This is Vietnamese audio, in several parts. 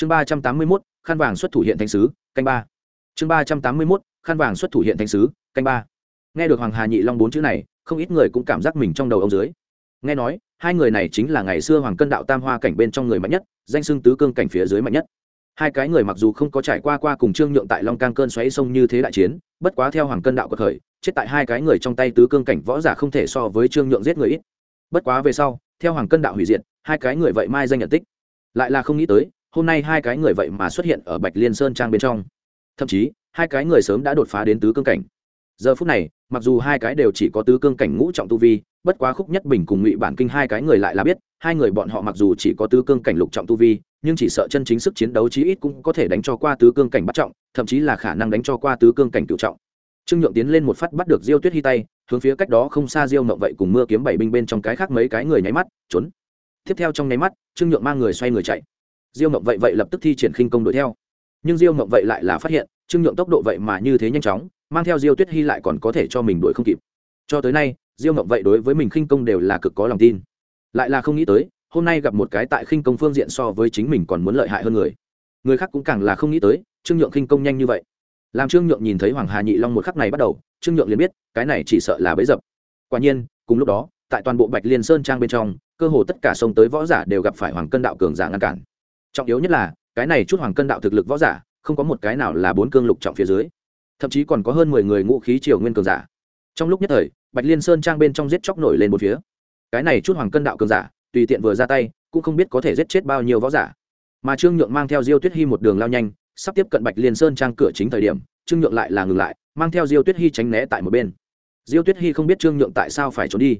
chương ba trăm tám mươi mốt, khăn vàng xuất thủ hiện thánh sứ, canh ba. Chương ba trăm tám mươi mốt, khăn vàng xuất thủ hiện thánh sứ, canh ba. Nghe được hoàng hà nhị long bốn chữ này, không ít người cũng cảm giác mình trong đầu ông dưới. Nghe nói, hai người này chính là ngày xưa hoàng cân đạo tam hoa cảnh bên trong người mạnh nhất, danh xưng tứ cương cảnh phía dưới mạnh nhất. Hai cái người mặc dù không có trải qua qua cùng trương nhượng tại long cang cơn xoáy sông như thế đại chiến, bất quá theo hoàng cân đạo của thời, chết tại hai cái người trong tay tứ cương cảnh võ giả không thể so với trương nhượng giết người ít. Bất quá về sau, theo hoàng cân đạo hủy diệt, hai cái người vậy mai danh nhận tích. Lại là không nghĩ tới hôm nay hai cái người vậy mà xuất hiện ở bạch liên sơn trang bên trong. Thậm chí, hai cái người sớm đã đột phá đến tứ cương cảnh. Giờ phút này, mặc dù hai cái đều chỉ có tứ cương cảnh ngũ trọng tu vi, bất quá khúc nhất bình cùng ngụy bản kinh hai cái người lại là biết, hai người bọn họ mặc dù chỉ có tứ cương cảnh lục trọng tu vi, nhưng chỉ sợ chân chính sức chiến đấu chí ít cũng có thể đánh cho qua tứ cương cảnh bắt trọng, thậm chí là khả năng đánh cho qua tứ cương cảnh cựu trọng. Trương nhượng tiến lên một phát bắt được diêu tuyết hy tay, hướng phía cách đó không xa diêu mộng vậy cùng mưa kiếm bảy binh bên trong cái khác mấy cái người nháy mắt, trốn. Tiếp theo trong nháy mắt, trương nhượng mang người xoay người chạy diêu mộng vậy vậy lập tức thi triển khinh công đuổi theo. Nhưng diêu mộng vậy lại là phát hiện, trương nhượng tốc độ vậy mà như thế nhanh chóng, mang theo diêu tuyết hy lại còn có thể cho mình đuổi không kịp. Cho tới nay, diêu mộng vậy đối với mình khinh công đều là cực có lòng tin. Lại là không nghĩ tới, hôm nay gặp một cái tại khinh công phương diện so với chính mình còn muốn lợi hại hơn người. Người khác cũng càng là không nghĩ tới, trương nhượng khinh công nhanh như vậy. Làm trương nhượng nhìn thấy hoàng hà nhị long một khắc này bắt đầu, trương nhượng liền biết, cái này chỉ sợ là bấy dập. Quả nhiên, cùng lúc đó, tại toàn bộ bạch liên sơn trang bên trong, cơ hồ tất cả sông tới võ giả đều gặp phải hoàng cân đạo cường giả ngăn cản trọng yếu nhất là, cái này chút hoàng cân đạo thực lực võ giả, không có một cái nào là bốn cương lục trọng phía dưới. Thậm chí còn có hơn mười người ngũ khí triều nguyên cường giả. Trong lúc nhất thời, bạch liên sơn trang bên trong giết chóc nổi lên một phía. Cái này chút hoàng cân đạo cường giả, tùy tiện vừa ra tay, cũng không biết có thể giết chết bao nhiêu võ giả. Mà trương nhượng mang theo diêu tuyết hy một đường lao nhanh, sắp tiếp cận bạch liên sơn trang cửa chính thời điểm, trương nhượng lại là ngừng lại, mang theo diêu tuyết hy tránh né tại một bên. Diêu tuyết hy không biết trương nhượng tại sao phải trốn đi,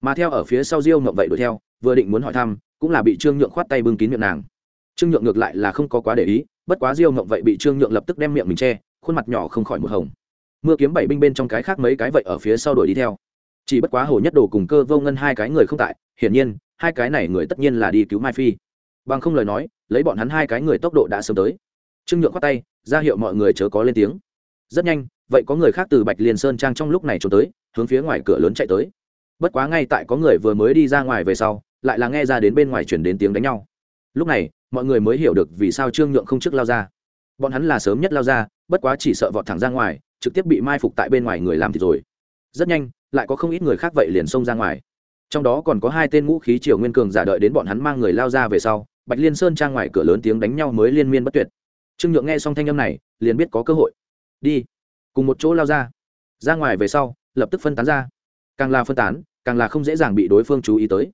mà theo ở phía sau diêu ngậm vậy đuổi theo, vừa định muốn hỏi thăm, cũng là bị trương nhượng khoát tay bưng kín miệng nàng trương nhượng ngược lại là không có quá để ý, bất quá diêu ngộng vậy bị trương nhượng lập tức đem miệng mình che, khuôn mặt nhỏ không khỏi một hồng. Mưa kiếm bảy binh bên trong cái khác mấy cái vậy ở phía sau đuổi đi theo. Chỉ bất quá hồ nhất đồ cùng cơ vô ngân hai cái người không tại, hiển nhiên, hai cái này người tất nhiên là đi cứu mai phi. Bằng không lời nói, lấy bọn hắn hai cái người tốc độ đã sớm tới. Trương nhượng khoát tay, ra hiệu mọi người chớ có lên tiếng. Rất nhanh, vậy có người khác từ bạch liên sơn trang trong lúc này trốn tới, hướng phía ngoài cửa lớn chạy tới. Bất quá ngay tại có người vừa mới đi ra ngoài về sau, lại là nghe ra đến bên ngoài chuyển đến tiếng đánh nhau. Lúc này mọi người mới hiểu được vì sao trương nhượng không trước lao ra. Bọn hắn là sớm nhất lao ra, bất quá chỉ sợ vọt thẳng ra ngoài, trực tiếp bị mai phục tại bên ngoài người làm thì rồi. Rất nhanh, lại có không ít người khác vậy liền xông ra ngoài. Trong đó còn có hai tên ngũ khí triều nguyên cường giả đợi đến bọn hắn mang người lao ra về sau, bạch liên sơn trang ngoài cửa lớn tiếng đánh nhau mới liên miên bất tuyệt. Trương nhượng nghe xong thanh âm này, liền biết có cơ hội. Đi, cùng một chỗ lao ra. Ra ngoài về sau, lập tức phân tán ra. Càng là phân tán, càng là không dễ dàng bị đối phương chú ý tới.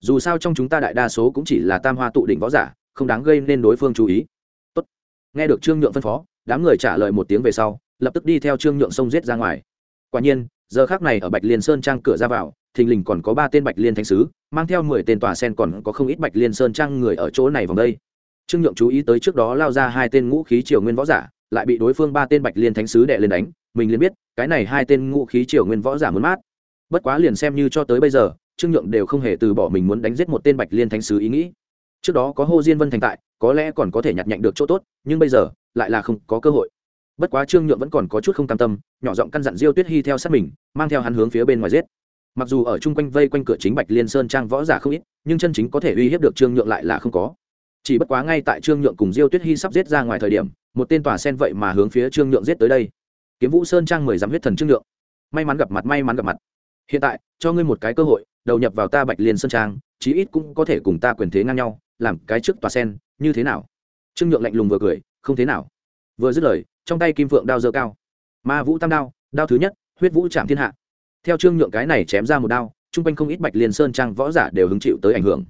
Dù sao trong chúng ta đại đa số cũng chỉ là tam hoa tụ đỉnh võ giả không đáng gây nên đối phương chú ý. Tốt. nghe được trương nhượng phân phó, đám người trả lời một tiếng về sau, lập tức đi theo trương nhượng sông giết ra ngoài. Quả nhiên, giờ khác này ở bạch liên sơn trang cửa ra vào, thình lình còn có ba tên bạch liên thánh sứ, mang theo mười tên tòa sen còn có không ít bạch liên sơn trang người ở chỗ này vòng đây. Trương nhượng chú ý tới trước đó lao ra hai tên ngũ khí triều nguyên võ giả, lại bị đối phương ba tên bạch liên thánh sứ đệ lên đánh, mình liền biết, cái này hai tên ngũ khí triều nguyên võ giả muốn mát. Bất quá liền xem như cho tới bây giờ, trương nhượng đều không hề từ bỏ mình muốn đánh giết một tên bạch liên thánh sứ ý nghĩ trước đó có hô diên vân thành tại, có lẽ còn có thể nhặt nhạnh được chỗ tốt, nhưng bây giờ lại là không có cơ hội. Bất quá trương nhượng vẫn còn có chút không cam tâm, nhỏ giọng căn dặn diêu tuyết hy theo sát mình, mang theo hắn hướng phía bên ngoài giết. Mặc dù ở chung quanh vây quanh cửa chính bạch liên sơn trang võ giả không ít, nhưng chân chính có thể uy hiếp được trương nhượng lại là không có. Chỉ bất quá ngay tại trương nhượng cùng diêu tuyết hy sắp giết ra ngoài thời điểm, một tên tòa sen vậy mà hướng phía trương nhượng giết tới đây. Kiếm vũ sơn trang mười dám huyết thần trương nhượng. May mắn gặp mặt, may mắn gặp mặt. Hiện tại, cho ngươi một cái cơ hội, đầu nhập vào ta bạch liên sơn trang, chí ít cũng có thể cùng ta quyền thế ngang nhau làm cái trước tòa sen, như thế nào? Trương nhượng lạnh lùng vừa cười, không thế nào. Vừa dứt lời, trong tay kim phượng đao dơ cao. Ma vũ tam đao đao thứ nhất, huyết vũ trạm thiên hạ. Theo trương nhượng cái này chém ra một đao, chung quanh không ít bạch liên sơn trang võ giả đều hứng chịu tới ảnh hưởng.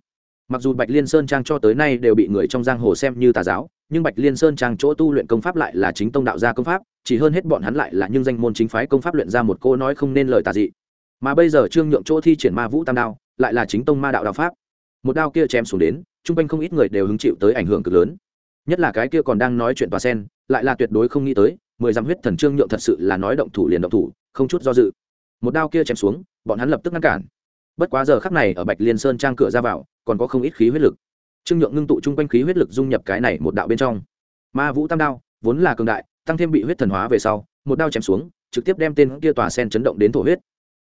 Mặc dù bạch liên sơn trang cho tới nay đều bị người trong giang hồ xem như tà giáo, nhưng bạch liên sơn trang chỗ tu luyện công pháp lại là chính tông đạo gia công pháp, chỉ hơn hết bọn hắn lại là những danh môn chính phái công pháp luyện ra một cô nói không nên lời tà dị. Mà bây giờ trương nhượng chỗ thi triển ma vũ tam đao, lại là chính tông ma đạo đạo pháp. Một đao kia chém xuống đến chung quanh không ít người đều hứng chịu tới ảnh hưởng cực lớn. Nhất là cái kia còn đang nói chuyện tòa sen, lại là tuyệt đối không nghĩ tới, mười dặm huyết thần trương nhượng thật sự là nói động thủ liền động thủ, không chút do dự. Một đao kia chém xuống, bọn hắn lập tức ngăn cản. Bất quá giờ khắc này ở bạch liên sơn trang cửa ra vào, còn có không ít khí huyết lực. Trương nhượng ngưng tụ chung quanh khí huyết lực dung nhập cái này một đạo bên trong. Ma vũ tam đao, vốn là cường đại, tăng thêm bị huyết thần hóa về sau, một đao chém xuống, trực tiếp đem tên kia tòa sen chấn động đến thổ huyết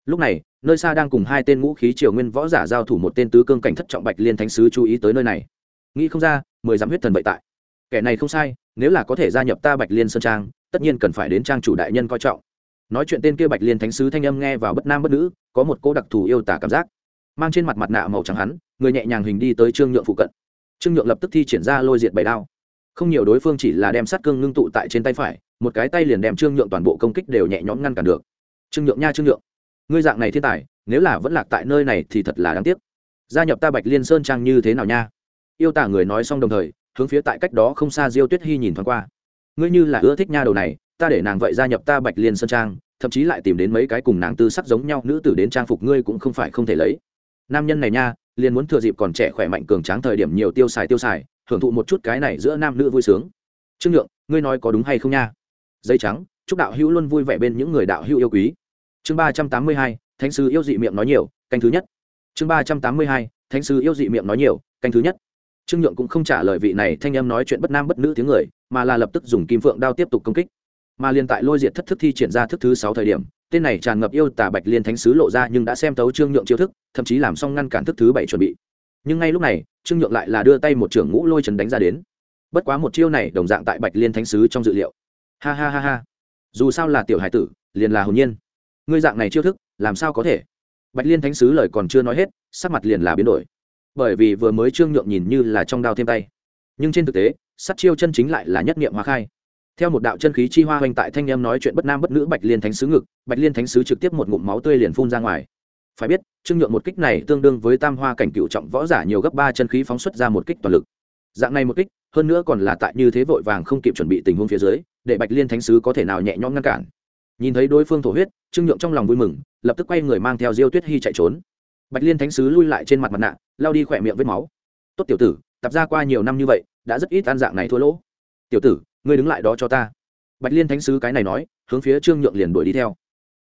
lúc này, nơi xa đang cùng hai tên ngũ khí triều nguyên võ giả giao thủ một tên tứ cương cảnh thất trọng bạch liên thánh sứ chú ý tới nơi này. Nghĩ không ra, mười dặm huyết thần vậy tại. Kẻ này không sai, nếu là có thể gia nhập ta bạch liên sơn trang, tất nhiên cần phải đến trang chủ đại nhân coi trọng. Nói chuyện tên kia bạch liên thánh sứ thanh âm nghe vào bất nam bất nữ, có một cô đặc thù yêu tả cảm giác. Mang trên mặt mặt nạ màu trắng hắn, người nhẹ nhàng hình đi tới trương nhượng phụ cận. Trương nhượng lập tức thi triển ra lôi diệt bảy đao. Không nhiều đối phương chỉ là đem sát cương ngưng tụ tại trên tay phải, một cái tay liền đem trương nhượng toàn bộ công kích đều nhẹ nhõm ngăn cản được. Trương nhượng nha trương nhượng ngươi dạng này thiên tài, nếu là vẫn lạc tại nơi này thì thật là đáng tiếc. Gia nhập ta bạch liên sơn trang như thế nào nha? Yêu tả người nói xong đồng thời, hướng phía tại cách đó không xa diêu tuyết hy nhìn thoáng qua. Ngươi như là ưa thích nha đầu này, ta để nàng vậy gia nhập ta bạch liên sơn trang, thậm chí lại tìm đến mấy cái cùng nàng tư sắc giống nhau nữ tử đến trang phục ngươi cũng không phải không thể lấy. Nam nhân này nha, liền muốn thừa dịp còn trẻ khỏe mạnh cường tráng thời điểm nhiều tiêu xài tiêu xài hưởng thụ một chút cái này giữa nam nữ vui sướng. Trương nhượng, ngươi nói có đúng hay không nha? Dây trắng, chúc đạo hữu luôn vui vẻ bên những người đạo hữu yêu quý chương ba trăm tám mươi hai, thánh sư yêu dị miệng nói nhiều, canh thứ nhất. Chương ba trăm tám mươi hai, thánh sư yêu dị miệng nói nhiều, canh thứ nhất. Trương nhượng cũng không trả lời vị này thanh em nói chuyện bất nam bất nữ tiếng người, mà là lập tức dùng kim phượng đao tiếp tục công kích. Mà liên tại lôi diệt thất thức thi triển ra thức thứ sáu thời điểm, tên này tràn ngập yêu tà bạch liên thánh sứ lộ ra nhưng đã xem tấu trương nhượng chiêu thức, thậm chí làm xong ngăn cản thức thứ bảy chuẩn bị. Nhưng ngay lúc này, trương nhượng lại là đưa tay một trưởng ngũ lôi trần đánh ra đến. Bất quá một chiêu này đồng dạng tại bạch liên thánh sứ trong dự liệu. Ha ha ha ha. Dù sao là tiểu hải tử, liền là hồn nhiên ngươi dạng này chiêu thức, làm sao có thể? Bạch liên thánh sứ lời còn chưa nói hết, sắc mặt liền là biến đổi. Bởi vì vừa mới trương nhượng nhìn như là trong đao thêm tay. Nhưng trên thực tế sắt chiêu chân chính lại là nhất niệm hóa khai. Theo một đạo chân khí chi hoa hoành tại thanh em nói chuyện bất nam bất nữ bạch liên thánh sứ ngực, bạch liên thánh sứ trực tiếp một ngụm máu tươi liền phun ra ngoài. Phải biết, trương nhượng một kích này tương đương với tam hoa cảnh cựu trọng võ giả nhiều gấp ba chân khí phóng xuất ra một kích toàn lực. Dạng này một kích, hơn nữa còn là tại như thế vội vàng không kịp chuẩn bị tình huống phía dưới, để bạch liên thánh sứ có thể nào nhẹ nhõm ngăn cản nhìn thấy đối phương thổ huyết, trương nhượng trong lòng vui mừng, lập tức quay người mang theo diêu tuyết hy chạy trốn. Bạch liên thánh sứ lui lại trên mặt mặt nạ lao đi khỏe miệng vết máu. Tốt tiểu tử, tập ra qua nhiều năm như vậy, đã rất ít ăn dạng này thua lỗ. Tiểu tử, ngươi đứng lại đó cho ta. Bạch liên thánh sứ cái này nói, hướng phía trương nhượng liền đuổi đi theo.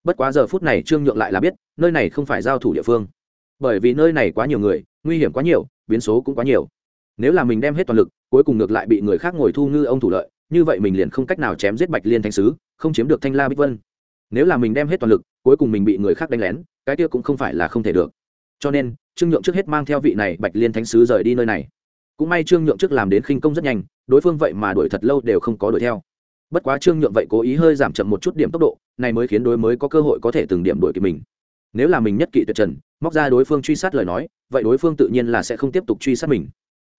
Bất quá giờ phút này trương nhượng lại là biết, nơi này không phải giao thủ địa phương. Bởi vì nơi này quá nhiều người, nguy hiểm quá nhiều, biến số cũng quá nhiều. Nếu là mình đem hết toàn lực, cuối cùng ngược lại bị người khác ngồi thu ngư ông thủ lợi, như vậy mình liền không cách nào chém giết bạch liên thánh sứ không chiếm được thanh la bích vân. Nếu là mình đem hết toàn lực, cuối cùng mình bị người khác đánh lén, cái kia cũng không phải là không thể được. Cho nên, trương nhượng trước hết mang theo vị này bạch liên thánh sứ rời đi nơi này. Cũng may trương nhượng trước làm đến khinh công rất nhanh, đối phương vậy mà đuổi thật lâu đều không có đuổi theo. Bất quá trương nhượng vậy cố ý hơi giảm chậm một chút điểm tốc độ, này mới khiến đối mới có cơ hội có thể từng điểm đuổi kịp mình. Nếu là mình nhất kỵ tuyệt trần, móc ra đối phương truy sát lời nói, vậy đối phương tự nhiên là sẽ không tiếp tục truy sát mình.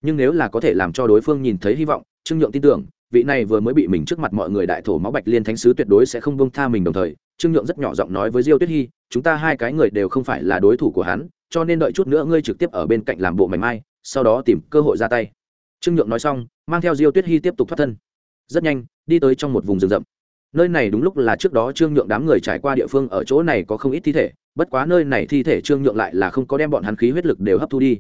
Nhưng nếu là có thể làm cho đối phương nhìn thấy hy vọng, trương nhượng tin tưởng vị này vừa mới bị mình trước mặt mọi người đại thổ máu bạch liên thánh sứ tuyệt đối sẽ không bông tha mình đồng thời, trương nhượng rất nhỏ giọng nói với diêu tuyết hy, chúng ta hai cái người đều không phải là đối thủ của hắn, cho nên đợi chút nữa ngươi trực tiếp ở bên cạnh làm bộ mảnh mai, sau đó tìm cơ hội ra tay. Trương nhượng nói xong, mang theo diêu tuyết hy tiếp tục thoát thân. Rất nhanh, đi tới trong một vùng rừng rậm. Nơi này đúng lúc là trước đó trương nhượng đám người trải qua địa phương ở chỗ này có không ít thi thể, bất quá nơi này thi thể trương nhượng lại là không có đem bọn hắn khí huyết lực đều hấp thu đi.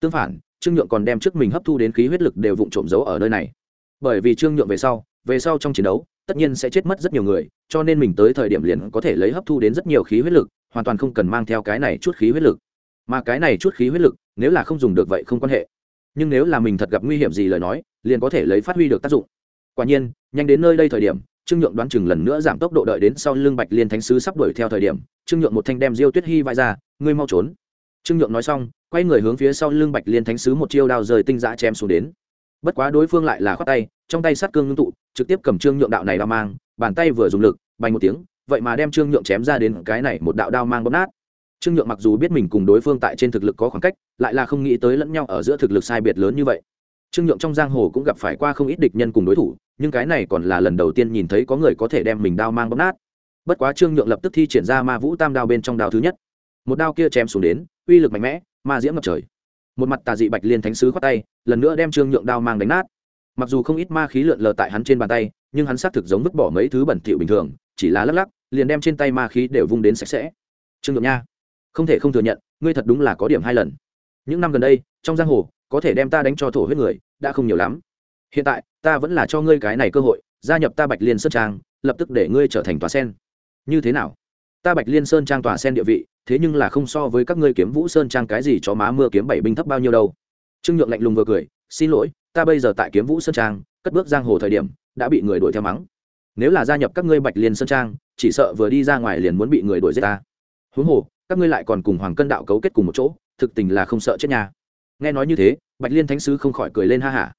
Tương phản, trương nhượng còn đem trước mình hấp thu đến khí huyết lực đều vụng trộm giấu ở nơi này bởi vì trương nhượng về sau về sau trong chiến đấu, tất nhiên sẽ chết mất rất nhiều người, cho nên mình tới thời điểm liền có thể lấy hấp thu đến rất nhiều khí huyết lực, hoàn toàn không cần mang theo cái này chút khí huyết lực. Mà cái này chút khí huyết lực, nếu là không dùng được vậy không quan hệ. Nhưng nếu là mình thật gặp nguy hiểm gì lời nói, liền có thể lấy phát huy được tác dụng. Quả nhiên, nhanh đến nơi đây thời điểm, trương nhượng đoán chừng lần nữa giảm tốc độ đợi đến sau lưng bạch liên thánh sứ sắp đuổi theo thời điểm, trương nhượng một thanh đem diêu tuyết hy vai ra, ngươi mau trốn. Trương nhượng nói xong, quay người hướng phía sau lưng bạch liên thánh sứ một chiêu đao rời tinh giã chém xuống đến bất quá đối phương lại là khoát tay, trong tay sát cương ngưng tụ, trực tiếp cầm trương nhượng đạo này đao mang, bàn tay vừa dùng lực, bay một tiếng, vậy mà đem trương nhượng chém ra đến cái này một đạo đao mang bóp nát. Trương nhượng mặc dù biết mình cùng đối phương tại trên thực lực có khoảng cách, lại là không nghĩ tới lẫn nhau ở giữa thực lực sai biệt lớn như vậy. Trương nhượng trong giang hồ cũng gặp phải qua không ít địch nhân cùng đối thủ, nhưng cái này còn là lần đầu tiên nhìn thấy có người có thể đem mình đao mang bóp nát. Bất quá trương nhượng lập tức thi triển ra ma vũ tam đao bên trong đao thứ nhất. Một đao kia chém xuống đến, uy lực mạnh mẽ, ma diễm ngập trời. Một mặt tà dị bạch liên thánh sứ khoát tay lần nữa đem trương nhượng đao mang đánh nát. Mặc dù không ít ma khí lượn lờ tại hắn trên bàn tay, nhưng hắn xác thực giống vứt bỏ mấy thứ bẩn thỉu bình thường, chỉ là lắc lắc, liền đem trên tay ma khí đều vung đến sạch sẽ. Trương nhượng nha, không thể không thừa nhận, ngươi thật đúng là có điểm hai lần. Những năm gần đây, trong giang hồ, có thể đem ta đánh cho thổ huyết người, đã không nhiều lắm. Hiện tại, ta vẫn là cho ngươi cái này cơ hội, gia nhập ta bạch liên sơn trang, lập tức để ngươi trở thành tòa sen. Như thế nào? Ta bạch liên sơn trang tòa sen địa vị, thế nhưng là không so với các ngươi kiếm vũ sơn trang cái gì cho má mưa kiếm bảy binh thấp bao nhiêu đâu trương nhượng lạnh lùng vừa cười, xin lỗi, ta bây giờ tại kiếm vũ sơn trang, cất bước giang hồ thời điểm, đã bị người đuổi theo mắng. Nếu là gia nhập các ngươi bạch liên sơn trang, chỉ sợ vừa đi ra ngoài liền muốn bị người đuổi giết ta. Huống hồ, các ngươi lại còn cùng hoàng cân đạo cấu kết cùng một chỗ, thực tình là không sợ chết nhà nghe nói như thế, bạch liên thánh sứ không khỏi cười lên ha hả.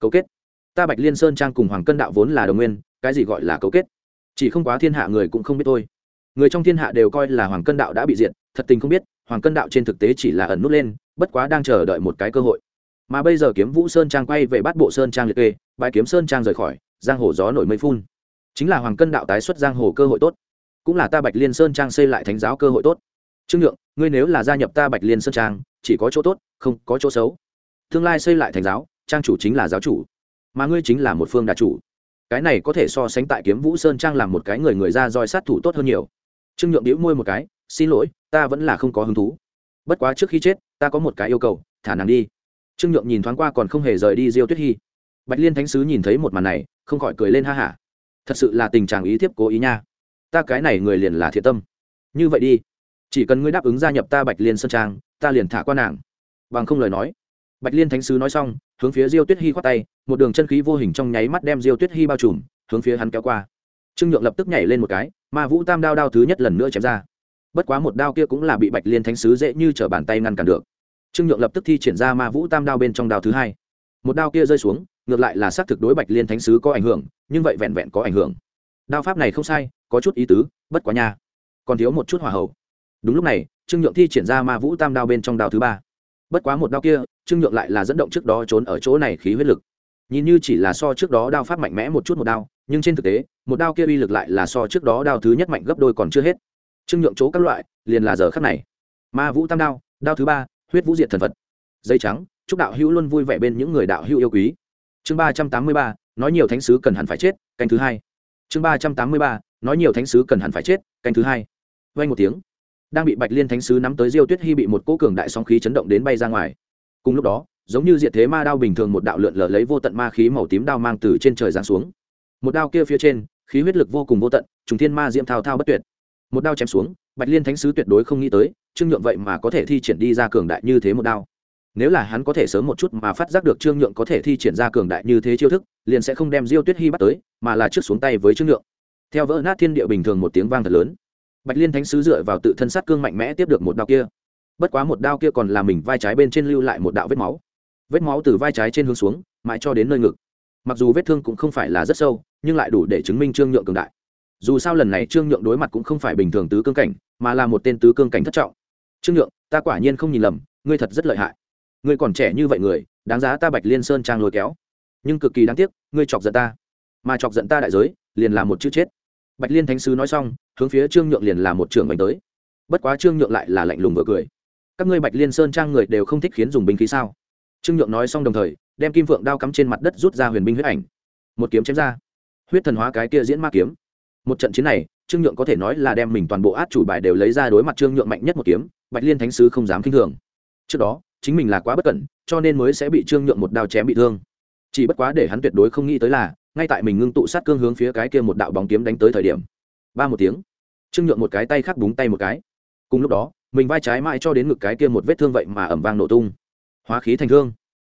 Cấu kết? Ta bạch liên sơn trang cùng hoàng cân đạo vốn là đồng nguyên, cái gì gọi là cấu kết? Chỉ không quá thiên hạ người cũng không biết thôi. Người trong thiên hạ đều coi là hoàng cân đạo đã bị diệt, thật tình không biết, hoàng cân đạo trên thực tế chỉ là ẩn nút lên, bất quá đang chờ đợi một cái cơ hội mà bây giờ kiếm vũ sơn trang quay về bắt bộ sơn trang liệt kê bài kiếm sơn trang rời khỏi, giang hồ gió nổi mây phun. Chính là hoàng cân đạo tái xuất giang hồ cơ hội tốt. Cũng là ta bạch liên sơn trang xây lại thánh giáo cơ hội tốt. Trương nhượng, ngươi nếu là gia nhập ta bạch liên sơn trang, chỉ có chỗ tốt, không có chỗ xấu. Tương lai xây lại thánh giáo, trang chủ chính là giáo chủ, mà ngươi chính là một phương đà chủ. Cái này có thể so sánh tại kiếm vũ sơn trang làm một cái người người ra roi sát thủ tốt hơn nhiều. Trương nhượng đĩu môi một cái, xin lỗi, ta vẫn là không có hứng thú. Bất quá trước khi chết, ta có một cái yêu cầu, thả nàng đi trương nhượng nhìn thoáng qua còn không hề rời đi diêu tuyết hy. Bạch liên thánh sứ nhìn thấy một màn này, không khỏi cười lên ha hả. Thật sự là tình trạng ý thiếp cố ý nha. Ta cái này người liền là thiện tâm. Như vậy đi. Chỉ cần ngươi đáp ứng gia nhập ta bạch liên sơn trang, ta liền thả qua nàng. Bằng không lời nói. Bạch liên thánh sứ nói xong, hướng phía diêu tuyết hy khoát tay, một đường chân khí vô hình trong nháy mắt đem diêu tuyết hy bao trùm, hướng phía hắn kéo qua. Trương nhượng lập tức nhảy lên một cái mà vũ tam đao đao thứ nhất lần nữa chém ra. Bất quá một đao kia cũng là bị bạch liên thánh sứ dễ như t r ở bàn tay ngăn cản được trương nhượng lập tức thi triển ra ma vũ tam đao bên trong đao thứ hai. Một đao kia rơi xuống, ngược lại là xác thực đối bạch liên thánh sứ có ảnh hưởng, nhưng vậy vẹn vẹn có ảnh hưởng. Đao pháp này không sai, có chút ý tứ, bất quá nha. Còn thiếu một chút hỏa hậu đúng lúc này, trương nhượng thi triển ra ma vũ tam đao bên trong đao thứ ba. Bất quá một đao kia, trương nhượng lại là dẫn động trước đó trốn ở chỗ này khí huyết lực. Nhìn như chỉ là so trước đó đao pháp mạnh mẽ một chút một đao, nhưng trên thực tế, một đao kia uy lực lại là so trước đó đao thứ nhất mạnh gấp đôi còn chưa hết. Trương nhượng chỗ các loại, liền là giờ khắc này. Ma vũ tam đao đao thứ ba huyết vũ diệt thần phật. Dây trắng, chúc đạo hữu luôn vui vẻ bên những người đạo hữu yêu quý. Chương ba trăm tám mươi ba, nói nhiều thánh sứ cần hẳn phải chết, canh thứ hai. Chương ba trăm tám mươi ba, nói nhiều thánh sứ cần hẳn phải chết, canh thứ hai. Vay một tiếng. Đang bị bạch liên thánh sứ nắm tới diêu tuyết hy bị một cỗ cường đại sóng khí chấn động đến bay ra ngoài. Cùng lúc đó, giống như diệt thế ma đao bình thường một đạo lượn lờ lấy vô tận ma khí màu tím đao mang từ trên trời giáng xuống. Một đao kia phía trên, khí huyết lực vô cùng vô tận, trùng thiên ma diễm thao thao bất tuyệt. Một đao chém xuống, bạch liên thánh sứ tuyệt đối không nghĩ tới trương nhượng vậy mà có thể thi triển đi ra cường đại như thế một đao. Nếu là hắn có thể sớm một chút mà phát giác được trương nhượng có thể thi triển ra cường đại như thế chiêu thức, liền sẽ không đem diêu tuyết hy bắt tới, mà là trước xuống tay với trương nhượng. Theo vỡ nát thiên địa bình thường một tiếng vang thật lớn. Bạch liên thánh sứ dựa vào tự thân sát cương mạnh mẽ tiếp được một đao kia. Bất quá một đao kia còn làm mình vai trái bên trên lưu lại một đạo vết máu. Vết máu từ vai trái trên hướng xuống, mãi cho đến nơi ngực. Mặc dù vết thương cũng không phải là rất sâu, nhưng lại đủ để chứng minh trương nhượng cường đại. Dù sao lần này trương nhượng đối mặt cũng không phải bình thường tứ cương cảnh, mà là một tên tứ cương cảnh thất trọng trương nhượng, ta quả nhiên không nhìn lầm, ngươi thật rất lợi hại. Ngươi còn trẻ như vậy người, đáng giá ta bạch liên sơn trang lôi kéo. Nhưng cực kỳ đáng tiếc, ngươi chọc giận ta. Mà chọc giận ta đại giới, liền là một chữ chết. Bạch liên thánh sứ nói xong, hướng phía trương nhượng liền là một trưởng bánh tới. Bất quá trương nhượng lại là lạnh lùng vừa cười. Các ngươi bạch liên sơn trang người đều không thích khiến dùng binh khí sao? Trương nhượng nói xong đồng thời, đem kim phượng đao cắm trên mặt đất rút ra huyền binh huyết ảnh. Một kiếm chém ra. Huyết thần hóa cái kia diễn ma kiếm một trận chiến này, trương nhượng có thể nói là đem mình toàn bộ át chủ bài đều lấy ra đối mặt trương nhượng mạnh nhất một kiếm, bạch liên thánh sứ không dám k i n h thường. Trước đó, chính mình là quá bất cẩn, cho nên mới sẽ bị trương nhượng một đao chém bị thương. Chỉ bất quá để hắn tuyệt đối không nghĩ tới là, ngay tại mình ngưng tụ sát cương hướng phía cái kia một đạo bóng kiếm đánh tới thời điểm. Ba một tiếng. Trương nhượng một cái tay khác búng tay một cái. Cùng lúc đó, mình vai trái mãi cho đến ngực cái kia một vết thương vậy mà ẩm vang nổ tung. Hóa khí thành thương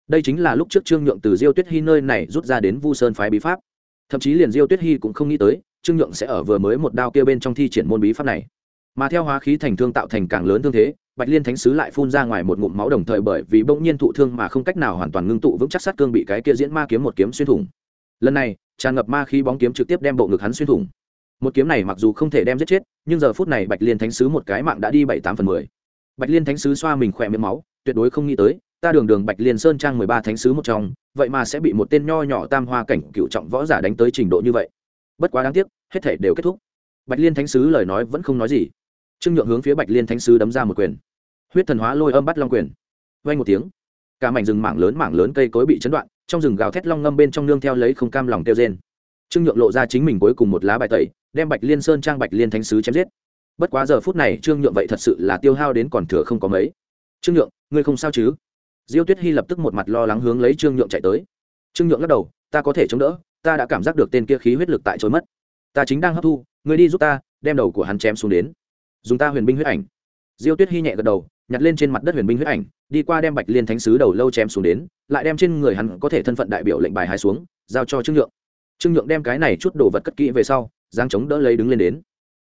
đây chính là lúc trước trương nhượng từ diêu tuyết hy nơi này rút ra đến vu sơn phái bí pháp. Thậm chí liền diêu tuyết hy cũng không nghĩ tới trương nhượng sẽ ở vừa mới một đao kia bên trong thi triển môn bí pháp này. Mà theo hóa khí thành thương tạo thành càng lớn thương thế, bạch liên thánh sứ lại phun ra ngoài một ngụm máu đồng thời bởi vì bỗng nhiên thụ thương mà không cách nào hoàn toàn ngưng tụ vững chắc sát cương bị cái kia diễn ma kiếm một kiếm xuyên thủng. Lần này, tràn ngập ma khí bóng kiếm trực tiếp đem bộ ngực hắn xuyên thủng. Một kiếm này mặc dù không thể đem giết chết, nhưng giờ phút này bạch liên thánh sứ một cái mạng đã đi bảy tám phần mười. Bạch liên thánh sứ xoa mình khỏe miệng máu, tuyệt đối không nghĩ tới, ta đường đường bạch liên sơn trang mười ba thánh sứ một trong, vậy mà sẽ bị một tên nho nhỏ tam hoa cảnh cựu trọng võ giả đánh tới trình độ như vậy bất quá đáng tiếc, hết thể đều kết thúc. Bạch liên thánh sứ lời nói vẫn không nói gì. Trương nhượng hướng phía bạch liên thánh sứ đấm ra một quyền. Huyết thần hóa lôi âm bắt long quyền. Vay một tiếng, cả mảnh rừng mảng lớn mảng lớn cây cối bị chấn đoạn, trong rừng gào thét long ngâm bên trong nương theo lấy không cam lòng kêu rên. Trương nhượng lộ ra chính mình cuối cùng một lá bài tẩy, đem bạch liên sơn trang bạch liên thánh sứ chém giết. Bất quá giờ phút này, trương nhượng vậy thật sự là tiêu hao đến còn thừa không có mấy. Trương nhượng, ngươi không sao chứ? Diêu tuyết hy lập tức một mặt lo lắng hướng lấy trương nhượng chạy tới. Trương nhượng lắc đầu, ta có thể chống đỡ ta đã cảm giác được tên kia khí huyết lực tại trôi mất. Ta chính đang hấp thu người đi giúp ta, đem đầu của hắn chém xuống đến. Dùng ta huyền binh huyết ảnh. Diêu tuyết hy nhẹ gật đầu, nhặt lên trên mặt đất huyền binh huyết ảnh, đi qua đem bạch liên thánh sứ đầu lâu chém xuống đến, lại đem trên người hắn có thể thân phận đại biểu lệnh bài hai xuống, giao cho trương nhượng. Trương nhượng đem cái này chút đồ vật cất kỹ về sau giang chống đỡ lấy đứng lên đến.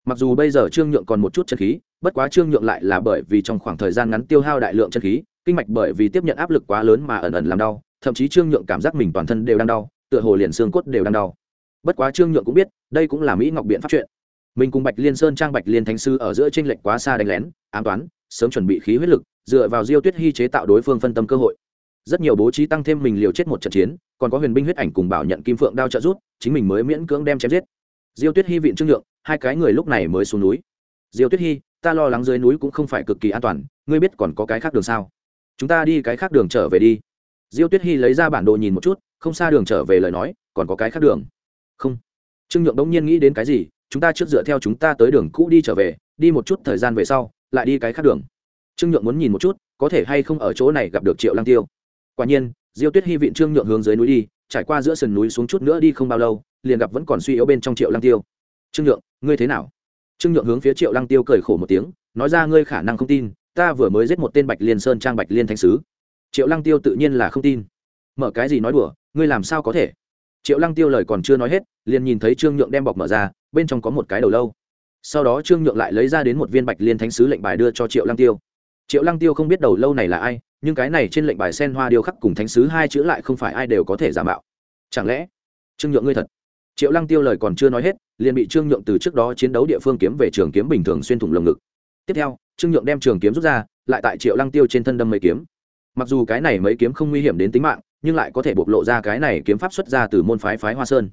Mặc dù bây giờ trương nhượng còn một chút chân khí, bất quá trương nhượng lại là bởi vì trong khoảng thời gian ngắn tiêu hao đại lượng chân khí, kinh mạch bởi vì tiếp nhận áp lực quá lớn mà ẩn ẩn làm đau, thậm chí trương nhượng cảm giác mình toàn thân đều đang đau tựa hồ liền xương cốt đều đang đau. Bất quá trương nhượng cũng biết, đây cũng là mỹ ngọc biện pháp chuyện. Mình cùng bạch liên sơn trang bạch liên thánh sư ở giữa tranh lệch quá xa đánh lén, ám toán, sớm chuẩn bị khí huyết lực, dựa vào diêu tuyết hy chế tạo đối phương phân tâm cơ hội. Rất nhiều bố trí tăng thêm mình liều chết một trận chiến, còn có huyền binh huyết ảnh cùng bảo nhận kim phượng đao trợ rút chính mình mới miễn cưỡng đem chém giết. Diêu tuyết hy viện trương nhượng, hai cái người lúc này mới xuống núi. Diêu tuyết hy, ta lo lắng dưới núi cũng không phải cực kỳ an toàn, ngươi biết còn có cái khác đường sao? Chúng ta đi cái khác đường trở về đi diêu tuyết hy lấy ra bản đồ nhìn một chút, không xa đường trở về lời nói, còn có cái khác đường. Không. Trương nhượng đống nhiên nghĩ đến cái gì, chúng ta trước dựa theo chúng ta tới đường cũ đi trở về, đi một chút thời gian về sau, lại đi cái khác đường. Trương nhượng muốn nhìn một chút, có thể hay không ở chỗ này gặp được triệu lang tiêu. Quả nhiên, diêu tuyết hy viện trương nhượng hướng dưới núi đi, trải qua giữa sườn núi xuống chút nữa đi không bao lâu, liền gặp vẫn còn suy yếu bên trong triệu lang tiêu. Trương nhượng, ngươi thế nào? Trương nhượng hướng phía triệu lang tiêu cười khổ một tiếng, nói ra ngươi khả năng không tin, ta vừa mới giết một tên bạch liên sơn trang bạch liên thanh sứ triệu lang tiêu tự nhiên là không tin. Mở cái gì nói đùa, ngươi làm sao có thể? Triệu lăng tiêu lời còn chưa nói hết, liền nhìn thấy trương nhượng đem bọc mở ra, bên trong có một cái đầu lâu. Sau đó trương nhượng lại lấy ra đến một viên bạch liên thánh sứ lệnh bài đưa cho triệu lăng tiêu. Triệu lăng tiêu không biết đầu lâu này là ai, nhưng cái này trên lệnh bài sen hoa điêu khắc cùng thánh sứ hai chữ lại không phải ai đều có thể giả mạo. Chẳng lẽ, trương nhượng ngươi thật? Triệu lăng tiêu lời còn chưa nói hết, liền bị trương nhượng từ trước đó chiến đấu địa phương kiếm về trường kiếm bình thường xuyên thủng lồng ngực. Tiếp theo, trương nhượng đem trường kiếm rút ra, lại tại triệu lăng tiêu trên thân đâm mấy kiếm mặc dù cái này mấy kiếm không nguy hiểm đến tính mạng nhưng lại có thể bộc lộ ra cái này kiếm pháp xuất ra từ môn phái phái hoa sơn.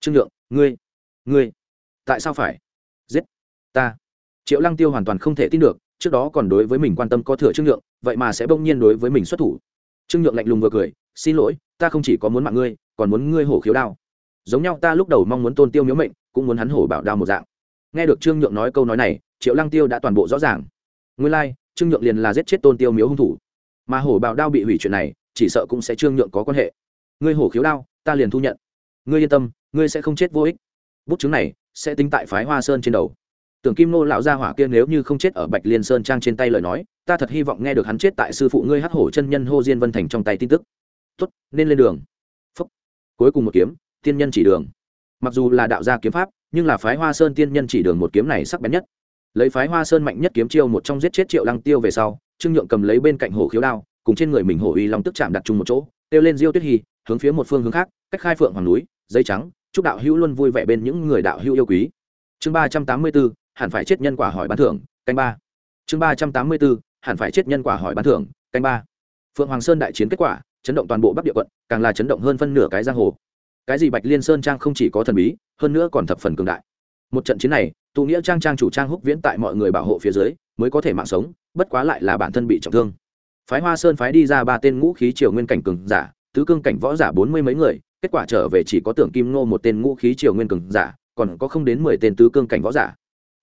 Trương nhượng ngươi ngươi tại sao phải giết ta? Triệu lăng tiêu hoàn toàn không thể tin được trước đó còn đối với mình quan tâm có thừa trương nhượng vậy mà sẽ bỗng nhiên đối với mình xuất thủ. Trương nhượng lạnh lùng vừa cười xin lỗi ta không chỉ có muốn mạng ngươi còn muốn ngươi hổ khiếu đao. Giống nhau ta lúc đầu mong muốn tôn tiêu miếu mệnh cũng muốn hắn hổ bảo đao một dạng. Nghe được trương nhượng nói câu nói này triệu lăng tiêu đã toàn bộ rõ ràng. Nguyên lai、like, trương nhượng liền là giết chết tôn tiêu miếu hung thủ mà hổ bảo đao bị hủy chuyện này, chỉ sợ cũng sẽ trương nhượng có quan hệ. Ngươi hổ khiếu đao, ta liền thu nhận. Ngươi yên tâm, ngươi sẽ không chết vô ích. Bút chứng này sẽ tính tại phái hoa sơn trên đầu. Tưởng kim nô lão gia hỏa kia nếu như không chết ở bạch liên sơn trang trên tay lời nói, ta thật hy vọng nghe được hắn chết tại sư phụ ngươi hắc hổ chân nhân hô diên vân thành trong tay tin tức. Tốt, nên lên đường. Phúc. cuối cùng một kiếm, tiên nhân chỉ đường. Mặc dù là đạo gia kiếm pháp, nhưng là phái hoa sơn tiên nhân chỉ đường một kiếm này sắc bén nhất lấy phái hoa sơn mạnh nhất kiếm chiêu một trong giết chết triệu lăng tiêu về sau, trương nhượng cầm lấy bên cạnh hổ khiếu đao, cùng trên người mình hổ uy long tức chạm đặt chung một chỗ, kêu lên diêu tuyết hy hướng phía một phương hướng khác, cách khai phượng hoàng núi, dây trắng, chúc đạo hữu luôn vui vẻ bên những người đạo hữu yêu quý. Chương ba trăm tám mươi bốn, hẳn phải chết nhân quả hỏi bán thưởng, canh ba. Chương ba trăm tám mươi bốn, hẳn phải chết nhân quả hỏi bán thưởng, canh ba. Phượng hoàng sơn đại chiến kết quả, chấn động toàn bộ bắc địa quận, càng là chấn động hơn phân nửa cái giang hồ. Cái gì bạch liên sơn trang không chỉ có thần bí, hơn nữa còn thập phần cường đại. Một trận chiến này tụ nghĩa trang trang chủ trang húc viễn tại mọi người bảo hộ phía dưới, mới có thể mạng sống, bất quá lại là bản thân bị trọng thương. Phái hoa sơn phái đi ra ba tên ngũ khí triều nguyên cảnh cường giả, tứ cương cảnh võ giả bốn mươi mấy người, kết quả trở về chỉ có tưởng kim ngô một tên ngũ khí triều nguyên cường giả, còn có không đến mười tên tứ cương cảnh võ giả.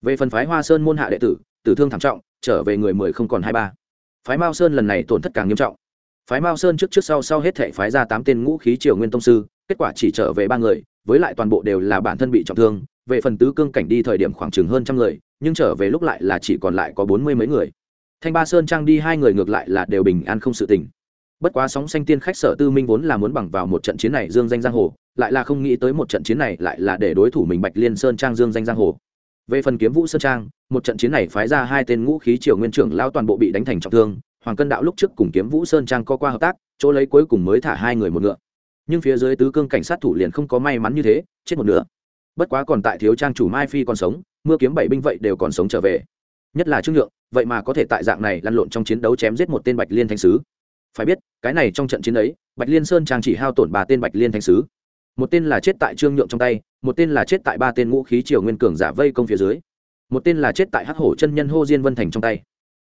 Về phần phái hoa sơn môn hạ đệ tử tử thương thảm trọng, trở về người mười không còn hai ba. Phái mao sơn lần này tổn thất càng nghiêm trọng. Phái mao sơn trước trước sau sau hết thể phái ra tám tên ngũ khí triều nguyên tông sư, kết quả chỉ trở về ba người, với lại toàn bộ đều là bản thân bị trọng thương về phần tứ cương cảnh đi thời điểm khoảng chừng hơn trăm người, nhưng trở về lúc lại là chỉ còn lại có bốn mươi mấy người. Thanh ba sơn trang đi hai người ngược lại là đều bình an không sự tình. Bất quá sóng xanh tiên khách sở tư minh vốn là muốn bằng vào một trận chiến này dương danh giang hồ, lại là không nghĩ tới một trận chiến này lại là để đối thủ mình bạch liên sơn trang dương danh giang hồ. Về phần kiếm vũ sơn trang, một trận chiến này phái ra hai tên ngũ khí triều nguyên trưởng lao toàn bộ bị đánh thành trọng thương, hoàng cân đạo lúc trước cùng kiếm vũ sơn trang có qua hợp tác, chỗ lấy cuối cùng mới thả hai người một ngựa. Nhưng phía dưới tứ cương cảnh sát thủ liền không có may mắn như thế, chết một nửa bất quá còn tại thiếu trang chủ mai phi còn sống, mưa kiếm bảy binh vậy đều còn sống trở về. Nhất là trương nhượng, vậy mà có thể tại dạng này lăn lộn trong chiến đấu chém giết một tên bạch liên thanh sứ. Phải biết, cái này trong trận chiến ấy, bạch liên sơn trang chỉ hao tổn ba tên bạch liên thanh sứ. Một tên là chết tại trương nhượng trong tay, một tên là chết tại ba tên ngũ khí triều nguyên cường giả vây công phía dưới. Một tên là chết tại hắc hổ chân nhân hô diên vân thành trong tay.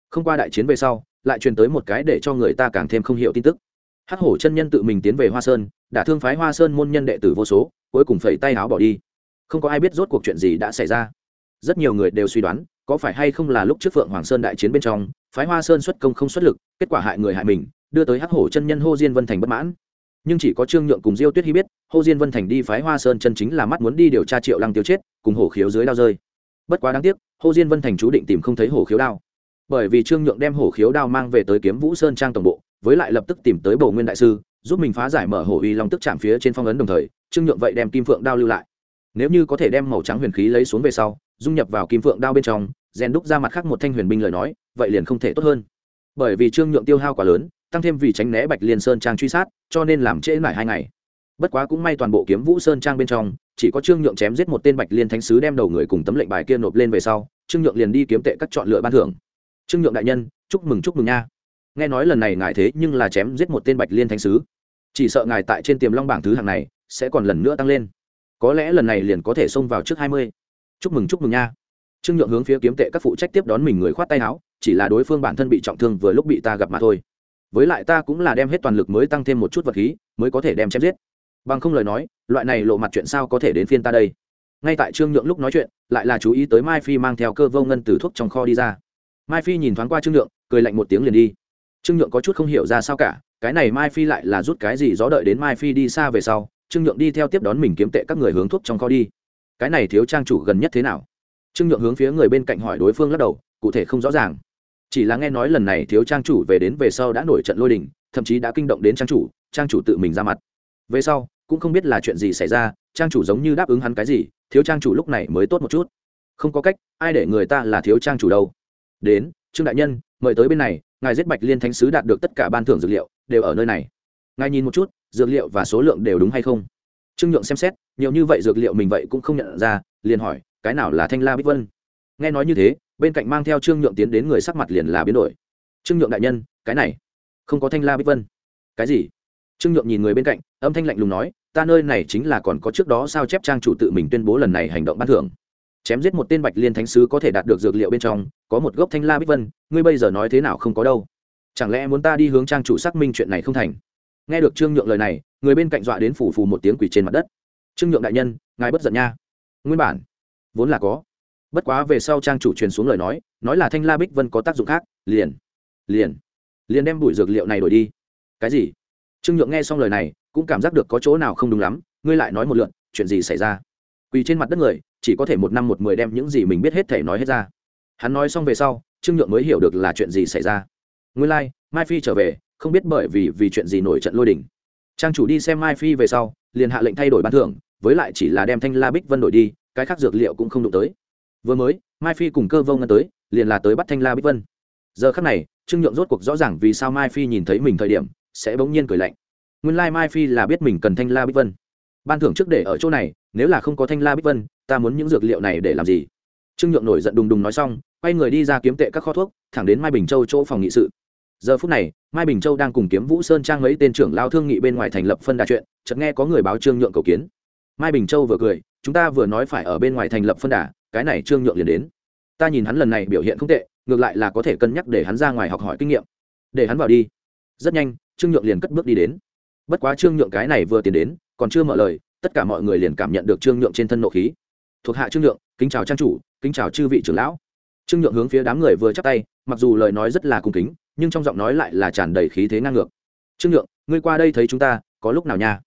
Không qua đại chiến về sau, lại truyền tới một cái để cho người ta càng thêm không hiểu tin tức. Hắc hổ chân nhân tự mình tiến về hoa sơn đã thương phái hoa sơn môn nhân đệ tử vô số, cuối cùng phẩy tay áo bỏ đi không có ai biết rốt cuộc chuyện gì đã xảy ra. Rất nhiều người đều suy đoán, có phải hay không là lúc trước phượng hoàng sơn đại chiến bên trong, phái hoa sơn xuất công không xuất lực, kết quả hại người hại mình, đưa tới hắc hổ chân nhân hô diên vân thành bất mãn. Nhưng chỉ có trương nhượng cùng diêu tuyết hy biết, hô diên vân thành đi phái hoa sơn chân chính là mắt muốn đi điều tra triệu lăng tiêu chết, cùng hổ khiếu dưới đao rơi. Bất quá đáng tiếc, hô diên vân thành chú định tìm không thấy hổ khiếu đao. Bởi vì trương nhượng đem hổ khiếu đao mang về tới kiếm vũ sơn trang tổng bộ, với lại lập tức tìm tới bầu nguyên đại sư, giúp mình phá giải mở hổ uy long tức chạm phía trên phong ấn đồng thời, trương nhượng vậy đem kim phượng đao lưu lại nếu như có thể đem màu trắng huyền khí lấy xuống về sau, dung nhập vào kim phượng đao bên trong, rèn đúc ra mặt khác một thanh huyền binh lời nói, vậy liền không thể tốt hơn. Bởi vì trương nhượng tiêu hao quá lớn, tăng thêm vì tránh né bạch liên sơn trang truy sát, cho nên làm trễ lại hai ngày. Bất quá cũng may toàn bộ kiếm vũ sơn trang bên trong, chỉ có trương nhượng chém giết một tên bạch liên thánh sứ đem đầu người cùng tấm lệnh bài kia nộp lên về sau, trương nhượng liền đi kiếm tệ các chọn lựa ban thưởng. Trương nhượng đại nhân, chúc mừng chúc mừng nha. Nghe nói lần này ngài thế nhưng là chém giết một tên bạch liên thánh sứ. Chỉ sợ ngài tại trên tiềm long bảng thứ hạng này, sẽ còn lần nữa tăng lên có lẽ lần này liền có thể xông vào trước hai mươi. Chúc mừng chúc mừng nha. Trương nhượng hướng phía kiếm tệ các phụ trách tiếp đón mình người khoát tay áo, chỉ là đối phương bản thân bị trọng thương vừa lúc bị ta gặp mà thôi. Với lại ta cũng là đem hết toàn lực mới tăng thêm một chút vật khí, mới có thể đem chém giết. Bằng không lời nói, loại này lộ mặt chuyện sao có thể đến phiên ta đây? Ngay tại trương nhượng lúc nói chuyện, lại là chú ý tới mai phi mang theo cơ vô ngân từ thuốc trong kho đi ra. Mai phi nhìn thoáng qua trương nhượng, cười lạnh một tiếng liền đi. Trương nhượng có chút không hiểu ra sao cả, cái này mai phi lại là rút cái gì gió đợi đến mai phi đi xa về sau trương nhượng đi theo tiếp đón mình kiếm tệ các người hướng thuốc trong kho đi. Cái này thiếu trang chủ gần nhất thế nào? Trương nhượng hướng phía người bên cạnh hỏi đối phương lắc đầu, cụ thể không rõ ràng. Chỉ là nghe nói lần này thiếu trang chủ về đến về sau đã nổi trận lôi đình, thậm chí đã kinh động đến trang chủ trang chủ tự mình ra mặt. Về sau, cũng không biết là chuyện gì xảy ra, trang chủ giống như đáp ứng hắn cái gì, thiếu trang chủ lúc này mới tốt một chút. Không có cách, ai để người ta là thiếu trang chủ đâu. Đến, trương đại nhân, mời tới bên này, ngài giết bạch liên thánh sứ đạt được tất cả ban thưởng dược liệu, đều ở nơi này. Ngài nhìn một chút dược liệu và số lượng đều đúng hay không? Trương nhượng xem xét, nhiều như vậy dược liệu mình vậy cũng không nhận ra, liền hỏi, cái nào là thanh la bích vân? Nghe nói như thế, bên cạnh mang theo trương nhượng tiến đến người sắc mặt liền là biến đổi. Trương nhượng đại nhân, cái này, không có thanh la bích vân. Cái gì? Trương nhượng nhìn người bên cạnh, âm thanh lạnh lùng nói, ta nơi này chính là còn có trước đó sao chép trang chủ tự mình tuyên bố lần này hành động ban thưởng. Chém giết một tên bạch liên thánh sứ có thể đạt được dược liệu bên trong, có một gốc thanh la bích vân, ngươi bây giờ nói thế nào không có đâu? Chẳng lẽ muốn ta đi hướng trang chủ xác minh chuyện này không thành? Nghe được trương nhượng lời này người bên cạnh dọa đến phủ phù một tiếng quỷ trên mặt đất. Trương nhượng đại nhân ngài bất giận nha. Nguyên bản vốn là có. Bất quá về sau trang chủ truyền xuống lời nói nói là thanh la bích vân có tác dụng khác liền liền liền đem bụi dược liệu này đổi đi. Cái gì? Trương nhượng nghe xong lời này cũng cảm giác được có chỗ nào không đúng lắm ngươi lại nói một lượn chuyện gì xảy ra? Quỳ trên mặt đất người chỉ có thể một năm một mười đem những gì mình biết hết thể nói hết ra. Hắn nói xong về sau trương nhượng mới hiểu được là chuyện gì xảy ra. Nguyên lai、like, mai phi trở về không biết bởi vì vì chuyện gì nổi trận lôi đình. Trang chủ đi xem mai phi về sau, liền hạ lệnh thay đổi ban thưởng, với lại chỉ là đem thanh la bích vân đổi đi, cái khác dược liệu cũng không đụng tới. Vừa mới, mai phi cùng cơ vông ngân tới, liền là tới bắt thanh la bích vân. Giờ khắc này, trương nhượng rốt cuộc rõ ràng vì sao mai phi nhìn thấy mình thời điểm, sẽ bỗng nhiên cười lạnh. Nguyên lai、like、mai phi là biết mình cần thanh la bích vân. Ban thưởng trước để ở chỗ này, nếu là không có thanh la bích vân, ta muốn những dược liệu này để làm gì? Trương nhượng nổi giận đùng đùng nói xong, quay người đi ra kiếm tệ các kho thuốc, thẳng đến mai bình châu chỗ phòng nghị sự. Giờ phút này mai bình châu đang cùng kiếm vũ sơn trang mấy tên trưởng lao thương nghị bên ngoài thành lập phân đà chuyện, chợt nghe có người báo trương nhượng cầu kiến. Mai bình châu vừa cười, chúng ta vừa nói phải ở bên ngoài thành lập phân đà, cái này trương nhượng liền đến. Ta nhìn hắn lần này biểu hiện không tệ, ngược lại là có thể cân nhắc để hắn ra ngoài học hỏi kinh nghiệm. Để hắn vào đi. Rất nhanh, trương nhượng liền cất bước đi đến. Bất quá trương nhượng cái này vừa tiến đến, còn chưa mở lời, tất cả mọi người liền cảm nhận được trương nhượng trên thân nộ khí. Thuộc hạ trương nhượng, kính chào trang chủ, kính chào chư vị trưởng lão. Trương nhượng hướng phía đám người vừa chắp tay, mặc dù lời nói rất là cung kính nhưng trong giọng nói lại là tràn đầy khí thế ngang ngược. Trương nhượng, ngươi qua đây thấy chúng ta, có lúc nào nha?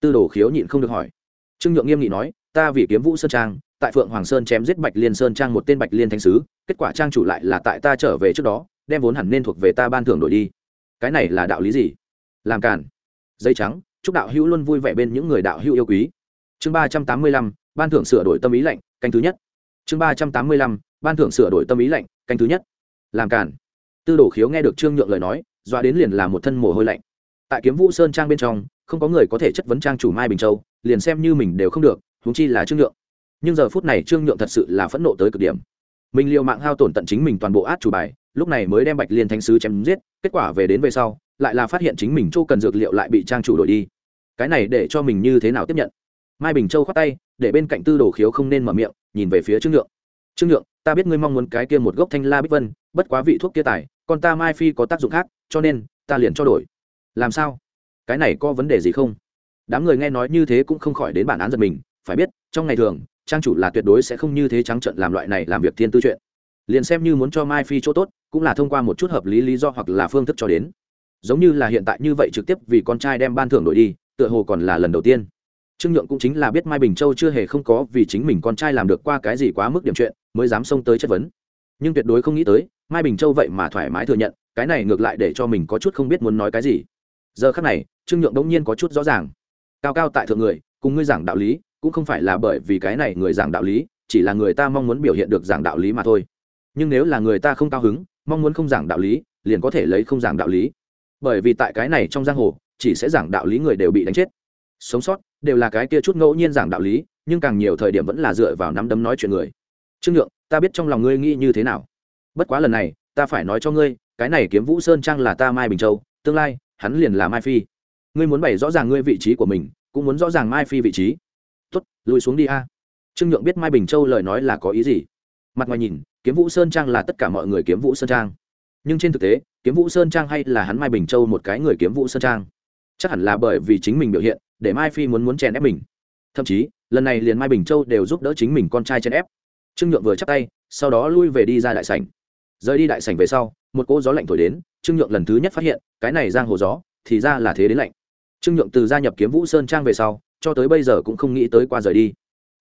Tư đồ khiếu nhịn không được hỏi. Trương nhượng nghiêm nghị nói, ta vì kiếm vũ sơn trang, tại phượng hoàng sơn chém giết bạch liên sơn trang một tên bạch liên thanh sứ, kết quả trang chủ lại là tại ta trở về trước đó, đem vốn hẳn nên thuộc về ta ban thưởng đổi đi. Cái này là đạo lý gì? Làm cản dây trắng, chúc đạo hữu luôn vui vẻ bên những người đạo hữu yêu quý. Chương ba trăm tám mươi lăm, ban thưởng sửa đổi tâm ý lệnh canh thứ nhất. Chương ba trăm tám mươi lăm, ban thưởng sửa đổi tâm ý lệnh canh thứ nhất. Làm cản tư đồ khiếu nghe được trương nhượng lời nói doa đến liền là một thân mồ hôi lạnh. Tại kiếm vũ sơn trang bên trong, không có người có thể chất vấn trang chủ mai bình châu, liền xem như mình đều không được húng chi là trương nhượng. Nhưng giờ phút này trương nhượng thật sự là phẫn nộ tới cực điểm. Mình liều mạng hao tổn tận chính mình toàn bộ át chủ bài, lúc này mới đem bạch liên thanh sứ chém giết, kết quả về đến về sau, lại là phát hiện chính mình chỗ cần dược liệu lại bị trang chủ đổi đi. Cái này để cho mình như thế nào tiếp nhận? Mai bình châu khoát tay, để bên cạnh tư đồ khiếu không nên mở miệng, nhìn về phía trương nhượng. Trương nhượng, ta biết ngươi mong muốn cái kia một gốc thanh la bích vân, bất quá vị thuốc kia tài con ta mai phi có tác dụng khác, cho nên, ta liền cho đổi. Làm sao? Cái này có vấn đề gì không? Đám người nghe nói như thế cũng không khỏi đến bản án giật mình, phải biết, trong ngày thường, trang chủ là tuyệt đối sẽ không như thế trắng trận làm loại này làm việc thiên tư chuyện. Liền xem như muốn cho mai phi chỗ tốt, cũng là thông qua một chút hợp lý lý do hoặc là phương thức cho đến. Giống như là hiện tại như vậy trực tiếp vì con trai đem ban thưởng đổi đi, tựa hồ còn là lần đầu tiên. Trương nhượng cũng chính là biết mai bình châu chưa hề không có vì chính mình con trai làm được qua cái gì quá mức điểm chuyện, mới dám xông tới chất vấn nhưng tuyệt đối không nghĩ tới, mai bình châu vậy mà thoải mái thừa nhận, cái này ngược lại để cho mình có chút không biết muốn nói cái gì. Giờ khác này, trương nhượng đống nhiên có chút rõ ràng. Cao cao tại thượng người, cùng ngươi giảng đạo lý, cũng không phải là bởi vì cái này người giảng đạo lý, chỉ là người ta mong muốn biểu hiện được giảng đạo lý mà thôi. Nhưng nếu là người ta không cao hứng, mong muốn không giảng đạo lý, liền có thể lấy không giảng đạo lý. Bởi vì tại cái này trong giang hồ, chỉ sẽ giảng đạo lý người đều bị đánh chết. Sống sót, đều là cái kia chút ngẫu nhiên giảng đạo lý, nhưng càng nhiều thời điểm vẫn là dựa vào nắm đấm nói chuyện người trương nhượng, ta biết trong lòng ngươi nghĩ như thế nào. Bất quá lần này, ta phải nói cho ngươi, cái này kiếm vũ sơn trang là ta mai bình châu, tương lai, hắn liền là mai phi. Ngươi muốn bày rõ ràng ngươi vị trí của mình, cũng muốn rõ ràng mai phi vị trí. Tuất lùi xuống đi a. Trương nhượng biết mai bình châu lời nói là có ý gì. Mặt ngoài nhìn, kiếm vũ sơn trang là tất cả mọi người kiếm vũ sơn trang. Nhưng trên thực tế, kiếm vũ sơn trang hay là hắn mai bình châu một cái người kiếm vũ sơn trang? Chắc hẳn là bởi vì chính mình biểu hiện, để mai phi muốn muốn chèn ép mình. Thậm chí, lần này liền mai bình châu đều giúp đỡ chính mình con trai chèn ép trương nhượng vừa chắc tay, sau đó lui về đi ra đại sảnh. Rời đi đại sảnh về sau, một cỗ gió lạnh thổi đến, trương nhượng lần thứ nhất phát hiện, cái này giang hồ gió, thì ra là thế đến lạnh. Trương nhượng từ gia nhập kiếm vũ sơn trang về sau, cho tới bây giờ cũng không nghĩ tới qua rời đi.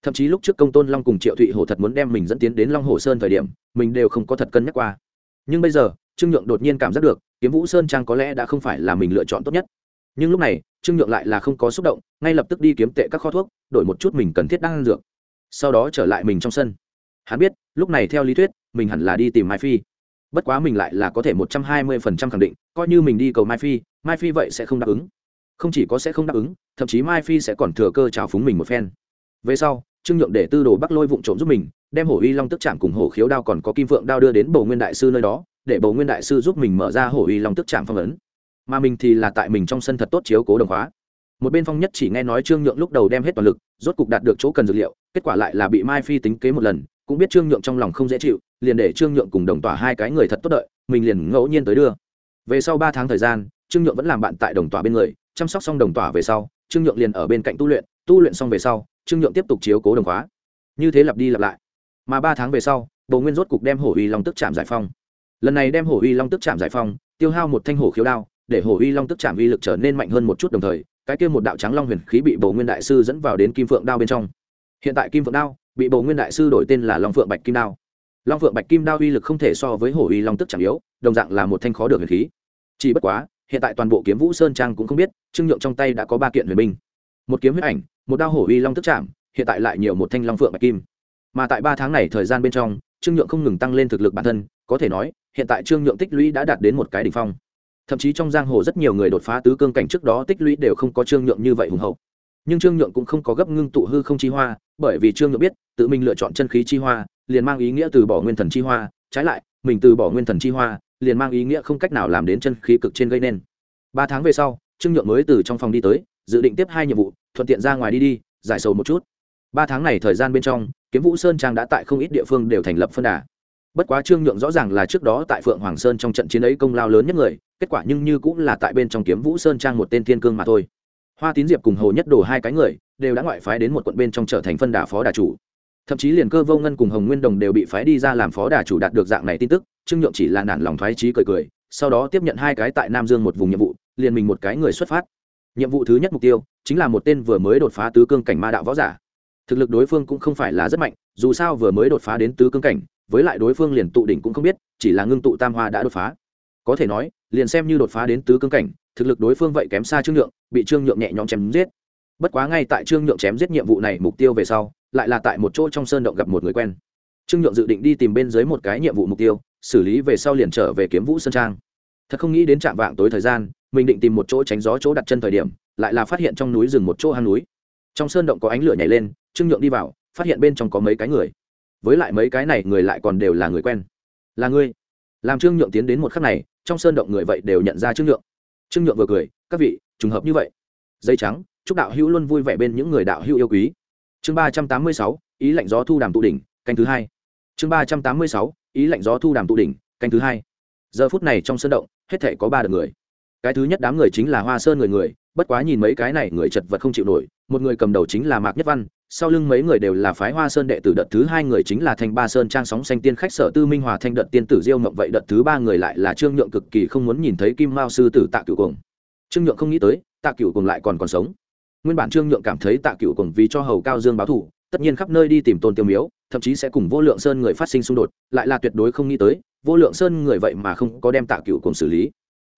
Thậm chí lúc trước công tôn long cùng triệu thụy hồ thật muốn đem mình dẫn tiến đến long hồ sơn thời điểm, mình đều không có thật cân nhắc qua. Nhưng bây giờ, trương nhượng đột nhiên cảm giác được, kiếm vũ sơn trang có lẽ đã không phải là mình lựa chọn tốt nhất. Nhưng lúc này, trương nhượng lại là không có xúc động, ngay lập tức đi kiếm tệ các kho thuốc, đổi một chút mình cần thiết đang ăn dược. Sau đó trở lại mình trong sân hắn biết, lúc này theo lý thuyết, mình hẳn là đi tìm mai phi. Bất quá mình lại là có thể một trăm hai mươi phần trăm khẳng định, coi như mình đi cầu mai phi mai phi vậy sẽ không đáp ứng. Không chỉ có sẽ không đáp ứng, thậm chí mai phi sẽ còn thừa cơ trào phúng mình một phen. Về sau, trương nhượng để tư đồ bắc lôi vụn trộm giúp mình, đem hổ uy long tức chạm cùng hổ khiếu đao còn có kim phượng đao đưa đến bầu nguyên đại sư nơi đó, để bầu nguyên đại sư giúp mình mở ra hổ uy long tức chạm phong ấn. Mà mình thì là tại mình trong sân thật tốt chiếu cố đồng hóa. Một bên phong nhất chỉ nghe nói trương nhượng lúc đầu đem hết toàn lực, rốt cục đạt được chỗ cần dược liệu, kết quả lại là bị mai phi tính kế một lần cũng biết trương nhượng trong lòng không dễ chịu, liền để trương nhượng cùng đồng tỏa hai cái người thật tốt đợi, mình liền ngẫu nhiên tới đưa. Về sau ba tháng thời gian, trương nhượng vẫn làm bạn tại đồng tỏa bên người, chăm sóc xong đồng tỏa về sau, trương nhượng liền ở bên cạnh tu luyện tu luyện xong về sau, trương nhượng tiếp tục chiếu cố đồng khóa. Như thế lặp đi lặp lại. Mà ba tháng về sau bầu nguyên rốt cục đem hổ uy long tức chạm giải phong lần này đem hổ uy long tức chạm giải phong tiêu hao một thanh hổ khiếu đao, để hổ uy long tức chạm uy lực trở nên mạnh hơn một chút đồng thời, cái kia một đạo trắng long huyền khí bị bầu nguyên đại sư dẫn vào đến kim phượng đao bên trong. Hiện tại kim phượng đao bị bầu nguyên đại sư đổi tên là long phượng bạch kim đao. Long phượng bạch kim đao uy lực không thể so với hổ uy long tức chạm yếu, đồng dạng là một thanh khó được huyền khí. Chỉ bất quá, hiện tại toàn bộ kiếm vũ sơn trang cũng không biết, trương nhượng trong tay đã có ba kiện huyền binh. Một kiếm huyết ảnh, một đao hổ uy long tức chạm, hiện tại lại nhiều một thanh long phượng bạch kim. Mà tại ba tháng này thời gian bên trong, trương nhượng không ngừng tăng lên thực lực bản thân, có thể nói, hiện tại trương nhượng tích lũy đã đạt đến một cái đ ỉ n h phong. Thậm chí trong giang hồ rất nhiều người đột phá tứ cương cảnh trước đó tích lũy đều không có trương nhượng như vậy hùng hậu. Nhưng trương nhượng cũng không có gấp ngưng tụ hư không chi hoa bởi vì trương nhượng biết, tự mình lựa chọn chân khí chi hoa, liền mang ý nghĩa từ bỏ nguyên thần chi hoa, trái lại, mình từ bỏ nguyên thần chi hoa, liền mang ý nghĩa không cách nào làm đến chân khí cực trên gây nên. Ba tháng về sau, trương nhượng mới từ trong phòng đi tới, dự định tiếp hai nhiệm vụ, thuận tiện ra ngoài đi đi, giải sầu một chút. Ba tháng này thời gian bên trong, kiếm vũ sơn trang đã tại không ít địa phương đều thành lập phân đà. Bất quá trương nhượng rõ ràng là trước đó tại phượng hoàng sơn trong trận chiến ấy công lao lớn nhất người, kết quả nhưng như cũng là tại bên trong kiếm vũ sơn trang một tên thiên cương mà thôi hoa tín diệp cùng hồ nhất đồ hai cái người đều đã ngoại phái đến một quận bên trong trở thành phân đà phó đà chủ. Thậm chí liền cơ vô ngân cùng hồng nguyên đồng đều bị phái đi ra làm phó đà chủ đạt được dạng này tin tức, trương nhượng chỉ là nản lòng thoái trí cười cười, sau đó tiếp nhận hai cái tại nam dương một vùng nhiệm vụ, liền mình một cái người xuất phát. Nhiệm vụ thứ nhất mục tiêu chính là một tên vừa mới đột phá tứ cương cảnh ma đạo võ giả. Thực lực đối phương cũng không phải là rất mạnh, dù sao vừa mới đột phá đến tứ cương cảnh, với lại đối phương liền tụ đỉnh cũng không biết, chỉ là ngưng tụ tam hoa đã đột phá. Có thể nói, liền xem như đột phá đến tứ cương cảnh thực lực đối phương vậy kém xa trương nhượng, bị trương nhượng nhẹ nhõm chém giết. Bất quá ngay tại trương nhượng chém giết nhiệm vụ này mục tiêu về sau, lại là tại một chỗ trong sơn động gặp một người quen. Trương nhượng dự định đi tìm bên dưới một cái nhiệm vụ mục tiêu, xử lý về sau liền trở về kiếm vũ sơn trang. Thật không nghĩ đến trạm vạng tối thời gian, mình định tìm một chỗ tránh gió chỗ đặt chân thời điểm, lại là phát hiện trong núi rừng một chỗ hang núi. Trong sơn động có ánh lửa nhảy lên, trương nhượng đi vào, phát hiện bên trong có mấy cái người. Với lại mấy cái này người lại còn đều là người quen. Là ngươi. Làm trương nhượng tiến đến một khắc này, trong sơn động người vậy đều nhận ra trương nhượng trương nhượng vừa cười, các vị, trùng hợp như vậy. Dây trắng, chúc đạo hữu luôn vui vẻ bên những người đạo hữu yêu quý. Chương ba trăm tám mươi sáu, ý lạnh gió thu đàm tụ đỉnh, canh thứ hai. Chương ba trăm tám mươi sáu, ý lạnh gió thu đàm tụ đỉnh, canh thứ hai. Giờ phút này trong sân động, hết thể có ba đợt người. Cái thứ nhất đám người chính là hoa sơn người người, bất quá nhìn mấy cái này người chật vật không chịu nổi, một người cầm đầu chính là mạc nhất văn sau lưng mấy người đều là phái hoa sơn đệ tử đợt thứ hai người chính là thanh ba sơn trang sóng xanh tiên khách sở tư minh hòa, thanh đợt tiên tử diêu mộng vậy đợt thứ ba người lại là trương nhượng cực kỳ không muốn nhìn thấy kim mao sư tử tạ cựu cùng trương nhượng không nghĩ tới, tạ cựu cùng lại còn còn sống. Nguyên bản trương nhượng cảm thấy tạ cựu cùng vì cho hầu cao dương báo thù tất nhiên khắp nơi đi tìm tôn tiêu miếu, thậm chí sẽ cùng vô lượng sơn người phát sinh xung đột, lại là tuyệt đối không nghĩ tới, vô lượng sơn người vậy mà không có đem tạ cựu cùng xử lý.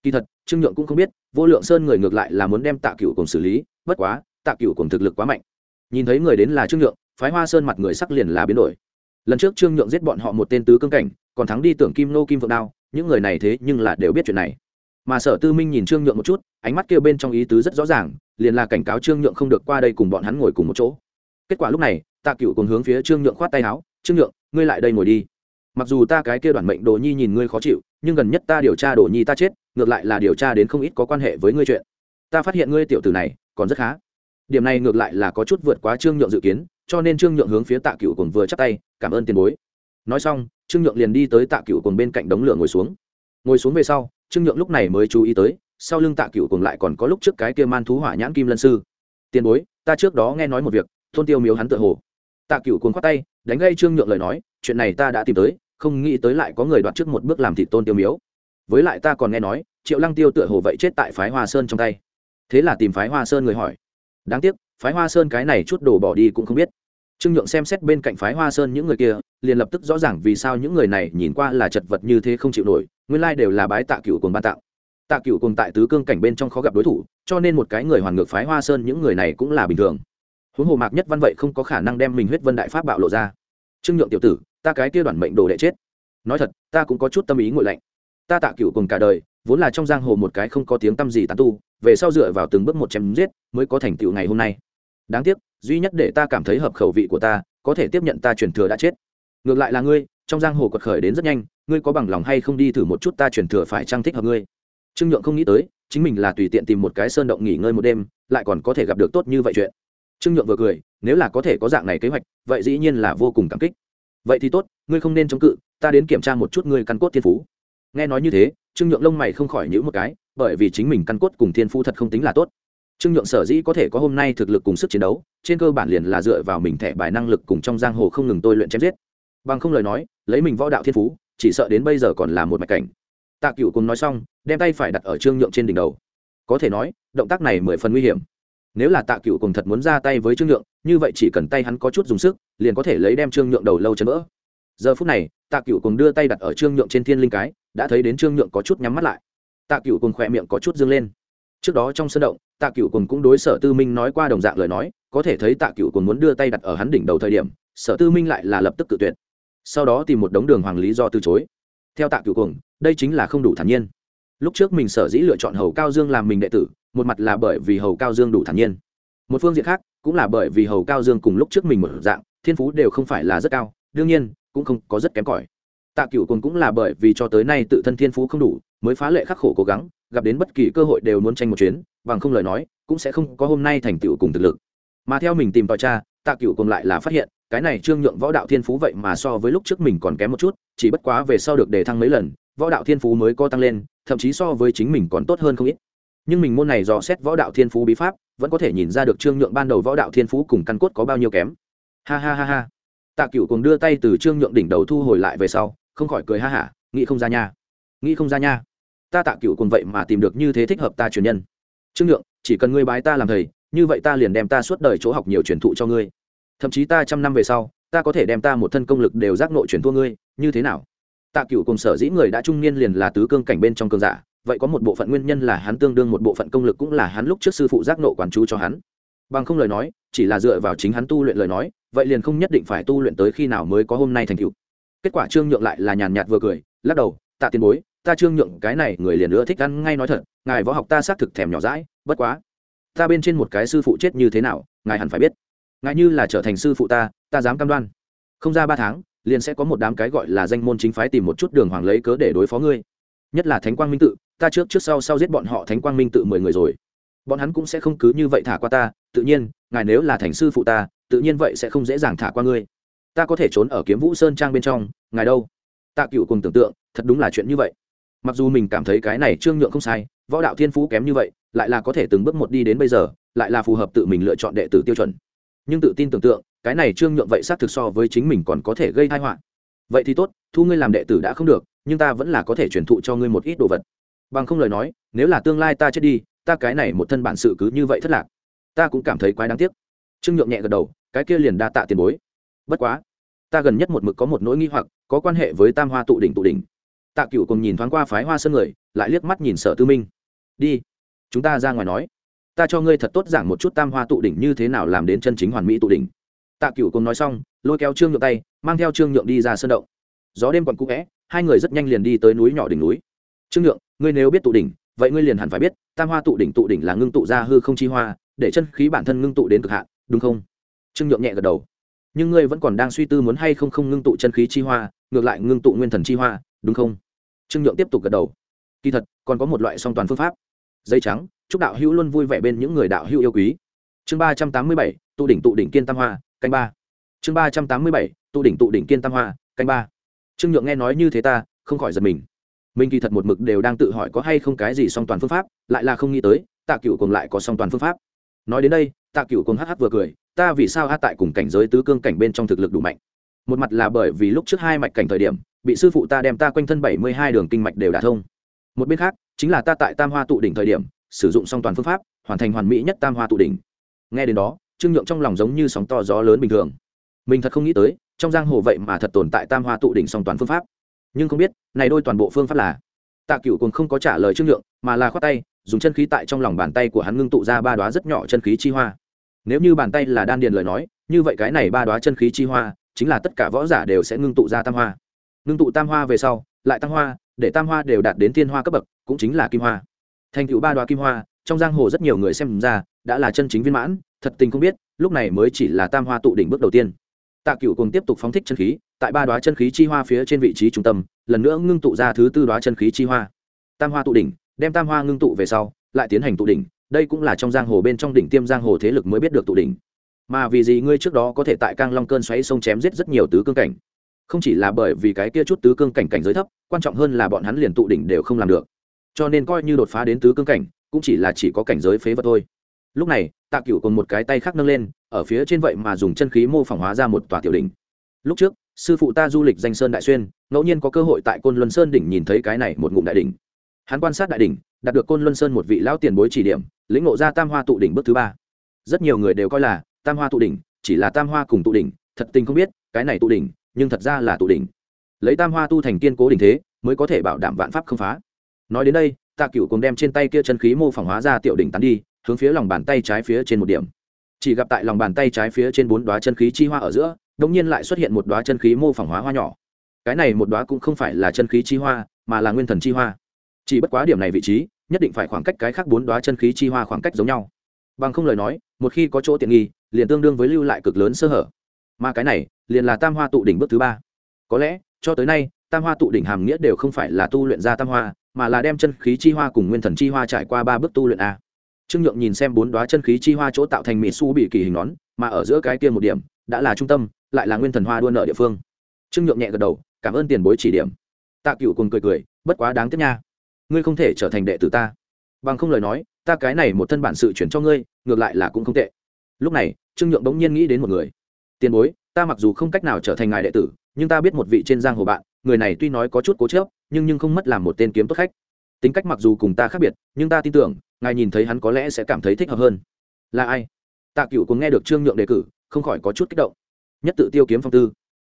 Kỳ thật, trương nhượng cũng không biết, vô lượng sơn người ngược lại là muốn đem tạ cựu cùng xử lý, bất quá, tạ cựu cùng thực lực quá mạnh nhìn thấy người đến là trương nhượng, phái hoa sơn mặt người sắc liền là biến đổi. Lần trước trương nhượng giết bọn họ một tên tứ cương cảnh, còn thắng đi tưởng kim nô kim vượng đao, những người này thế nhưng là đều biết chuyện này. Mà sở tư minh nhìn trương nhượng một chút, ánh mắt kêu bên trong ý tứ rất rõ ràng, liền là cảnh cáo trương nhượng không được qua đây cùng bọn hắn ngồi cùng một chỗ. Kết quả lúc này, tạ cựu cùng hướng phía trương nhượng khoát tay áo, trương nhượng, ngươi lại đây ngồi đi. Mặc dù ta cái kia đoàn mệnh đồ nhi nhìn ngươi khó chịu, nhưng gần nhất ta điều tra đồ nhi ta chết, ngược lại là điều tra đến không ít có quan hệ với ngươi chuyện. Ta phát hiện ngươi tiểu tử này, còn rất khá điểm này ngược lại là có chút vượt quá trương nhượng dự kiến, cho nên trương nhượng hướng phía tạ cựu cùng vừa chắc tay, cảm ơn tiền bối. Nói xong, trương nhượng liền đi tới tạ cựu cùng bên cạnh đống lửa ngồi xuống. Ngồi xuống về sau, trương nhượng lúc này mới chú ý tới, sau lưng tạ cựu cùng lại còn có lúc trước cái kia man thú hỏa nhãn kim lân sư. Tiền bối, ta trước đó nghe nói một việc thôn tiêu miếu hắn tự hồ. Tạ cựu cùng khoát tay, đánh gây trương nhượng lời nói, chuyện này ta đã tìm tới, không nghĩ tới lại có người đoạt trước một bước làm thịt tôn tiêu miếu. Với lại ta còn nghe nói, triệu lăng tiêu tựa hồ vậy chết tại phái hoa sơn trong tay. Thế là tìm phái hoa sơn người hỏi đáng tiếc, phái hoa sơn cái này chút đồ bỏ đi cũng không biết. Trương nhượng xem xét bên cạnh phái hoa sơn những người kia, liền lập tức rõ ràng vì sao những người này nhìn qua là chật vật như thế không chịu nổi, nguyên lai đều là bái tạ cựu cùng ban tạo tạ cựu cùng tại tứ cương cảnh bên trong khó gặp đối thủ, cho nên một cái người hoàn ngược phái hoa sơn những người này cũng là bình thường. Huống hồ mạc nhất văn vậy không có khả năng đem mình huyết vân đại pháp bạo lộ ra. Trương nhượng tiểu tử, ta cái kia đoàn mệnh đồ đệ chết. Nói thật, ta cũng có chút tâm ý ngội lạnh ta tạ cựu cùng cả đời, vốn là trong giang hồ một cái không có tiếng tăm gì tán tu, về sau dựa vào từng bước một chém giết mới có thành tựu ngày hôm nay. Đáng tiếc, duy nhất để ta cảm thấy hợp khẩu vị của ta, có thể tiếp nhận ta truyền thừa đã chết. Ngược lại là ngươi, trong giang hồ quật khởi đến rất nhanh, ngươi có bằng lòng hay không đi thử một chút ta truyền thừa phải trang thích hợp ngươi? Trương nhượng không nghĩ tới, chính mình là tùy tiện tìm một cái sơn động nghỉ ngơi một đêm, lại còn có thể gặp được tốt như vậy chuyện. Trương nhượng vừa cười, nếu là có thể có dạng này kế hoạch, vậy dĩ nhiên là vô cùng cảm kích. Vậy thì tốt, ngươi không nên chống cự, ta đến kiểm tra một chút ngươi căn cốt thiên phú nghe nói như thế, trương nhượng lông mày không khỏi nhữ một cái, bởi vì chính mình căn cốt cùng thiên phú thật không tính là tốt. Trương nhượng sở dĩ có thể có hôm nay thực lực cùng sức chiến đấu, trên cơ bản liền là dựa vào mình thẻ bài năng lực cùng trong giang hồ không ngừng tôi luyện chém giết. Bằng không lời nói, lấy mình võ đạo thiên phú, chỉ sợ đến bây giờ còn là một mạch cảnh. Tạ cựu cùng nói xong, đem tay phải đặt ở trương nhượng trên đỉnh đầu. Có thể nói, động tác này mười phần nguy hiểm. Nếu là tạ cựu cùng thật muốn ra tay với trương nhượng, như vậy chỉ cần tay hắn có chút dùng sức, liền có thể lấy đem trương nhượng đầu lâu chấn vỡ giờ phút này, tạ cựu cùng đưa tay đặt ở trương nhượng trên thiên linh cái, đã thấy đến trương nhượng có chút nhắm mắt lại. Tạ cựu cùng khỏe miệng có chút dâng lên. Trước đó trong sân động, tạ cựu cùng cũng đối sở tư minh nói qua đồng dạng lời nói, có thể thấy tạ cựu cùng muốn đưa tay đặt ở hắn đỉnh đầu thời điểm, sở tư minh lại là lập tức cự tuyệt. Sau đó tìm một đống đường hoàng lý do từ chối. Theo tạ cựu cùng đây chính là không đủ thản nhiên. Lúc trước mình sở dĩ lựa chọn hầu cao dương làm mình đệ tử, một mặt là bởi vì hầu cao dương đủ thản nhiên. Một phương diện khác, cũng là bởi vì hầu cao dương cùng lúc trước mình một dạng, thiên phú đều không phải là rất cao. Đương nhiên cũng không có rất kém cỏi. Tạ cựu cùng cũng là bởi vì cho tới nay tự thân thiên phú không đủ, mới phá lệ khắc khổ cố gắng, gặp đến bất kỳ cơ hội đều muốn tranh một chuyến, bằng không lời nói, cũng sẽ không có hôm nay thành tựu cùng thực lực. Mà theo mình tìm tòi cha tạ cựu cùng lại là phát hiện, cái này trương nhượng võ đạo thiên phú vậy mà so với lúc trước mình còn kém một chút, chỉ bất quá về sau được đề thăng mấy lần, võ đạo thiên phú mới có tăng lên, thậm chí so với chính mình còn tốt hơn không ít. Nhưng mình môn này dò xét võ đạo thiên phú bí pháp, vẫn có thể nhìn ra được trương nhượng ban đầu võ đạo thiên phú cùng căn cốt có bao nhiêu kém. Ha ha ha ha tạ cựu cùng đưa tay từ trương nhượng đỉnh đầu thu hồi lại về sau, không khỏi cười ha hả, nghĩ không ra nha. Nghĩ không ra nha. Ta tạ cựu cùng vậy mà tìm được như thế thích hợp ta truyền nhân. Trương nhượng, chỉ cần ngươi bái ta làm thầy, như vậy ta liền đem ta suốt đời chỗ học nhiều truyền thụ cho ngươi. Thậm chí ta trăm năm về sau, ta có thể đem ta một thân công lực đều giác nội truyền thua ngươi, như thế nào? Tạ cựu cùng sở dĩ người đã trung niên liền là tứ cương cảnh bên trong cương giả, vậy có một bộ phận nguyên nhân là hắn tương đương một bộ phận công lực cũng là hắn lúc trước sư phụ giác nộ quản chú cho hắn. Bằng không lời nói, chỉ là dựa vào chính hắn tu luyện lời nói vậy liền không nhất định phải tu luyện tới khi nào mới có hôm nay thành tựu. Kết quả trương nhượng lại là nhàn nhạt vừa cười, lắc đầu, tạ tiền bối, ta trương nhượng, cái này người liền nữa thích ăn ngay nói thật, ngài võ học ta xác thực thèm nhỏ rãi bất quá, ta bên trên một cái sư phụ chết như thế nào, ngài hẳn phải biết. Ngài như là trở thành sư phụ ta ta dám cam đoan. Không ra ba tháng, liền sẽ có một đám cái gọi là danh môn chính phái tìm một chút đường hoàng lấy cớ để đối phó ngươi. Nhất là thánh quang minh tự, ta trước trước sau sau giết bọn họ thánh quang minh tự mười người rồi. Bọn hắn cũng sẽ không cứ như vậy thả qua ta, tự nhiên, ngài nếu là thành sư phụ ta tự nhiên vậy sẽ không dễ dàng thả qua ngươi. Ta có thể trốn ở kiếm vũ sơn trang bên trong, ngài đâu? Tạ cựu cùng tưởng tượng, thật đúng là chuyện như vậy. Mặc dù mình cảm thấy cái này trương nhượng không sai, võ đạo thiên phú kém như vậy, lại là có thể từng bước một đi đến bây giờ, lại là phù hợp tự mình lựa chọn đệ tử tiêu chuẩn. Nhưng tự tin tưởng tượng, cái này trương nhượng vậy xác thực so với chính mình còn có thể gây tai họa. Vậy thì tốt, thu ngươi làm đệ tử đã không được, nhưng ta vẫn là có thể truyền thụ cho ngươi một ít đồ vật. Bằng không lời nói, nếu là tương lai ta chết đi, ta cái này một thân bản sự cứ như vậy thất lạc. Ta cũng cảm thấy quái đáng tiếc trương nhượng nhẹ gật đầu, cái kia liền đa tạ tiền bối. Bất quá, ta gần nhất một mực có một nỗi nghi hoặc, có quan hệ với tam hoa tụ đỉnh tụ đỉnh. Tạ cựu cùng nhìn thoáng qua phái hoa sơn người, lại liếc mắt nhìn sở tư minh. Đi, chúng ta ra ngoài nói. Ta cho ngươi thật tốt giảng một chút tam hoa tụ đỉnh như thế nào làm đến chân chính hoàn mỹ tụ đỉnh. Tạ cựu cùng nói xong, lôi kéo trương nhượng tay, mang theo trương nhượng đi ra sân động. Gió đêm còn cũ vẽ hai người rất nhanh liền đi tới núi nhỏ đỉnh núi. Trương nhượng, ngươi nếu biết tụ đỉnh, vậy ngươi liền hẳn phải biết, tam hoa tụ đỉnh tụ đỉnh là ngưng tụ ra hư không chi hoa, để chân khí bản thân ngưng tụ đến cực hạn đúng không? Trương nhượng nhẹ gật đầu. Nhưng ngươi vẫn còn đang suy tư muốn hay không không ngưng tụ chân khí chi hoa, ngược lại ngưng tụ nguyên thần chi hoa, đúng không? Trương nhượng tiếp tục gật đầu. Kỳ thật, còn có một loại song toàn phương pháp. Dây trắng, chúc đạo hữu luôn vui vẻ bên những người đạo hữu yêu quý. Chương ba trăm tám mươi bảy, tụ đỉnh tụ đỉnh kiên tam hoa, canh ba. Chương ba trăm tám mươi bảy, tụ đỉnh tụ đỉnh kiên tam hoa, canh ba. Trương nhượng nghe nói như thế ta, không khỏi giật mình. Mình kỳ thật một mực đều đang tự hỏi có hay không cái gì song toàn phương pháp, lại là không nghĩ tới, tạ cựu cùng lại có song toàn phương pháp. Nói đến đây tạ cựu cùng hh vừa cười, ta vì sao a tại cùng cảnh giới tứ cương cảnh bên trong thực lực đủ mạnh? Một mặt là bởi vì lúc trước hai mạch cảnh thời điểm, bị sư phụ ta đem ta quanh thân bảy mươi hai đường kinh mạch đều đả thông. Một bên khác, chính là ta tại tam hoa tụ đỉnh thời điểm, sử dụng song toàn phương pháp, hoàn thành hoàn mỹ nhất tam hoa tụ đỉnh. Nghe đến đó, trương nhượng trong lòng giống như sóng to gió lớn bình thường. Mình thật không nghĩ tới, trong giang hồ vậy mà thật tồn tại tam hoa tụ đỉnh song toàn phương pháp. Nhưng không biết, này đôi toàn bộ phương pháp là? Tạ cựu cùng không có trả lời trương nhượng, mà là khoát tay, dùng chân khí tại trong lòng bàn tay của hắn ngưng tụ ra ba đoá rất nhỏ chân khí chi hoa nếu như bàn tay là đan điền lời nói, như vậy cái này ba đoá chân khí chi hoa, chính là tất cả võ giả đều sẽ ngưng tụ ra tam hoa. Ngưng tụ tam hoa về sau, lại tăng hoa, để tam hoa đều đạt đến thiên hoa cấp bậc, cũng chính là kim hoa. Thành tựu ba đoá kim hoa, trong giang hồ rất nhiều người xem ra, đã là chân chính viên mãn, thật tình không biết, lúc này mới chỉ là tam hoa tụ đỉnh bước đầu tiên. Tạ cựu cùng tiếp tục phóng thích chân khí, tại ba đoá chân khí chi hoa phía trên vị trí trung tâm, lần nữa ngưng tụ ra thứ tư đoá chân khí chi hoa. Tam hoa tụ đỉnh, đem tam hoa ngưng tụ về sau, lại tiến hành tụ đỉnh đây cũng là trong giang hồ bên trong đỉnh tiêm giang hồ thế lực mới biết được tụ đỉnh. Mà vì gì ngươi trước đó có thể tại cang long cơn xoáy sông chém giết rất nhiều tứ cương cảnh? Không chỉ là bởi vì cái kia chút tứ cương cảnh cảnh giới thấp, quan trọng hơn là bọn hắn liền tụ đỉnh đều không làm được. Cho nên coi như đột phá đến tứ cương cảnh, cũng chỉ là chỉ có cảnh giới phế vật thôi. Lúc này, tạ cựu còn một cái tay khác nâng lên, ở phía trên vậy mà dùng chân khí mô phỏng hóa ra một tòa tiểu đỉnh. Lúc trước, sư phụ ta du lịch danh sơn đại xuyên, ngẫu nhiên có cơ hội tại côn luân sơn đỉnh nhìn thấy cái này một ngụm đại đỉnh. Hắn quan sát đại đỉnh, đạt được côn luân sơn một vị lão tiền bối chỉ điểm lĩnh ngộ ra tam hoa tụ đỉnh bước thứ ba. Rất nhiều người đều coi là tam hoa tụ đỉnh, chỉ là tam hoa cùng tụ đỉnh, thật tình không biết, cái này tụ đỉnh, nhưng thật ra là tụ đỉnh. Lấy tam hoa tu thành kiên cố đỉnh thế, mới có thể bảo đảm vạn pháp không phá. Nói đến đây, tạ cựu cùng đem trên tay kia chân khí mô phỏng hóa ra tiểu đỉnh tán đi, hướng phía lòng bàn tay trái phía trên một điểm. Chỉ gặp tại lòng bàn tay trái phía trên bốn đoá chân khí chi hoa ở giữa đống nhiên lại xuất hiện một đoá chân khí mô phỏng hóa hoa nhỏ. Cái này một đoá cũng không phải là chân khí chi hoa, mà là nguyên thần chi hoa. Chỉ bất quá điểm này vị trí nhất định phải khoảng cách cái khác bốn đoá chân khí chi hoa khoảng cách giống nhau. Bằng không lời nói, một khi có chỗ tiện nghi, liền tương đương với lưu lại cực lớn sơ hở. Mà cái này, liền là tam hoa tụ đỉnh bước thứ ba. Có lẽ, cho tới nay, tam hoa tụ đỉnh hàm nghĩa đều không phải là tu luyện ra tam hoa, mà là đem chân khí chi hoa cùng nguyên thần chi hoa trải qua ba bước tu luyện a. Trương nhượng nhìn xem bốn đoá chân khí chi hoa chỗ tạo thành mỹ su bị kỳ hình nón, mà ở giữa cái kia một điểm, đã là trung tâm, lại là nguyên thần hoa đua nợ địa phương. Trương nhượng nhẹ gật đầu, cảm ơn tiền bối chỉ điểm. Tạ cựu cùng cười cười, bất quá đáng tiếc nha ngươi không thể trở thành đệ tử ta. Bằng không lời nói, ta cái này một thân bản sự chuyển cho ngươi, ngược lại là cũng không tệ. Lúc này, trương nhượng bỗng nhiên nghĩ đến một người. Tiền bối, ta mặc dù không cách nào trở thành ngài đệ tử, nhưng ta biết một vị trên giang hồ bạn, người này tuy nói có chút cố chớp nhưng nhưng không mất làm một tên kiếm tốt khách. Tính cách mặc dù cùng ta khác biệt, nhưng ta tin tưởng, ngài nhìn thấy hắn có lẽ sẽ cảm thấy thích hợp hơn. Là ai? Tạ cựu cũng nghe được trương nhượng đề cử, không khỏi có chút kích động. Nhất tự tiêu kiếm phong tư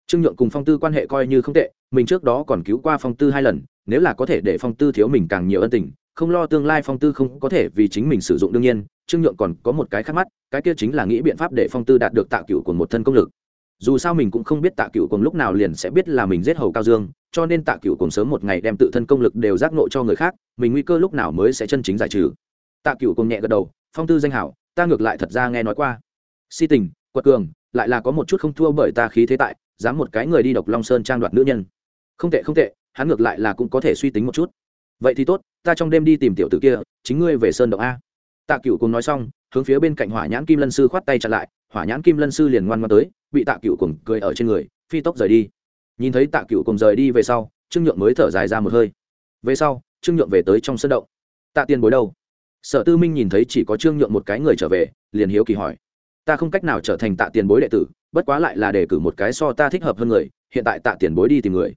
trương nhượng cùng phong tư quan hệ coi như không tệ, mình trước đó còn cứu qua phong tư hai lần, nếu là có thể để phong tư thiếu mình càng nhiều ân tình, không lo tương lai phong tư không có thể vì chính mình sử dụng đương nhiên, trương nhượng còn có một cái khác mắt, cái kia chính là nghĩ biện pháp để phong tư đạt được tạ cựu của một thân công lực. Dù sao mình cũng không biết tạ cựu cùng lúc nào liền sẽ biết là mình giết hầu cao dương, cho nên tạ cựu cùng sớm một ngày đem tự thân công lực đều giác nộ cho người khác, mình nguy cơ lúc nào mới sẽ chân chính giải trừ. Tạ cựu cùng nhẹ gật đầu, phong tư danh hảo, ta ngược lại thật ra nghe nói qua. Si tình, quật cường, lại là có một chút không thua bởi ta khí thế tại dám một cái người đi độc long sơn trang đoạt nữ nhân không tệ không tệ hắn ngược lại là cũng có thể suy tính một chút vậy thì tốt ta trong đêm đi tìm tiểu tử kia chính ngươi về sơn động a tạ cựu cùng nói xong hướng phía bên cạnh hỏa nhãn kim lân sư khoát tay chặn lại hỏa nhãn kim lân sư liền ngoan ngoan tới bị tạ cựu cùng cười ở trên người phi tốc rời đi nhìn thấy tạ cựu cùng rời đi về sau trương nhượng mới thở dài ra một hơi về sau trương nhượng về tới trong sân động tạ tiền bối đâu sở tư minh nhìn thấy chỉ có trương nhượng một cái người trở về liền hiếu kỳ hỏi ta không cách nào trở thành tạ tiền bối đệ tử, bất quá lại là để cử một cái so ta thích hợp hơn người, hiện tại tạ tiền bối đi tìm người.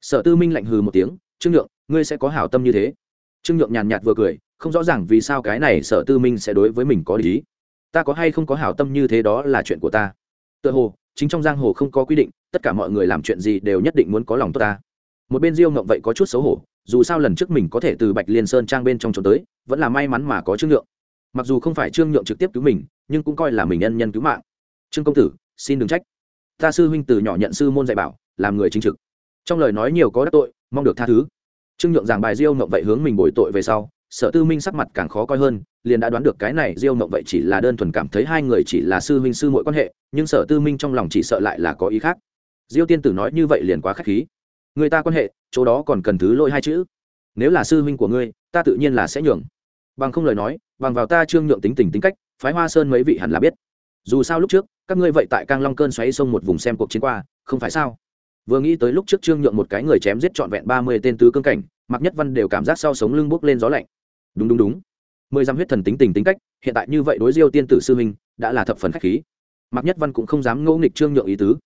Sở tư minh lạnh hừ một tiếng, trương nhượng, ngươi sẽ có hảo tâm như thế. Trương nhượng nhàn nhạt vừa cười, không rõ ràng vì sao cái này sở tư minh sẽ đối với mình có lý ta có hay không có hảo tâm như thế đó là chuyện của ta. Tự hồ, chính trong giang hồ không có quy định, tất cả mọi người làm chuyện gì đều nhất định muốn có lòng tốt ta. Một bên diêu ngộng vậy có chút xấu hổ, dù sao lần trước mình có thể từ bạch liên sơn trang bên trong trốn tới, vẫn là may mắn mà có trương nhượng mặc dù không phải trương nhượng trực tiếp cứu mình, nhưng cũng coi là mình nhân nhân cứu mạng. Trương công tử, xin đừng trách. Ta sư huynh từ nhỏ nhận sư môn dạy bảo, làm người chính trực. Trong lời nói nhiều có đắc tội, mong được tha thứ. Trương nhượng giảng bài diêu mộng vậy hướng mình bồi tội về sau, sở tư minh sắc mặt càng khó coi hơn, liền đã đoán được cái này diêu mộng vậy chỉ là đơn thuần cảm thấy hai người chỉ là sư huynh sư mỗi quan hệ, nhưng sở tư minh trong lòng chỉ sợ lại là có ý khác. Diêu tiên tử nói như vậy liền quá k h á c h khí. Người ta quan hệ, chỗ đó còn cần thứ lỗi hai chữ. Nếu là sư huynh của ngươi, ta tự nhiên là sẽ nhường bằng không lời nói, bằng vào ta trương nhượng tính tình tính cách, phái hoa sơn mấy vị hẳn là biết. Dù sao lúc trước, các ngươi vậy tại cang long cơn xoáy sông một vùng xem cuộc chiến qua, không phải sao? Vừa nghĩ tới lúc trước trương nhượng một cái người chém giết trọn vẹn ba mươi tên tứ cương cảnh mặc nhất văn đều cảm giác sau sống lưng bốc lên gió lạnh. Đúng đúng đúng. Mười dăm huyết thần tính tình tính cách, hiện tại như vậy đối diêu tiên tử sư minh đã là thập phần khách khí. Mặc nhất văn cũng không dám ngẫu nghịch trương nhượng ý tứ.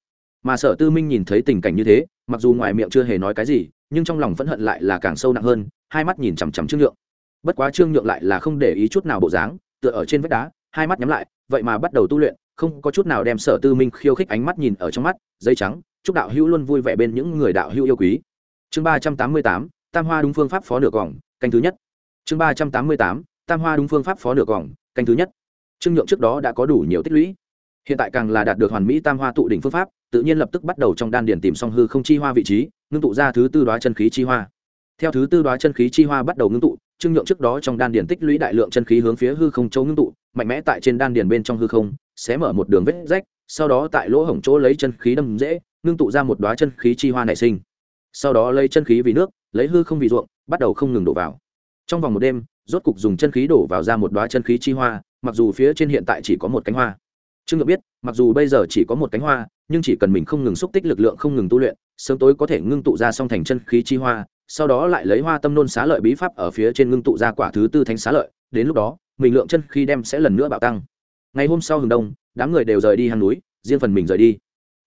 Mà sở tư minh nhìn thấy tình cảnh như thế, mặc dù ngoài miệng chưa hề nói cái gì, nhưng trong lòng phẫn hận lại là càng sâu nặng hơn, hai mắt nhìn chằm chằm trương nhượng bất quá trương nhượng lại là không để ý chút nào bộ dáng, tựa ở trên vách đá, hai mắt nhắm lại, vậy mà bắt đầu tu luyện, không có chút nào đem sở tư minh khiêu khích ánh mắt nhìn ở trong mắt dây trắng, chúc đạo hữu luôn vui vẻ bên những người đạo hữu yêu quý. Chương ba trăm tám mươi tám, tam hoa đúng phương pháp phó nửa cỏng canh thứ nhất. Chương ba trăm tám mươi tám, tam hoa đúng phương pháp phó nửa cỏng canh thứ nhất. Trương nhượng trước đó đã có đủ nhiều tích lũy. Hiện tại càng là đạt được hoàn mỹ tam hoa tụ đỉnh phương pháp, tự nhiên lập tức bắt đầu trong đan điền tìm song hư không chi hoa vị trí, ngưng tụ ra thứ tư đoá chân khí chi hoa theo thứ tư đoá chân khí chi hoa bắt đầu ngưng tụ, trương nhượng trước đó trong đan điền tích lũy đại lượng chân khí hướng phía hư không châu ngưng tụ, mạnh mẽ tại trên đan điền bên trong hư không, xé mở một đường vết rách, sau đó tại lỗ hổng chỗ lấy chân khí đâm dễ, ngưng tụ ra một đoá chân khí chi hoa nảy sinh. Sau đó lấy chân khí vì nước, lấy hư không vì ruộng, bắt đầu không ngừng đổ vào. Trong vòng một đêm, rốt cục dùng chân khí đổ vào ra một đoá chân khí chi hoa, mặc dù phía trên hiện tại chỉ có một cánh hoa. Trương nhượng biết, mặc dù bây giờ chỉ có một cánh hoa, nhưng chỉ cần mình không ngừng xúc tích lực lượng, không ngừng tu luyện, sớm tối có thể ngưng tụ ra song thành chân khí chi hoa sau đó lại lấy hoa tâm nôn xá lợi bí pháp ở phía trên ngưng tụ ra quả thứ tư thánh xá lợi, đến lúc đó, mình lượng chân khi đem sẽ lần nữa bạo tăng. Ngày hôm sau hừng đông, đám người đều rời đi hang núi, riêng phần mình rời đi.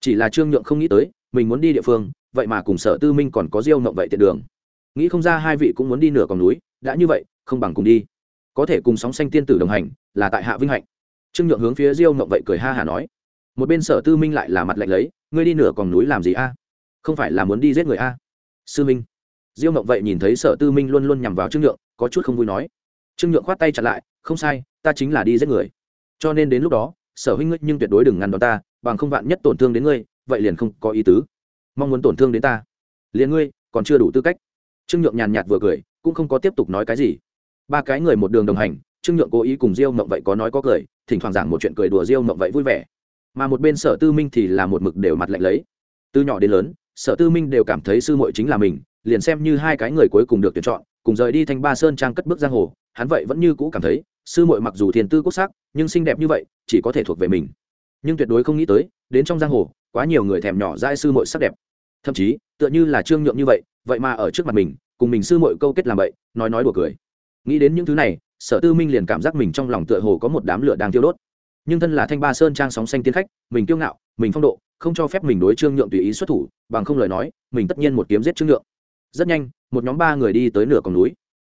Chỉ là trương nhượng không nghĩ tới, mình muốn đi địa phương, vậy mà cùng sở tư minh còn có diêu mộng vậy tiện đường. Nghĩ không ra hai vị cũng muốn đi nửa con núi, đã như vậy, không bằng cùng đi. Có thể cùng sóng xanh tiên tử đồng hành, là tại hạ vinh hạnh. Trương nhượng hướng phía diêu mộng vậy cười ha hả nói. Một bên sở tư minh lại là mặt lạnh lấy, ngươi đi nửa con núi làm gì a? Không phải là muốn đi giết người a? Sư minh diêu mộng vậy nhìn thấy sở tư minh luôn luôn nhằm vào trương nhượng, có chút không vui nói. Trương nhượng khoát tay chặt lại, không sai, ta chính là đi giết người. Cho nên đến lúc đó, sở huynh ngươi nhưng tuyệt đối đừng ngăn đón ta, bằng không vạn nhất tổn thương đến ngươi, vậy liền không có ý tứ. Mong muốn tổn thương đến ta. Liền ngươi, còn chưa đủ tư cách. Trương nhượng nhàn nhạt vừa cười, cũng không có tiếp tục nói cái gì. Ba cái người một đường đồng hành, trương nhượng cố ý cùng diêu mộng vậy có nói có cười, thỉnh thoảng giảng một chuyện cười đùa diêu mộng vậy vui vẻ. Mà một bên sở tư minh thì là một mực đều mặt lạnh lấy từ nhỏ đến lớn, sở tư minh đều cảm thấy sư muội chính là mình, liền xem như hai cái người cuối cùng được tuyển chọn, cùng rời đi thanh ba sơn trang cất bước giang hồ, hắn vậy vẫn như cũ cảm thấy, sư muội mặc dù thiền tư quốc sắc, nhưng xinh đẹp như vậy, chỉ có thể thuộc về mình. Nhưng tuyệt đối không nghĩ tới, đến trong giang hồ, quá nhiều người thèm nhỏ dai sư muội sắc đẹp. Thậm chí, tựa như là trương nhượng như vậy vậy mà ở trước mặt mình, cùng mình sư muội câu kết làm vậy, nói nói đùa cười. Nghĩ đến những thứ này, sở tư minh liền cảm giác mình trong lòng tựa hồ có một đám lửa đang tiêu đốt. Nhưng thân là thanh ba sơn trang sóng xanh tiến khách, mình kiêu ngạo mình phong độ, không cho phép mình đối trương nhượng tùy ý xuất thủ, bằng không lời nói, mình tất nhiên một kiếm giết trương nhượng. Rất nhanh, một nhóm ba người đi tới nửa con núi.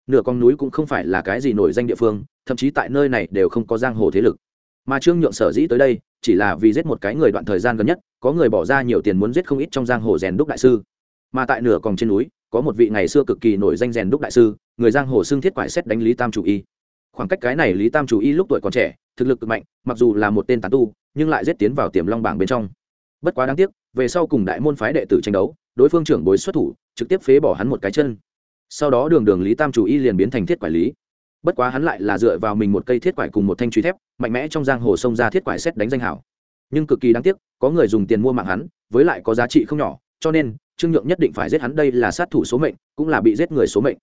Nửa con núi cũng không phải là cái gì nổi danh địa phương, thậm chí tại nơi này đều không có giang hồ thế lực. Mà trương nhượng sở dĩ tới đây, chỉ là vì giết một cái người đoạn thời gian gần nhất, có người bỏ ra nhiều tiền muốn giết không ít trong giang hồ rèn đúc đại sư. Mà tại nửa còn trên núi, có một vị ngày xưa cực kỳ nổi danh rèn đúc đại sư, người giang hồ xưng thiết quải xét đánh lý tam chủ y. Khoảng cách cái này lý tam chủ y lúc tuổi còn trẻ, thực lực cực mạnh, mặc dù là một tên tán tu nhưng lại giết tiến vào tiềm long bảng bên trong. Bất quá đáng tiếc, về sau cùng đại môn phái đệ tử tranh đấu, đối phương trưởng bối xuất thủ, trực tiếp phế bỏ hắn một cái chân. Sau đó đường đường lý tam chủ y liền biến thành thiết quải lý. Bất quá hắn lại là dựa vào mình một cây thiết quải cùng một thanh truy thép, mạnh mẽ trong giang hồ sông ra thiết quải xét đánh danh hảo. Nhưng cực kỳ đáng tiếc, có người dùng tiền mua mạng hắn, với lại có giá trị không nhỏ, cho nên, trương nhượng nhất định phải giết hắn đây là sát thủ số mệnh, cũng là bị giết người số mệnh.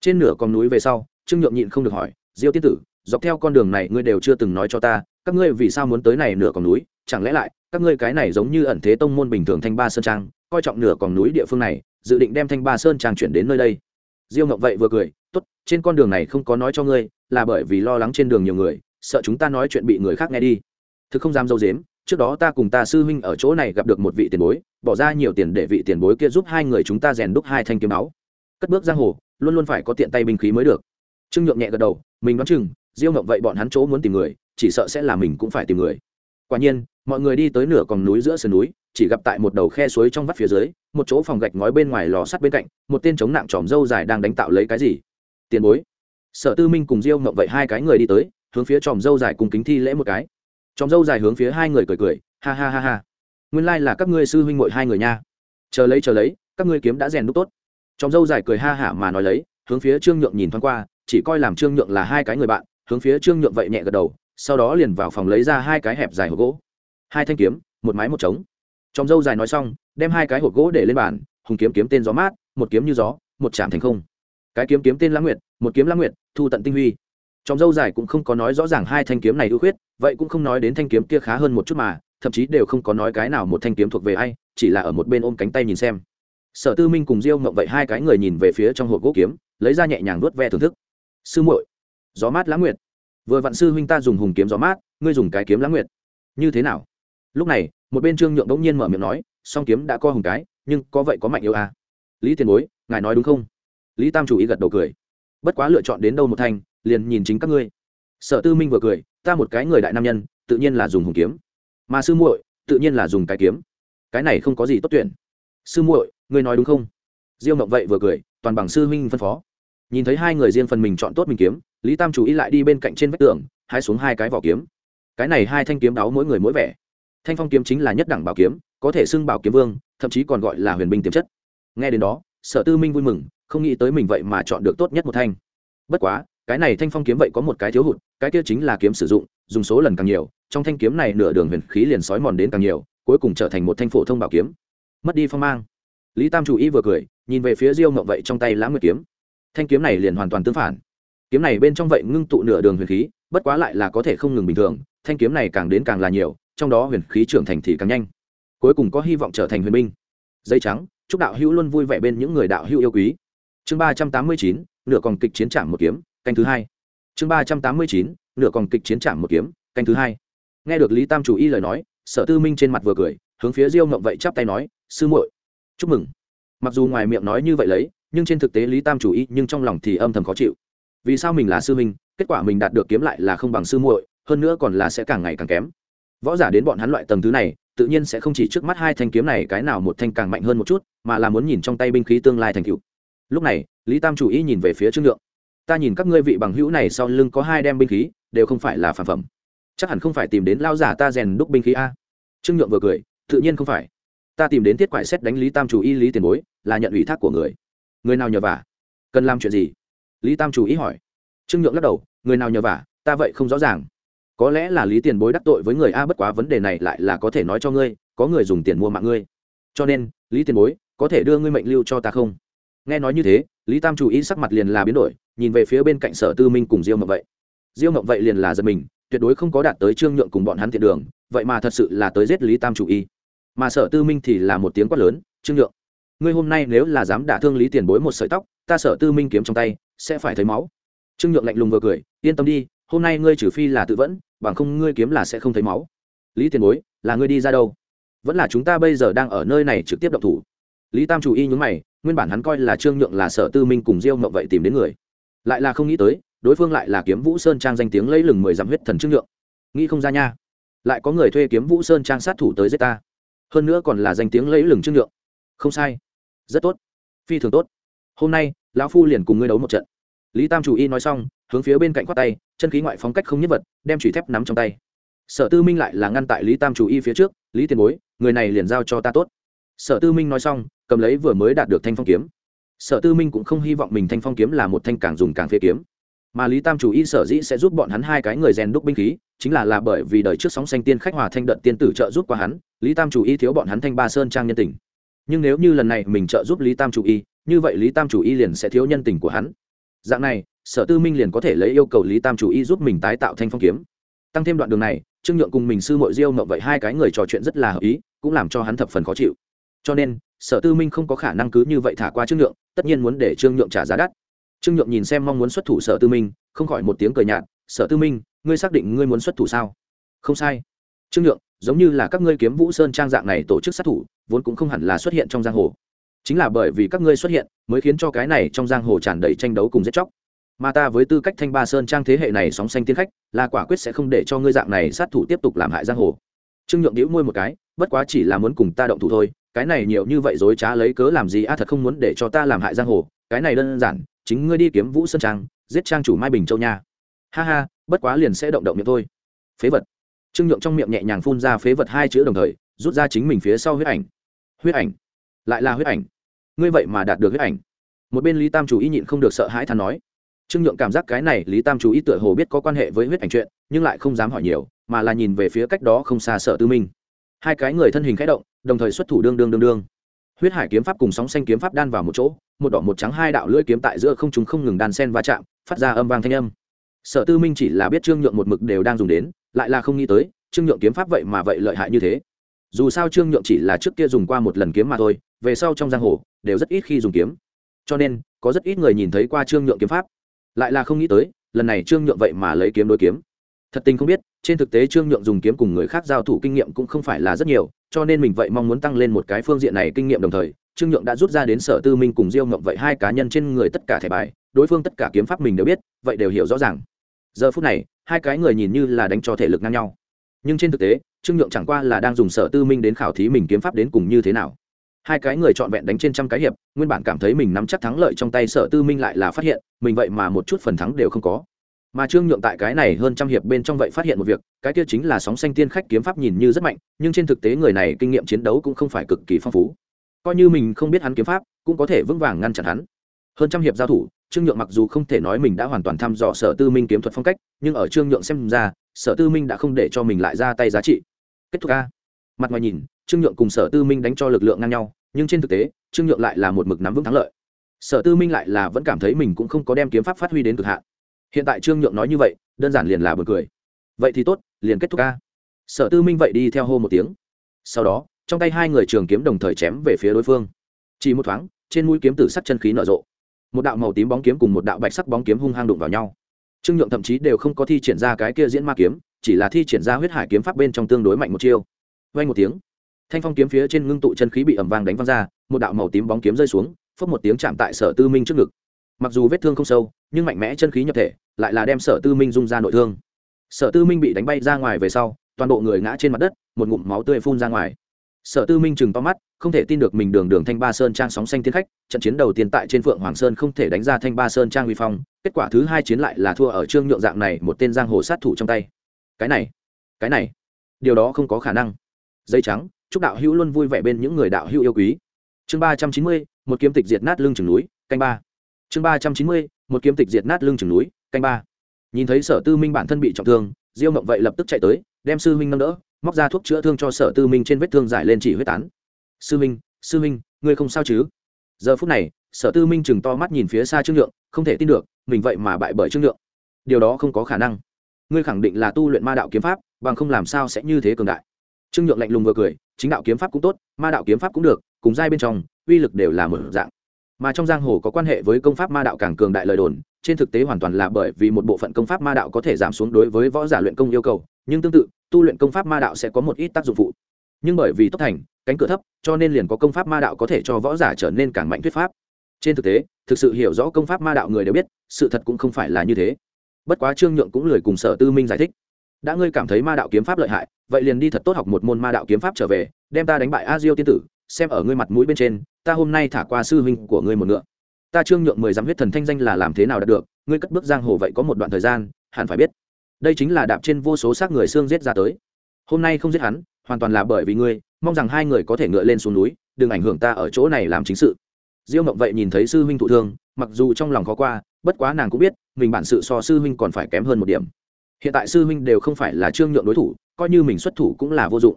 Trên nửa con núi về sau, trương nhượng nhịn không được hỏi, diêu tiên tử dọc theo con đường này ngươi đều chưa từng nói cho ta, các ngươi vì sao muốn tới này nửa còn núi? Chẳng lẽ lại, các ngươi cái này giống như ẩn thế tông môn bình thường thanh ba sơn trang, coi trọng nửa còn núi địa phương này, dự định đem thanh ba sơn trang chuyển đến nơi đây. Diêu ngọc vậy vừa cười, tốt, trên con đường này không có nói cho ngươi, là bởi vì lo lắng trên đường nhiều người, sợ chúng ta nói chuyện bị người khác nghe đi. Thực không dám dâu dếm, trước đó ta cùng ta sư huynh ở chỗ này gặp được một vị tiền bối, bỏ ra nhiều tiền để vị tiền bối kia giúp hai người chúng ta rèn đúc hai thanh kiếm máu cất bước giang hồ, luôn luôn phải có tiện tay binh khí mới được. Trương nhượng nhẹ gật đầu, mình đoán chừng diêu ngộng vậy bọn hắn chỗ muốn tìm người, chỉ sợ sẽ là mình cũng phải tìm người. Quả nhiên, mọi người đi tới nửa còn núi giữa sườn núi, chỉ gặp tại một đầu khe suối trong vắt phía dưới, một chỗ phòng gạch ngói bên ngoài lò sắt bên cạnh, một tên chống nặng tròm dâu dài đang đánh tạo lấy cái gì. Tiền bối. Sở tư minh cùng diêu ngộng vậy hai cái người đi tới, hướng phía tròm dâu dài cùng kính thi lễ một cái. Tròm dâu dài hướng phía hai người cười cười, ha ha ha ha. Nguyên lai là các ngươi sư huynh mội hai người nha. Chờ lấy chờ lấy, các ngươi kiếm đã rèn đúc tốt. Tròm dâu dài cười ha hả mà nói lấy, hướng phía trương nhượng nhìn thoáng qua, chỉ coi làm trương nhượng là hai cái người bạn hướng phía trương nhượng vậy nhẹ gật đầu, sau đó liền vào phòng lấy ra hai cái hẹp dài hộp gỗ. Hai thanh kiếm, một mái một trống. Trong dâu dài nói xong, đem hai cái hộp gỗ để lên bàn, hùng kiếm kiếm tên gió mát, một kiếm như gió, một chạm thành không. Cái kiếm kiếm tên lãng nguyệt, một kiếm lãng nguyệt, thu tận tinh huy. Trong dâu dài cũng không có nói rõ ràng hai thanh kiếm này ưu khuyết, vậy cũng không nói đến thanh kiếm kia khá hơn một chút mà, thậm chí đều không có nói cái nào một thanh kiếm thuộc về ai, chỉ là ở một bên ôm cánh tay nhìn xem. Sở tư minh cùng diêu mộng vậy hai cái người nhìn về phía trong hộp gỗ kiếm, lấy ra nhẹ nhàng nuốt ve thưởng thức. Sư muội gió mát lãng nguyệt. Vừa vạn sư huynh ta dùng hùng kiếm gió mát, ngươi dùng cái kiếm lãng nguyệt. Như thế nào? Lúc này, một bên trương nhượng bỗng nhiên mở miệng nói, song kiếm đã co hùng cái, nhưng có vậy có mạnh yêu à. lý tiền bối, ngài nói đúng không? Lý tam chủ ý gật đầu cười. Bất quá lựa chọn đến đâu một thanh liền nhìn chính các ngươi. Sở tư minh vừa cười, ta một cái người đại nam nhân, tự nhiên là dùng hùng kiếm. Mà sư muội, tự nhiên là dùng cái kiếm. Cái này không có gì tốt tuyển. Sư muội, ngươi nói đúng không? Diêu mộng vậy vừa cười, toàn bằng sư huynh phân phó nhìn thấy hai người riêng phần mình chọn tốt mình kiếm, lý tam chủ ý lại đi bên cạnh trên vách tường hai xuống hai cái vỏ kiếm. Cái này hai thanh kiếm đáo mỗi người mỗi vẻ. Thanh phong kiếm chính là nhất đẳng bảo kiếm, có thể xưng bảo kiếm vương, thậm chí còn gọi là huyền binh tiềm chất. Nghe đến đó, sở tư minh vui mừng, không nghĩ tới mình vậy mà chọn được tốt nhất một thanh. Bất quá, cái này thanh phong kiếm vậy có một cái thiếu hụt, cái kia chính là kiếm sử dụng, dùng số lần càng nhiều, trong thanh kiếm này nửa đường huyền khí liền sói mòn đến càng nhiều, cuối cùng trở thành một thanh phổ thông bảo kiếm. Mất đi phong mang. Lý tam chủ y vừa cười, nhìn về phía diêu ngộng vậy trong tay lãng nguyệt kiếm thanh kiếm này liền hoàn toàn tương phản. Kiếm này bên trong vậy ngưng tụ nửa đường huyền khí, bất quá lại là có thể không ngừng bình thường, thanh kiếm này càng đến càng là nhiều, trong đó huyền khí trưởng thành thì càng nhanh. Cuối cùng có hy vọng trở thành huyền binh. Dây trắng, chúc đạo hữu luôn vui vẻ bên những người đạo hữu yêu quý. Chương ba trăm tám mươi chín, nửa còn kịch chiến trạm một kiếm, canh thứ hai. Chương ba trăm tám mươi chín, nửa còn kịch chiến trạm một kiếm, canh thứ hai. Nghe được lý tam chủ y lời nói, sở tư minh trên mặt vừa cười, hướng phía diêu Ngậm vậy chắp tay nói, sư muội, chúc mừng. Mặc dù ngoài miệng nói như vậy lấy nhưng trên thực tế lý tam chủ ý nhưng trong lòng thì âm thầm khó chịu. Vì sao mình là sư minh kết quả mình đạt được kiếm lại là không bằng sư muội, hơn nữa còn là sẽ càng ngày càng kém. Võ giả đến bọn hắn loại tầng thứ này, tự nhiên sẽ không chỉ trước mắt hai thanh kiếm này cái nào một thanh càng mạnh hơn một chút, mà là muốn nhìn trong tay binh khí tương lai thành cựu lúc này, lý tam chủ ý nhìn về phía trương nhượng. Ta nhìn các ngươi vị bằng hữu này sau lưng có hai đem binh khí, đều không phải là phản phẩm. Chắc hẳn không phải tìm đến lao giả ta rèn đúc binh khí a. Trương nhượng vừa cười, tự nhiên không phải. Ta tìm đến thiết quại xét đánh lý tam chủ y lý tiền bối, là nhận ủy thác của người người nào nhờ vả? Cần làm chuyện gì? Lý tam chủ ý hỏi. Trương nhượng lắc đầu, người nào nhờ vả? Ta vậy không rõ ràng. Có lẽ là lý tiền bối đắc tội với người a, bất quá vấn đề này lại là có thể nói cho ngươi, có người dùng tiền mua mạng ngươi. Cho nên, lý tiền bối, có thể đưa ngươi mệnh lưu cho ta không? Nghe nói như thế, lý tam chủ ý sắc mặt liền là biến đổi, nhìn về phía bên cạnh sở tư minh cùng diêu mộng vậy. Diêu mộng vậy liền là giật mình, tuyệt đối không có đạt tới trương nhượng cùng bọn hắn thiện đường, vậy mà thật sự là tới giết lý tam chủ y mà sở tư minh thì là một tiếng quát lớn, trương nhượng ngươi hôm nay nếu là dám đả thương lý tiền bối một sợi tóc, ta sở tư minh kiếm trong tay sẽ phải thấy máu. Trương nhượng lạnh lùng vừa cười, yên tâm đi, hôm nay ngươi trừ phi là tự vẫn, bằng không ngươi kiếm là sẽ không thấy máu. Lý tiền bối, là ngươi đi ra đâu? Vẫn là chúng ta bây giờ đang ở nơi này trực tiếp động thủ. Lý tam chủ y nhún mày, nguyên bản hắn coi là trương nhượng là sở tư minh cùng diêu mộng vậy tìm đến người. Lại là không nghĩ tới, đối phương lại là kiếm vũ sơn trang danh tiếng lấy lừng mười dặm huyết thần trương nhượng. Nghĩ không ra nha. Lại có người thuê kiếm vũ sơn trang sát thủ tới giết ta. Hơn nữa còn là danh tiếng lấy lừng trương nhượng. Không sai rất tốt. Phi thường tốt. Hôm nay, lão phu liền cùng ngươi đấu một trận. Lý tam chủ y nói xong, hướng phía bên cạnh khoát tay, chân khí ngoại phóng cách không nhất vật, đem chủy thép nắm trong tay. Sở tư minh lại là ngăn tại lý tam chủ y phía trước, lý tiền bối, người này liền giao cho ta tốt. Sở tư minh nói xong, cầm lấy vừa mới đạt được thanh phong kiếm. Sở tư minh cũng không hy vọng mình thanh phong kiếm là một thanh càng dùng càng phê kiếm. Mà lý tam chủ y sở dĩ sẽ giúp bọn hắn hai cái người rèn đúc binh khí, chính là là bởi vì đời trước sóng xanh tiên khách hòa thanh đợt tiên tử trợ giúp qua hắn, lý tam chủ y thiếu bọn hắn thanh ba sơn trang nhân tình nhưng nếu như lần này mình trợ giúp lý tam chủ y, như vậy lý tam chủ y liền sẽ thiếu nhân tình của hắn. Dạng này, sở tư minh liền có thể lấy yêu cầu lý tam chủ y giúp mình tái tạo thanh phong kiếm. Tăng thêm đoạn đường này, trương nhượng cùng mình sư mội diêu mậu vậy hai cái người trò chuyện rất là hợp ý, cũng làm cho hắn thập phần khó chịu. Cho nên, sở tư minh không có khả năng cứ như vậy thả qua trương nhượng, tất nhiên muốn để trương nhượng trả giá đắt. Trương nhượng nhìn xem mong muốn xuất thủ sở tư minh, không khỏi một tiếng cười nhạt, sở tư minh, ngươi xác định ngươi muốn xuất thủ sao? Không sai trương nhượng, giống như là các ngươi kiếm vũ sơn trang dạng này tổ chức sát thủ, vốn cũng không hẳn là xuất hiện trong giang hồ. Chính là bởi vì các ngươi xuất hiện, mới khiến cho cái này trong giang hồ tràn đầy tranh đấu cùng giết chóc. Mà ta với tư cách thanh ba sơn trang thế hệ này sóng xanh tiên khách, là quả quyết sẽ không để cho ngươi dạng này sát thủ tiếp tục làm hại giang hồ. Trương nhượng đĩu môi một cái, bất quá chỉ là muốn cùng ta động thủ thôi, cái này nhiều như vậy dối trá lấy cớ làm gì a, thật không muốn để cho ta làm hại giang hồ, cái này đơn giản, chính ngươi đi kiếm vũ sơn trang, giết trang chủ mai bình châu nha. Ha ha, bất quá liền sẽ động động miệng thôi. Phế vật trương nhượng trong miệng nhẹ nhàng phun ra phế vật hai chữ đồng thời, rút ra chính mình phía sau huyết ảnh. Huyết ảnh? Lại là huyết ảnh. Ngươi vậy mà đạt được huyết ảnh. Một bên lý tam chủ ý nhịn không được sợ hãi thà nói. Trương nhượng cảm giác cái này, lý tam chủ ý tựa hồ biết có quan hệ với huyết ảnh chuyện, nhưng lại không dám hỏi nhiều, mà là nhìn về phía cách đó không xa sở tư minh. Hai cái người thân hình khẽ động, đồng thời xuất thủ đương đương đương đương. Huyết hải kiếm pháp cùng sóng xanh kiếm pháp đan vào một chỗ, một đỏ một trắng hai đạo lưỡi kiếm tại giữa không chúng không ngừng đan sen va chạm, phát ra âm vang thanh âm. Sở tư minh chỉ là biết trương nhượng một mực đều đang dùng đến lại là không nghĩ tới, trương nhượng kiếm pháp vậy mà vậy lợi hại như thế. Dù sao trương nhượng chỉ là trước kia dùng qua một lần kiếm mà thôi, về sau trong giang hồ, đều rất ít khi dùng kiếm. Cho nên, có rất ít người nhìn thấy qua trương nhượng kiếm pháp. Lại là không nghĩ tới, lần này trương nhượng vậy mà lấy kiếm đối kiếm. Thật tình không biết, trên thực tế trương nhượng dùng kiếm cùng người khác giao thủ kinh nghiệm cũng không phải là rất nhiều, cho nên mình vậy mong muốn tăng lên một cái phương diện này kinh nghiệm đồng thời, trương nhượng đã rút ra đến sở tư minh cùng diêu ngộng vậy hai cá nhân trên người tất cả thẻ bài, đối phương tất cả kiếm pháp mình đều biết, vậy đều hiểu rõ ràng giờ phút này, hai cái người nhìn như là đánh cho thể lực ngang nhau. Nhưng trên thực tế, trương nhượng chẳng qua là đang dùng sở tư minh đến khảo thí mình kiếm pháp đến cùng như thế nào. Hai cái người trọn vẹn đánh trên trăm cái hiệp, nguyên bản cảm thấy mình nắm chắc thắng lợi trong tay sở tư minh lại là phát hiện, mình vậy mà một chút phần thắng đều không có. Mà trương nhượng tại cái này hơn trăm hiệp bên trong vậy phát hiện một việc, cái kia chính là sóng xanh tiên khách kiếm pháp nhìn như rất mạnh, nhưng trên thực tế người này kinh nghiệm chiến đấu cũng không phải cực kỳ phong phú. Coi như mình không biết hắn kiếm pháp, cũng có thể vững vàng ngăn chặn hắn hơn trăm hiệp giao thủ trương nhượng mặc dù không thể nói mình đã hoàn toàn thăm dò sở tư minh kiếm thuật phong cách nhưng ở trương nhượng xem ra sở tư minh đã không để cho mình lại ra tay giá trị. Kết thúc a. Mặt ngoài nhìn trương nhượng cùng sở tư minh đánh cho lực lượng ngang nhau nhưng trên thực tế trương nhượng lại là một mực nắm vững thắng lợi. Sở tư minh lại là vẫn cảm thấy mình cũng không có đem kiếm pháp phát huy đến cực hạn. Hiện tại trương nhượng nói như vậy đơn giản liền là bật cười. Vậy thì tốt liền kết thúc a, sở tư minh vậy đi theo hô một tiếng. Sau đó trong tay hai người trường kiếm đồng thời chém về phía đối phương. Chỉ một thoáng trên mũi kiếm tử sắc chân khí nở rộ một đạo màu tím bóng kiếm cùng một đạo bạch sắc bóng kiếm hung hăng đụng vào nhau. Trương nhượng thậm chí đều không có thi triển ra cái kia diễn ma kiếm, chỉ là thi triển ra huyết hải kiếm pháp bên trong tương đối mạnh một chiêu. Vay một tiếng, thanh phong kiếm phía trên ngưng tụ chân khí bị ẩm vang đánh văng ra, một đạo màu tím bóng kiếm rơi xuống, phốc một tiếng chạm tại sở tư minh trước ngực. Mặc dù vết thương không sâu, nhưng mạnh mẽ chân khí nhập thể, lại là đem sở tư minh dung ra nội thương. Sở tư minh bị đánh bay ra ngoài về sau, toàn bộ người ngã trên mặt đất, một ngụm máu tươi phun ra ngoài sở tư minh chừng to mắt, không thể tin được mình đường đường thanh ba sơn trang sóng xanh tiến khách, trận chiến đầu tiên tại trên phượng hoàng sơn không thể đánh ra thanh ba sơn trang uy phong, kết quả thứ hai chiến lại là thua ở trương nhượng dạng này một tên giang hồ sát thủ trong tay. Cái này cái này, điều đó không có khả năng. Dây trắng, chúc đạo hữu luôn vui vẻ bên những người đạo hữu yêu quý. Chương ba trăm chín mươi, một kiếm tịch diệt nát lưng chừng núi, canh ba. Chương ba trăm chín mươi, một kiếm tịch diệt nát lưng chừng núi, canh ba. Nhìn thấy sở tư minh bản thân bị trọng thương, diêu mộng vậy lập tức chạy tới, đem sư huynh nâng đỡ móc ra thuốc chữa thương cho sở tư minh trên vết thương giải lên chỉ huyết tán. Sư minh, sư minh, ngươi không sao chứ? Giờ phút này sở tư minh chừng to mắt nhìn phía xa trương nhượng không thể tin được mình vậy mà bại bởi trương nhượng. Điều đó không có khả năng. Ngươi khẳng định là tu luyện ma đạo kiếm pháp bằng không làm sao sẽ như thế cường đại. Trương nhượng lạnh lùng vừa cười chính đạo kiếm pháp cũng tốt ma đạo kiếm pháp cũng được cùng giai bên trong uy lực đều là một dạng. Mà trong giang hồ có quan hệ với công pháp ma đạo càng cường đại lời đồn trên thực tế hoàn toàn là bởi vì một bộ phận công pháp ma đạo có thể giảm xuống đối với võ giả luyện công yêu cầu nhưng tương tự, tu luyện công pháp ma đạo sẽ có một ít tác dụng phụ. Nhưng bởi vì tốc thành, cánh cửa thấp, cho nên liền có công pháp ma đạo có thể cho võ giả trở nên càng mạnh thuyết pháp. Trên thực tế, thực sự hiểu rõ công pháp ma đạo người đều biết, sự thật cũng không phải là như thế. Bất quá trương nhượng cũng lười cùng sở tư minh giải thích. Đã ngươi cảm thấy ma đạo kiếm pháp lợi hại, vậy liền đi thật tốt học một môn ma đạo kiếm pháp trở về, đem ta đánh bại a diêu tiên tử, xem ở ngươi mặt mũi bên trên, ta hôm nay thả qua sư huynh của ngươi một ngựa. Ta trương nhượng mười dám huyết thần thanh danh là làm thế nào đạt được, ngươi cất bước giang hồ vậy có một đoạn thời gian, hẳn phải biết đây chính là đạp trên vô số xác người xương giết ra tới. Hôm nay không giết hắn, hoàn toàn là bởi vì ngươi, mong rằng hai người có thể ngựa lên xuống núi, đừng ảnh hưởng ta ở chỗ này làm chính sự. Diêu mộng vậy nhìn thấy sư huynh thụ thương, mặc dù trong lòng khó qua, bất quá nàng cũng biết, mình bản sự so sư huynh còn phải kém hơn một điểm. Hiện tại sư huynh đều không phải là trương nhượng đối thủ, coi như mình xuất thủ cũng là vô dụng.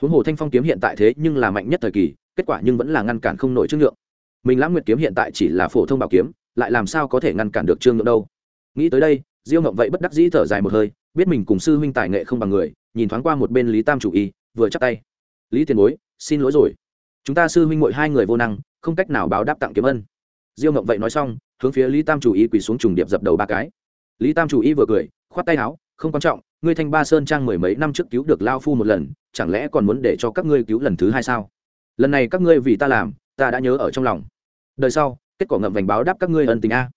Huống hồ thanh phong kiếm hiện tại thế nhưng là mạnh nhất thời kỳ, kết quả nhưng vẫn là ngăn cản không nổi trương nhượng. Mình lãng nguyệt kiếm hiện tại chỉ là phổ thông bảo kiếm, lại làm sao có thể ngăn cản được trương nhượng đâu? Nghĩ tới đây diêu ngộng vậy bất đắc dĩ thở dài một hơi, biết mình cùng sư huynh tài nghệ không bằng người, nhìn thoáng qua một bên lý tam chủ y, vừa chắc tay. Lý tiền bối, xin lỗi rồi. Chúng ta sư huynh mội hai người vô năng, không cách nào báo đáp tặng kiếm ân. Diêu ngộng vậy nói xong, hướng phía lý tam chủ y quỳ xuống trùng điệp dập đầu ba cái. Lý tam chủ y vừa cười, khoát tay áo, không quan trọng, ngươi thanh ba sơn trang mười mấy năm trước cứu được lao phu một lần, chẳng lẽ còn muốn để cho các ngươi cứu lần thứ hai sao? Lần này các ngươi vì ta làm, ta đã nhớ ở trong lòng. Đời sau, kết quả ngậm vành báo đáp các ngươi ân tình a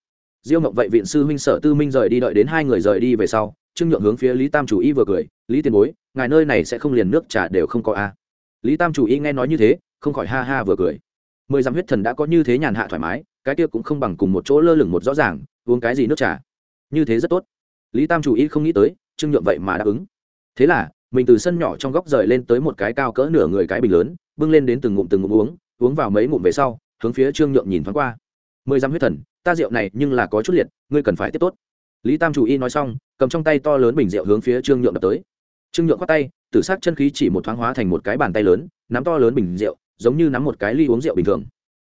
diêu mộng vậy viện sư huynh sở tư minh rời đi đợi đến hai người rời đi về sau, trương nhượng hướng phía lý tam chủ y vừa cười, lý tiền bối, ngài nơi này sẽ không liền nước trà đều không có a lý tam chủ y nghe nói như thế, không khỏi ha ha vừa cười. Mười dặm huyết thần đã có như thế nhàn hạ thoải mái, cái kia cũng không bằng cùng một chỗ lơ lửng một rõ ràng, uống cái gì nước trà? Như thế rất tốt. Lý tam chủ y không nghĩ tới, trương nhượng vậy mà đáp ứng. Thế là, mình từ sân nhỏ trong góc rời lên tới một cái cao cỡ nửa người cái bình lớn, bưng lên đến từng ngụm từng ngụm uống uống vào mấy ngụm về sau, hướng phía trương nhượng nhìn thoáng qua. Mười dặm huyết thần ta rượu này nhưng là có chút liệt, ngươi cần phải tiếp tốt. Lý tam chủ y nói xong, cầm trong tay to lớn bình rượu hướng phía trương nhượng đập tới. Trương nhượng khoác tay, tử s ắ c chân khí chỉ một thoáng hóa thành một cái bàn tay lớn, nắm to lớn bình rượu, giống như nắm một cái ly uống rượu bình thường.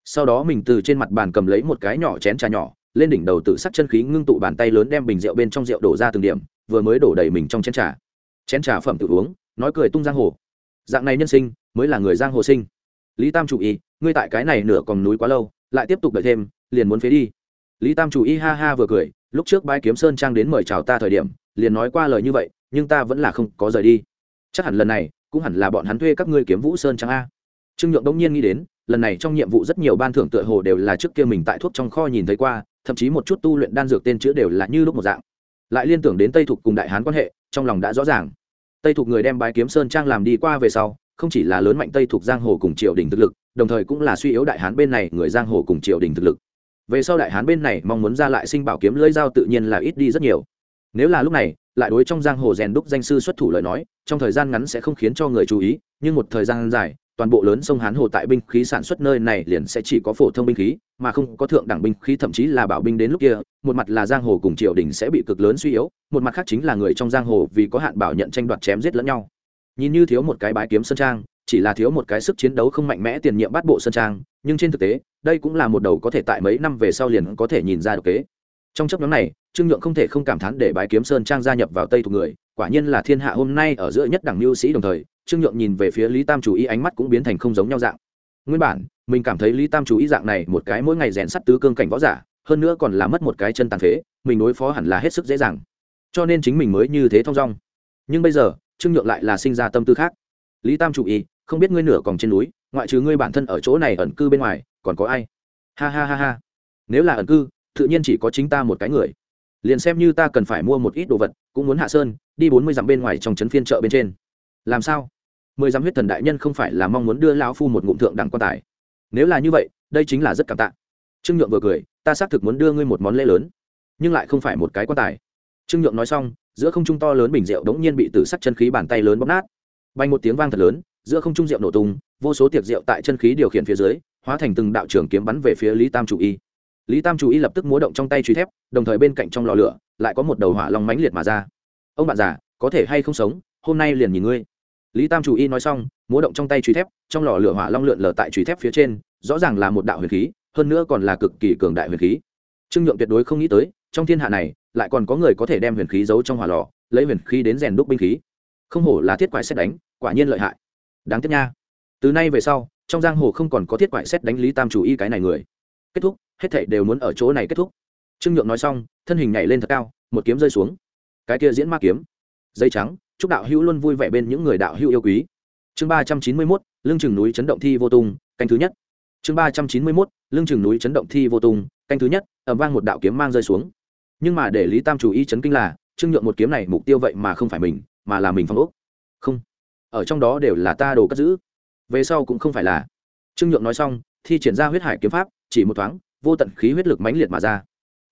Sau đó mình từ trên mặt bàn cầm lấy một cái nhỏ chén trà nhỏ, lên đỉnh đầu tự sắc chân khí ngưng tụ bàn tay lớn đem bình rượu bên trong rượu đổ ra từng điểm, vừa mới đổ đầy mình trong chén trà. Chén trà phẩm tự uống, nói cười tung giang hồ. Dạng này nhân sinh, mới là người giang hồ sinh. Lý tam chủ y, ngươi tại cái này nửa còn núi quá lâu, lại tiếp tục đợi thêm, liền muốn phế đi lý tam chủ y ha ha vừa cười, lúc trước bãi kiếm sơn trang đến mời chào ta thời điểm, liền nói qua lời như vậy, nhưng ta vẫn là không có rời đi. Chắc hẳn lần này, cũng hẳn là bọn hắn thuê các ngươi kiếm vũ sơn trang a. Trương nhượng đông nhiên nghĩ đến, lần này trong nhiệm vụ rất nhiều ban thưởng tựa hồ đều là trước kia mình tại thuốc trong kho nhìn thấy qua, thậm chí một chút tu luyện đan dược tên chữ đều là như lúc một dạng. Lại liên tưởng đến tây thục cùng đại hán quan hệ, trong lòng đã rõ ràng. Tây thục người đem bái kiếm sơn trang làm đi qua về sau, không chỉ là lớn mạnh tây thục giang hồ cùng triều đình thực lực, đồng thời cũng là suy yếu đại hán bên này người giang hồ cùng triều đình thực lực về sau đại hán bên này mong muốn ra lại sinh bảo kiếm lưỡi dao tự nhiên là ít đi rất nhiều. Nếu là lúc này, lại đối trong giang hồ rèn đúc danh sư xuất thủ lời nói, trong thời gian ngắn sẽ không khiến cho người chú ý, nhưng một thời gian dài, toàn bộ lớn sông hán hồ tại binh khí sản xuất nơi này liền sẽ chỉ có phổ thông binh khí, mà không có thượng đẳng binh khí, thậm chí là bảo binh đến lúc kia, một mặt là giang hồ cùng triều đình sẽ bị cực lớn suy yếu, một mặt khác chính là người trong giang hồ vì có hạn bảo nhận tranh đoạt chém giết lẫn nhau. Nhìn như thiếu một cái bãi kiếm sơn trang, chỉ là thiếu một cái sức chiến đấu không mạnh mẽ tiền nhiệm bắt bộ sơn trang nhưng trên thực tế, đây cũng là một đầu có thể tại mấy năm về sau liền có thể nhìn ra được kế. Trong chấp nhóm này, trương nhượng không thể không cảm thán để bái kiếm sơn trang gia nhập vào tây thuộc người, quả nhiên là thiên hạ hôm nay ở giữa nhất đẳng mưu sĩ đồng thời, trương nhượng nhìn về phía lý tam chủ ý ánh mắt cũng biến thành không giống nhau dạng. Nguyên bản, mình cảm thấy lý tam chủ ý dạng này một cái mỗi ngày rèn sắt tứ cương cảnh võ giả, hơn nữa còn là mất một cái chân tàn phế, mình đối phó hẳn là hết sức dễ dàng. Cho nên chính mình mới như thế thong dong. Nhưng bây giờ, trương nhượng lại là sinh ra tâm tư khác. Lý tam chủ ý không biết ngươi nửa còn trên núi, ngoại trừ ngươi bản thân ở chỗ này ẩn cư bên ngoài, còn có ai? Ha ha ha ha. Nếu là ẩn cư, tự nhiên chỉ có chính ta một cái người. Liền xem như ta cần phải mua một ít đồ vật, cũng muốn hạ sơn, đi bốn mươi dặm bên ngoài trong trấn phiên chợ bên trên. Làm sao? Mười dặm huyết thần đại nhân không phải là mong muốn đưa lão phu một ngụm thượng đẳng quan tài. Nếu là như vậy, đây chính là rất cảm tạ. Trương nhượng vừa cười, ta xác thực muốn đưa ngươi một món lễ lớn, nhưng lại không phải một cái quan tài. Trương nhượng nói xong, giữa không trung to lớn bình rượu đống nhiên bị tử sắc chân khí bàn tay lớn bóp nát. Bay một tiếng vang thật lớn giữa không trung rượu nổ tung, vô số tiệc rượu tại chân khí điều khiển phía dưới, hóa thành từng đạo trường kiếm bắn về phía lý tam chủ y. Lý tam chủ y lập tức múa động trong tay truy thép, đồng thời bên cạnh trong lò lửa, lại có một đầu hỏa long mãnh liệt mà ra. Ông bạn già, có thể hay không sống? Hôm nay liền nhìn ngươi. Lý tam chủ y nói xong, múa động trong tay truy thép, trong lò lửa hỏa long lượn lờ tại truy thép phía trên, rõ ràng là một đạo huyền khí, hơn nữa còn là cực kỳ cường đại huyền khí. Trương nhượng tuyệt đối không nghĩ tới, trong thiên hạ này, lại còn có người có thể đem huyền khí giấu trong hỏa lò, lấy huyền khí đến rèn đúc binh khí. Không hổ là thiết Quái xét đánh, quả nhiên lợi hại đáng tiếc nha. Từ nay về sau, trong giang hồ không còn có thiết quại xét đánh lý tam chủ y cái này người. Kết thúc, hết thảy đều muốn ở chỗ này kết thúc. Trương nhượng nói xong, thân hình nhảy lên thật cao, một kiếm rơi xuống. Cái kia diễn ma kiếm. Dây trắng, chúc đạo hữu luôn vui vẻ bên những người đạo hữu yêu quý. Chương ba trăm chín mươi mốt, lương chừng núi chấn động thi vô tung, canh thứ nhất. Chương ba trăm chín mươi mốt, lương chừng núi chấn động thi vô tung, canh thứ nhất ẩm vang một đạo kiếm mang rơi xuống. Nhưng mà để lý tam chủ y chấn kinh là, trương nhượng một kiếm này mục tiêu vậy mà không phải mình, mà là mình phong úc ở trong đó đều là ta đồ cất giữ. Về sau cũng không phải là. Trương nhượng nói xong, thi triển ra huyết hải kiếm pháp, chỉ một thoáng, vô tận khí huyết lực mãnh liệt mà ra.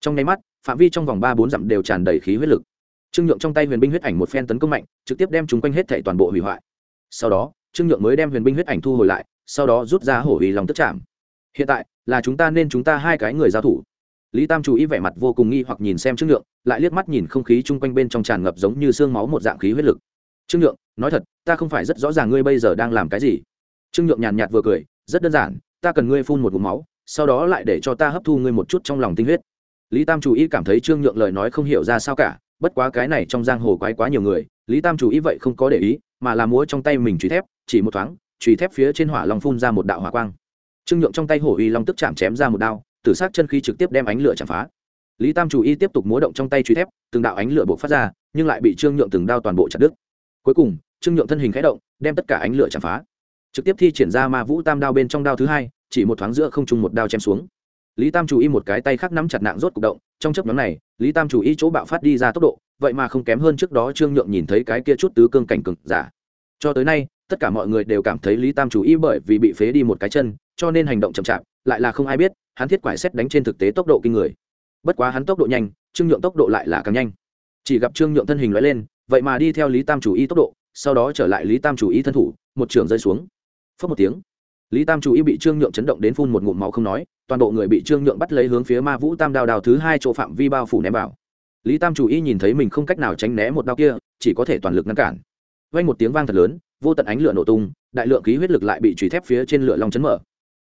Trong nháy mắt, phạm vi trong vòng ba bốn dặm đều tràn đầy khí huyết lực. Trương nhượng trong tay huyền binh huyết ảnh một phen tấn công mạnh, trực tiếp đem chúng quanh hết thảy toàn bộ hủy hoại. Sau đó, trương nhượng mới đem huyền binh huyết ảnh thu hồi lại, sau đó rút ra hổ ý lòng tức chạm. Hiện tại, là chúng ta nên chúng ta hai cái người giao thủ. Lý tam chú ý vẻ mặt vô cùng nghi hoặc nhìn xem trương nhượng, lại liếc mắt nhìn không khí chung quanh bên trong tràn ngập giống như xương máu một dạng khí huyết lực. Trương nhượng nói thật, ta không phải rất rõ ràng ngươi bây giờ đang làm cái gì. Trương nhượng nhàn nhạt vừa cười, rất đơn giản, ta cần ngươi phun một vùng máu, sau đó lại để cho ta hấp thu ngươi một chút trong lòng tinh huyết. Lý tam chủ ý cảm thấy trương nhượng lời nói không hiểu ra sao cả, bất quá cái này trong giang hồ quái quá nhiều người, lý tam chủ ý vậy không có để ý, mà là múa trong tay mình truy thép, chỉ một thoáng truy thép phía trên hỏa long phun ra một đạo hỏa quang. Trương nhượng trong tay hổ uy long tức chạm chém ra một đao, tử sát chân khí trực tiếp đem ánh lửa chạm phá. Lý tam chủ y tiếp tục múa động trong tay truy thép, từng đạo ánh lửa buộc phát ra, nhưng lại bị trương nhượng từng đao toàn bộ chặt đứt. Cuối cùng trương nhượng thân hình khẽ động, đem tất cả ánh lửa chạm phá. Trực tiếp thi triển ra ma vũ tam đao bên trong đao thứ hai, chỉ một thoáng giữa không trung một đao chém xuống. Lý tam chủ y một cái tay khác nắm chặt nạng rốt cục động, trong chấp nhóm này, lý tam chủ y chỗ bạo phát đi ra tốc độ, vậy mà không kém hơn trước đó trương nhượng nhìn thấy cái kia chút tứ cương cảnh cực giả. Cho tới nay, tất cả mọi người đều cảm thấy lý tam chủ y bởi vì bị phế đi một cái chân, cho nên hành động chậm chạp, lại là không ai biết, hắn thiết quải xét đánh trên thực tế tốc độ kinh người. Bất quá hắn tốc độ nhanh, trương nhượng tốc độ lại là càng nhanh. Chỉ gặp trương nhượng thân hình loại lên, vậy mà đi theo lý tam chủ y tốc độ sau đó trở lại lý tam chủ ý thân thủ, một trường rơi xuống. Phớt một tiếng, lý tam chủ ý bị trương nhượng chấn động đến phun một ngụm máu không nói, toàn bộ người bị trương nhượng bắt lấy hướng phía ma vũ tam đao đào thứ hai chỗ phạm vi bao phủ ném vào. Lý tam chủ ý nhìn thấy mình không cách nào tránh né một đao kia, chỉ có thể toàn lực ngăn cản. Vay một tiếng vang thật lớn, vô tận ánh lửa nổ tung, đại lượng khí huyết lực lại bị trùy thép phía trên lửa long chấn mở.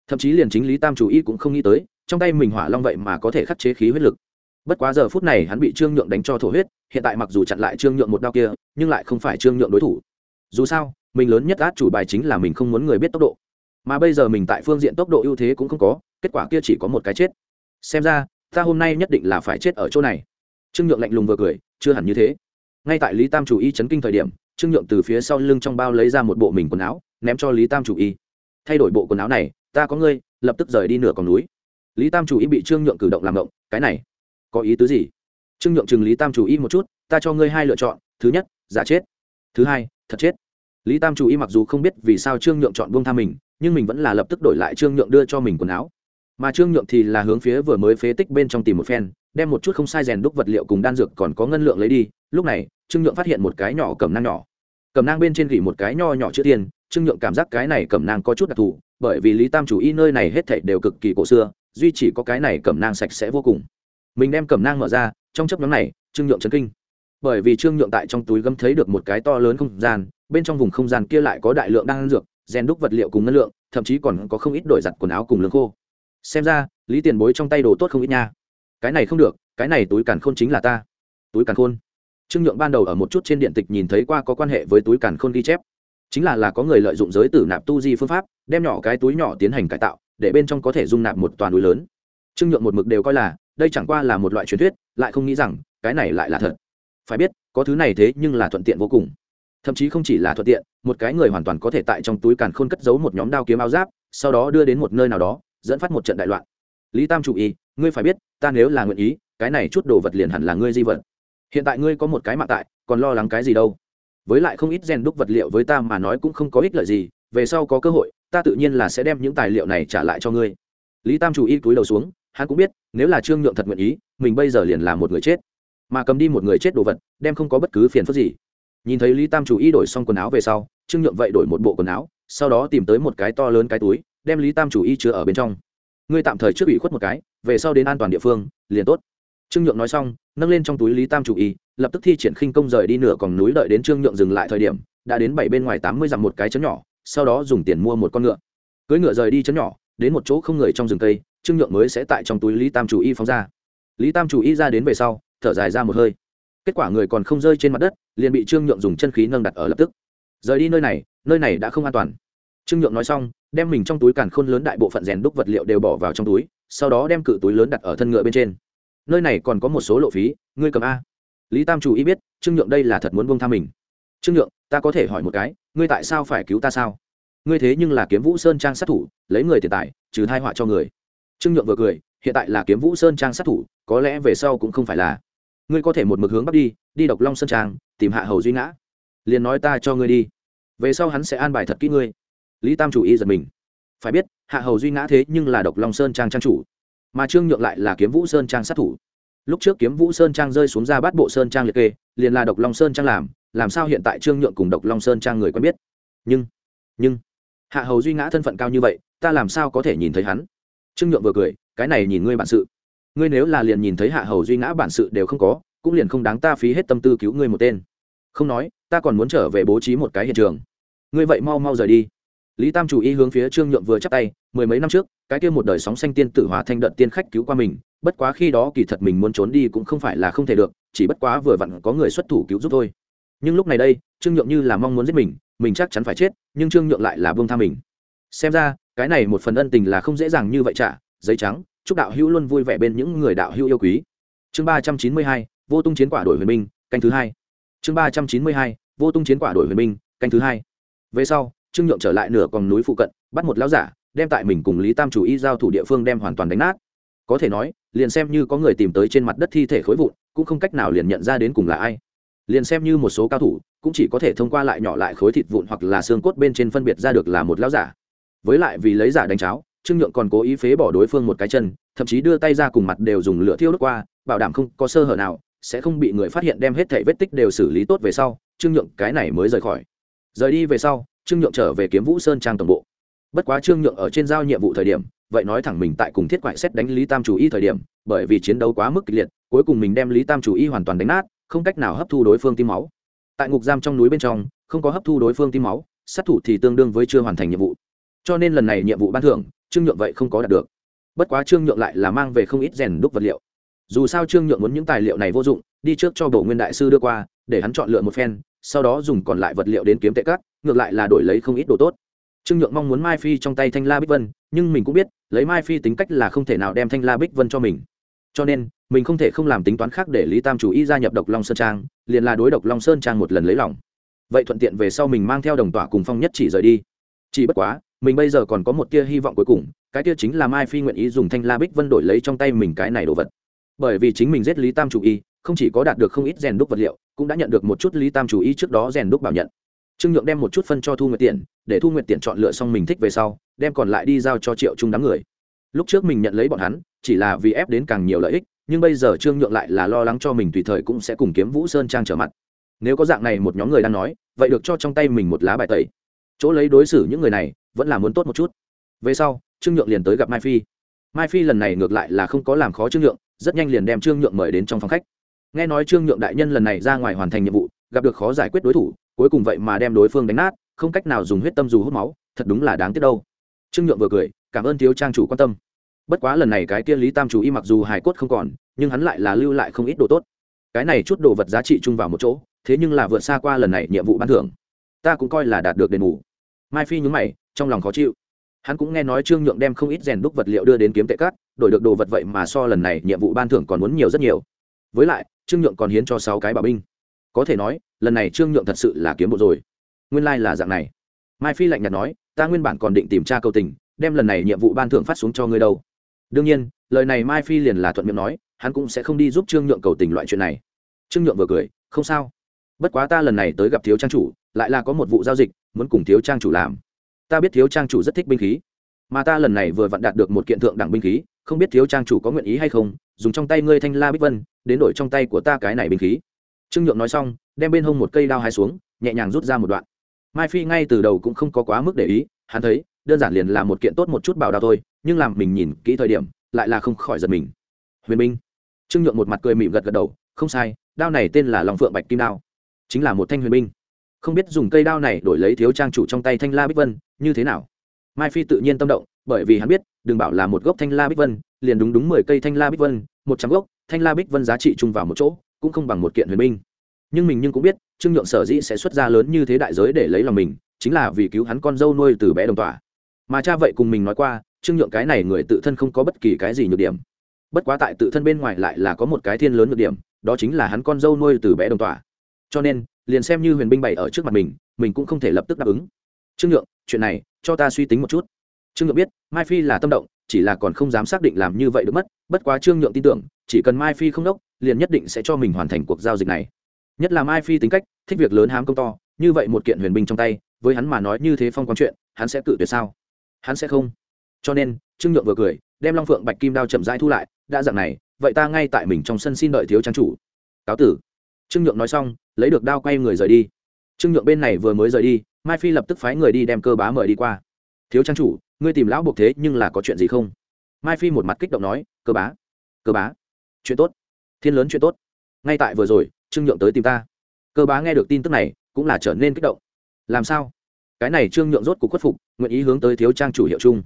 Thậm chí liền chính lý tam chủ ý cũng không nghĩ tới, trong tay mình hỏa long vậy mà có thể khắc chế khí huyết lực bất quá giờ phút này hắn bị trương nhượng đánh cho thổ huyết, hiện tại mặc dù chặn lại trương nhượng một đao kia, nhưng lại không phải trương nhượng đối thủ. Dù sao, mình lớn nhất át chủ bài chính là mình không muốn người biết tốc độ. Mà bây giờ mình tại phương diện tốc độ ưu thế cũng không có, kết quả kia chỉ có một cái chết. Xem ra, ta hôm nay nhất định là phải chết ở chỗ này. Trương nhượng lạnh lùng vừa cười, chưa hẳn như thế. Ngay tại lý tam chủ y chấn kinh thời điểm, trương nhượng từ phía sau lưng trong bao lấy ra một bộ mình quần áo, ném cho lý tam chủ y. Thay đổi bộ quần áo này, ta có ngươi, lập tức rời đi nửa con núi. Lý tam chủ y bị trương nhượng cử động làm động cái này có ý tứ gì? Trương nhượng chừng lý tam chủ y một chút, ta cho ngươi hai lựa chọn, thứ nhất, giả chết. Thứ hai, thật chết. Lý tam chủ y mặc dù không biết vì sao trương nhượng chọn buông tha mình, nhưng mình vẫn là lập tức đổi lại trương nhượng đưa cho mình quần áo. Mà trương nhượng thì là hướng phía vừa mới phế tích bên trong tìm một phen, đem một chút không sai rèn đúc vật liệu cùng đan dược còn có ngân lượng lấy đi. Lúc này, trương nhượng phát hiện một cái nhỏ cầm nang nhỏ. Cầm nang bên trên gỉ một cái nho nhỏ chữ tiền, trương nhượng cảm giác cái này cầm nang có chút đặc thù, bởi vì lý tam chủ y nơi này hết thảy đều cực kỳ cổ xưa, duy chỉ có cái này cầm nang sạch sẽ vô cùng mình đem cầm nang mở ra, trong chấp nhóm này, trương nhượng chấn kinh. Bởi vì trương nhượng tại trong túi gấm thấy được một cái to lớn không gian, bên trong vùng không gian kia lại có đại lượng đang dược, rèn đúc vật liệu cùng ngân lượng, thậm chí còn có không ít đổi giặt quần áo cùng lương khô. Xem ra, lý tiền bối trong tay đồ tốt không ít nha. Cái này không được, cái này túi càn khôn chính là ta. Túi càn khôn. Trương nhượng ban đầu ở một chút trên điện tịch nhìn thấy qua có quan hệ với túi càn khôn ghi chép. Chính là là có người lợi dụng giới tử nạp tu di phương pháp, đem nhỏ cái túi nhỏ tiến hành cải tạo, để bên trong có thể dung nạp một toàn núi lớn. Trương nhượng một mực đều coi là đây chẳng qua là một loại truyền thuyết, lại không nghĩ rằng cái này lại là thật. Phải biết, có thứ này thế nhưng là thuận tiện vô cùng. Thậm chí không chỉ là thuận tiện, một cái người hoàn toàn có thể tại trong túi càn khôn cất giấu một nhóm đao kiếm áo giáp, sau đó đưa đến một nơi nào đó, dẫn phát một trận đại loạn. Lý tam chủ ý, ngươi phải biết, ta nếu là nguyện ý, cái này chút đồ vật liền hẳn là ngươi di vật. Hiện tại ngươi có một cái mạng tại, còn lo lắng cái gì đâu. Với lại không ít rèn đúc vật liệu với ta mà nói cũng không có ích lợi gì, về sau có cơ hội, ta tự nhiên là sẽ đem những tài liệu này trả lại cho ngươi. Lý tam chủ y túi đầu xuống hắn cũng biết, nếu là trương nhượng thật nguyện ý, mình bây giờ liền là một người chết. Mà cầm đi một người chết đồ vật, đem không có bất cứ phiền phức gì. Nhìn thấy lý tam chủ y đổi xong quần áo về sau, trương nhượng vậy đổi một bộ quần áo, sau đó tìm tới một cái to lớn cái túi, đem lý tam chủ y chứa ở bên trong. Ngươi tạm thời trước bị khuất một cái, về sau đến an toàn địa phương, liền tốt. Trương nhượng nói xong, nâng lên trong túi lý tam chủ y, lập tức thi triển khinh công rời đi nửa còn núi đợi đến trương nhượng dừng lại thời điểm, đã đến bảy bên ngoài tám mươi dặm một cái chấn nhỏ, sau đó dùng tiền mua một con ngựa. Cưỡi ngựa rời đi chấn nhỏ, đến một chỗ không người trong rừng cây trương nhượng mới sẽ tại trong túi lý tam chủ y phóng ra. Lý tam chủ y ra đến về sau, thở dài ra một hơi. Kết quả người còn không rơi trên mặt đất, liền bị trương nhượng dùng chân khí nâng đặt ở lập tức. Rời đi nơi này nơi này đã không an toàn. Trương nhượng nói xong, đem mình trong túi càn khôn lớn đại bộ phận rèn đúc vật liệu đều bỏ vào trong túi, sau đó đem cự túi lớn đặt ở thân ngựa bên trên. Nơi này còn có một số lộ phí, ngươi cầm a. Lý tam chủ Y biết, trương nhượng đây là thật muốn buông tha mình. Trương nhượng, ta có thể hỏi một cái, ngươi tại sao phải cứu ta sao? Ngươi thế nhưng là kiếm vũ sơn trang sát thủ, lấy người tiền tài, trừ thai họa cho người trương nhượng vừa cười, hiện tại là kiếm vũ sơn trang sát thủ, có lẽ về sau cũng không phải là. Ngươi có thể một mực hướng bắc đi đi độc long sơn trang, tìm hạ hầu duy ngã. Liền nói ta cho ngươi đi. Về sau hắn sẽ an bài thật kỹ ngươi. Lý tam chủ y giật mình. Phải biết, hạ hầu duy ngã thế nhưng là độc long sơn trang trang chủ, mà trương nhượng lại là kiếm vũ sơn trang sát thủ. Lúc trước kiếm vũ sơn trang rơi xuống ra bắt bộ sơn trang liệt kê, liền là độc long sơn trang làm làm sao hiện tại trương nhượng cùng độc long sơn trang người quen biết? Nhưng nhưng, hạ hầu duy ngã thân phận cao như vậy, ta làm sao có thể nhìn thấy hắn? Trương nhượng vừa cười, cái này nhìn ngươi bản sự. Ngươi nếu là liền nhìn thấy hạ hầu duy ngã bản sự đều không có, cũng liền không đáng ta phí hết tâm tư cứu ngươi một tên. Không nói, ta còn muốn trở về bố trí một cái hiện trường. Ngươi vậy mau mau rời đi. Lý tam chủ y hướng phía trương nhượng vừa chắp tay, mười mấy năm trước, cái kia một đời sóng xanh tiên tử hòa thanh đợt tiên khách cứu qua mình, bất quá khi đó kỳ thật mình muốn trốn đi cũng không phải là không thể được, chỉ bất quá vừa vặn có người xuất thủ cứu giúp thôi. Nhưng lúc này đây, trương nhượng như là mong muốn giết mình mình chắc chắn phải chết, nhưng trương nhượng lại là vương tha mình. Xem ra cái này một phần ân tình là không dễ dàng như vậy trả, giấy trắng, chúc đạo hữu luôn vui vẻ bên những người đạo hữu yêu quý. Chương ba trăm chín mươi hai, vô tung chiến quả đổi huyền minh canh thứ hai. Chương ba trăm chín mươi hai, vô tung chiến quả đổi huyền minh canh thứ hai. Về sau, trương nhượng trở lại nửa còn núi phụ cận, bắt một lão giả, đem tại mình cùng lý tam chủ y giao thủ địa phương đem hoàn toàn đánh nát. Có thể nói, liền xem như có người tìm tới trên mặt đất thi thể khối vụn, cũng không cách nào liền nhận ra đến cùng là ai. Liền xem như một số cao thủ, cũng chỉ có thể thông qua lại nhỏ lại khối thịt vụn hoặc là xương cốt bên trên phân biệt ra được là một lão giả với lại vì lấy giả đánh cháo, trương nhượng còn cố ý phế bỏ đối phương một cái chân, thậm chí đưa tay ra cùng mặt đều dùng lửa thiêu đốt qua, bảo đảm không có sơ hở nào, sẽ không bị người phát hiện đem hết thảy vết tích đều xử lý tốt về sau, trương nhượng cái này mới rời khỏi. Rời đi về sau, trương nhượng trở về kiếm vũ sơn trang tổng bộ. Bất quá trương nhượng ở trên giao nhiệm vụ thời điểm, vậy nói thẳng mình tại cùng thiết quại xét đánh lý tam chủ y thời điểm, bởi vì chiến đấu quá mức kịch liệt, cuối cùng mình đem lý tam chủ y hoàn toàn đánh nát, không cách nào hấp thu đối phương tim máu. Tại ngục giam trong núi bên trong, không có hấp thu đối phương tim máu, sát thủ thì tương đương với chưa hoàn thành nhiệm vụ cho nên lần này nhiệm vụ ban thưởng, trương nhượng vậy không có đạt được. Bất quá trương nhượng lại là mang về không ít rèn đúc vật liệu. Dù sao trương nhượng muốn những tài liệu này vô dụng, đi trước cho bộ nguyên đại sư đưa qua, để hắn chọn lựa một phen, sau đó dùng còn lại vật liệu đến kiếm tệ cắt ngược lại là đổi lấy không ít đồ tốt. Trương nhượng mong muốn mai phi trong tay thanh la bích vân, nhưng mình cũng biết, lấy mai phi tính cách là không thể nào đem thanh la bích vân cho mình. Cho nên, mình không thể không làm tính toán khác để lý tam chủ y gia nhập độc long sơn trang, liền là đối độc long sơn trang một lần lấy lòng. Vậy thuận tiện về sau mình mang theo đồng tỏa cùng phong nhất chỉ rời đi. Chỉ bất quá mình bây giờ còn có một tia hy vọng cuối cùng, cái tia chính là mai phi nguyện ý dùng thanh la bích vân đổi lấy trong tay mình cái này đồ vật. Bởi vì chính mình giết lý tam chủ y, không chỉ có đạt được không ít rèn đúc vật liệu, cũng đã nhận được một chút lý tam chủ y trước đó rèn đúc bảo nhận. Trương nhượng đem một chút phân cho thu nguyệt tiền để thu nguyệt tiền chọn lựa xong mình thích về sau, đem còn lại đi giao cho triệu trung đám người. Lúc trước mình nhận lấy bọn hắn, chỉ là vì ép đến càng nhiều lợi ích, nhưng bây giờ trương nhượng lại là lo lắng cho mình tùy thời cũng sẽ cùng kiếm vũ sơn trang trở mặt. Nếu có dạng này một nhóm người đang nói, vậy được cho trong tay mình một lá bài tẩy chỗ lấy đối xử những người này vẫn là muốn tốt một chút. Về sau, trương nhượng liền tới gặp mai phi. Mai phi lần này ngược lại là không có làm khó trương nhượng, rất nhanh liền đem trương nhượng mời đến trong phòng khách. Nghe nói trương nhượng đại nhân lần này ra ngoài hoàn thành nhiệm vụ, gặp được khó giải quyết đối thủ, cuối cùng vậy mà đem đối phương đánh nát, không cách nào dùng huyết tâm dù hút máu, thật đúng là đáng tiếc đâu. Trương nhượng vừa cười, cảm ơn thiếu trang chủ quan tâm. Bất quá lần này cái kia lý tam chủ y mặc dù hài cốt không còn, nhưng hắn lại là lưu lại không ít đồ tốt. Cái này chút đồ vật giá trị chung vào một chỗ, thế nhưng là vượt xa qua lần này nhiệm vụ ban thưởng ta cũng coi là đạt được đền bù. Mai phi nhúng mày, trong lòng khó chịu. Hắn cũng nghe nói trương nhượng đem không ít rèn đúc vật liệu đưa đến kiếm tệ cát, đổi được đồ vật vậy mà so lần này nhiệm vụ ban thưởng còn muốn nhiều rất nhiều. Với lại, trương nhượng còn hiến cho sáu cái bảo binh. Có thể nói, lần này trương nhượng thật sự là kiếm bộ rồi. Nguyên lai、like、là dạng này. Mai phi lạnh nhạt nói, ta nguyên bản còn định tìm tra cầu tình, đem lần này nhiệm vụ ban thưởng phát xuống cho ngươi đâu. Đương nhiên, lời này mai phi liền là thuận miệng nói, hắn cũng sẽ không đi giúp trương nhượng cầu tình loại chuyện này. Trương nhượng vừa cười, không sao bất quá ta lần này tới gặp thiếu trang chủ, lại là có một vụ giao dịch, muốn cùng thiếu trang chủ làm. Ta biết thiếu trang chủ rất thích binh khí, mà ta lần này vừa vặn đạt được một kiện thượng đẳng binh khí, không biết thiếu trang chủ có nguyện ý hay không, dùng trong tay ngươi thanh la bích vân, đến đổi trong tay của ta cái này binh khí. Trương nhượng nói xong, đem bên hông một cây đao hai xuống, nhẹ nhàng rút ra một đoạn. Mai phi ngay từ đầu cũng không có quá mức để ý, hắn thấy, đơn giản liền là một kiện tốt một chút bảo đao thôi, nhưng làm mình nhìn kỹ thời điểm, lại là không khỏi giật mình. Huyền minh trương nhượng một mặt cười mỉm gật gật đầu, không sai, đao này tên là lòng phượng bạch kim đao chính là một thanh huyền binh. Không biết dùng cây đao này đổi lấy thiếu trang chủ trong tay thanh la bích vân, như thế nào? Mai phi tự nhiên tâm động, bởi vì hắn biết, đừng bảo là một gốc thanh la bích vân, liền đúng đúng mười cây thanh la bích vân, một trăm gốc thanh la bích vân giá trị chung vào một chỗ, cũng không bằng một kiện huyền binh. Nhưng mình nhưng cũng biết, trương nhượng sở dĩ sẽ xuất ra lớn như thế đại giới để lấy lòng mình, chính là vì cứu hắn con dâu nuôi từ bé đồng tỏa mà cha vậy cùng mình nói qua, trương nhượng cái này người tự thân không có bất kỳ cái gì nhược điểm. Bất quá tại tự thân bên ngoài lại là có một cái thiên lớn nhược điểm, đó chính là hắn con dâu nuôi từ bé đồng tỏa cho nên, liền xem như huyền binh bày ở trước mặt mình mình cũng không thể lập tức đáp ứng. Trương nhượng, chuyện này, cho ta suy tính một chút. Trương nhượng biết, mai phi là tâm động, chỉ là còn không dám xác định làm như vậy được mất, bất quá trương nhượng tin tưởng, chỉ cần mai phi không đốc, liền nhất định sẽ cho mình hoàn thành cuộc giao dịch này. Nhất là mai phi tính cách, thích việc lớn hám công to, như vậy một kiện huyền binh trong tay, với hắn mà nói như thế phong quang chuyện, hắn sẽ cự tuyệt sao? Hắn sẽ không. Cho nên, trương nhượng vừa cười, đem long phượng bạch kim đao chậm rãi thu lại, đã dạng này, vậy ta ngay tại mình trong sân xin đợi thiếu trang chủ. Cáo tử. Trương nhượng nói xong lấy được đao quay người rời đi. Trương nhượng bên này vừa mới rời đi, mai phi lập tức phái người đi đem cơ bá mời đi qua. Thiếu trang chủ, ngươi tìm lão buộc thế nhưng là có chuyện gì không? Mai phi một mặt kích động nói, cơ bá cơ bá, chuyện tốt, thiên lớn chuyện tốt. Ngay tại vừa rồi, trương nhượng tới tìm ta. Cơ bá nghe được tin tức này, cũng là trở nên kích động. Làm sao? Cái này trương nhượng rốt cuộc khuất phục, nguyện ý hướng tới thiếu trang chủ hiệu chung.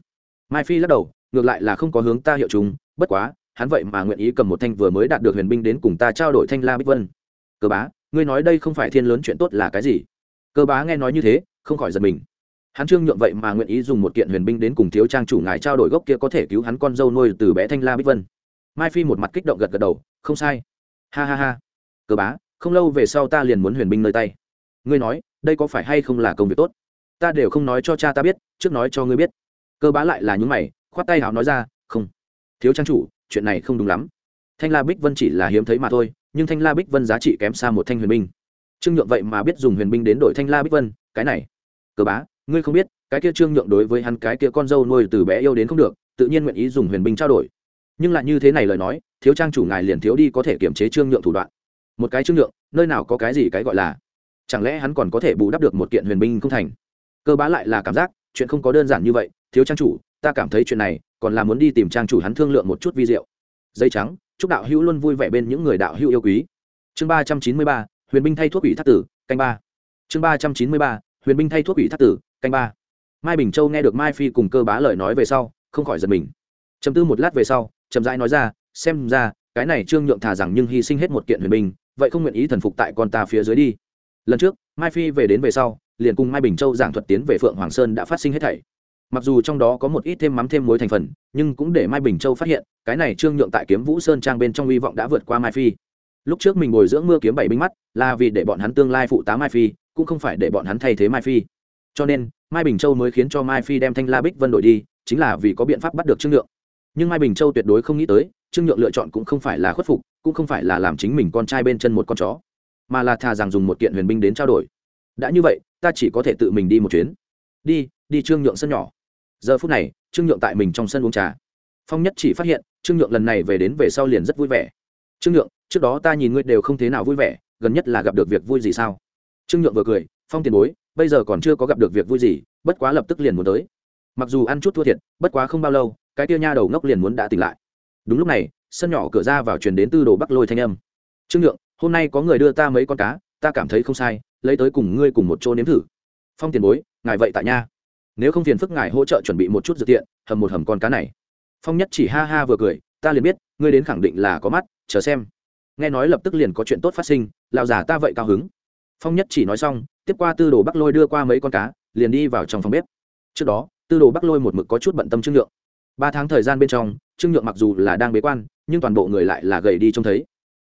Mai phi lắc đầu, ngược lại là không có hướng ta hiệu chung, bất quá, hắn vậy mà nguyện ý cầm một thanh vừa mới đạt được huyền binh đến cùng ta trao đổi thanh la bích vân. Cơ bá ngươi nói đây không phải thiên lớn chuyện tốt là cái gì? Cơ bá nghe nói như thế, không khỏi giật mình. Hắn trương nhượng vậy mà nguyện ý dùng một kiện huyền binh đến cùng thiếu trang chủ ngài trao đổi gốc kia có thể cứu hắn con dâu nuôi từ bé thanh la bích vân. Mai phi một mặt kích động gật gật đầu, không sai. Ha ha ha. Cơ bá, không lâu về sau ta liền muốn huyền binh nơi tay. Ngươi nói, đây có phải hay không là công việc tốt? Ta đều không nói cho cha ta biết, trước nói cho ngươi biết. Cơ bá lại là những mày, khoát tay hào nói ra, không. Thiếu trang chủ, chuyện này không đúng lắm. Thanh la bích vân chỉ là hiếm thấy mà thôi nhưng thanh la bích vân giá trị kém xa một thanh huyền binh trương nhượng vậy mà biết dùng huyền binh đến đổi thanh la bích vân cái này cờ bá ngươi không biết cái kia trương nhượng đối với hắn cái kia con dâu nuôi từ bé yêu đến không được tự nhiên nguyện ý dùng huyền binh trao đổi nhưng lại như thế này lời nói thiếu trang chủ ngài liền thiếu đi có thể kiểm chế trương nhượng thủ đoạn một cái trương nhượng nơi nào có cái gì cái gọi là chẳng lẽ hắn còn có thể bù đắp được một kiện huyền binh không thành cơ bá lại là cảm giác chuyện không có đơn giản như vậy thiếu trang chủ ta cảm thấy chuyện này còn là muốn đi tìm trang chủ hắn thương lượng một chút vi diệu dây trắng chúc đạo hữu luôn vui vẻ bên những người đạo hữu yêu quý. Chương ba trăm chín mươi ba, huyền binh thay thuốc ủy thác tử, canh ba. Chương ba trăm chín mươi ba, huyền binh thay thuốc ủy thác tử, canh ba. Mai bình châu nghe được mai phi cùng cơ bá lời nói về sau, không khỏi giật mình. Chấm tư một lát về sau, chậm rãi nói ra, xem ra, cái này trương nhượng thà rằng nhưng hy sinh hết một kiện huyền binh, vậy không nguyện ý thần phục tại con ta phía dưới đi. Lần trước, mai phi về đến về sau, liền cùng mai bình châu giảng thuật tiến về phượng hoàng sơn đã phát sinh hết thảy mặc dù trong đó có một ít thêm mắm thêm muối thành phần, nhưng cũng để mai bình châu phát hiện, cái này trương nhượng tại kiếm vũ sơn trang bên trong hy vọng đã vượt qua mai phi. Lúc trước mình bồi dưỡng mưa kiếm bảy binh mắt, là vì để bọn hắn tương lai phụ tá mai phi, cũng không phải để bọn hắn thay thế mai phi. Cho nên, mai bình châu mới khiến cho mai phi đem thanh la bích vân đội đi, chính là vì có biện pháp bắt được trương nhượng. Nhưng mai bình châu tuyệt đối không nghĩ tới, trương nhượng lựa chọn cũng không phải là khuất phục, cũng không phải là làm chính mình con trai bên chân một con chó, mà là thà rằng dùng một kiện huyền binh đến trao đổi. Đã như vậy, ta chỉ có thể tự mình đi một chuyến. Đi đi trương nhượng sân nhỏ giờ phút này, trương nhượng tại mình trong sân uống trà. Phong nhất chỉ phát hiện, trương nhượng lần này về đến về sau liền rất vui vẻ. Trương nhượng, trước đó ta nhìn ngươi đều không thế nào vui vẻ, gần nhất là gặp được việc vui gì sao? Trương nhượng vừa cười, phong tiền bối, bây giờ còn chưa có gặp được việc vui gì, bất quá lập tức liền muốn tới. Mặc dù ăn chút thua thiệt, bất quá không bao lâu, cái tia nha đầu ngốc liền muốn đã tỉnh lại. Đúng lúc này, sân nhỏ cửa ra vào truyền đến tư đồ bắc lôi thanh âm. Trương nhượng, hôm nay có người đưa ta mấy con cá, ta cảm thấy không sai, lấy tới cùng ngươi cùng một chỗ nếm thử. Phong tiền bối, ngài vậy tại nha nếu không phiền phức ngài hỗ trợ chuẩn bị một chút dự tiện, hầm một hầm con cá này. Phong nhất chỉ ha ha vừa cười, ta liền biết, ngươi đến khẳng định là có mắt, chờ xem. Nghe nói lập tức liền có chuyện tốt phát sinh, lão già ta vậy cao hứng. Phong nhất chỉ nói xong, tiếp qua tư đồ bắc lôi đưa qua mấy con cá, liền đi vào trong phòng bếp. Trước đó, tư đồ bắc lôi một mực có chút bận tâm trương nhượng. Ba tháng thời gian bên trong, trương nhượng mặc dù là đang bế quan, nhưng toàn bộ người lại là gầy đi trông thấy.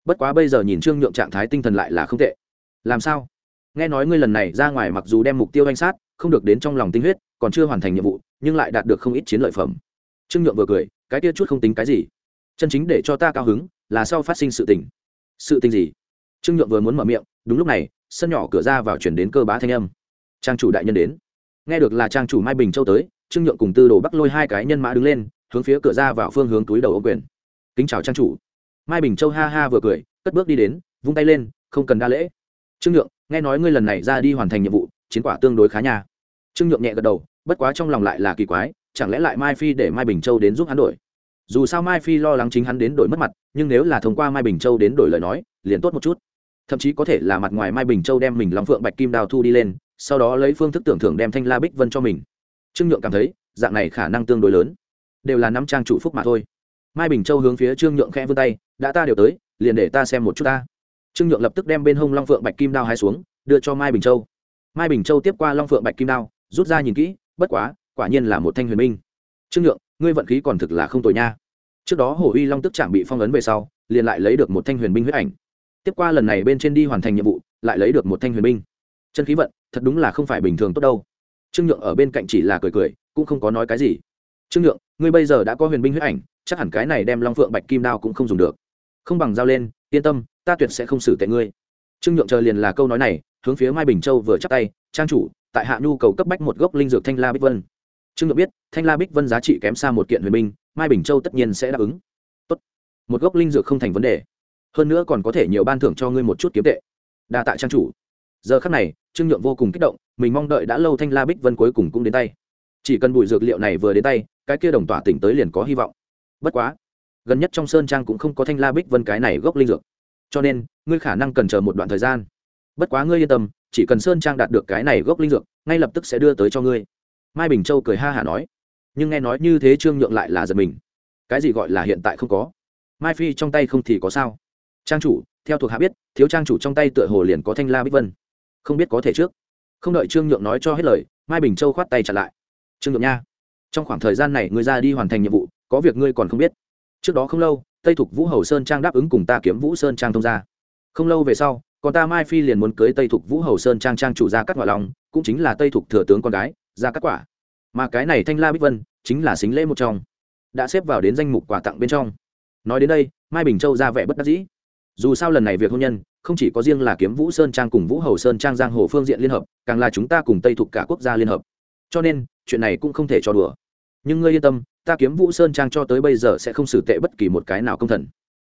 Bất quá bây giờ nhìn trương nhượng trạng thái tinh thần lại là không tệ. Làm sao? Nghe nói ngươi lần này ra ngoài mặc dù đem mục tiêu danh sát, không được đến trong lòng tinh huyết còn chưa hoàn thành nhiệm vụ, nhưng lại đạt được không ít chiến lợi phẩm. Trương nhượng vừa cười, cái kia chút không tính cái gì. Chân chính để cho ta cao hứng là sau phát sinh sự tình. Sự tình gì? Trương nhượng vừa muốn mở miệng, đúng lúc này, sân nhỏ cửa ra vào chuyển đến cơ bá thanh âm. Trang chủ đại nhân đến. Nghe được là trang chủ mai bình châu tới, trương nhượng cùng tư đồ bắc lôi hai cái nhân mã đứng lên, hướng phía cửa ra vào phương hướng túi đầu ô quyền. Kính chào trang chủ. Mai bình châu ha ha vừa cười, cất bước đi đến, vung tay lên, không cần đa lễ. Trương nhượng, nghe nói ngươi lần này ra đi hoàn thành nhiệm vụ, chiến quả tương đối khá nhà trương nhượng nhẹ gật đầu bất quá trong lòng lại là kỳ quái, chẳng lẽ lại mai phi để mai bình châu đến giúp hắn đổi? Dù sao mai phi lo lắng chính hắn đến đổi mất mặt, nhưng nếu là thông qua mai bình châu đến đổi lời nói, liền tốt một chút. Thậm chí có thể là mặt ngoài mai bình châu đem mình lòng phượng bạch kim đào thu đi lên, sau đó lấy phương thức tưởng thưởng đem thanh la bích vân cho mình. Trương nhượng cảm thấy, dạng này khả năng tương đối lớn. Đều là năm trang chủ phúc mà thôi. Mai bình châu hướng phía trương nhượng khẽ vươn tay, đã ta đều tới, liền để ta xem một chút ta. Trương nhượng lập tức đem bên hông long phượng bạch kim đao hai xuống, đưa cho mai bình châu. Mai bình châu tiếp qua long phượng bạch kim đao, rút ra nhìn kỹ bất quá, quả nhiên là một thanh huyền minh. Trương nhượng, ngươi vận khí còn thực là không tồi nha. Trước đó hổ uy long tức chạm bị phong ấn về sau, liền lại lấy được một thanh huyền binh huyết ảnh. Tiếp qua lần này bên trên đi hoàn thành nhiệm vụ, lại lấy được một thanh huyền binh chân khí vận, thật đúng là không phải bình thường tốt đâu. Trương nhượng ở bên cạnh chỉ là cười cười, cũng không có nói cái gì. Trương nhượng, ngươi bây giờ đã có huyền binh huyết ảnh, chắc hẳn cái này đem long phượng bạch kim đao cũng không dùng được. Không bằng giao lên, yên tâm, ta tuyệt sẽ không xử tệ ngươi. Trương nhượng chờ liền là câu nói này, hướng phía mai bình châu vừa chắc tay, trang chủ tại hạ nhu cầu cấp bách một gốc linh dược thanh la bích vân. Trương Nhược biết, thanh la bích vân giá trị kém xa một kiện huyền binh, mai bình châu tất nhiên sẽ đáp ứng. Tốt. một gốc linh dược không thành vấn đề. Hơn nữa còn có thể nhiều ban thưởng cho ngươi một chút kiếm tệ. Đa tạ trang chủ. Giờ khắc này, trương nhượng vô cùng kích động, mình mong đợi đã lâu thanh la bích vân cuối cùng cũng đến tay. Chỉ cần bụi dược liệu này vừa đến tay, cái kia đồng tỏa tỉnh tới liền có hy vọng. Bất quá, gần nhất trong sơn trang cũng không có thanh la bích vân cái này gốc linh dược. Cho nên, ngươi khả năng cần chờ một đoạn thời gian. Bất quá ngươi yên tâm chỉ cần sơn trang đạt được cái này gốc linh dược, ngay lập tức sẽ đưa tới cho ngươi. Mai bình châu cười ha hả nói. Nhưng nghe nói như thế trương nhượng lại là giật mình. Cái gì gọi là hiện tại không có? Mai phi trong tay không thì có sao? Trang chủ, theo thuộc hạ biết, thiếu trang chủ trong tay tựa hồ liền có thanh la bích vân. Không biết có thể trước. Không đợi trương nhượng nói cho hết lời, mai bình châu khoát tay trả lại. Trương nhượng nha, trong khoảng thời gian này ngươi ra đi hoàn thành nhiệm vụ, có việc ngươi còn không biết. Trước đó không lâu, tây thục vũ hầu sơn trang đáp ứng cùng ta kiếm vũ sơn trang thông ra không lâu về sau còn ta mai phi liền muốn cưới tây thục vũ hầu sơn trang trang chủ gia cắt hỏa lòng cũng chính là tây thục thừa tướng con gái, gia cắt quả. Mà cái này thanh la bích vân, chính là xính lễ một trong. Đã xếp vào đến danh mục quà tặng bên trong. Nói đến đây, mai bình châu ra vẻ bất đắc dĩ. Dù sao lần này việc hôn nhân, không chỉ có riêng là kiếm vũ sơn trang cùng vũ hầu sơn trang giang hồ phương diện liên hợp, càng là chúng ta cùng tây thục cả quốc gia liên hợp. Cho nên, chuyện này cũng không thể cho đùa. Nhưng ngươi yên tâm, ta kiếm vũ sơn trang cho tới bây giờ sẽ không xử tệ bất kỳ một cái nào công thần.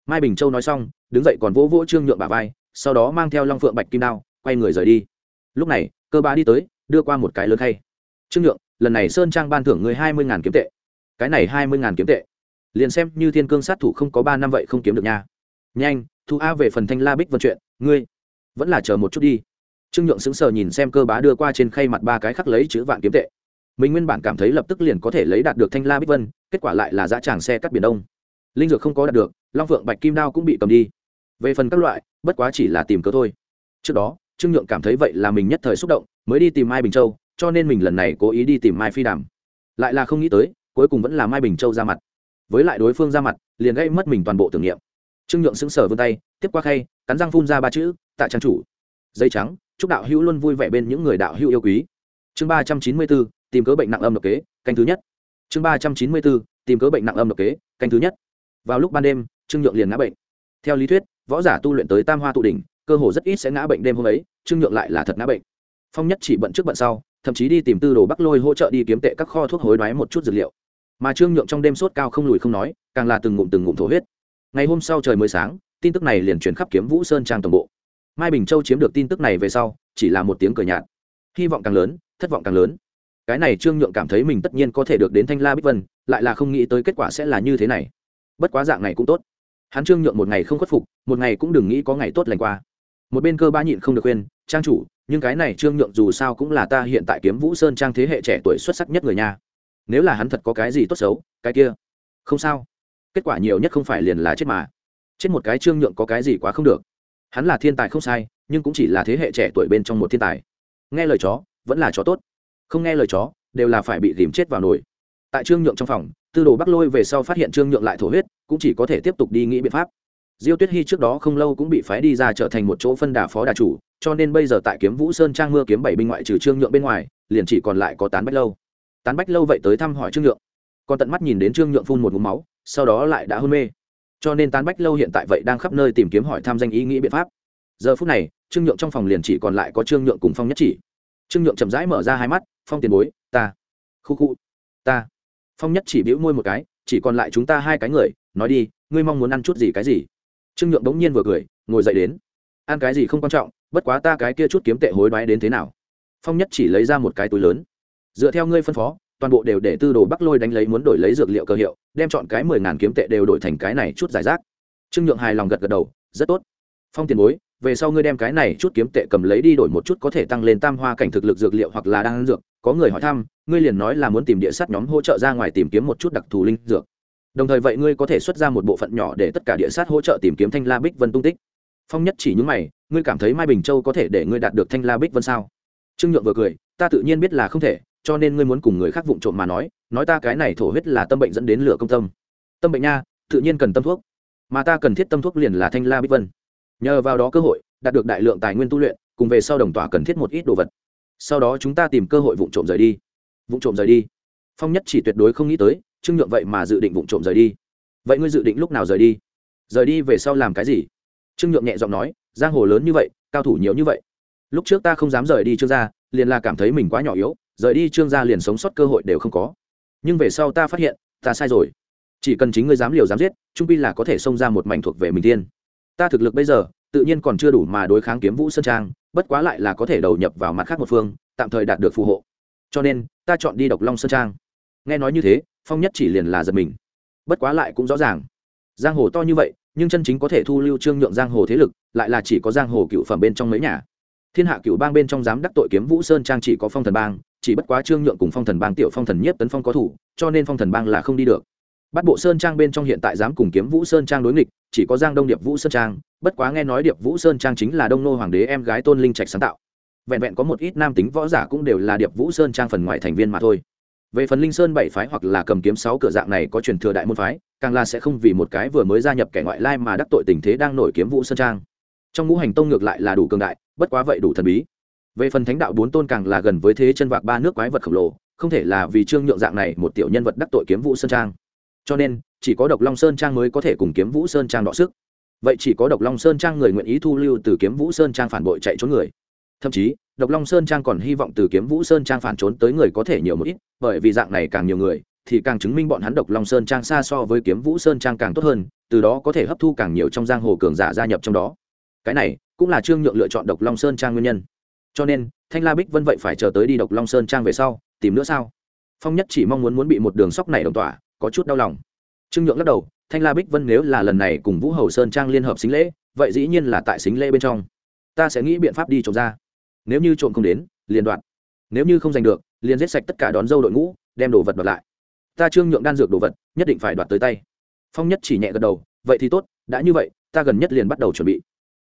Mai bình châu nói xong, đứng dậy còn vỗ vỗ trương nhượng bà vai sau đó mang theo long phượng bạch kim đao, quay người rời đi. Lúc này, cơ Bá đi tới, đưa qua một cái lớn khay. Trương nhượng, lần này sơn trang ban thưởng ngươi hai mươi ngàn kiếm tệ. Cái này hai mươi ngàn kiếm tệ? Liền xem như thiên cương sát thủ không có ba năm vậy không kiếm được nha. Nhanh, thu a về phần thanh la bích vân chuyện, ngươi vẫn là chờ một chút đi. Trương nhượng sững sờ nhìn xem cơ bá đưa qua trên khay mặt ba cái khắc lấy chữ vạn kiếm tệ. Mình nguyên bản cảm thấy lập tức liền có thể lấy đạt được thanh la bích vân, kết quả lại là dã tràng xe cắt biển đông. Linh dược không có đạt được, long phượng bạch kim đao cũng bị cầm đi về phần các loại, bất quá chỉ là tìm cớ thôi. Trước đó, trương nhượng cảm thấy vậy là mình nhất thời xúc động, mới đi tìm mai bình châu, cho nên mình lần này cố ý đi tìm mai phi đàm. Lại là không nghĩ tới, cuối cùng vẫn là mai bình châu ra mặt. Với lại đối phương ra mặt, liền gây mất mình toàn bộ tưởng niệm. Trương nhượng sững sờ vươn tay, tiếp qua khay, cắn răng phun ra ba chữ, tạ trang chủ. Dây trắng, chúc đạo hữu luôn vui vẻ bên những người đạo hữu yêu quý. Chương ba trăm chín mươi bốn, tìm cớ bệnh nặng âm độc kế, canh thứ nhất. Chương ba trăm chín mươi bốn, tìm cớ bệnh nặng âm độc kế, canh thứ nhất. Vào lúc ban đêm, trương nhượng liền ngã bệnh. Theo lý thuyết võ giả tu luyện tới tam hoa tụ đỉnh, cơ hồ rất ít sẽ ngã bệnh đêm hôm ấy, trương nhượng lại là thật ngã bệnh. Phong nhất chỉ bận trước bận sau, thậm chí đi tìm tư đồ bắc lôi hỗ trợ đi kiếm tệ các kho thuốc hối đoái một chút dược liệu. Mà trương nhượng trong đêm sốt cao không lùi không nói, càng là từng ngụm từng ngụm thổ huyết. Ngày hôm sau trời mới sáng, tin tức này liền chuyển khắp kiếm vũ sơn trang tổng bộ. Mai bình châu chiếm được tin tức này về sau, chỉ là một tiếng cười nhạt. Hy vọng càng lớn, thất vọng càng lớn. Cái này trương nhượng cảm thấy mình tất nhiên có thể được đến thanh la bích vân, lại là không nghĩ tới kết quả sẽ là như thế này. Bất quá dạng này cũng tốt hắn trương nhượng một ngày không khuất phục, một ngày cũng đừng nghĩ có ngày tốt lành qua. Một bên cơ ba nhịn không được khuyên, trang chủ, nhưng cái này trương nhượng dù sao cũng là ta hiện tại kiếm vũ sơn trang thế hệ trẻ tuổi xuất sắc nhất người nhà nếu là hắn thật có cái gì tốt xấu, cái kia. Không sao. Kết quả nhiều nhất không phải liền là chết mà. Chết một cái trương nhượng có cái gì quá không được. Hắn là thiên tài không sai, nhưng cũng chỉ là thế hệ trẻ tuổi bên trong một thiên tài. Nghe lời chó, vẫn là chó tốt. Không nghe lời chó, đều là phải bị dìm chết vào nồi. Tại trương nhượng trong phòng, tư đồ bắc lôi về sau phát hiện trương nhượng lại thổ huyết cũng chỉ có thể tiếp tục đi nghĩ biện pháp. Diêu tuyết hy trước đó không lâu cũng bị phái đi ra trở thành một chỗ phân đà phó đà chủ, cho nên bây giờ tại kiếm vũ sơn trang mưa kiếm bảy binh ngoại trừ trương nhượng bên ngoài, liền chỉ còn lại có tán bách lâu. Tán bách lâu vậy tới thăm hỏi trương nhượng. Còn tận mắt nhìn đến trương nhượng phun một mũ máu, sau đó lại đã hôn mê. Cho nên tán bách lâu hiện tại vậy đang khắp nơi tìm kiếm hỏi thăm danh ý nghĩ biện pháp. Giờ phút này, trương nhượng trong phòng liền chỉ còn lại có trương nhượng cùng phong nhất chỉ. Trương nhượng chậm rãi mở ra hai mắt, phong tiền bối, ta. Khu khu, ta. Phong nhất chỉ bĩu môi một cái chỉ còn lại chúng ta hai cái người, nói đi, ngươi mong muốn ăn chút gì cái gì? Trương nhượng đống nhiên vừa cười, ngồi dậy đến. Ăn cái gì không quan trọng, bất quá ta cái kia chút kiếm tệ hối đoái đến thế nào? Phong nhất chỉ lấy ra một cái túi lớn. Dựa theo ngươi phân phó, toàn bộ đều để tư đồ bắc lôi đánh lấy muốn đổi lấy dược liệu cơ hiệu, đem chọn cái mười ngàn kiếm tệ đều đổi thành cái này chút giải rác. Trương nhượng hài lòng gật gật đầu, rất tốt. Phong tiền bối về sau ngươi đem cái này chút kiếm tệ cầm lấy đi đổi một chút có thể tăng lên tam hoa cảnh thực lực dược liệu hoặc là đang dược. Có người hỏi thăm, ngươi liền nói là muốn tìm địa sát nhóm hỗ trợ ra ngoài tìm kiếm một chút đặc thù linh dược. Đồng thời vậy ngươi có thể xuất ra một bộ phận nhỏ để tất cả địa sát hỗ trợ tìm kiếm thanh la bích vân tung tích. Phong nhất chỉ những mày, ngươi cảm thấy mai bình châu có thể để ngươi đạt được thanh la bích vân sao? Trương nhượng vừa cười, ta tự nhiên biết là không thể, cho nên ngươi muốn cùng người khác vụng trộm mà nói nói ta cái này thổ huyết là tâm bệnh dẫn đến lửa công tâm. Tâm bệnh nha, tự nhiên cần tâm thuốc. Mà ta cần thiết tâm thuốc liền là thanh la bích vân nhờ vào đó cơ hội, đạt được đại lượng tài nguyên tu luyện, cùng về sau đồng tỏa cần thiết một ít đồ vật. Sau đó chúng ta tìm cơ hội vụ trộm rời đi. Vụ trộm rời đi. Phong nhất chỉ tuyệt đối không nghĩ tới, trương nhượng vậy mà dự định vụ trộm rời đi. Vậy ngươi dự định lúc nào rời đi? Rời đi về sau làm cái gì? Trương nhượng nhẹ giọng nói, giang hồ lớn như vậy, cao thủ nhiều như vậy. Lúc trước ta không dám rời đi trương gia, liền là cảm thấy mình quá nhỏ yếu, rời đi trương gia liền sống sót cơ hội đều không có. Nhưng về sau ta phát hiện, ta sai rồi. Chỉ cần chính ngươi dám liều dám giết, trung pi là có thể xông ra một mảnh thuộc về mình tiên ta thực lực bây giờ, tự nhiên còn chưa đủ mà đối kháng kiếm vũ sơn trang, bất quá lại là có thể đầu nhập vào mặt khác một phương, tạm thời đạt được phù hộ. Cho nên, ta chọn đi độc long sơn trang. Nghe nói như thế, phong nhất chỉ liền là giật mình. Bất quá lại cũng rõ ràng. Giang hồ to như vậy, nhưng chân chính có thể thu lưu trương nhượng giang hồ thế lực, lại là chỉ có giang hồ cựu phẩm bên trong mấy nhà. Thiên hạ cựu bang bên trong dám đắc tội kiếm vũ sơn trang chỉ có phong thần bang, chỉ bất quá trương nhượng cùng phong thần bang tiểu phong thần nhất tấn phong có thủ, cho nên phong thần bang là không đi được. Bắt bộ sơn trang bên trong hiện tại dám cùng kiếm vũ sơn trang đối nghịch chỉ có giang đông điệp vũ sơn trang, bất quá nghe nói điệp vũ sơn trang chính là đông nô hoàng đế em gái tôn linh trạch sáng tạo. Vẹn vẹn có một ít nam tính võ giả cũng đều là điệp vũ sơn trang phần ngoại thành viên mà thôi. Về phần linh sơn bảy phái hoặc là cầm kiếm sáu cửa dạng này có truyền thừa đại môn phái, càng là sẽ không vì một cái vừa mới gia nhập kẻ ngoại lai mà đắc tội tình thế đang nổi kiếm vũ sơn trang. Trong ngũ hành tông ngược lại là đủ cường đại, bất quá vậy đủ thần bí. Về phần thánh đạo bốn tôn càng là gần với thế chân vạc ba nước quái vật khổng lồ, không thể là vì trương nhượng dạng này một tiểu nhân vật đắc tội kiếm vũ sơn trang cho nên chỉ có độc long sơn trang mới có thể cùng kiếm vũ sơn trang đọ sức vậy chỉ có độc long sơn trang người nguyện ý thu lưu từ kiếm vũ sơn trang phản bội chạy trốn người thậm chí độc long sơn trang còn hy vọng từ kiếm vũ sơn trang phản trốn tới người có thể nhiều một ít bởi vì dạng này càng nhiều người thì càng chứng minh bọn hắn độc long sơn trang xa so với kiếm vũ sơn trang càng tốt hơn từ đó có thể hấp thu càng nhiều trong giang hồ cường giả gia nhập trong đó cái này cũng là trương nhượng lựa chọn độc long sơn trang nguyên nhân cho nên thanh la bích vân vậy phải chờ tới đi độc long sơn trang về sau tìm nữa sao phong nhất chỉ mong muốn muốn bị một đường sóc này đồng tỏa có chút đau lòng. Trương nhượng lắc đầu, thanh la bích vân nếu là lần này cùng vũ hầu sơn trang liên hợp xính lễ, vậy dĩ nhiên là tại xính lễ bên trong. Ta sẽ nghĩ biện pháp đi trộm ra. Nếu như trộm không đến, liền đoạn nếu như không giành được, liền giết sạch tất cả đón dâu đội ngũ, đem đồ vật đoạt lại. Ta trương nhượng đan dược đồ vật, nhất định phải đoạt tới tay. Phong nhất chỉ nhẹ gật đầu, vậy thì tốt, đã như vậy, ta gần nhất liền bắt đầu chuẩn bị.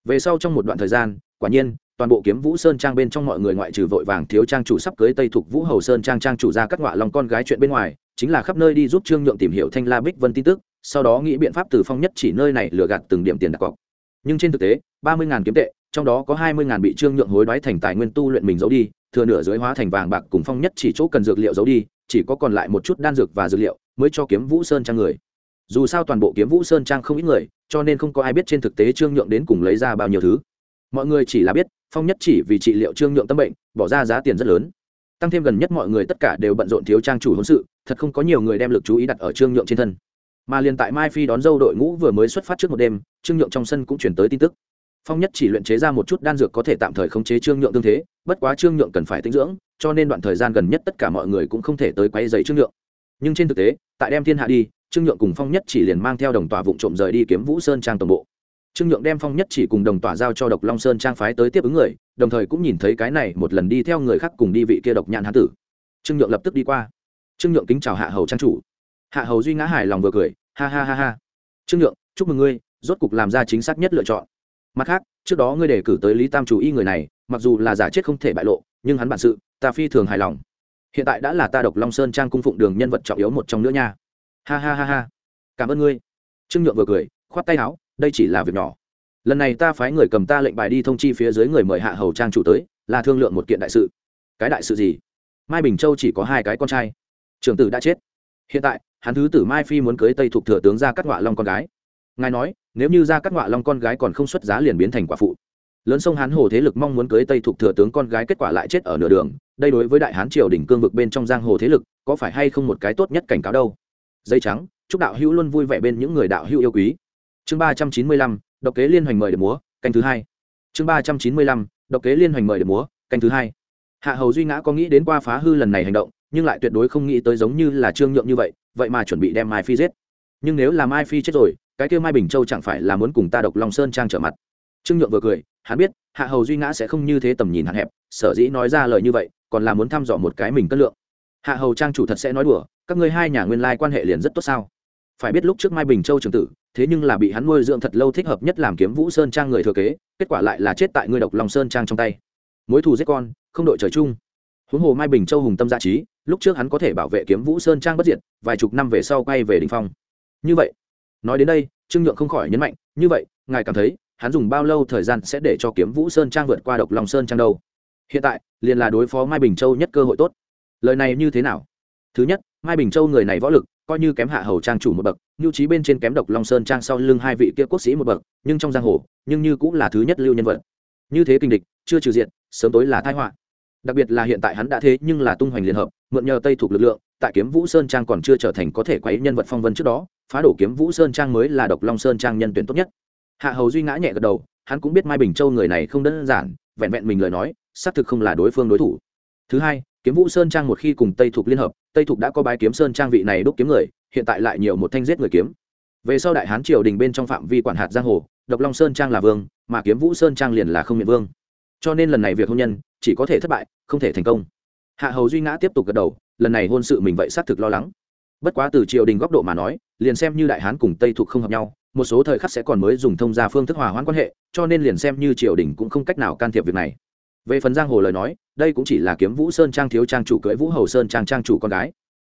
Về sau trong một đoạn thời gian, quả nhiên, toàn bộ kiếm vũ sơn trang bên trong mọi người ngoại trừ vội vàng thiếu trang chủ sắp cưới tây thuộc vũ hầu sơn trang trang chủ ra các ngọa lòng con gái chuyện bên ngoài chính là khắp nơi đi giúp trương nhượng tìm hiểu thanh la bích vân tin tức, sau đó nghĩ biện pháp từ phong nhất chỉ nơi này lừa gạt từng điểm tiền đặt cọc. Nhưng trên thực tế, ba mươi kiếm tệ, trong đó có hai mươi bị trương nhượng hối đoái thành tài nguyên tu luyện mình giấu đi, thừa nửa dưới hóa thành vàng bạc cùng phong nhất chỉ chỗ cần dược liệu giấu đi, chỉ có còn lại một chút đan dược và dược liệu mới cho kiếm vũ sơn trang người. Dù sao toàn bộ kiếm vũ sơn trang không ít người, cho nên không có ai biết trên thực tế trương nhượng đến cùng lấy ra bao nhiêu thứ. Mọi người chỉ là biết, phong nhất chỉ vì trị liệu trương nhượng tâm bệnh, bỏ ra giá tiền rất lớn. Tăng thêm gần nhất mọi người tất cả đều bận rộn thiếu trang chủ hôn sự thật không có nhiều người đem lực chú ý đặt ở trương nhượng trên thân. Mà liền tại mai phi đón dâu đội ngũ vừa mới xuất phát trước một đêm, trương nhượng trong sân cũng chuyển tới tin tức. Phong nhất chỉ luyện chế ra một chút đan dược có thể tạm thời khống chế trương nhượng tương thế, bất quá trương nhượng cần phải tinh dưỡng, cho nên đoạn thời gian gần nhất tất cả mọi người cũng không thể tới quay dày trương nhượng. Nhưng trên thực tế, tại đem thiên hạ đi, trương nhượng cùng phong nhất chỉ liền mang theo đồng tòa vụ trộm rời đi kiếm vũ sơn trang toàn bộ. Trương nhượng đem phong nhất chỉ cùng đồng tòa giao cho độc long sơn trang phái tới tiếp ứng người, đồng thời cũng nhìn thấy cái này một lần đi theo người khác cùng đi vị kia độc nhạn hán tử. Trương nhượng lập tức đi qua trương nhượng kính chào hạ hầu trang chủ. Hạ hầu duy ngã hài lòng vừa cười, ha ha ha ha. Trương nhượng, chúc mừng ngươi, rốt cục làm ra chính xác nhất lựa chọn. Mặt khác, trước đó ngươi đề cử tới lý tam chủ y người này, mặc dù là giả chết không thể bại lộ, nhưng hắn bản sự, ta phi thường hài lòng. Hiện tại đã là ta độc long sơn trang cung phụng đường nhân vật trọng yếu một trong nữa nha. Ha ha ha ha. Cảm ơn ngươi. Trương nhượng vừa cười, khoát tay áo, đây chỉ là việc nhỏ. Lần này ta phái người cầm ta lệnh bài đi thông chi phía dưới người mời hạ hầu trang chủ tới, là thương lượng một kiện đại sự. Cái đại sự gì? Mai bình châu chỉ có hai cái con trai trường tử đã chết. Hiện tại, hắn thứ tử mai phi muốn cưới tây thuộc thừa tướng ra cắt ngọa long con gái. Ngài nói, nếu như ra cắt ngọa long con gái còn không xuất giá liền biến thành quả phụ. Lớn sông hán hồ thế lực mong muốn cưới tây thuộc thừa tướng con gái kết quả lại chết ở nửa đường, đây đối với đại hán triều đỉnh cương vực bên trong giang hồ thế lực, có phải hay không một cái tốt nhất cảnh cáo đâu? Dây trắng, chúc đạo hữu luôn vui vẻ bên những người đạo hữu yêu quý. Chương ba trăm chín mươi lăm, độc kế liên hoành mời được múa, canh thứ hai. Chương ba trăm chín mươi lăm, độc kế liên hoành mời được múa, canh thứ hai. Hạ hầu duy ngã có nghĩ đến qua phá hư lần này hành động nhưng lại tuyệt đối không nghĩ tới giống như là trương nhượng như vậy vậy mà chuẩn bị đem mai phi giết. Nhưng nếu là mai phi chết rồi, cái kêu mai bình châu chẳng phải là muốn cùng ta độc long sơn trang trở mặt? Trương nhượng vừa cười, hắn biết, hạ hầu duy ngã sẽ không như thế tầm nhìn hạn hẹp, sở dĩ nói ra lời như vậy, còn là muốn thăm dò một cái mình cân lượng. Hạ hầu trang chủ thật sẽ nói đùa, các ngươi hai nhà nguyên lai quan hệ liền rất tốt sao? Phải biết lúc trước mai bình châu trường tử, thế nhưng là bị hắn nuôi dưỡng thật lâu thích hợp nhất làm kiếm vũ sơn trang người thừa kế, kết quả lại là chết tại ngươi độc lòng sơn trang trong tay. Mối thù giết con, không đội trời chung. Huống hồ mai bình châu hùng tâm gia trí lúc trước hắn có thể bảo vệ kiếm vũ sơn trang bất diệt, vài chục năm về sau quay về đình phong. Như vậy, nói đến đây, trương nhượng không khỏi nhấn mạnh, như vậy, ngài cảm thấy, hắn dùng bao lâu thời gian sẽ để cho kiếm vũ sơn trang vượt qua độc lòng sơn trang đâu? Hiện tại, liền là đối phó mai bình châu nhất cơ hội tốt. Lời này như thế nào? Thứ nhất, mai bình châu người này võ lực, coi như kém hạ hầu trang chủ một bậc nhu trí bên trên kém độc long sơn trang sau lưng hai vị kia quốc sĩ một bậc, nhưng trong giang hồ, nhưng như cũng là thứ nhất lưu nhân vật. Như thế kinh địch, chưa trừ diện, sớm tối là thái họa đặc biệt là hiện tại hắn đã thế nhưng là tung hoành liên hợp, mượn nhờ tây thuộc lực lượng, tại kiếm vũ sơn trang còn chưa trở thành có thể quấy nhân vật phong vân trước đó, phá đổ kiếm vũ sơn trang mới là độc long sơn trang nhân tuyển tốt nhất. Hạ hầu duy ngã nhẹ gật đầu, hắn cũng biết mai bình châu người này không đơn giản, vẹn vẹn mình lời nói, xác thực không là đối phương đối thủ. Thứ hai, kiếm vũ sơn trang một khi cùng tây Thuộc liên hợp, tây Thuộc đã có bái kiếm sơn trang vị này đúc kiếm người, hiện tại lại nhiều một thanh giết người kiếm. Về sau đại hán triều đình bên trong phạm vi quản hạt giang hồ, độc long sơn trang là vương, mà kiếm vũ sơn trang liền là không miệng vương cho nên lần này việc hôn nhân chỉ có thể thất bại, không thể thành công. Hạ hầu duy ngã tiếp tục gật đầu, lần này hôn sự mình vậy xác thực lo lắng. Bất quá từ triều đình góc độ mà nói, liền xem như đại hán cùng tây thuộc không hợp nhau, một số thời khắc sẽ còn mới dùng thông gia phương thức hòa hoãn quan hệ, cho nên liền xem như triều đình cũng không cách nào can thiệp việc này. Về phần giang hồ lời nói, đây cũng chỉ là kiếm vũ sơn trang thiếu trang chủ cưỡi vũ hầu sơn trang trang chủ con gái.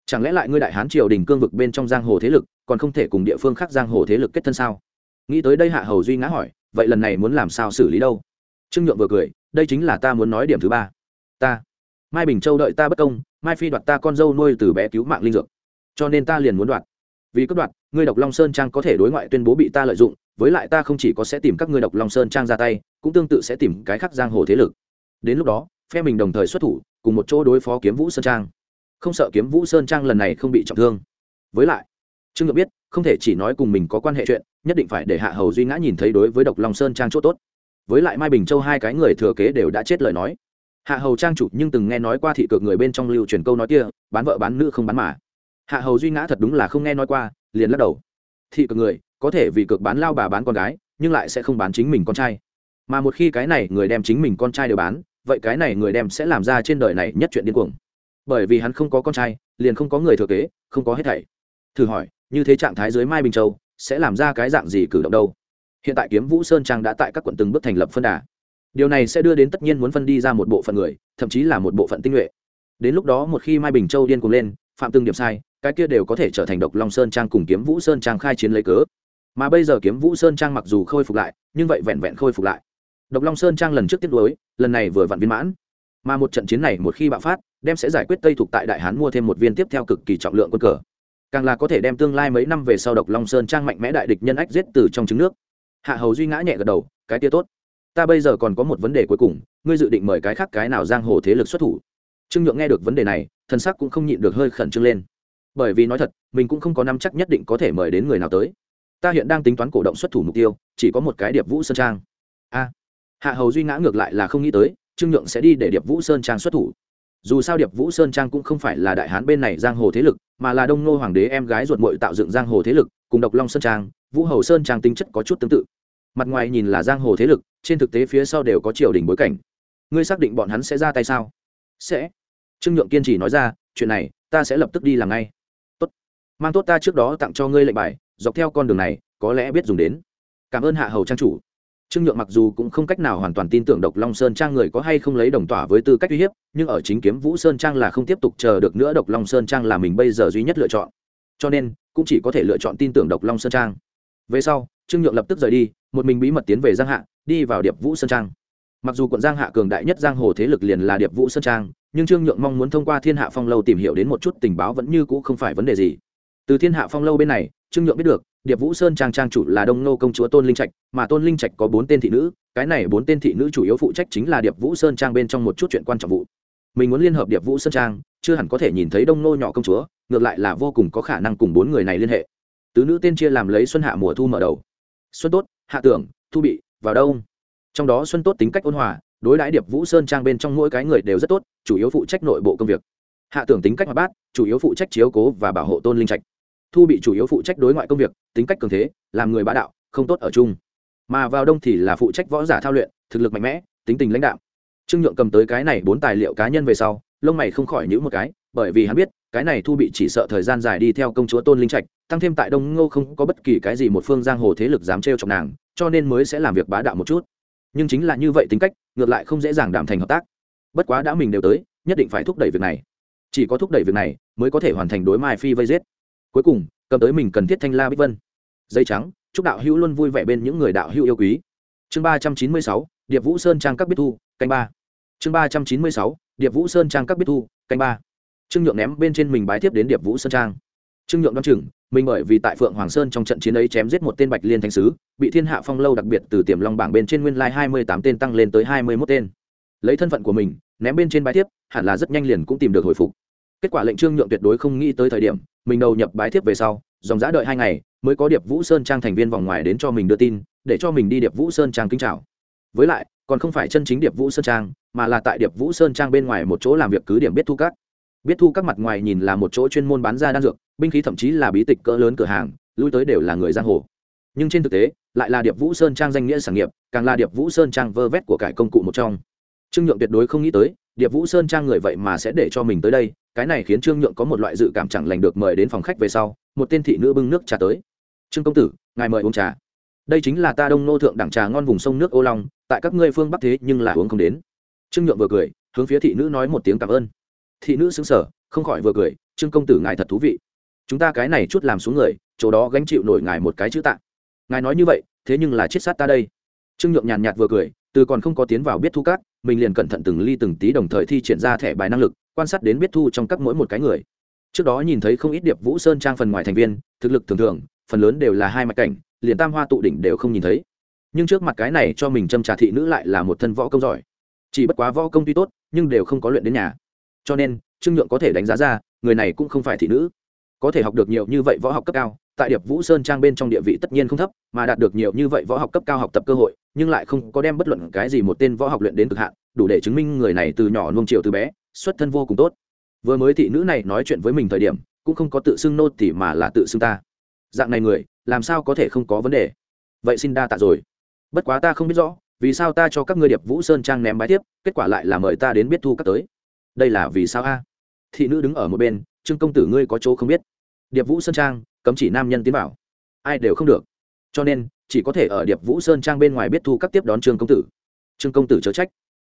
Chẳng lẽ lại ngươi đại hán triều đình cương vực bên trong giang hồ thế lực, còn không thể cùng địa phương khác giang hồ thế lực kết thân sao? Nghĩ tới đây hạ hầu duy ngã hỏi, vậy lần này muốn làm sao xử lý đâu? Trương nhượng vừa cười, đây chính là ta muốn nói điểm thứ ba. Ta, mai bình châu đợi ta bất công, mai phi đoạt ta con dâu nuôi từ bé cứu mạng linh dược. Cho nên ta liền muốn đoạt. Vì cướp đoạt, ngươi độc long sơn trang có thể đối ngoại tuyên bố bị ta lợi dụng, với lại ta không chỉ có sẽ tìm các ngươi độc long sơn trang ra tay, cũng tương tự sẽ tìm cái khác giang hồ thế lực. Đến lúc đó, phe mình đồng thời xuất thủ, cùng một chỗ đối phó kiếm vũ sơn trang. Không sợ kiếm vũ sơn trang lần này không bị trọng thương. Với lại, trương Nhượng biết, không thể chỉ nói cùng mình có quan hệ chuyện, nhất định phải để hạ hầu duy ngã nhìn thấy đối với độc long sơn trang chỗ tốt với lại mai bình châu hai cái người thừa kế đều đã chết lời nói. Hạ hầu trang chủ nhưng từng nghe nói qua thị cược người bên trong lưu truyền câu nói kia, bán vợ bán nữ không bán mà. Hạ hầu duy ngã thật đúng là không nghe nói qua, liền lắc đầu. Thị cược người, có thể vì cược bán lao bà bán con gái, nhưng lại sẽ không bán chính mình con trai. Mà một khi cái này người đem chính mình con trai đều bán, vậy cái này người đem sẽ làm ra trên đời này nhất chuyện điên cuồng. Bởi vì hắn không có con trai, liền không có người thừa kế, không có hết thảy. Thử hỏi, như thế trạng thái dưới mai bình châu, sẽ làm ra cái dạng gì cử động đâu? Hiện tại kiếm vũ sơn trang đã tại các quận từng bước thành lập phân đà. Điều này sẽ đưa đến tất nhiên muốn phân đi ra một bộ phận người, thậm chí là một bộ phận tinh nhuệ. Đến lúc đó một khi mai bình châu điên cuồng lên, phạm tương điểm sai, cái kia đều có thể trở thành độc long sơn trang cùng kiếm vũ sơn trang khai chiến lấy cớ. Mà bây giờ kiếm vũ sơn trang mặc dù khôi phục lại, nhưng vậy vẹn vẹn khôi phục lại. Độc long sơn trang lần trước tiếp nối, lần này vừa vặn viên mãn. Mà một trận chiến này một khi bạo phát, đem sẽ giải quyết tây thuộc tại đại hán mua thêm một viên tiếp theo cực kỳ trọng lượng quân cờ. Càng là có thể đem tương lai mấy năm về sau độc long sơn trang mạnh mẽ đại địch nhân ách giết từ trong trứng nước hạ hầu duy ngã nhẹ gật đầu, cái tia tốt. Ta bây giờ còn có một vấn đề cuối cùng, ngươi dự định mời cái khác cái nào giang hồ thế lực xuất thủ? Trương nhượng nghe được vấn đề này thân sắc cũng không nhịn được hơi khẩn trương lên. Bởi vì nói thật, mình cũng không có năm chắc nhất định có thể mời đến người nào tới. Ta hiện đang tính toán cổ động xuất thủ mục tiêu, chỉ có một cái điệp vũ sơn trang. A. Hạ hầu duy ngã ngược lại là không nghĩ tới, trương nhượng sẽ đi để điệp vũ sơn trang xuất thủ. Dù sao điệp vũ sơn trang cũng không phải là đại hán bên này giang hồ thế lực, mà là đông nô hoàng đế em gái ruột mội tạo dựng giang hồ thế lực cùng độc long sơn trang, vũ hầu sơn trang tính chất có chút tương tự. Mặt ngoài nhìn là giang hồ thế lực, trên thực tế phía sau đều có triều đình bối cảnh. Ngươi xác định bọn hắn sẽ ra tay sao? Sẽ. Trương nhượng kiên trì nói ra, chuyện này, ta sẽ lập tức đi làm ngay. Tốt. Mang tốt ta trước đó tặng cho ngươi lệnh bài, dọc theo con đường này, có lẽ biết dùng đến. Cảm ơn hạ hầu trang chủ. Trương nhượng mặc dù cũng không cách nào hoàn toàn tin tưởng độc long sơn trang người có hay không lấy đồng tỏa với tư cách uy hiếp, nhưng ở chính kiếm vũ sơn trang là không tiếp tục chờ được nữa độc long sơn trang là mình bây giờ duy nhất lựa chọn. Cho nên cũng chỉ có thể lựa chọn tin tưởng độc long sơn trang. Về sau, trương nhượng lập tức rời đi, một mình bí mật tiến về giang hạ, đi vào điệp vũ sơn trang. Mặc dù quận giang hạ cường đại nhất giang hồ thế lực liền là điệp vũ sơn trang, nhưng trương nhượng mong muốn thông qua thiên hạ phong lâu tìm hiểu đến một chút tình báo vẫn như cũ không phải vấn đề gì. Từ thiên hạ phong lâu bên này, trương nhượng biết được, điệp vũ sơn trang trang chủ là đông nô công chúa tôn linh trạch, mà tôn linh trạch có bốn tên thị nữ, cái này bốn tên thị nữ chủ yếu phụ trách chính là điệp vũ sơn trang bên trong một chút chuyện quan trọng vụ mình muốn liên hợp điệp vũ sơn trang, chưa hẳn có thể nhìn thấy đông nô nhỏ công chúa, ngược lại là vô cùng có khả năng cùng bốn người này liên hệ. Tứ nữ tên chia làm lấy xuân hạ mùa thu mở đầu. Xuân tốt, hạ tưởng, thu bị, vào đông. Trong đó xuân tốt tính cách ôn hòa, đối đãi điệp vũ sơn trang bên trong mỗi cái người đều rất tốt, chủ yếu phụ trách nội bộ công việc. Hạ tưởng tính cách hoạt bát, chủ yếu phụ trách chiếu cố và bảo hộ tôn linh trạch. Thu bị chủ yếu phụ trách đối ngoại công việc, tính cách cường thế, làm người bá đạo, không tốt ở chung. Mà vào đông thì là phụ trách võ giả thao luyện, thực lực mạnh mẽ, tính tình lãnh đạo trương nhượng cầm tới cái này bốn tài liệu cá nhân về sau, lông mày không khỏi nhữ một cái, bởi vì hắn biết, cái này thu bị chỉ sợ thời gian dài đi theo công chúa tôn linh trạch, tăng thêm tại đông ngô không có bất kỳ cái gì một phương giang hồ thế lực dám trêu chọc nàng, cho nên mới sẽ làm việc bá đạo một chút. Nhưng chính là như vậy tính cách, ngược lại không dễ dàng đảm thành hợp tác. Bất quá đã mình đều tới, nhất định phải thúc đẩy việc này. Chỉ có thúc đẩy việc này, mới có thể hoàn thành đối mai phi vây giết. Cuối cùng, cầm tới mình cần thiết thanh la bích vân. Dây trắng, chúc đạo hữu luôn vui vẻ bên những người đạo hữu yêu quý. Chương ba trăm chín mươi sáu, điệp vũ sơn trang các biết thu canh ba. Chương ba trăm chín mươi sáu, điệp vũ sơn trang các biết thu, canh ba. Trương nhượng ném bên trên mình bái tiếp đến điệp vũ sơn trang. Trương nhượng đ o chừng, mình bởi vì tại phượng hoàng sơn trong trận chiến ấy chém giết một tên bạch liên thanh sứ, bị thiên hạ phong lâu đặc biệt từ tiềm long bảng bên trên nguyên lai hai mươi tám tên tăng lên tới hai mươi mốt tên. Lấy thân phận của mình, ném bên trên bái tiếp hẳn là rất nhanh liền cũng tìm được hồi phục. Kết quả lệnh trương nhượng tuyệt đối không nghĩ tới thời điểm, mình đầu nhập bái tiếp về sau, dòng giã đợi hai ngày, mới có điệp vũ sơn trang thành viên vòng ngoài đến cho mình đưa tin, để cho mình đi điệp vũ sơn trang kính chào. Với lại còn không phải chân chính điệp vũ sơn trang, mà là tại điệp vũ sơn trang bên ngoài một chỗ làm việc cứ điểm biết thu các. Biết thu các mặt ngoài nhìn là một chỗ chuyên môn bán ra đan dược, binh khí thậm chí là bí tịch cỡ lớn cửa hàng, lui tới đều là người giang hồ. Nhưng trên thực tế, lại là điệp vũ sơn trang danh nghĩa sản nghiệp, càng là điệp vũ sơn trang vơ vét của cải công cụ một trong. Trương nhượng tuyệt đối không nghĩ tới, điệp vũ sơn trang người vậy mà sẽ để cho mình tới đây, cái này khiến trương nhượng có một loại dự cảm chẳng lành được mời đến phòng khách về sau, một tên thị nữ bưng nước trà tới. Trương công tử, ngài mời uống trà đây chính là ta đông nô thượng đẳng trà ngon vùng sông nước ô long, tại các ngươi phương bắc thế nhưng là uống không đến. Trương nhượng vừa cười, hướng phía thị nữ nói một tiếng cảm ơn. Thị nữ xứng sở không khỏi vừa cười, trương công tử ngài thật thú vị. Chúng ta cái này chút làm xuống người, chỗ đó gánh chịu nổi ngài một cái chữ tạng. Ngài nói như vậy, thế nhưng là chết sát ta đây. Trương nhượng nhàn nhạt vừa cười, từ còn không có tiến vào biết thu các, mình liền cẩn thận từng ly từng tí đồng thời thi triển ra thẻ bài năng lực, quan sát đến biết thu trong các mỗi một cái người. Trước đó nhìn thấy không ít điệp vũ sơn trang phần ngoài thành viên, thực lực thường thường, phần lớn đều là hai mặt cảnh liền tam hoa tụ đỉnh đều không nhìn thấy. Nhưng trước mặt cái này cho mình châm trà thị nữ lại là một thân võ công giỏi. Chỉ bất quá võ công tuy tốt, nhưng đều không có luyện đến nhà. Cho nên, trương nhượng có thể đánh giá ra, người này cũng không phải thị nữ. Có thể học được nhiều như vậy võ học cấp cao, tại điệp vũ sơn trang bên trong địa vị tất nhiên không thấp, mà đạt được nhiều như vậy võ học cấp cao học tập cơ hội, nhưng lại không có đem bất luận cái gì một tên võ học luyện đến cực hạn, đủ để chứng minh người này từ nhỏ nuông chiều từ bé, xuất thân vô cùng tốt. Vừa mới thị nữ này nói chuyện với mình thời điểm, cũng không có tự xưng nô tỉ mà là tự xưng ta. Dạng này người làm sao có thể không có vấn đề? Vậy xin đa tạ rồi. Bất quá ta không biết rõ, vì sao ta cho các ngươi điệp vũ sơn trang ném bái tiếp, kết quả lại là mời ta đến biết thu các tới. Đây là vì sao a? Thị nữ đứng ở một bên, trương công tử ngươi có chỗ không biết. Điệp vũ sơn trang, cấm chỉ nam nhân tiến vào. Ai đều không được. Cho nên, chỉ có thể ở điệp vũ sơn trang bên ngoài biết thu các tiếp đón trương công tử. Trương công tử chớ trách.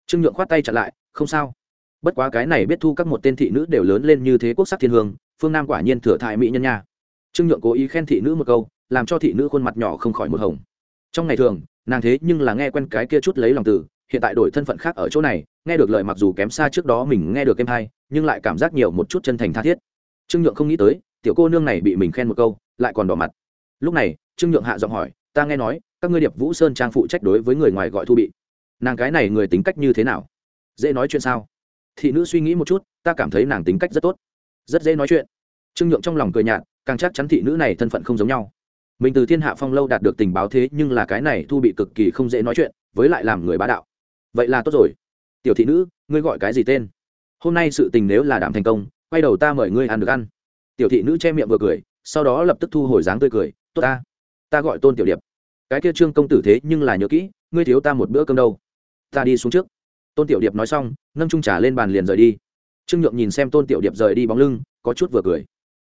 Trương nhượng khoát tay chặn lại, không sao. Bất quá cái này biết thu các một tên thị nữ đều lớn lên như thế quốc sắc thiên hương, phương nam quả nhiên thừa thại mỹ nhân nha. Trương nhượng cố ý khen thị nữ một câu làm cho thị nữ khuôn mặt nhỏ không khỏi một hồng. Trong ngày thường, nàng thế nhưng là nghe quen cái kia chút lấy lòng từ, hiện tại đổi thân phận khác ở chỗ này, nghe được lời mặc dù kém xa trước đó mình nghe được em hay, nhưng lại cảm giác nhiều một chút chân thành tha thiết. Trương nhượng không nghĩ tới, tiểu cô nương này bị mình khen một câu, lại còn đỏ mặt. Lúc này, trương nhượng hạ giọng hỏi, ta nghe nói, các ngươi điệp vũ sơn trang phụ trách đối với người ngoài gọi thu bị. Nàng cái này người tính cách như thế nào? Dễ nói chuyện sao? Thị nữ suy nghĩ một chút, ta cảm thấy nàng tính cách rất tốt, rất dễ nói chuyện. Trương nhượng trong lòng cười nhạt, càng chắc chắn thị nữ này thân phận không giống nhau mình từ thiên hạ phong lâu đạt được tình báo thế nhưng là cái này thu bị cực kỳ không dễ nói chuyện, với lại làm người bá đạo. Vậy là tốt rồi. Tiểu thị nữ, ngươi gọi cái gì tên? Hôm nay sự tình nếu là đảm thành công, quay đầu ta mời ngươi ăn được ăn. Tiểu thị nữ che miệng vừa cười, sau đó lập tức thu hồi dáng tươi cười, tốt ta. Ta gọi tôn tiểu điệp. Cái kia trương công tử thế nhưng là nhớ kỹ, ngươi thiếu ta một bữa cơm đâu. Ta đi xuống trước. Tôn tiểu điệp nói xong, nâng trung trả lên bàn liền rời đi. Trương nhượng nhìn xem tôn tiểu điệp rời đi bóng lưng, có chút vừa cười.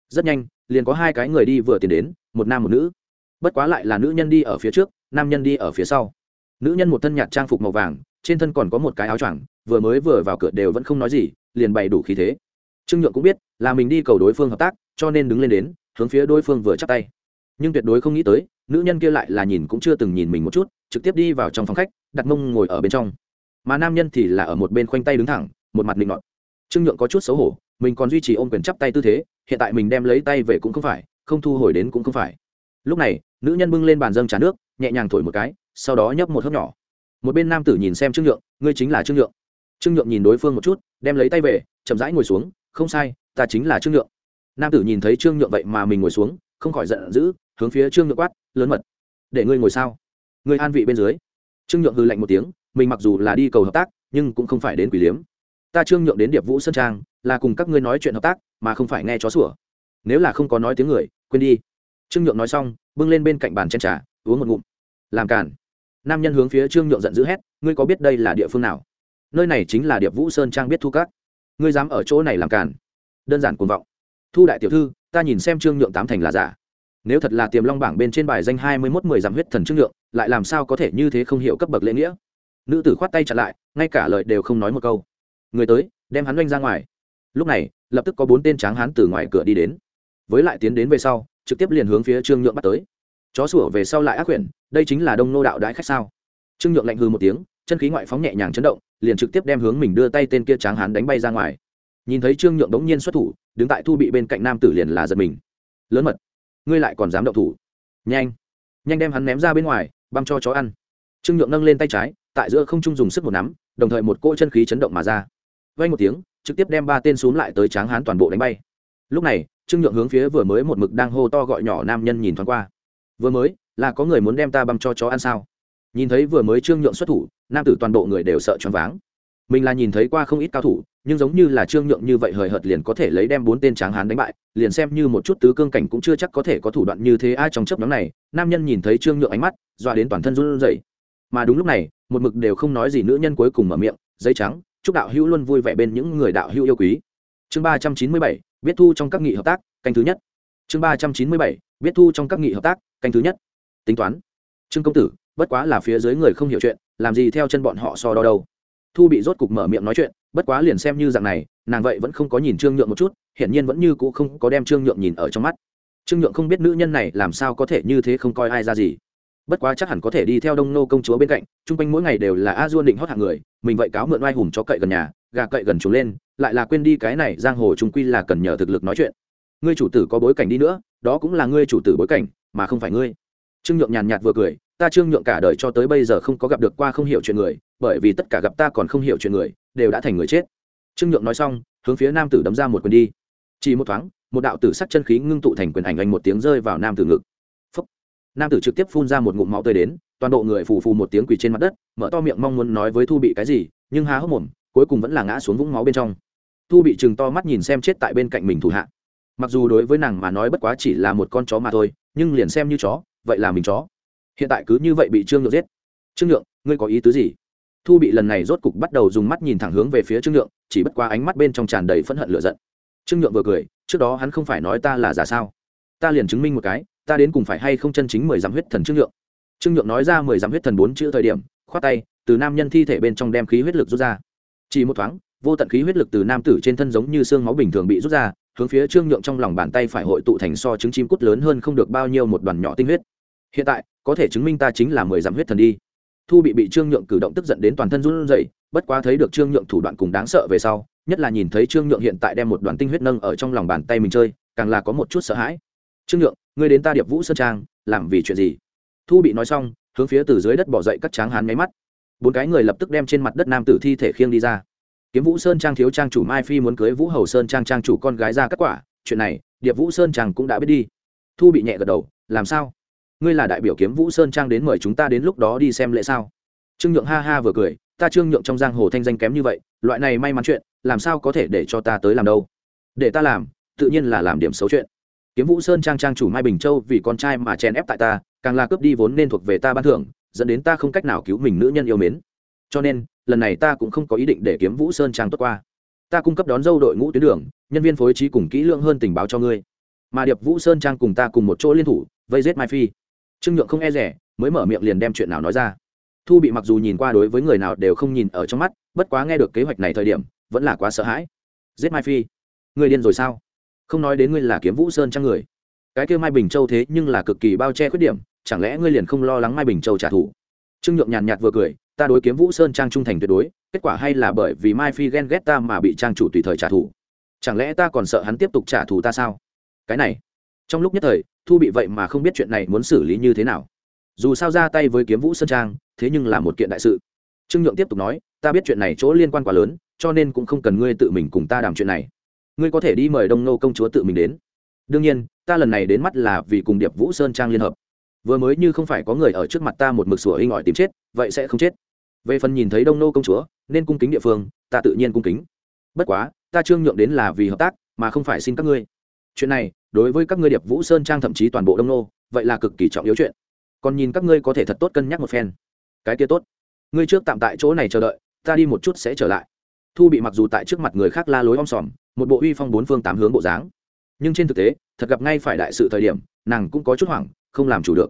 Rất nhanh, liền có hai cái người đi vừa tiền đến, một nam một nữ bất quá lại là nữ nhân đi ở phía trước, nam nhân đi ở phía sau. Nữ nhân một thân nhạt trang phục màu vàng, trên thân còn có một cái áo choàng, vừa mới vừa vào cửa đều vẫn không nói gì, liền bày đủ khí thế. Trương nhượng cũng biết, là mình đi cầu đối phương hợp tác, cho nên đứng lên đến, hướng phía đối phương vừa chắp tay. Nhưng tuyệt đối không nghĩ tới, nữ nhân kia lại là nhìn cũng chưa từng nhìn mình một chút, trực tiếp đi vào trong phòng khách, đặt mông ngồi ở bên trong. Mà nam nhân thì là ở một bên khoanh tay đứng thẳng, một mặt định nọt. Trương nhượng có chút xấu hổ, mình còn duy trì ôm quyền chắp tay tư thế, hiện tại mình đem lấy tay về cũng không phải, không thu hồi đến cũng không phải lúc này, nữ nhân bưng lên bàn dâng trà nước, nhẹ nhàng thổi một cái, sau đó nhấp một hớp nhỏ. Một bên nam tử nhìn xem trương nhượng, ngươi chính là trương nhượng. Trương nhượng nhìn đối phương một chút, đem lấy tay về, chậm rãi ngồi xuống, không sai, ta chính là trương nhượng. Nam tử nhìn thấy trương nhượng vậy mà mình ngồi xuống, không khỏi giận dữ, hướng phía trương nhượng quát, lớn mật, để ngươi ngồi sao? Ngươi an vị bên dưới. Trương nhượng hư lạnh một tiếng, mình mặc dù là đi cầu hợp tác, nhưng cũng không phải đến quỷ liếm. Ta trương nhượng đến điệp vũ sơn trang, là cùng các ngươi nói chuyện hợp tác, mà không phải nghe chó sủa. Nếu là không có nói tiếng người, quên đi trương nhượng nói xong, bưng lên bên cạnh bàn chen trà, uống một ngụm. Làm cản nam nhân hướng phía trương nhượng giận dữ hét, ngươi có biết đây là địa phương nào? Nơi này chính là điệp vũ sơn trang biết thu các. Ngươi dám ở chỗ này làm cản đơn giản cuồng vọng. Thu đại tiểu thư, ta nhìn xem trương nhượng tám thành là giả. Nếu thật là tiềm long bảng bên trên bài danh hai mươi mốt mười dặm huyết thần trương nhượng, lại làm sao có thể như thế không hiểu cấp bậc lễ nghĩa? Nữ tử khoát tay chặn lại, ngay cả lời đều không nói một câu. Người tới, đem hắn oanh ra ngoài. Lúc này, lập tức có bốn tên tráng hắn từ ngoài cửa đi đến với lại tiến đến về sau, trực tiếp liền hướng phía trương nhượng bắt tới. Chó sủa về sau lại ác quyển, đây chính là đông nô đạo đãi khách sao? Trương nhượng lạnh hư một tiếng, chân khí ngoại phóng nhẹ nhàng chấn động, liền trực tiếp đem hướng mình đưa tay tên kia tráng hán đánh bay ra ngoài. Nhìn thấy trương nhượng đống nhiên xuất thủ, đứng tại thu bị bên cạnh nam tử liền là giật mình. Lớn mật, ngươi lại còn dám động thủ. Nhanh nhanh đem hắn ném ra bên ngoài, băm cho chó ăn. Trương nhượng nâng lên tay trái, tại giữa không trung dùng sức một nắm, đồng thời một cỗ chân khí chấn động mà ra. Vay một tiếng, trực tiếp đem ba tên xuống lại tới tráng hán toàn bộ đánh bay. Lúc này trương nhượng hướng phía vừa mới một mực đang hô to gọi nhỏ nam nhân nhìn thoáng qua. Vừa mới, là có người muốn đem ta băm cho chó ăn sao? Nhìn thấy vừa mới trương nhượng xuất thủ, nam tử toàn bộ người đều sợ choáng váng. Mình là nhìn thấy qua không ít cao thủ, nhưng giống như là trương nhượng như vậy hời hợt liền có thể lấy đem bốn tên tráng hán đánh bại, liền xem như một chút tứ cương cảnh cũng chưa chắc có thể có thủ đoạn như thế ai trong chấp nhóm này, nam nhân nhìn thấy trương nhượng ánh mắt, dọa đến toàn thân run rẩy. Mà đúng lúc này, một mực đều không nói gì nữ nhân cuối cùng mở miệng, giấy trắng, chúc đạo hữu luôn vui vẻ bên những người đạo hữu yêu quý. Chương ba trăm chín mươi bảy biết thu trong các nghị hợp tác, canh thứ nhất. Chương ba trăm chín mươi bảy biết thu trong các nghị hợp tác, canh thứ nhất. Tính toán. Trương công tử, bất quá là phía dưới người không hiểu chuyện, làm gì theo chân bọn họ so đo đâu. Thu bị rốt cục mở miệng nói chuyện, bất quá liền xem như dạng này, nàng vậy vẫn không có nhìn trương nhượng một chút, hiển nhiên vẫn như c ũ không có đem trương nhượng nhìn ở trong mắt. Trương nhượng không biết nữ nhân này làm sao có thể như thế không coi ai ra gì. Bất quá chắc hẳn có thể đi theo đông nô công chúa bên cạnh, chung quanh mỗi ngày đều là a duôn định hót hạng người, mình vậy cáo mượn oai hùng cho cậy gần nhà, gà cậy gần chúng lên lại là quên đi cái này giang hồ trung quy là cần nhờ thực lực nói chuyện. Ngươi chủ tử có bối cảnh đi nữa, đó cũng là ngươi chủ tử bối cảnh, mà không phải ngươi. Trương nhượng nhàn nhạt vừa cười, ta trương nhượng cả đời cho tới bây giờ không có gặp được qua không hiểu chuyện người, bởi vì tất cả gặp ta còn không hiểu chuyện người, đều đã thành người chết. Trương nhượng nói xong, hướng phía nam tử đấm ra một quyền đi. Chỉ một thoáng, một đạo tử sắc chân khí ngưng tụ thành quyền ảnh anh một tiếng rơi vào nam tử ngực. Phúc. nam tử trực tiếp phun ra một ngụm máu tươi đến, toàn bộ người phù phù một tiếng quỳ trên mặt đất, mở to miệng mong muốn nói với thu bị cái gì, nhưng há hốc mồm, cuối cùng vẫn là ngã xuống vũng máu bên trong thu bị chừng to mắt nhìn xem chết tại bên cạnh mình thủ hạ. Mặc dù đối với nàng mà nói bất quá chỉ là một con chó mà thôi, nhưng liền xem như chó, vậy là mình chó. Hiện tại cứ như vậy bị trương nhượng giết. Trương nhượng, ngươi có ý tứ gì? Thu bị lần này rốt cục bắt đầu dùng mắt nhìn thẳng hướng về phía trương nhượng, chỉ bất qua ánh mắt bên trong tràn đầy phẫn hận lửa giận. Trương nhượng vừa cười, trước đó hắn không phải nói ta là giả sao? Ta liền chứng minh một cái, ta đến cùng phải hay không chân chính mười dặm huyết thần trương nhượng? Trương nhượng nói ra mười dặm huyết thần bốn chữ thời điểm, khoát tay, từ nam nhân thi thể bên trong đem khí huyết lực rút ra. Chỉ một thoáng vô tận khí huyết lực từ nam tử trên thân giống như xương máu bình thường bị rút ra, hướng phía trương nhượng trong lòng bàn tay phải hội tụ thành so trứng chim cút lớn hơn không được bao nhiêu một đoàn nhỏ tinh huyết. Hiện tại, có thể chứng minh ta chính là mười dặm huyết thần đi. Thu bị bị trương nhượng cử động tức giận đến toàn thân run rẩy, bất quá thấy được trương nhượng thủ đoạn cùng đáng sợ về sau, nhất là nhìn thấy trương nhượng hiện tại đem một đoàn tinh huyết nâng ở trong lòng bàn tay mình chơi, càng là có một chút sợ hãi. Trương nhượng, ngươi đến ta điệp vũ sơn trang, làm vì chuyện gì? Thu bị nói xong, hướng phía từ dưới đất bỏ dậy các tráng hán máy mắt. Bốn cái người lập tức đem trên mặt đất nam tử thi thể khiêng đi ra kiếm vũ sơn trang thiếu trang chủ mai phi muốn cưới vũ hầu sơn trang trang chủ con gái ra kết quả. Chuyện này, điệp vũ sơn trang cũng đã biết đi. Thu bị nhẹ gật đầu, làm sao? Ngươi là đại biểu kiếm vũ sơn trang đến mời chúng ta đến lúc đó đi xem lễ sao? Trương nhượng ha ha vừa cười, ta trương nhượng trong giang hồ thanh danh kém như vậy, loại này may mắn chuyện, làm sao có thể để cho ta tới làm đâu? Để ta làm, tự nhiên là làm điểm xấu chuyện. Kiếm vũ sơn trang trang chủ mai bình châu vì con trai mà chèn ép tại ta, càng là cướp đi vốn nên thuộc về ta ban thưởng, dẫn đến ta không cách nào cứu mình nữ nhân yêu mến. Cho nên lần này ta cũng không có ý định để kiếm vũ sơn trang tốt qua. Ta cung cấp đón dâu đội ngũ tuyến đường, nhân viên phối trí cùng kỹ lượng hơn tình báo cho ngươi. Mà điệp vũ sơn trang cùng ta cùng một chỗ liên thủ, vây giết mai phi. Trương nhượng không e rẻ, mới mở miệng liền đem chuyện nào nói ra. Thu bị mặc dù nhìn qua đối với người nào đều không nhìn ở trong mắt, bất quá nghe được kế hoạch này thời điểm, vẫn là quá sợ hãi. Giết mai phi? Người điên rồi sao? Không nói đến ngươi là kiếm vũ sơn trang người. Cái kêu mai bình châu thế nhưng là cực kỳ bao che khuyết điểm, chẳng lẽ ngươi liền không lo lắng mai bình châu trả thù? Trương nhượng nhàn nhạt vừa cười ta đối kiếm vũ sơn trang trung thành tuyệt đối, kết quả hay là bởi vì mai phi ghen ghét ta mà bị trang chủ tùy thời trả thù. Chẳng lẽ ta còn sợ hắn tiếp tục trả thù ta sao? Cái này, trong lúc nhất thời, thu bị vậy mà không biết chuyện này muốn xử lý như thế nào. Dù sao ra tay với kiếm vũ sơn trang, thế nhưng là một kiện đại sự. Trương nhượng tiếp tục nói, ta biết chuyện này chỗ liên quan quá lớn, cho nên cũng không cần ngươi tự mình cùng ta đàm chuyện này. Ngươi có thể đi mời đông nô công chúa tự mình đến. Đương nhiên, ta lần này đến mắt là vì cùng điệp vũ sơn trang liên hợp. Vừa mới như không phải có người ở trước mặt ta một mực sủa hình ỏi tìm chết, vậy sẽ không chết về phần nhìn thấy đông nô công chúa, nên cung kính địa phương, ta tự nhiên cung kính. Bất quá, ta trương nhượng đến là vì hợp tác, mà không phải xin các ngươi. Chuyện này, đối với các ngươi điệp vũ sơn trang thậm chí toàn bộ đông nô, vậy là cực kỳ trọng yếu chuyện. Còn nhìn các ngươi có thể thật tốt cân nhắc một phen. Cái kia tốt. Ngươi trước tạm tại chỗ này chờ đợi, ta đi một chút sẽ trở lại. Thu bị mặc dù tại trước mặt người khác la lối om sòm, một bộ uy phong bốn phương tám hướng bộ dáng, nhưng trên thực tế, thật gặp ngay phải đại sự thời điểm, nàng cũng có chút hoảng, không làm chủ được.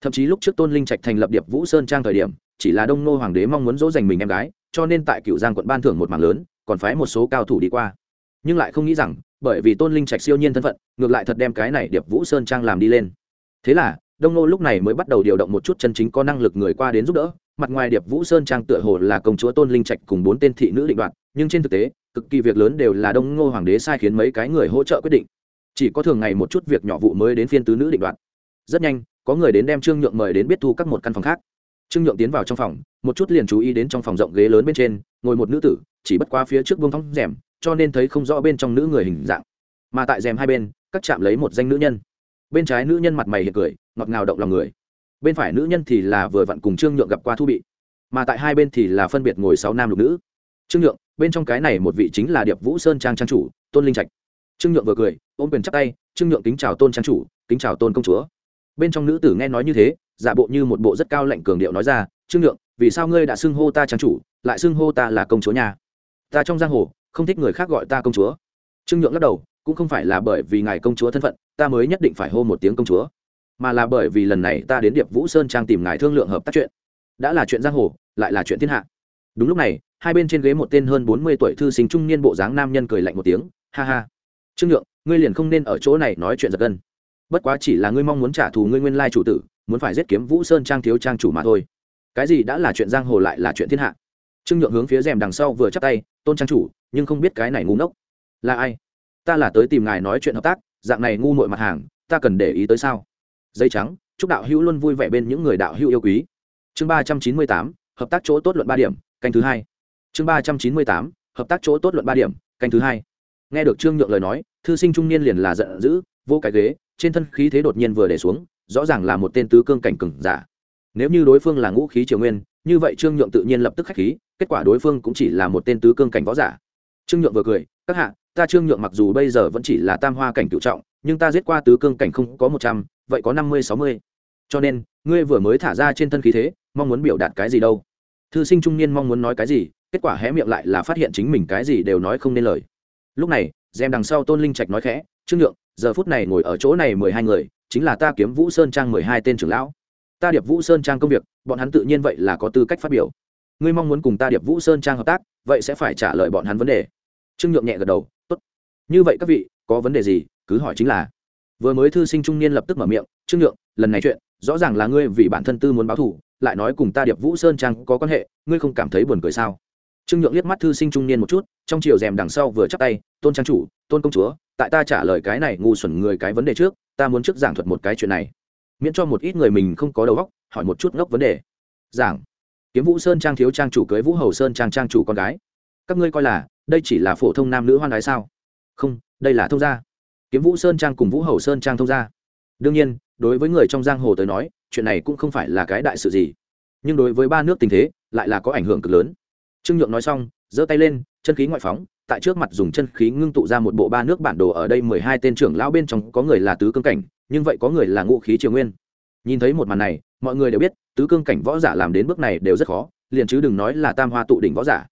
Thậm chí lúc trước tôn linh trạch thành lập điệp vũ sơn trang thời điểm chỉ là đông nô hoàng đế mong muốn dỗ dành mình em gái, cho nên tại cựu giang quận ban thưởng một mảng lớn, còn phái một số cao thủ đi qua. Nhưng lại không nghĩ rằng, bởi vì tôn linh trạch siêu nhiên thân phận, ngược lại thật đem cái này điệp vũ sơn trang làm đi lên. Thế là, đông nô lúc này mới bắt đầu điều động một chút chân chính có năng lực người qua đến giúp đỡ, mặt ngoài điệp vũ sơn trang tựa hồ là công chúa tôn linh trạch cùng bốn tên thị nữ định đoạt, nhưng trên thực tế, cực kỳ việc lớn đều là đông ngô hoàng đế sai khiến mấy cái người hỗ trợ quyết định. Chỉ có thường ngày một chút việc nhỏ vụ mới đến phiên tứ nữ định đoạt. Rất nhanh, có người đến đem trương nhượng mời đến biết thu các một căn phòng khác trương nhượng tiến vào trong phòng, một chút liền chú ý đến trong phòng rộng ghế lớn bên trên, ngồi một nữ tử, chỉ bất qua phía trước vương thóng rèm, cho nên thấy không rõ bên trong nữ người hình dạng. Mà tại rèm hai bên, các chạm lấy một danh nữ nhân. Bên trái nữ nhân mặt mày hiện cười, ngọt ngào động lòng người. Bên phải nữ nhân thì là vừa vặn cùng trương nhượng gặp qua thu bị. Mà tại hai bên thì là phân biệt ngồi sáu nam lục nữ. Trương nhượng, bên trong cái này một vị chính là điệp vũ sơn trang trang chủ, tôn linh trạch. Trương nhượng vừa cười, ôm quyền chắp tay, trương nhượng kính chào tôn trang chủ, kính chào tôn công chúa. Bên trong nữ tử nghe nói như thế giả bộ như một bộ rất cao lệnh cường điệu nói ra, trương nhượng, vì sao ngươi đã xưng hô ta trang chủ, lại xưng hô ta là công chúa nhà ta trong giang hồ, không thích người khác gọi ta công chúa. Trương nhượng lắc đầu, cũng không phải là bởi vì ngài công chúa thân phận, ta mới nhất định phải hô một tiếng công chúa, mà là bởi vì lần này ta đến điệp vũ sơn trang tìm ngài thương lượng hợp tác chuyện. Đã là chuyện giang hồ, lại là chuyện thiên hạ. Đúng lúc này, hai bên trên ghế một tên hơn bốn mươi tuổi thư sinh trung niên bộ dáng nam nhân cười lạnh một tiếng, ha ha. Trương nhượng, ngươi liền không nên ở chỗ này nói chuyện giật gân. Bất quá chỉ là ngươi mong muốn trả thù ngươi nguyên lai chủ tử muốn phải giết kiếm vũ sơn trang thiếu trang chủ mà thôi. Cái gì đã là chuyện giang hồ lại là chuyện thiên hạ. Trương nhượng hướng phía rèm đằng sau vừa chắp tay, tôn trang chủ, nhưng không biết cái này ngu ngốc là ai? Ta là tới tìm ngài nói chuyện hợp tác, dạng này ngu muội mặt hàng, ta cần để ý tới sao? Dây trắng, chúc đạo hữu luôn vui vẻ bên những người đạo hữu yêu quý. Chương ba trăm chín mươi tám, hợp tác chỗ tốt luận ba điểm, canh thứ hai. Chương ba trăm chín mươi tám, hợp tác chỗ tốt luận ba điểm, canh thứ hai. Nghe được trương nhượng lời nói, thư sinh trung niên liền là giận dữ vô cái ghế, trên thân khí thế đột nhiên vừa để xuống rõ ràng là một tên tứ cương cảnh cừng giả. Nếu như đối phương là ngũ khí triều nguyên, như vậy trương nhượng tự nhiên lập tức khách khí, kết quả đối phương cũng chỉ là một tên tứ cương cảnh võ giả. Trương nhượng vừa cười, các hạ, ta trương nhượng mặc dù bây giờ vẫn chỉ là tam hoa cảnh cựu trọng, nhưng ta giết qua tứ cương cảnh không có một trăm, vậy có năm mươi, sáu mươi. Cho nên, ngươi vừa mới thả ra trên thân khí thế, mong muốn biểu đạt cái gì đâu? Thư sinh trung niên mong muốn nói cái gì, kết quả hé miệng lại là phát hiện chính mình cái gì đều nói không nên lời. Lúc này xem đằng sau tôn linh trạch nói khẽ, trương nhượng, giờ phút này ngồi ở chỗ này mười hai người chính là ta kiếm vũ sơn trang mười hai tên trưởng lão. Ta điệp vũ sơn trang công việc, bọn hắn tự nhiên vậy là có tư cách phát biểu. Ngươi mong muốn cùng ta điệp vũ sơn trang hợp tác, vậy sẽ phải trả lời bọn hắn vấn đề. Trương nhượng nhẹ gật đầu, tốt. Như vậy các vị, có vấn đề gì, cứ hỏi chính là. Vừa mới thư sinh trung niên lập tức mở miệng, trương nhượng, lần này chuyện, rõ ràng là ngươi vì bản thân tư muốn báo thù, lại nói cùng ta điệp vũ sơn trang có quan hệ, ngươi không cảm thấy buồn cười sao? Trương nhượng liếc mắt thư sinh trung niên một chút, trong chiều rèm đằng sau vừa chắc tay, tôn trang chủ, tôn công chúa, tại ta trả lời cái này ngu xuẩn người cái vấn đề trước ta muốn trước giảng thuật một cái chuyện này. Miễn cho một ít người mình không có đầu óc, hỏi một chút ngốc vấn đề. Giảng. Kiếm vũ sơn trang thiếu trang chủ cưới vũ hầu sơn trang trang chủ con gái. Các ngươi coi là, đây chỉ là phổ thông nam nữ hoan gái sao? Không, đây là thông gia. Kiếm vũ sơn trang cùng vũ hầu sơn trang thông gia. Đương nhiên, đối với người trong giang hồ tới nói, chuyện này cũng không phải là cái đại sự gì. Nhưng đối với ba nước tình thế, lại là có ảnh hưởng cực lớn. Trương nhượng nói xong, giơ tay lên, chân khí ngoại phóng tại trước mặt dùng chân khí ngưng tụ ra một bộ ba nước bản đồ ở đây mười hai tên trưởng lão bên trong có người là tứ cương cảnh, nhưng vậy có người là ngũ khí triều nguyên. Nhìn thấy một màn này, mọi người đều biết, tứ cương cảnh võ giả làm đến bước này đều rất khó, liền chứ đừng nói là tam hoa tụ đỉnh võ giả.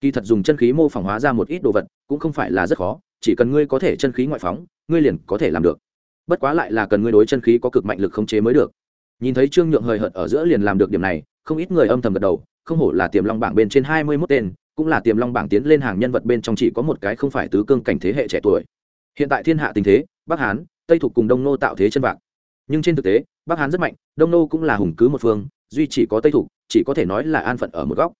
Kỳ thật dùng chân khí mô phỏng hóa ra một ít đồ vật cũng không phải là rất khó, chỉ cần ngươi có thể chân khí ngoại phóng, ngươi liền có thể làm được. Bất quá lại là cần ngươi đối chân khí có cực mạnh lực khống chế mới được. Nhìn thấy trương nhượng hời hợt ở giữa liền làm được điểm này, không ít người âm thầm gật đầu, không hổ là tiềm long bảng bên trên hai mươi mốt tên cũng là tiềm long bảng tiến lên hàng nhân vật bên trong chỉ có một cái không phải tứ cương cảnh thế hệ trẻ tuổi. Hiện tại thiên hạ tình thế, bắc hán, tây thuộc cùng đông nô tạo thế chân vạc. Nhưng trên thực tế, bắc hán rất mạnh, đông nô cũng là hùng cứ một phương, duy chỉ có tây thuộc, chỉ có thể nói là an phận ở một góc.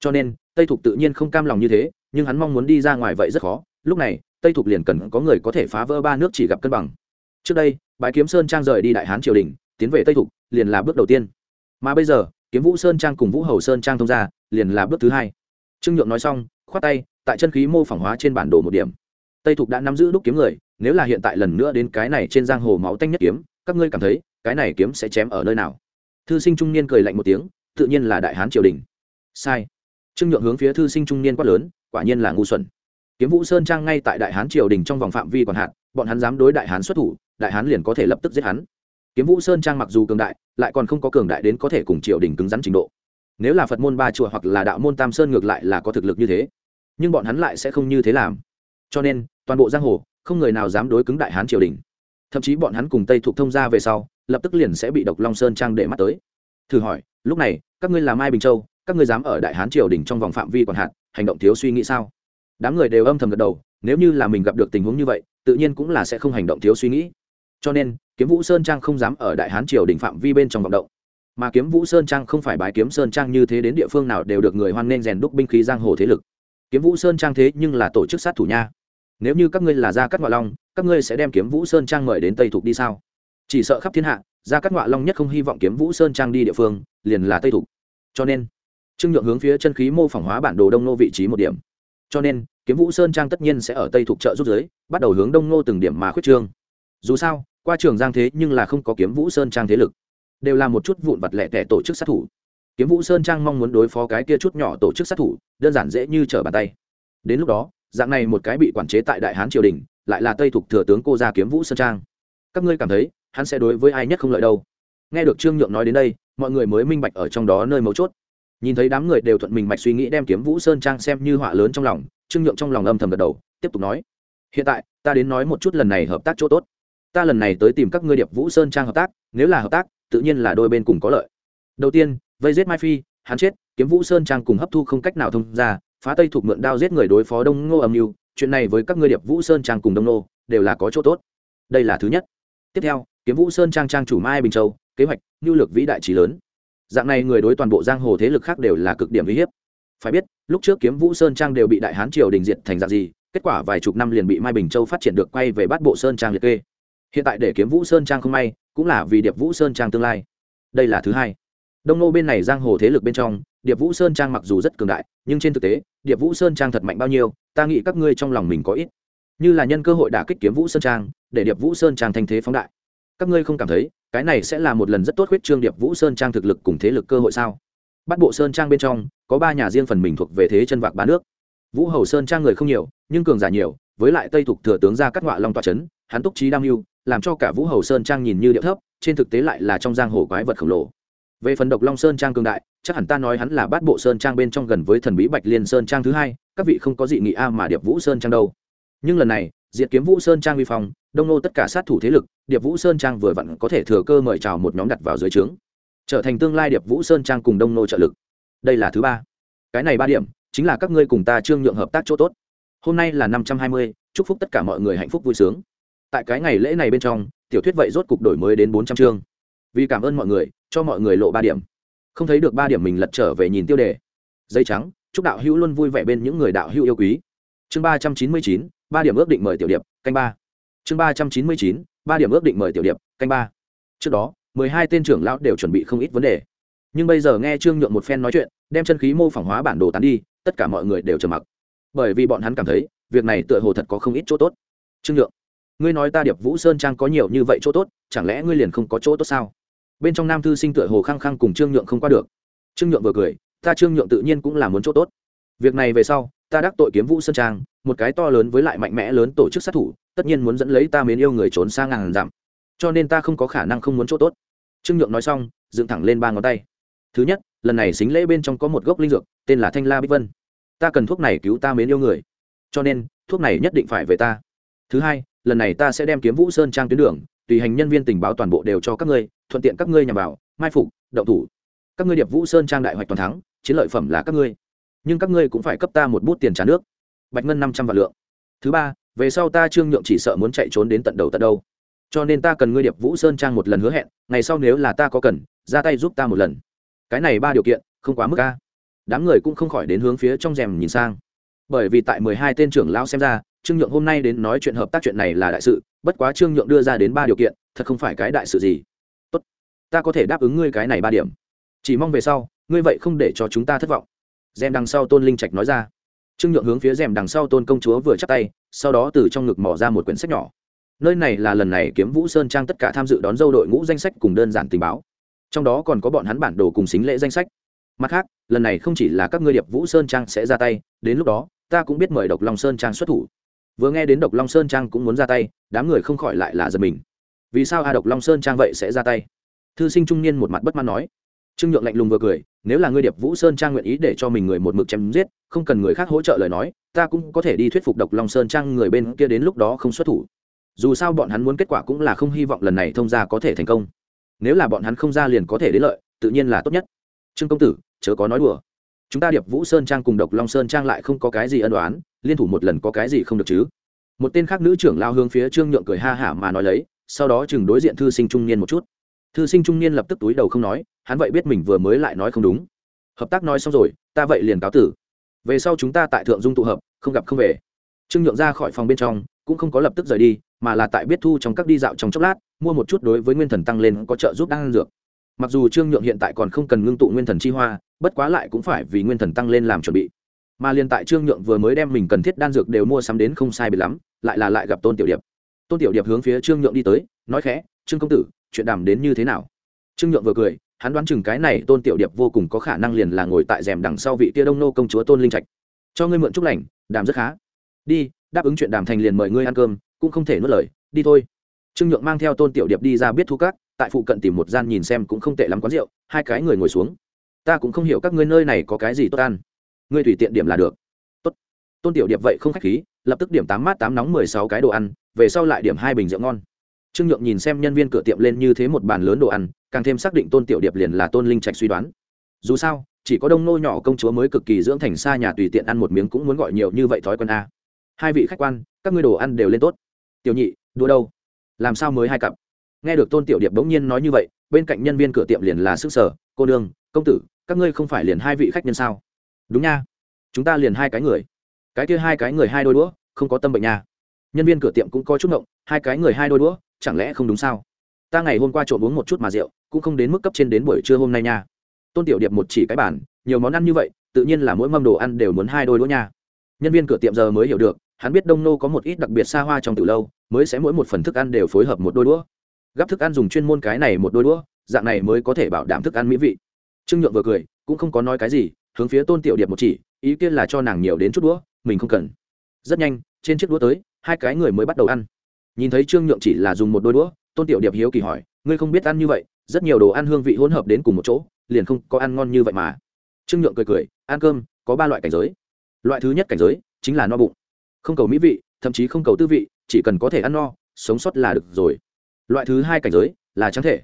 Cho nên, tây thuộc tự nhiên không cam lòng như thế, nhưng hắn mong muốn đi ra ngoài vậy rất khó. Lúc này, tây thuộc liền cần có người có thể phá vỡ ba nước chỉ gặp cân bằng. Trước đây bãi kiếm sơn trang rời đi đại hán triều đình, tiến về tây thuộc, liền là bước đầu tiên. Mà bây giờ, kiếm vũ sơn trang cùng vũ hầu sơn trang thông ra liền là bước thứ hai trương nhượng nói xong, khoát tay, tại chân khí mô phỏng hóa trên bản đồ một điểm. Tây thục đã nắm giữ đúc kiếm người, nếu là hiện tại lần nữa đến cái này trên giang hồ máu tanh nhất kiếm, các ngươi cảm thấy, cái này kiếm sẽ chém ở nơi nào? Thư sinh trung niên cười lạnh một tiếng, tự nhiên là đại hán triều đình. Sai. Trương nhượng hướng phía thư sinh trung niên quát lớn, quả nhiên là ngu xuẩn. Kiếm vũ sơn trang ngay tại đại hán triều đình trong vòng phạm vi còn hạn, bọn hắn dám đối đại hán xuất thủ, đại hán liền có thể lập tức giết hắn. Kiếm vũ sơn trang mặc dù cường đại, lại còn không có cường đại đến có thể cùng triều đình cứng rắn trình độ nếu là phật môn ba chùa hoặc là đạo môn tam sơn ngược lại là có thực lực như thế, nhưng bọn hắn lại sẽ không như thế làm. Cho nên, toàn bộ giang hồ, không người nào dám đối cứng đại hán triều đình. Thậm chí bọn hắn cùng tây thuộc thông ra về sau, lập tức liền sẽ bị độc long sơn trang để mắt tới. Thử hỏi, lúc này, các ngươi là mai bình châu, các ngươi dám ở đại hán triều đình trong vòng phạm vi còn hạn, hành động thiếu suy nghĩ sao? Đám người đều âm thầm gật đầu, nếu như là mình gặp được tình huống như vậy, tự nhiên cũng là sẽ không hành động thiếu suy nghĩ. Cho nên, kiếm vũ sơn trang không dám ở đại hán triều đình phạm vi bên trong vọng động mà kiếm vũ sơn trang không phải bái kiếm sơn trang như thế đến địa phương nào đều được người hoan nghênh rèn đúc binh khí giang hồ thế lực. Kiếm vũ sơn trang thế nhưng là tổ chức sát thủ nha. Nếu như các ngươi là gia cát ngoại long, các ngươi sẽ đem kiếm vũ sơn trang mời đến tây thục đi sao? Chỉ sợ khắp thiên hạ, gia cát ngoại long nhất không hy vọng kiếm vũ sơn trang đi địa phương, liền là tây thục. Cho nên, trương nhượng hướng phía chân khí mô phỏng hóa bản đồ đông nô vị trí một điểm. Cho nên, kiếm vũ sơn trang tất nhiên sẽ ở tây thục chợ rút giới, bắt đầu hướng đông nô từng điểm mà khuyết trương. Dù sao, qua trường giang thế nhưng là không có kiếm vũ sơn trang thế lực đều là một chút vụn vặt lẻ tẻ tổ chức sát thủ. Kiếm vũ sơn trang mong muốn đối phó cái kia chút nhỏ tổ chức sát thủ, đơn giản dễ như trở bàn tay. Đến lúc đó, dạng này một cái bị quản chế tại đại hán triều đình, lại là tây thục thừa tướng cô gia kiếm vũ sơn trang. Các ngươi cảm thấy, hắn sẽ đối với ai nhất không lợi đâu? Nghe được trương nhượng nói đến đây, mọi người mới minh bạch ở trong đó nơi mấu chốt. Nhìn thấy đám người đều thuận mình mạch suy nghĩ đem kiếm vũ sơn trang xem như họa lớn trong lòng, trương nhượng trong lòng âm thầm gật đầu, tiếp tục nói, hiện tại, ta đến nói một chút lần này hợp tác chỗ tốt. Ta lần này tới tìm các ngươi điệp vũ sơn trang hợp tác, nếu là hợp tác tự nhiên là đôi bên cùng có lợi. Đầu tiên, vây giết mai phi, hắn chết, kiếm vũ sơn trang cùng hấp thu không cách nào thông ra, phá tây thuộc mượn đao giết người đối phó đông ngô âm mưu chuyện này với các ngươi điệp vũ sơn trang cùng đông nô đều là có chỗ tốt. Đây là thứ nhất. Tiếp theo, kiếm vũ sơn trang trang chủ mai bình châu, kế hoạch, nhu lược vĩ đại trí lớn. Dạng này người đối toàn bộ giang hồ thế lực khác đều là cực điểm uy hiếp. Phải biết, lúc trước kiếm vũ sơn trang đều bị đại hán triều đình diệt thành dạng gì, kết quả vài chục năm liền bị mai bình châu phát triển được quay về bát bộ sơn trang liệt kê hiện tại để kiếm vũ sơn trang không may, cũng là vì điệp vũ sơn trang tương lai. Đây là thứ hai. Đông nô bên này giang hồ thế lực bên trong, điệp vũ sơn trang mặc dù rất cường đại, nhưng trên thực tế, điệp vũ sơn trang thật mạnh bao nhiêu, ta nghĩ các ngươi trong lòng mình có ít. Như là nhân cơ hội đả kích kiếm vũ sơn trang, để điệp vũ sơn trang thành thế phóng đại. Các ngươi không cảm thấy, cái này sẽ là một lần rất tốt huyết trương điệp vũ sơn trang thực lực cùng thế lực cơ hội sao? Bắt bộ sơn trang bên trong, có ba nhà riêng phần mình thuộc về thế chân vạc ba nước. Vũ hầu sơn trang người không nhiều, nhưng cường giả nhiều, với lại tây thục thừa tướng ra cắt họa long tọa trấn hắn túc trí đam mưu làm cho cả vũ hầu sơn trang nhìn như điệu thấp, trên thực tế lại là trong giang hồ quái vật khổng lồ. Về phần độc long sơn trang cường đại, chắc hẳn ta nói hắn là bát bộ sơn trang bên trong gần với thần bí bạch liên sơn trang thứ hai, các vị không có dị nghị a mà điệp vũ sơn trang đâu. Nhưng lần này, diệt kiếm vũ sơn trang vi phong, đông nô tất cả sát thủ thế lực, điệp vũ sơn trang vừa vặn có thể thừa cơ mời chào một nhóm đặt vào dưới trướng. Trở thành tương lai điệp vũ sơn trang cùng đông nô trợ lực. Đây là thứ ba. Cái này ba điểm, chính là các ngươi cùng ta trương nhượng hợp tác chỗ tốt. Hôm nay là năm trăm hai mươi, chúc phúc tất cả mọi người hạnh phúc vui sướng tại cái ngày lễ này bên trong, tiểu thuyết vậy rốt cục đổi mới đến bốn trăm chương. Vì cảm ơn mọi người, cho mọi người lộ ba điểm. Không thấy được ba điểm mình lật trở về nhìn tiêu đề. Dây trắng, chúc đạo hữu luôn vui vẻ bên những người đạo hữu yêu quý. Chương ba trăm chín mươi chín, ba điểm ước định mời tiểu điệp, canh ba. Chương ba trăm chín mươi chín, ba điểm ước định mời tiểu điệp, canh ba. Trước đó, mười hai tên trưởng lão đều chuẩn bị không ít vấn đề. Nhưng bây giờ nghe trương nhượng một phen nói chuyện, đem chân khí mô phỏng hóa bản đồ tán đi, tất cả mọi người đều trầm mặc. Bởi vì bọn hắn cảm thấy, việc này tựa hồ thật có không ít chỗ tốt. Trương nhượng ngươi nói ta điệp vũ sơn trang có nhiều như vậy chỗ tốt, chẳng lẽ ngươi liền không có chỗ tốt sao? Bên trong nam thư sinh tựa hồ khăng khăng cùng trương nhượng không qua được. Trương nhượng vừa cười, ta trương nhượng tự nhiên cũng là muốn chỗ tốt. Việc này về sau, ta đắc tội kiếm vũ sơn trang, một cái to lớn với lại mạnh mẽ lớn tổ chức sát thủ, tất nhiên muốn dẫn lấy ta mến yêu người trốn sang ngàn dặm. Cho nên ta không có khả năng không muốn chỗ tốt. Trương nhượng nói xong, dựng thẳng lên ba ngón tay. Thứ nhất, lần này xính lễ bên trong có một gốc linh dược, tên là thanh la bích vân. Ta cần thuốc này cứu ta mến yêu người. Cho nên, thuốc này nhất định phải về ta. Thứ hai lần này ta sẽ đem kiếm vũ sơn trang tuyến đường, tùy hành nhân viên tình báo toàn bộ đều cho các ngươi, thuận tiện các ngươi nhằm vào, mai phục, động thủ. Các ngươi điệp vũ sơn trang đại hoạch toàn thắng, chiến lợi phẩm là các ngươi. Nhưng các ngươi cũng phải cấp ta một bút tiền trả nước. Bạch ngân năm trăm vạn lượng. Thứ ba, về sau ta trương nhượng chỉ sợ muốn chạy trốn đến tận đầu tận đâu. Cho nên ta cần ngươi điệp vũ sơn trang một lần hứa hẹn, ngày sau nếu là ta có cần, ra tay giúp ta một lần. Cái này ba điều kiện, không quá mức ca đám người cũng không khỏi đến hướng phía trong rèm nhìn sang. Bởi vì tại mười hai tên trưởng lão xem ra trương nhượng hôm nay đến nói chuyện hợp tác chuyện này là đại sự, bất quá trương nhượng đưa ra đến ba điều kiện, thật không phải cái đại sự gì. Tốt, ta có thể đáp ứng ngươi cái này ba điểm. Chỉ mong về sau, ngươi vậy không để cho chúng ta thất vọng. Rèm đằng sau tôn linh trạch nói ra. Trương nhượng hướng phía rèm đằng sau tôn công chúa vừa chắc tay, sau đó từ trong ngực mỏ ra một quyển sách nhỏ. Nơi này là lần này kiếm vũ sơn trang tất cả tham dự đón dâu đội ngũ danh sách cùng đơn giản tình báo. Trong đó còn có bọn hắn bản đồ cùng xính lễ danh sách. Mặt khác, lần này không chỉ là các ngươi điệp vũ sơn trang sẽ ra tay, đến lúc đó, ta cũng biết mời độc long sơn trang xuất thủ vừa nghe đến độc long sơn trang cũng muốn ra tay, đám người không khỏi lại là giật mình. Vì sao a độc long sơn trang vậy sẽ ra tay? Thư sinh trung niên một mặt bất mãn nói. Trương nhượng lạnh lùng vừa cười, nếu là ngươi điệp vũ sơn trang nguyện ý để cho mình người một mực chém giết, không cần người khác hỗ trợ lời nói, ta cũng có thể đi thuyết phục độc long sơn trang người bên kia đến lúc đó không xuất thủ. Dù sao bọn hắn muốn kết quả cũng là không hy vọng lần này thông gia có thể thành công. Nếu là bọn hắn không ra liền có thể đến lợi, tự nhiên là tốt nhất. Trương công tử, chớ có nói đùa chúng ta điệp vũ sơn trang cùng độc long sơn trang lại không có cái gì ân đoán liên thủ một lần có cái gì không được chứ? Một tên khác nữ trưởng lao hướng phía trương nhượng cười ha hả mà nói lấy, sau đó chừng đối diện thư sinh trung niên một chút. Thư sinh trung niên lập tức túi đầu không nói, hắn vậy biết mình vừa mới lại nói không đúng. Hợp tác nói xong rồi, ta vậy liền cáo tử. Về sau chúng ta tại thượng dung tụ hợp, không gặp không về. Trương nhượng ra khỏi phòng bên trong, cũng không có lập tức rời đi, mà là tại biết thu trong các đi dạo trong chốc lát, mua một chút đối với nguyên thần tăng lên có trợ giúp đang dược mặc dù trương nhượng hiện tại còn không cần ngưng tụ nguyên thần chi hoa, bất quá lại cũng phải vì nguyên thần tăng lên làm chuẩn bị. Mà liền tại trương nhượng vừa mới đem mình cần thiết đan dược đều mua sắm đến không sai bị lắm, lại là lại gặp tôn tiểu điệp. Tôn tiểu điệp hướng phía trương nhượng đi tới, nói khẽ, trương công tử, chuyện đàm đến như thế nào? Trương nhượng vừa cười, hắn đoán chừng cái này tôn tiểu điệp vô cùng có khả năng liền là ngồi tại rèm đằng sau vị tia đông nô công chúa tôn linh trạch. Cho ngươi mượn chúc lành, đàm rất khá. Đi, đáp ứng chuyện đàm thành liền mời ngươi ăn cơm, cũng không thể nuốt lời, đi thôi. Trương nhượng mang theo tôn tiểu điệp đi ra biết thu cát tại phụ cận tìm một gian nhìn xem cũng không tệ lắm quán rượu, hai cái người ngồi xuống. Ta cũng không hiểu các ngươi nơi này có cái gì tốt ăn. Ngươi tùy tiện điểm là được. Tốt. Tôn tiểu điệp vậy không khách khí, lập tức điểm tám mát tám nóng mười sáu cái đồ ăn, về sau lại điểm hai bình rượu ngon. Trương nhượng nhìn xem nhân viên cửa tiệm lên như thế một bàn lớn đồ ăn, càng thêm xác định tôn tiểu điệp liền là tôn linh trạch suy đoán. Dù sao, chỉ có đông nô nhỏ công chúa mới cực kỳ dưỡng thành xa nhà tùy tiện ăn một miếng cũng muốn gọi nhiều như vậy thói quen a. Hai vị khách quan, các ngươi đồ ăn đều lên tốt. Tiểu nhị, đua đâu? Làm sao mới hai cặp? Nghe được tôn tiểu điệp bỗng nhiên nói như vậy, bên cạnh nhân viên cửa tiệm liền là sức sở, cô đương công tử, các ngươi không phải liền hai vị khách nhân sao? Đúng nha. Chúng ta liền hai cái người. Cái kia hai cái người hai đôi đũa, không có tâm bệnh nha. Nhân viên cửa tiệm cũng có chút ngộng, hai cái người hai đôi đũa, chẳng lẽ không đúng sao? Ta ngày hôm qua trộm uống một chút mà rượu, cũng không đến mức cấp trên đến buổi trưa hôm nay nha. Tôn tiểu điệp một chỉ cái bản nhiều món ăn như vậy, tự nhiên là mỗi mâm đồ ăn đều muốn hai đôi đũa nha. Nhân viên cửa tiệm giờ mới hiểu được, hắn biết đông nô có một ít đặc biệt xa hoa trong từ lâu, mới sẽ mỗi một phần thức ăn đều phối hợp một đôi đũa gắp thức ăn dùng chuyên môn cái này một đôi đũa, dạng này mới có thể bảo đảm thức ăn mỹ vị. Trương nhượng vừa cười, cũng không có nói cái gì, hướng phía tôn tiểu điệp một chỉ, ý kiến là cho nàng nhiều đến chút đũa, mình không cần. Rất nhanh, trên chiếc đũa tới, hai cái người mới bắt đầu ăn. Nhìn thấy trương nhượng chỉ là dùng một đôi đũa, tôn tiểu điệp hiếu kỳ hỏi, ngươi không biết ăn như vậy, rất nhiều đồ ăn hương vị hỗn hợp đến cùng một chỗ, liền không có ăn ngon như vậy mà. Trương nhượng cười cười, ăn cơm, có ba loại cảnh giới. Loại thứ nhất cảnh giới, chính là no bụng. Không cầu mỹ vị, thậm chí không cầu tư vị, chỉ cần có thể ăn no, sống sót là được rồi loại thứ hai cảnh giới là trắng thể.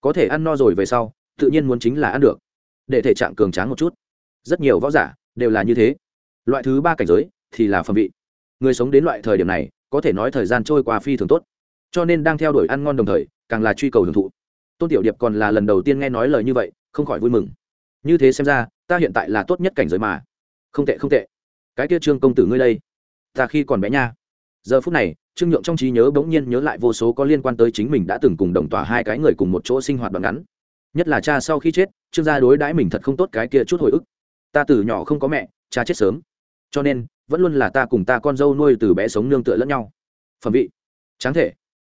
Có thể ăn no rồi về sau, tự nhiên muốn chính là ăn được. Để thể trạng cường tráng một chút. Rất nhiều võ giả đều là như thế. Loại thứ ba cảnh giới thì là phẩm vị. Người sống đến loại thời điểm này, có thể nói thời gian trôi qua phi thường tốt. Cho nên đang theo đuổi ăn ngon đồng thời, càng là truy cầu hưởng thụ. Tôn tiểu điệp còn là lần đầu tiên nghe nói lời như vậy, không khỏi vui mừng. Như thế xem ra, ta hiện tại là tốt nhất cảnh giới mà. Không tệ không tệ. Cái kia trương công tử ngươi đây, ta khi còn bé nha giờ phút này, trương nhượng trong trí nhớ bỗng nhiên nhớ lại vô số có liên quan tới chính mình đã từng cùng đồng tòa hai cái người cùng một chỗ sinh hoạt đoạn ngắn. Nhất là cha sau khi chết, trương gia đối đãi mình thật không tốt cái kia chút hồi ức. Ta từ nhỏ không có mẹ, cha chết sớm. Cho nên, vẫn luôn là ta cùng ta con dâu nuôi từ bé sống nương tựa lẫn nhau. Phẩm vị. Tráng thể.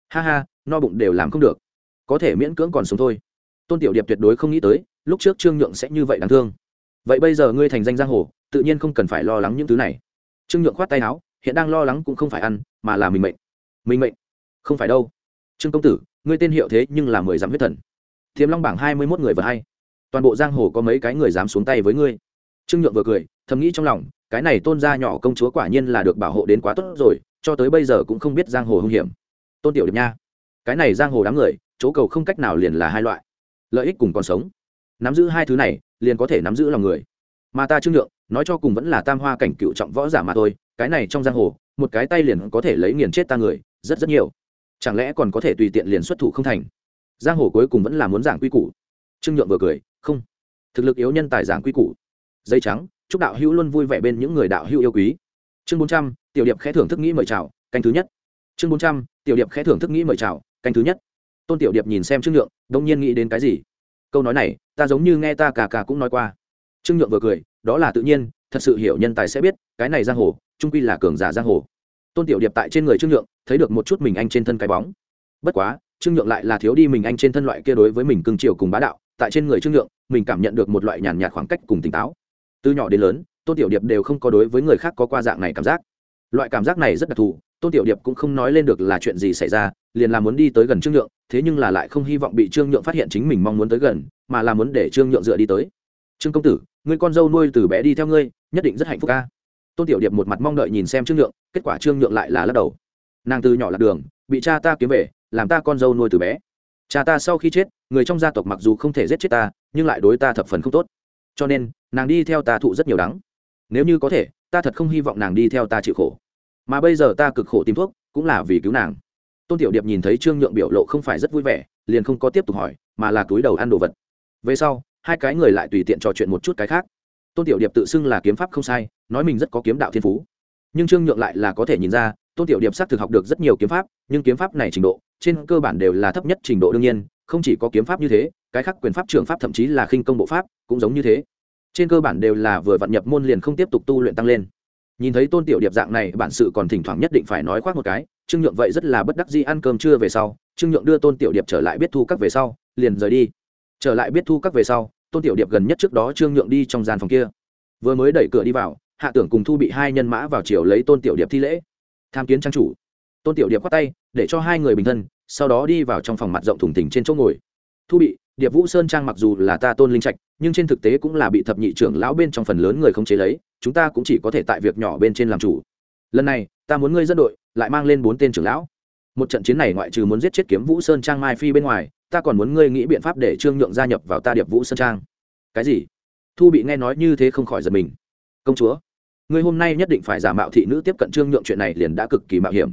Ha ha, no bụng đều làm không được. Có thể miễn cưỡng còn sống thôi. Tôn tiểu điệp tuyệt đối không nghĩ tới, lúc trước trương nhượng sẽ như vậy đáng thương. Vậy bây giờ ngươi thành danh giang hồ, tự nhiên không cần phải lo lắng những thứ này. Trương nhượng khoát tay áo hiện đang lo lắng cũng không phải ăn, mà là mình mệnh. Mình mệnh? Không phải đâu. Trương công tử, ngươi tên hiệu thế nhưng là mười dám huyết thần. Thiếm long bảng hai mươi mốt người vừa hay. Toàn bộ giang hồ có mấy cái người dám xuống tay với ngươi? Trương nhượng vừa cười, thầm nghĩ trong lòng, cái này tôn gia nhỏ công chúa quả nhiên là được bảo hộ đến quá tốt rồi, cho tới bây giờ cũng không biết giang hồ hung hiểm. Tôn tiểu điệp nha, cái này giang hồ đám người, chỗ cầu không cách nào liền là hai loại. Lợi ích cùng còn sống. Nắm giữ hai thứ này, liền có thể nắm giữ lòng người. Mà ta trương nhượng, nói cho cùng vẫn là tam hoa cảnh cựu trọng võ giả mà thôi cái này trong giang hồ, một cái tay liền có thể lấy nghiền chết ta người, rất rất nhiều. Chẳng lẽ còn có thể tùy tiện liền xuất thủ không thành? Giang hồ cuối cùng vẫn là muốn giảng quy củ. Trương nhượng vừa cười, không. Thực lực yếu nhân tài giảng quy củ. Dây trắng, chúc đạo hữu luôn vui vẻ bên những người đạo hữu yêu quý. Chương bốn trăm, tiểu điệp khẽ thưởng thức nghĩ mời chào, canh thứ nhất. Chương bốn trăm, tiểu điệp khẽ thưởng thức nghĩ mời chào, canh thứ nhất. Tôn tiểu điệp nhìn xem trương nhượng, đông nhiên nghĩ đến cái gì? Câu nói này, ta giống như nghe ta cả cả cũng nói qua. Trương nhượng vừa cười, đó là tự nhiên, thật sự hiểu nhân tài sẽ biết, cái này giang hồ trung quy là cường giả giang hồ. Tôn tiểu điệp tại trên người trương nhượng, thấy được một chút mình anh trên thân cái bóng. Bất quá, trương nhượng lại là thiếu đi mình anh trên thân loại kia đối với mình cưng chiều cùng bá đạo, tại trên người trương nhượng, mình cảm nhận được một loại nhàn nhạt khoảng cách cùng tỉnh táo. Từ nhỏ đến lớn, tôn tiểu điệp đều không có đối với người khác có qua dạng này cảm giác. Loại cảm giác này rất đặc thù, tôn tiểu điệp cũng không nói lên được là chuyện gì xảy ra, liền là muốn đi tới gần trương nhượng, thế nhưng là lại không hy vọng bị trương nhượng phát hiện chính mình mong muốn tới gần, mà là muốn để trương nhượng dựa đi tới. Trương công tử người con dâu nuôi từ bé đi theo ngươi, nhất định rất hạnh phúc ca tôn tiểu điệp một mặt mong đợi nhìn xem trương nhượng, kết quả trương nhượng lại là lắc đầu. Nàng từ nhỏ lạc đường, bị cha ta kiếm về, làm ta con dâu nuôi từ bé. Cha ta sau khi chết, người trong gia tộc mặc dù không thể giết chết ta, nhưng lại đối ta thập phần không tốt. Cho nên, nàng đi theo ta thụ rất nhiều đắng. Nếu như có thể, ta thật không hy vọng nàng đi theo ta chịu khổ. Mà bây giờ ta cực khổ tìm thuốc, cũng là vì cứu nàng. Tôn tiểu điệp nhìn thấy trương nhượng biểu lộ không phải rất vui vẻ, liền không có tiếp tục hỏi, mà là túi đầu ăn đồ vật. Về sau, hai cái người lại tùy tiện trò chuyện một chút cái khác tôn tiểu điệp tự xưng là kiếm pháp không sai, nói mình rất có kiếm đạo thiên phú. Nhưng trương nhượng lại là có thể nhìn ra, tôn tiểu điệp xác thực học được rất nhiều kiếm pháp, nhưng kiếm pháp này trình độ, trên cơ bản đều là thấp nhất trình độ đương nhiên, không chỉ có kiếm pháp như thế, cái khác quyền pháp trường pháp thậm chí là khinh công bộ pháp cũng giống như thế. Trên cơ bản đều là vừa vận nhập môn liền không tiếp tục tu luyện tăng lên. Nhìn thấy tôn tiểu điệp dạng này, bản sự còn thỉnh thoảng nhất định phải nói khoác một cái, trương nhượng vậy rất là bất đắc dĩ ăn cơm trưa về sau, trương nhượng đưa tôn tiểu điệp trở lại biết thu các về sau, liền rời đi. Trở lại biết thu các về sau tôn tiểu điệp gần nhất trước đó trương nhượng đi trong gian phòng kia. Vừa mới đẩy cửa đi vào, hạ tưởng cùng thu bị hai nhân mã vào chiều lấy tôn tiểu điệp thi lễ. Tham kiến trang chủ. Tôn tiểu điệp khoát tay, để cho hai người bình thân, sau đó đi vào trong phòng mặt rộng thủng tỉnh trên chỗ ngồi. Thu bị, điệp vũ sơn trang mặc dù là ta tôn linh trạch, nhưng trên thực tế cũng là bị thập nhị trưởng lão bên trong phần lớn người không chế lấy, chúng ta cũng chỉ có thể tại việc nhỏ bên trên làm chủ. Lần này, ta muốn ngươi dẫn đội, lại mang lên bốn tên trưởng lão. Một trận chiến này ngoại trừ muốn giết chết kiếm vũ sơn trang mai phi bên ngoài ta còn muốn ngươi nghĩ biện pháp để trương nhượng gia nhập vào ta điệp vũ sơn trang. Cái gì? Thu bị nghe nói như thế không khỏi giật mình. Công chúa, ngươi hôm nay nhất định phải giả mạo thị nữ tiếp cận trương nhượng chuyện này liền đã cực kỳ mạo hiểm.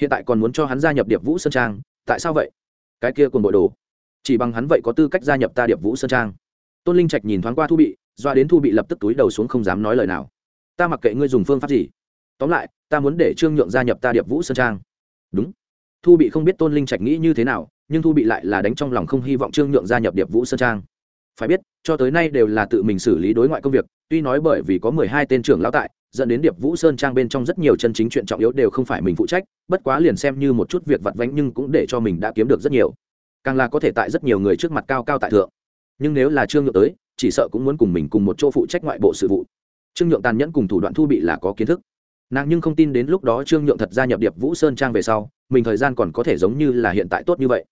Hiện tại còn muốn cho hắn gia nhập điệp vũ sơn trang, tại sao vậy? Cái kia cùng bội đồ. Chỉ bằng hắn vậy có tư cách gia nhập ta điệp vũ sơn trang. Tôn linh trạch nhìn thoáng qua thu bị, doa đến thu bị lập tức túi đầu xuống không dám nói lời nào. Ta mặc kệ ngươi dùng phương pháp gì. Tóm lại, ta muốn để trương nhượng gia nhập ta điệp vũ sơn trang. Đúng. Thu bị không biết tôn linh trạch nghĩ như thế nào nhưng thu bị lại là đánh trong lòng không hy vọng trương nhượng gia nhập điệp vũ sơn trang. Phải biết, cho tới nay đều là tự mình xử lý đối ngoại công việc, tuy nói bởi vì có mười hai tên trưởng lão tại, dẫn đến điệp vũ sơn trang bên trong rất nhiều chân chính chuyện trọng yếu đều không phải mình phụ trách, bất quá liền xem như một chút việc vặt vánh nhưng cũng để cho mình đã kiếm được rất nhiều. Càng là có thể tại rất nhiều người trước mặt cao cao tại thượng. Nhưng nếu là trương nhượng tới, chỉ sợ cũng muốn cùng mình cùng một chỗ phụ trách ngoại bộ sự vụ. Trương nhượng tàn nhẫn cùng thủ đoạn thu bị là có kiến thức. Nàng nhưng không tin đến lúc đó trương nhượng thật gia nhập điệp vũ sơn trang về sau, mình thời gian còn có thể giống như là hiện tại tốt như vậy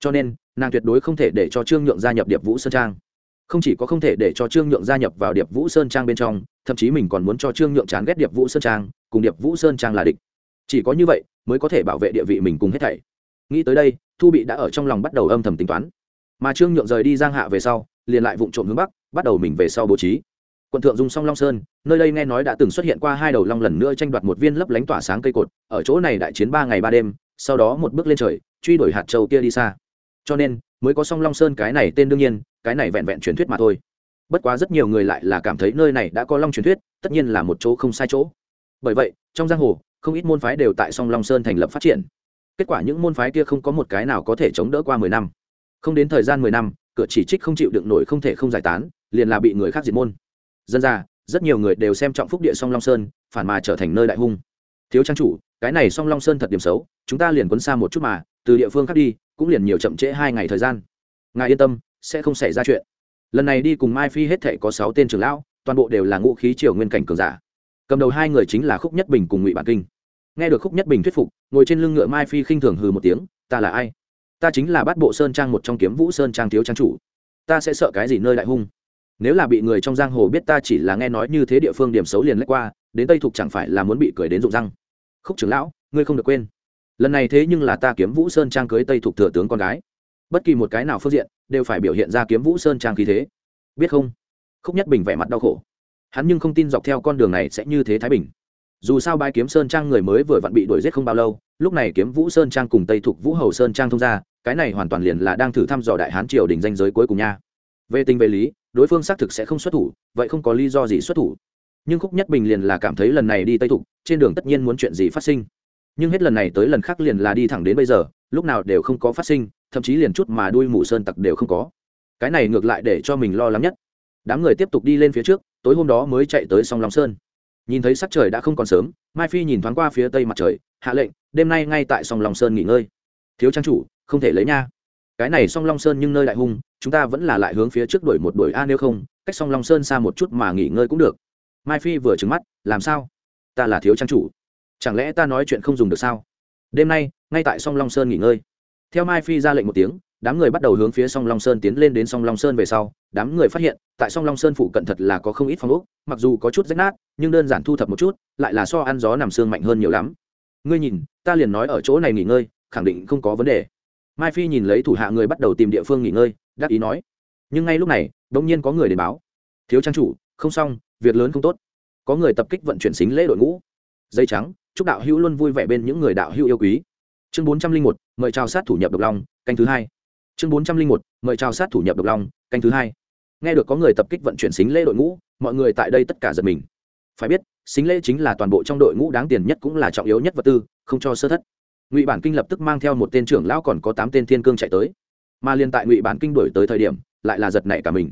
cho nên, nàng tuyệt đối không thể để cho trương nhượng gia nhập điệp vũ sơn trang. Không chỉ có không thể để cho trương nhượng gia nhập vào điệp vũ sơn trang bên trong, thậm chí mình còn muốn cho trương nhượng chán ghét điệp vũ sơn trang, cùng điệp vũ sơn trang là địch. Chỉ có như vậy mới có thể bảo vệ địa vị mình cùng hết thảy. Nghĩ tới đây, thu bị đã ở trong lòng bắt đầu âm thầm tính toán. Mà trương nhượng rời đi giang hạ về sau, liền lại vụ trộm hướng bắc, bắt đầu mình về sau bố trí. Quận thượng dung song long sơn, nơi đây nghe nói đã từng xuất hiện qua hai đầu long lần nữa tranh đoạt một viên lấp lánh tỏa sáng cây cột, ở chỗ này đại chiến ba ngày ba đêm, sau đó một bước lên trời, truy đuổi hạt châu kia đi xa cho nên mới có song long sơn cái này tên đương nhiên, cái này vẹn vẹn truyền thuyết mà thôi. Bất quá rất nhiều người lại là cảm thấy nơi này đã có long truyền thuyết, tất nhiên là một chỗ không sai chỗ. Bởi vậy, trong giang hồ, không ít môn phái đều tại song long sơn thành lập phát triển. Kết quả những môn phái kia không có một cái nào có thể chống đỡ qua mười năm. Không đến thời gian mười năm, cửa chỉ trích không chịu đựng nổi không thể không giải tán, liền là bị người khác diệt môn. Dân ra, rất nhiều người đều xem trọng phúc địa song long sơn, phản mà trở thành nơi đại hung. Thiếu trang chủ, cái này song long sơn thật điểm xấu, chúng ta liền quấn xa một chút mà, từ địa phương khác đi cũng liền nhiều chậm trễ hai ngày thời gian. Ngài yên tâm, sẽ không xảy ra chuyện. Lần này đi cùng mai phi hết thể có sáu tên trưởng lão, toàn bộ đều là ngũ khí triều nguyên cảnh cường giả. Cầm đầu hai người chính là khúc nhất bình cùng ngụy bản kinh. Nghe được khúc nhất bình thuyết phục, ngồi trên lưng ngựa mai phi khinh thường hừ một tiếng, ta là ai? Ta chính là bát bộ sơn trang một trong kiếm vũ sơn trang thiếu trang chủ. Ta sẽ sợ cái gì nơi đại hung? Nếu là bị người trong giang hồ biết ta chỉ là nghe nói như thế địa phương điểm xấu liền lách qua, đến tây thục chẳng phải là muốn bị cười đến rụng răng? Khúc trưởng lão, ngươi không được quên lần này thế nhưng là ta kiếm vũ sơn trang cưới tây thuộc thừa tướng con gái bất kỳ một cái nào phương diện đều phải biểu hiện ra kiếm vũ sơn trang khí thế biết không khúc nhất bình vẻ mặt đau khổ hắn nhưng không tin dọc theo con đường này sẽ như thế thái bình dù sao bãi kiếm sơn trang người mới vừa vặn bị đuổi giết không bao lâu lúc này kiếm vũ sơn trang cùng tây thuộc vũ hầu sơn trang thông ra cái này hoàn toàn liền là đang thử thăm dò đại hán triều đình danh giới cuối cùng nha về tình về lý đối phương xác thực sẽ không xuất thủ vậy không có lý do gì xuất thủ nhưng khúc nhất bình liền là cảm thấy lần này đi tây thục trên đường tất nhiên muốn chuyện gì phát sinh nhưng hết lần này tới lần khác liền là đi thẳng đến bây giờ, lúc nào đều không có phát sinh, thậm chí liền chút mà đuôi mù sơn tặc đều không có. Cái này ngược lại để cho mình lo lắng nhất. Đám người tiếp tục đi lên phía trước, tối hôm đó mới chạy tới song long sơn. Nhìn thấy sắc trời đã không còn sớm, mai phi nhìn thoáng qua phía tây mặt trời, hạ lệnh, đêm nay ngay tại song long sơn nghỉ ngơi. Thiếu trang chủ, không thể lấy nha. Cái này song long sơn nhưng nơi đại hung, chúng ta vẫn là lại hướng phía trước đuổi một đuổi a, nếu không, cách song long sơn xa một chút mà nghỉ ngơi cũng được. Mai phi vừa trứng mắt, làm sao? Ta là thiếu trang chủ chẳng lẽ ta nói chuyện không dùng được sao? Đêm nay, ngay tại song long sơn nghỉ ngơi. Theo mai phi ra lệnh một tiếng, đám người bắt đầu hướng phía song long sơn tiến lên đến song long sơn về sau. Đám người phát hiện, tại song long sơn phụ cận thật là có không ít phong ốc, mặc dù có chút rách nát, nhưng đơn giản thu thập một chút, lại là so ăn gió nằm xương mạnh hơn nhiều lắm. Ngươi nhìn, ta liền nói ở chỗ này nghỉ ngơi, khẳng định không có vấn đề. Mai phi nhìn lấy thủ hạ người bắt đầu tìm địa phương nghỉ ngơi, đắc ý nói. Nhưng ngay lúc này đ ỗ n g nhiên có người đến báo. Thiếu trang chủ, không xong, việc lớn không tốt. Có người tập kích vận chuyển xính lễ đội ngũ. Dây trắng chúc đạo hữu luôn vui vẻ bên những người đạo hữu yêu quý. Chương bốn trăm linh một, mời chào sát thủ nhập độc long, canh thứ hai. Chương bốn trăm linh một, mời chào sát thủ nhập độc long, canh thứ hai. Nghe được có người tập kích vận chuyển xính lễ đội ngũ, mọi người tại đây tất cả giật mình. Phải biết, xính lễ chính là toàn bộ trong đội ngũ đáng tiền nhất cũng là trọng yếu nhất vật tư, không cho sơ thất. Ngụy bản kinh lập tức mang theo một tên trưởng lão còn có tám tên thiên cương chạy tới. Mà liên tại ngụy bản kinh đổi tới thời điểm, lại là giật nảy cả mình.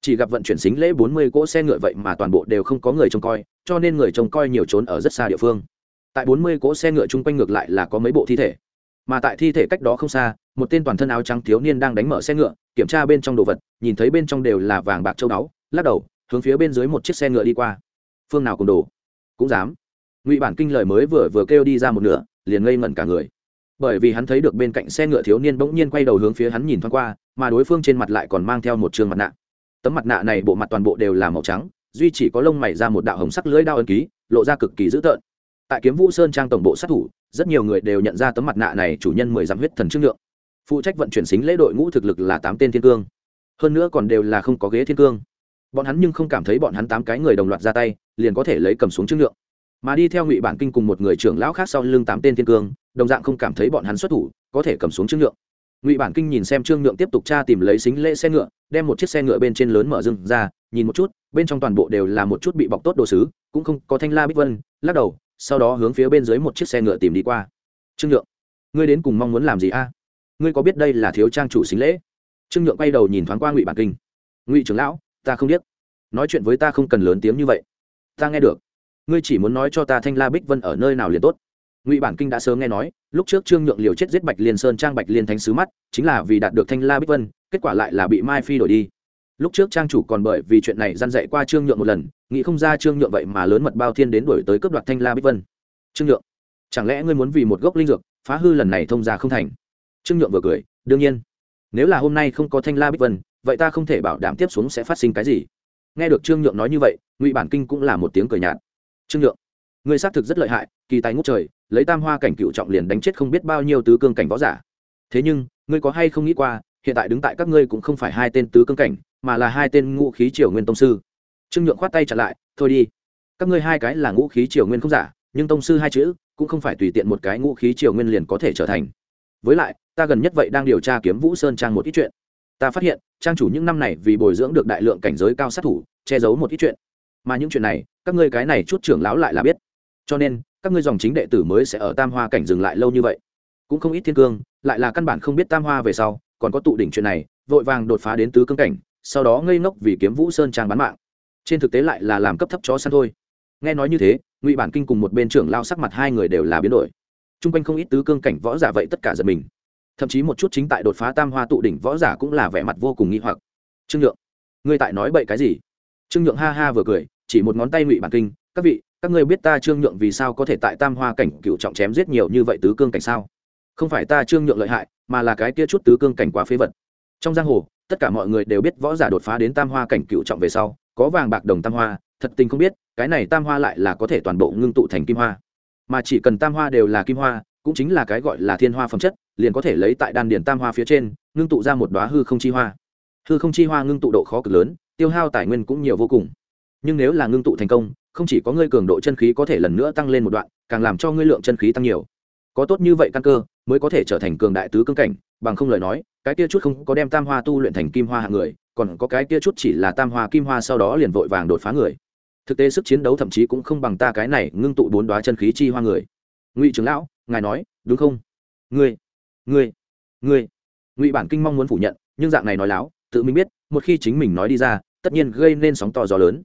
Chỉ gặp vận chuyển xính lễ bốn mươi cỗ xe ngựa vậy mà toàn bộ đều không có người trông coi, cho nên người trông coi nhiều trốn ở rất xa địa phương tại bốn mươi cỗ xe ngựa chung quanh ngược lại là có mấy bộ thi thể. Mà tại thi thể cách đó không xa, một tên toàn thân áo trắng thiếu niên đang đánh mở xe ngựa, kiểm tra bên trong đồ vật, nhìn thấy bên trong đều là vàng bạc châu báu, lắc đầu, hướng phía bên dưới một chiếc xe ngựa đi qua. Phương nào cùng đồ? Cũng dám. Ngụy bản kinh lời mới vừa vừa kêu đi ra một nửa, liền ngây ngẩn cả người. Bởi vì hắn thấy được bên cạnh xe ngựa thiếu niên bỗng nhiên quay đầu hướng phía hắn nhìn thoáng qua, mà đối phương trên mặt lại còn mang theo một trường mặt nạ. Tấm mặt nạ này bộ mặt toàn bộ đều là màu trắng, duy chỉ có lông mày ra một đạo hồng sắc lưỡi đao ân ký, lộ ra cực kỳ dữ tợn tại kiếm vũ sơn trang tổng bộ sát thủ, rất nhiều người đều nhận ra tấm mặt nạ này chủ nhân mười dặm huyết thần trương lượng. Phụ trách vận chuyển xính lễ đội ngũ thực lực là tám tên thiên cương. Hơn nữa còn đều là không có ghế thiên cương. Bọn hắn nhưng không cảm thấy bọn hắn tám cái người đồng loạt ra tay, liền có thể lấy cầm xuống trương lượng. Mà đi theo ngụy bản kinh cùng một người trưởng lão khác sau lưng tám tên thiên cương, đồng dạng không cảm thấy bọn hắn xuất thủ, có thể cầm xuống trương lượng. ngụy bản kinh nhìn xem trương nhượng tiếp tục tra tìm lấy xính lễ xe ngựa, đem một chiếc xe ngựa bên trên lớn mở rừng ra, nhìn một chút, bên trong toàn bộ đều là một chút bị bọc tốt đồ sứ, cũng không có thanh la bích vân, lắc đầu sau đó hướng phía bên dưới một chiếc xe ngựa tìm đi qua. Trương nhượng, ngươi đến cùng mong muốn làm gì a? Ngươi có biết đây là thiếu trang chủ xính lễ? Trương nhượng quay đầu nhìn thoáng qua ngụy bản kinh. Ngụy trưởng lão, ta không biết. Nói chuyện với ta không cần lớn tiếng như vậy. Ta nghe được. Ngươi chỉ muốn nói cho ta thanh la bích vân ở nơi nào liền tốt. Ngụy bản kinh đã sớm nghe nói, lúc trước trương nhượng liều chết giết bạch liên sơn trang bạch liên thánh sứ mắt, chính là vì đạt được thanh la bích vân, kết quả lại là bị mai phi đổi đi lúc trước trang chủ còn bởi vì chuyện này g i a n dạy qua trương nhượng một lần, nghĩ không ra trương nhượng vậy mà lớn mật bao thiên đến đổi tới cướp đoạt thanh la bích vân. Trương nhượng, chẳng lẽ ngươi muốn vì một gốc linh dược phá hư lần này thông ra không thành? Trương nhượng vừa cười, đương nhiên. Nếu là hôm nay không có thanh la bích vân, vậy ta không thể bảo đảm tiếp xuống sẽ phát sinh cái gì. Nghe được trương nhượng nói như vậy, ngụy bản kinh cũng là một tiếng cười nhạt. Trương nhượng, ngươi xác thực rất lợi hại, kỳ tài ngút trời, lấy tam hoa cảnh cựu trọng liền đánh chết không biết bao nhiêu tứ cương cảnh võ giả. Thế nhưng, ngươi có hay không nghĩ qua, hiện tại đứng tại các ngươi cũng không phải hai tên tứ cương cảnh mà là hai tên ngũ khí triều nguyên tông sư. Trương nhượng khoát tay trả lại, thôi đi. Các ngươi hai cái là ngũ khí triều nguyên không giả, nhưng tông sư hai chữ cũng không phải tùy tiện một cái ngũ khí triều nguyên liền có thể trở thành. Với lại, ta gần nhất vậy đang điều tra kiếm vũ sơn trang một ít chuyện. Ta phát hiện, trang chủ những năm này vì bồi dưỡng được đại lượng cảnh giới cao sát thủ, che giấu một ít chuyện. Mà những chuyện này, các ngươi cái này chút trưởng lão lại là biết. Cho nên, các ngươi dòng chính đệ tử mới sẽ ở tam hoa cảnh dừng lại lâu như vậy. Cũng không ít thiên cương, lại là căn bản không biết tam hoa về sau, còn có tụ đỉnh chuyện này, vội vàng đột phá đến tứ cương cảnh sau đó ngây ngốc vì kiếm vũ sơn trang bán mạng. Trên thực tế lại là làm cấp thấp chó săn thôi. Nghe nói như thế, ngụy bản kinh cùng một bên trưởng lao sắc mặt hai người đều là biến đổi. T r u n g quanh không ít tứ cương cảnh võ giả vậy tất cả giật mình. Thậm chí một chút chính tại đột phá tam hoa tụ đỉnh võ giả cũng là vẻ mặt vô cùng nghi hoặc. Trương nhượng, ngươi tại nói bậy cái gì? Trương nhượng ha ha vừa cười, chỉ một ngón tay ngụy bản kinh, các vị, các ngươi biết ta trương nhượng vì sao có thể tại tam hoa cảnh cựu trọng chém giết nhiều như vậy tứ cương cảnh sao? Không phải ta trương nhượng lợi hại, mà là cái kia chút tứ cương cảnh quá phế vật. Trong giang hồ tất cả mọi người đều biết võ giả đột phá đến tam hoa cảnh cựu trọng về sau, có vàng bạc đồng tam hoa, thật tình không biết, cái này tam hoa lại là có thể toàn bộ ngưng tụ thành kim hoa. Mà chỉ cần tam hoa đều là kim hoa, cũng chính là cái gọi là thiên hoa phẩm chất, liền có thể lấy tại đan điền tam hoa phía trên, ngưng tụ ra một đoá hư không chi hoa. Hư không chi hoa ngưng tụ độ khó cực lớn, tiêu hao tài nguyên cũng nhiều vô cùng. Nhưng nếu là ngưng tụ thành công, không chỉ có ngươi cường độ chân khí có thể lần nữa tăng lên một đoạn, càng làm cho ngươi lượng chân khí tăng nhiều. Có tốt như vậy căn cơ, mới có thể trở thành cường đại tứ cương cảnh, bằng không lời nói cái kia chút không có đem tam hoa tu luyện thành kim hoa hạng người, còn có cái kia chút chỉ là tam hoa kim hoa sau đó liền vội vàng đột phá người. Thực tế sức chiến đấu thậm chí cũng không bằng ta cái này ngưng tụ bốn đoá chân khí chi hoa người. Ngụy trưởng lão, ngài nói, đúng không? Ngươi ngươi ngươi. Ngụy bản kinh mong muốn phủ nhận, nhưng dạng này nói láo, tự mình biết, một khi chính mình nói đi ra, tất nhiên gây nên sóng to gió lớn.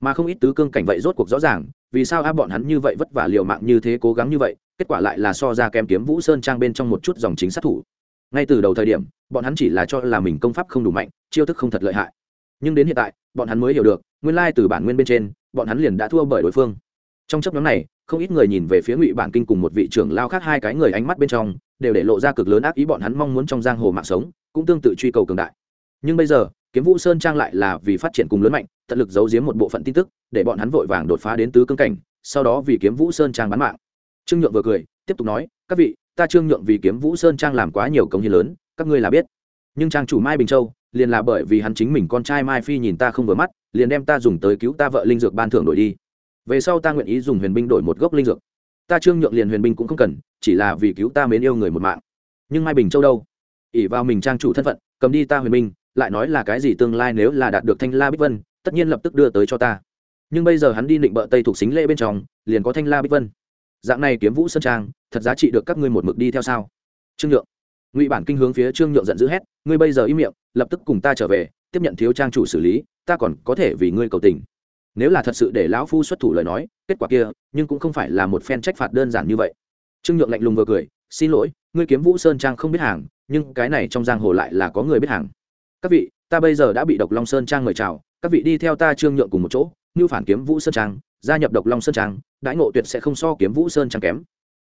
Mà không ít tứ cương cảnh vậy rốt cuộc rõ ràng, vì sao a bọn hắn như vậy vất vả liều mạng như thế cố gắng như vậy, kết quả lại là so ra kém kiếm vũ sơn trang bên trong một chút dòng chính sát thủ ngay từ đầu thời điểm, bọn hắn chỉ là cho là mình công pháp không đủ mạnh, chiêu thức không thật lợi hại. Nhưng đến hiện tại, bọn hắn mới hiểu được, nguyên lai từ bản nguyên bên trên, bọn hắn liền đã thua bởi đối phương. Trong chấp nhóm này, không ít người nhìn về phía ngụy bản kinh cùng một vị trưởng lao khác hai cái người ánh mắt bên trong, đều để lộ ra cực lớn ác ý bọn hắn mong muốn trong giang hồ mạng sống, cũng tương tự truy cầu cường đại. Nhưng bây giờ, kiếm vũ sơn trang lại là vì phát triển cùng lớn mạnh, tận lực giấu giếm một bộ phận tin tức, để bọn hắn vội vàng đột phá đến tứ cương cảnh, sau đó vì kiếm vũ sơn trang bán mạng. Trương nhượng vừa cười, tiếp tục nói, các vị ta trương nhượng vì kiếm vũ sơn trang làm quá nhiều công hiến lớn, các ngươi là biết. Nhưng trang chủ mai bình châu, liền là bởi vì hắn chính mình con trai mai phi nhìn ta không vừa mắt, liền đem ta dùng tới cứu ta vợ linh dược ban thưởng đổi đi. Về sau ta nguyện ý dùng huyền binh đổi một gốc linh dược. Ta trương nhượng liền huyền binh cũng không cần, chỉ là vì cứu ta mến yêu người một mạng. Nhưng mai bình châu đâu? Ỉ vào mình trang chủ thân phận, cầm đi ta huyền binh, lại nói là cái gì tương lai nếu là đạt được thanh la bích vân, tất nhiên lập tức đưa tới cho ta. Nhưng bây giờ hắn đi định bợ tây thuộc xính lễ bên trong, liền có thanh la bích vân dạng này kiếm vũ sơn trang, thật giá trị được các ngươi một mực đi theo sao? Trương nhượng. Ngụy bản kinh hướng phía trương nhượng giận dữ hét, ngươi bây giờ im miệng, lập tức cùng ta trở về, tiếp nhận thiếu trang chủ xử lý, ta còn có thể vì ngươi cầu tình. Nếu là thật sự để lão phu xuất thủ lời nói, kết quả kia, nhưng cũng không phải là một phen trách phạt đơn giản như vậy. Trương nhượng lạnh lùng vừa cười, xin lỗi, ngươi kiếm vũ sơn trang không biết hàng, nhưng cái này trong giang hồ lại là có người biết hàng. Các vị, ta bây giờ đã bị độc long sơn trang mời chào, các vị đi theo ta trương nhượng cùng một chỗ như phản kiếm vũ sơn trang gia nhập độc long sơn trang, đãi ngộ tuyệt sẽ không so kiếm vũ sơn trang kém.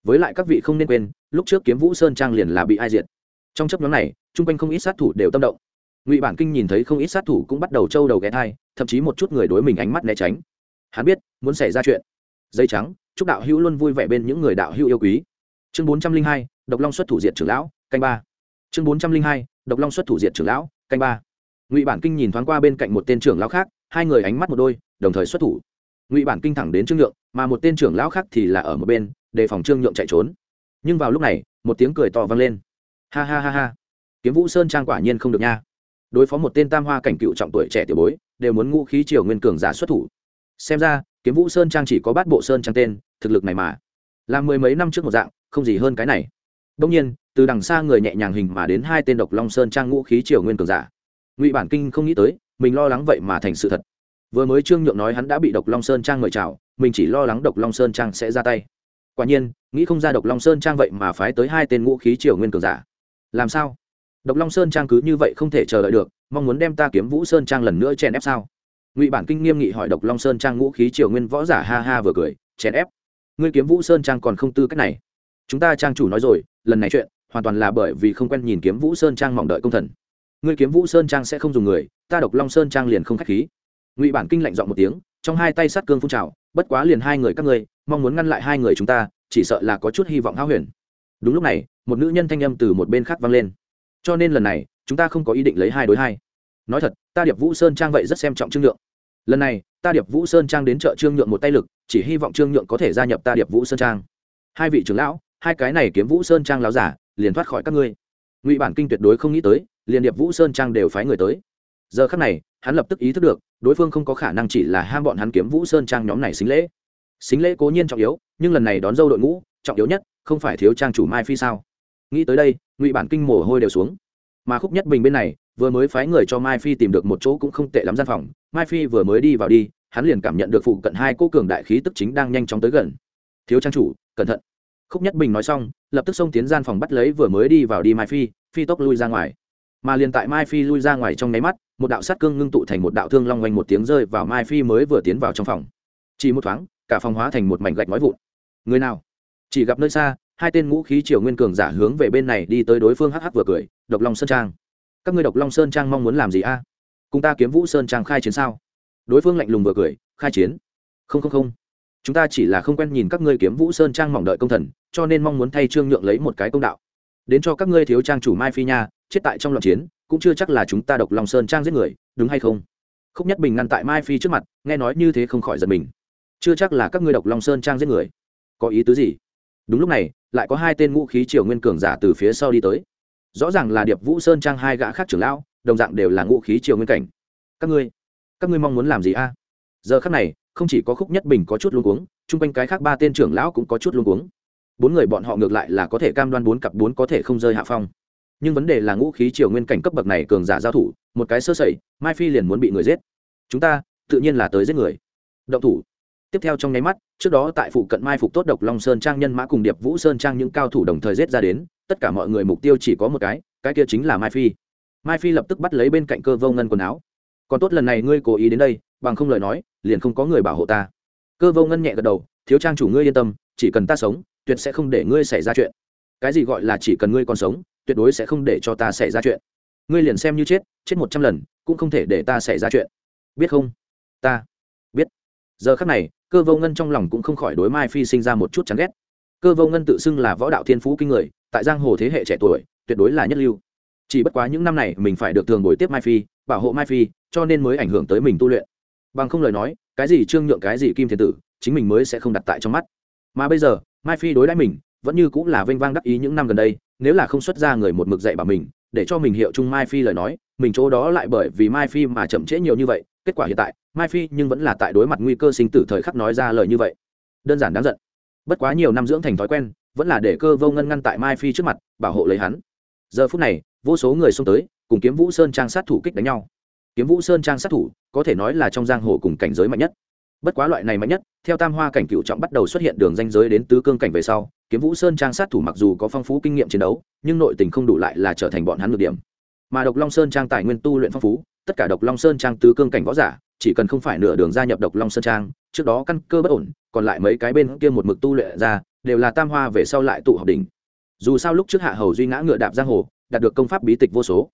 Với lại các vị không nên quên, lúc trước kiếm vũ sơn trang liền là bị ai diệt. Trong chấp nhóm này, chung quanh không ít sát thủ đều tâm động. Ngụy bản kinh nhìn thấy không ít sát thủ cũng bắt đầu trâu đầu ghé thai, thậm chí một chút người đối mình ánh mắt né tránh. Hắn biết, muốn xảy ra chuyện. Dây trắng, chúc đạo hữu luôn vui vẻ bên những người đạo hữu yêu quý. Chương bốn trăm linh hai, độc long xuất thủ diệt trưởng lão, canh ba. Chương bốn trăm linh hai, độc long xuất thủ diệt trưởng lão, canh ba. Ngụy bản kinh nhìn thoáng qua bên cạnh một tên trưởng lão khác, hai người ánh mắt một đôi, đồng thời xuất thủ ngụy bản kinh thẳng đến trương nhượng, mà một tên trưởng lão khác thì là ở một bên, đề phòng trương nhượng chạy trốn. Nhưng vào lúc này, một tiếng cười to vang lên. Ha ha ha ha. Kiếm vũ sơn trang quả nhiên không được nha. Đối phó một tên tam hoa cảnh cựu trọng tuổi trẻ tiểu bối, đều muốn ngũ khí triều nguyên cường giả xuất thủ. Xem ra, kiếm vũ sơn trang chỉ có bát bộ sơn trang tên, thực lực này mà. Là mười mấy năm trước một dạng, không gì hơn cái này. Đông nhiên, từ đằng xa người nhẹ nhàng hình mà đến hai tên độc long sơn trang ngũ khí triều nguyên cường giả. Ngụy bản kinh không nghĩ tới, mình lo lắng vậy mà thành sự thật vừa mới trương nhượng nói hắn đã bị độc long sơn trang mời chào mình chỉ lo lắng độc long sơn trang sẽ ra tay quả nhiên nghĩ không ra độc long sơn trang vậy mà phái tới hai tên ngũ khí triều nguyên cường giả làm sao độc long sơn trang cứ như vậy không thể chờ đợi được mong muốn đem ta kiếm vũ sơn trang lần nữa chèn ép sao ngụy bản kinh nghiêm nghị hỏi độc long sơn trang ngũ khí triều nguyên võ giả ha ha vừa cười chèn ép ngươi kiếm vũ sơn trang còn không tư cách này chúng ta trang chủ nói rồi lần này chuyện hoàn toàn là bởi vì không quen nhìn kiếm vũ sơn trang mong đợi công thần ngươi kiếm vũ sơn trang sẽ không dùng người ta độc long sơn trang liền không k h á c h khí ngụy bản kinh lạnh dọn một tiếng trong hai tay sát cương phun trào bất quá liền hai người các ngươi mong muốn ngăn lại hai người chúng ta chỉ sợ là có chút hy vọng háo huyền đúng lúc này một nữ nhân thanh âm từ một bên khác vang lên cho nên lần này chúng ta không có ý định lấy hai đối hai nói thật ta điệp vũ sơn trang vậy rất xem trọng trương nhượng lần này ta điệp vũ sơn trang đến chợ trương nhượng một tay lực chỉ hy vọng trương nhượng có thể gia nhập ta điệp vũ sơn trang hai vị trưởng lão hai cái này kiếm vũ sơn trang láo giả liền thoát khỏi các ngươi ngụy bản kinh tuyệt đối không nghĩ tới liền điệp vũ sơn trang đều phái người tới giờ khắc này hắn lập tức ý thức được đối phương không có khả năng chỉ là ham bọn hắn kiếm vũ sơn trang nhóm này xính lễ. Xính lễ cố nhiên trọng yếu, nhưng lần này đón dâu đội ngũ, trọng yếu nhất, không phải thiếu trang chủ mai phi sao? Nghĩ tới đây, ngụy bản kinh mồ hôi đều xuống. Mà khúc nhất bình bên này, vừa mới phái người cho mai phi tìm được một chỗ cũng không tệ lắm gian phòng. Mai phi vừa mới đi vào đi, hắn liền cảm nhận được phụ cận hai cô cường đại khí tức chính đang nhanh chóng tới gần. Thiếu trang chủ, cẩn thận. Khúc nhất bình nói xong, lập tức xông tiến gian phòng bắt lấy vừa mới đi vào đi mai phi phi tốc lui ra ngoài mà liền tại mai phi lui ra ngoài trong nháy mắt, một đạo sát cương ngưng tụ thành một đạo thương long oanh một tiếng rơi vào mai phi mới vừa tiến vào trong phòng. Chỉ một thoáng, cả phòng hóa thành một mảnh gạch nói vụn. Người nào? Chỉ gặp nơi xa, hai tên ngũ khí triều nguyên cường giả hướng về bên này đi tới đối phương hh vừa cười, độc long sơn trang, các ngươi độc long sơn trang mong muốn làm gì a? Cùng ta kiếm vũ sơn trang khai chiến sao? Đối phương lạnh lùng vừa cười, khai chiến? Không không không. Chúng ta chỉ là không quen nhìn các ngươi kiếm vũ sơn trang mong đợi công thần, cho nên mong muốn thay trương nhượng lấy một cái công đạo. Đến cho các ngươi thiếu trang chủ mai phi nha chết tại trong loạn chiến, cũng chưa chắc là chúng ta độc long sơn trang giết người, đúng hay không? Khúc nhất bình ngăn tại mai phi trước mặt, nghe nói như thế không khỏi giật mình. Chưa chắc là các ngươi độc long sơn trang giết người. Có ý tứ gì? Đúng lúc này, lại có hai tên ngũ khí triều nguyên cường giả từ phía sau đi tới. Rõ ràng là điệp vũ sơn trang hai gã khác trưởng lão, đồng dạng đều là ngũ khí triều nguyên cảnh. Các ngươi các ngươi mong muốn làm gì a? Giờ khác này, không chỉ có khúc nhất bình có chút luống cuống, chung quanh cái khác ba tên trưởng lão cũng có chút luống cuống. Bốn người bọn họ ngược lại là có thể cam đoan bốn cặp bốn có thể không rơi hạ phong nhưng vấn đề là ngũ khí triều nguyên cảnh cấp bậc này cường giả giao thủ, một cái sơ sẩy, mai phi liền muốn bị người giết. Chúng ta, tự nhiên là tới giết người. Động thủ. Tiếp theo trong nháy mắt, trước đó tại phụ cận mai phục tốt độc long sơn trang nhân mã cùng điệp vũ sơn trang những cao thủ đồng thời giết ra đến, tất cả mọi người mục tiêu chỉ có một cái cái kia chính là mai phi. Mai phi lập tức bắt lấy bên cạnh cơ vô ngân quần áo. Còn tốt lần này ngươi cố ý đến đây, bằng không lời nói, liền không có người bảo hộ ta. Cơ vô ngân nhẹ gật đầu, thiếu trang chủ ngươi yên tâm, chỉ cần ta sống, tuyệt sẽ không để ngươi xảy ra chuyện. Cái gì gọi là chỉ cần ngươi còn sống tuyệt đối sẽ không để cho ta xảy ra chuyện. Ngươi liền xem như chết chết một trăm lần, cũng không thể để ta xảy ra chuyện. Biết không? Ta biết. Giờ khắc này, cơ vô ngân trong lòng cũng không khỏi đối mai phi sinh ra một chút chán ghét. Cơ vô ngân tự xưng là võ đạo thiên phú kinh người, tại giang hồ thế hệ trẻ tuổi, tuyệt đối là nhất lưu. Chỉ bất quá những năm này, mình phải được thường bồi tiếp mai phi, bảo hộ mai phi, cho nên mới ảnh hưởng tới mình tu luyện. Bằng không lời nói, cái gì trương nhượng, cái gì kim thiên tử, chính mình mới sẽ không đặt tại trong mắt. Mà bây giờ, mai phi đối đãi mình, vẫn như cũng là vênh vang đắc ý những năm gần đây nếu là không xuất ra người một mực dạy bảo mình, để cho mình hiệu chung mai phi lời nói, mình chỗ đó lại bởi vì mai phi mà chậm trễ nhiều như vậy, kết quả hiện tại, mai phi nhưng vẫn là tại đối mặt nguy cơ sinh tử thời khắc nói ra lời như vậy. Đơn giản đáng giận. Bất quá nhiều năm dưỡng thành thói quen, vẫn là để cơ vô ngân ngăn tại mai phi trước mặt, bảo hộ lấy hắn. Giờ phút này, vô số người xông tới, cùng kiếm vũ sơn trang sát thủ kích đánh nhau. Kiếm vũ sơn trang sát thủ, có thể nói là trong giang hồ cùng cảnh giới mạnh nhất bất quá loại này mạnh nhất, theo tam hoa cảnh cựu trọng bắt đầu xuất hiện đường danh giới đến tứ cương cảnh về sau, kiếm vũ sơn trang sát thủ mặc dù có phong phú kinh nghiệm chiến đấu, nhưng nội tình không đủ lại là trở thành bọn hắn ngược điểm. Mà độc long sơn trang tài nguyên tu luyện phong phú, tất cả độc long sơn trang tứ cương cảnh võ giả, chỉ cần không phải nửa đường gia nhập độc long sơn trang, trước đó căn cơ bất ổn, còn lại mấy cái bên kia một mực tu luyện ra, đều là tam hoa về sau lại tụ họp đỉnh. Dù sao lúc trước hạ hầu duy ngã ngựa đạp giang hồ, đạt được công pháp bí tịch vô số.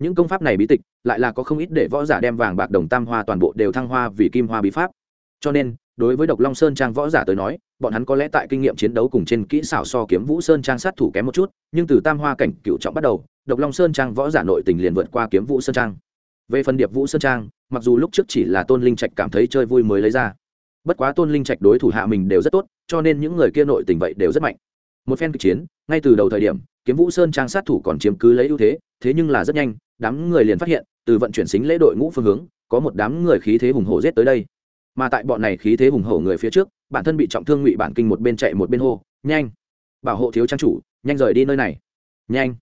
Những công pháp này bí tịch, lại là có không ít để võ giả đem vàng bạc đồng tam hoa toàn bộ đều thăng hoa vì kim hoa bí pháp cho nên, đối với độc long sơn trang võ giả tới nói, bọn hắn có lẽ tại kinh nghiệm chiến đấu cùng trên kỹ xảo so kiếm vũ sơn trang sát thủ kém một chút, nhưng từ tam hoa cảnh cựu trọng bắt đầu, độc long sơn trang võ giả nội tình liền vượt qua kiếm vũ sơn trang. Về phần điệp vũ sơn trang, mặc dù lúc trước chỉ là tôn linh trạch cảm thấy chơi vui mới lấy ra, bất quá tôn linh trạch đối thủ hạ mình đều rất tốt, cho nên những người kia nội tình vậy đều rất mạnh. Một phen kịch chiến, ngay từ đầu thời điểm, kiếm vũ sơn trang sát thủ còn chiếm cứ lấy ưu thế thế nhưng là rất nhanh, đám người liền phát hiện, từ vận chuyển xính lễ đội ngũ phương hướng, có một đám người khí thế hùng hổ rét tới đây mà tại bọn này khí thế hùng hổ người phía trước, bản thân bị trọng thương ngụy bản kinh một bên chạy một bên hô, nhanh! Bảo hộ thiếu trang chủ, nhanh rời đi nơi này. Nhanh!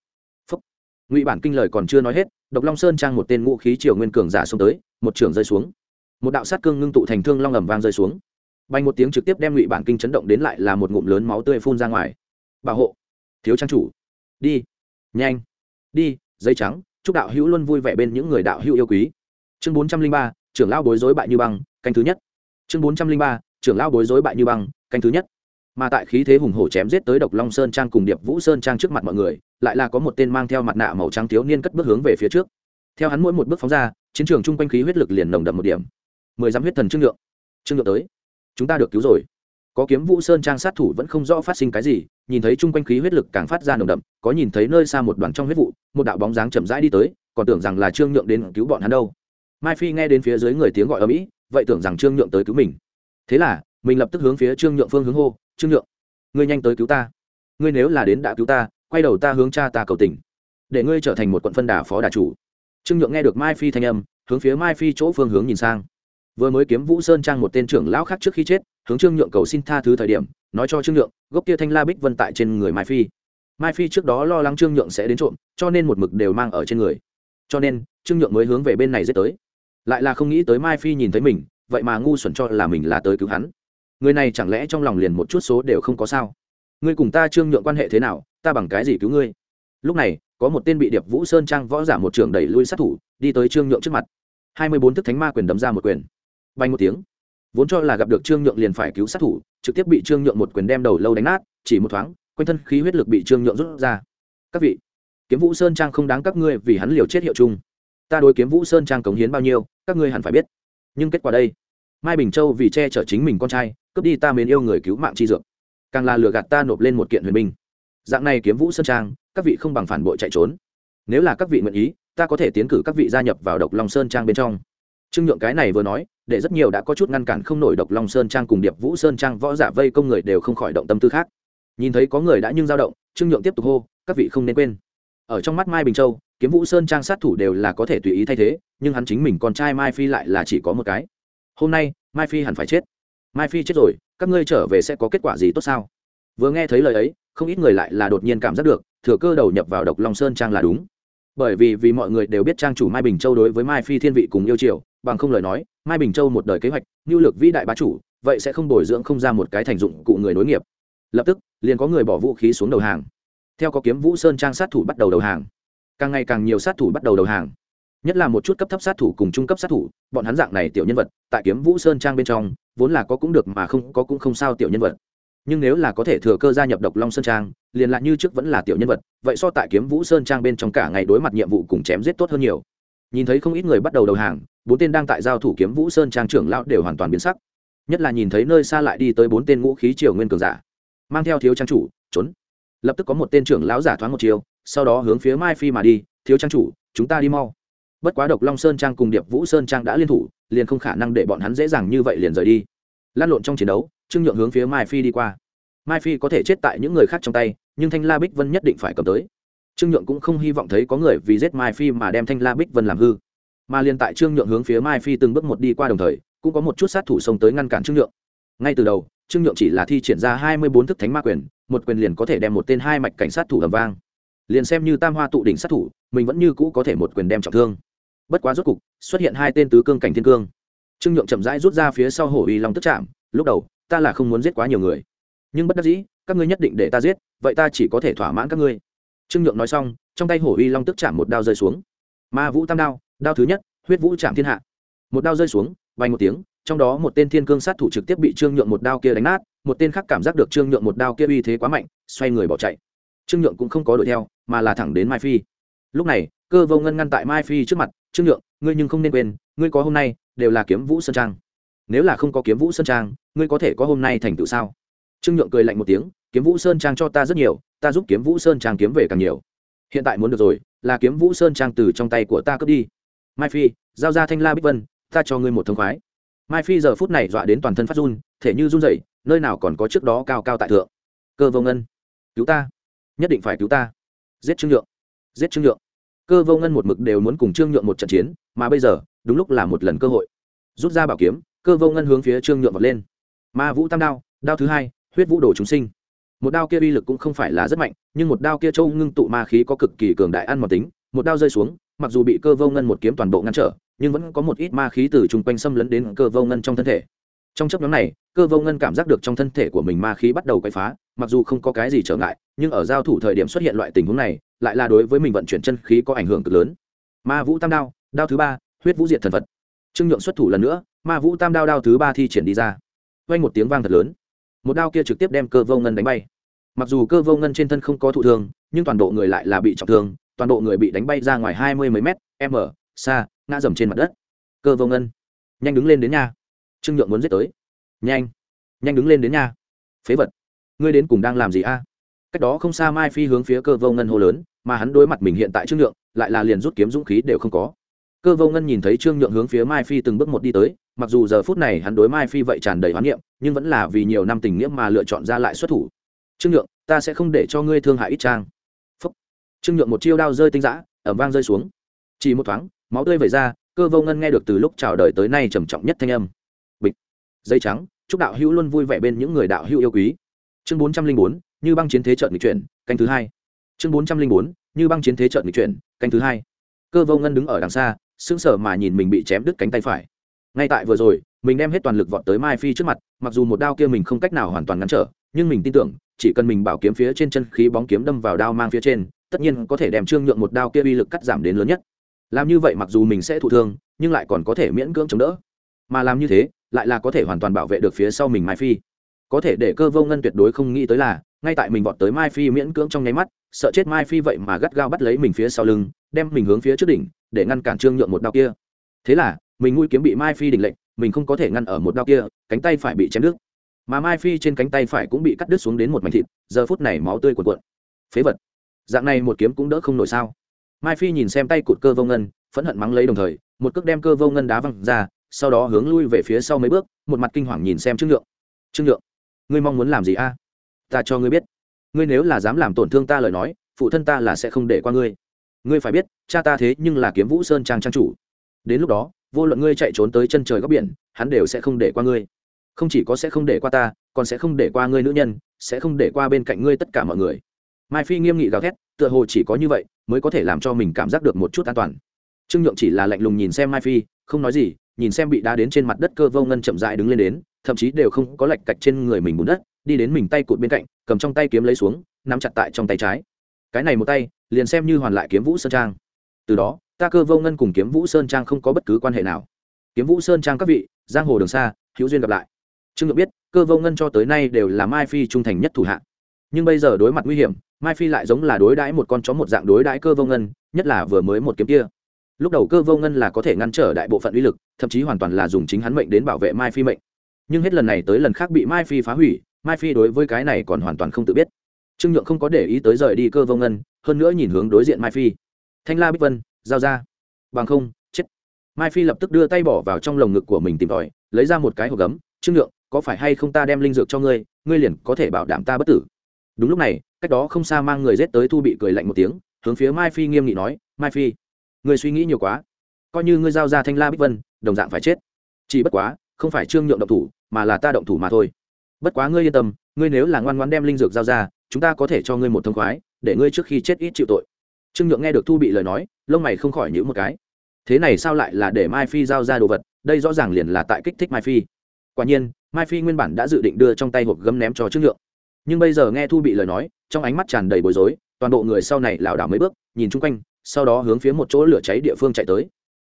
Phúc. Ngụy bản kinh lời còn chưa nói hết, độc long sơn trang một tên ngũ khí triều nguyên cường giả xông tới, một trường rơi xuống. Một đạo sát cương ngưng tụ thành thương long ầm vang rơi xuống. Bay một tiếng trực tiếp đem ngụy bản kinh chấn động đến lại là một ngụm lớn máu tươi phun ra ngoài. Bảo hộ, thiếu trang chủ, đi, nhanh, đi dây trắng, chúc đạo hữu luôn vui vẻ bên những người đạo hữu yêu quý. Chương bốn trăm linh ba, trưởng lão bối rối bại như băng canh thứ nhất. Chương bốn trăm linh ba, trưởng lao bối rối bại như băng, canh thứ nhất. Mà tại khí thế hùng hổ chém giết tới độc long sơn trang cùng điệp vũ sơn trang trước mặt mọi người, lại là có một tên mang theo mặt nạ màu trắng thiếu niên cất bước hướng về phía trước. Theo hắn mỗi một bước phóng ra, chiến trường chung quanh khí huyết lực liền nồng đậm một điểm. Mười dám huyết thần trương lượng trương lượng tới. Chúng ta được cứu rồi. Có kiếm vũ sơn trang sát thủ vẫn không rõ phát sinh cái gì, nhìn thấy chung quanh khí huyết lực càng phát ra nồng đậm, có nhìn thấy nơi xa một đoàn trong huyết vụ, một đạo bóng dáng chậm rãi đi tới, còn tưởng rằng là trương nhượng đến cứu bọn hắn đâu. Mai phi nghe đến phía dưới người tiếng gọi ở mỹ vậy tưởng rằng trương nhượng tới cứu mình. Thế là, mình lập tức hướng phía trương nhượng phương hướng hô, trương nhượng, ngươi nhanh tới cứu ta. Ngươi nếu là đến đã cứu ta, quay đầu ta hướng cha ta cầu tình, để ngươi trở thành một quận phân đà phó đà chủ. Trương nhượng nghe được mai phi thanh âm, hướng phía mai phi chỗ phương hướng nhìn sang. Vừa mới kiếm vũ sơn trang một tên trưởng lão khác trước khi chết, hướng trương nhượng cầu xin tha thứ thời điểm, nói cho trương nhượng, gốc kia thanh la bích vân tại trên người mai phi. Mai phi trước đó lo lắng trương nhượng sẽ đến trộm, cho nên một mực đều mang ở trên người. Cho nên, trương nhượng mới hướng về bên này dễ tới lại là không nghĩ tới mai phi nhìn thấy mình, vậy mà ngu xuẩn cho là mình là tới cứu hắn. Người này chẳng lẽ trong lòng liền một chút số đều không có sao? Ngươi cùng ta trương nhượng quan hệ thế nào, ta bằng cái gì cứu ngươi? Lúc này, có một tên bị điệp vũ sơn trang võ giả một trường đẩy lui sát thủ, đi tới trương nhượng trước mặt. Hai mươi bốn thức thánh ma quyền đấm ra một quyền. Bay một tiếng. Vốn cho là gặp được trương nhượng liền phải cứu sát thủ, trực tiếp bị trương nhượng một quyền đem đầu lâu đánh nát, chỉ một thoáng, quanh thân khí huyết lực bị trương nhượng rút ra. Các vị, kiếm vũ sơn trang không đáng các ngươi vì hắn liều chết hiệu chung ta đối kiếm vũ sơn trang cống hiến bao nhiêu, các ngươi hẳn phải biết. Nhưng kết quả đây, mai bình châu vì che chở chính mình con trai, cướp đi ta mến yêu người cứu mạng chi dược. Càng là lừa gạt ta nộp lên một kiện huyền binh. Dạng này kiếm vũ sơn trang, các vị không bằng phản bội chạy trốn. Nếu là các vị nguyện ý, ta có thể tiến cử các vị gia nhập vào độc long sơn trang bên trong. Trương nhượng cái này vừa nói, để rất nhiều đã có chút ngăn cản không nổi độc long sơn trang cùng điệp vũ sơn trang võ giả vây công người đều không khỏi động tâm tư khác. Nhìn thấy có người đã nhưng dao động, trương nhượng tiếp tục hô, các vị không nên quên. Ở trong mắt mai bình châu kiếm vũ sơn trang sát thủ đều là có thể tùy ý thay thế, nhưng hắn chính mình con trai mai phi lại là chỉ có một cái. Hôm nay, mai phi hẳn phải chết. Mai phi chết rồi, các ngươi trở về sẽ có kết quả gì tốt sao? Vừa nghe thấy lời ấy, không ít người lại là đột nhiên cảm giác được, thừa cơ đầu nhập vào độc long sơn trang là đúng. Bởi vì vì mọi người đều biết trang chủ mai bình châu đối với mai phi thiên vị cùng yêu triều bằng không lời nói, mai bình châu một đời kế hoạch nhu lực vĩ đại bá chủ, vậy sẽ không bồi dưỡng không ra một cái thành dụng cụ người nối nghiệp. Lập tức, liền có người bỏ vũ khí xuống đầu hàng. Theo có kiếm vũ sơn trang sát thủ bắt đầu đầu hàng càng ngày càng nhiều sát thủ bắt đầu đầu hàng. Nhất là một chút cấp thấp sát thủ cùng trung cấp sát thủ, bọn hắn dạng này tiểu nhân vật, tại kiếm vũ sơn trang bên trong, vốn là có cũng được mà không có cũng không sao tiểu nhân vật. Nhưng nếu là có thể thừa cơ gia nhập độc long sơn trang, liền lại như trước vẫn là tiểu nhân vật, vậy so tại kiếm vũ sơn trang bên trong cả ngày đối mặt nhiệm vụ cùng chém giết tốt hơn nhiều. Nhìn thấy không ít người bắt đầu đầu hàng, bốn tên đang tại giao thủ kiếm vũ sơn trang trưởng lão đều hoàn toàn biến sắc. Nhất là nhìn thấy nơi xa lại đi tới bốn tên ngũ khí triều nguyên cường giả, mang theo thiếu trang chủ, trốn. Lập tức có một tên trưởng lão giả thoáng một chiều sau đó hướng phía mai phi mà đi, thiếu trang chủ, chúng ta đi mau. Bất quá độc long sơn trang cùng điệp vũ sơn trang đã liên thủ, liền không khả năng để bọn hắn dễ dàng như vậy liền rời đi. Lan lộn trong chiến đấu, trương nhượng hướng phía mai phi đi qua. Mai phi có thể chết tại những người khác trong tay, nhưng thanh la bích vân nhất định phải cầm tới. Trương nhượng cũng không hy vọng thấy có người vì giết mai phi mà đem thanh la bích vân làm hư. Mà liền tại trương nhượng hướng phía mai phi từng bước một đi qua đồng thời, cũng có một chút sát thủ xông tới ngăn cản trương nhượng. Ngay từ đầu, trương nhượng chỉ là thi triển ra hai mươi bốn thức thánh ma quyền, một quyền liền có thể đem một tên hai mạch cảnh sát thủ ầm vang liền xem như tam hoa tụ đỉnh sát thủ, mình vẫn như cũ có thể một quyền đem trọng thương. Bất quá rốt cục, xuất hiện hai tên tứ cương cảnh thiên cương. Trương nhượng chậm rãi rút ra phía sau hổ uy long tức chạm, lúc đầu, ta là không muốn giết quá nhiều người. Nhưng bất đắc dĩ, các ngươi nhất định để ta giết, vậy ta chỉ có thể thỏa mãn các ngươi. Trương nhượng nói xong, trong tay hổ uy long tức chạm một đao rơi xuống. Ma vũ tam đao đao thứ nhất, huyết vũ chạm thiên hạ. Một đao rơi xuống bay một tiếng, trong đó một tên thiên cương sát thủ trực tiếp bị trương nhượng một đao kia đánh nát, một tên khác cảm giác được trương nhượng một đao kia uy thế quá mạnh, xoay người bỏ chạy trương nhượng cũng không có đuổi theo, mà là thẳng đến mai phi. Lúc này, cơ vô ngân ngăn tại mai phi trước mặt, trương nhượng, ngươi nhưng không nên quên, ngươi có hôm nay đều là kiếm vũ sơn trang. Nếu là không có kiếm vũ sơn trang, ngươi có thể có hôm nay thành tựu sao? Trương nhượng cười lạnh một tiếng, kiếm vũ sơn trang cho ta rất nhiều, ta giúp kiếm vũ sơn trang kiếm về càng nhiều. Hiện tại muốn được rồi, là kiếm vũ sơn trang từ trong tay của ta cướp đi. Mai phi, giao ra thanh la bích vân, ta cho ngươi một thông khoái. Mai phi giờ phút này dọa đến toàn thân phát run, thể như run rẩy, nơi nào còn có trước đó cao cao tại thượng. Cơ vô ngân, cứu ta nhất định phải cứu ta. Giết trương nhượng. Giết trương nhượng. Cơ vô ngân một mực đều muốn cùng trương nhượng một trận chiến, mà bây giờ, đúng lúc là một lần cơ hội. Rút ra bảo kiếm, cơ vô ngân hướng phía trương nhượng vọt lên. Ma vũ tam đao đao thứ hai, huyết vũ đồ chúng sinh. Một đao kia uy lực cũng không phải là rất mạnh, nhưng một đao kia châu ngưng tụ ma khí có cực kỳ cường đại ăn mòn tính, một đao rơi xuống, mặc dù bị cơ vô ngân một kiếm toàn bộ ngăn trở, nhưng vẫn có một ít ma khí từ chung quanh xâm lấn đến cơ vô ngân trong thân thể trong chấp nhóm này cơ vô ngân cảm giác được trong thân thể của mình ma khí bắt đầu quay phá mặc dù không có cái gì trở ngại nhưng ở giao thủ thời điểm xuất hiện loại tình huống này lại là đối với mình vận chuyển chân khí có ảnh hưởng cực lớn. Ma vũ tam đao đao thứ ba huyết vũ diệt thần vật, trương nhượng xuất thủ lần nữa ma vũ tam đao đao thứ ba thi triển đi ra. Quanh một tiếng vang thật lớn. Một đao kia trực tiếp đem cơ vô ngân đánh bay. Mặc dù cơ vô ngân trên thân không có thụ thương nhưng toàn bộ người lại là bị trọng thương toàn bộ người bị đánh bay ra ngoài hai mươi mấy mét m xa ngã dầm trên mặt đất. Cơ vô ngân nhanh đứng lên đến nhà trương nhượng muốn giết tới. Nhanh nhanh đứng lên đến nhà phế vật, ngươi đến cùng đang làm gì a? Cách đó không xa mai phi hướng phía cơ vô ngân hô lớn, mà hắn đối mặt mình hiện tại trương nhượng, lại là liền rút kiếm dũng khí đều không có. Cơ vô ngân nhìn thấy trương nhượng hướng phía mai phi từng bước một đi tới, mặc dù giờ phút này hắn đối mai phi vậy tràn đầy hoán niệm, nhưng vẫn là vì nhiều năm tình nghĩa mà lựa chọn ra lại xuất thủ. Trương nhượng, ta sẽ không để cho ngươi thương hại ít trang. Phúc. trương nhượng một chiêu đao rơi tinh giã ẩm vang rơi xuống. Chỉ một thoáng, máu tươi vẩy ra, cơ vô ngân nghe được từ lúc chào đời tới nay trầm trọng nhất thanh âm dây trắng, chúc đạo hữu luôn vui vẻ bên những người đạo hữu yêu quý. Chương bốn trăm linh bốn, như băng chiến thế trận nghịch chuyển, canh thứ hai. Chương bốn trăm linh bốn, như băng chiến thế trận nghịch chuyển, canh thứ hai. Cơ vô ngân đứng ở đằng xa, sững sờ mà nhìn mình bị chém đứt cánh tay phải. Ngay tại vừa rồi, mình đem hết toàn lực vọt tới mai phi trước mặt, mặc dù một đao kia mình không cách nào hoàn toàn ngăn trở, nhưng mình tin tưởng, chỉ cần mình bảo kiếm phía trên chân khí bóng kiếm đâm vào đao mang phía trên, tất nhiên có thể đem trương nhượng một đao kia uy lực cắt giảm đến lớn nhất. Làm như vậy mặc dù mình sẽ thụ thương, nhưng lại còn có thể miễn cưỡng chống đỡ. Mà làm như thế lại là có thể hoàn toàn bảo vệ được phía sau mình mai phi. Có thể để cơ vô ngân tuyệt đối không nghĩ tới là, ngay tại mình vọt tới mai phi miễn cưỡng trong nháy mắt, sợ chết mai phi vậy mà gắt gao bắt lấy mình phía sau lưng, đem mình hướng phía trước đỉnh, để ngăn cản trương nhượng một đao kia. Thế là, mình mũi kiếm bị mai phi đỉnh lệnh, mình không có thể ngăn ở một đao kia, cánh tay phải bị chém đứt. Mà mai phi trên cánh tay phải cũng bị cắt đứt xuống đến một mảnh thịt, giờ phút này máu tươi cuộn cuộn. Phế vật. Dạng này một kiếm cũng đỡ không nổi sao? Mai phi nhìn xem tay cụt cơ vô ngân, phẫn hận mắng lấy đồng thời, một cước đem cơ vô ngân đá văng ra sau đó hướng lui về phía sau mấy bước, một mặt kinh hoàng nhìn xem trương nhượng trương nhượng ngươi mong muốn làm gì a? Ta cho ngươi biết. Ngươi nếu là dám làm tổn thương ta lời nói, phụ thân ta là sẽ không để qua ngươi. Ngươi phải biết, cha ta thế nhưng là kiếm vũ sơn trang trang chủ. Đến lúc đó, vô luận ngươi chạy trốn tới chân trời góc biển, hắn đều sẽ không để qua ngươi. Không chỉ có sẽ không để qua ta, còn sẽ không để qua ngươi nữ nhân, sẽ không để qua bên cạnh ngươi tất cả mọi người. Mai phi nghiêm nghị gào thét, tựa hồ chỉ có như vậy mới có thể làm cho mình cảm giác được một chút an toàn. Trương nhượng chỉ là lạnh lùng nhìn xem mai phi, không nói gì nhìn xem bị đá đến trên mặt đất cơ vô ngân chậm dại đứng lên đến, thậm chí đều không có lạch cạch trên người mình bùn đất, đi đến mình tay cụt bên cạnh, cầm trong tay kiếm lấy xuống, nắm chặt tại trong tay trái. Cái này một tay, liền xem như hoàn lại kiếm vũ sơn trang. Từ đó, ta cơ vô ngân cùng kiếm vũ sơn trang không có bất cứ quan hệ nào. Kiếm vũ sơn trang các vị, giang hồ đường xa, hữu duyên gặp lại. Trương ngược biết, cơ vô ngân cho tới nay đều là mai phi trung thành nhất thủ hạ. Nhưng bây giờ đối mặt nguy hiểm, mai phi lại giống là đối đãi một con chó một dạng đối đãi cơ vô ngân, nhất là vừa mới một kiếm kia lúc đầu cơ vô ngân là có thể ngăn trở đại bộ phận uy lực, thậm chí hoàn toàn là dùng chính hắn mệnh đến bảo vệ mai phi mệnh. Nhưng hết lần này tới lần khác bị mai phi phá hủy, mai phi đối với cái này còn hoàn toàn không tự biết. Trương nhượng không có để ý tới rời đi cơ vô ngân, hơn nữa nhìn hướng đối diện mai phi. Thanh la bích vân, giao ra. Bằng không, chết. Mai phi lập tức đưa tay bỏ vào trong lồng ngực của mình tìm tòi, lấy ra một cái hộp gấm. Trương nhượng, có phải hay không ta đem linh dược cho ngươi ngươi liền có thể bảo đảm ta bất tử? Đúng lúc này, cách đó không xa mang người rết tới thu bị cười lạnh một tiếng, hướng phía mai phi nghiêm nghị nói, mai phi ngươi suy nghĩ nhiều quá. Coi như ngươi giao ra thanh la bích vân, đồng dạng phải chết. Chỉ bất quá, không phải trương nhượng động thủ, mà là ta động thủ mà thôi. Bất quá ngươi yên tâm, ngươi nếu là ngoan ngoan đem linh dược giao ra, chúng ta có thể cho ngươi một thông khoái, để ngươi trước khi chết ít chịu tội. Trương nhượng nghe được thu bị lời nói, lông mày không khỏi nhữ một cái. Thế này sao lại là để mai phi giao ra đồ vật, đây rõ ràng liền là tại kích thích mai phi. Quả nhiên, mai phi nguyên bản đã dự định đưa trong tay hộp gấm ném cho trương nhượng. Nhưng bây giờ nghe thu bị lời nói, trong ánh mắt tràn đầy bối rối, toàn bộ người sau này lảo đảo mấy bước, nhìn chung quanh sau đó hướng phía một chỗ lửa cháy địa phương chạy tới.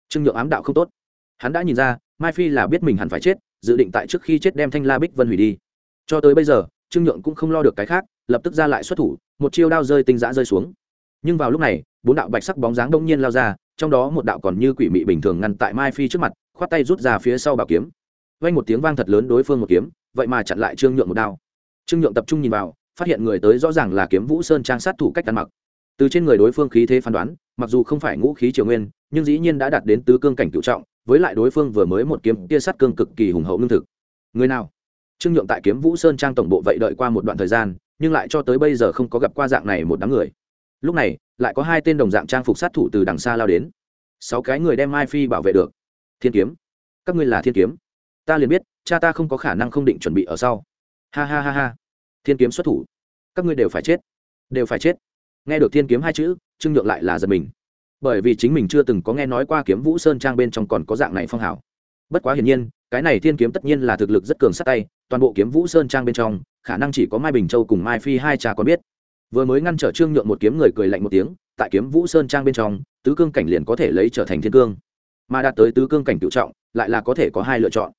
Trương nhượng ám đạo không tốt. Hắn đã nhìn ra, mai phi là biết mình hẳn phải chết, dự định tại trước khi chết đem thanh la bích vân hủy đi. Cho tới bây giờ, trương nhượng cũng không lo được cái khác, lập tức ra lại xuất thủ, một chiêu đao rơi tinh giã rơi xuống. Nhưng vào lúc này, bốn đạo bạch sắc bóng dáng đông nhiên lao ra, trong đó một đạo còn như quỷ mị bình thường ngăn tại mai phi trước mặt, khoát tay rút ra phía sau bảo kiếm. Vang một tiếng vang thật lớn đối phương một kiếm, vậy mà chặn lại trương nhượng một đao. Trương nhượng tập trung nhìn vào, phát hiện người tới rõ ràng là kiếm vũ sơn trang sát thủ cách ăn mặc từ trên người đối phương khí thế phán đoán, mặc dù không phải ngũ khí triều nguyên, nhưng dĩ nhiên đã đạt đến tứ cương cảnh cựu trọng, với lại đối phương vừa mới một kiếm tia sắt cương cực kỳ hùng hậu lương thực. Người nào? Trương nhượng tại kiếm vũ sơn trang tổng bộ vậy đợi qua một đoạn thời gian, nhưng lại cho tới bây giờ không có gặp qua dạng này một đám người. Lúc này, lại có hai tên đồng dạng trang phục sát thủ từ đằng xa lao đến. Sáu cái người đem mai phi bảo vệ được. Thiên kiếm. Các ngươi là thiên kiếm. Ta liền biết, cha ta không có khả năng không định chuẩn bị ở sau. Ha ha ha ha. Thiên kiếm xuất thủ. Các ngươi đều phải chết. Đều phải chết nghe được thiên kiếm hai chữ, trương nhượng lại là giật mình. Bởi vì chính mình chưa từng có nghe nói qua kiếm vũ sơn trang bên trong còn có dạng này phong hào. Bất quá hiển nhiên, cái này thiên kiếm tất nhiên là thực lực rất cường sát tay, toàn bộ kiếm vũ sơn trang bên trong, khả năng chỉ có mai bình châu cùng mai phi hai cha có biết. Vừa mới ngăn trở trương nhượng một kiếm người cười lạnh một tiếng, tại kiếm vũ sơn trang bên trong, tứ cương cảnh liền có thể lấy trở thành thiên cương. Mà đạt tới tứ cương cảnh tự trọng, lại là có thể có hai lựa chọn.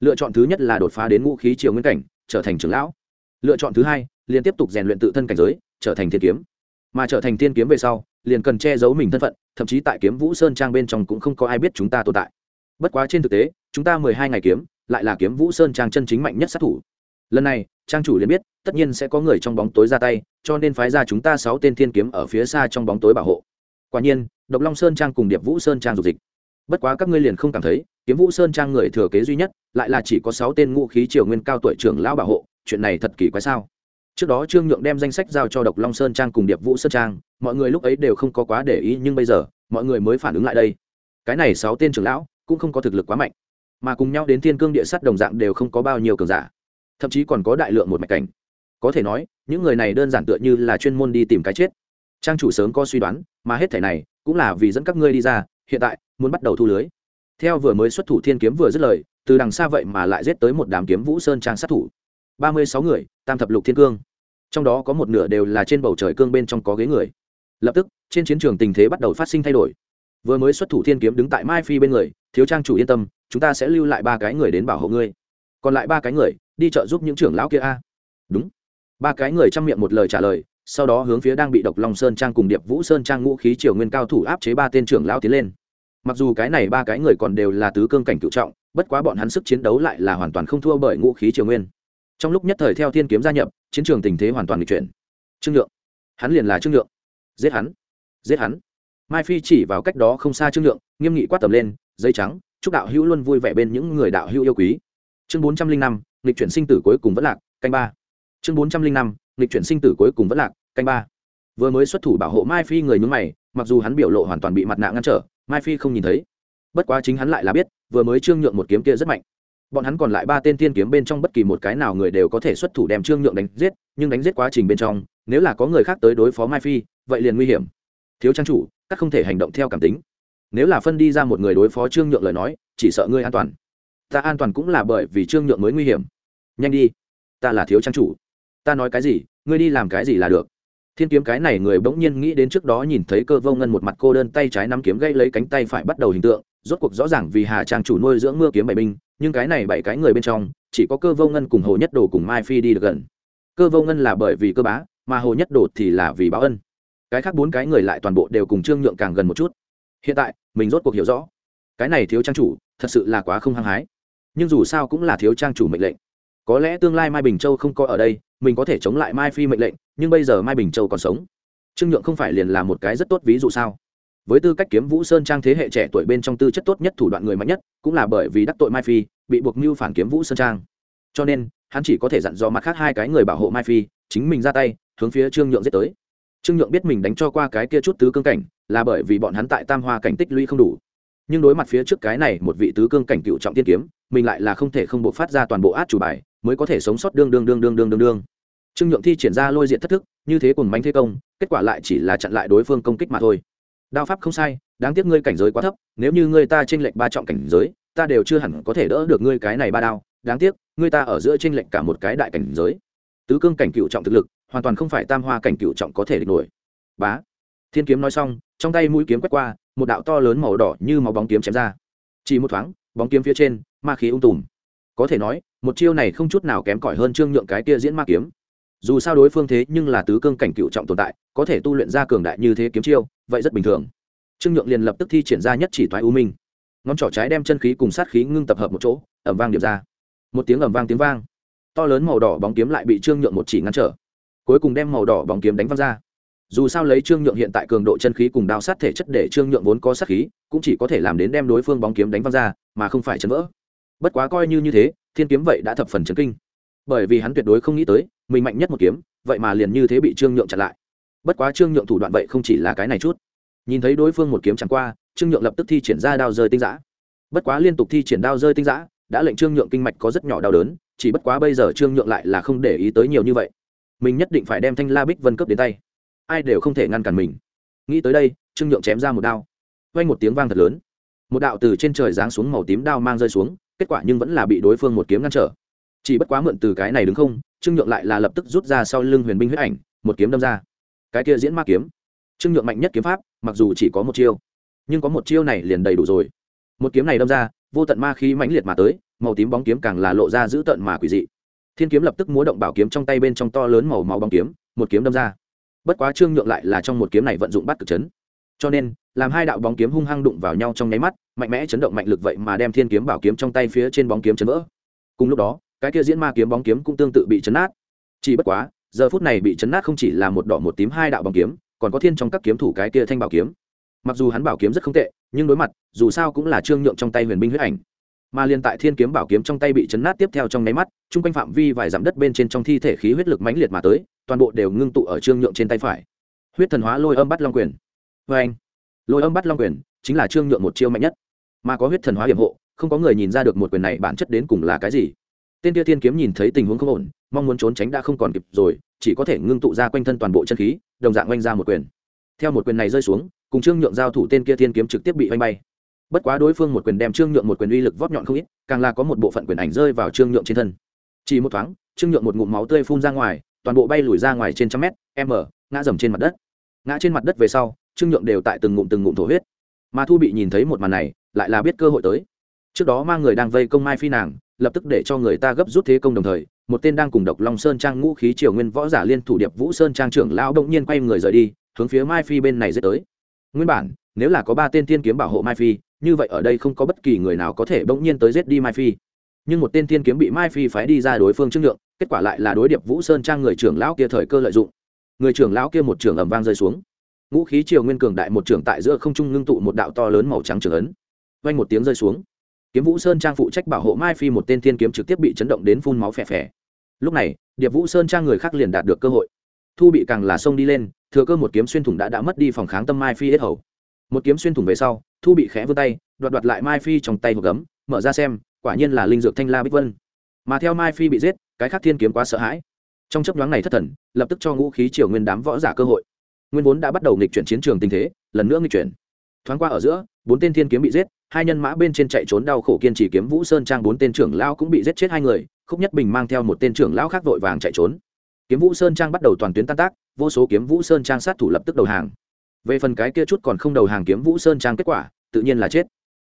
Lựa chọn thứ nhất là đột phá đến ngũ khí triều nguyên cảnh, trở thành trưởng lão. Lựa chọn thứ hai, liền tiếp tục rèn luyện tự thân cảnh giới, trở thành thiên kiếm mà trở thành thiên kiếm về sau, liền cần che giấu mình thân phận, thậm chí tại kiếm vũ sơn trang bên trong cũng không có ai biết chúng ta tồn tại. Bất quá trên thực tế, chúng ta mười hai ngày kiếm, lại là kiếm vũ sơn trang chân chính mạnh nhất sát thủ. Lần này, trang chủ liền biết, tất nhiên sẽ có người trong bóng tối ra tay, cho nên phái ra chúng ta sáu tên thiên kiếm ở phía xa trong bóng tối bảo hộ. Quả nhiên, độc long sơn trang cùng điệp vũ sơn trang dục dịch. Bất quá các ngươi liền không cảm thấy, kiếm vũ sơn trang người thừa kế duy nhất, lại là chỉ có sáu tên ngũ khí triều nguyên cao tuổi trưởng lão bảo hộ, chuyện này thật kỳ quái sao? Trước đó trương nhượng đem danh sách giao cho độc long sơn trang cùng điệp vũ sơn trang, mọi người lúc ấy đều không có quá để ý, nhưng bây giờ, mọi người mới phản ứng lại đây. Cái này sáu tên trưởng lão cũng không có thực lực quá mạnh, mà cùng nhau đến thiên cương địa sắt đồng dạng đều không có bao nhiêu cường giả, thậm chí còn có đại lượng một mạch cảnh. Có thể nói, những người này đơn giản tựa như là chuyên môn đi tìm cái chết. Trang chủ sớm có suy đoán, mà hết thẻ này cũng là vì dẫn các ngươi đi ra, hiện tại muốn bắt đầu thu lưới. Theo vừa mới xuất thủ thiên kiếm vừa dứt lời, từ đằng xa vậy mà lại giết tới một đám kiếm vũ sơn trang sát thủ ba mươi sáu người, tam thập lục thiên cương. Trong đó có một nửa đều là trên bầu trời cương bên trong có ghế người. Lập tức, trên chiến trường tình thế bắt đầu phát sinh thay đổi. Vừa mới xuất thủ thiên kiếm đứng tại mai phi bên người, thiếu trang chủ yên tâm, chúng ta sẽ lưu lại ba cái người đến bảo hộ ngươi. Còn lại ba cái người, đi chợ giúp những trưởng lão kia a. Đúng. Ba cái người chăm miệng một lời trả lời, sau đó hướng phía đang bị độc long sơn trang cùng điệp vũ sơn trang ngũ khí triều nguyên cao thủ áp chế ba tên trưởng lão tiến lên. Mặc dù cái này ba cái người còn đều là tứ cương cảnh cựu trọng, bất quá bọn hắn sức chiến đấu lại là hoàn toàn không thua bởi ngũ khí triều nguyên trong lúc nhất thời theo thiên kiếm gia nhập, chiến trường tình thế hoàn toàn bị chuyển. Trương nhượng. Hắn liền là trương nhượng. Giết hắn. Giết hắn. Mai phi chỉ vào cách đó không xa trương nhượng, nghiêm nghị quát tầm lên dây trắng, chúc đạo hữu luôn vui vẻ bên những người đạo hữu yêu quý. Chương bốn trăm linh năm lịch chuyển sinh tử cuối cùng vẫn lạc, canh ba. Chương bốn trăm linh năm lịch chuyển sinh tử cuối cùng vẫn lạc, canh ba. Vừa mới xuất thủ bảo hộ mai phi người nhúng mày, mặc dù hắn biểu lộ hoàn toàn bị mặt nạ ngăn trở, mai phi không nhìn thấy. Bất quá chính hắn lại là biết, vừa mới trương nhượng một kiếm kia rất mạnh bọn hắn còn lại ba tên Thiên kiếm bên trong bất kỳ một cái nào người đều có thể xuất thủ đem trương nhượng đánh giết, nhưng đánh giết quá trình bên trong, nếu là có người khác tới đối phó mai phi, vậy liền nguy hiểm. Thiếu trang chủ, các không thể hành động theo cảm tính. Nếu là phân đi ra một người đối phó trương nhượng lời nói, chỉ sợ ngươi an toàn. Ta an toàn cũng là bởi vì trương nhượng mới nguy hiểm. Nhanh đi. Ta là thiếu trang chủ. Ta nói cái gì, ngươi đi làm cái gì là được. Thiên kiếm cái này người bỗng nhiên nghĩ đến trước đó nhìn thấy cơ vô ngân một mặt cô đơn tay trái nắm kiếm gây lấy cánh tay phải bắt đầu hình tượng rốt cuộc rõ ràng vì hà trang chủ nuôi dưỡng mưa kiếm bảy binh, nhưng cái này bảy cái người bên trong, chỉ có cơ vô ngân cùng hồ nhất đồ cùng mai phi đi được gần. Cơ vô ngân là bởi vì cơ bá, mà hồ nhất đồ thì là vì báo ân. Cái khác bốn cái người lại toàn bộ đều cùng trương nhượng càng gần một chút. Hiện tại, mình rốt cuộc hiểu rõ, cái này thiếu trang chủ, thật sự là quá không hăng hái. Nhưng dù sao cũng là thiếu trang chủ mệnh lệnh. Có lẽ tương lai mai bình châu không có ở đây, mình có thể chống lại mai phi mệnh lệnh, nhưng bây giờ mai bình châu còn sống. Trương nhượng không phải liền là một cái rất tốt ví dụ sao? Với tư cách kiếm vũ sơn trang thế hệ trẻ tuổi bên trong tư chất tốt nhất thủ đoạn người mạnh nhất, cũng là bởi vì đắc tội mai phi, bị buộc mưu phản kiếm vũ sơn trang. Cho nên, hắn chỉ có thể dặn dò mặt khác hai cái người bảo hộ mai phi, chính mình ra tay, hướng phía trương nhượng giết tới. Trương nhượng biết mình đánh cho qua cái kia chút tứ cương cảnh, là bởi vì bọn hắn tại tam hoa cảnh tích lũy không đủ. Nhưng đối mặt phía trước cái này một vị tứ cương cảnh cựu trọng tiên kiếm, mình lại là không thể không buộc phát ra toàn bộ át chủ bài, mới có thể sống sót đương đương đương đương đương đương đương. Trương nhượng thi triển ra lôi diện thất thức, như thế cùng bánh thế công, kết quả lại chỉ là chặn lại đối phương công kích mà thôi đao pháp không sai, đáng tiếc ngươi cảnh giới quá thấp, nếu như ngươi ta tranh lệch ba trọng cảnh giới, ta đều chưa hẳn có thể đỡ được ngươi cái này ba đao. Đáng tiếc, ngươi ta ở giữa tranh lệch cả một cái đại cảnh giới. Tứ cương cảnh cựu trọng thực lực, hoàn toàn không phải tam hoa cảnh cựu trọng có thể địch nổi. Bá. Thiên kiếm nói xong, trong tay mũi kiếm quét qua, một đạo to lớn màu đỏ như máu bóng kiếm chém ra. Chỉ một thoáng, bóng kiếm phía trên, ma khí ung tùm. Có thể nói, một chiêu này không chút nào kém cỏi hơn trương nhượng cái kia diễn ma kiếm dù sao đối phương thế nhưng là tứ cương cảnh cựu trọng tồn tại, có thể tu luyện ra cường đại như thế kiếm chiêu, vậy rất bình thường. Trương nhượng liền lập tức thi triển ra nhất chỉ thoái u minh. Ngón trỏ trái đem chân khí cùng sát khí ngưng tập hợp một chỗ ẩm vang điệp ra. Một tiếng ẩm vang tiếng vang. To lớn màu đỏ bóng kiếm lại bị trương nhượng một chỉ ngăn trở. Cuối cùng đem màu đỏ bóng kiếm đánh văng ra. Dù sao lấy trương nhượng hiện tại cường độ chân khí cùng đao sát thể chất để trương nhượng vốn có sát khí, cũng chỉ có thể làm đến đem đối phương bóng kiếm đánh văng ra, mà không phải chấn vỡ. Bất quá coi như như thế, thiên kiếm vậy đã thập phần chấn kinh. Bởi vì hắn tuyệt đối không nghĩ tới mình mạnh nhất một kiếm, vậy mà liền như thế bị trương nhượng chặn lại. Bất quá trương nhượng thủ đoạn vậy không chỉ là cái này chút. Nhìn thấy đối phương một kiếm chẳng qua, trương nhượng lập tức thi triển ra đao rơi tinh giã. Bất quá liên tục thi triển đao rơi tinh giã, đã lệnh trương nhượng kinh mạch có rất nhỏ đau đớn, chỉ bất quá bây giờ trương nhượng lại là không để ý tới nhiều như vậy. Mình nhất định phải đem thanh la bích vân cấp đến tay. Ai đều không thể ngăn cản mình. Nghĩ tới đây, trương nhượng chém ra một đao. Vang một tiếng vang thật lớn. Một đạo từ trên trời giáng xuống màu tím đao mang rơi xuống, kết quả nhưng vẫn là bị đối phương một kiếm ngăn trở chỉ bất quá mượn từ cái này đứng không, trương nhượng lại là lập tức rút ra sau lưng huyền binh huyết ảnh, một kiếm đâm ra. Cái kia diễn ma kiếm. Trương nhượng mạnh nhất kiếm pháp, mặc dù chỉ có một chiêu, nhưng có một chiêu này liền đầy đủ rồi. Một kiếm này đâm ra, vô tận ma khí mãnh liệt mà tới, màu tím bóng kiếm càng là lộ ra dữ tợn mà quỷ dị. Thiên kiếm lập tức múa động bảo kiếm trong tay bên trong to lớn màu màu bóng kiếm, một kiếm đâm ra. Bất quá trương nhượng lại là trong một kiếm này vận dụng bắt cực chấn. Cho nên, làm hai đạo bóng kiếm hung hăng đụng vào nhau trong nháy mắt, mạnh mẽ chấn động mạnh lực vậy mà đem thiên kiếm bảo kiếm trong tay phía trên bóng kiếm chấn vỡ. Cùng lúc đó cái kia diễn ma kiếm bóng kiếm cũng tương tự bị chấn nát. Chỉ bất quá, giờ phút này bị chấn nát không chỉ là một đỏ một tím hai đạo bóng kiếm, còn có thiên trong các kiếm thủ cái kia thanh bảo kiếm. Mặc dù hắn bảo kiếm rất không tệ, nhưng đối mặt, dù sao cũng là trương nhượng trong tay huyền binh huyết ảnh. Mà liên tại thiên kiếm bảo kiếm trong tay bị chấn nát tiếp theo trong nháy mắt, chung quanh phạm vi vài dặm đất bên trên trong thi thể khí huyết lực mãnh liệt mà tới, toàn bộ đều ngưng tụ ở trương nhượng trên tay phải. Huyết thần hóa lôi âm bắt long quyền. Vê anh, lôi âm bắt long quyền chính là trương nhượng một chiêu mạnh nhất. Mà có huyết thần hóa hiểm hộ, không có người nhìn ra được một quyền này bản chất đến cùng là cái gì tên kia thiên kiếm nhìn thấy tình huống không ổn, mong muốn trốn tránh đã không còn kịp rồi, chỉ có thể ngưng tụ ra quanh thân toàn bộ chân khí, đồng dạng oanh ra một quyền. Theo một quyền này rơi xuống, cùng trương nhượng giao thủ tên kia thiên kiếm trực tiếp bị oanh bay. Bất quá đối phương một quyền đem trương nhượng một quyền uy lực vót nhọn không ít, càng là có một bộ phận quyền ảnh rơi vào trương nhượng trên thân. Chỉ một thoáng, trương nhượng một ngụm máu tươi phun ra ngoài, toàn bộ bay lùi ra ngoài trên trăm mét, m, ngã dầm trên mặt đất. Ngã trên mặt đất về sau, trương nhượng đều tại từng ngụm từng ngụm thổ huyết. Mà thu bị nhìn thấy một màn này, lại là biết cơ hội tới. Trước đó mang người đang vây công mai phi nàng lập tức để cho người ta gấp rút thế công đồng thời, một tên đang cùng độc long sơn trang ngũ khí triều nguyên võ giả liên thủ điệp vũ sơn trang trưởng lão đông nhiên quay người rời đi, hướng phía mai phi bên này dễ tới. Nguyên bản, nếu là có ba tên tiên kiếm bảo hộ mai phi, như vậy ở đây không có bất kỳ người nào có thể bỗng nhiên tới giết đi mai phi. Nhưng một tên tiên kiếm bị mai phi phái đi ra đối phương trương lượng kết quả lại là đối điệp vũ sơn trang người trưởng lão kia thời cơ lợi dụng. Người trưởng lão kia một trưởng ầm vang rơi xuống. Ngũ khí triều nguyên cường đại một trưởng tại giữa không trung ngưng tụ một đạo to lớn màu trắng trường ấn. Vang một tiếng rơi xuống kiếm vũ sơn trang phụ trách bảo hộ mai phi một tên thiên kiếm trực tiếp bị chấn động đến phun máu phè phè. Lúc này, điệp vũ sơn trang người khác liền đạt được cơ hội. Thu bị càng là xông đi lên, thừa cơ một kiếm xuyên thủng đã đã mất đi phòng kháng tâm mai phi ít hầu. Một kiếm xuyên thủng về sau, thu bị khẽ vươn tay, đoạt đoạt lại mai phi trong tay hộp gấm, mở ra xem, quả nhiên là linh dược thanh la bích vân. Mà theo mai phi bị giết, cái khác thiên kiếm quá sợ hãi. Trong chấp nhoáng này thất thần, lập tức cho ngũ khí triều nguyên đám võ giả cơ hội. Nguyên vốn đã bắt đầu nghịch chuyển chiến trường tình thế, lần nữa nghịch chuyển. Thoáng qua ở giữa, bốn tên thiên kiếm bị giết hai nhân mã bên trên chạy trốn đau khổ kiên trì kiếm vũ sơn trang bốn tên trưởng lão cũng bị giết chết hai người, khúc nhất bình mang theo một tên trưởng lão khác vội vàng chạy trốn. Kiếm vũ sơn trang bắt đầu toàn tuyến tan tác, vô số kiếm vũ sơn trang sát thủ lập tức đầu hàng. Về phần cái kia chút còn không đầu hàng kiếm vũ sơn trang kết quả, tự nhiên là chết.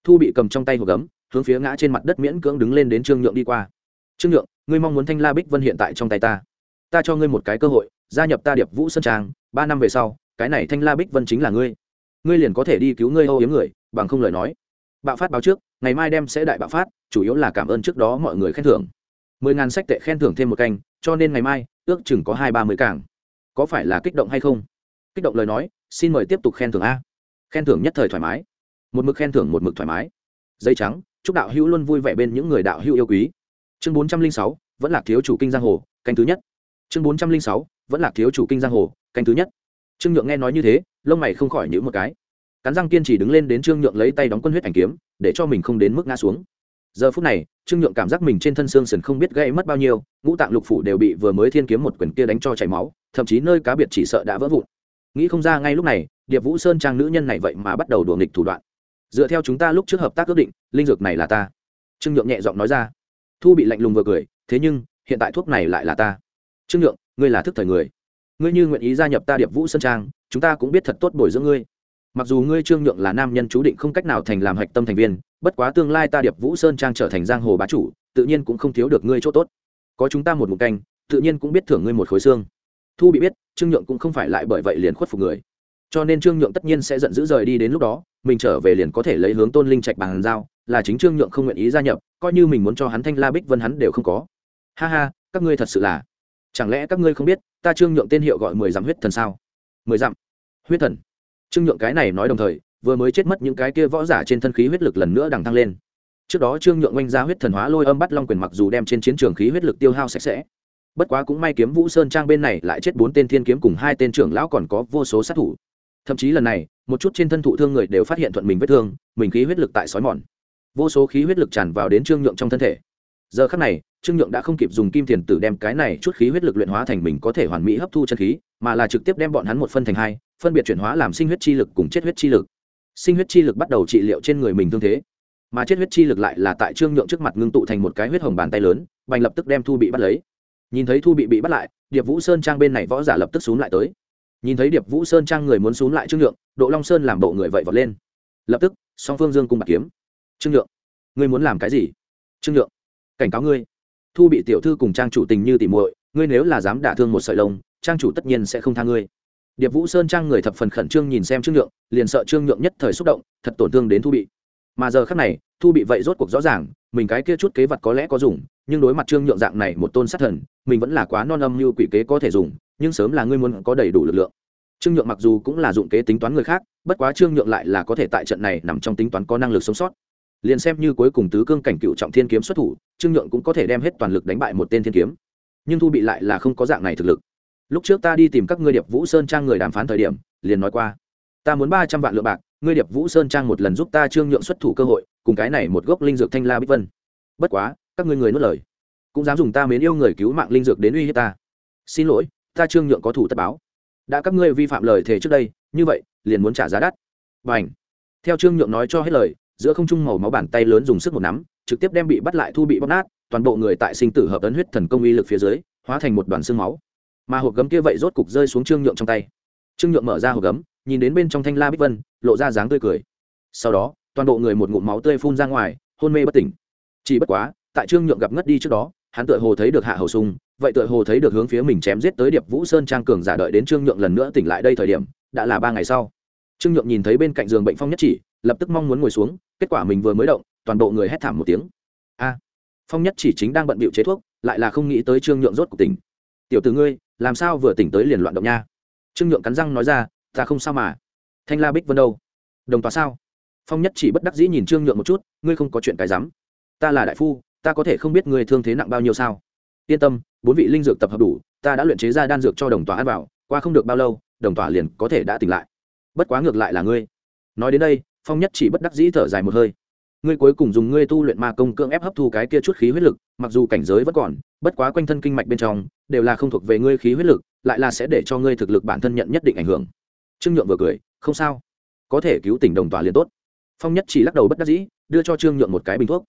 Thu bị cầm trong tay hộp gấm, hướng phía ngã trên mặt đất miễn cưỡng đứng lên đến trương nhượng đi qua. Trương nhượng, ngươi mong muốn thanh la bích vân hiện tại trong tay ta. Ta cho ngươi một cái cơ hội, gia nhập ta điệp vũ sơn trang, ba năm về sau, cái này thanh la bích vân chính là ngươi. Ngươi liền có thể đi cứu ngươi âu yếm người, bằng không lời nói bạo phát báo trước, ngày mai đem sẽ đại bạo phát, chủ yếu là cảm ơn trước đó mọi người khen thưởng. Mười ngàn sách tệ khen thưởng thêm một canh, cho nên ngày mai, ước chừng có hai ba mươi cảng. Có phải là kích động hay không? Kích động lời nói, xin mời tiếp tục khen thưởng a. Khen thưởng nhất thời thoải mái. Một mực khen thưởng một mực thoải mái. Dây trắng, chúc đạo hữu luôn vui vẻ bên những người đạo hữu yêu quý. Chương bốn trăm linh sáu, vẫn là thiếu chủ kinh giang hồ, canh thứ nhất. Chương bốn trăm linh sáu, vẫn là thiếu chủ kinh giang hồ, canh thứ nhất. Trương nhượng nghe nói như thế, lông mày không khỏi nhữ một cái cắn răng kiên trì đứng lên đến trương nhượng lấy tay đóng quân huyết ảnh kiếm, để cho mình không đến mức ngã xuống. Giờ phút này, trương nhượng cảm giác mình trên thân xương sần không biết gây mất bao nhiêu, ngũ tạng lục phủ đều bị vừa mới thiên kiếm một quyển kia đánh cho chảy máu, thậm chí nơi cá biệt chỉ sợ đã vỡ vụn. Nghĩ không ra ngay lúc này, điệp vũ sơn trang nữ nhân này vậy mà bắt đầu đùa nghịch thủ đoạn. Dựa theo chúng ta lúc trước hợp tác ước định, linh dược này là ta. Trương nhượng nhẹ giọng nói ra. Thu bị lạnh lùng vừa cười, thế nhưng, hiện tại thuốc này lại là ta. Trương nhượng, ngươi là thức thời người. Ngươi như nguyện ý gia nhập ta điệp vũ sơn trang, chúng ta cũng biết thật tốt bồi dưỡng ngươi mặc dù ngươi trương nhượng là nam nhân chú định không cách nào thành làm hạch tâm thành viên, bất quá tương lai ta điệp vũ sơn trang trở thành giang hồ bá chủ, tự nhiên cũng không thiếu được ngươi chỗ tốt. Có chúng ta một mục canh, tự nhiên cũng biết thưởng ngươi một khối xương. Thu bị biết, trương nhượng cũng không phải lại bởi vậy liền khuất phục người. Cho nên trương nhượng tất nhiên sẽ giận dữ rời đi đến lúc đó, mình trở về liền có thể lấy hướng tôn linh trạch bàn giao, là chính trương nhượng không nguyện ý gia nhập, coi như mình muốn cho hắn thanh la bích vân hắn đều không có. Ha ha, các ngươi thật sự là. Chẳng lẽ các ngươi không biết, ta trương nhượng tên hiệu gọi mười dặm huyết thần sao? Mười dặm. Huyết thần trương nhượng cái này nói đồng thời, vừa mới chết mất những cái kia võ giả trên thân khí huyết lực lần nữa đằng thăng lên. Trước đó trương nhượng oanh ra huyết thần hóa lôi âm bắt long quyền mặc dù đem trên chiến trường khí huyết lực tiêu hao sạch sẽ, bất quá cũng may kiếm vũ sơn trang bên này lại chết bốn tên thiên kiếm cùng hai tên trưởng lão còn có vô số sát thủ. Thậm chí lần này, một chút trên thân thụ thương người đều phát hiện thuận mình vết thương, mình khí huyết lực tại sói mòn. Vô số khí huyết lực tràn vào đến trương nhượng trong thân thể. Giờ khắc này, trương nhượng đã không kịp dùng kim thiền tử đem cái này chút khí huyết lực luyện hóa thành mình có thể hoàn mỹ hấp thu chân khí, mà là trực tiếp đem bọn hắn một phân thành hai phân biệt chuyển hóa làm sinh huyết chi lực cùng chết huyết chi lực. Sinh huyết chi lực bắt đầu trị liệu trên người mình thương thế, mà chết huyết chi lực lại là tại trương nhượng trước mặt ngưng tụ thành một cái huyết hồng bàn tay lớn, bành lập tức đem thu bị bắt lấy. Nhìn thấy thu bị bị bắt lại, điệp vũ sơn trang bên này võ giả lập tức xúm lại tới. Nhìn thấy điệp vũ sơn trang người muốn xúm lại trương nhượng, độ long sơn làm bộ người vậy vọt lên. Lập tức, song phương dương cung bạc kiếm. Trương nhượng, ngươi muốn làm cái gì? Trương nhượng, cảnh cáo ngươi. Thu bị tiểu thư cùng trang chủ tình như tỉ muội, ngươi nếu là dám đả thương một sợi lông, trang chủ tất nhiên sẽ không tha ngươi điệp vũ sơn trang người thập phần khẩn trương nhìn xem trương nhượng, liền sợ trương nhượng nhất thời xúc động, thật tổn thương đến thu bị. Mà giờ khác này, thu bị vậy rốt cuộc rõ ràng, mình cái kia chút kế vật có lẽ có dùng, nhưng đối mặt trương nhượng dạng này một tôn sát thần, mình vẫn là quá non âm như quỷ kế có thể dùng, nhưng sớm là ngươi muốn có đầy đủ lực lượng. Trương nhượng mặc dù cũng là dụng kế tính toán người khác, bất quá trương nhượng lại là có thể tại trận này nằm trong tính toán có năng lực sống sót. Liền xem như cuối cùng tứ cương cảnh cựu trọng thiên kiếm xuất thủ, trương nhượng cũng có thể đem hết toàn lực đánh bại một tên thiên kiếm. Nhưng thu bị lại là không có dạng này thực lực lúc trước ta đi tìm các ngươi điệp vũ sơn trang người đàm phán thời điểm, liền nói qua. Ta muốn ba trăm vạn lượng bạc, ngươi điệp vũ sơn trang một lần giúp ta trương nhượng xuất thủ cơ hội, cùng cái này một gốc linh dược thanh la bích vân. Bất quá, các ngươi người nuốt lời. Cũng dám dùng ta mến yêu người cứu mạng linh dược đến uy hiếp ta. Xin lỗi, ta trương nhượng có thủ tất báo. Đã các ngươi vi phạm lời thề trước đây, như vậy, liền muốn trả giá đắt. Và h theo trương nhượng nói cho hết lời, giữa không trung màu máu bàn tay lớn dùng sức một nắm, trực tiếp đem bị bắt lại thu bị bóc nát, toàn bộ người tại sinh tử hợp ấn huyết thần công uy lực phía dưới, hóa thành một đoàn xương máu mà hộp gấm kia vậy rốt cục rơi xuống trương nhượng trong tay. Trương nhượng mở ra hộp gấm, nhìn đến bên trong thanh la bích vân, lộ ra dáng tươi cười. Sau đó, toàn bộ người một ngụm máu tươi phun ra ngoài, hôn mê bất tỉnh. Chỉ bất quá, tại trương nhượng gặp ngất đi trước đó, hắn tựa hồ thấy được hạ hầu sung, vậy tựa hồ thấy được hướng phía mình chém giết tới điệp vũ sơn trang cường giả đợi đến trương nhượng lần nữa tỉnh lại đây thời điểm, đã là ba ngày sau. Trương nhượng nhìn thấy bên cạnh giường bệnh phong nhất chỉ, lập tức mong muốn ngồi xuống, kết quả mình vừa mới động, toàn bộ người hét thảm một tiếng. A, phong nhất chỉ chính đang bận bịu chế thuốc, lại là không nghĩ tới trương nhượng rốt cuộc tỉnh. Tiểu từ ngươi làm sao vừa tỉnh tới liền loạn động nha? Trương nhượng cắn răng nói ra, ta không sao mà. Thanh la bích vân đâu? Đồng tòa sao? Phong nhất chỉ bất đắc dĩ nhìn trương nhượng một chút, ngươi không có chuyện cái rắm. Ta là đại phu, ta có thể không biết ngươi thương thế nặng bao nhiêu sao? Yên tâm, bốn vị linh dược tập hợp đủ, ta đã luyện chế ra đan dược cho đồng tòa ăn vào, qua không được bao lâu, đồng tòa liền có thể đã tỉnh lại. Bất quá ngược lại là ngươi. Nói đến đây, phong nhất chỉ bất đắc dĩ thở dài một hơi ngươi cuối cùng dùng ngươi tu luyện ma công cưỡng ép hấp thu cái kia chút khí huyết lực, mặc dù cảnh giới vẫn còn, bất quá quanh thân kinh mạch bên trong, đều là không thuộc về ngươi khí huyết lực, lại là sẽ để cho ngươi thực lực bản thân nhận nhất định ảnh hưởng. Trương nhượng vừa cười, không sao. Có thể cứu tỉnh đồng tòa liền tốt. Phong nhất chỉ lắc đầu bất đắc dĩ, đưa cho trương nhượng một cái bình thuốc.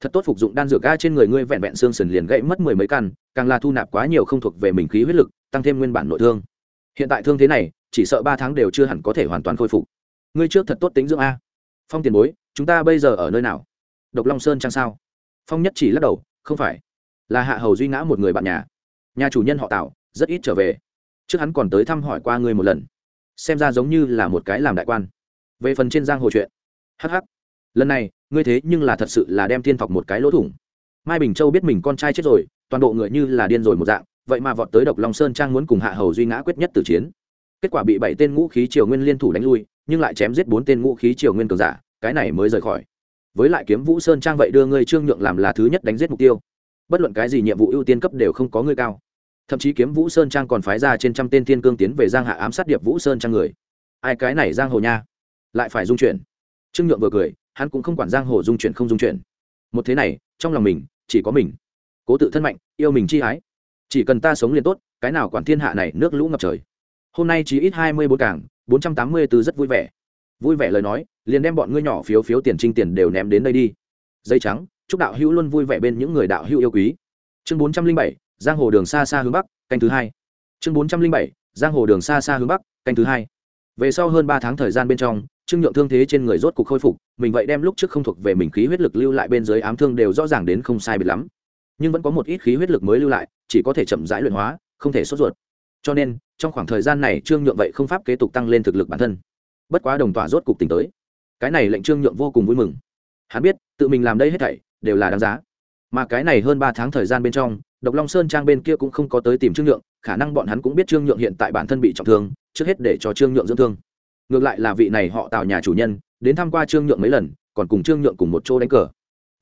Thật tốt phục dụng đan dược ga trên người ngươi vẹn vẹn xương sườn liền gãy mất mười mấy căn, càng là thu nạp quá nhiều không thuộc về mình khí huyết lực, tăng thêm nguyên bản nội thương. Hiện tại thương thế này, chỉ sợ ba tháng đều chưa hẳn có thể hoàn toàn khôi phục. Ngươi trước thật tốt tính dưỡng a. Phong tiền bối chúng ta bây giờ ở nơi nào? Độc long sơn chăng sao? Phong nhất chỉ lắc đầu, không phải. Là hạ hầu duy ngã một người bạn nhà. Nhà chủ nhân họ tạo rất ít trở về. Trước hắn còn tới thăm hỏi qua ngươi một lần. Xem ra giống như là một cái làm đại quan. Về phần trên giang hồ chuyện. Hh lần này, ngươi thế nhưng là thật sự là đem thiên thọc một cái lỗ thủng. Mai bình châu biết mình con trai chết rồi, toàn bộ người như là điên rồi một dạng, vậy mà vọt tới độc long sơn trang muốn cùng hạ hầu duy ngã quyết nhất từ chiến. Kết quả bị bảy tên ngũ khí triều nguyên liên thủ đánh lui, nhưng lại chém giết bốn tên ngũ khí triều nguyên cường giả cái này mới rời khỏi. Với lại kiếm vũ sơn trang vậy đưa ngươi trương nhượng làm là thứ nhất đánh giết mục tiêu. Bất luận cái gì nhiệm vụ ưu tiên cấp đều không có ngươi cao. Thậm chí kiếm vũ sơn trang còn phái ra trên trăm tên thiên cương tiến về giang hạ ám sát điệp vũ sơn trang người. Ai cái này giang hồ nha? Lại phải dung chuyển. Trương nhượng vừa cười, hắn cũng không quản giang hồ dung chuyển không dung chuyển. Một thế này, trong lòng mình, chỉ có mình. Cố tự thân mạnh, yêu mình chi ái. Chỉ cần ta sống liền tốt, cái nào quản thiên hạ này, nước lũ ngập trời. Hôm nay chỉ ít hai mươi bốn cảng, bốn trăm tám mươi từ rất vui vẻ vui vẻ lời nói, liền đem bọn ngươi nhỏ phiếu phiếu tiền trinh tiền đều ném đến đây đi. Dây trắng, chúc đạo hữu luôn vui vẻ bên những người đạo hữu yêu quý. Chương bốn trăm linh bảy, giang hồ đường xa xa hướng bắc, canh thứ hai. Chương bốn trăm linh bảy, giang hồ đường xa xa hướng bắc, canh thứ hai. Về sau hơn ba tháng thời gian bên trong, trương nhượng thương thế trên người rốt cục khôi phục, mình vậy đem lúc trước không thuộc về mình khí huyết lực lưu lại bên dưới ám thương đều rõ ràng đến không sai biệt lắm. Nhưng vẫn có một ít khí huyết lực mới lưu lại, chỉ có thể chậm rãi luyện hóa, không thể sốt ruột. Cho nên, trong khoảng thời gian này trương nhượng vậy không pháp kế tục tăng lên thực lực bản thân bất quá đồng tỏa rốt cục tỉnh tới. Cái này lệnh trương nhượng vô cùng vui mừng. Hắn biết, tự mình làm đây hết thảy, đều là đáng giá. Mà cái này hơn ba tháng thời gian bên trong, độc long sơn trang bên kia cũng không có tới tìm trương nhượng, khả năng bọn hắn cũng biết trương nhượng hiện tại bản thân bị trọng thương, trước hết để cho trương nhượng dưỡng thương. Ngược lại là vị này họ tạo nhà chủ nhân, đến tham q u a trương nhượng mấy lần, còn cùng trương nhượng cùng một chỗ đánh cờ.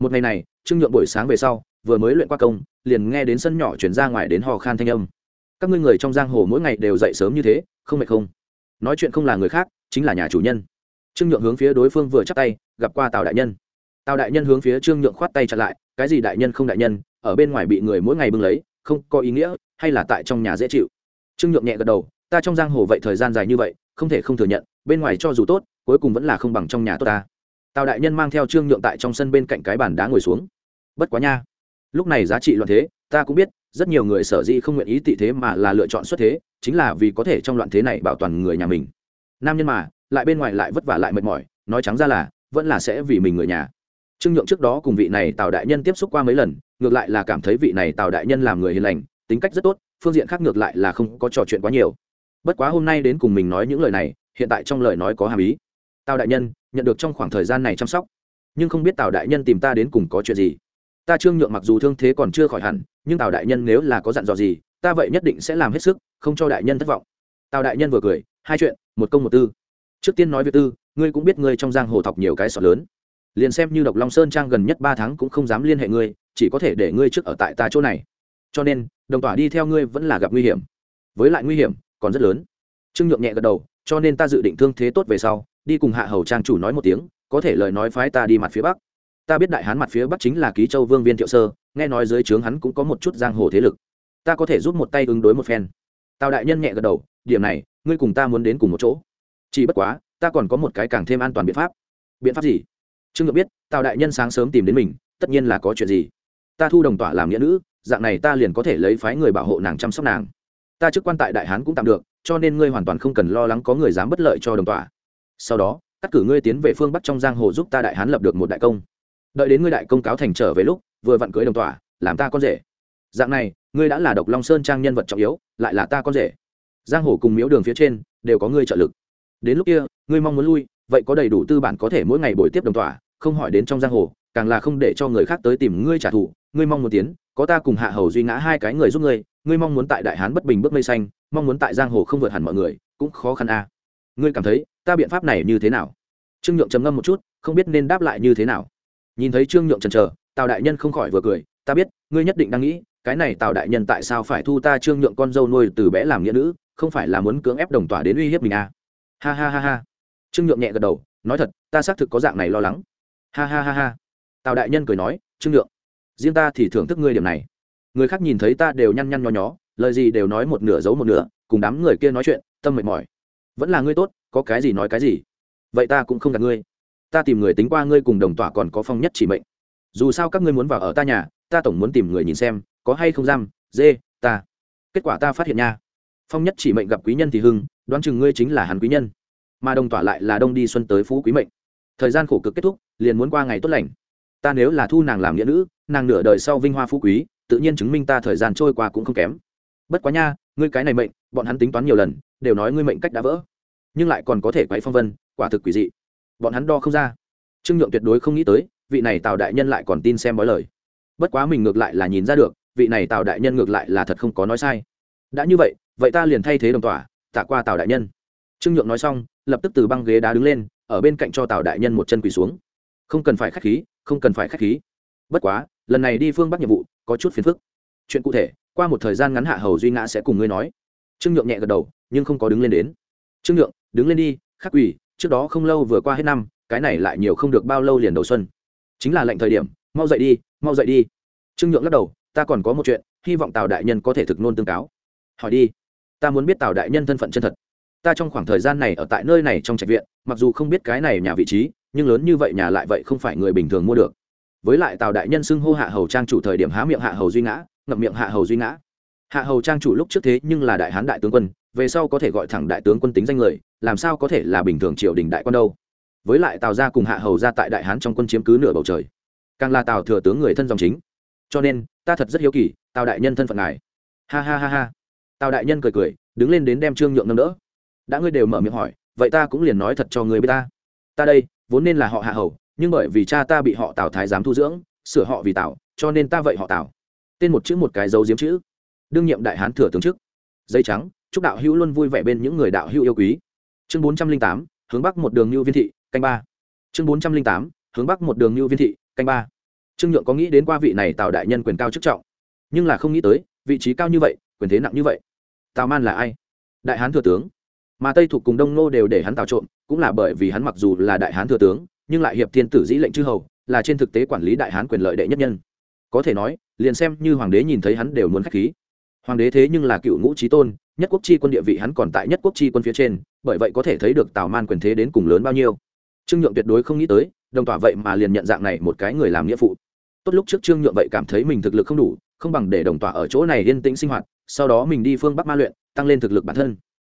Một ngày này, trương nhượng buổi sáng về sau, vừa mới luyện qua công, liền nghe đến sân nhỏ chuyển ra ngoài đến hò khan thanh âm. Các ngươi người trong giang hồ mỗi ngày đều dậy sớm như thế, không mệt không? Nói chuyện không là người khác chính là nhà chủ nhân. Trương nhượng hướng phía đối phương vừa chắc tay, gặp qua tào đại nhân. Tào đại nhân hướng phía trương nhượng khoát tay chặt lại, cái gì đại nhân không đại nhân, ở bên ngoài bị người mỗi ngày bưng lấy, không có ý nghĩa, hay là tại trong nhà dễ chịu. Trương nhượng nhẹ gật đầu, ta trong giang hồ vậy thời gian dài như vậy, không thể không thừa nhận, bên ngoài cho dù tốt, cuối cùng vẫn là không bằng trong nhà tốt ta. Tào đại nhân mang theo trương nhượng tại trong sân bên cạnh cái bàn đá ngồi xuống. Bất quá nha, lúc này giá trị loạn thế, ta cũng biết, rất nhiều người sở dĩ không nguyện ý tị thế mà là lựa chọn xuất thế, chính là vì có thể trong loạn thế này bảo toàn người nhà mình nam nhân mà, lại bên ngoài lại vất vả lại mệt mỏi, nói trắng ra là, vẫn là sẽ vì mình người nhà. Trương nhượng trước đó cùng vị này tào đại nhân tiếp xúc qua mấy lần, ngược lại là cảm thấy vị này tào đại nhân làm người hiền lành, tính cách rất tốt, phương diện khác ngược lại là không có trò chuyện quá nhiều. Bất quá hôm nay đến cùng mình nói những lời này, hiện tại trong lời nói có hàm ý. Tào đại nhân, nhận được trong khoảng thời gian này chăm sóc. Nhưng không biết tào đại nhân tìm ta đến cùng có chuyện gì. Ta trương nhượng mặc dù thương thế còn chưa khỏi hẳn, nhưng tào đại nhân nếu là có dặn dò gì, ta vậy nhất định sẽ làm hết sức, không cho đại nhân thất vọng. Tào đại nhân vừa cười hai chuyện, một công một tư. Trước tiên nói việc tư, ngươi cũng biết ngươi trong giang hồ thọc nhiều cái sọt lớn. Liền xem như độc long sơn trang gần nhất ba tháng cũng không dám liên hệ ngươi, chỉ có thể để ngươi trước ở tại ta chỗ này. Cho nên, đồng tỏa đi theo ngươi vẫn là gặp nguy hiểm. Với lại nguy hiểm còn rất lớn. Trương nhượng nhẹ gật đầu, cho nên ta dự định thương thế tốt về sau, đi cùng hạ hầu trang chủ nói một tiếng, có thể lời nói phái ta đi mặt phía bắc. Ta biết đại hán mặt phía bắc chính là ký châu vương viên thiệu sơ, nghe nói dưới trướng hắn cũng có một chút giang hồ thế lực. Ta có thể giúp một tay ứng đối một phen. Tào đại nhân nhẹ gật đầu, điểm này ngươi cùng ta muốn đến cùng một chỗ. Chỉ bất quá, ta còn có một cái càng thêm an toàn biện pháp. Biện pháp gì? Trương ngược biết, tào đại nhân sáng sớm tìm đến mình, tất nhiên là có chuyện gì. Ta thu đồng tỏa làm nghĩa nữ, dạng này ta liền có thể lấy phái người bảo hộ nàng chăm sóc nàng. Ta chức quan tại đại hán cũng tạm được, cho nên ngươi hoàn toàn không cần lo lắng có người dám bất lợi cho đồng tỏa. Sau đó, cắt cử ngươi tiến về phương bắc trong giang hồ giúp ta đại hán lập được một đại công. Đợi đến ngươi đại công cáo thành trở về lúc, vừa vặn cưới đồng tỏa, làm ta con rể. Dạng này, ngươi đã là độc long sơn trang nhân vật trọng yếu, lại là ta con rể giang hồ cùng miếu đường phía trên đều có ngươi trợ lực. Đến lúc kia, ngươi mong muốn lui, vậy có đầy đủ tư bản có thể mỗi ngày buổi tiếp đồng tỏa không hỏi đến trong giang hồ, càng là không để cho người khác tới tìm ngươi trả thù. Ngươi mong muốn tiến, có ta cùng hạ hầu duy ngã hai cái người giúp ngươi ngươi mong muốn tại đại hán bất bình bước mây xanh, mong muốn tại giang hồ không vượt hẳn mọi người, cũng khó khăn a à. ngươi cảm thấy, ta biện pháp này như thế nào? Trương nhượng trầm ngâm một chút, không biết nên đáp lại như thế nào. Nhìn thấy trương nhượng trần trờ tào đại nhân không khỏi vừa cười, ta biết, ngươi nhất định đang nghĩ, cái này tào đại nhân tại sao phải thu ta trương nhượng con dâu nuôi từ bé làm nghĩa nữ không phải là muốn cưỡng ép đồng tỏa đến uy hiếp mình à. Ha ha ha ha. Trương nhượng nhẹ gật đầu, nói thật, ta xác thực có dạng này lo lắng. Ha ha ha ha. Tào đại nhân cười nói, trương nhượng, riêng ta thì thưởng thức ngươi điểm này. Người khác nhìn thấy ta đều nhăn nhăn nho nhó, lời gì đều nói một nửa giấu một nửa, cùng đám người kia nói chuyện, tâm mệt mỏi. Vẫn là ngươi tốt, có cái gì nói cái gì. Vậy ta cũng không gạt ngươi. Ta tìm người tính qua ngươi cùng đồng tỏa còn có phong nhất chỉ mệnh. Dù sao các ngươi muốn vào ở ta nhà, ta tổng muốn tìm người nhìn xem, có hay không giam, dê, ta. Kết quả ta phát hiện nha phong nhất chỉ mệnh gặp quý nhân thì hưng, đoán chừng ngươi chính là hắn quý nhân. Mà đồng tỏa lại là đông đi xuân tới phú quý mệnh. Thời gian khổ cực kết thúc, liền muốn qua ngày tốt lành. Ta nếu là thu nàng làm nghĩa nữ, nàng nửa đời sau vinh hoa phú quý, tự nhiên chứng minh ta thời gian trôi qua cũng không kém. Bất quá nha, ngươi cái này mệnh, bọn hắn tính toán nhiều lần, đều nói ngươi mệnh cách đã vỡ. Nhưng lại còn có thể quấy phong vân, quả thực quỷ dị. Bọn hắn đo không ra. Trương nhượng tuyệt đối không nghĩ tới, vị này tào đại nhân lại còn tin xem bói lời. Bất quá mình ngược lại là nhìn ra được, vị này tào đại nhân ngược lại là thật không có nói sai đã như vậy vậy ta liền thay thế đồng tỏa, tạ qua tào đại nhân. Trương nhượng nói xong, lập tức từ băng ghế đá đứng lên, ở bên cạnh cho tào đại nhân một chân quỳ xuống. Không cần phải k h á c h khí, không cần phải k h á c h khí. Bất quá, lần này đi phương bắc nhiệm vụ, có chút phiền phức. Chuyện cụ thể, qua một thời gian ngắn hạ hầu duy ngã sẽ cùng ngươi nói. Trương nhượng nhẹ gật đầu, nhưng không có đứng lên đến. Trương nhượng, đứng lên đi, khắc quỳ, trước đó không lâu vừa qua hết năm, cái này lại nhiều không được bao lâu liền đầu xuân. Chính là lệnh thời điểm, mau dậy đi, mau dậy đi. Trương nhượng lắc đầu, ta còn có một chuyện, hy vọng tào đại nhân có thể thực nôn tương cáo hỏi đi. Ta muốn biết tào đại nhân thân phận chân thật. Ta trong khoảng thời gian này ở tại nơi này trong trạch viện, mặc dù không biết cái này nhà vị trí, nhưng lớn như vậy nhà lại vậy không phải người bình thường mua được. Với lại tào đại nhân xưng hô hạ hầu trang chủ thời điểm há miệng hạ hầu duy ngã, ngậm miệng hạ hầu duy ngã. Hạ hầu trang chủ lúc trước thế nhưng là đại hán đại tướng quân, về sau có thể gọi thẳng đại tướng quân tính danh người, làm sao có thể là bình thường triều đình đại quân đâu. Với lại tào gia cùng hạ hầu ra tại đại hán trong quân chiếm cứ nửa bầu trời. Càng là tào thừa tướng người thân dòng chính. Cho nên, ta thật rất hiếu kỳ, tào đại nhân thân phận này. ha ha ha ha tào đại nhân cười cười, đứng lên đến đem trương nhượng nâng đỡ. Đã ngươi đều mở miệng hỏi, vậy ta cũng liền nói thật cho người b i ế ta. Ta đây, vốn nên là họ hạ hầu, nhưng bởi vì cha ta bị họ tào thái giám thu dưỡng, sửa họ vì tào, cho nên ta vậy họ tào. Tên một chữ một cái dấu diếm chữ. Đương nhiệm đại hán thừa tướng chức. Dây trắng, chúc đạo hữu luôn vui vẻ bên những người đạo hữu yêu quý. Chương bốn trăm linh tám, hướng bắc một đường như viên thị, canh ba. Chương bốn trăm linh tám, hướng bắc một đường như viên thị, canh ba. Trương nhượng có nghĩ đến qua vị này tào đại nhân quyền cao chức trọng, nhưng là không nghĩ tới, vị trí cao như vậy, quyền thế nặng như vậy tào man là ai? Đại hán thừa tướng. Mà tây thuộc cùng đông nô đều để hắn tào trộm, cũng là bởi vì hắn mặc dù là đại hán thừa tướng, nhưng lại hiệp thiên tử dĩ lệnh chư hầu, là trên thực tế quản lý đại hán quyền lợi đệ nhất nhân. Có thể nói, liền xem như hoàng đế nhìn thấy hắn đều muốn k h á c h khí. Hoàng đế thế nhưng là cựu ngũ trí tôn, nhất quốc chi quân địa vị hắn còn tại nhất quốc chi quân phía trên, bởi vậy có thể thấy được tào man quyền thế đến cùng lớn bao nhiêu. Trương nhượng tuyệt đối không nghĩ tới, đồng tỏa vậy mà liền nhận dạng này một cái người làm nghĩa phụ. Tốt lúc trước trương nhượng vậy cảm thấy mình thực lực không đủ, không bằng để đồng tỏa ở chỗ này yên tĩnh sinh hoạt sau đó mình đi phương bắc ma luyện, tăng lên thực lực bản thân.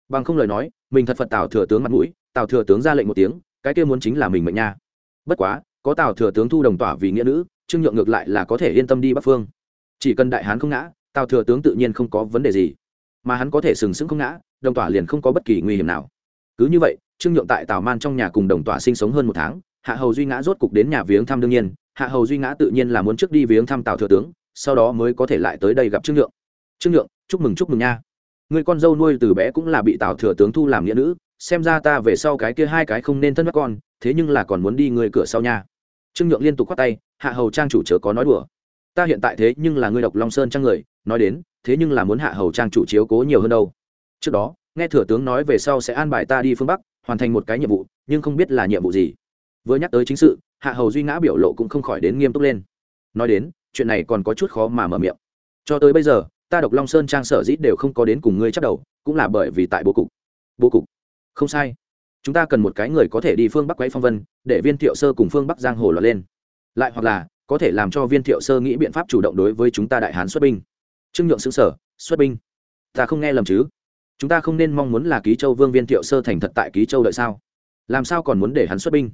Bằng không lời nói, mình thật phật tào thừa tướng mặt mũi, tào thừa tướng ra lệnh một tiếng, cái kia muốn chính là mình mệnh nha. Bất quá, có tào thừa tướng thu đồng tỏa vì nghĩa nữ, trương nhượng ngược lại là có thể yên tâm đi bắc phương. Chỉ cần đại hán không ngã, tào thừa tướng tự nhiên không có vấn đề gì. Mà hắn có thể sừng sững không ngã, đồng tỏa liền không có bất kỳ nguy hiểm nào. Cứ như vậy, trương nhượng tại tào man trong nhà cùng đồng tỏa sinh sống hơn một tháng, hạ hầu duy ngã rốt cục đến nhà viếng thăm đương nhiên, hạ hầu duy ngã tự nhiên là muốn trước đi viếng thăm tào thừa tướng, sau đó mới có thể lại tới đây gặp trương nhượng trương nhượng, chúc mừng chúc mừng nha. Người con dâu nuôi từ bé cũng là bị tào thừa tướng thu làm nghĩa nữ, xem ra ta về sau cái kia hai cái không nên thân mắt con, thế nhưng là còn muốn đi người cửa sau nha. Trương nhượng liên tục khoát tay, hạ hầu trang chủ chớ có nói đùa. Ta hiện tại thế nhưng là ngươi độc long sơn trang người, nói đến, thế nhưng là muốn hạ hầu trang chủ chiếu cố nhiều hơn đâu. Trước đó, nghe thừa tướng nói về sau sẽ an bài ta đi phương bắc, hoàn thành một cái nhiệm vụ, nhưng không biết là nhiệm vụ gì. Vừa nhắc tới chính sự, hạ hầu duy ngã biểu lộ cũng không khỏi đến nghiêm túc lên. Nói đến, chuyện này còn có chút khó mà mở miệng. Cho tới bây giờ ta độc long sơn trang sở dĩ đều không có đến cùng ngươi chắc đầu, cũng là bởi vì tại bố cục. Bố cục? Không sai. Chúng ta cần một cái người có thể đi phương bắc quấy phong vân, để viên thiệu sơ cùng phương bắc giang hồ lọt lên. Lại hoặc là, có thể làm cho viên thiệu sơ nghĩ biện pháp chủ động đối với chúng ta đại hán xuất binh. Trương nhượng xứng sở, xuất binh. Ta không nghe lầm chứ? Chúng ta không nên mong muốn là ký châu vương viên thiệu sơ thành thật tại ký châu đợi sao? Làm sao còn muốn để hắn xuất binh?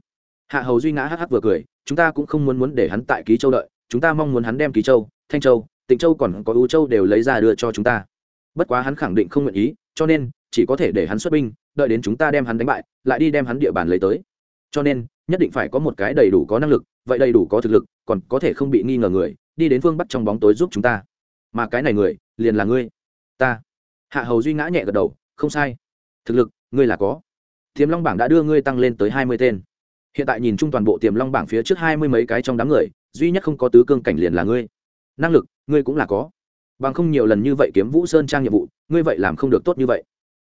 Hạ hầu duy ngã hh vừa cười, chúng ta cũng không muốn muốn để hắn tại ký châu đợi, chúng ta mong muốn hắn đem ký châu, thanh châu tịnh châu còn có ưu châu đều lấy ra đưa cho chúng ta. Bất quá hắn khẳng định không nguyện ý, cho nên, chỉ có thể để hắn xuất binh, đợi đến chúng ta đem hắn đánh bại, lại đi đem hắn địa bàn lấy tới. Cho nên, nhất định phải có một cái đầy đủ có năng lực, vậy đầy đủ có thực lực, còn có thể không bị nghi ngờ người, đi đến phương bắc trong bóng tối giúp chúng ta. Mà cái này người, liền là ngươi. Ta. Hạ hầu duy ngã nhẹ gật đầu, không sai. Thực lực, ngươi là có. Tiềm long bảng đã đưa ngươi tăng lên tới hai mươi tên. Hiện tại nhìn chung toàn bộ tiềm long bảng phía trước hai mươi mấy cái trong đám người, duy nhất không có tứ cương cảnh liền là ngươi. Năng lực ngươi cũng là có. Bằng không nhiều lần như vậy kiếm vũ sơn trang nhiệm vụ, ngươi vậy làm không được tốt như vậy.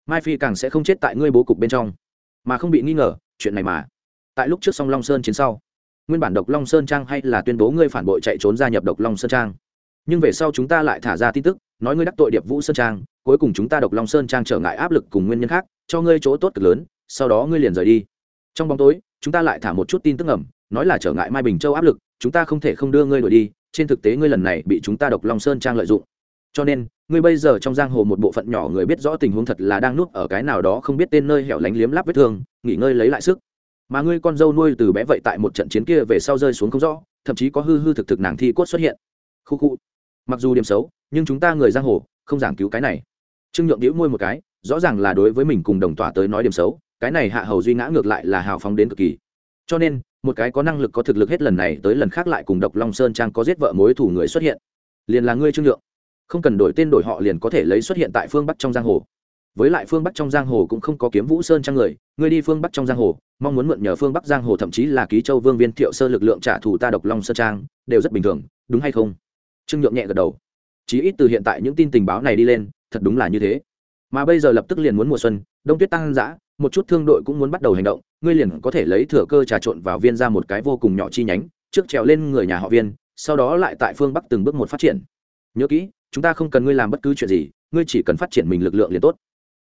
Mai phi càng sẽ không chết tại ngươi bố cục bên trong. Mà không bị nghi ngờ, chuyện này mà. Tại lúc trước song long sơn chiến sau, nguyên bản độc long sơn trang hay là tuyên bố ngươi phản bội chạy trốn gia nhập độc long sơn trang. Nhưng về sau chúng ta lại thả ra tin tức, nói ngươi đắc tội điệp vũ sơn trang, cuối cùng chúng ta độc long sơn trang trở ngại áp lực cùng nguyên nhân khác, cho ngươi chỗ tốt cực lớn, sau đó ngươi liền rời đi. Trong bóng tối, chúng ta lại thả một chút tin tức ẩm nói là trở ngại mai bình châu áp lực, chúng ta không thể không đưa ngươi đuổi đi trên thực tế ngươi lần này bị chúng ta độc long sơn trang lợi dụng. Cho nên, ngươi bây giờ trong giang hồ một bộ phận nhỏ người biết rõ tình huống thật là đang nuốt ở cái nào đó không biết tên nơi hẻo lánh liếm láp vết thương, nghỉ ngơi lấy lại sức. Mà ngươi con dâu nuôi từ bé vậy tại một trận chiến kia về sau rơi xuống không rõ, thậm chí có hư hư thực thực nàng thi cốt xuất hiện. Khu khu. Mặc dù điểm xấu, nhưng chúng ta người giang hồ, không giảng cứu cái này. Trương nhượng đĩu môi một cái, rõ ràng là đối với mình cùng đồng tỏa tới nói điểm xấu, cái này hạ hầu duy ngã ngược lại là hào phóng đến cực kỳ. Cho nên một cái có năng lực có thực lực hết lần này tới lần khác lại cùng độc long sơn trang có giết vợ mối thủ người xuất hiện. Liền là ngươi trương nhượng. Không cần đổi tên đổi họ liền có thể lấy xuất hiện tại phương bắc trong giang hồ. Với lại phương bắc trong giang hồ cũng không có kiếm vũ sơn trang người, ngươi đi phương bắc trong giang hồ, mong muốn mượn nhờ phương bắc giang hồ thậm chí là ký châu vương viên thiệu sơ lực lượng trả thù ta độc long sơn trang, đều rất bình thường, đúng hay không? Trương nhượng nhẹ gật đầu. Chí ít từ hiện tại những tin tình báo này đi lên, thật đúng là như thế. Mà bây giờ lập tức liền muốn mùa xuân, đông tuyết tăng giã một chút thương đội cũng muốn bắt đầu hành động, ngươi liền có thể lấy thừa cơ trà trộn vào viên ra một cái vô cùng nhỏ chi nhánh, trước trèo lên người nhà họ viên, sau đó lại tại phương bắc từng bước một phát triển. Nhớ kỹ, chúng ta không cần ngươi làm bất cứ chuyện gì, ngươi chỉ cần phát triển mình lực lượng liền tốt.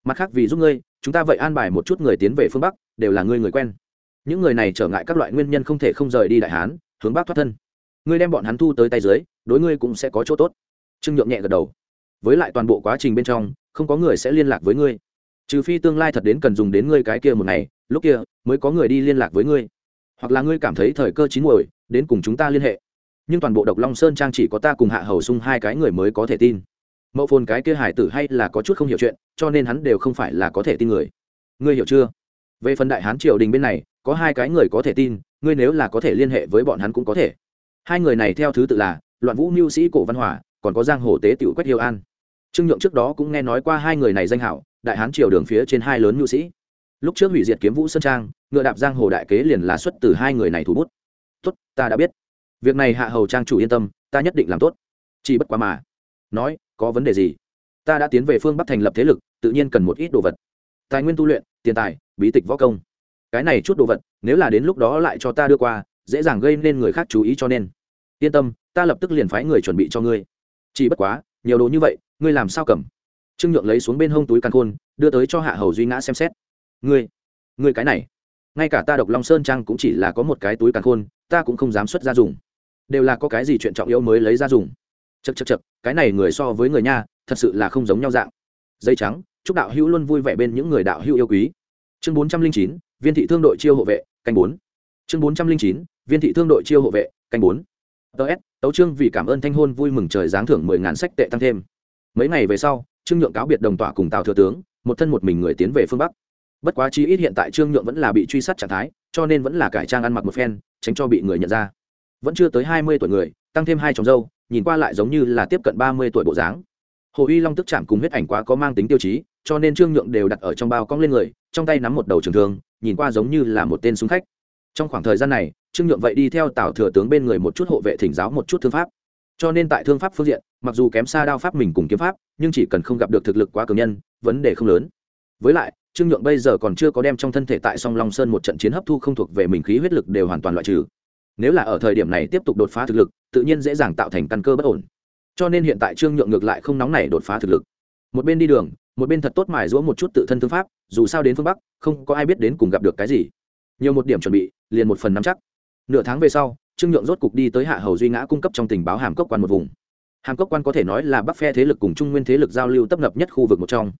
Mặt khác vì giúp ngươi, chúng ta vậy an bài một chút người tiến về phương bắc, đều là ngươi người quen. Những người này trở ngại các loại nguyên nhân không thể không rời đi đại hán, hướng bắc thoát thân. Ngươi đem bọn hắn thu tới tay dưới, đối ngươi cũng sẽ có chỗ tốt. Trương nhượng nhẹ gật đầu. Với lại toàn bộ quá trình bên trong, không có người sẽ liên lạc với ngươi trừ phi tương lai thật đến cần dùng đến ngươi cái kia một ngày, lúc kia mới có người đi liên lạc với ngươi. Hoặc là ngươi cảm thấy thời cơ chín muồi, đến cùng chúng ta liên hệ. Nhưng toàn bộ độc long sơn trang chỉ có ta cùng hạ hầu sung hai cái người mới có thể tin. Mậu phồn cái kia hải tử hay là có chút không hiểu chuyện, cho nên hắn đều không phải là có thể tin người. Ngươi hiểu chưa? Về phần đại hán triều đình bên này, có hai cái người có thể tin, ngươi nếu là có thể liên hệ với bọn hắn cũng có thể. Hai người này theo thứ tự là, loạn vũ mưu sĩ cổ văn hòa còn có giang hồ tế tiểu quách hiếu an. Trương nhượng trước đó cũng nghe nói qua hai người này danh hảo đại hán triều đường phía trên hai lớn nhu sĩ. Lúc trước hủy diệt kiếm vũ sơn trang, ngựa đạp giang hồ đại kế liền là xuất từ hai người này thủ bút. Tốt, ta đã biết. Việc này hạ hầu trang chủ yên tâm, ta nhất định làm tốt. Chỉ bất quá mà. Nói, có vấn đề gì? Ta đã tiến về phương bắc thành lập thế lực, tự nhiên cần một ít đồ vật. Tài nguyên tu luyện, tiền tài, bí tịch võ công. Cái này chút đồ vật, nếu là đến lúc đó lại cho ta đưa qua, dễ dàng gây nên người khác chú ý cho nên. Yên tâm, ta lập tức liền phái người chuẩn bị cho ngươi. Chỉ bất quá, nhiều đồ như vậy, ngươi làm sao cầm? Trương nhượng lấy xuống bên hông túi căn khôn, đưa tới cho hạ hầu duy ngã xem xét. Ngươi ngươi cái này, ngay cả ta độc long sơn trang cũng chỉ là có một cái túi càn khôn, ta cũng không dám xuất ra dùng. Đều là có cái gì chuyện trọng yếu mới lấy ra dùng. Chật chật chật cái này người so với người nha, thật sự là không giống nhau dạng. Dây trắng, chúc đạo hữu luôn vui vẻ bên những người đạo hữu yêu quý. Chương bốn trăm linh chín, viên thị thương đội chiêu hộ vệ, canh bốn. Chương bốn trăm linh chín, viên thị thương đội chiêu hộ vệ, canh bốn. Ts tấu trương vì cảm ơn thanh hôn vui mừng trời giáng thưởng mười ngàn sách tệ tăng thêm. Mấy ngày về sau trương nhượng cáo biệt đồng tỏa cùng tào thừa tướng, một thân một mình người tiến về phương bắc. Bất quá chi ít hiện tại trương nhượng vẫn là bị truy sát trạng thái, cho nên vẫn là cải trang ăn mặc một phen, tránh cho bị người nhận ra. Vẫn chưa tới hai mươi tuổi người, tăng thêm hai chồng dâu, nhìn qua lại giống như là tiếp cận ba mươi tuổi bộ dáng. Hồ uy long tức chạm cùng huyết ảnh quá có mang tính tiêu chí, cho nên trương nhượng đều đặt ở trong bao cong lên người, trong tay nắm một đầu trường thương, nhìn qua giống như là một tên súng khách. Trong khoảng thời gian này, trương nhượng vậy đi theo tào thừa tướng bên người một chút hộ vệ thỉnh giáo một chút thương pháp cho nên tại thương pháp phương diện, mặc dù kém xa đao pháp mình cùng kiếm pháp, nhưng chỉ cần không gặp được thực lực quá cường nhân, vấn đề không lớn. Với lại, trương nhượng bây giờ còn chưa có đem trong thân thể tại song long sơn một trận chiến hấp thu không thuộc về mình khí huyết lực đều hoàn toàn loại trừ. Nếu là ở thời điểm này tiếp tục đột phá thực lực, tự nhiên dễ dàng tạo thành căn cơ bất ổn. Cho nên hiện tại trương nhượng ngược lại không nóng nảy đột phá thực lực. Một bên đi đường, một bên thật tốt mài giũa một chút tự thân thương pháp, dù sao đến phương bắc, không có ai biết đến cùng gặp được cái gì. Nhiều một điểm chuẩn bị, liền một phần nắm chắc. Nửa tháng về sau trương nhượng rốt cục đi tới hạ hầu duy ngã cung cấp trong tình báo hàm cốc quan một vùng hàm cốc quan có thể nói là bắc phe thế lực cùng trung nguyên thế lực giao lưu tấp nập nhất khu vực một trong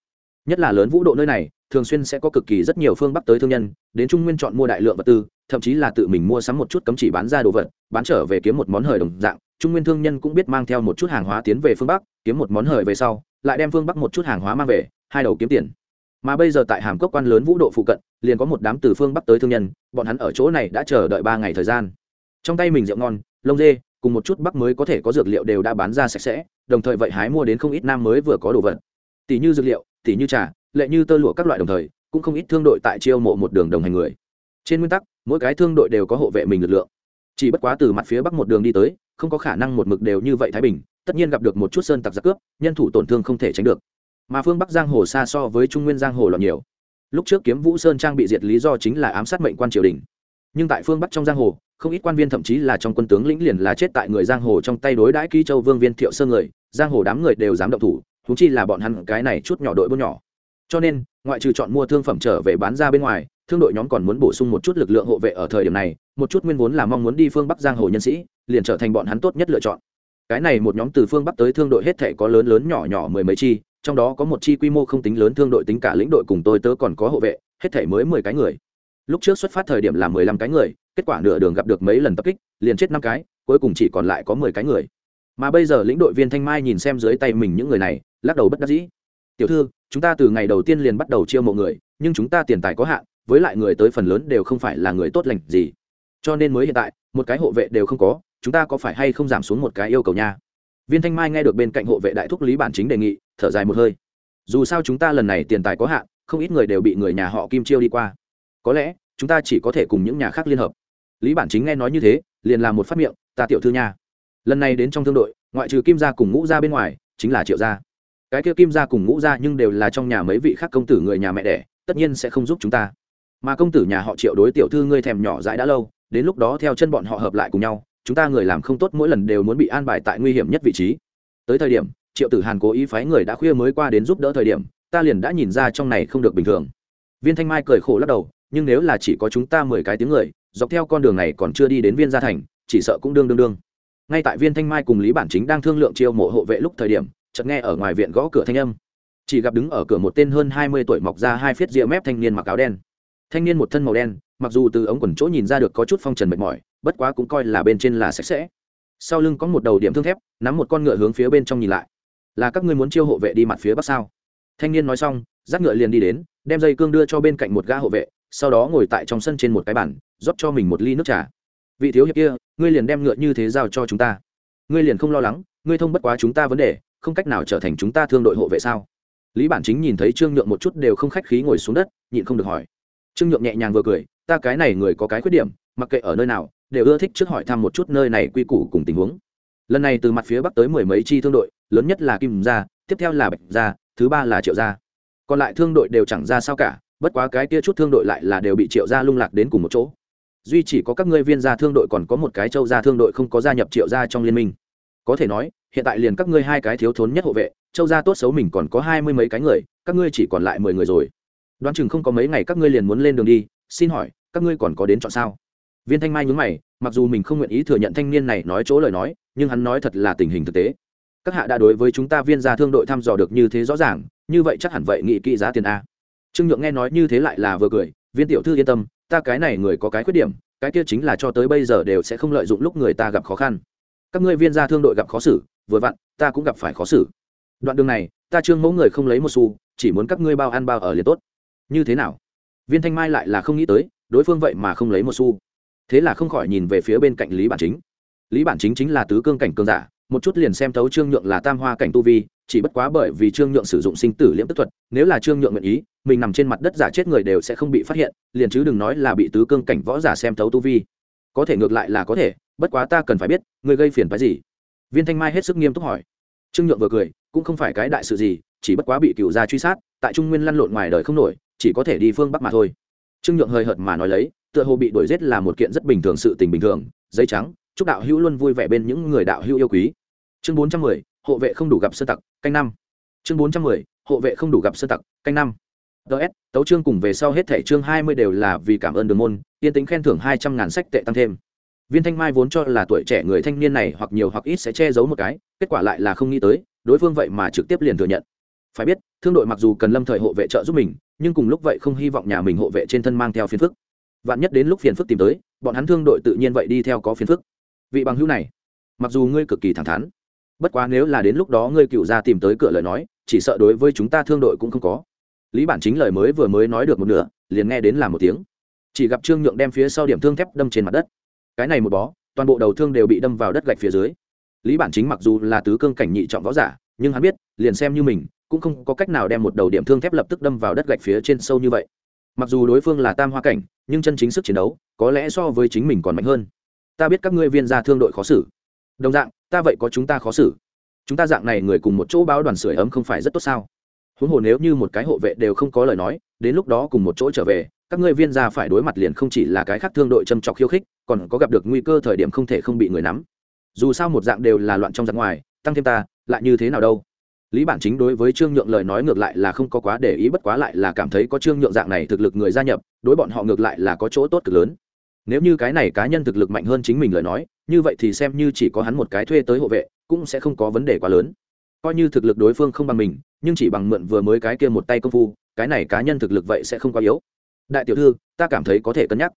nhất là lớn vũ độ nơi này thường xuyên sẽ có cực kỳ rất nhiều phương bắc tới thương nhân đến trung nguyên chọn mua đại lượng vật tư thậm chí là tự mình mua sắm một chút cấm chỉ bán ra đồ vật bán trở về kiếm một món hời đồng dạng trung nguyên thương nhân cũng biết mang theo một chút hàng hóa tiến về phương bắc kiếm một món hời về sau lại đem phương bắc một chút hàng hóa mang về hai đầu kiếm tiền mà bây giờ tại hàm cốc quan lớn vũ độ phụ cận liền có một đám từ phương bắc tới thương nhân bọn hắn ở chỗ này đã chờ đợi ba ngày thời gian trong tay mình rượu ngon, lông dê, cùng một chút bắc mới có thể có dược liệu đều đã bán ra sạch sẽ, đồng thời vậy hái mua đến không ít nam mới vừa có đồ vật. Tỷ như dược liệu, tỷ như trà, lệ như tơ lụa các loại đồng thời, cũng không ít thương đội tại chiêu mộ một đường đồng hành người. Trên nguyên tắc, mỗi cái thương đội đều có hộ vệ mình lực lượng. Chỉ bất quá từ mặt phía bắc một đường đi tới, không có khả năng một mực đều như vậy thái bình, tất nhiên gặp được một chút sơn tặc giặc cướp, nhân thủ tổn thương không thể tránh được. Mà phương bắc giang hồ xa so với trung nguyên giang hồ loạn nhiều. Lúc trước kiếm vũ sơn trang bị diệt lý do chính là ám sát mệnh quan triều đình. Nhưng tại phương bắc trong giang hồ không ít quan viên thậm chí là trong quân tướng lĩnh liền là chết tại người giang hồ trong tay đối đãi ký châu vương viên thiệu sơ người, giang hồ đám người đều dám động thủ thúng chi là bọn hắn cái này chút nhỏ đội buôn nhỏ. Cho nên, ngoại trừ chọn mua thương phẩm trở về bán ra bên ngoài, thương đội nhóm còn muốn bổ sung một chút lực lượng hộ vệ ở thời điểm này, một chút nguyên vốn là mong muốn đi phương bắc giang hồ nhân sĩ, liền trở thành bọn hắn tốt nhất lựa chọn. Cái này một nhóm từ phương bắc tới thương đội hết thể có lớn lớn nhỏ nhỏ mười mấy chi, trong đó có một chi quy mô không tính lớn thương đội tính cả lĩnh đội cùng tôi tớ còn có hộ vệ, hết thể mới mười cái người lúc trước xuất phát thời điểm là mười lăm cái người, kết quả nửa đường gặp được mấy lần tập kích, liền chết năm cái, cuối cùng chỉ còn lại có mười cái người. Mà bây giờ lĩnh đội viên thanh mai nhìn xem dưới tay mình những người này, lắc đầu bất đắc dĩ. Tiểu thư, chúng ta từ ngày đầu tiên liền bắt đầu chiêu mộ người, nhưng chúng ta tiền tài có hạn, với lại người tới phần lớn đều không phải là người tốt lành gì. Cho nên mới hiện tại, một cái hộ vệ đều không có, chúng ta có phải hay không giảm xuống một cái yêu cầu nha? Viên thanh mai nghe được bên cạnh hộ vệ đại thúc lý bản chính đề nghị, thở dài một hơi. Dù sao chúng ta lần này tiền tài có hạn, không ít người đều bị người nhà họ kim chiêu đi qua có lẽ, chúng ta chỉ có thể cùng những nhà khác liên hợp. Lý bản chính nghe nói như thế, liền làm một phát miệng, ta tiểu thư nha. Lần này đến trong thương đội, ngoại trừ kim gia cùng ngũ gia bên ngoài, chính là triệu gia. Cái kia kim gia cùng ngũ gia nhưng đều là trong nhà mấy vị khác công tử người nhà mẹ đẻ, tất nhiên sẽ không giúp chúng ta. Mà công tử nhà họ triệu đối tiểu thư ngươi thèm nhỏ dãi đã lâu, đến lúc đó theo chân bọn họ hợp lại cùng nhau, chúng ta người làm không tốt mỗi lần đều muốn bị an bài tại nguy hiểm nhất vị trí. Tới thời điểm, triệu tử hàn cố ý phái người đã khuya mới qua đến giúp đỡ thời điểm, ta liền đã nhìn ra trong này không được bình thường. Viên thanh mai cười khổ lắc đầu nhưng nếu là chỉ có chúng ta mười cái tiếng người, dọc theo con đường này còn chưa đi đến viên gia thành, chỉ sợ cũng đương đương đương. Ngay tại viên thanh mai cùng lý bản chính đang thương lượng chiêu mộ hộ vệ lúc thời điểm, chợt nghe ở ngoài viện gõ cửa thanh âm. Chỉ gặp đứng ở cửa một tên hơn hai mươi tuổi mọc ra hai phiết rìa mép thanh niên mặc áo đen. Thanh niên một thân màu đen, mặc dù từ ống quần chỗ nhìn ra được có chút phong trần mệt mỏi, bất quá cũng coi là bên trên là sạch sẽ. Sau lưng có một đầu điểm thương thép, nắm một con ngựa hướng phía bên trong nhìn lại. Là các ngươi muốn chiêu hộ vệ đi mặt phía bắc sao? Thanh niên nói xong dắt ngựa liền đi đến, đem dây cương đưa cho bên cạnh một gã hộ vệ sau đó ngồi tại trong sân trên một cái bàn, rót cho mình một ly nước trà. Vị thiếu hiệp kia, ngươi liền đem ngựa như thế giao cho chúng ta. Ngươi liền không lo lắng, ngươi thông bất quá chúng ta vấn đề, không cách nào trở thành chúng ta thương đội hộ vệ sao? Lý bản chính nhìn thấy trương nhượng một chút đều không khách khí ngồi xuống đất, nhịn không được hỏi. Trương nhượng nhẹ nhàng vừa cười, ta cái này người có cái khuyết điểm, mặc kệ ở nơi nào, đều ưa thích trước hỏi thăm một chút nơi này quy củ cùng tình huống. Lần này từ mặt phía bắc tới mười mấy chi thương đội, lớn nhất là kim gia, tiếp theo là bạch gia, thứ ba là triệu gia. Còn lại thương đội đều chẳng ra sao cả bất quá cái kia chút thương đội lại là đều bị triệu gia lung lạc đến cùng một chỗ. Duy chỉ có các ngươi viên gia thương đội còn có một cái châu gia thương đội không có gia nhập triệu gia trong liên minh. Có thể nói, hiện tại liền các ngươi hai cái thiếu thốn nhất hộ vệ, châu gia tốt xấu mình còn có hai mươi mấy cái người, các ngươi chỉ còn lại mười người rồi. Đoán chừng không có mấy ngày các ngươi liền muốn lên đường đi, xin hỏi, các ngươi còn có đến chọn sao? Viên thanh mai nhúng mày, mặc dù mình không nguyện ý thừa nhận thanh niên này nói chỗ lời nói, nhưng hắn nói thật là tình hình thực tế. Các hạ đã đối với chúng ta viên gia thương đội thăm dò được như thế rõ ràng, như vậy chắc hẳn vậy nghị kỹ giá tiền a trương nhượng nghe nói như thế lại là vừa cười, viên tiểu thư yên tâm, ta cái này người có cái khuyết điểm, cái kia chính là cho tới bây giờ đều sẽ không lợi dụng lúc người ta gặp khó khăn. Các ngươi viên gia thương đội gặp khó xử, vừa vặn, ta cũng gặp phải khó xử. Đoạn đường này, ta trương mẫu người không lấy một xu, chỉ muốn các ngươi bao ăn bao ở liền tốt. Như thế nào? Viên thanh mai lại là không nghĩ tới, đối phương vậy mà không lấy một xu. Thế là không khỏi nhìn về phía bên cạnh lý bản chính. Lý bản chính chính là tứ cương cảnh cương giả, một chút liền xem thấu trương nhượng là tam hoa cảnh tu vi, chỉ bất quá bởi vì trương nhượng sử dụng sinh tử liễm tức thuật, nếu là trương nhượng nguyện ý mình nằm trên mặt đất giả chết người đều sẽ không bị phát hiện, liền chứ đừng nói là bị tứ cương cảnh võ giả xem thấu tu vi. Có thể ngược lại là có thể, bất quá ta cần phải biết, người gây phiền phái gì? Viên thanh mai hết sức nghiêm túc hỏi. Trương nhượng vừa cười, cũng không phải cái đại sự gì, chỉ bất quá bị cựu gia truy sát, tại trung nguyên lăn lộn ngoài đời không nổi, chỉ có thể đi phương bắc mà thôi. Trương nhượng hơi hợt mà nói lấy, tựa hồ bị đuổi giết là một kiện rất bình thường sự tình bình thường, giấy trắng, chúc đạo hữu luôn vui vẻ bên những người đạo hữu yêu quý. Chương bốn trăm mười, hộ vệ không đủ gặp sơ tặc, canh năm. Chương bốn trăm mười, hộ vệ không đủ gặp sơ tặc, canh năm ts tấu chương cùng về sau hết thẻ chương hai mươi đều là vì cảm ơn đường môn yên tính khen thưởng hai trăm ngàn sách tệ tăng thêm. Viên thanh mai vốn cho là tuổi trẻ người thanh niên này hoặc nhiều hoặc ít sẽ che giấu một cái, kết quả lại là không nghĩ tới, đối phương vậy mà trực tiếp liền thừa nhận. Phải biết, thương đội mặc dù cần lâm thời hộ vệ trợ giúp mình, nhưng cùng lúc vậy không hy vọng nhà mình hộ vệ trên thân mang theo phiền phức. Vạn nhất đến lúc phiền phức tìm tới, bọn hắn thương đội tự nhiên vậy đi theo có phiền phức. Vị bằng hữu này, mặc dù ngươi cực kỳ thẳng thắn, bất quá nếu là đến lúc đó ngươi cựu ra tìm tới cửa lời nói, chỉ sợ đối với chúng ta thương đội cũng không có lý bản chính lời mới vừa mới nói được một nửa, liền nghe đến là một tiếng. Chỉ gặp trương nhượng đem phía sau điểm thương thép đâm trên mặt đất. Cái này một bó, toàn bộ đầu thương đều bị đâm vào đất gạch phía dưới. Lý bản chính mặc dù là tứ cương cảnh nhị trọng võ giả, nhưng hắn biết, liền xem như mình, cũng không có cách nào đem một đầu điểm thương thép lập tức đâm vào đất gạch phía trên sâu như vậy. Mặc dù đối phương là tam hoa cảnh, nhưng chân chính sức chiến đấu, có lẽ so với chính mình còn mạnh hơn. Ta biết các ngươi viên gia thương đội khó xử. Đồng dạng, ta vậy có chúng ta khó xử. Chúng ta dạng này người cùng một chỗ báo đoàn sưởi ấm không phải rất tốt sao? Huống hồ nếu như một cái hộ vệ đều không có lời nói, đến lúc đó cùng một chỗ trở về, các ngươi viên gia phải đối mặt liền không chỉ là cái khác thương đội châm trọc khiêu khích, còn có gặp được nguy cơ thời điểm không thể không bị người nắm. Dù sao một dạng đều là loạn trong dạng ngoài, tăng thêm ta, lại như thế nào đâu? Lý bản chính đối với trương nhượng lời nói ngược lại là không có quá để ý, bất quá lại là cảm thấy có trương nhượng dạng này thực lực người gia nhập, đối bọn họ ngược lại là có chỗ tốt cực lớn. Nếu như cái này cá nhân thực lực mạnh hơn chính mình lời nói, như vậy thì xem như chỉ có hắn một cái thuê tới hộ vệ, cũng sẽ không có vấn đề quá lớn. Coi như thực lực đối phương không bằng mình nhưng chỉ bằng mượn vừa mới cái kia một tay công phu, cái này cá nhân thực lực vậy sẽ không quá yếu. Đại tiểu thư, ta cảm thấy có thể cân nhắc.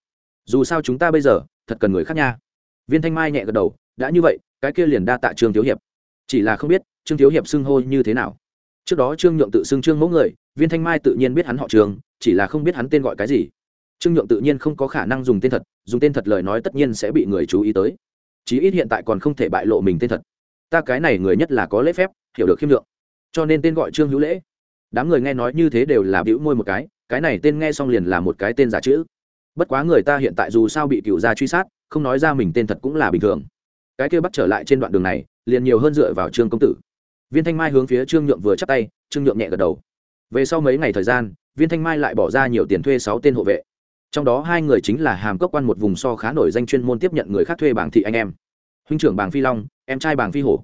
Dù sao chúng ta bây giờ, thật cần người khác nha. Viên thanh mai nhẹ gật đầu, đã như vậy, cái kia liền đa tạ trương thiếu hiệp. Chỉ là không biết, trương thiếu hiệp xưng hô như thế nào. Trước đó trương nhượng tự xưng trương mẫu người, viên thanh mai tự nhiên biết hắn họ trường chỉ là không biết hắn tên gọi cái gì. Trương nhượng tự nhiên không có khả năng dùng tên thật, dùng tên thật lời nói tất nhiên sẽ bị người chú ý tới. Chí ít hiện tại còn không thể bại lộ mình tên thật. Ta cái này người nhất là có lễ phép, hiểu được khiêm lượng cho nên tên gọi trương hữu lễ. Đám người nghe nói như thế đều là bĩu môi một cái cái này tên nghe xong liền là một cái tên giả chữ. Bất quá người ta hiện tại dù sao bị cựu gia truy sát, không nói ra mình tên thật cũng là bình thường. Cái kia bắt trở lại trên đoạn đường này, liền nhiều hơn dựa vào trương công tử. Viên thanh mai hướng phía trương nhượng vừa chắp tay, trương nhượng nhẹ gật đầu. Về sau mấy ngày thời gian, viên thanh mai lại bỏ ra nhiều tiền thuê sáu tên hộ vệ. Trong đó hai người chính là hàm cốc quan một vùng so khá nổi danh chuyên môn tiếp nhận người khác thuê bảng thị anh em. Huynh trưởng bảng phi long, em trai bảng phi hổ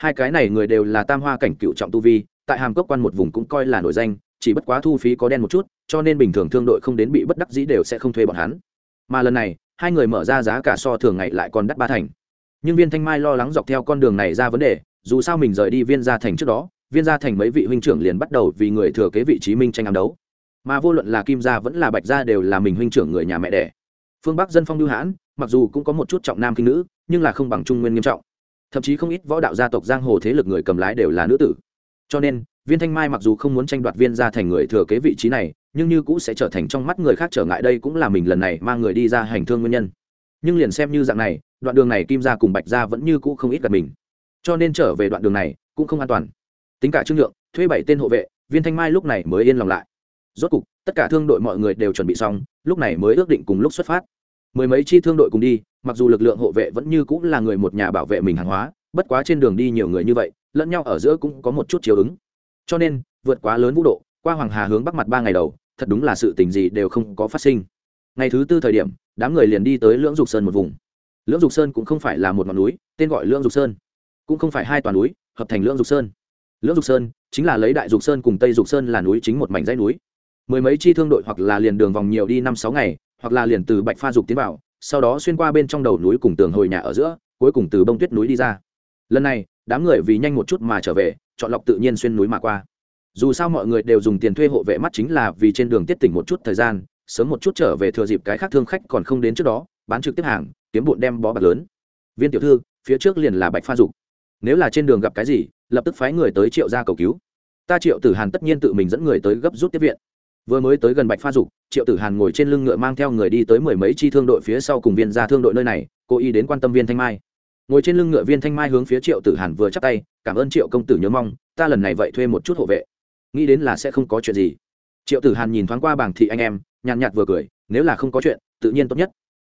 hai cái này người đều là tam hoa cảnh cựu trọng tu vi, tại hàm cốc quan một vùng cũng coi là nổi danh, chỉ bất quá thu phí có đen một chút, cho nên bình thường thương đội không đến bị bất đắc dĩ đều sẽ không thuê bọn hắn. Mà lần này, hai người mở ra giá cả so thường ngày lại còn đắt ba thành. Nhưng viên thanh mai lo lắng dọc theo con đường này ra vấn đề, dù sao mình rời đi viên gia thành trước đó, viên gia thành mấy vị huynh trưởng liền bắt đầu vì người thừa kế vị trí minh tranh ám đấu. Mà vô luận là kim gia vẫn là bạch gia đều là mình huynh trưởng người nhà mẹ đẻ. Phương bắc dân phong lưu hãn, mặc dù cũng có một chút trọng nam kinh nữ, nhưng là không bằng trung nguyên nghiêm trọng thậm chí không ít võ đạo gia tộc giang hồ thế lực người cầm lái đều là nữ tử. Cho nên, viên thanh mai mặc dù không muốn tranh đoạt viên gia thành người thừa kế vị trí này, nhưng như cũ sẽ trở thành trong mắt người khác trở ngại đây cũng là mình lần này mang người đi ra hành thương nguyên nhân. Nhưng liền xem như dạng này, đoạn đường này kim gia cùng bạch gia vẫn như cũ không ít gặp mình. Cho nên trở về đoạn đường này cũng không an toàn. Tính cả trương nhượng, thuê bảy tên hộ vệ, viên thanh mai lúc này mới yên lòng lại. Rốt cục, tất cả thương đội mọi người đều chuẩn bị xong, lúc này mới ước định cùng lúc xuất phát. Mười mấy chi thương đội cùng đi mặc dù lực lượng hộ vệ vẫn như cũng là người một nhà bảo vệ mình hàng hóa, bất quá trên đường đi nhiều người như vậy, lẫn nhau ở giữa cũng có một chút chiều ứng. Cho nên, vượt quá lớn vũ độ, qua hoàng hà hướng bắc mặt ba ngày đầu, thật đúng là sự tình gì đều không có phát sinh. Ngày thứ tư thời điểm, đám người liền đi tới lưỡng dục sơn một vùng. Lưỡng dục sơn cũng không phải là một ngọn núi, tên gọi lưỡng dục sơn. Cũng không phải hai toàn núi, hợp thành lưỡng dục sơn. Lưỡng dục sơn chính là lấy đại dục sơn cùng tây dục sơn là núi chính một mảnh dãy núi. Mười mấy chi thương đội hoặc là liền đường vòng nhiều đi năm sáu ngày, hoặc là liền từ bạch pha dục tiến vào sau đó xuyên qua bên trong đầu núi cùng tường hồi nhà ở giữa, cuối cùng từ bông tuyết núi đi ra. Lần này, đám người vì nhanh một chút mà trở về, chọn lọc tự nhiên xuyên núi mà qua. Dù sao mọi người đều dùng tiền thuê hộ vệ mắt chính là vì trên đường tiết tỉnh một chút thời gian, sớm một chút trở về thừa dịp cái khác thương khách còn không đến trước đó, bán trực tiếp hàng, kiếm bụn đem bó bạc lớn. Viên tiểu thư, phía trước liền là bạch pha dục. Nếu là trên đường gặp cái gì, lập tức phái người tới triệu ra cầu cứu. Ta triệu tử hàn tất nhiên tự mình dẫn người tới gấp rút tiếp viện vừa mới tới gần bạch pha dục, triệu tử hàn ngồi trên lưng ngựa mang theo người đi tới mười mấy chi thương đội phía sau cùng viên ra thương đội nơi này, cố ý đến quan tâm viên thanh mai. Ngồi trên lưng ngựa viên thanh mai hướng phía triệu tử hàn vừa chắc tay, cảm ơn triệu công tử nhớ mong, ta lần này vậy thuê một chút hộ vệ. Nghĩ đến là sẽ không có chuyện gì. Triệu tử hàn nhìn thoáng qua bảng thị anh em, nhàn nhạt vừa cười, nếu là không có chuyện, tự nhiên tốt nhất.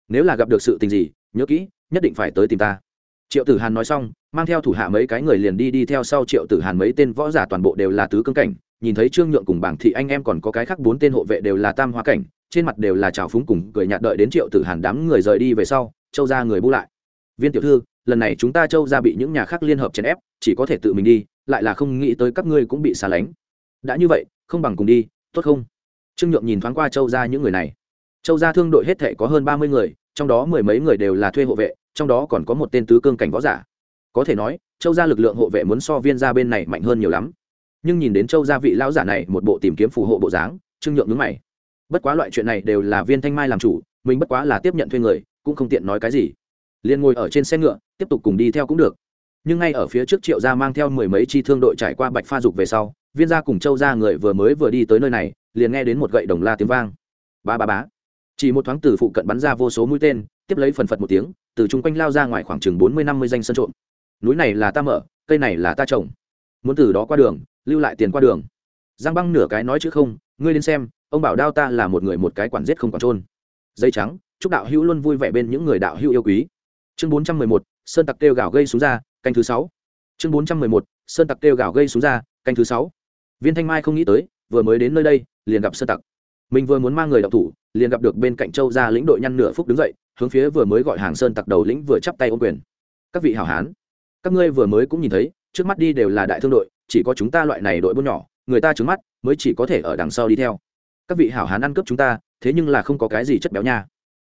Nếu là gặp được sự tình gì, nhớ kỹ, nhất định phải tới tìm ta. Triệu tử hàn nói xong, mang theo thủ hạ mấy cái người liền đi đi theo sau triệu tử hàn mấy tên võ giả toàn bộ đều là tứ cương cảnh nhìn thấy trương nhượng cùng bảng thị anh em còn có cái khác bốn tên hộ vệ đều là tam hoa cảnh, trên mặt đều là trào phúng cùng cười nhạt đợi đến triệu tử hàn đám người rời đi về sau, châu ra người bu lại. Viên tiểu thư, lần này chúng ta châu ra bị những nhà khác liên hợp chèn ép, chỉ có thể tự mình đi, lại là không nghĩ tới các ngươi cũng bị xa lánh. Đã như vậy, không bằng cùng đi, tốt không? Trương nhượng nhìn thoáng qua châu ra những người này. Châu ra thương đội hết thể có hơn ba mươi người, trong đó mười mấy người đều là thuê hộ vệ, trong đó còn có một tên tứ cương cảnh võ giả. Có thể nói, châu gia lực lượng hộ vệ muốn so viên gia bên này mạnh hơn nhiều lắm nhưng nhìn đến châu gia vị lão giả này một bộ tìm kiếm phù hộ bộ dáng, trương nhượng nhướng mày. Bất quá loại chuyện này đều là viên thanh mai làm chủ, mình bất quá là tiếp nhận thuê người, cũng không tiện nói cái gì. Liền ngồi ở trên xe ngựa, tiếp tục cùng đi theo cũng được. Nhưng ngay ở phía trước triệu gia mang theo mười mấy chi thương đội trải qua bạch pha dục về sau, viên gia cùng châu gia người vừa mới vừa đi tới nơi này, liền nghe đến một gậy đồng la tiếng vang. Ba ba bá chỉ một thoáng từ phụ cận bắn ra vô số mũi tên, tiếp lấy phần phật một tiếng, từ chung quanh lao ra ngoài khoảng chừng bốn mươi năm mươi danh sân trộm. Núi này là ta mở, cây này là ta trồng. Muốn từ đó qua đường lưu lại tiền qua đường. Giang băng nửa cái nói chứ không, ngươi lên xem, ông bảo đao ta là một người một cái quản giết không còn trôn dây trắng, chúc đạo hữu luôn vui vẻ bên những người đạo hữu yêu quý. Chương bốn trăm mười một, sơn tặc kêu gào gây xuống ra, canh thứ sáu. Chương bốn trăm mười một, sơn tặc kêu gào gây xuống ra, canh thứ sáu. Viên thanh mai không nghĩ tới, vừa mới đến nơi đây, liền gặp sơn tặc. Mình vừa muốn mang người đọc thủ, liền gặp được bên cạnh châu gia lĩnh đội nhăn nửa phút đứng dậy, hướng phía vừa mới gọi hàng sơn tặc đầu lĩnh vừa chắp tay ô quyền. Các vị hảo hán, các ngươi vừa mới cũng nhìn thấy, trước mắt đi đều là đại thương đội chỉ có chúng ta loại này đội buôn nhỏ, người ta trứng mắt, mới chỉ có thể ở đằng sau đi theo. Các vị hảo hán ăn cướp chúng ta, thế nhưng là không có cái gì chất béo nha.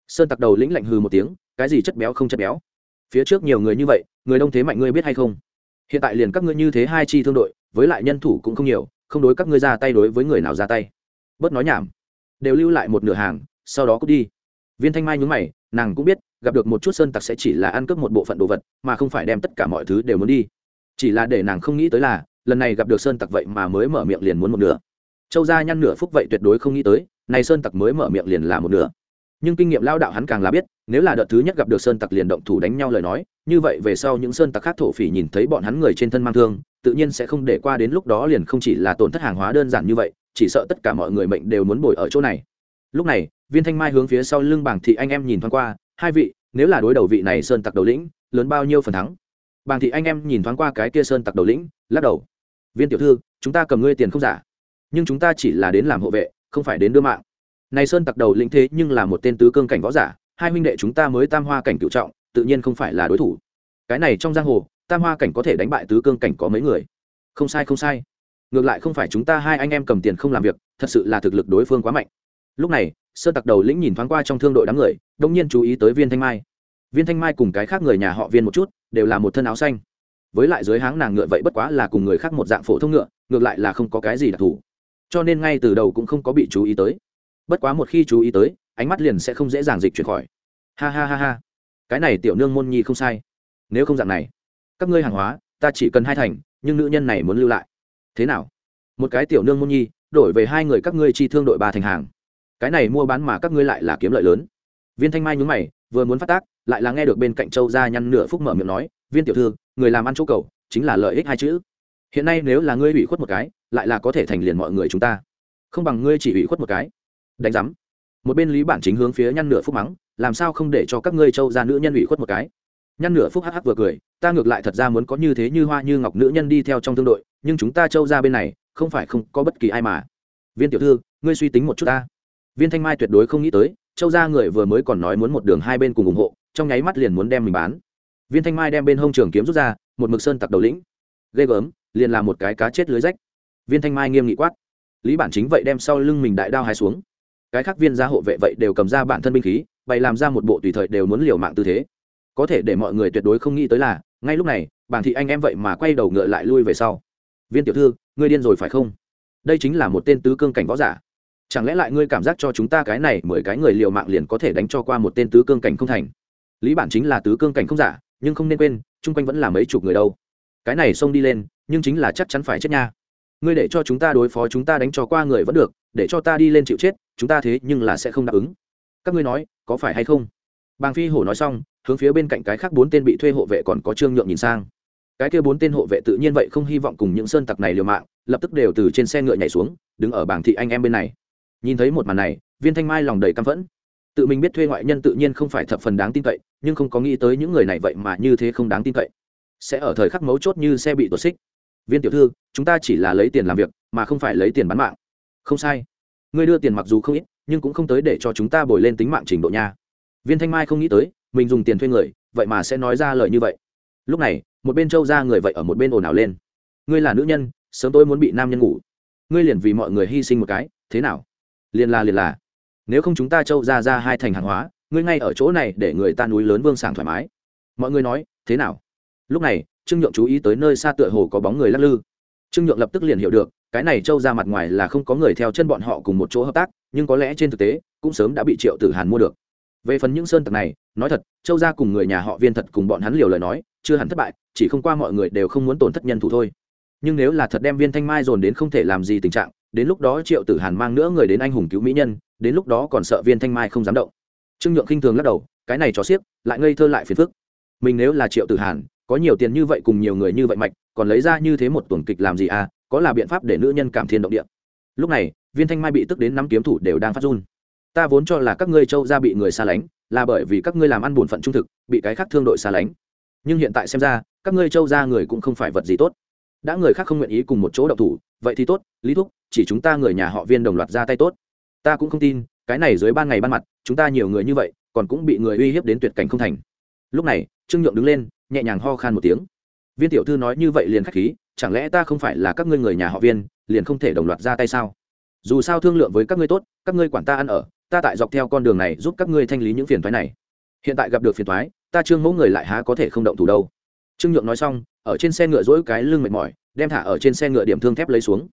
Sơn tặc đầu lĩnh lạnh hừ một tiếng, cái gì chất béo không chất béo? Phía trước nhiều người như vậy, người đông thế mạnh ngươi biết hay không? Hiện tại liền các ngươi như thế hai chi thương đội, với lại nhân thủ cũng không nhiều, không đối các ngươi ra tay đối với người nào ra tay. Bớt nói nhảm. Đều lưu lại một nửa hàng, sau đó cút đi. Viên thanh mai nhúng mày, nàng cũng biết, gặp được một chút sơn tặc sẽ chỉ là ăn cướp một bộ phận đồ vật, mà không phải đem tất cả mọi thứ đều muốn đi. Chỉ là để nàng không nghĩ tới là lần này gặp được sơn tặc vậy mà mới mở miệng liền muốn một nửa. Châu gia nhăn nửa phúc vậy tuyệt đối không nghĩ tới này sơn tặc mới mở miệng liền là một nửa. Nhưng kinh nghiệm lao đạo hắn càng là biết, nếu là đợt thứ nhất gặp được sơn tặc liền động thủ đánh nhau lời nói, như vậy về sau những sơn tặc khác thổ phỉ nhìn thấy bọn hắn người trên thân mang thương, tự nhiên sẽ không để qua đến lúc đó liền không chỉ là tổn thất hàng hóa đơn giản như vậy, chỉ sợ tất cả mọi người mệnh đều muốn bồi ở chỗ này. Lúc này, viên thanh mai hướng phía sau lưng bảng thị anh em nhìn thoáng qua, hai vị, nếu là đối đầu vị này sơn tặc đầu lĩnh, lớn bao nhiêu phần thắng? Bàng thị anh em nhìn thoáng qua cái kia sơn tặc đầu lĩnh, lắc đầu. Viên tiểu thư, chúng ta cầm ngươi tiền không giả. Nhưng chúng ta chỉ là đến làm hộ vệ, không phải đến đưa mạng. Này sơn tặc đầu lĩnh thế nhưng là một tên tứ cương cảnh võ giả, hai huynh đệ chúng ta mới tam hoa cảnh cựu trọng, tự nhiên không phải là đối thủ. Cái này trong giang hồ, tam hoa cảnh có thể đánh bại tứ cương cảnh có mấy người? Không sai không sai. Ngược lại không phải chúng ta hai anh em cầm tiền không làm việc, thật sự là thực lực đối phương quá mạnh. Lúc này, sơn tặc đầu lĩnh nhìn thoáng qua trong thương đội đám người, đông nhiên chú ý tới viên thanh mai. Viên thanh mai cùng cái khác người nhà họ viên một chút đều là một thân áo xanh. Với lại dưới háng nàng ngựa vậy bất quá là cùng người khác một dạng phổ thông ngựa, ngược lại là không có cái gì đặc thù. Cho nên ngay từ đầu cũng không có bị chú ý tới. Bất quá một khi chú ý tới, ánh mắt liền sẽ không dễ dàng dịch chuyển khỏi. Ha ha ha ha. Cái này tiểu nương môn nhi không sai. Nếu không dạng này, các ngươi hàng hóa, ta chỉ cần hai thành, nhưng nữ nhân này muốn lưu lại. Thế nào? Một cái tiểu nương môn nhi, đổi về hai người các ngươi chi thương đội ba thành hàng. Cái này mua bán mà các ngươi lại là kiếm lợi lớn. Viên thanh mai nhúng mày, vừa muốn phát tác lại là nghe được bên cạnh châu gia nhăn nửa phúc mở miệng nói, viên tiểu thư, người làm ăn chỗ cầu, chính là lợi ích hai chữ. Hiện nay nếu là ngươi ủy khuất một cái, lại là có thể thành liền mọi người chúng ta. Không bằng ngươi chỉ ủy khuất một cái. Đánh giám. Một bên lý bản chính hướng phía nhăn nửa phúc mắng, làm sao không để cho các ngươi châu gia nữ nhân ủy khuất một cái? Nhăn nửa phúc hắc hắc vừa cười, ta ngược lại thật ra muốn có như thế như hoa như ngọc nữ nhân đi theo trong thương đội, nhưng chúng ta châu gia bên này, không phải không có bất kỳ ai mà. Viên tiểu thư, ngươi suy tính một chút ta. Viên thanh mai tuyệt đối không nghĩ tới, châu gia người vừa mới còn nói muốn một đường hai bên cùng ủng hộ trong nháy mắt liền muốn đem mình bán. Viên thanh mai đem bên hông trường kiếm rút ra, một mực sơn tặc đầu lĩnh. Ghê gớm, liền làm một cái cá chết lưới rách. Viên thanh mai nghiêm nghị quát. Lý bản chính vậy đem sau lưng mình đại đao hai xuống. Cái khác viên gia hộ vệ vậy đều cầm ra bản thân binh khí, bày làm ra một bộ tùy thời đều muốn liều mạng tư thế. Có thể để mọi người tuyệt đối không nghĩ tới là, ngay lúc này, bảng thị anh em vậy mà quay đầu ngựa lại lui về sau. Viên tiểu thư, ngươi điên rồi phải không? Đây chính là một tên tứ cương cảnh võ giả. Chẳng lẽ lại ngươi cảm giác cho chúng ta cái này mười cái người liều mạng liền có thể đánh cho qua một tên tứ cương cảnh không thành? Lý bản chính là tứ cương cảnh không giả, nhưng không nên quên, chung quanh vẫn là mấy chục người đâu. Cái này xông đi lên, nhưng chính là chắc chắn phải chết nha. Ngươi để cho chúng ta đối phó, chúng ta đánh cho qua người vẫn được, để cho ta đi lên chịu chết, chúng ta thế nhưng là sẽ không đáp ứng. Các ngươi nói, có phải hay không? Bàng phi hổ nói xong, hướng phía bên cạnh cái khác bốn tên bị thuê hộ vệ còn có trương nhượng nhìn sang. Cái kia bốn tên hộ vệ tự nhiên vậy không hy vọng cùng những sơn tặc này liều mạng, lập tức đều từ trên xe ngựa nhảy xuống, đứng ở bảng thị anh em bên này. Nhìn thấy một màn này, viên thanh mai lòng đầy căm phẫn. Tự mình biết thuê ngoại nhân tự nhiên không phải thập phần đáng tin cậy nhưng không có nghĩ tới những người này vậy mà như thế không đáng tin cậy. Sẽ ở thời khắc mấu chốt như xe bị tuột xích. Viên tiểu thư, chúng ta chỉ là lấy tiền làm việc, mà không phải lấy tiền bán mạng. Không sai. Ngươi đưa tiền mặc dù không ít, nhưng cũng không tới để cho chúng ta bồi lên tính mạng trình độ nha. Viên thanh mai không nghĩ tới, mình dùng tiền thuê người, vậy mà sẽ nói ra lời như vậy. Lúc này, một bên châu ra người vậy ở một bên ồn ào lên. Ngươi là nữ nhân, sớm tôi muốn bị nam nhân ngủ. Ngươi liền vì mọi người hy sinh một cái, thế nào? Liền là liền là. Nếu không chúng ta châu ra ra hai thành hàng hóa ngươi ngay ở chỗ này để người ta núi lớn vương sảng thoải mái. Mọi người nói, thế nào? Lúc này, trương nhượng chú ý tới nơi xa tựa hồ có bóng người lắc lư. Trương nhượng lập tức liền hiểu được, cái này châu ra mặt ngoài là không có người theo chân bọn họ cùng một chỗ hợp tác, nhưng có lẽ trên thực tế, cũng sớm đã bị triệu tử hàn mua được. Về phần những sơn tặc này, nói thật, châu ra cùng người nhà họ viên thật cùng bọn hắn liều lời nói, chưa hẳn thất bại, chỉ không qua mọi người đều không muốn tổn thất nhân thủ thôi. Nhưng nếu là thật đem viên thanh mai dồn đến không thể làm gì tình trạng, đến lúc đó triệu tử hàn mang nữa người đến anh hùng cứu mỹ nhân, đến lúc đó còn sợ viên thanh mai không dám động trương nhượng khinh thường lắc đầu, cái này cho xiếc, lại ngây thơ lại phiền phức. Mình nếu là triệu tử hàn, có nhiều tiền như vậy cùng nhiều người như vậy mạch, còn lấy ra như thế một tuần kịch làm gì à có là biện pháp để nữ nhân cảm thiên động địa. Lúc này, viên thanh mai bị tức đến nắm kiếm thủ đều đang phát run. Ta vốn cho là các ngươi châu ra bị người xa lánh, là bởi vì các ngươi làm ăn buồn phận trung thực, bị cái khác thương đội xa lánh. Nhưng hiện tại xem ra, các ngươi châu ra người cũng không phải vật gì tốt. Đã người khác không nguyện ý cùng một chỗ đậu thủ, vậy thì tốt, lý thúc, chỉ chúng ta người nhà họ viên đồng loạt ra tay tốt. Ta cũng không tin cái này dưới ban ngày ban mặt, chúng ta nhiều người như vậy, còn cũng bị người uy hiếp đến tuyệt cảnh không thành. Lúc này, trương nhượng đứng lên, nhẹ nhàng ho khan một tiếng. Viên tiểu thư nói như vậy liền k h á c h khí, chẳng lẽ ta không phải là các ngươi người nhà họ viên, liền không thể đồng loạt ra tay sao? Dù sao thương lượng với các ngươi tốt, các ngươi quản ta ăn ở, ta tại dọc theo con đường này giúp các ngươi thanh lý những phiền thoái này. Hiện tại gặp được phiền thoái ta trương mẫu người lại há có thể không động thủ đâu. Trương nhượng nói xong, ở trên xe ngựa dỗi cái lưng mệt mỏi, đem thả ở trên xe ngựa điểm thương thép lấy xuống.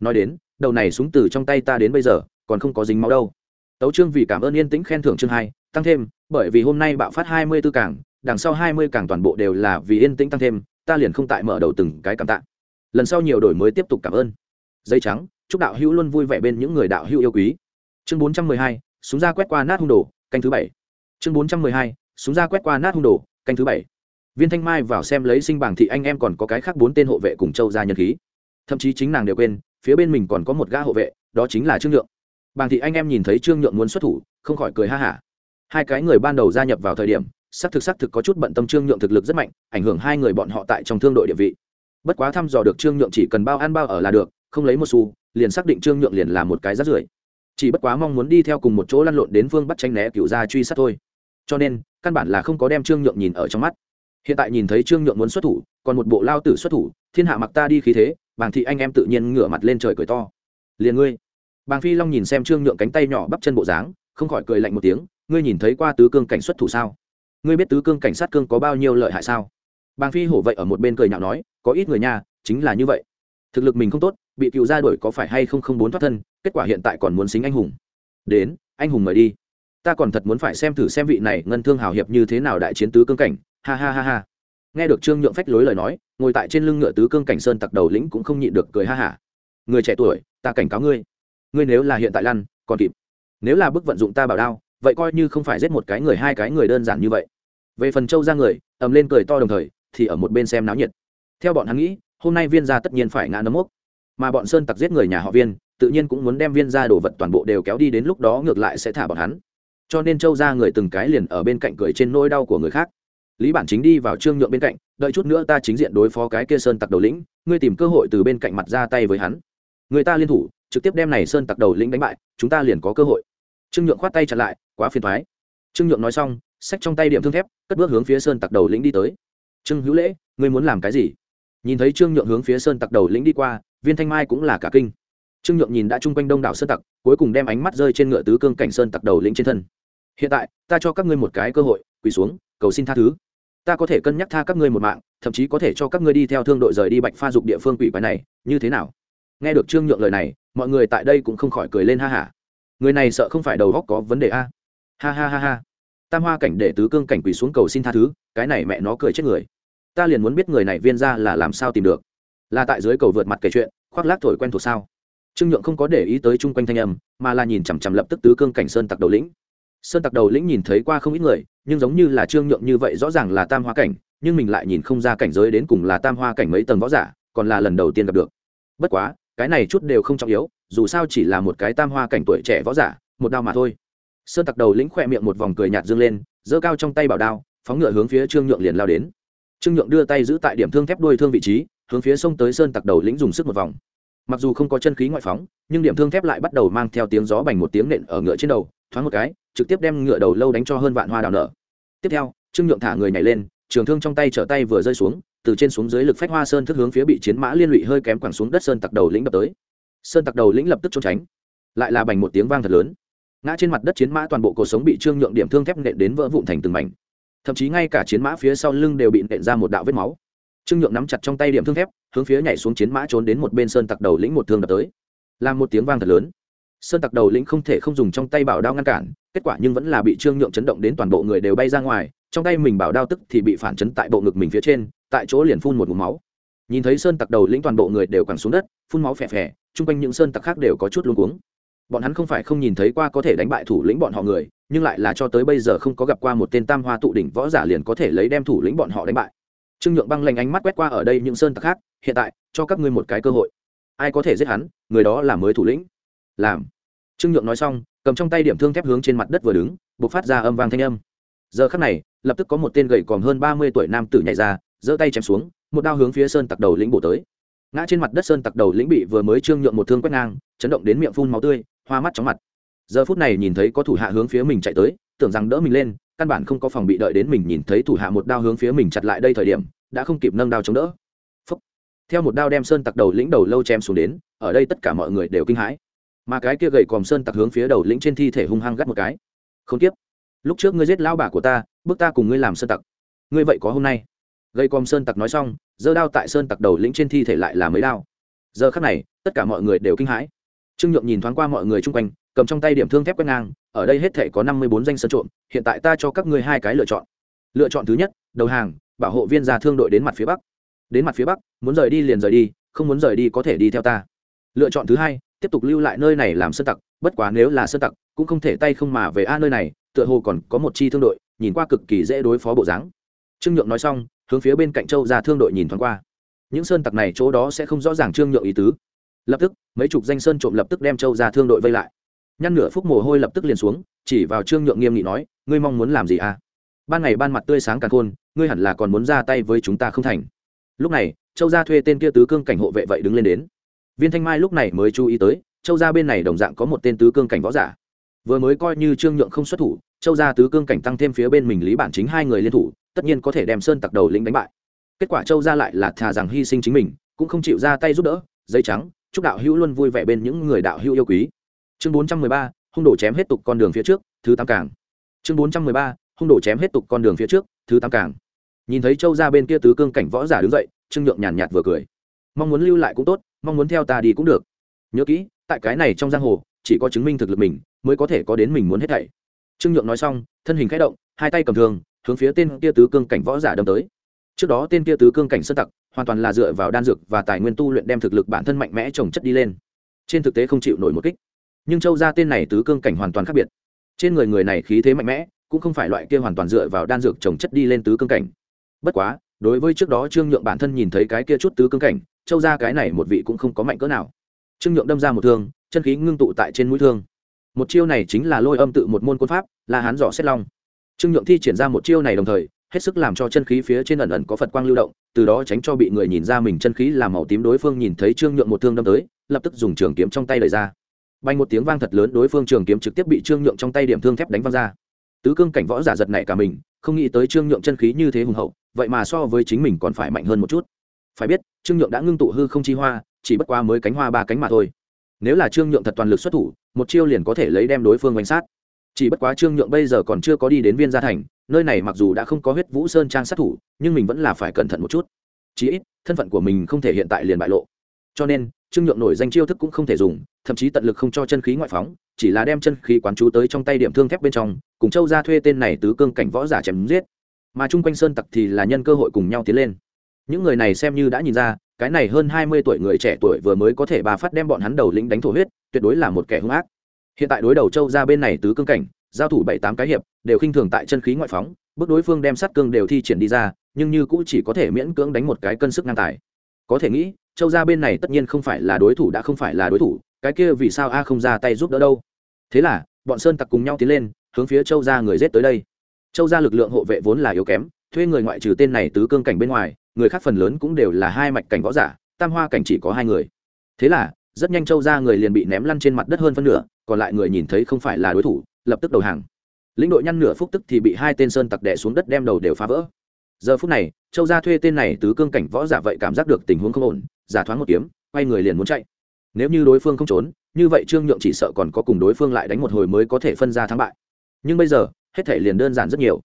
Nói đến, đầu này súng từ trong tay ta đến bây giờ, còn không có dính máu đâu tấu trương vì cảm ơn yên tĩnh khen thưởng chương hai, tăng thêm, bởi vì hôm nay bạo phát hai mươi b ố cảng đằng sau hai mươi cảng toàn bộ đều là vì yên tĩnh tăng thêm, ta liền không tại mở đầu từng cái cảm tạ. Lần sau nhiều đổi mới tiếp tục cảm ơn. Dây trắng, chúc đạo hữu luôn vui vẻ bên những người đạo hữu yêu quý. Chương bốn trăm mười hai, súng ra quét qua nát hung đồ, canh thứ bảy. Chương bốn trăm mười hai, súng ra quét qua nát hung đồ, canh thứ bảy. Viên thanh mai vào xem lấy sinh bảng thị anh em còn có cái khác bốn tên hộ vệ cùng châu ra nhân khí. Thậm chí chính nàng đều quên, phía bên mình còn có một gã hộ vệ, đó chính là trương nhượng bàng thị anh em nhìn thấy trương nhượng muốn xuất thủ, không khỏi cười ha hả. Hai cái người ban đầu gia nhập vào thời điểm, xác thực xác thực có chút bận tâm trương nhượng thực lực rất mạnh, ảnh hưởng hai người bọn họ tại trong thương đội địa vị. Bất quá thăm dò được trương nhượng chỉ cần bao ăn bao ở là được, không lấy một xu, liền xác định trương nhượng liền là một cái rát rưởi. Chỉ bất quá mong muốn đi theo cùng một chỗ lăn lộn đến phương bắt tranh né cựu gia truy sát thôi. Cho nên, căn bản là không có đem trương nhượng nhìn ở trong mắt. Hiện tại nhìn thấy trương nhượng muốn xuất thủ, còn một bộ lao tử xuất thủ, thiên hạ mặc ta đi khí thế, bàng thị anh em tự nhiên ngửa mặt lên trời cười to. Liền ngươi bàng phi long nhìn xem trương nhượng cánh tay nhỏ bắp chân bộ dáng, không khỏi cười lạnh một tiếng, ngươi nhìn thấy qua tứ cương cảnh xuất thủ sao? Ngươi biết tứ cương cảnh sát cương có bao nhiêu lợi hại sao? Bàng phi hổ vậy ở một bên cười nhạo nói, có ít người nhà chính là như vậy. Thực lực mình không tốt, bị cựu gia đuổi có phải hay không không muốn thoát thân, kết quả hiện tại còn muốn xính anh hùng. Đến, anh hùng mời đi. Ta còn thật muốn phải xem thử xem vị này ngân thương hào hiệp như thế nào đại chiến tứ cương cảnh. Ha ha ha ha. Nghe được trương nhượng phách lối lời nói, ngồi tại trên lưng ngựa tứ cương cảnh sơn tặc đầu lĩnh cũng không nhịn được cười ha hả. Người trẻ tuổi, ta cảnh cáo ngươi ngươi nếu là hiện tại lăn, còn kịp. Nếu là bức vận dụng ta bảo đao, vậy coi như không phải giết một cái người, hai cái người đơn giản như vậy. Về phần châu ra người, ầm lên cười to đồng thời, thì ở một bên xem náo nhiệt. Theo bọn hắn nghĩ, hôm nay viên gia tất nhiên phải ngã nấm mốc. Mà bọn sơn tặc giết người nhà họ viên, tự nhiên cũng muốn đem viên gia đồ vật toàn bộ đều kéo đi đến lúc đó ngược lại sẽ thả bọn hắn. Cho nên châu ra người từng cái liền ở bên cạnh cười trên nỗi đau của người khác. Lý bản chính đi vào trương nhượng bên cạnh, đợi chút nữa ta chính diện đối phó cái kia sơn tặc đầu lĩnh, ngươi tìm cơ hội từ bên cạnh mặt ra tay với hắn. Người ta liên thủ trực tiếp đem này sơn tặc đầu lĩnh đánh bại, chúng ta liền có cơ hội. Trương nhượng khoát tay chặn lại, quá phiền thoái trương nhượng nói xong, xách trong tay điểm thương thép, cất bước hướng phía sơn tặc đầu lĩnh đi tới. Trương hữu lễ, ngươi muốn làm cái gì? Nhìn thấy trương nhượng hướng phía sơn tặc đầu lĩnh đi qua, viên thanh mai cũng là cả kinh. Trương nhượng nhìn đã chung quanh đông đảo sơn tặc, cuối cùng đem ánh mắt rơi trên ngựa tứ cương cảnh sơn tặc đầu lĩnh trên thân. Hiện tại, ta cho các ngươi một cái cơ hội, quỳ xuống, cầu xin tha thứ. Ta có thể cân nhắc tha các ngươi một mạng, thậm chí có thể cho các ngươi đi theo thương đội rời đi bạch pha dục địa phương quỷ quái này, như thế nào? Nghe được trương nhượng lời này, mọi người tại đây cũng không khỏi cười lên ha hả. Người này sợ không phải đầu góc có vấn đề a. Ha ha ha ha. Tam hoa cảnh để tứ cương cảnh quỳ xuống cầu xin tha thứ, cái này mẹ nó cười chết người. Ta liền muốn biết người này viên ra là làm sao tìm được. Là tại dưới cầu vượt mặt kể chuyện, khoác lác thổi quen thuộc sao? Trương nhượng không có để ý tới chung quanh thanh âm, mà là nhìn chằm chằm lập tức tứ cương cảnh sơn tặc đầu lĩnh. Sơn tặc đầu lĩnh nhìn thấy qua không ít người, nhưng giống như là trương nhượng như vậy rõ ràng là tam hoa cảnh, nhưng mình lại nhìn không ra cảnh giới đến cùng là tam hoa cảnh mấy tầng võ giả, còn là lần đầu tiên gặp được. Bất quá cái này chút đều không trọng yếu, dù sao chỉ là một cái tam hoa cảnh tuổi trẻ võ giả, một đao mà thôi. Sơn tặc đầu lĩnh khỏe miệng một vòng cười nhạt dương lên, giơ cao trong tay bảo đao, phóng ngựa hướng phía trương nhượng liền lao đến. Trương nhượng đưa tay giữ tại điểm thương thép đuôi thương vị trí, hướng phía sông tới sơn tặc đầu lĩnh dùng sức một vòng. Mặc dù không có chân khí ngoại phóng, nhưng điểm thương thép lại bắt đầu mang theo tiếng gió bành một tiếng nện ở ngựa trên đầu, thoáng một cái, trực tiếp đem ngựa đầu lâu đánh cho hơn vạn hoa đào nở. Tiếp theo, trương nhượng thả người nhảy lên trường thương trong tay trở tay vừa rơi xuống, từ trên xuống dưới lực phách hoa sơn thức hướng phía bị chiến mã liên lụy hơi kém quẳng xuống đất sơn tặc đầu lĩnh đập tới. Sơn tặc đầu lĩnh lập tức trốn tránh. Lại là bành một tiếng vang thật lớn. Ngã trên mặt đất chiến mã toàn bộ cuộc sống bị trương nhượng điểm thương thép nện đến vỡ vụn thành từng mảnh. Thậm chí ngay cả chiến mã phía sau lưng đều bị nện ra một đạo vết máu. Trương nhượng nắm chặt trong tay điểm thương thép, hướng phía nhảy xuống chiến mã trốn đến một bên sơn tặc đầu lĩnh một thương đập tới. Làm một tiếng vang thật lớn sơn tặc đầu lĩnh không thể không dùng trong tay bảo đao ngăn cản, kết quả nhưng vẫn là bị trương nhượng chấn động đến toàn bộ người đều bay ra ngoài, trong tay mình bảo đao tức thì bị phản chấn tại bộ ngực mình phía trên, tại chỗ liền phun một mũ máu. Nhìn thấy sơn tặc đầu lĩnh toàn bộ người đều quẳng xuống đất, phun máu phè phè, chung quanh những sơn tặc khác đều có chút luống cuống. Bọn hắn không phải không nhìn thấy qua có thể đánh bại thủ lĩnh bọn họ người, nhưng lại là cho tới bây giờ không có gặp qua một tên tam hoa tụ đỉnh võ giả liền có thể lấy đem thủ lĩnh bọn họ đánh bại. Trương nhượng băng lanh ánh mắt quét qua ở đây những sơn tặc khác, hiện tại, cho các ngươi một cái cơ hội. Ai có thể giết hắn, người đó là mới thủ lĩnh làm. Trương nhượng nói xong, cầm trong tay điểm thương thép hướng trên mặt đất vừa đứng buộc phát ra âm vang thanh âm. Giờ khắc này, lập tức có một tên gầy còm hơn ba mươi tuổi nam tử nhảy ra, giơ tay chém xuống, một đao hướng phía sơn tặc đầu lĩnh bổ tới. Ngã trên mặt đất sơn tặc đầu lĩnh bị vừa mới trương nhượng một thương quét ngang, chấn động đến miệng phun máu tươi, hoa mắt chóng mặt. Giờ phút này nhìn thấy có thủ hạ hướng phía mình chạy tới, tưởng rằng đỡ mình lên, căn bản không có phòng bị đợi đến mình nhìn thấy thủ hạ một đao hướng phía mình chặt lại đây thời điểm, đã không kịp nâng đao chống đỡ. Phúc. theo một đao đem sơn tặc đầu lĩnh đầu lâu chém xuống đến, ở đây tất cả mọi người đều kinh hãi mà cái kia gầy còm sơn tặc hướng phía đầu lĩnh trên thi thể hung hăng gắt một cái. Không tiếp. Lúc trước ngươi giết lao bà của ta bước ta cùng ngươi làm sơn tặc. Ngươi vậy có hôm nay. Gây còm sơn tặc nói xong, giơ đao tại sơn tặc đầu lĩnh trên thi thể lại là mấy đao. Giờ khắc này, tất cả mọi người đều kinh hãi. Trương nhượng nhìn thoáng qua mọi người chung quanh, cầm trong tay điểm thương thép quét ngang, ở đây hết thể có năm mươi bốn danh sơn trộm, hiện tại ta cho các ngươi hai cái lựa chọn. Lựa chọn thứ nhất, đầu hàng, bảo hộ viên ra thương đội đến mặt phía bắc. Đến mặt phía bắc, muốn rời đi liền rời đi, không muốn rời đi có thể đi theo ta. Lựa chọn thứ hai tiếp tục lưu lại nơi này làm sơn tặc, bất quá nếu là sơn tặc, cũng không thể tay không mà về a nơi này, tựa hồ còn có một chi thương đội, nhìn qua cực kỳ dễ đối phó bộ dáng. Trương nhượng nói xong, hướng phía bên cạnh châu ra thương đội nhìn thoáng qua. Những sơn tặc này chỗ đó sẽ không rõ ràng trương nhượng ý tứ. Lập tức, mấy chục danh sơn trộm lập tức đem châu ra thương đội vây lại. Nhăn nửa phút mồ hôi lập tức liền xuống, chỉ vào trương nhượng nghiêm nghị nói, ngươi mong muốn làm gì à? Ban ngày ban mặt tươi sáng càng khôn, ngươi hẳn là còn muốn ra tay với chúng ta không thành. Lúc này, châu gia thuê tên kia tứ cương cảnh hộ vệ vậy đứng lên đến viên thanh mai lúc này mới chú ý tới, châu gia bên này đồng dạng có một tên tứ cương cảnh võ giả. Vừa mới coi như trương nhượng không xuất thủ, châu gia tứ cương cảnh tăng thêm phía bên mình lý bản chính hai người liên thủ, tất nhiên có thể đem sơn tặc đầu lĩnh đánh bại. Kết quả châu gia lại là thà rằng hy sinh chính mình, cũng không chịu ra tay giúp đỡ dây trắng, chúc đạo hữu luôn vui vẻ bên những người đạo hữu yêu quý. Chương bốn trăm mười ba, hung đổ chém hết tục con đường phía trước, thứ tám cảng chương bốn trăm mười ba, hung đổ chém hết tục con đường phía trước, thứ tám cảng nhìn thấy châu gia bên kia tứ cương cảnh võ giả đứng dậy, trương nhượng nhàn nhạt vừa cười. Mong muốn lưu lại cũng tốt mong muốn theo ta đi cũng được. Nhớ kỹ, tại cái này trong giang hồ, chỉ có chứng minh thực lực mình mới có thể có đến mình muốn hết thảy. Trương nhượng nói xong, thân hình khẽ động, hai tay cầm thường hướng phía tên kia tứ cương cảnh võ giả đâm tới. Trước đó tên kia tứ cương cảnh sơ tặc hoàn toàn là dựa vào đan dược và tài nguyên tu luyện đem thực lực bản thân mạnh mẽ trồng chất đi lên. Trên thực tế không chịu nổi một kích. Nhưng châu gia tên này tứ cương cảnh hoàn toàn khác biệt. Trên người người này khí thế mạnh mẽ, cũng không phải loại kia hoàn toàn dựa vào đan dược trồng chất đi lên tứ cương cảnh. Bất quá, đối với trước đó trương nhượng bản thân nhìn thấy cái kia chút tứ cương cảnh châu ra cái này một vị cũng không có mạnh cỡ nào. Trương nhượng đâm ra một thương, chân khí ngưng tụ tại trên mũi thương. Một chiêu này chính là lôi âm tự một môn quân pháp, là hán giỏ xét long. Trương nhượng thi triển ra một chiêu này đồng thời, hết sức làm cho chân khí phía trên ẩn ẩn có phật quang lưu động, từ đó tránh cho bị người nhìn ra mình chân khí làm màu tím đối phương nhìn thấy trương nhượng một thương đâm tới, lập tức dùng trường kiếm trong tay lời ra. Bay một tiếng vang thật lớn, đối phương trường kiếm trực tiếp bị trương nhượng trong tay điểm thương thép đánh văng ra. Tứ cương cảnh võ giả giật này cả mình, không nghĩ tới trương nhượng chân khí như thế hùng hậu, vậy mà so với chính mình còn phải mạnh hơn một chút phải biết, trương nhượng đã ngưng tụ hư không chi hoa, chỉ bất qua mới cánh hoa ba cánh mà thôi. Nếu là trương nhượng thật toàn lực xuất thủ, một chiêu liền có thể lấy đem đối phương bánh sát. Chỉ bất quá trương nhượng bây giờ còn chưa có đi đến viên gia thành, nơi này mặc dù đã không có huyết vũ sơn trang sát thủ, nhưng mình vẫn là phải cẩn thận một chút. Chí ít, thân phận của mình không thể hiện tại liền bại lộ. Cho nên, trương nhượng nổi danh chiêu thức cũng không thể dùng, thậm chí tận lực không cho chân khí ngoại phóng, chỉ là đem chân khí quán chú tới trong tay điểm thương thép bên trong, cùng châu ra thuê tên này tứ cương cảnh võ giả chém giết. Mà chung quanh sơn tặc thì là nhân cơ hội cùng nhau tiến lên những người này xem như đã nhìn ra, cái này hơn hai mươi tuổi người trẻ tuổi vừa mới có thể bà phát đem bọn hắn đầu lĩnh đánh thổ huyết, tuyệt đối là một kẻ hung ác. Hiện tại đối đầu châu ra bên này tứ cương cảnh, giao thủ bảy tám cái hiệp, đều khinh thường tại chân khí ngoại phóng, bước đối phương đem sát cương đều thi triển đi ra, nhưng như cũng chỉ có thể miễn cưỡng đánh một cái cân sức ngang tài. Có thể nghĩ, châu ra bên này tất nhiên không phải là đối thủ đã không phải là đối thủ, cái kia vì sao a không ra tay giúp đỡ đâu? Thế là, bọn sơn tặc cùng nhau tiến lên, hướng phía châu ra người rết tới đây. Châu ra lực lượng hộ vệ vốn là yếu kém, thuê người ngoại trừ tên này tứ cương cảnh bên ngoài người khác phần lớn cũng đều là hai mạch cảnh võ giả, tam hoa cảnh chỉ có hai người. Thế là, rất nhanh châu ra người liền bị ném lăn trên mặt đất hơn phân nửa, còn lại người nhìn thấy không phải là đối thủ, lập tức đầu hàng. Lĩnh đội nhăn nửa phúc tức thì bị hai tên sơn tặc đẻ xuống đất đem đầu đều phá vỡ. Giờ phút này, châu gia thuê tên này tứ cương cảnh võ giả vậy cảm giác được tình huống không ổn, giả thoáng một kiếm, quay người liền muốn chạy. Nếu như đối phương không trốn, như vậy trương nhượng chỉ sợ còn có cùng đối phương lại đánh một hồi mới có thể phân ra thắng bại. Nhưng bây giờ, hết thể liền đơn giản rất nhiều.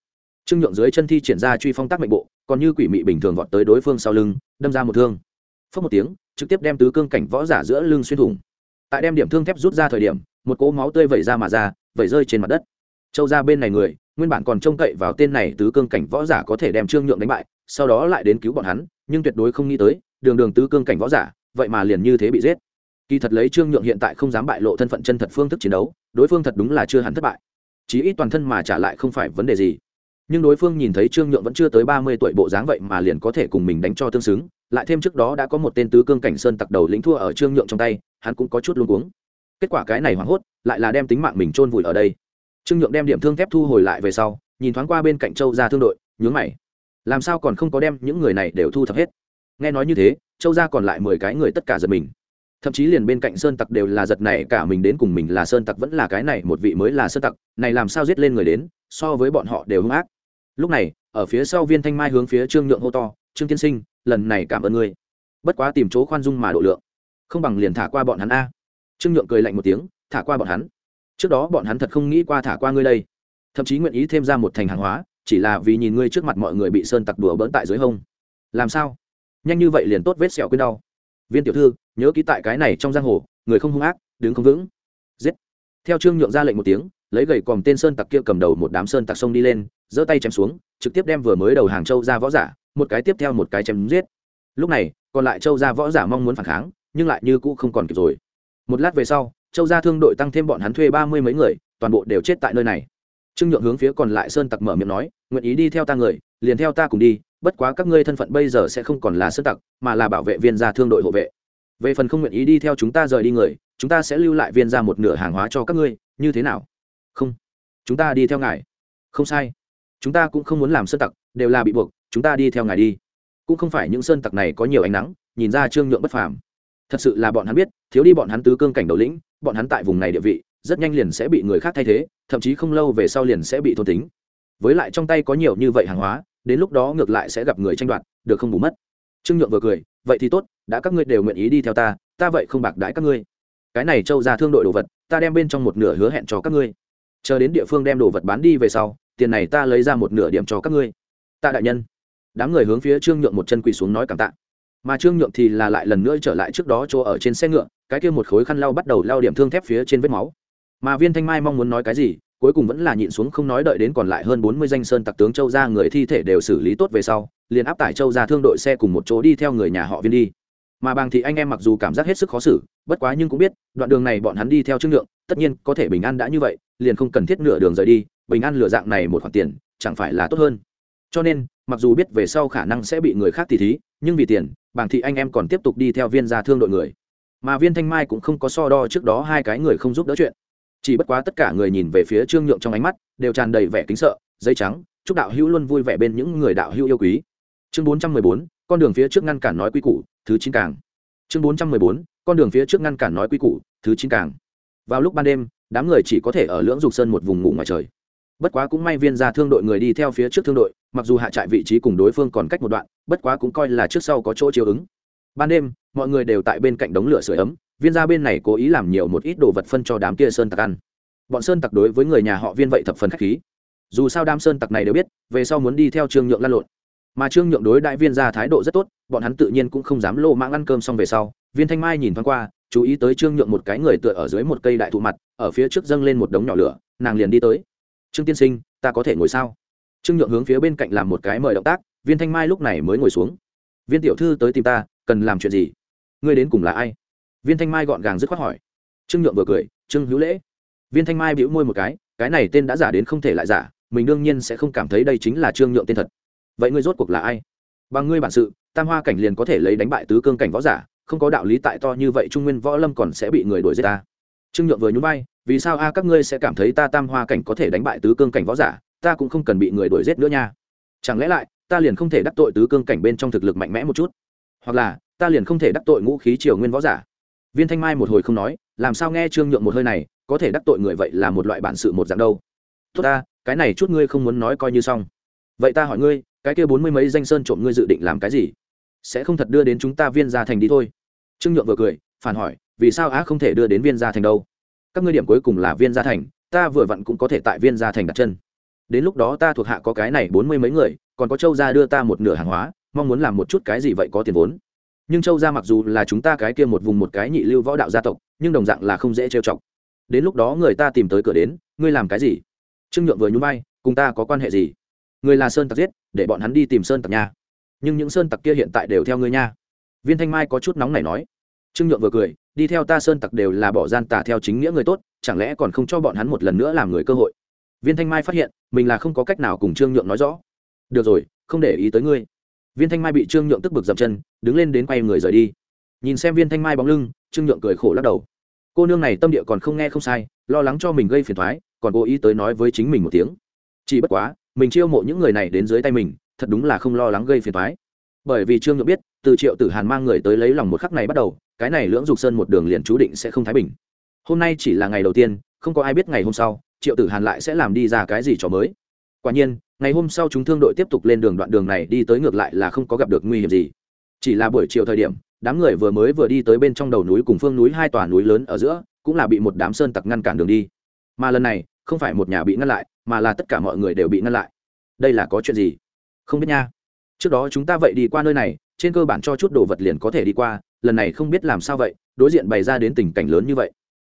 Trương nhượng dưới chân thi triển ra truy phong tác mệnh bộ còn như quỷ mị bình thường vọt tới đối phương sau lưng, đâm ra một thương. Phớt một tiếng, trực tiếp đem tứ cương cảnh võ giả giữa lưng xuyên thủng. Tại đem điểm thương thép rút ra thời điểm, một cỗ máu tươi vẩy ra mà ra, vẩy rơi trên mặt đất. Châu ra bên này người, nguyên bản còn trông cậy vào tên này tứ cương cảnh võ giả có thể đem trương nhượng đánh bại, sau đó lại đến cứu bọn hắn, nhưng tuyệt đối không nghĩ tới, đường đường tứ cương cảnh võ giả, vậy mà liền như thế bị giết. Kỳ thật lấy trương nhượng hiện tại không dám bại lộ thân phận chân thật phương thức chiến đấu, đối phương thật đúng là chưa hẳn thất bại. Chí ít toàn thân mà trả lại không phải vấn đề gì nhưng đối phương nhìn thấy trương nhượng vẫn chưa tới ba mươi tuổi bộ dáng vậy mà liền có thể cùng mình đánh cho tương xứng, lại thêm trước đó đã có một tên tứ cương cảnh sơn tặc đầu lĩnh thua ở trương nhượng trong tay, hắn cũng có chút luống cuống. Kết quả cái này hoảng hốt, lại là đem tính mạng mình chôn vùi ở đây. Trương nhượng đem điểm thương thép thu hồi lại về sau, nhìn thoáng qua bên cạnh châu gia thương đội, nhướng mày. Làm sao còn không có đem những người này đều thu thập hết? Nghe nói như thế, châu gia còn lại mười cái người tất cả giật mình. Thậm chí liền bên cạnh sơn tặc đều là giật này cả mình đến cùng mình là sơn tặc vẫn là cái này, một vị mới là sơn tặc, này làm sao giết lên người đến, so với bọn họ đều hung ác lúc này, ở phía sau viên thanh mai hướng phía trương nhượng hô to, trương tiên sinh, lần này cảm ơn ngươi. Bất quá tìm chỗ khoan dung mà độ lượng, không bằng liền thả qua bọn hắn a. Trương nhượng cười lạnh một tiếng, thả qua bọn hắn? Trước đó bọn hắn thật không nghĩ qua thả qua ngươi đây. Thậm chí nguyện ý thêm ra một thành hàng hóa, chỉ là vì nhìn ngươi trước mặt mọi người bị sơn tặc đùa bỡn tại dưới hông. Làm sao? Nhanh như vậy liền tốt vết sẹo quên đau. Viên tiểu thư, nhớ ký tại cái này trong giang hồ, người không hung ác, đứng không vững. Giết. Theo trương nhượng ra lệnh một tiếng, lấy gậy còm tên sơn tặc kia cầm đầu một đám sơn tặc sông đi lên giơ tay chém xuống, trực tiếp đem vừa mới đầu hàng châu ra võ giả, một cái tiếp theo một cái chém giết. Lúc này, còn lại châu ra võ giả mong muốn phản kháng, nhưng lại như cũ không còn kịp rồi. Một lát về sau, châu gia thương đội tăng thêm bọn hắn thuê ba mươi mấy người, toàn bộ đều chết tại nơi này. Trương nhượng hướng phía còn lại sơn tặc mở miệng nói, nguyện ý đi theo ta người, liền theo ta cùng đi, bất quá các ngươi thân phận bây giờ sẽ không còn là sơn tặc, mà là bảo vệ viên gia thương đội hộ vệ. Về phần không nguyện ý đi theo chúng ta rời đi người, chúng ta sẽ lưu lại viên ra một nửa hàng hóa cho các ngươi, như thế nào? Không, chúng ta đi theo ngài. Không sai chúng ta cũng không muốn làm sơn tặc, đều là bị buộc, chúng ta đi theo ngài đi. Cũng không phải những sơn tặc này có nhiều ánh nắng, nhìn ra trương nhượng bất phàm. Thật sự là bọn hắn biết, thiếu đi bọn hắn tứ cương cảnh đầu lĩnh, bọn hắn tại vùng này địa vị, rất nhanh liền sẽ bị người khác thay thế, thậm chí không lâu về sau liền sẽ bị thôn tính. Với lại trong tay có nhiều như vậy hàng hóa, đến lúc đó ngược lại sẽ gặp người tranh đoạt, được không bù mất. Trương nhượng vừa cười, vậy thì tốt, đã các ngươi đều nguyện ý đi theo ta ta vậy không bạc đãi các ngươi. Cái này châu ra thương đội đồ vật, ta đem bên trong một nửa hứa hẹn cho các ngươi. Chờ đến địa phương đem đồ vật bán đi về sau tiền này ta lấy ra một nửa điểm cho các ngươi. Ta đại nhân. Đám người hướng phía trương nhượng một chân quỳ xuống nói cảm tạ. Mà trương nhượng thì là lại lần nữa trở lại trước đó chỗ ở trên xe ngựa, cái kia một khối khăn lau bắt đầu lau điểm thương thép phía trên vết máu. Mà viên thanh mai mong muốn nói cái gì, cuối cùng vẫn là nhịn xuống không nói đợi đến còn lại hơn bốn mươi danh sơn tặc tướng châu ra người thi thể đều xử lý tốt về sau, liền áp tải châu ra thương đội xe cùng một chỗ đi theo người nhà họ viên đi. Mà bàng thị anh em mặc dù cảm giác hết sức khó xử, bất quá nhưng cũng biết, đoạn đường này bọn hắn đi theo trương nhượng, tất nhiên có thể bình an đã như vậy liền không cần thiết nửa đường rời đi, bình an lựa dạng này một khoản tiền, chẳng phải là tốt hơn. Cho nên, mặc dù biết về sau khả năng sẽ bị người khác tỉ thí, nhưng vì tiền, bảng thị anh em còn tiếp tục đi theo viên gia thương đội người. Mà viên thanh mai cũng không có so đo trước đó hai cái người không giúp đỡ chuyện. Chỉ bất quá tất cả người nhìn về phía trương nhượng trong ánh mắt, đều tràn đầy vẻ kính sợ, dây trắng, chúc đạo hữu luôn vui vẻ bên những người đạo hữu yêu quý. Chương bốn trăm mười bốn, con đường phía trước ngăn cản nói quy củ, thứ chín càng. Chương bốn trăm mười bốn, con đường phía trước ngăn cản nói quy củ, thứ chín càng. Vào lúc ban đêm đám người chỉ có thể ở lưỡng dục sơn một vùng ngủ ngoài trời. Bất quá cũng may viên ra thương đội người đi theo phía trước thương đội, mặc dù hạ trại vị trí cùng đối phương còn cách một đoạn, bất quá cũng coi là trước sau có chỗ chiều ứng. Ban đêm, mọi người đều tại bên cạnh đống lửa sưởi ấm, viên gia bên này cố ý làm nhiều một ít đồ vật phân cho đám kia sơn tặc ăn. Bọn sơn tặc đối với người nhà họ viên vậy thập phần k h á c h khí. Dù sao đám sơn tặc này đều biết, về sau muốn đi theo trương nhượng lăn lộn. Mà trương nhượng đối đại viên gia thái độ rất tốt, bọn hắn tự nhiên cũng không dám lô mãng ăn cơm xong về sau, viên thanh mai nhìn thoáng qua chú ý tới trương nhượng một cái người tựa ở dưới một cây đại thụ mặt, ở phía trước dâng lên một đống nhỏ lửa, nàng liền đi tới. Trương tiên sinh, ta có thể ngồi sao? Trương nhượng hướng phía bên cạnh làm một cái mời động tác, viên thanh mai lúc này mới ngồi xuống. Viên tiểu thư tới tìm ta, cần làm chuyện gì? Ngươi đến cùng là ai? Viên thanh mai gọn gàng dứt khoát hỏi. Trương nhượng vừa cười, trương hữu lễ. Viên thanh mai bĩu môi một cái cái này tên đã giả đến không thể lại giả, mình đương nhiên sẽ không cảm thấy đây chính là trương nhượng tên thật. Vậy ngươi rốt cuộc là ai? Bằng ngươi bản sự, tam hoa cảnh liền có thể lấy đánh bại tứ cương cảnh võ giả không có đạo lý tại to như vậy trung nguyên võ lâm còn sẽ bị người đuổi giết ta. Trương nhượng vừa nhún vai, vì sao a, các ngươi sẽ cảm thấy ta tam hoa cảnh có thể đánh bại tứ cương cảnh võ giả, ta cũng không cần bị người đuổi giết nữa nha. Chẳng lẽ lại, ta liền không thể đắc tội tứ cương cảnh bên trong thực lực mạnh mẽ một chút? Hoặc là, ta liền không thể đắc tội ngũ khí triều nguyên võ giả? Viên thanh mai một hồi không nói, làm sao nghe trương nhượng một hơi này, có thể đắc tội người vậy là một loại bản sự một dạng đâu. Tốt ta, cái này chút ngươi không muốn nói coi như xong. Vậy ta hỏi ngươi, cái kia bốn mươi mấy danh sơn trộm ngươi dự định làm cái gì? Sẽ không thật đưa đến chúng ta viên gia thành đi thôi. Trương nhượng vừa cười, phản hỏi, vì sao á không thể đưa đến viên gia thành đâu? Các ngươi điểm cuối cùng là viên gia thành, ta vừa vặn cũng có thể tại viên gia thành đặt chân. Đến lúc đó ta thuộc hạ có cái này bốn mươi mấy người, còn có châu gia đưa ta một nửa hàng hóa, mong muốn làm một chút cái gì vậy có tiền vốn. Nhưng châu gia mặc dù là chúng ta cái kia một vùng một cái nhị lưu võ đạo gia tộc, nhưng đồng dạng là không dễ trêu chọc. Đến lúc đó người ta tìm tới cửa đến, ngươi làm cái gì? Trương nhượng vừa nhún vai, cùng ta có quan hệ gì? Người là sơn tặc giết, để bọn hắn đi tìm sơn tặc nhà nhưng những sơn tặc kia hiện tại đều theo ngươi nha. Viên thanh mai có chút nóng này nói. Trương nhượng vừa cười, đi theo ta sơn tặc đều là bỏ gian tả theo chính nghĩa người tốt, chẳng lẽ còn không cho bọn hắn một lần nữa làm người cơ hội? Viên thanh mai phát hiện, mình là không có cách nào cùng trương nhượng nói rõ. Được rồi, không để ý tới ngươi. Viên thanh mai bị trương nhượng tức bực dập chân, đứng lên đến quay người rời đi. Nhìn xem viên thanh mai bóng lưng, trương nhượng cười khổ lắc đầu. Cô nương này tâm địa còn không nghe không sai, lo lắng cho mình gây phiền thoái còn cố ý tới nói với chính mình một tiếng. Chỉ bất quá, mình chiêu mộ những người này đến dưới tay mình thật đúng là không lo lắng gây phiền toái, bởi vì trương nhượng biết từ triệu tử hàn mang người tới lấy lòng một khắc này bắt đầu cái này lưỡng dục sơn một đường liền chú định sẽ không thái bình. Hôm nay chỉ là ngày đầu tiên không có ai biết ngày hôm sau triệu tử hàn lại sẽ làm đi ra cái gì trò mới. Quả nhiên ngày hôm sau chúng thương đội tiếp tục lên đường đoạn đường này đi tới ngược lại là không có gặp được nguy hiểm gì. Chỉ là buổi chiều thời điểm đám người vừa mới vừa đi tới bên trong đầu núi cùng phương núi hai tòa núi lớn ở giữa cũng là bị một đám sơn tặc ngăn cản đường đi. Mà lần này không phải một nhà bị ngăn lại mà là tất cả mọi người đều bị ngăn lại. Đây là có chuyện gì? Không biết nha. Trước đó chúng ta vậy đi qua nơi này, trên cơ bản cho chút đồ vật liền có thể đi qua, lần này không biết làm sao vậy, đối diện bày ra đến tình cảnh lớn như vậy.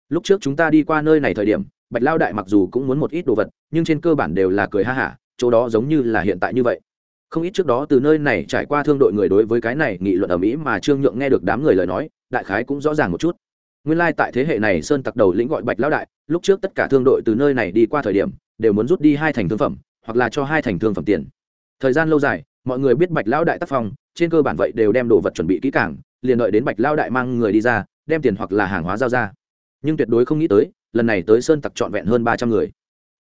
Lúc trước chúng ta đi qua nơi này thời điểm, bạch lao đại mặc dù cũng muốn một ít đồ vật, nhưng trên cơ bản đều là cười ha hả, chỗ đó giống như là hiện tại như vậy. Không ít trước đó từ nơi này trải qua thương đội người đối với cái này nghị luận ở mỹ mà trương nhượng nghe được đám người lời nói, đại khái cũng rõ ràng một chút. Nguyên lai、like、tại thế hệ này sơn tặc đầu lĩnh gọi bạch lão đại, lúc trước tất cả thương đội từ nơi này đi qua thời điểm, đều muốn rút đi hai thành thương phẩm, hoặc là cho hai thành thương phẩm tiền thời gian lâu dài, mọi người biết bạch lão đại tác phong, trên cơ bản vậy đều đem đồ vật chuẩn bị kỹ càng, liền đợi đến bạch lão đại mang người đi ra, đem tiền hoặc là hàng hóa giao ra. Nhưng tuyệt đối không nghĩ tới, lần này tới sơn tặc trọn vẹn hơn ba trăm người.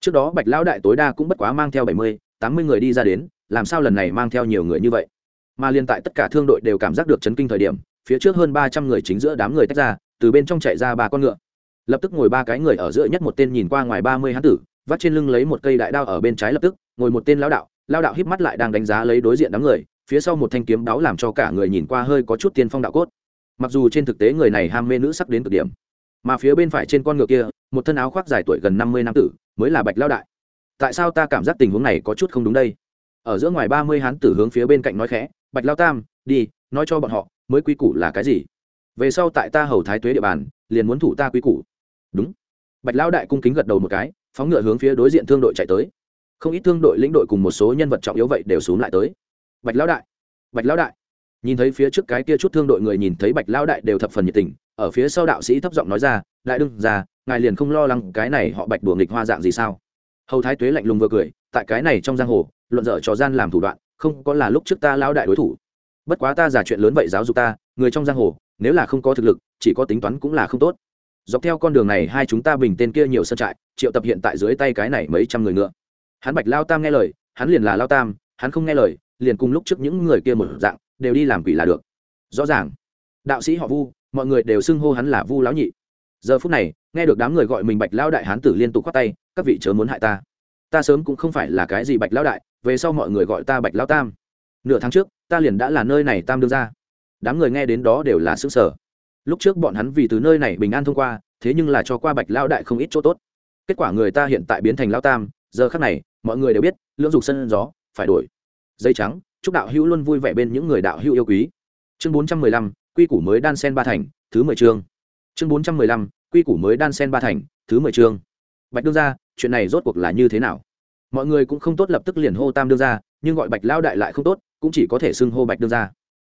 Trước đó bạch lão đại tối đa cũng bất quá mang theo bảy mươi, tám mươi người đi ra đến, làm sao lần này mang theo nhiều người như vậy? Mà liên tại tất cả thương đội đều cảm giác được chấn kinh thời điểm, phía trước hơn ba trăm người chính giữa đám người tách ra, từ bên trong chạy ra ba con ngựa. Lập tức ngồi ba cái người ở giữa nhất một tên nhìn qua ngoài ba mươi hán tử, vắt trên lưng lấy một cây đại đao ở bên trái lập tức, ngồi một tên lão đạo lao đạo híp mắt lại đang đánh giá lấy đối diện đám người, phía sau một thanh kiếm đáo làm cho cả người nhìn qua hơi có chút tiên phong đạo cốt. Mặc dù trên thực tế người này ham mê nữ sắc đến cực điểm, mà phía bên phải trên con ngựa kia, một thân áo khoác dài tuổi gần năm mươi năm tử, mới là bạch lao đại. Tại sao ta cảm giác tình huống này có chút không đúng đây? Ở giữa ngoài ba mươi hán tử hướng phía bên cạnh nói khẽ, bạch lao tam, đi, nói cho bọn họ, mới quy củ là cái gì? Về sau tại ta hầu thái tuế địa bàn, liền muốn thủ ta quy củ. Đúng. Bạch lao đại cung kính gật đầu một cái, phóng ngựa hướng phía đối diện thương đội chạy tới không ít thương đội lĩnh đội cùng một số nhân vật trọng yếu vậy đều xuống lại tới. Bạch lão đại, bạch lão đại. Nhìn thấy phía trước cái kia chút thương đội người nhìn thấy bạch lão đại đều thập phần nhiệt tình, ở phía sau đạo sĩ thấp giọng nói ra, đại đương ra ngài liền không lo lắng cái này họ bạch đùa nghịch hoa dạng gì sao? Hầu thái tuế lạnh lùng vừa cười, tại cái này trong giang hồ, luận dở trò gian làm thủ đoạn, không có là lúc trước ta lão đại đối thủ. Bất quá ta giả chuyện lớn vậy giáo dục ta, người trong giang hồ, nếu là không có thực lực, chỉ có tính toán cũng là không tốt. Dọc theo con đường này hai chúng ta bình tên kia nhiều sân trại, triệu tập hiện tại dưới tay cái này mấy trăm người ngựa hắn bạch lao tam nghe lời, hắn liền là lao tam, hắn không nghe lời, liền cùng lúc trước những người kia một dạng, đều đi làm quỷ là được. Rõ ràng, đạo sĩ họ vu, mọi người đều xưng hô hắn là vu lão nhị. Giờ phút này, nghe được đám người gọi mình bạch lao đại hán tử liên tục khoát tay, các vị chớ muốn hại ta. Ta sớm cũng không phải là cái gì bạch lao đại, về sau mọi người gọi ta bạch lao tam. Nửa tháng trước, ta liền đã là nơi này tam đương ra đám người nghe đến đó đều là xứ sở lúc trước bọn hắn vì từ nơi này bình an thông qua, thế nhưng là cho qua bạch lao đại không ít chỗ tốt. Kết quả người ta hiện tại biến thành lao tam giờ khác này, mọi người đều biết, lưỡng dục sân gió, phải đổi. Dây trắng, chúc đạo hữu luôn vui vẻ bên những người đạo hữu yêu quý. Chương bốn trăm mười lăm, quy củ mới đan sen ba thành, thứ mười chương. Chương bốn trăm mười lăm, quy củ mới đan sen ba thành, thứ mười chương. Bạch đương ra chuyện này rốt cuộc là như thế nào? Mọi người cũng không tốt lập tức liền hô tam đương ra nhưng gọi bạch lao đại lại không tốt, cũng chỉ có thể xưng hô bạch đương ra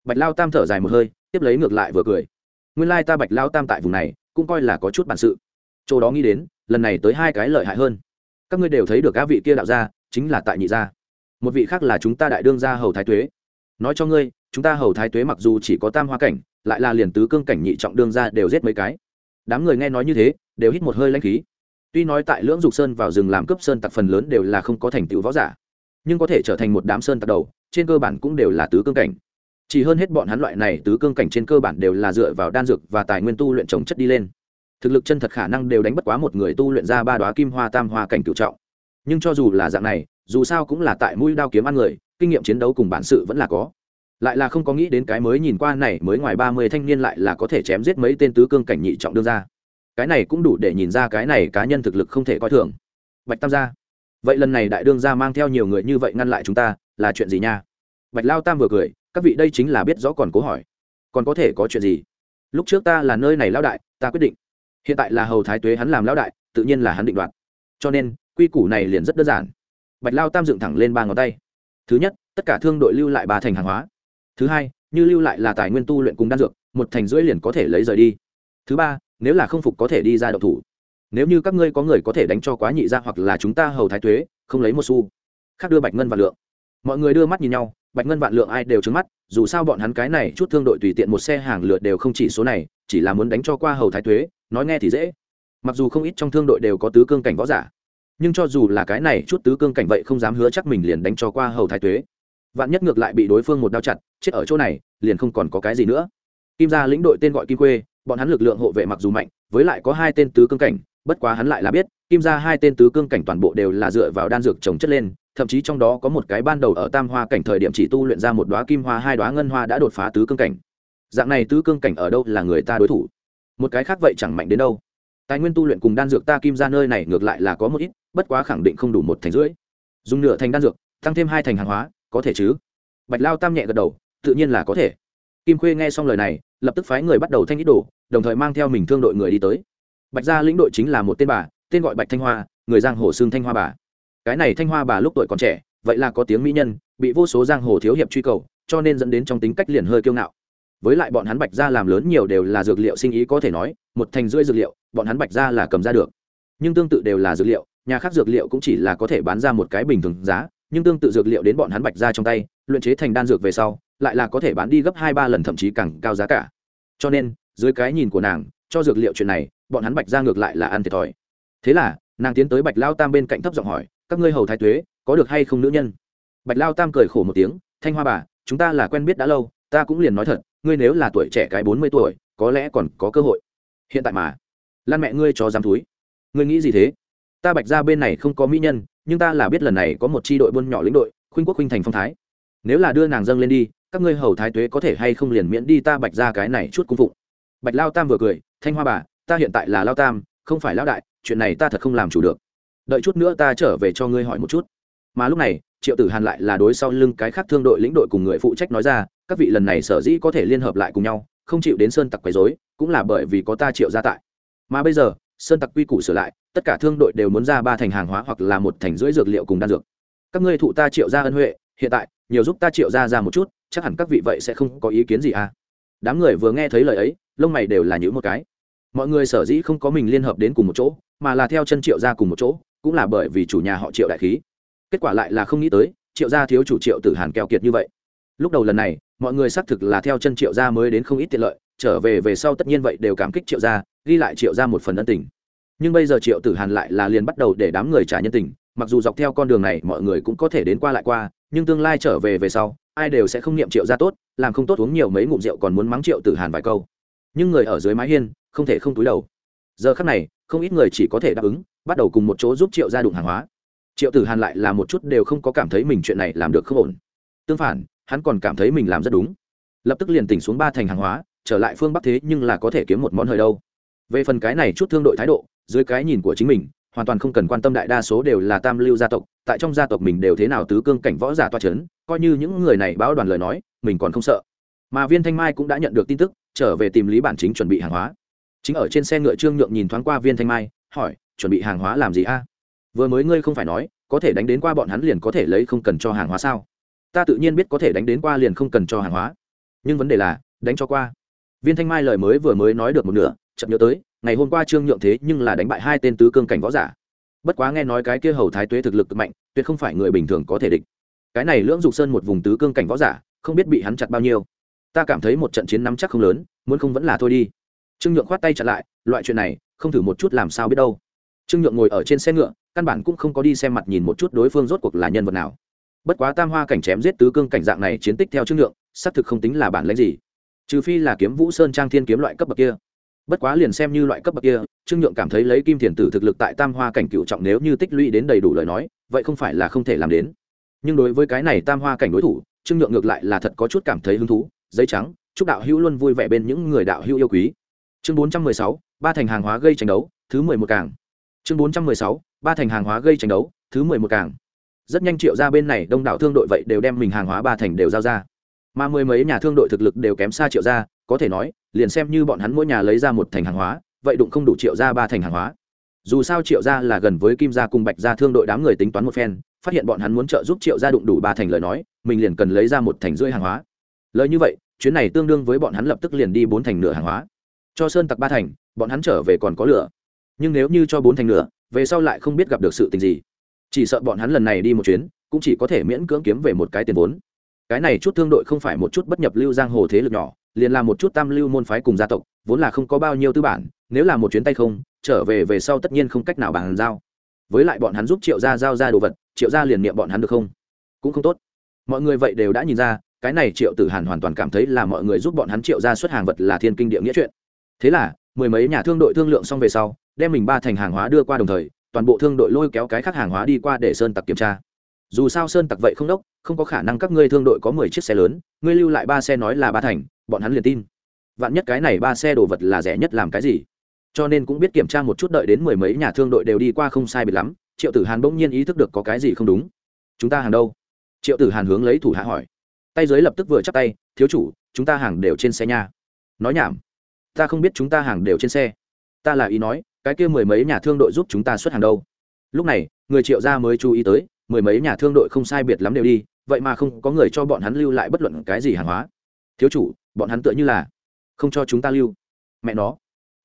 bạch lao tam thở dài một hơi, tiếp lấy ngược lại vừa cười. Nguyên lai ta bạch lao tam tại vùng này, cũng coi là có chút bản sự. Chỗ đó nghĩ đến, lần này tới hai cái lợi hại hơn các ngươi đều thấy được á vị kia đạo gia, chính là tại nhị gia. Một vị khác là chúng ta đại đương gia hầu thái tuế. Nói cho ngươi, chúng ta hầu thái tuế mặc dù chỉ có tam hoa cảnh, lại là liền tứ cương cảnh nhị trọng đương gia đều giết mấy cái. Đám người nghe nói như thế, đều hít một hơi lãnh khí. Tuy nói tại lưỡng dục sơn vào rừng làm cướp sơn tặc phần lớn đều là không có thành tựu võ giả, nhưng có thể trở thành một đám sơn tặc đầu, trên cơ bản cũng đều là tứ cương cảnh. Chỉ hơn hết bọn hắn loại này tứ cương cảnh trên cơ bản đều là dựa vào đan dược và tài nguyên tu luyện trồng chất đi lên thực lực chân thật khả năng đều đánh bất quá một người tu luyện ra ba đoá kim hoa tam hoa cảnh cựu trọng. Nhưng cho dù là dạng này, dù sao cũng là tại mũi đao kiếm ăn người, kinh nghiệm chiến đấu cùng bản sự vẫn là có. Lại là không có nghĩ đến cái mới nhìn qua này, mới ngoài ba mươi thanh niên lại là có thể chém giết mấy tên tứ cương cảnh nhị trọng đương ra cái này cũng đủ để nhìn ra cái này cá nhân thực lực không thể coi thường. Bạch tam gia, vậy lần này đại đương gia mang theo nhiều người như vậy ngăn lại chúng ta, là chuyện gì nha? Bạch lao tam vừa cười, các vị đây chính là biết rõ còn cố hỏi. Còn có thể có chuyện gì? Lúc trước ta là nơi này lao đại, ta quyết định hiện tại là hầu thái tuế hắn làm lão đại, tự nhiên là hắn định đoạt. Cho nên, quy củ này liền rất đơn giản. Bạch lao tam dựng thẳng lên ba ngón tay. Thứ nhất, tất cả thương đội lưu lại ba thành hàng hóa. Thứ hai, như lưu lại là tài nguyên tu luyện cùng đan dược, một thành rưỡi liền có thể lấy rời đi. Thứ ba, nếu là không phục có thể đi ra độc thủ. Nếu như các ngươi có người có thể đánh cho quá nhị ra hoặc là chúng ta hầu thái tuế, không lấy một xu. Khác đưa bạch ngân vạn lượng. Mọi người đưa mắt nhìn nhau, bạch ngân vạn lượng ai đều trứng mắt, dù sao bọn hắn cái này chút thương đội tùy tiện một xe hàng lượt đều không chỉ số này, chỉ là muốn đánh cho qua hầu thái tuế nói nghe thì dễ. Mặc dù không ít trong thương đội đều có tứ cương cảnh võ giả, nhưng cho dù là cái này chút tứ cương cảnh vậy không dám hứa chắc mình liền đánh cho qua hầu thái tuế. Vạn nhất ngược lại bị đối phương một đao chặt, chết ở chỗ này, liền không còn có cái gì nữa. Kim gia lĩnh đội tên gọi kim quê bọn hắn lực lượng hộ vệ mặc dù mạnh, với lại có hai tên tứ cương cảnh, bất quá hắn lại là biết, kim gia hai tên tứ cương cảnh toàn bộ đều là dựa vào đan dược trồng chất lên, thậm chí trong đó có một cái ban đầu ở tam hoa cảnh thời điểm chỉ tu luyện ra một đoá kim hoa, hai đoá ngân hoa đã đột phá tứ cương cảnh. Dạng này tứ cương cảnh ở đâu là người ta đối thủ? Một cái khác vậy chẳng mạnh đến đâu. Tài nguyên tu luyện cùng đan dược ta kim ra nơi này ngược lại là có một ít, bất quá khẳng định không đủ một thành rưỡi. Dùng nửa thành đan dược, tăng thêm hai thành hàng hóa, có thể chứ? Bạch lao tam nhẹ gật đầu, tự nhiên là có thể. Kim khuê nghe xong lời này, lập tức phái người bắt đầu thanh ít đồ, đồng thời mang theo mình thương đội người đi tới. Bạch gia lĩnh đội chính là một tên bà, tên gọi bạch thanh hoa, người giang hồ xương thanh hoa bà. Cái này thanh hoa bà lúc tuổi còn trẻ, vậy là có tiếng mỹ nhân, bị vô số giang hồ thiếu hiệp truy cầu, cho nên dẫn đến trong tính cách liền hơi kiêu ngạo với lại bọn hắn bạch gia làm lớn nhiều đều là dược liệu sinh ý có thể nói, một thành rưỡi dược liệu, bọn hắn bạch gia là cầm ra được. Nhưng tương tự đều là dược liệu, nhà khác dược liệu cũng chỉ là có thể bán ra một cái bình thường giá, nhưng tương tự dược liệu đến bọn hắn bạch gia trong tay, luyện chế thành đan dược về sau, lại là có thể bán đi gấp hai ba lần thậm chí càng cao giá cả. Cho nên, dưới cái nhìn của nàng, cho dược liệu chuyện này, bọn hắn bạch gia ngược lại là ăn thiệt thòi. Thế là, nàng tiến tới bạch lao tam bên cạnh thấp giọng hỏi, các ngươi hầu thái tuế, có được hay không nữ nhân? Bạch lao tam cười khổ một tiếng, thanh hoa bà, chúng ta là quen biết đã lâu, ta cũng liền nói thật ngươi nếu là tuổi trẻ cái bốn mươi tuổi, có lẽ còn có cơ hội. Hiện tại mà, lan mẹ ngươi cho dám túi ngươi nghĩ gì thế? Ta bạch ra bên này không có mỹ nhân, nhưng ta là biết lần này có một chi đội buôn nhỏ lĩnh đội, khuynh quốc khuynh thành phong thái. Nếu là đưa nàng dâng lên đi, các ngươi hầu thái tuế có thể hay không liền miễn đi ta bạch ra cái này chút cung phụng. Bạch lao tam vừa cười, thanh hoa bà, ta hiện tại là lao tam, không phải lao đại, chuyện này ta thật không làm chủ được. Đợi chút nữa ta trở về cho ngươi hỏi một chút. Mà lúc này triệu tử hàn lại là đối sau lưng cái khác thương đội lĩnh đội cùng người phụ trách nói ra, các vị lần này sở dĩ có thể liên hợp lại cùng nhau, không chịu đến sơn tặc quấy dối cũng là bởi vì có ta triệu gia tại. Mà bây giờ, sơn tặc quy củ sửa lại, tất cả thương đội đều muốn ra ba thành hàng hóa hoặc là một thành rưỡi dược liệu cùng đan dược. Các ngươi thụ ta triệu gia ân huệ, hiện tại, nhiều giúp ta triệu gia ra một chút, chắc hẳn các vị vậy sẽ không có ý kiến gì à. Đám người vừa nghe thấy lời ấy, lông mày đều là những một cái. Mọi người sở dĩ không có mình liên hợp đến cùng một chỗ, mà là theo chân triệu gia cùng một chỗ, cũng là bởi vì chủ nhà họ triệu đại khí kết quả lại là không nghĩ tới, triệu gia thiếu chủ triệu tử hàn keo kiệt như vậy. Lúc đầu lần này, mọi người xác thực là theo chân triệu gia mới đến không ít tiện lợi, trở về về sau tất nhiên vậy đều cảm kích triệu gia, ghi lại triệu gia một phần ân tình. Nhưng bây giờ triệu tử hàn lại là liền bắt đầu để đám người trả nhân tình, mặc dù dọc theo con đường này mọi người cũng có thể đến qua lại qua, nhưng tương lai trở về về sau, ai đều sẽ không niệm triệu gia tốt, làm không tốt uống nhiều mấy ngụm rượu còn muốn mắng triệu tử hàn vài câu. Nhưng người ở dưới mái hiên, không thể không túi đầu. Giờ khắc này, không ít người chỉ có thể đáp ứng, bắt đầu cùng một chỗ giúp triệu gia đụng hàng hóa triệu tử hàn lại là một chút đều không có cảm thấy mình chuyện này làm được không ổn. Tương phản, hắn còn cảm thấy mình làm rất đúng. Lập tức liền tỉnh xuống ba thành hàng hóa, trở lại phương bắc thế nhưng là có thể kiếm một món hời đâu. Về phần cái này chút thương đội thái độ, dưới cái nhìn của chính mình, hoàn toàn không cần quan tâm đại đa số đều là tam lưu gia tộc, tại trong gia tộc mình đều thế nào tứ cương cảnh võ giả toa c h ấ n coi như những người này báo đoàn lời nói, mình còn không sợ. Mà viên thanh mai cũng đã nhận được tin tức, trở về tìm lý bản chính chuẩn bị hàng hóa. Chính ở trên xe ngựa trương nhượng nhìn thoáng qua viên thanh mai, hỏi, chuẩn bị hàng hóa làm gì a? Vừa mới ngươi không phải nói, có thể đánh đến qua bọn hắn liền có thể lấy không cần cho hàng hóa sao? Ta tự nhiên biết có thể đánh đến qua liền không cần cho hàng hóa. Nhưng vấn đề là, đánh cho qua. Viên thanh mai lời mới vừa mới nói được một nửa chậm nhớ tới, ngày hôm qua trương nhượng thế nhưng là đánh bại hai tên tứ cương cảnh võ giả. Bất quá nghe nói cái kia hầu thái tuế thực lực mạnh, tuyệt không phải người bình thường có thể địch. Cái này lưỡng dục sơn một vùng tứ cương cảnh võ giả, không biết bị hắn chặt bao nhiêu. Ta cảm thấy một trận chiến nắm chắc không lớn, muốn không vẫn là thôi đi. Trương nhượng khoát tay chặn lại, loại chuyện này, không thử một chút làm sao biết đâu trương nhượng ngồi ở trên xe ngựa, căn bản cũng không có đi xem mặt nhìn một chút đối phương rốt cuộc là nhân vật nào. Bất quá tam hoa cảnh chém giết tứ cương cảnh dạng này chiến tích theo trương nhượng, xác thực không tính là bản lãnh gì. Trừ phi là kiếm vũ sơn trang thiên kiếm loại cấp bậc kia. Bất quá liền xem như loại cấp bậc kia, trương nhượng cảm thấy lấy kim thiền tử thực lực tại tam hoa cảnh cựu trọng nếu như tích lũy đến đầy đủ lời nói, vậy không phải là không thể làm đến. Nhưng đối với cái này tam hoa cảnh đối thủ, trương nhượng ngược lại là thật có chút cảm thấy hứng thú, giấy trắng, chúc đạo hữu luôn vui vẻ bên những người đạo hữu yêu quý. Chương bốn trăm mười sáu, ba thành hàng hóa gây tranh đấu, thứ mười một càng chương bốn trăm mười sáu, ba thành hàng hóa gây tranh đấu, thứ mười một càng. Rất nhanh triệu ra bên này, đông đảo thương đội vậy đều đem mình hàng hóa ba thành đều giao ra. Mà mười mấy nhà thương đội thực lực đều kém xa triệu ra, có thể nói, liền xem như bọn hắn mỗi nhà lấy ra một thành hàng hóa, vậy đụng không đủ triệu ra ba thành hàng hóa. Dù sao triệu ra là gần với kim gia cùng bạch gia thương đội đám người tính toán một phen, phát hiện bọn hắn muốn trợ giúp triệu gia đụng đủ ba thành lời nói, mình liền cần lấy ra một thành rưỡi hàng hóa. Lời như vậy, chuyến này tương đương với bọn hắn lập tức liền đi bốn thành nửa hàng hóa. Cho sơn tặc ba thành, bọn hắn trở về còn có lửa nhưng nếu như cho bốn thành nửa về sau lại không biết gặp được sự tình gì. Chỉ sợ bọn hắn lần này đi một chuyến, cũng chỉ có thể miễn cưỡng kiếm về một cái tiền vốn. Cái này chút thương đội không phải một chút bất nhập lưu giang hồ thế lực nhỏ, liền là một chút tam lưu môn phái cùng gia tộc, vốn là không có bao nhiêu tư bản, nếu là một chuyến tay không, trở về về sau tất nhiên không cách nào bàn giao. Với lại bọn hắn giúp triệu gia giao ra đồ vật, triệu gia liền niệm bọn hắn được không? Cũng không tốt. Mọi người vậy đều đã nhìn ra, cái này triệu tử hàn hoàn toàn cảm thấy là mọi người giúp bọn hắn triệu gia xuất hàng vật là thiên kinh địa nghĩa chuyện. Thế là, mười mấy nhà thương đội thương lượng xong về sau đem mình ba thành hàng hóa đưa qua đồng thời, toàn bộ thương đội lôi kéo cái khác hàng hóa đi qua để sơn tặc kiểm tra. Dù sao sơn tặc vậy không đốc, không có khả năng các ngươi thương đội có mười chiếc xe lớn, ngươi lưu lại ba xe nói là ba thành, bọn hắn liền tin. Vạn nhất cái này ba xe đồ vật là rẻ nhất làm cái gì? Cho nên cũng biết kiểm tra một chút đợi đến mười mấy nhà thương đội đều đi qua không sai biệt lắm, triệu tử hàn bỗng nhiên ý thức được có cái gì không đúng. Chúng ta hàng đâu? Triệu tử hàn hướng lấy thủ hạ hỏi. Tay giới lập tức vừa chắc tay, thiếu chủ, chúng ta hàng đều trên xe nha. Nói nhảm. Ta không biết chúng ta hàng đều trên xe. Ta là ý nói cái kia mười mấy nhà thương đội giúp chúng ta xuất hàng đâu. Lúc này, người triệu gia mới chú ý tới, mười mấy nhà thương đội không sai biệt lắm đều đi, vậy mà không có người cho bọn hắn lưu lại bất luận cái gì hàng hóa. Thiếu chủ, bọn hắn tựa như là không cho chúng ta lưu. Mẹ nó.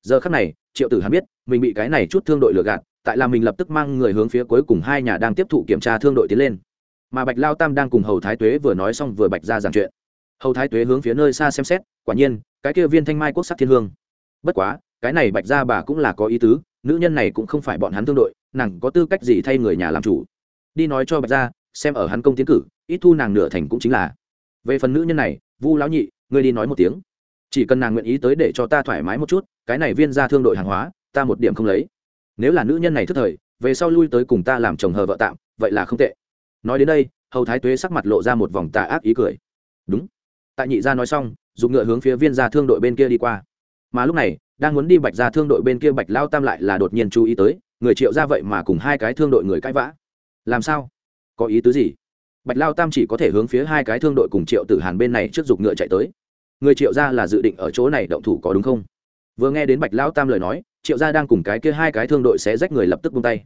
Giờ khắc này, triệu tử hắn biết, mình bị cái này chút thương đội lừa gạt, tại là mình lập tức mang người hướng phía cuối cùng hai nhà đang tiếp thụ kiểm tra thương đội tiến lên. Mà bạch lao tam đang cùng hầu thái tuế vừa nói xong vừa bạch ra giảng chuyện. Hầu thái tuế hướng phía nơi xa xem xét, quả nhiên, cái kia viên thanh mai quốc sắc thiên hương. Bất quá cái này bạch ra bà cũng là có ý tứ, nữ nhân này cũng không phải bọn hắn thương đội, nàng có tư cách gì thay người nhà làm chủ? Đi nói cho bạch ra xem ở hắn công tiến cử, ít thu nàng nửa thành cũng chính là. Về phần nữ nhân này, vu lão nhị, ngươi đi nói một tiếng. Chỉ cần nàng nguyện ý tới để cho ta thoải mái một chút, cái này viên ra thương đội hàng hóa, ta một điểm không lấy. Nếu là nữ nhân này thức thời, về sau lui tới cùng ta làm chồng hờ vợ tạm, vậy là không tệ. Nói đến đây, hầu thái tuế sắc mặt lộ ra một vòng tà ác ý cười. Đúng. Tại nhị gia nói xong dùng ngựa hướng phía viên ra thương đội bên kia đi qua. Mà lúc này đang muốn đi bạch ra thương đội bên kia bạch lao tam lại là đột nhiên chú ý tới, người triệu ra vậy mà cùng hai cái thương đội người cãi vã. Làm sao? Có ý tứ gì? Bạch lao tam chỉ có thể hướng phía hai cái thương đội cùng triệu tử hàn bên này trước giục ngựa chạy tới. Người triệu gia là dự định ở chỗ này động thủ có đúng không? Vừa nghe đến bạch lao tam lời nói, triệu gia đang cùng cái kia hai cái thương đội sẽ rách người lập tức buông tay.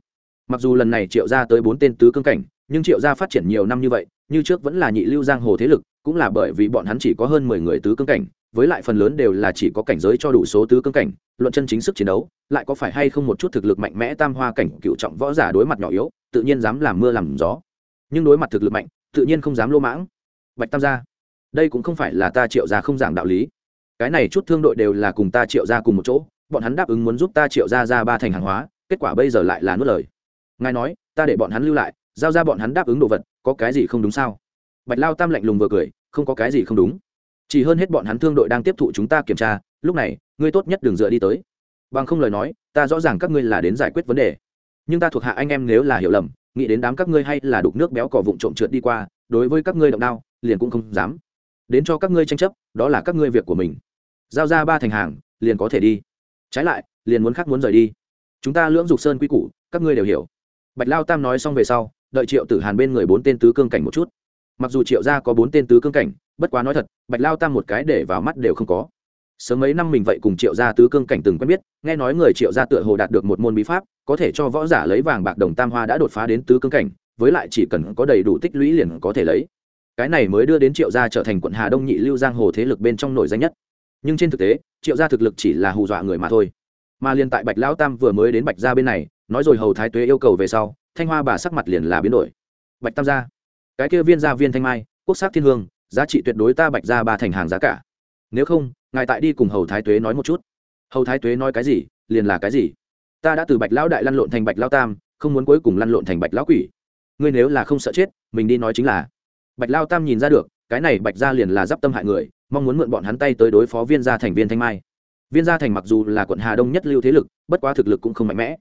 Mặc dù lần này triệu gia tới bốn tên tứ cương cảnh, nhưng triệu gia phát triển nhiều năm như vậy, như trước vẫn là nhị lưu giang hồ thế lực, cũng là bởi vì bọn hắn chỉ có hơn mười người tứ cương cảnh với lại phần lớn đều là chỉ có cảnh giới cho đủ số tứ cương cảnh, luận chân chính sức chiến đấu, lại có phải hay không một chút thực lực mạnh mẽ tam hoa cảnh cựu trọng võ giả đối mặt nhỏ yếu, tự nhiên dám làm mưa làm gió. Nhưng đối mặt thực lực mạnh, tự nhiên không dám lô mãng. Bạch tam gia, đây cũng không phải là ta triệu gia không giảng đạo lý. Cái này chút thương đội đều là cùng ta triệu gia cùng một chỗ, bọn hắn đáp ứng muốn giúp ta triệu gia ra ba thành hàng hóa, kết quả bây giờ lại là nuốt lời. Ngài nói, ta để bọn hắn lưu lại, giao ra bọn hắn đáp ứng đồ vật, có cái gì không đúng sao? Bạch lao tam lạnh lùng vừa cười, không có cái gì không đúng chỉ hơn hết bọn hắn thương đội đang tiếp thụ chúng ta kiểm tra, lúc này, ngươi tốt nhất đừng dựa đi tới. Bằng không lời nói, ta rõ ràng các ngươi là đến giải quyết vấn đề. Nhưng ta thuộc hạ anh em nếu là hiểu lầm, nghĩ đến đám các ngươi hay là đục nước béo cỏ vụn trộm trượt đi qua, đối với các ngươi động đao, liền cũng không dám. Đến cho các ngươi tranh chấp, đó là các ngươi việc của mình. Giao ra ba thành hàng, liền có thể đi. Trái lại, liền muốn khác muốn rời đi. Chúng ta lưỡng dục sơn quy củ, các ngươi đều hiểu. Bạch lao tam nói xong về sau, đợi triệu tử hàn bên người bốn tên tứ cương cảnh một chút. Mặc dù triệu gia có bốn tên tứ cương cảnh bất quá nói thật, bạch lao tam một cái để vào mắt đều không có. Sớm mấy năm mình vậy cùng triệu gia tứ cương cảnh từng quen biết, nghe nói người triệu gia tựa hồ đạt được một môn bí pháp, có thể cho võ giả lấy vàng bạc đồng tam hoa đã đột phá đến tứ cương cảnh, với lại chỉ cần có đầy đủ tích lũy liền có thể lấy. Cái này mới đưa đến triệu gia trở thành quận hà đông nhị lưu giang hồ thế lực bên trong nổi danh nhất. Nhưng trên thực tế, triệu gia thực lực chỉ là hù dọa người mà thôi. Mà liền tại bạch lão tam vừa mới đến bạch gia bên này, nói rồi hầu thái tuế yêu cầu về sau, thanh hoa bà sắc mặt liền là biến đổi. Bạch tam gia, cái kia viên gia viên thanh mai, quốc sắc thiên hương giá trị tuyệt đối ta bạch gia ba thành hàng giá cả. Nếu không, ngài tại đi cùng hầu thái tuế nói một chút. Hầu thái tuế nói cái gì, liền là cái gì. Ta đã từ bạch lão đại lăn lộn thành bạch lão tam, không muốn cuối cùng lăn lộn thành bạch lão quỷ. Ngươi nếu là không sợ chết, mình đi nói chính là. Bạch lao tam nhìn ra được, cái này bạch gia liền là d i p tâm hại người, mong muốn mượn bọn hắn tay tới đối phó viên gia thành viên thanh mai. Viên gia thành mặc dù là quận hà đông nhất lưu thế lực, bất quá thực lực cũng không mạnh mẽ.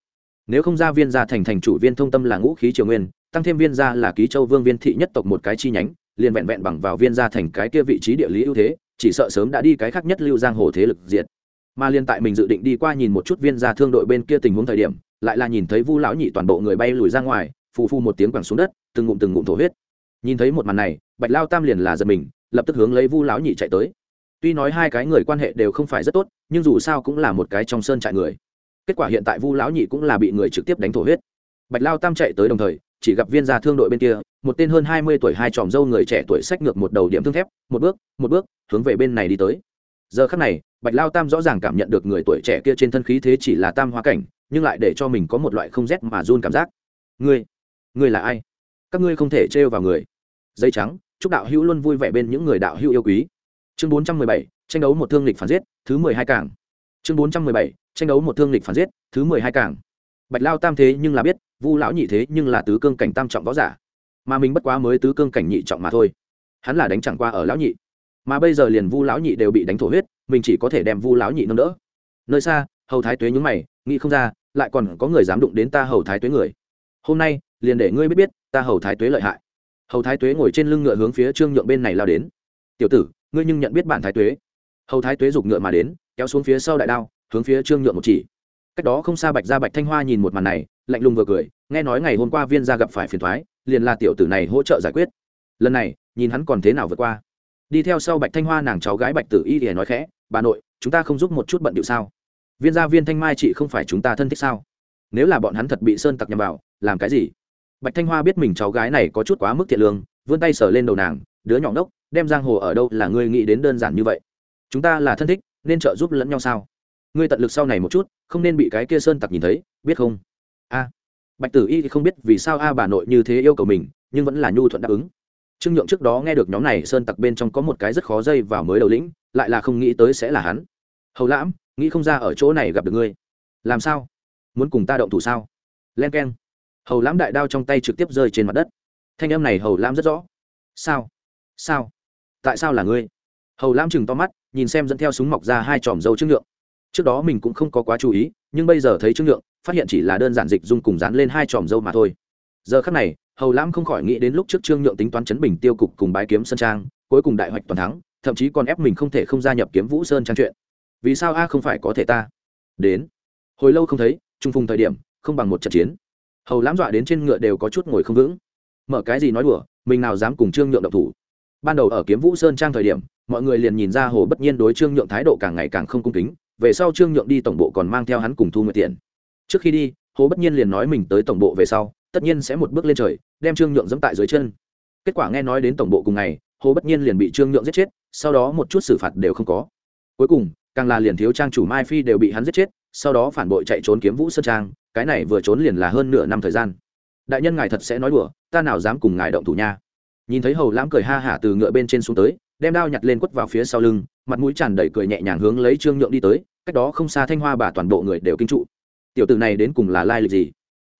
Nếu không ra viên gia thành thành chủ viên thông tâm là ngũ khí triều nguyên, tăng thêm viên gia là ký châu vương viên thị nhất tộc một cái chi nhánh liền vẹn vẹn bằng vào viên gia thành cái kia vị trí địa lý ưu thế, chỉ sợ sớm đã đi cái khác nhất lưu giang hồ thế lực diệt. Mà liên tại mình dự định đi qua nhìn một chút viên gia thương đội bên kia tình huống thời điểm, lại là nhìn thấy vu lão nhị toàn bộ người bay lùi ra ngoài, phù phu một tiếng quẳng xuống đất, từng ngụm từng ngụm thổ huyết. Nhìn thấy một màn này, bạch lao tam liền là giật mình, lập tức hướng lấy vu lão nhị chạy tới. Tuy nói hai cái người quan hệ đều không phải rất tốt, nhưng dù sao cũng là một cái trong sơn trại người. Kết quả hiện tại vu lão nhị cũng là bị người trực tiếp đánh thổ huyết. Bạch lao tam chạy tới đồng thời chỉ gặp viên gia thương đội bên kia, một tên hơn hai mươi tuổi hai tròm dâu người trẻ tuổi sách ngược một đầu điểm thương thép, một bước một bước, hướng về bên này đi tới. Giờ khắc này, bạch lao tam rõ ràng cảm nhận được người tuổi trẻ kia trên thân khí thế chỉ là tam hoa cảnh, nhưng lại để cho mình có một loại không rét mà run cảm giác. Ngươi ngươi là ai? Các ngươi không thể trêu vào người. Dây trắng, chúc đạo hữu luôn vui vẻ bên những người đạo hữu yêu quý. Chương bốn trăm mười bảy, tranh đấu một thương lịch phản giết, thứ mười hai cảng. Chương bốn trăm mười bảy, tranh đấu một thương lịch phản giết, thứ mười hai cảng. Bạch lao tam thế nhưng là biết vu lão nhị thế nhưng là tứ cương cảnh tam trọng võ giả, mà mình bất quá mới tứ cương cảnh nhị trọng mà thôi. Hắn là đánh chẳng qua ở lão nhị, mà bây giờ liền vu lão nhị đều bị đánh thổ huyết, mình chỉ có thể đem vu lão nhị nâng đỡ. Nơi xa, hầu thái tuế nhúng mày, nghĩ không ra, lại còn có người dám đụng đến ta hầu thái tuế người. Hôm nay, liền để ngươi biết biết, ta hầu thái tuế lợi hại. Hầu thái tuế ngồi trên lưng ngựa hướng phía trương nhượng bên này lao đến. Tiểu tử, ngươi nhưng nhận biết bản thái tuế. Hầu thái tuế giục ngựa mà đến, kéo xuống phía sau đại đao, hướng phía trương nhượng một chỉ. Cách đó không xa bạch ra bạch thanh hoa nhìn một màn này lạnh lùng vừa cười, nghe nói ngày hôm qua viên gia gặp phải phiền thoái, liền là tiểu tử này hỗ trợ giải quyết. Lần này, nhìn hắn còn thế nào vượt qua. Đi theo sau bạch thanh hoa nàng cháu gái bạch tử y thì nói khẽ, bà nội, chúng ta không giúp một chút bận điệu sao? Viên gia viên thanh mai chị không phải chúng ta thân thích sao? Nếu là bọn hắn thật bị sơn tặc nhằm vào, làm cái gì? Bạch thanh hoa biết mình cháu gái này có chút quá mức thiện lương, vươn tay sờ lên đầu nàng, đứa nhỏ đốc đem giang hồ ở đâu là ngươi nghĩ đến đơn giản như vậy? Chúng ta là thân thích, nên trợ giúp lẫn nhau sao? Ngươi tận lực sau này một chút, không nên bị cái kia sơn tặc nhìn thấy, biết không? A. Bạch tử y thì không biết vì sao a bà nội như thế yêu cầu mình, nhưng vẫn là nhu thuận đáp ứng. Trương nhượng trước đó nghe được nhóm này sơn tặc bên trong có một cái rất khó dây vào mới đầu lĩnh, lại là không nghĩ tới sẽ là hắn. Hầu lãm, nghĩ không ra ở chỗ này gặp được ngươi. Làm sao? Muốn cùng ta động thủ sao? Len k e n hầu lãm đại đao trong tay trực tiếp rơi trên mặt đất. Thanh em này hầu lãm rất rõ. Sao? Sao? Tại sao là ngươi? Hầu lãm chừng to mắt, nhìn xem dẫn theo súng mọc ra hai tròm dâu trương nhượng trước đó mình cũng không có quá chú ý, nhưng bây giờ thấy trương nhượng phát hiện chỉ là đơn giản dịch dung cùng dán lên hai tròm dâu mà thôi. Giờ khắc này, hầu lãm không khỏi nghĩ đến lúc trước trương nhượng tính toán chấn bình tiêu cục cùng bái kiếm sơn trang, cuối cùng đại hoạch toàn thắng, thậm chí còn ép mình không thể không gia nhập kiếm vũ sơn trang chuyện. Vì sao a không phải có thể ta? Đến. Hồi lâu không thấy, trung phùng thời điểm, không bằng một trận chiến. Hầu lãm dọa đến trên ngựa đều có chút ngồi không vững. Mở cái gì nói đùa, mình nào dám cùng trương nhượng động thủ. Ban đầu ở kiếm vũ sơn trang thời điểm, mọi người liền nhìn ra hồ bất nhiên đối trương nhượng thái độ càng ngày càng không cung kính về sau trương nhượng đi tổng bộ còn mang theo hắn cùng thu nguyện tiền trước khi đi, hồ bất nhiên liền nói mình tới tổng bộ về sau, tất nhiên sẽ một bước lên trời, đem trương nhượng dẫm tại dưới chân. Kết quả nghe nói đến tổng bộ cùng ngày, hồ bất nhiên liền bị trương nhượng giết chết, sau đó một chút xử phạt đều không có. Cuối cùng, càng là liền thiếu trang chủ mai phi đều bị hắn giết chết, sau đó phản bội chạy trốn kiếm vũ sơn trang, cái này vừa trốn liền là hơn nửa năm thời gian. Đại nhân ngài thật sẽ nói đùa, ta nào dám cùng ngài động thủ nha. Nhìn thấy hầu lãm cười ha hả từ ngựa bên trên xuống tới đem đao nhặt lên quất vào phía sau lưng, mặt mũi tràn đầy cười nhẹ nhàng hướng lấy trương nhượng đi tới, cách đó không xa thanh hoa bà toàn bộ người đều kinh trụ. Tiểu tử này đến cùng là lai lịch gì?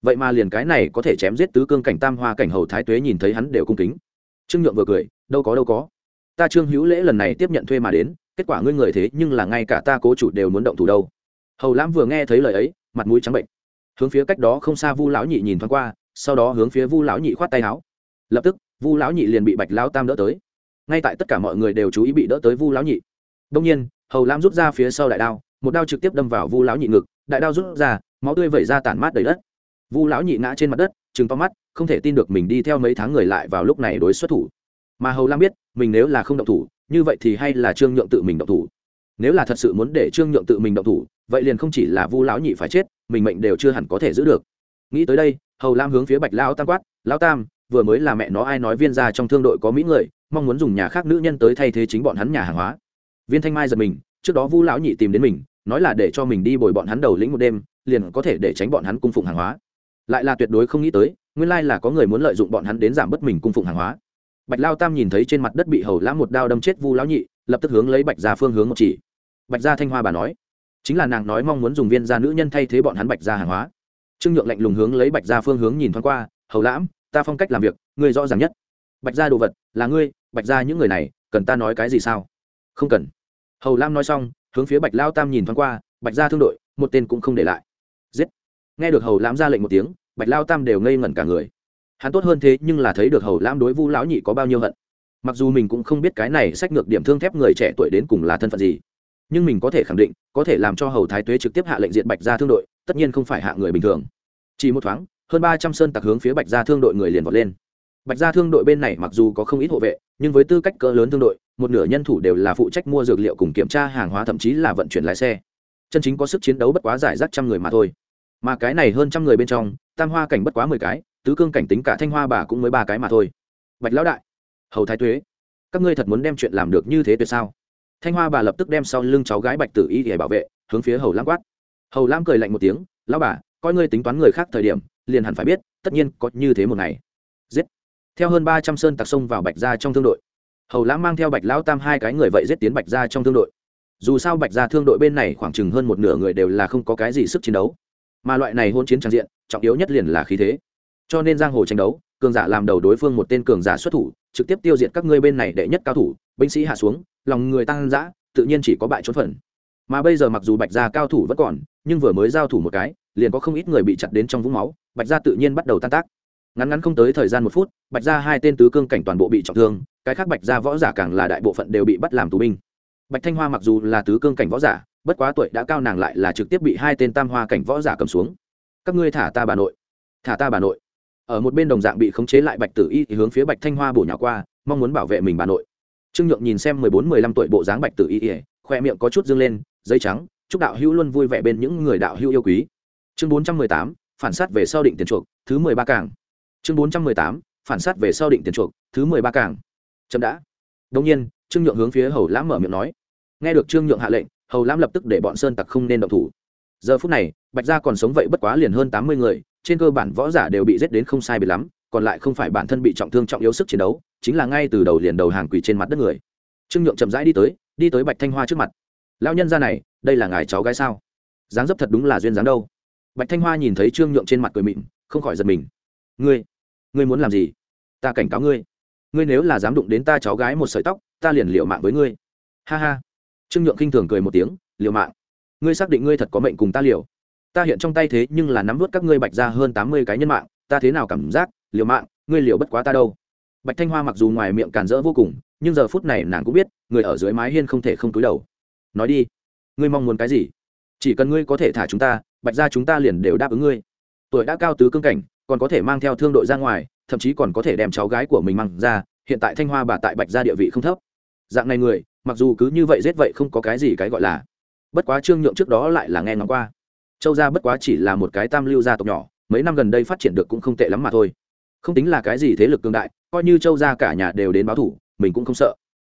Vậy mà liền cái này có thể chém giết tứ cương cảnh tam hoa cảnh hầu thái tuế nhìn thấy hắn đều cung kính. Trương nhượng vừa cười, đâu có đâu có. Ta trương hữu lễ lần này tiếp nhận thuê mà đến, kết quả ngươi người thế nhưng là ngay cả ta cố chủ đều muốn động thủ đâu. Hầu lãm vừa nghe thấy lời ấy, mặt mũi trắng bệnh. Hướng phía cách đó không xa vu lão nhị nhìn thoáng qua, sau đó hướng phía vu lão nhị khoát tay áo. Lập tức, vu lão nhị liền bị bạch lão tam đỡ tới ngay tại tất cả mọi người đều chú ý bị đỡ tới vu lão nhị. Đông nhiên, hầu lam rút ra phía sau đại đao, một đao trực tiếp đâm vào vu lão nhị ngực, đại đao rút ra, máu tươi vẩy ra tản mát đầy đất. Vu lão nhị ngã trên mặt đất chừng to mắt, không thể tin được mình đi theo mấy tháng người lại vào lúc này đối xuất thủ. Mà hầu lam biết, mình nếu là không động thủ, như vậy thì hay là trương nhượng tự mình động thủ. Nếu là thật sự muốn để trương nhượng tự mình động thủ, vậy liền không chỉ là vu lão nhị phải chết, mình mệnh đều chưa hẳn có thể giữ được. Nghĩ tới đây, hầu lam hướng phía bạch lão tam quát, lão tam, vừa mới là mẹ nó ai nói viên gia trong thương đội có mỹ người mong muốn dùng nhà khác nữ nhân tới thay thế chính bọn hắn nhà hàng hóa. Viên thanh mai giật mình, trước đó vu lão nhị tìm đến mình, nói là để cho mình đi bồi bọn hắn đầu lĩnh một đêm, liền có thể để tránh bọn hắn cung phụng hàng hóa. Lại là tuyệt đối không nghĩ tới, nguyên lai là có người muốn lợi dụng bọn hắn đến giảm bớt mình cung phụng hàng hóa. Bạch lao tam nhìn thấy trên mặt đất bị hầu lãm một đao đâm chết vu lão nhị, lập tức hướng lấy bạch gia phương hướng một chỉ. Bạch gia thanh hoa bà nói, chính là nàng nói mong muốn dùng viên gia nữ nhân thay thế bọn hắn bạch gia hàng hóa. Trương nhượng lạnh lùng hướng lấy bạch gia phương hướng nhìn thoáng qua, hầu lãm, ta phong cách làm việc, ngươi rõ ràng nhất bạch gia đồ vật, là ngươi, bạch gia những người này, cần ta nói cái gì sao? Không cần. Hầu lam nói xong, hướng phía bạch lao tam nhìn thoáng qua, bạch gia thương đội, một tên cũng không để lại. Giết. Nghe được hầu lam ra lệnh một tiếng, bạch lao tam đều ngây ngẩn cả người. Hắn tốt hơn thế nhưng là thấy được hầu lam đối vu lão nhị có bao nhiêu hận. Mặc dù mình cũng không biết cái này sách ngược điểm thương thép người trẻ tuổi đến cùng là thân phận gì, nhưng mình có thể khẳng định, có thể làm cho hầu thái tuế trực tiếp hạ lệnh diện bạch gia thương đội, tất nhiên không phải hạ người bình thường. Chỉ một thoáng, hơn ba trăm sơn tặc hướng phía bạch gia thương đội người liền vọt lên bạch gia thương đội bên này mặc dù có không ít hộ vệ, nhưng với tư cách cỡ lớn thương đội, một nửa nhân thủ đều là phụ trách mua dược liệu cùng kiểm tra hàng hóa, thậm chí là vận chuyển lái xe. Chân chính có sức chiến đấu bất quá giải rác trăm người mà thôi. Mà cái này hơn trăm người bên trong, tam hoa cảnh bất quá mười cái, tứ cương cảnh tính cả thanh hoa bà cũng mới ba cái mà thôi. Bạch lão đại, hầu thái tuế, các ngươi thật muốn đem chuyện làm được như thế tuyệt sao? Thanh hoa bà lập tức đem sau lưng cháu gái bạch tử y để bảo vệ, hướng phía hầu lam quát. Hầu lam cười lạnh một tiếng, lão bà, coi ngươi tính toán người khác thời điểm, liền hẳn phải biết, tất nhiên có như thế một ngày theo hơn ba trăm sơn tặc sông vào bạch gia trong thương đội. Hầu lãng mang theo bạch lão tam hai cái người vậy giết tiến bạch gia trong thương đội. Dù sao bạch gia thương đội bên này khoảng chừng hơn một nửa người đều là không có cái gì sức chiến đấu. Mà loại này hôn chiến trang diện, trọng yếu nhất liền là khí thế. Cho nên giang hồ tranh đấu, cường giả làm đầu đối phương một tên cường giả xuất thủ, trực tiếp tiêu diệt các ngươi bên này đệ nhất cao thủ, binh sĩ hạ xuống, lòng người tăng dã, tự nhiên chỉ có bại trốn phần. Mà bây giờ mặc dù bạch gia cao thủ vẫn còn, nhưng vừa mới giao thủ một cái, liền có không ít người bị chặt đến trong vũng máu, bạch gia tự nhiên bắt đầu tan tác ngắn ngắn không tới thời gian một phút, bạch gia hai tên tứ cương cảnh toàn bộ bị trọng thương, cái khác bạch gia võ giả càng là đại bộ phận đều bị bắt làm tù binh. Bạch thanh hoa mặc dù là tứ cương cảnh võ giả, bất quá tuổi đã cao nàng lại là trực tiếp bị hai tên tam hoa cảnh võ giả cầm xuống. Các ngươi thả ta bà nội, thả ta bà nội. Ở một bên đồng dạng bị khống chế lại bạch tử y thì hướng phía bạch thanh hoa bổ nhỏ qua, mong muốn bảo vệ mình bà nội. Trương nhượng nhìn xem mười bốn, mười lăm tuổi bộ dáng bạch tử y ỉa khoe miệng có chút dương lên dây trắng, chúc đạo hữu luôn vui vẻ bên những người đạo hữu yêu quý. Chương bốn trăm mười tám, phản sát về sau định tiền chuộc, thứ mười ba cảng chương bốn trăm mười tám, phản sát về sau định tiền chuộc, thứ mười ba cảng chậm đã. Đông nhiên, trương nhượng hướng phía hầu lãm mở miệng nói. Nghe được trương nhượng hạ lệnh, hầu lãm lập tức để bọn sơn tặc không nên động thủ. Giờ phút này, bạch gia còn sống vậy bất quá liền hơn tám mươi người, trên cơ bản võ giả đều bị giết đến không sai biệt lắm, còn lại không phải bản thân bị trọng thương trọng yếu sức chiến đấu, chính là ngay từ đầu liền đầu hàng quỳ trên mặt đất người. Trương nhượng chậm rãi đi tới đi tới bạch thanh hoa trước mặt. Lão nhân gia này, đây là ngài cháu gái sao? Dáng dấp thật đúng là duyên dáng đâu. Bạch thanh hoa nhìn thấy trương nhượng trên mặt cười mịn không khỏi giật mình. Ngươi ngươi muốn làm gì? Ta cảnh cáo ngươi. Ngươi nếu là dám đụng đến ta cháu gái một sợi tóc, ta liền liệu mạng với ngươi. Ha ha. Trương nhượng khinh thường cười một tiếng liệu mạng. Ngươi xác định ngươi thật có mệnh cùng ta liều. Ta hiện trong tay thế nhưng là nắm vớt các ngươi bạch ra hơn tám mươi cái nhân mạng, ta thế nào cảm giác, liều mạng, ngươi liều bất quá ta đâu. Bạch thanh hoa mặc dù ngoài miệng càn rỡ vô cùng, nhưng giờ phút này nàng cũng biết, người ở dưới mái hiên không thể không túi đầu. Nói đi, ngươi mong muốn cái gì? Chỉ cần ngươi có thể thả chúng ta, bạch ra chúng ta liền đều đáp ứng ngươi. Tuổi đã cao tứ cương cảnh còn có thể mang theo thương đội ra ngoài, thậm chí còn có thể đem cháu gái của mình mang ra, hiện tại thanh hoa bà tại bạch gia địa vị không thấp. Dạng này người, mặc dù cứ như vậy giết vậy không có cái gì cái gọi là. Bất quá trương nhượng trước đó lại là nghe ngóng qua. Châu gia bất quá chỉ là một cái tam lưu gia tộc nhỏ, mấy năm gần đây phát triển được cũng không tệ lắm mà thôi. Không tính là cái gì thế lực cương đại, coi như châu gia cả nhà đều đến báo thủ, mình cũng không sợ.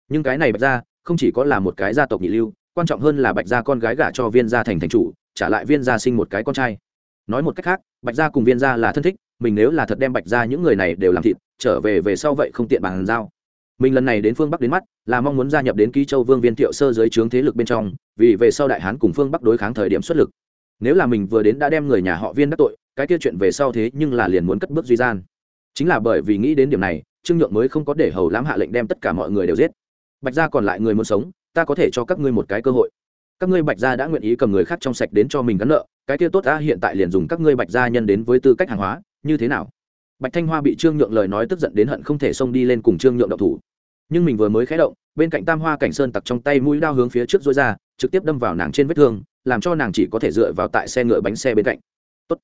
Nhưng cái này bạch gia, không chỉ có là một cái gia tộc nhị lưu, quan trọng hơn là bạch gia con gái gả cho viên gia thành thành chủ, trả lại viên gia sinh một cái con trai nói một cách khác, bạch gia cùng viên gia là thân thích, mình nếu là thật đem bạch gia những người này đều làm thịt, trở về về sau vậy không tiện bàn giao. Mình lần này đến phương bắc đến mắt, là mong muốn gia nhập đến ký châu vương viên thiệu sơ dưới trướng thế lực bên trong, vì về sau đại hán cùng phương bắc đối kháng thời điểm xuất lực. Nếu là mình vừa đến đã đem người nhà họ viên đắc tội, cái kia chuyện về sau thế nhưng là liền muốn cất bước duy gian. Chính là bởi vì nghĩ đến điểm này, trương nhượng mới không có để hầu lãm hạ lệnh đem tất cả mọi người đều giết. Bạch gia còn lại người muốn sống, ta có thể cho các ngươi một cái cơ hội. Các ngươi bạch gia đã nguyện ý cầm người khác trong sạch đến cho mình gắn nợ cái kia tốt ta hiện tại liền dùng các ngươi bạch gia nhân đến với tư cách hàng hóa, như thế nào? Bạch thanh hoa bị trương nhượng lời nói tức giận đến hận không thể xông đi lên cùng trương nhượng đậu thủ. Nhưng mình vừa mới khé động, bên cạnh tam hoa cảnh sơn tặc trong tay mũi đao hướng phía trước dối ra, trực tiếp đâm vào nàng trên vết thương, làm cho nàng chỉ có thể dựa vào tại xe ngựa bánh xe bên cạnh. Tốt,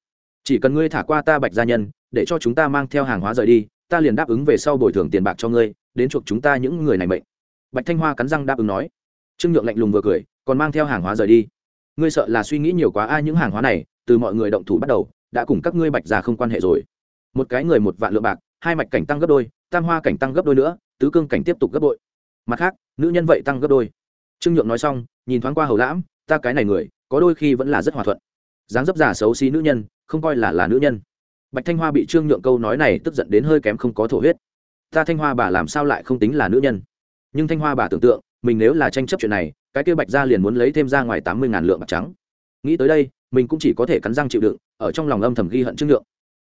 chỉ cần ngươi thả qua ta bạch gia nhân, để cho chúng ta mang theo hàng hóa rời đi, ta liền đáp ứng về sau bồi thường tiền bạc cho ngươi, đến chuộc chúng ta những người này mệnh. Bạch thanh hoa cắn răng đáp ứng nói. Trương nhượng lạnh lùng vừa cười, còn mang theo hàng hóa rời đi? Ngươi sợ là suy nghĩ nhiều quá ai những hàng hóa này, từ mọi người động thủ bắt đầu, đã cùng các ngươi bạch gia không quan hệ rồi. Một cái người một vạn lượng bạc, hai mạch cảnh tăng gấp đôi, tam hoa cảnh tăng gấp đôi nữa, tứ cương cảnh tiếp tục gấp bội. Mặt khác, nữ nhân vậy tăng gấp đôi. Trương nhượng nói xong, nhìn thoáng qua hầu lãm, ta cái này người, có đôi khi vẫn là rất hòa thuận. Dáng dấp giả xấu xí nữ nhân, không coi là là nữ nhân. Bạch thanh hoa bị trương nhượng câu nói này tức giận đến hơi kém không có thổ huyết. Ta thanh hoa bà làm sao lại không tính là nữ nhân? Nhưng thanh hoa bà tưởng tượng, mình nếu là tranh chấp chuyện này cái kia bạch ra liền muốn lấy thêm ra ngoài tám mươi ngàn lượng bạc trắng. Nghĩ tới đây, mình cũng chỉ có thể cắn răng chịu đựng, ở trong lòng âm thầm ghi hận trương nhượng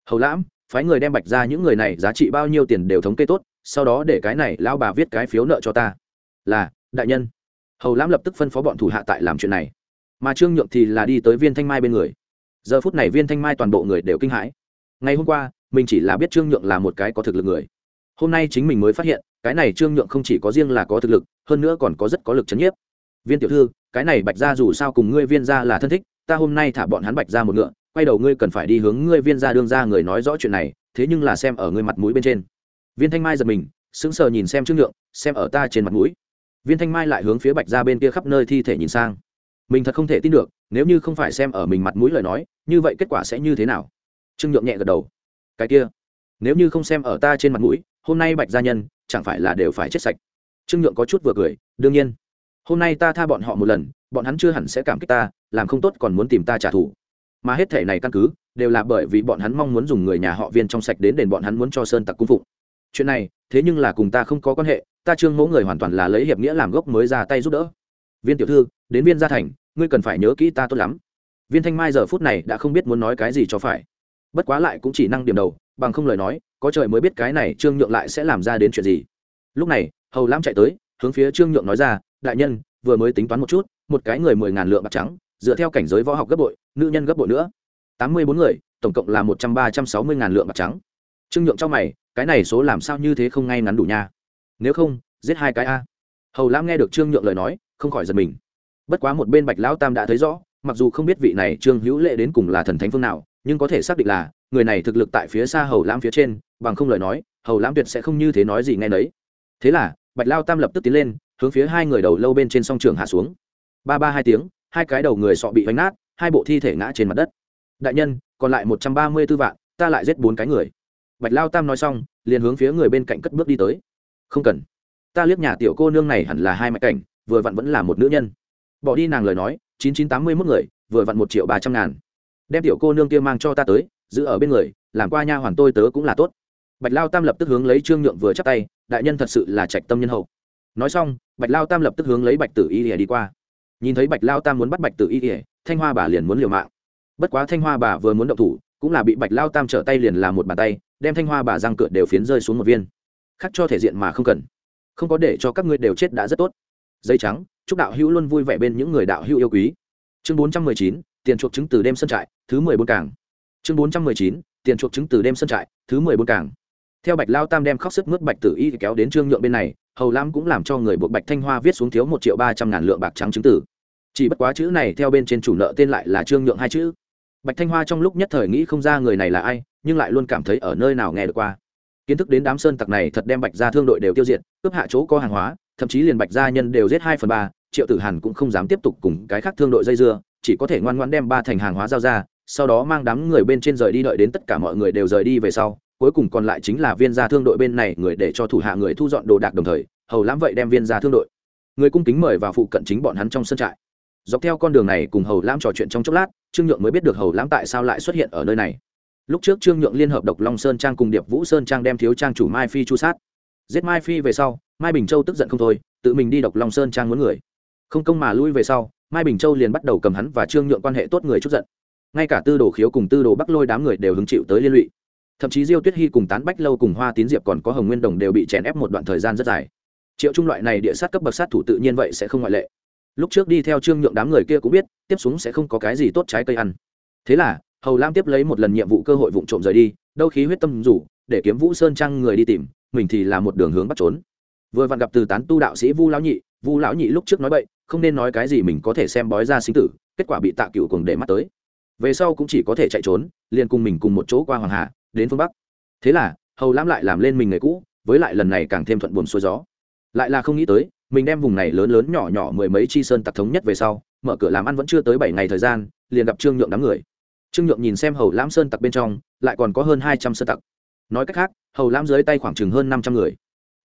hầu lãm, phái người đem bạch ra những người này giá trị bao nhiêu tiền đều thống kê tốt, sau đó để cái này lão bà viết cái phiếu nợ cho ta. Là, đại nhân. Hầu lãm lập tức phân phó bọn thủ hạ tại làm chuyện này. Mà trương nhượng thì là đi tới viên thanh mai bên người. Giờ phút này viên thanh mai toàn bộ người đều kinh hãi. Ngày hôm qua, mình chỉ là biết trương nhượng là một cái có thực lực người. Hôm nay chính mình mới phát hiện, cái này trương nhượng không chỉ có riêng là có thực lực, hơn nữa còn có rất có lực c h ấ n nhiếp viên tiểu thư, cái này bạch ra dù sao cùng ngươi viên ra là thân thích, ta hôm nay thả bọn hắn bạch ra một ngựa, quay đầu ngươi cần phải đi hướng ngươi viên ra đương ra người nói rõ chuyện này, thế nhưng là xem ở ngươi mặt mũi bên trên. Viên thanh mai giật mình, sững sờ nhìn xem trương nhượng, xem ở ta trên mặt mũi. Viên thanh mai lại hướng phía bạch ra bên kia khắp nơi thi thể nhìn sang. Mình thật không thể tin được, nếu như không phải xem ở mình mặt mũi lời nói, như vậy kết quả sẽ như thế nào? Trương nhượng nhẹ gật đầu. Cái kia, nếu như không xem ở ta trên mặt mũi, hôm nay bạch gia nhân, chẳng phải là đều phải chết sạch. Trương nhượng có chút vừa cười, đương nhiên hôm nay ta tha bọn họ một lần, bọn hắn chưa hẳn sẽ cảm kích ta, làm không tốt còn muốn tìm ta trả thù. Mà hết thể này căn cứ, đều là bởi vì bọn hắn mong muốn dùng người nhà họ viên trong sạch đến đền bọn hắn muốn cho sơn tặc cung phụng. Chuyện này, thế nhưng là cùng ta không có quan hệ, ta trương mẫu người hoàn toàn là lấy hiệp nghĩa làm gốc mới ra tay giúp đỡ. Viên tiểu thư, đến viên gia thành, ngươi cần phải nhớ kỹ ta tốt lắm. Viên thanh mai giờ phút này đã không biết muốn nói cái gì cho phải. Bất quá lại cũng chỉ năng điểm đầu, bằng không lời nói, có trời mới biết cái này trương nhượng lại sẽ làm ra đến chuyện gì. Lúc này, hầu lam chạy tới, hướng phía trương nhượng nói ra đại nhân, vừa mới tính toán một chút, một cái người mười ngàn lượng bạc trắng, dựa theo cảnh giới võ học gấp bội, nữ nhân gấp bội nữa. Tám mươi bốn người, tổng cộng là một trăm ba trăm sáu mươi ngàn lượng bạc trắng. Trương nhượng cho mày, cái này số làm sao như thế không ngay ngắn đủ nha. Nếu không, giết hai cái a. Hầu lam nghe được trương nhượng lời nói, không khỏi giật mình. Bất quá một bên bạch lão tam đã thấy rõ, mặc dù không biết vị này trương hữu lệ đến cùng là thần thánh phương nào, nhưng có thể xác định là, người này thực lực tại phía xa hầu lam phía trên, bằng không lời nói, hầu lam tuyệt sẽ không như thế nói gì nghe nấy. Thế là, bạch lao tam lập tức tiến lên hướng phía hai người đầu lâu bên trên song trường hạ xuống. Ba ba hai tiếng, hai cái đầu người sọ bị vánh nát, hai bộ thi thể ngã trên mặt đất. Đại nhân, còn lại một trăm ba mươi b ố vạn, ta lại giết bốn cái người. Bạch lao tam nói xong, liền hướng phía người bên cạnh cất bước đi tới. Không cần. Ta liếc nhà tiểu cô nương này hẳn là hai mạch cảnh, vừa vặn vẫn là một nữ nhân. Bỏ đi nàng lời nói, chín chín tám mươi mốt người, vừa vặn một triệu ba trăm ngàn. Đem tiểu cô nương kia mang cho ta tới, giữ ở bên người, làm qua nha hoàn tôi tớ cũng là tốt. Bạch lao tam lập tức hướng lấy trương nhượng vừa chắc tay, đại nhân thật sự là trạch tâm nhân hậu nói xong, bạch lao tam lập tức hướng lấy bạch tử y ỉa đi qua. Nhìn thấy bạch lao tam muốn bắt bạch tử y ỉa thanh hoa bà liền muốn liều mạng. Bất quá thanh hoa bà vừa muốn động thủ, cũng là bị bạch lao tam trở tay liền làm một bàn tay, đem thanh hoa bà răng cựa đều phiến rơi xuống một viên. Khắc cho thể diện mà không cần. Không có để cho các ngươi đều chết đã rất tốt. Dây trắng, chúc đạo hữu luôn vui vẻ bên những người đạo hữu yêu quý. Chương bốn trăm mười chín, tiền chuộc chứng từ đêm sân trại, thứ mười bốn cảng. Chương bốn trăm mười chín, tiền chuộc chứng từ đêm sân trại, thứ mười bốn cảng. Theo bạch lao tam đem khóc sức mướt bạch tử y kéo đến trương nhượng bên này hầu lam cũng làm cho người buộc bạch thanh hoa viết xuống thiếu một triệu ba trăm ngàn lượng bạc trắng chứng tử. Chỉ bất quá chữ này theo bên trên chủ nợ tên lại là trương nhượng hai chữ. Bạch thanh hoa trong lúc nhất thời nghĩ không ra người này là ai, nhưng lại luôn cảm thấy ở nơi nào nghe được qua. Kiến thức đến đám sơn tặc này thật đem bạch ra thương đội đều tiêu diệt, cướp hạ chỗ có hàng hóa, thậm chí liền bạch gia nhân đều giết hai phần ba, triệu tử hàn cũng không dám tiếp tục cùng cái khác thương đội dây dưa, chỉ có thể ngoan ngoan đem ba thành hàng hóa giao ra, sau đó mang đám người bên trên rời đi đợi đến tất cả mọi người đều rời đi về sau cuối cùng còn lại chính là viên gia thương đội bên này người để cho thủ hạ người thu dọn đồ đạc đồng thời, hầu lãm vậy đem viên gia thương đội. Người cung kính mời vào phụ cận chính bọn hắn trong sân trại. Dọc theo con đường này cùng hầu lãm trò chuyện trong chốc lát, trương nhượng mới biết được hầu lãm tại sao lại xuất hiện ở nơi này. Lúc trước trương nhượng liên hợp độc long sơn trang cùng điệp vũ sơn trang đem thiếu trang chủ mai phi chu sát. Giết mai phi về sau, mai bình châu tức giận không thôi, tự mình đi độc long sơn trang muốn người. Không công mà lui về sau, mai bình châu liền bắt đầu cầm hắn và trương nhượng quan hệ tốt người chút giận. Ngay cả tư đồ khiếu cùng tư đồ bắc lôi đám người đều hứng chịu tới liên lụy thậm chí diêu tuyết hy cùng tán bách lâu cùng hoa tín diệp còn có hồng nguyên đồng đều bị chèn ép một đoạn thời gian rất dài. Triệu trung loại này địa sát cấp bậc sát thủ tự nhiên vậy sẽ không ngoại lệ. Lúc trước đi theo trương nhượng đám người kia cũng biết, tiếp xuống sẽ không có cái gì tốt trái cây ăn. Thế là, hầu lam tiếp lấy một lần nhiệm vụ cơ hội vụ trộm rời đi, đâu khí huyết tâm rủ, để kiếm vũ sơn trang người đi tìm, mình thì là một đường hướng bắt trốn. Vừa vặn gặp từ tán tu đạo sĩ vu lão nhị, vu lão nhị lúc trước nói bậy, không nên nói cái gì mình có thể xem bói ra sinh tử, kết quả bị tạ cựu cùng để mắt tới. Về sau cũng chỉ có thể chạy trốn, liền cùng mình cùng một chỗ qua hoàng hà đến phương bắc. Thế là, hầu lãm lại làm lên mình người cũ, với lại lần này càng thêm thuận buồm xuôi gió. Lại là không nghĩ tới, mình đem vùng này lớn lớn nhỏ nhỏ mười mấy chi sơn tặc thống nhất về sau, mở cửa làm ăn vẫn chưa tới bảy ngày thời gian, liền gặp trương nhượng đám người. Trương nhượng nhìn xem hầu lãm sơn tặc bên trong, lại còn có hơn hai trăm sơn tặc. Nói cách khác, hầu lãm dưới tay khoảng chừng hơn năm trăm người.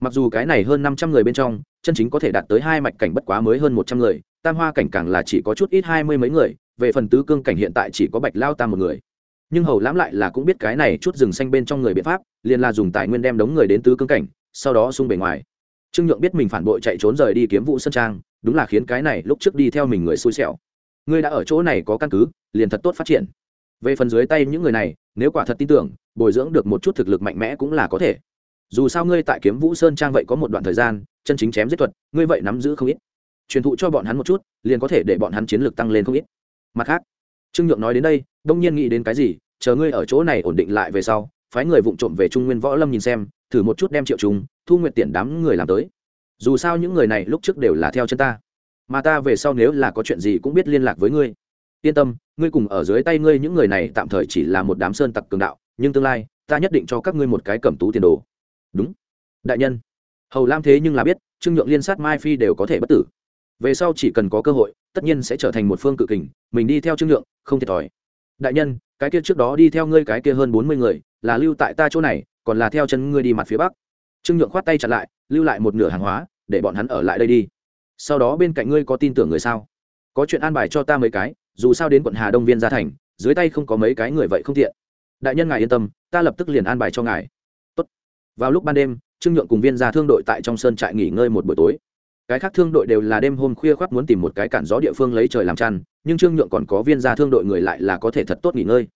Mặc dù cái này hơn năm trăm người bên trong, chân chính có thể đạt tới hai mạch cảnh bất quá mới hơn một trăm người, tam hoa cảnh càng là chỉ có chút ít hai mươi mấy người, về phần tứ cương cảnh hiện tại chỉ có bạch lao tam một người nhưng hầu lãm lại là cũng biết cái này chút rừng xanh bên trong người biện pháp, liền là dùng tài nguyên đem đống người đến tứ cương cảnh, sau đó xung bề ngoài. Trương nhượng biết mình phản bội chạy trốn rời đi kiếm vụ sân trang, đúng là khiến cái này lúc trước đi theo mình người xui xẻo. Ngươi đã ở chỗ này có căn cứ, liền thật tốt phát triển. Về phần dưới tay những người này, nếu quả thật tin tưởng, bồi dưỡng được một chút thực lực mạnh mẽ cũng là có thể. Dù sao ngươi tại kiếm vũ sơn trang vậy có một đoạn thời gian, chân chính chém giết thuật, ngươi vậy nắm giữ không ít. Truyền thụ cho bọn hắn một chút, liền có thể để bọn hắn chiến lược tăng lên không ít. Mặt khác trương nhượng nói đến đây, đông nhiên nghĩ đến cái gì, chờ ngươi ở chỗ này ổn định lại về sau, phái người vụng trộm về trung nguyên võ lâm nhìn xem, thử một chút đem triệu chúng thu nguyện tiền đám người làm tới. Dù sao những người này lúc trước đều là theo chân ta. Mà ta về sau nếu là có chuyện gì cũng biết liên lạc với ngươi. Yên tâm, ngươi cùng ở dưới tay ngươi những người này tạm thời chỉ là một đám sơn tặc cường đạo, nhưng tương lai, ta nhất định cho các ngươi một cái cầm tú tiền đồ. Đúng. Đại nhân. Hầu lam thế nhưng là biết, trương nhượng liên sát mai phi đều có thể bất tử về sau chỉ cần có cơ hội, tất nhiên sẽ trở thành một phương cự kình, mình đi theo trương nhượng không thiệt thòi. Đại nhân, cái kia trước đó đi theo ngươi cái kia hơn bốn mươi người, là lưu tại ta chỗ này, còn là theo chân ngươi đi mặt phía bắc. Trương nhượng khoát tay chặt lại, lưu lại một nửa hàng hóa, để bọn hắn ở lại đây đi. Sau đó bên cạnh ngươi có tin tưởng người sao? Có chuyện an bài cho ta mấy cái, dù sao đến quận hà đông viên gia thành, dưới tay không có mấy cái người vậy không tiện. Đại nhân ngài yên tâm, ta lập tức liền an bài cho ngài. Tốt. vào lúc ban đêm, trương nhượng cùng viên gia thương đội tại trong sơn trại nghỉ ngơi một buổi tối cái khác thương đội đều là đêm hôm khuya khoác muốn tìm một cái cản gió địa phương lấy trời làm chăn, nhưng trương nhượng còn có viên gia thương đội người lại là có thể thật tốt nghỉ ngơi.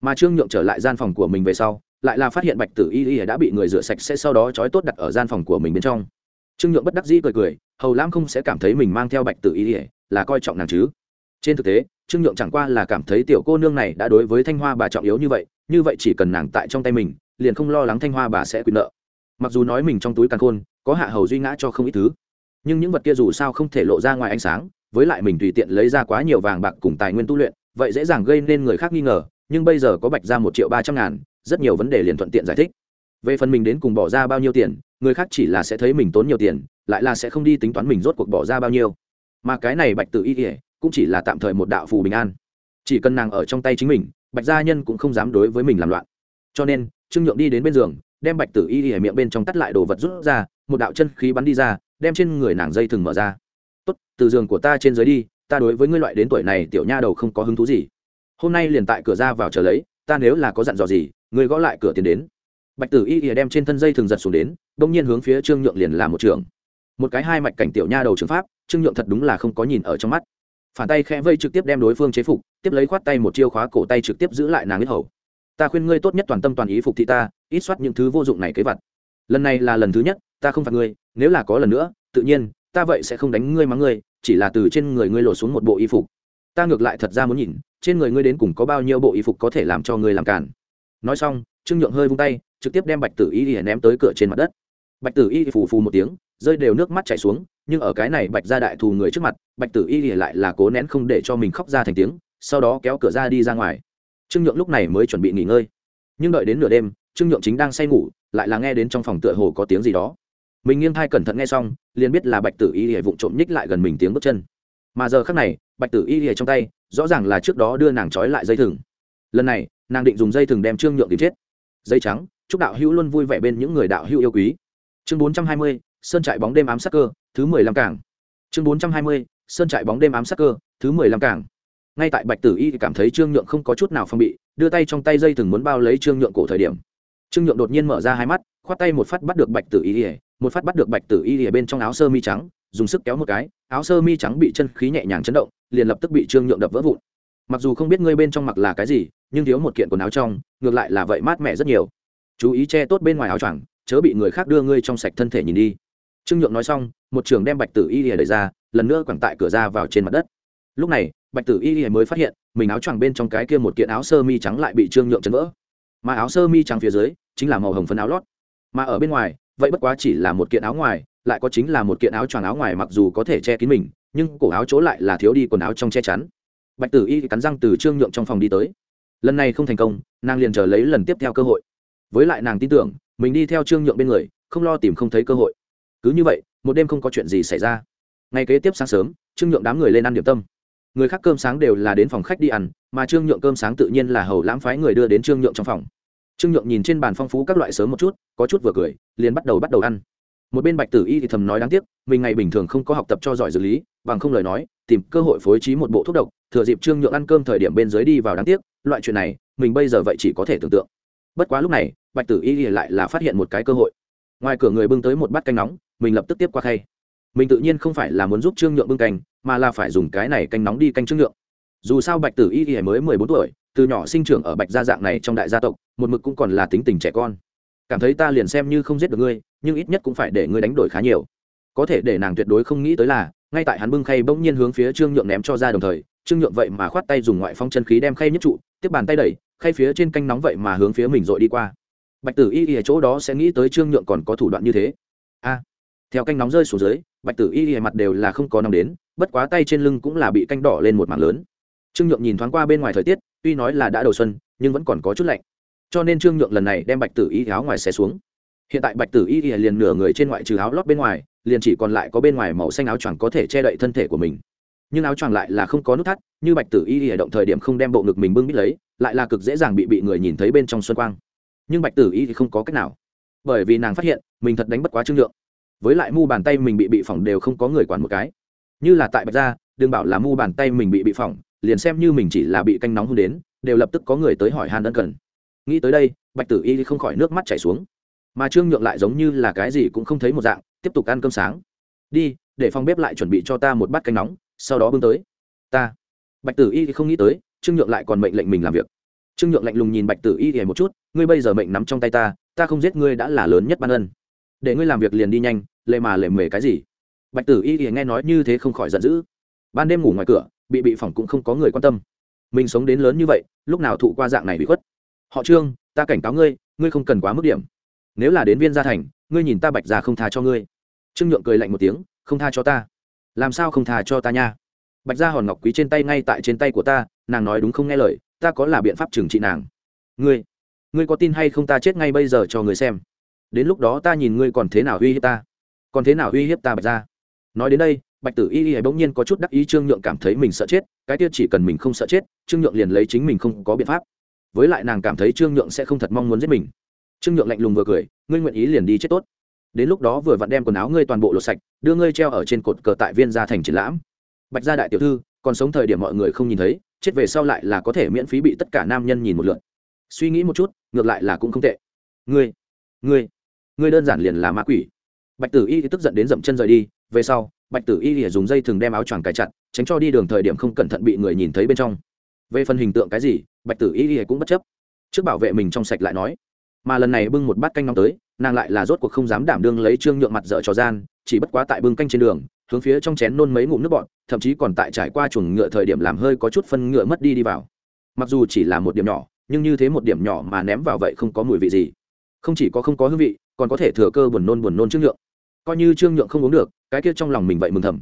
Mà trương nhượng trở lại gian phòng của mình về sau, lại là phát hiện bạch tử y y đã bị người rửa sạch sẽ sau đó trói tốt đặt ở gian phòng của mình bên trong. Trương nhượng bất đắc dĩ cười cười, hầu lam không sẽ cảm thấy mình mang theo bạch tử y y là coi trọng nàng chứ? Trên thực tế, trương nhượng chẳng qua là cảm thấy tiểu cô nương này đã đối với thanh hoa bà trọng yếu như vậy như vậy chỉ cần nàng tại trong tay mình, liền không lo lắng thanh hoa bà sẽ quyền nợ. Mặc dù nói mình trong túi càn khôn, có hạ hầu duy ngã cho không ít thứ nhưng những vật kia dù sao không thể lộ ra ngoài ánh sáng, với lại mình tùy tiện lấy ra quá nhiều vàng bạc cùng tài nguyên tu luyện, vậy dễ dàng gây nên người khác nghi ngờ, nhưng bây giờ có bạch ra một triệu ba trăm ngàn, rất nhiều vấn đề liền thuận tiện giải thích. Về phần mình đến cùng bỏ ra bao nhiêu tiền, người khác chỉ là sẽ thấy mình tốn nhiều tiền, lại là sẽ không đi tính toán mình rốt cuộc bỏ ra bao nhiêu. Mà cái này bạch tự y ỉa cũng chỉ là tạm thời một đạo phù bình an. Chỉ cần nàng ở trong tay chính mình, bạch gia nhân cũng không dám đối với mình làm loạn. Cho nên, trương nhượng đi đến bên giường, đem bạch tử y ỉa miệng bên trong tắt lại đồ vật rút ra, một đạo chân khí bắn đi ra đem trên người nàng dây thừng mở ra. Tốt, từ giường của ta trên dưới đi, ta đối với ngươi loại đến tuổi này tiểu nha đầu không có hứng thú gì. Hôm nay liền tại cửa ra vào chờ lấy, ta nếu là có dặn dò gì, ngươi gõ lại cửa tiến đến. Bạch tử y ỉa đem trên thân dây thường giật xuống đến, đông nhiên hướng phía trương nhượng liền làm một trường. Một cái hai mạch cảnh tiểu nha đầu trường pháp, trương nhượng thật đúng là không có nhìn ở trong mắt. Phản tay khẽ vây trực tiếp đem đối phương chế phục, tiếp lấy khoát tay một chiêu khóa cổ tay trực tiếp giữ lại nàng ít hầu. Ta khuyên ngươi tốt nhất toàn tâm toàn ý phục thị ta, ít soát những thứ vô dụng này kế vật. lần này là lần thứ nhất ta không phạt ngươi, nếu là có lần nữa, tự nhiên, ta vậy sẽ không đánh ngươi mắng ngươi, chỉ là từ trên người ngươi lột xuống một bộ y phục. Ta ngược lại thật ra muốn nhìn, trên người ngươi đến cùng có bao nhiêu bộ y phục có thể làm cho ngươi làm cản nói xong, trương nhượng hơi vung tay, trực tiếp đem bạch tử y ỉa ném tới cửa trên mặt đất. Bạch tử y phù phù một tiếng, rơi đều nước mắt chảy xuống, nhưng ở cái này bạch ra đại thù người trước mặt, bạch tử y ỉa lại là cố nén không để cho mình khóc ra thành tiếng, sau đó kéo cửa ra đi ra ngoài. Trương nhượng lúc này mới chuẩn bị nghỉ ngơi. Nhưng đợi đến nửa đêm, trương nhượng chính đang say ngủ, lại là nghe đến trong phòng tựa hồ có tiếng gì đó mình nghiêng thai cẩn thận nghe xong, liền biết là bạch tử y hề vụng trộm nhích lại gần mình tiếng bước chân. Mà giờ khác này, bạch tử y hề trong tay, rõ ràng là trước đó đưa nàng trói lại dây thừng. Lần này, nàng định dùng dây thừng đem trương nhượng tìm chết. Dây trắng, chúc đạo hữu luôn vui vẻ bên những người đạo hữu yêu quý. Chương bốn trăm hai mươi, sơn trại bóng đêm ám sắc cơ, thứ mười lăm cảng. Chương bốn trăm hai mươi, sơn trại bóng đêm ám sắc cơ, thứ mười lăm cảng. Ngay tại bạch tử y cảm thấy trương nhượng không có chút nào phong bị, đưa tay trong tay dây thừng muốn bao lấy trương nhượng cổ thời điểm. Trương nhượng đột nhiên mở ra hai mắt, khoát tay một phát bắt được bạch tử y một phát bắt được bạch tử y bên trong áo sơ mi trắng, dùng sức kéo một cái, áo sơ mi trắng bị chân khí nhẹ nhàng chấn động, liền lập tức bị trương nhượng đập vỡ vụn. Mặc dù không biết ngươi bên trong mặc là cái gì, nhưng thiếu một kiện quần áo trong, ngược lại là vậy mát mẻ rất nhiều. Chú ý che tốt bên ngoài áo choàng, chớ bị người khác đưa ngươi trong sạch thân thể nhìn đi. Trương nhượng nói xong, một trường đem bạch tử y lìa đẩy ra, lần nữa quẳng tại cửa ra vào trên mặt đất. Lúc này, bạch tử y lìa mới phát hiện, mình áo choàng bên trong cái kia một kiện áo sơ mi trắng lại bị trương nhượng chấn vỡ. Mà áo sơ mi trắng phía dưới, chính là màu hồng phấn áo lót. Mà ở bên ngoài vậy bất quá chỉ là một kiện áo ngoài, lại có chính là một kiện áo choàng áo ngoài mặc dù có thể che kín mình, nhưng cổ áo chỗ lại là thiếu đi quần áo trong che chắn. Bạch tử y cắn răng từ trương nhượng trong phòng đi tới. Lần này không thành công, nàng liền chờ lấy lần tiếp theo cơ hội. Với lại nàng tin tưởng, mình đi theo trương nhượng bên người, không lo tìm không thấy cơ hội. Cứ như vậy, một đêm không có chuyện gì xảy ra. Ngay kế tiếp sáng sớm, trương nhượng đám người lên ăn điểm tâm. Người khác cơm sáng đều là đến phòng khách đi ăn, mà trương nhượng cơm sáng tự nhiên là hầu lãm phái người đưa đến trương nhượng trong phòng trương nhượng nhìn trên bàn phong phú các loại sớm một chút, có chút vừa cười, liền bắt đầu bắt đầu ăn. Một bên bạch tử y thì thầm nói đáng tiếc, mình ngày bình thường không có học tập cho giỏi dược lý, bằng không lời nói, tìm cơ hội phối trí một bộ thuốc độc, thừa dịp trương nhượng ăn cơm thời điểm bên dưới đi vào đáng tiếc, loại chuyện này, mình bây giờ vậy chỉ có thể tưởng tượng. Bất quá lúc này, bạch tử y lại là phát hiện một cái cơ hội. Ngoài cửa người bưng tới một bát canh nóng, mình lập tức tiếp qua khay. Mình tự nhiên không phải là muốn giúp trương nhượng bưng canh, mà là phải dùng cái này canh nóng đi canh trương nhượng. Dù sao bạch tử y y mới mười bốn tuổi từ nhỏ sinh trưởng ở bạch gia dạng này trong đại gia tộc, một mực cũng còn là tính tình trẻ con. Cảm thấy ta liền xem như không giết được ngươi, nhưng ít nhất cũng phải để ngươi đánh đổi khá nhiều. Có thể để nàng tuyệt đối không nghĩ tới là, ngay tại hắn bưng khay bỗng nhiên hướng phía trương nhượng ném cho ra đồng thời, trương nhượng vậy mà khoát tay dùng ngoại phong chân khí đem khay nhất trụ, tiếp bàn tay đẩy, khay phía trên canh nóng vậy mà hướng phía mình dội đi qua. Bạch tử y y ở chỗ đó sẽ nghĩ tới trương nhượng còn có thủ đoạn như thế. A! Theo canh nóng rơi xuống dưới, bạch tử y y mặt đều là không có nóng đến, bất quá tay trên lưng cũng là bị canh đỏ lên một mảng lớn. Trương nhượng nhìn thoáng qua bên ngoài thời tiết tuy nói là đã đầu xuân, nhưng vẫn còn có chút lạnh. Cho nên trương nhượng lần này đem bạch tử y áo ngoài xé xuống. Hiện tại bạch tử y liền nửa người trên ngoại trừ áo lót bên ngoài, liền chỉ còn lại có bên ngoài màu xanh áo choàng có thể che đậy thân thể của mình. Nhưng áo choàng lại là không có nút thắt, như bạch tử y động thời điểm không đem bộ ngực mình bưng bít lấy, lại là cực dễ dàng bị bị người nhìn thấy bên trong xuân quang. Nhưng bạch tử y thì không có cách nào. Bởi vì nàng phát hiện, mình thật đánh bất quá trương nhượng. Với lại mu bàn tay mình bị bị phỏng đều không có người quản một cái. Như là tại bạch gia, đừng bảo là mu bàn tay mình bị bị phỏng liền xem như mình chỉ là bị canh nóng hôn đến, đều lập tức có người tới hỏi han ân cần. Nghĩ tới đây, bạch tử y không khỏi nước mắt chảy xuống. Mà trương nhượng lại giống như là cái gì cũng không thấy một dạng, tiếp tục ăn cơm sáng. Đi, để phòng bếp lại chuẩn bị cho ta một bát canh nóng, sau đó bưng tới. Ta. Bạch tử y không nghĩ tới, trương nhượng lại còn mệnh lệnh mình làm việc. Trương nhượng lạnh lùng nhìn bạch tử y thì một chút, ngươi bây giờ mệnh nắm trong tay ta ta không giết ngươi đã là lớn nhất ban ân. Để ngươi làm việc liền đi nhanh lệ mà lệ mề cái gì? Bạch tử y thì nghe nói như thế không khỏi giận dữ. Ban đêm ngủ ngoài cửa bị bị phỏng cũng không có người quan tâm. Mình sống đến lớn như vậy, lúc nào thụ qua dạng này bị khuất? Họ trương, ta cảnh cáo ngươi ngươi không cần quá mức điểm. Nếu là đến viên gia thành, ngươi nhìn ta bạch già không tha cho ngươi. Trương nhượng cười lạnh một tiếng, không tha cho ta. Làm sao không tha cho ta nha? Bạch gia hòn ngọc quý trên tay ngay tại trên tay của ta, nàng nói đúng không nghe lời, ta có là biện pháp trừng trị nàng. Ngươi ngươi có tin hay không ta chết ngay bây giờ cho người xem. Đến lúc đó ta nhìn ngươi còn thế nào uy hiếp ta? Còn thế nào uy hiếp ta bạch gia? Nói đến đây bạch tử y y bỗng nhiên có chút đắc ý, trương nhượng cảm thấy mình sợ chết, cái tiết chỉ cần mình không sợ chết, trương nhượng liền lấy chính mình không có biện pháp. Với lại nàng cảm thấy trương nhượng sẽ không thật mong muốn giết mình. Trương nhượng lạnh lùng vừa cười, ngươi nguyện ý liền đi chết tốt. Đến lúc đó vừa vặn đem quần áo ngươi toàn bộ lột sạch, đưa ngươi treo ở trên cột cờ tại viên gia thành triển lãm. Bạch gia đại tiểu thư, còn sống thời điểm mọi người không nhìn thấy, chết về sau lại là có thể miễn phí bị tất cả nam nhân nhìn một lượt. Suy nghĩ một chút, ngược lại là cũng không tệ. Ngươi ngươi ngươi đơn giản liền là ma quỷ. Bạch tử y tức giận đến dậm chân rời đi về sau, bạch tử y dùng dây thừng đem áo choàng cài chặt, tránh cho đi đường thời điểm không cẩn thận bị người nhìn thấy bên trong. Về phần hình tượng cái gì, bạch tử y cũng bất chấp. Trước bảo vệ mình trong sạch lại nói, mà lần này bưng một bát canh nóng tới, nàng lại là rốt cuộc không dám đảm đương lấy trương nhượng mặt dở trò gian, chỉ bất quá tại bưng canh trên đường, hướng phía trong chén nôn mấy ngụm nước bọn thậm chí còn tại trải qua chuồng ngựa thời điểm làm hơi có chút phân ngựa mất đi đi vào. Mặc dù chỉ là một điểm nhỏ, nhưng như thế một điểm nhỏ mà ném vào vậy không có mùi vị gì. Không chỉ có không có hương vị, còn có thể thừa cơ buồn nôn buồn nôn trương nhượng. Coi như trương nhượng không uống được cái kia trong lòng mình vậy mừng thầm.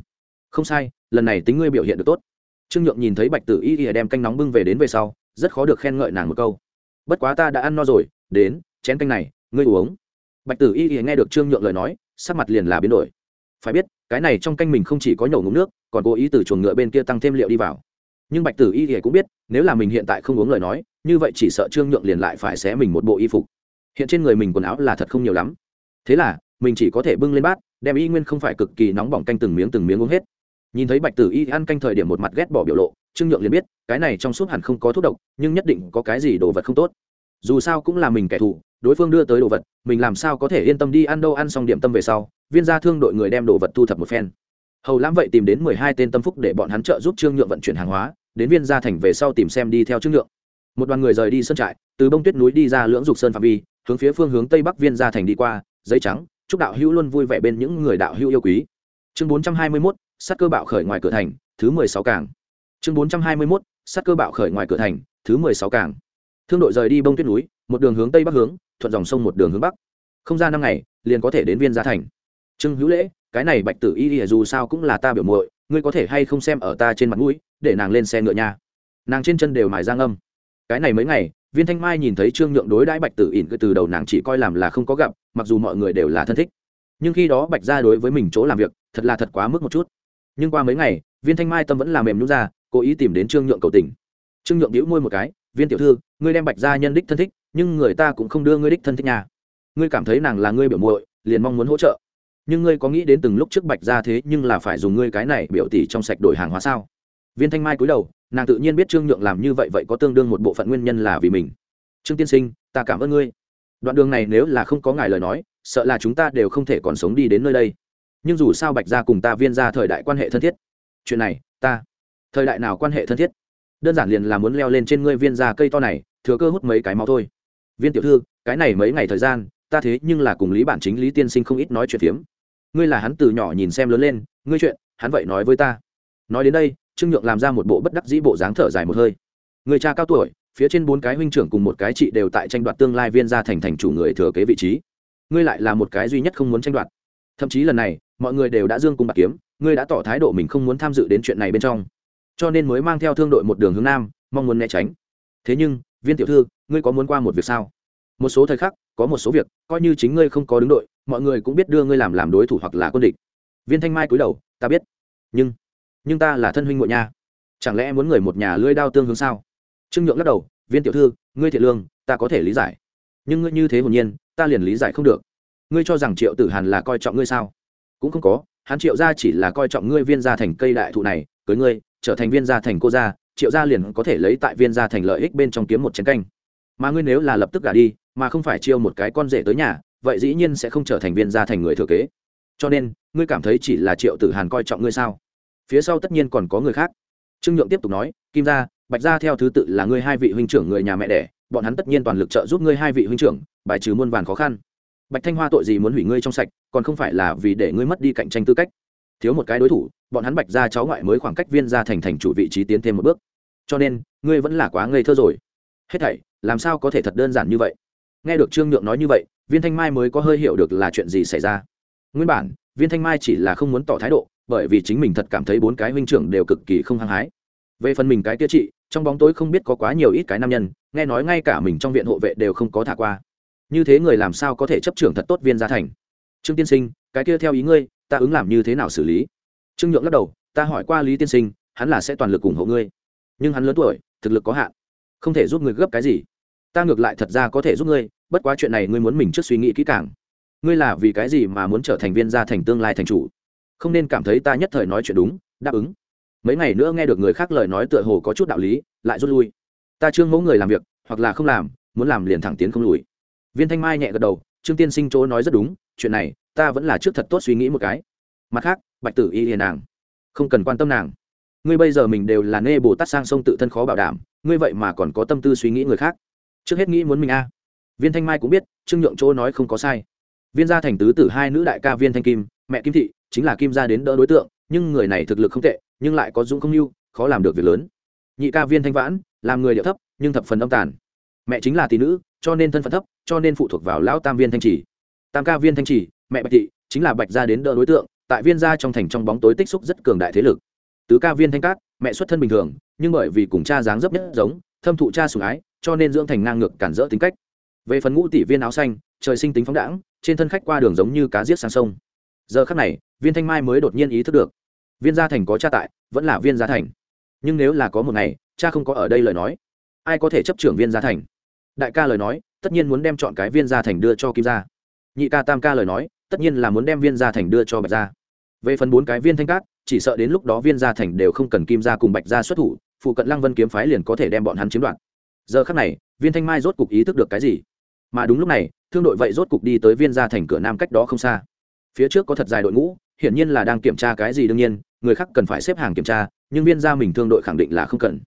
Không sai, lần này tính ngươi biểu hiện được tốt. Trương nhượng nhìn thấy bạch tử y y đem canh nóng bưng về đến về sau, rất khó được khen ngợi nàng một câu. Bất quá ta đã ăn no rồi, đến, chén canh này, ngươi uống. Bạch tử y y nghe được trương nhượng lời nói, sắc mặt liền là biến đổi. Phải biết, cái này trong canh mình không chỉ có nhổ ngụm nước, còn cố ý từ chuồng ngựa bên kia tăng thêm liệu đi vào. Nhưng bạch tử y y cũng biết, nếu là mình hiện tại không uống lời nói, như vậy chỉ sợ trương nhượng liền lại phải xé mình một bộ y phục. Hiện trên người mình quần áo là thật không nhiều lắm. Thế là, mình chỉ có thể bưng lên bát đem y nguyên không phải cực kỳ nóng bỏng canh từng miếng từng miếng uống hết. Nhìn thấy bạch tử y ăn canh thời điểm một mặt ghét bỏ biểu lộ, trương nhượng liền biết, cái này trong suốt hẳn không có thuốc độc, nhưng nhất định có cái gì đồ vật không tốt. Dù sao cũng là mình kẻ thù, đối phương đưa tới đồ vật, mình làm sao có thể yên tâm đi ăn đâu, ăn xong điểm tâm về sau, viên gia thương đội người đem đồ vật thu thập một phen. Hầu lãm vậy tìm đến mười hai tên tâm phúc để bọn hắn trợ giúp trương nhượng vận chuyển hàng hóa, đến viên gia thành về sau tìm xem đi theo trương nhượng. Một đoàn người rời đi sân trại, từ bông tuyết núi đi ra lưỡng dục sơn phạm vi, hướng phía phương hướng tây bắc viên gia thành đi qua, giấy trắng chúc đạo hữu luôn vui vẻ bên những người đạo hữu yêu quý. Chương bốn trăm hai mươi mốt sắt cơ bạo khởi ngoài cửa thành, thứ mười sáu cảng chương bốn trăm hai mươi mốt sắt cơ bạo khởi ngoài cửa thành, thứ mười sáu cảng thương đội rời đi bông tuyết núi, một đường hướng tây bắc hướng, thuận dòng sông một đường hướng bắc. Không ra năm ngày, liền có thể đến viên gia thành. Trương hữu lễ, cái này bạch tử y y dù sao cũng là ta biểu muội, ngươi có thể hay không xem ở ta trên mặt mũi, để nàng lên xe ngựa nha. Nàng trên chân đều mài giang âm cái này mấy ngày, viên thanh mai nhìn thấy trương nhượng đối đãi bạch tử ỉn từ đầu nàng chỉ coi làm là không có gặp, mặc dù mọi người đều là thân thích. Nhưng khi đó bạch ra đối với mình chỗ làm việc, thật là thật quá mức một chút. Nhưng qua mấy ngày, viên thanh mai tâm vẫn làm mềm nhún ra, cố ý tìm đến trương nhượng cầu tình. Trương nhượng đĩu môi một cái, viên tiểu thư, ngươi đem bạch ra nhân đích thân thích, nhưng người ta cũng không đưa ngươi đích thân thích nhà ngươi cảm thấy nàng là ngươi biểu muội, liền mong muốn hỗ trợ. Nhưng ngươi có nghĩ đến từng lúc trước bạch ra thế nhưng là phải dùng ngươi cái này biểu tỷ trong sạch đổi hàng hóa sao? Viên thanh mai cúi đầu, nàng tự nhiên biết trương nhượng làm như vậy vậy có tương đương một bộ phận nguyên nhân là vì mình. Trương tiên sinh, ta cảm ơn ngươi. Đoạn đường này nếu là không có ngài lời nói, sợ là chúng ta đều không thể còn sống đi đến nơi đây. Nhưng dù sao bạch gia cùng ta viên ra thời đại quan hệ thân thiết. Chuyện này, ta, thời đại nào quan hệ thân thiết? Đơn giản liền là muốn leo lên trên ngươi viên ra cây to này, thừa cơ hút mấy cái máu thôi. Viên tiểu thư, cái này mấy ngày thời gian, ta thế nhưng là cùng lý bản chính, lý tiên sinh không ít nói chuyện phiếm. Ngươi là hắn từ nhỏ nhìn xem lớn lên, ngươi chuyện, hắn vậy nói với ta. Nói đến đây trương nhượng làm ra một bộ bất đắc dĩ bộ dáng thở dài một hơi. Người cha cao tuổi, phía trên bốn cái huynh trưởng cùng một cái chị đều tại tranh đoạt tương lai viên gia thành thành chủ người thừa kế vị trí. Ngươi lại là một cái duy nhất không muốn tranh đoạt. Thậm chí lần này, mọi người đều đã dương cung bạc kiếm, ngươi đã tỏ thái độ mình không muốn tham dự đến chuyện này bên trong. Cho nên mới mang theo thương đội một đường hướng nam, mong muốn né tránh. Thế nhưng, viên tiểu thư, ngươi có muốn qua một việc sao? Một số thời khắc, có một số việc, coi như chính ngươi không có đứng đội, mọi người cũng biết đưa ngươi làm làm đối thủ hoặc là quân địch. Viên thanh mai cúi đầu, ta biết. Nhưng nhưng ta là thân huynh muội nha. Chẳng lẽ muốn người một nhà lưỡi đao tương hướng sao? Trương nhượng lắc đầu, viên tiểu thư, ngươi thiện lương, ta có thể lý giải. Nhưng ngươi như thế hồn nhiên, ta liền lý giải không được. Ngươi cho rằng triệu tử hàn là coi trọng ngươi sao? Cũng không có, hắn triệu gia chỉ là coi trọng ngươi viên gia thành cây đại thụ này, cưới ngươi, trở thành viên gia thành cô gia, triệu gia liền có thể lấy tại viên gia thành lợi ích bên trong kiếm một chén canh. Mà ngươi nếu là lập tức gả đi, mà không phải chiêu một cái con rể tới nhà, vậy dĩ nhiên sẽ không trở thành viên gia thành người thừa kế. Cho nên, ngươi cảm thấy chỉ là triệu tử hàn coi trọng ngươi sao? Phía sau tất nhiên còn có người khác. Trương nhượng tiếp tục nói, kim gia, bạch gia theo thứ tự là ngươi hai vị huynh trưởng người nhà mẹ đẻ, bọn hắn tất nhiên toàn lực trợ giúp ngươi hai vị huynh trưởng, bài trừ muôn vàn khó khăn. Bạch thanh hoa tội gì muốn hủy ngươi trong sạch, còn không phải là vì để ngươi mất đi cạnh tranh tư cách. Thiếu một cái đối thủ, bọn hắn bạch gia cháu ngoại mới khoảng cách viên gia thành thành chủ vị trí tiến thêm một bước. Cho nên, ngươi vẫn là quá ngây thơ rồi. Hết thảy, làm sao có thể thật đơn giản như vậy? Nghe được trương nhượng nói như vậy, viên thanh mai mới có hơi hiểu được là chuyện gì xảy ra. Nguyên bản, viên thanh mai chỉ là không muốn tỏ thái độ bởi vì chính mình thật cảm thấy bốn cái huynh trưởng đều cực kỳ không hăng hái. Về phần mình cái kia chị, trong bóng tối không biết có quá nhiều ít cái nam nhân, nghe nói ngay cả mình trong viện hộ vệ đều không có thả qua. Như thế người làm sao có thể chấp trưởng thật tốt viên gia thành? Trương tiên sinh, cái kia theo ý ngươi, ta ứng làm như thế nào xử lý? Trương nhượng lắc đầu, ta hỏi qua lý tiên sinh, hắn là sẽ toàn lực ủng hộ ngươi. Nhưng hắn lớn tuổi, thực lực có hạn, không thể giúp người gấp cái gì. Ta ngược lại thật ra có thể giúp ngươi, bất quá chuyện này ngươi muốn mình trước suy nghĩ kỹ càng. Ngươi là vì cái gì mà muốn trở thành viên gia thành tương lai thành chủ? Không nên cảm thấy ta nhất thời nói chuyện đúng, đáp ứng. Mấy ngày nữa nghe được người khác lời nói tựa hồ có chút đạo lý, lại rút lui. Ta trương mẫu người làm việc, hoặc là không làm, muốn làm liền thẳng tiến không lùi. Viên thanh mai nhẹ gật đầu, trương tiên sinh chỗ nói rất đúng, chuyện này, ta vẫn là trước thật tốt suy nghĩ một cái. Mặt khác, bạch tử y hiền nàng, không cần quan tâm nàng. Ngươi bây giờ mình đều là nê bồ tát sang sông tự thân khó bảo đảm, ngươi vậy mà còn có tâm tư suy nghĩ người khác. Trước hết nghĩ muốn mình a. Viên thanh mai cũng biết, trương nhượng chỗ nói không có sai. Viên gia thành tứ tử hai nữ đại ca viên thanh kim, mẹ kim thị chính là kim gia đến đỡ đối tượng, nhưng người này thực lực không tệ, nhưng lại có dũng không mưu khó làm được việc lớn. Nhị ca viên thanh vãn, làm người điệu thấp, nhưng thập phần âm tàn. Mẹ chính là tỷ nữ, cho nên thân phận thấp, cho nên phụ thuộc vào lão tam viên thanh trì tam ca viên thanh trì mẹ bạch thị, chính là bạch gia đến đỡ đối tượng, tại viên gia trong thành trong bóng tối tích xúc rất cường đại thế lực. Tứ ca viên thanh cát, mẹ xuất thân bình thường, nhưng bởi vì cùng cha dáng dấp nhất giống, thâm thụ cha sủng ái, cho nên dưỡng thành ngang ngược cản rỡ tính cách. Về phần ngũ tỷ viên áo xanh, trời sinh tính phóng đãng, trên thân khách qua đường giống như cá giết sang sông giờ khắc này, viên thanh mai mới đột nhiên ý thức được. Viên gia thành có cha tại, vẫn là viên gia thành. Nhưng nếu là có một ngày, cha không có ở đây lời nói, ai có thể chấp trưởng viên gia thành? Đại ca lời nói, tất nhiên muốn đem chọn cái viên gia thành đưa cho kim gia. Nhị ca tam ca lời nói, tất nhiên là muốn đem viên gia thành đưa cho bạch gia. Về phần bốn cái viên thanh cát, chỉ sợ đến lúc đó viên gia thành đều không cần kim gia cùng bạch gia xuất thủ, phụ cận lăng vân kiếm phái liền có thể đem bọn hắn chiếm đoạt. Giờ khắc này, viên thanh mai rốt cục ý thức được cái gì? Mà đúng lúc này, thương đội vậy rốt cục đi tới viên gia thành cửa nam cách đó không xa phía trước có thật dài đội ngũ, hiển nhiên là đang kiểm tra cái gì đương nhiên, người khác cần phải xếp hàng kiểm tra, nhưng viên gia mình thương đội khẳng định là không cần.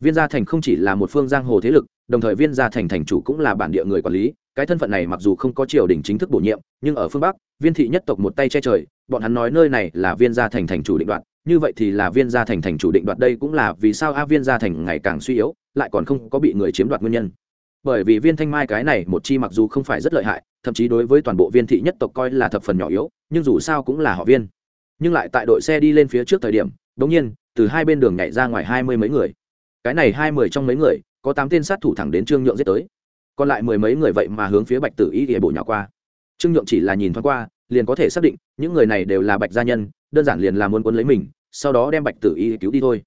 Viên gia thành không chỉ là một phương giang hồ thế lực, đồng thời viên gia thành thành chủ cũng là bản địa người quản lý, cái thân phận này mặc dù không có triều đình chính thức bổ nhiệm, nhưng ở phương bắc, viên thị nhất tộc một tay che trời, bọn hắn nói nơi này là viên gia thành thành chủ định đoạt, như vậy thì là viên gia thành thành chủ định đoạt đây cũng là vì sao a viên gia thành ngày càng suy yếu, lại còn không có bị người chiếm đoạt nguyên nhân bởi vì viên thanh mai cái này một chi mặc dù không phải rất lợi hại, thậm chí đối với toàn bộ viên thị nhất tộc coi là thập phần nhỏ yếu, nhưng dù sao cũng là họ viên. Nhưng lại tại đội xe đi lên phía trước thời điểm đ ỗ n g nhiên, từ hai bên đường nhảy ra ngoài hai mươi mấy người. Cái này hai mươi trong mấy người, có tám tên sát thủ thẳng đến trương nhượng giết tới. Còn lại mười mấy người vậy mà hướng phía bạch tử y địa bộ nhỏ qua. Trương nhượng chỉ là nhìn thoáng qua, liền có thể xác định, những người này đều là bạch gia nhân, đơn giản liền là muốn quân lấy mình, sau đó đem bạch tử y cứu đi thôi.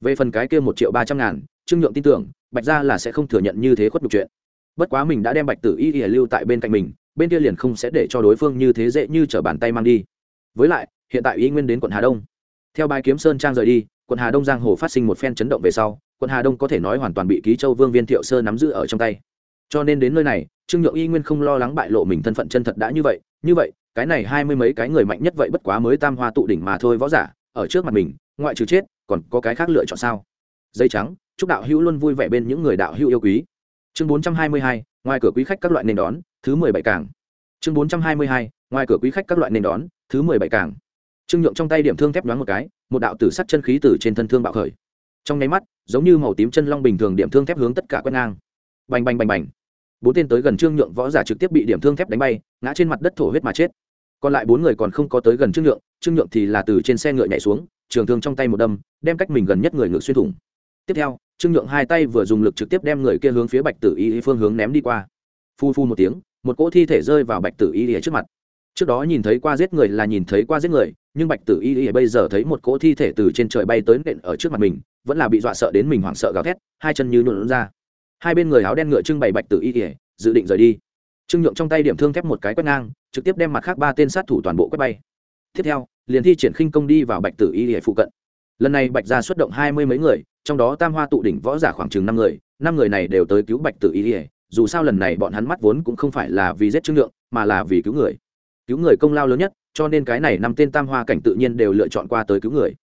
Về phần cái kia một triệu ba trăm ngàn, trương nhượng tin tưởng bạch gia là sẽ không thừa nhận như thế khuất nhục chuyện. Bất quá mình đã đem bạch tử y y lưu tại bên cạnh mình, bên kia liền không sẽ để cho đối phương như thế dễ như t r ở bàn tay mang đi. Với lại, hiện tại y nguyên đến quận hà đông. Theo bài kiếm sơn trang rời đi, quận hà đông giang hồ phát sinh một phen chấn động về sau, quận hà đông có thể nói hoàn toàn bị ký châu vương viên thiệu sơ nắm giữ ở trong tay. Cho nên đến nơi này, trương nhượng y nguyên không lo lắng bại lộ mình thân phận chân thật đã như vậy như vậy, cái này hai mươi mấy cái người mạnh nhất vậy bất quá mới tam hoa tụ đỉnh mà thôi võ giả, ở trước mặt mình, ngoại trừ chết, còn có cái khác lựa chọn sao? Dây trắng, chúc đạo hữu luôn vui vẻ bên những người đạo hữu yêu quý. Chương bốn trăm hai mươi hai, ngoài cửa quý khách các loại nền đón, thứ mười bảy cảng chương bốn trăm hai mươi hai, ngoài cửa quý khách các loại nền đón, thứ mười bảy cảng trương nhượng trong tay điểm thương thép đoán một cái, một đạo tử sắt chân khí từ trên thân thương bạo khởi. Trong nháy mắt, giống như màu tím chân long bình thường điểm thương thép hướng tất cả quét ngang. Bành bành bành bành. Bốn tên tới gần trương nhượng võ giả trực tiếp bị điểm thương thép đánh bay, ngã trên mặt đất thổ huyết mà chết. Còn lại bốn người còn không có tới gần trương nhượng trương nhượng thì là từ trên xe ngựa nhảy xuống, trường thương trong tay một đâm, đem cách mình gần nhất người ngược xuyên thủng tiếp theo, trương nhượng hai tay vừa dùng lực trực tiếp đem người kia hướng phía bạch tử y phương hướng ném đi qua. Phu phu một tiếng, một cỗ thi thể rơi vào bạch tử y ở trước mặt. Trước đó nhìn thấy qua giết người là nhìn thấy qua giết người, nhưng bạch tử y bây giờ thấy một cỗ thi thể từ trên trời bay tới nện ở trước mặt mình, vẫn là bị dọa sợ đến mình hoảng sợ gào thét, hai chân như nhuộn ra. Hai bên người áo đen ngựa trưng bày bạch tử y dự định rời đi. Trương nhượng trong tay điểm thương thép một cái quét ngang, trực tiếp đem mặt khác ba tên sát thủ toàn bộ quét bay. Tiếp theo, liền thi triển khinh công đi vào bạch tử y phụ cận lần này bạch gia xuất động hai mươi mấy người, trong đó tam hoa tụ đỉnh võ giả khoảng chừng năm người năm người này đều tới cứu bạch tử y dù sao lần này bọn hắn mắt vốn cũng không phải là vì giết trương nhượng mà là vì cứu người. Cứu người công lao lớn nhất, cho nên cái này năm tên tam hoa cảnh tự nhiên đều lựa chọn qua tới cứu người.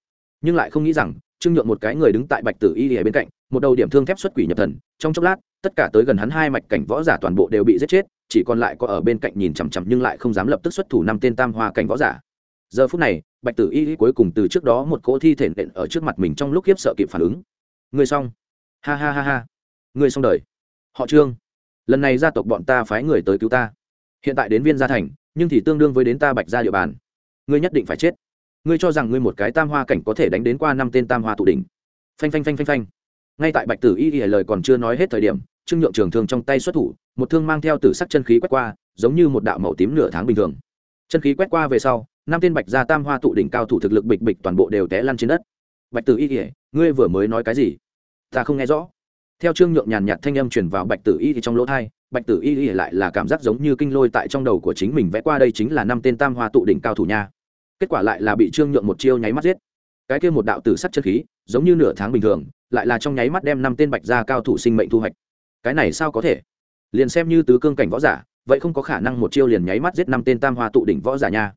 Nhưng lại không nghĩ rằng, trương nhượng một cái người đứng tại bạch tử y ở bên cạnh, một đầu điểm thương thép xuất quỷ nhập thần, trong chốc lát, tất cả tới gần hắn hai mạch cảnh võ giả toàn bộ đều bị giết chết, chỉ còn lại có ở bên cạnh nhìn chằm chằm nhưng lại không dám lập tức xuất thủ năm tên tam hoa cảnh võ giả. Giờ phút này bạch tử y cuối cùng từ trước đó một cỗ thi thể nện ở trước mặt mình trong lúc khiếp sợ kịp phản ứng. Người xong. Ha ha ha ha. Người xong đời. Họ trương. Lần này gia tộc bọn ta phái người tới cứu ta. Hiện tại đến viên gia thành, nhưng thì tương đương với đến ta bạch ra địa bàn. Ngươi nhất định phải chết. Ngươi cho rằng ngươi một cái tam hoa cảnh có thể đánh đến qua năm tên tam hoa tụ đỉnh. Phanh phanh phanh phanh phanh. Ngay tại bạch tử y y lời còn chưa nói hết thời điểm, trương nhượng trường thương trong tay xuất thủ, một thương mang theo tử sắc chân khí quét qua, giống như một đạo màu tím nửa tháng bình thường. Chân khí quét qua về sau năm tên bạch gia tam hoa tụ đỉnh cao thủ thực lực bịch bịch toàn bộ đều té lăn trên đất. Bạch tử y kể ngươi vừa mới nói cái gì? Ta không nghe rõ. Theo trương nhượng nhàn nhạt thanh âm truyền vào bạch tử y thì trong lỗ thai bạch tử y y lại là cảm giác giống như kinh lôi tại trong đầu của chính mình vẽ qua đây chính là năm tên tam hoa tụ đỉnh cao thủ nha. Kết quả lại là bị trương nhượng một chiêu nháy mắt giết. Cái kia một đạo tử sắt chân khí, giống như nửa tháng bình thường, lại là trong nháy mắt đem năm tên bạch gia cao thủ sinh mệnh thu hoạch. Cái này sao có thể? Liền xem như tứ cương cảnh võ giả, vậy không có khả năng một chiêu liền nháy mắt giết năm tên tam hoa tụ đỉnh võ giả nha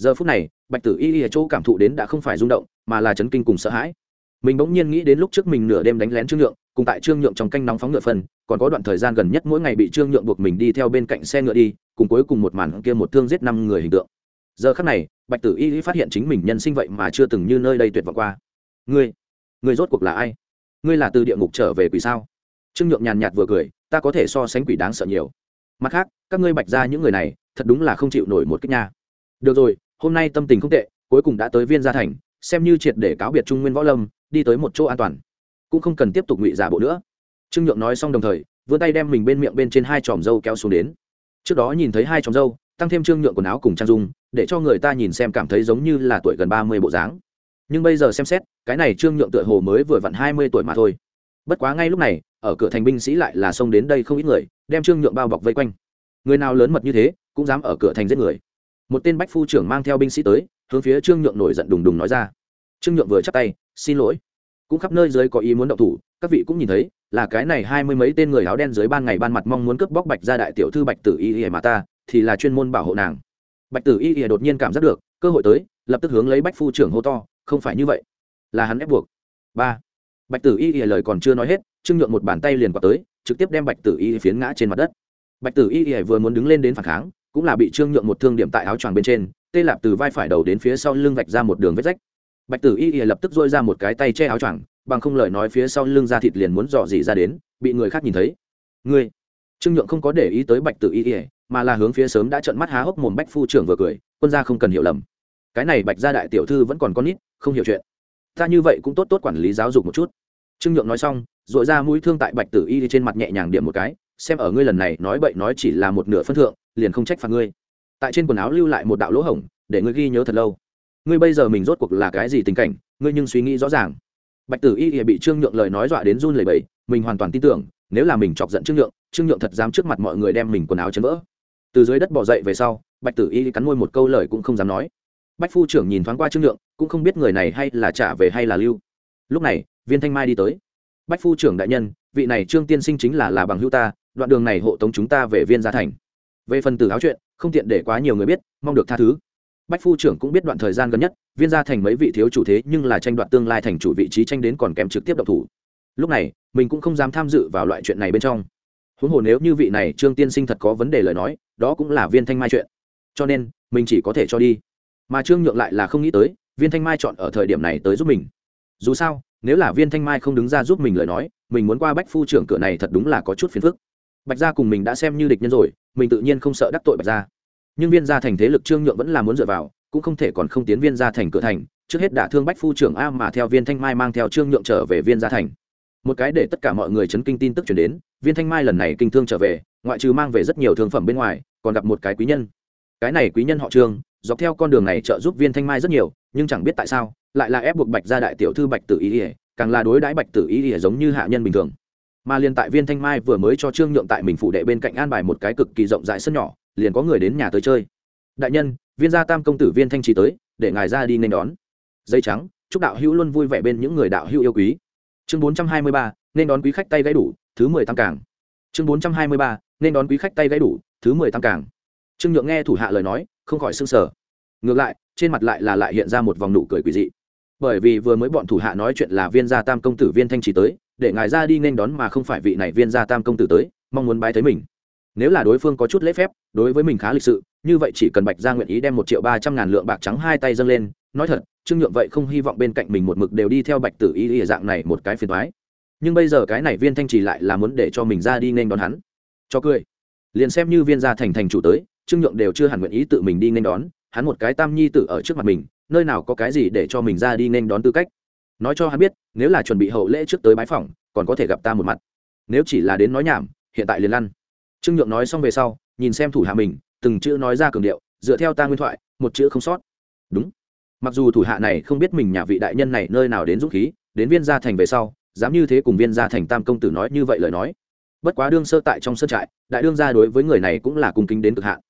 giờ phút này, bạch tử y y chỗ cảm thụ đến đã không phải rung động, mà là chấn kinh cùng sợ hãi. Mình bỗng nhiên nghĩ đến lúc trước mình nửa đêm đánh lén trương nhượng, cùng tại trương nhượng trong canh nóng phóng ngựa phân, còn có đoạn thời gian gần nhất mỗi ngày bị trương nhượng buộc mình đi theo bên cạnh xe ngựa đi, cùng cuối cùng một màn kia một thương giết năm người hình tượng. Giờ khắc này, bạch tử y phát hiện chính mình nhân sinh vậy mà chưa từng như nơi đây tuyệt vọng qua. Ngươi ngươi rốt cuộc là ai? Ngươi là từ địa ngục trở về quỷ sao? Trương nhượng nhàn nhạt vừa cười, ta có thể so sánh quỷ đáng sợ nhiều. Mặt khác, các ngươi bạch ra những người này, thật đúng là không chịu nổi một cách nha. Được rồi hôm nay tâm tình không tệ, cuối cùng đã tới viên gia thành, xem như triệt để cáo biệt trung nguyên võ lâm, đi tới một chỗ an toàn. Cũng không cần tiếp tục ngụy giả bộ nữa. Trương nhượng nói xong đồng thời, vươn tay đem mình bên miệng bên trên hai tròm dâu kéo xuống đến. Trước đó nhìn thấy hai tròm dâu, tăng thêm trương nhượng quần áo cùng trang dung, để cho người ta nhìn xem cảm thấy giống như là tuổi gần ba mươi bộ dáng. Nhưng bây giờ xem xét, cái này trương nhượng tựa hồ mới vừa vặn hai mươi tuổi mà thôi. Bất quá ngay lúc này, ở cửa thành binh sĩ lại là xông đến đây không ít người, đem trương nhượng bao bọc vây quanh. Người nào lớn mật như thế, cũng dám ở cửa thành giết người một tên bách phu trưởng mang theo binh sĩ tới, hướng phía trương nhượng nổi giận đùng đùng nói ra. Trương nhượng vừa chắp tay, xin lỗi. Cũng khắp nơi dưới có ý muốn động thủ, các vị cũng nhìn thấy, là cái này hai mươi mấy tên người áo đen dưới ban ngày ban mặt mong muốn cướp bóc bạch ra đại tiểu thư bạch tử y y mà ta, thì là chuyên môn bảo hộ nàng. Bạch tử y y đột nhiên cảm giác được, cơ hội tới, lập tức hướng lấy bách phu trưởng hô to, không phải như vậy, là hắn ép buộc. Ba. Bạch tử y y lời còn chưa nói hết, trương nhượng một bàn tay liền vào tới, trực tiếp đem bạch tử y phiến ngã trên mặt đất. Bạch tử y y vừa muốn đứng lên đến phản kháng cũng là bị trương nhượng một thương điểm tại áo choàng bên trên, tê lạp từ vai phải đầu đến phía sau lưng vạch ra một đường vết rách. Bạch tử y ỉa lập tức dôi ra một cái tay che áo choàng, bằng không lời nói phía sau lưng ra thịt liền muốn dò dỉ ra đến, bị người khác nhìn thấy. Ngươi? Trương nhượng không có để ý tới bạch tử y ỉa mà là hướng phía sớm đã trợn mắt há hốc mồm bách phu trưởng vừa cười, quân gia không cần hiểu lầm. Cái này bạch gia đại tiểu thư vẫn còn con nít, không hiểu chuyện. Ta như vậy cũng tốt tốt quản lý giáo dục một chút. Trương nhượng nói xong dội ra mũi thương tại bạch tử y trên mặt nhẹ nhàng điểm một cái, xem ở ngươi lần này nói bậy nói chỉ là một nửa phân thượng liền không trách phạt ngươi. Tại trên quần áo lưu lại một đạo lỗ hổng, để ngươi ghi nhớ thật lâu. Ngươi bây giờ mình rốt cuộc là cái gì tình cảnh, ngươi nhưng suy nghĩ rõ ràng. Bạch tử y bị trương nhượng lời nói dọa đến run lẩy bẩy, mình hoàn toàn tin tưởng, nếu là mình chọc giận trương nhượng trương nhượng thật dám trước mặt mọi người đem mình quần áo chấn vỡ. Từ dưới đất bỏ dậy về sau, bạch tử y cắn môi một câu lời cũng không dám nói. Bách phu trưởng nhìn thoáng qua trương nhượng, cũng không biết người này hay là trả về hay là lưu. Lúc này, viên thanh mai đi tới. Bách phu trưởng đại nhân, vị này trương tiên sinh chính là là bằng hữu ta, đoạn đường này hộ tống chúng ta về viên gia thành về phần tử áo chuyện, không tiện để quá nhiều người biết, mong được tha thứ. Bách phu trưởng cũng biết đoạn thời gian gần nhất, viên gia thành mấy vị thiếu chủ thế nhưng là tranh đoạt tương lai thành chủ vị trí tranh đến còn kèm trực tiếp độc thủ. Lúc này, mình cũng không dám tham dự vào loại chuyện này bên trong. Huống hồ nếu như vị này trương tiên sinh thật có vấn đề lời nói, đó cũng là viên thanh mai chuyện. Cho nên, mình chỉ có thể cho đi. Mà trương nhượng lại là không nghĩ tới, viên thanh mai chọn ở thời điểm này tới giúp mình. Dù sao, nếu là viên thanh mai không đứng ra giúp mình lời nói, mình muốn qua bách phu trưởng cửa này thật đúng là có chút phiền phức. Bạch gia cùng mình đã xem như địch nhân rồi mình tự nhiên không sợ đắc tội bạch gia. Nhưng viên gia thành thế lực trương nhượng vẫn là muốn dựa vào, cũng không thể còn không tiến viên gia thành cửa thành. Trước hết đả thương bách phu trưởng a mà theo viên thanh mai mang theo trương nhượng trở về viên gia thành. Một cái để tất cả mọi người chấn kinh tin tức chuyển đến, viên thanh mai lần này kinh thương trở về, ngoại trừ mang về rất nhiều thương phẩm bên ngoài, còn gặp một cái quý nhân. Cái này quý nhân họ trương, dọc theo con đường này trợ giúp viên thanh mai rất nhiều, nhưng chẳng biết tại sao, lại là ép buộc bạch gia đại tiểu thư bạch tử ý ỉa càng là đối đãi bạch tử ý ỉa giống như hạ nhân bình thường mà liền tại viên thanh mai vừa mới cho trương nhượng tại mình phụ đệ bên cạnh an bài một cái cực kỳ rộng rãi sân nhỏ, liền có người đến nhà tới chơi. Đại nhân, viên gia tam công tử viên thanh trí tới, để ngài ra đi nên đón. Dây trắng, chúc đạo hữu luôn vui vẻ bên những người đạo hữu yêu quý. Chương bốn trăm hai mươi ba, nên đón quý khách tay gãy đủ, thứ mười tăng cảng. Chương bốn trăm hai mươi ba, nên đón quý khách tay gãy đủ, thứ mười tăng cảng. Trương nhượng nghe thủ hạ lời nói, không khỏi s ư n g sở ngược lại, trên mặt lại là lại hiện ra một vòng nụ cười quỳ dị. Bởi vì vừa mới bọn thủ hạ nói chuyện là viên gia tam công tử viên thanh trí tới để ngài ra đi nên đón mà không phải vị này viên gia tam công tử tới, mong muốn bái thấy mình. Nếu là đối phương có chút lễ phép, đối với mình khá lịch sự, như vậy chỉ cần bạch gia nguyện ý đem một triệu ba trăm ngàn lượng bạc trắng hai tay dâng lên, nói thật, trương nhượng vậy không hy vọng bên cạnh mình một mực đều đi theo bạch tử y y dạng này một cái phiền thoái nhưng bây giờ cái này viên thanh trì lại là muốn để cho mình ra đi nên đón hắn. Cho cười. Liền xem như viên gia thành thành chủ tới, trương nhượng đều chưa hẳn nguyện ý tự mình đi nên đón, hắn một cái tam nhi tử ở trước mặt mình, nơi nào có cái gì để cho mình ra đi nên đón tư cách? Nói cho hắn biết, nếu là chuẩn bị hậu lễ trước tới bái phỏng, còn có thể gặp ta một mặt. Nếu chỉ là đến nói nhảm, hiện tại liền lăn. Trương nhượng nói xong về sau, nhìn xem thủ hạ mình, từng chữ nói ra cường điệu, dựa theo ta nguyên thoại, một chữ không sót. Đúng. Mặc dù thủ hạ này không biết mình nhà vị đại nhân này nơi nào đến dũng khí, đến viên gia thành về sau, dám như thế cùng viên gia thành tam công tử nói như vậy lời nói. Bất quá đương sơ tại trong sân trại, đại đương gia đối với người này cũng là cung kính đến cực hạn.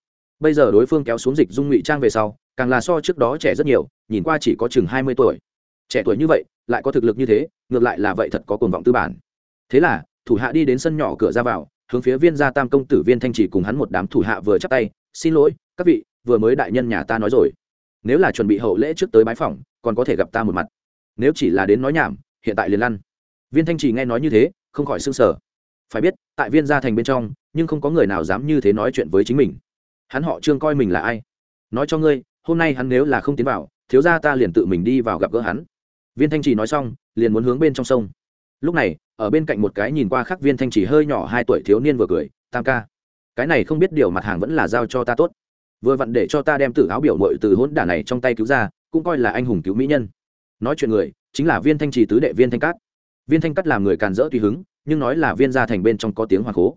Bây giờ đối phương kéo xuống dịch dung ngụy trang về sau, càng là so trước đó trẻ rất nhiều, nhìn qua chỉ có chừng hai mươi tuổi trẻ tuổi như vậy, lại có thực lực như thế, ngược lại là vậy thật có cuồng vọng tư bản. Thế là, thủ hạ đi đến sân nhỏ cửa ra vào, hướng phía viên gia tam công tử viên thanh chỉ cùng hắn một đám thủ hạ vừa chắp tay, xin lỗi, các vị, vừa mới đại nhân nhà ta nói rồi. Nếu là chuẩn bị hậu lễ trước tới bái phỏng, còn có thể gặp ta một mặt. Nếu chỉ là đến nói nhảm, hiện tại liền lăn. Viên thanh trì nghe nói như thế, không khỏi s ư n g sở phải biết, tại viên gia thành bên trong, nhưng không có người nào dám như thế nói chuyện với chính mình. Hắn họ trương coi mình là ai? Nói cho ngươi, hôm nay hắn nếu là không tiến vào, thiếu gia ta liền tự mình đi vào gặp gỡ hắn viên thanh trì nói xong, liền muốn hướng bên trong sông. Lúc này, ở bên cạnh một cái nhìn qua khác viên thanh trì hơi nhỏ hai tuổi thiếu niên vừa cười, tam ca, cái này không biết điều mặt hàng vẫn là giao cho ta tốt. Vừa vặn để cho ta đem tử áo biểu mội từ hỗn đả này trong tay cứu ra, cũng coi là anh hùng cứu mỹ nhân. Nói chuyện người, chính là viên thanh trì tứ đệ viên thanh cát. Viên thanh cát làm người càn rỡ tùy hứng, nhưng nói là viên gia thành bên trong có tiếng hoàng cố.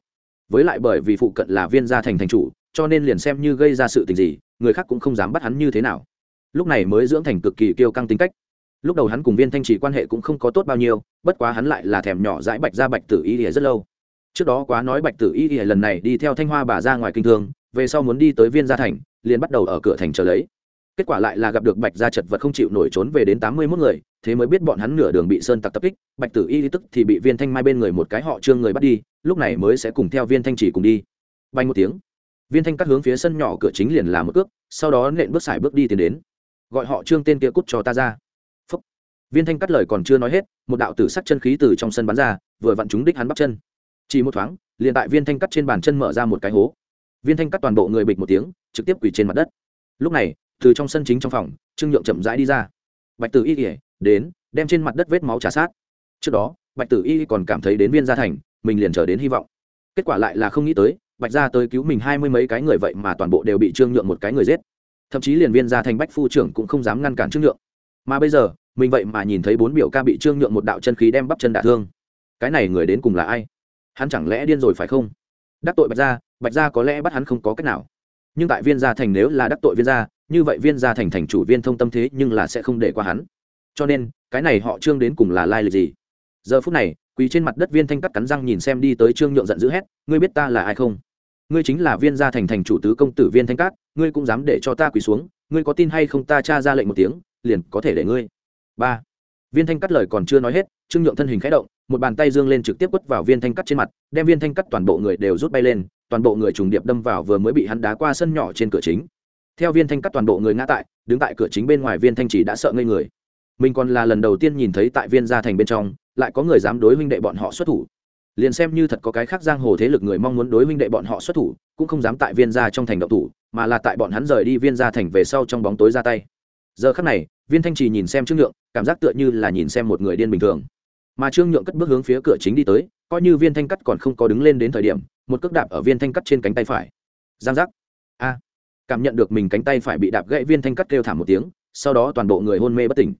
Với lại bởi vì phụ cận là viên gia thành thành chủ, cho nên liền xem như gây ra sự tình gì, người khác cũng không dám bắt hắn như thế nào. Lúc này mới dưỡng thành cực kỳ kiêu căng tính cách lúc đầu hắn cùng viên thanh trì quan hệ cũng không có tốt bao nhiêu, bất quá hắn lại là thèm nhỏ dãi bạch ra bạch tử y ỉa rất lâu. Trước đó quá nói bạch tử y ỉa lần này đi theo thanh hoa bà ra ngoài kinh thương, về sau muốn đi tới viên gia thành, liền bắt đầu ở cửa thành chờ lấy. Kết quả lại là gặp được bạch gia chật vật không chịu nổi trốn về đến tám mươi mốt người, thế mới biết bọn hắn nửa đường bị sơn tặc tập kích, bạch tử y tức thì bị viên thanh mai bên người một cái họ trương người bắt đi, lúc này mới sẽ cùng theo viên thanh chỉ cùng đi. Bay một tiếng, viên thanh cắt hướng phía sân nhỏ cửa chính liền làm một cước, sau đó nện bước xài bước đi tiến đến. Gọi họ trương tên kia cút cho ta ra viên thanh cắt lời còn chưa nói hết, một đạo tử sắc chân khí từ trong sân bắn ra, vừa vặn chúng đích hắn bắp chân. Chỉ một thoáng, liền tại viên thanh cắt trên bàn chân mở ra một cái hố. Viên thanh cắt toàn bộ người bịch một tiếng, trực tiếp quỳ trên mặt đất. Lúc này, từ trong sân chính trong phòng, trương nhượng chậm rãi đi ra. Bạch tử y kể đến, đem trên mặt đất vết máu trả sát. Trước đó, bạch tử y còn cảm thấy đến viên gia thành, mình liền trở đến hy vọng. Kết quả lại là không nghĩ tới, bạch gia tới cứu mình hai mươi mấy cái người vậy mà toàn bộ đều bị trương nhượng một cái người giết. Thậm chí liền viên gia thành bách phu trưởng cũng không dám ngăn cản trương nhượng. Mà bây giờ mình vậy mà nhìn thấy bốn biểu ca bị trương nhượng một đạo chân khí đem bắp chân đả thương. Cái này người đến cùng là ai? Hắn chẳng lẽ điên rồi phải không? Đắc tội bạch gia bạch gia có lẽ bắt hắn không có cách nào. Nhưng tại viên gia thành nếu là đắc tội viên gia, như vậy viên gia thành thành chủ viên thông tâm thế nhưng là sẽ không để qua hắn. Cho nên, cái này họ trương đến cùng là lai lịch gì? Giờ phút này, quỳ trên mặt đất viên thanh cắt cắn răng nhìn xem đi tới trương nhượng giận dữ hét, ngươi biết ta là ai không? Ngươi chính là viên gia thành thành chủ tứ công tử viên thanh cát, ngươi cũng dám để cho ta quỳ xuống, ngươi có tin hay không ta tra ra lệnh một tiếng, liền có thể để ngươi ba. Viên thanh cắt lời còn chưa nói hết, trương nhượng thân hình khẽ động, một bàn tay dương lên trực tiếp quất vào viên thanh cắt trên mặt, đem viên thanh cắt toàn bộ người đều rút bay lên, toàn bộ người trùng điệp đâm vào vừa mới bị hắn đá qua sân nhỏ trên cửa chính. Theo viên thanh cắt toàn bộ người ngã tại, đứng tại cửa chính bên ngoài viên thanh chỉ đã sợ ngây người. Mình còn là lần đầu tiên nhìn thấy tại viên gia thành bên trong, lại có người dám đối huynh đệ bọn họ xuất thủ. Liền xem như thật có cái khác giang hồ thế lực người mong muốn đối huynh đệ bọn họ xuất thủ, cũng không dám tại viên gia trong thành động thủ, mà là tại bọn hắn rời đi viên gia thành về sau trong bóng tối ra tay. Giờ khắc này viên thanh trì nhìn xem trương nhượng cảm giác tựa như là nhìn xem một người điên bình thường mà trương nhượng cất bước hướng phía cửa chính đi tới coi như viên thanh cắt còn không có đứng lên đến thời điểm một cước đạp ở viên thanh cắt trên cánh tay phải giang giác a cảm nhận được mình cánh tay phải bị đạp gãy viên thanh cắt kêu thảm một tiếng sau đó toàn bộ người hôn mê bất tỉnh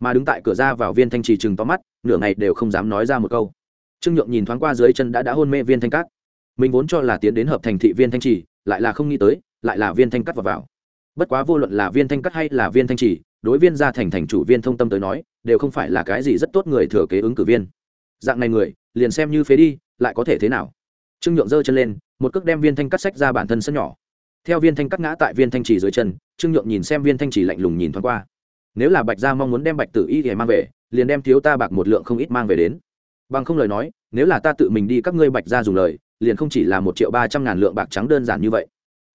mà đứng tại cửa ra vào viên thanh trì chừng to mắt nửa ngày đều không dám nói ra một câu trương nhượng nhìn thoáng qua dưới chân đã đã hôn mê viên thanh cát mình vốn cho là tiến đến hợp thành thị viên thanh trì lại là không nghĩ tới lại là viên thanh cắt vào vào bất quá vô luận là viên thanh cắt hay là viên thanh trì đối viên gia thành thành chủ viên thông tâm tới nói, đều không phải là cái gì rất tốt người thừa kế ứng cử viên. Dạng này người, liền xem như phế đi, lại có thể thế nào? Trương nhượng giơ chân lên, một cước đem viên thanh cắt sách ra bản thân sân nhỏ. Theo viên thanh cắt ngã tại viên thanh trì dưới chân, trương nhượng nhìn xem viên thanh trì lạnh lùng nhìn thoáng qua. Nếu là bạch gia mong muốn đem bạch tử y thì mang về, liền đem thiếu ta bạc một lượng không ít mang về đến. Bằng không lời nói, nếu là ta tự mình đi các ngươi bạch gia dùng lời, liền không chỉ là một triệu ba trăm ngàn lượng bạc trắng đơn giản như vậy.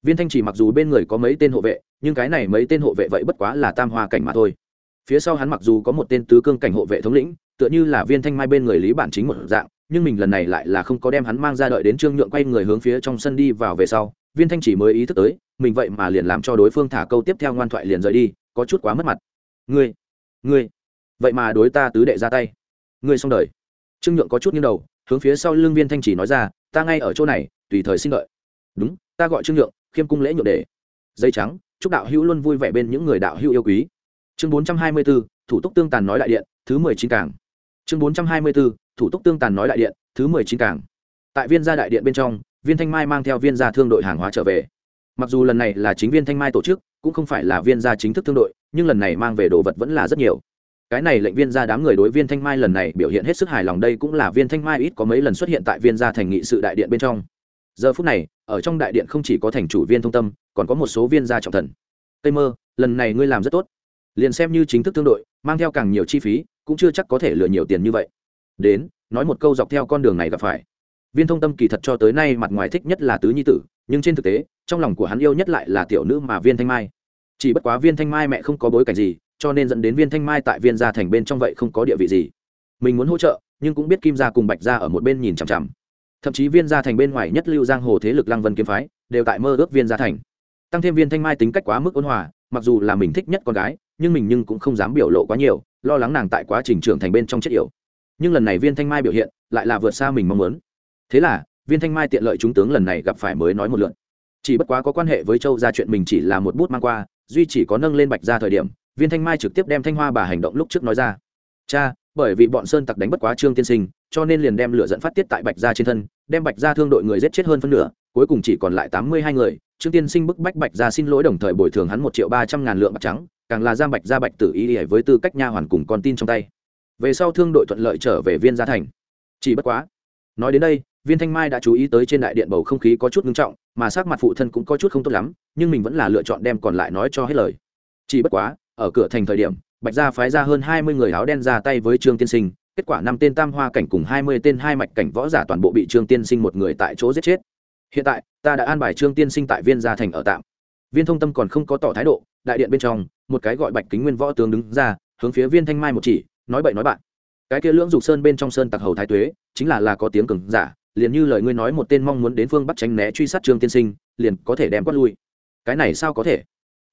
Viên thanh chỉ mặc dù bên người có mấy tên hộ vệ nhưng cái này mấy tên hộ vệ vậy bất quá là tam hoa cảnh mà thôi. Phía sau hắn mặc dù có một tên tứ cương cảnh hộ vệ thống lĩnh, tựa như là viên thanh mai bên người lý bản chính một dạng, nhưng mình lần này lại là không có đem hắn mang ra đợi đến trương nhượng quay người hướng phía trong sân đi vào về sau, viên thanh chỉ mới ý thức tới, mình vậy mà liền làm cho đối phương thả câu tiếp theo ngoan thoại liền rời đi, có chút quá mất mặt. Ngươi ngươi, vậy mà đối ta tứ đệ ra tay. Ngươi xong đời. Trương nhượng có chút nghiêng đầu, hướng phía sau lưng viên thanh chỉ nói ra, ta ngay ở chỗ này, tùy thời xin đợi. Đúng, ta gọi trương nhượng, khiêm cung lễ nhượng để dây trắng chúc đạo hữu luôn vui vẻ bên những người đạo hữu yêu quý. Chương bốn trăm hai mươi b ố thủ tục tương tàn nói đại điện, thứ mười chín cảng. Chương bốn trăm hai mươi b ố thủ tục tương tàn nói đại điện, thứ mười chín cảng. Tại viên gia đại điện bên trong, viên thanh mai mang theo viên gia thương đội hàng hóa trở về. Mặc dù lần này là chính viên thanh mai tổ chức, cũng không phải là viên gia chính thức thương đội, nhưng lần này mang về đồ vật vẫn là rất nhiều. Cái này lệnh viên gia đám người đối viên thanh mai lần này biểu hiện hết sức hài lòng, đây cũng là viên thanh mai ít có mấy lần xuất hiện tại viên gia thành nghị sự đại điện bên trong giờ phút này, ở trong đại điện không chỉ có thành chủ viên thông tâm, còn có một số viên gia trọng thần. Tây mơ, lần này ngươi làm rất tốt. Liền xem như chính thức thương đội, mang theo càng nhiều chi phí, cũng chưa chắc có thể lừa nhiều tiền như vậy. Đến, nói một câu dọc theo con đường này gặp phải. Viên thông tâm kỳ thật cho tới nay mặt ngoài thích nhất là tứ nhi tử, nhưng trên thực tế, trong lòng của hắn yêu nhất lại là tiểu nữ mà viên thanh mai. Chỉ bất quá viên thanh mai mẹ không có bối cảnh gì, cho nên dẫn đến viên thanh mai tại viên gia thành bên trong vậy không có địa vị gì. Mình muốn hỗ trợ, nhưng cũng biết kim gia cùng bạch gia ở một bên nhìn chằm chằm thậm chí viên gia thành bên ngoài nhất lưu giang hồ thế lực lăng vân kiếm phái đều tại mơ ước viên gia thành. Tăng thêm viên thanh mai tính cách quá mức ôn hòa, mặc dù là mình thích nhất con gái, nhưng mình nhưng cũng không dám biểu lộ quá nhiều, lo lắng nàng tại quá trình trưởng thành bên trong chất yểu. Nhưng lần này viên thanh mai biểu hiện lại là vượt xa mình mong muốn. Thế là, viên thanh mai tiện lợi chúng tướng lần này gặp phải mới nói một lượn chỉ bất quá có quan hệ với châu gia chuyện mình chỉ là một bút mang qua, duy chỉ có nâng lên bạch ra thời điểm, viên thanh mai trực tiếp đem thanh hoa bà hành động lúc trước nói ra. Cha, bởi vì bọn sơn tặc đánh bất quá trương tiên sinh cho nên liền đem lửa dẫn phát tiết tại bạch gia trên thân, đem bạch gia thương đội người giết chết hơn phân nửa, cuối cùng chỉ còn lại tám mươi hai người. Trương tiên sinh bức bách bạch gia xin lỗi đồng thời bồi thường hắn một triệu ba trăm ngàn lượng bạc trắng, càng là giam bạch gia bạch tử ý với tư cách nha hoàn cùng con tin trong tay. Về sau thương đội thuận lợi trở về viên gia thành. Chỉ bất quá, nói đến đây, viên thanh mai đã chú ý tới trên đại điện bầu không khí có chút ngưng trọng, mà sắc mặt phụ thân cũng có chút không tốt lắm, nhưng mình vẫn là lựa chọn đem còn lại nói cho hết lời. Chỉ bất quá, ở cửa thành thời điểm, bạch gia phái ra hơn hai mươi người áo đen ra tay với trương tiên sinh kết quả năm tên tam hoa cảnh cùng hai mươi tên hai mạch cảnh võ giả toàn bộ bị trương tiên sinh một người tại chỗ giết chết. Hiện tại, ta đã an bài trương tiên sinh tại viên gia thành ở tạm. Viên thông tâm còn không có tỏ thái độ, đại điện bên trong, một cái gọi bạch kính nguyên võ tướng đứng ra, hướng phía viên thanh mai một chỉ, nói bậy nói bạn. Cái kia lưỡng dục sơn bên trong sơn tặc hầu thái tuế, chính là là có tiếng cường giả, liền như lời ngươi nói một tên mong muốn đến phương bắt tránh né truy sát trương tiên sinh, liền có thể đem quát lui. Cái này sao có thể?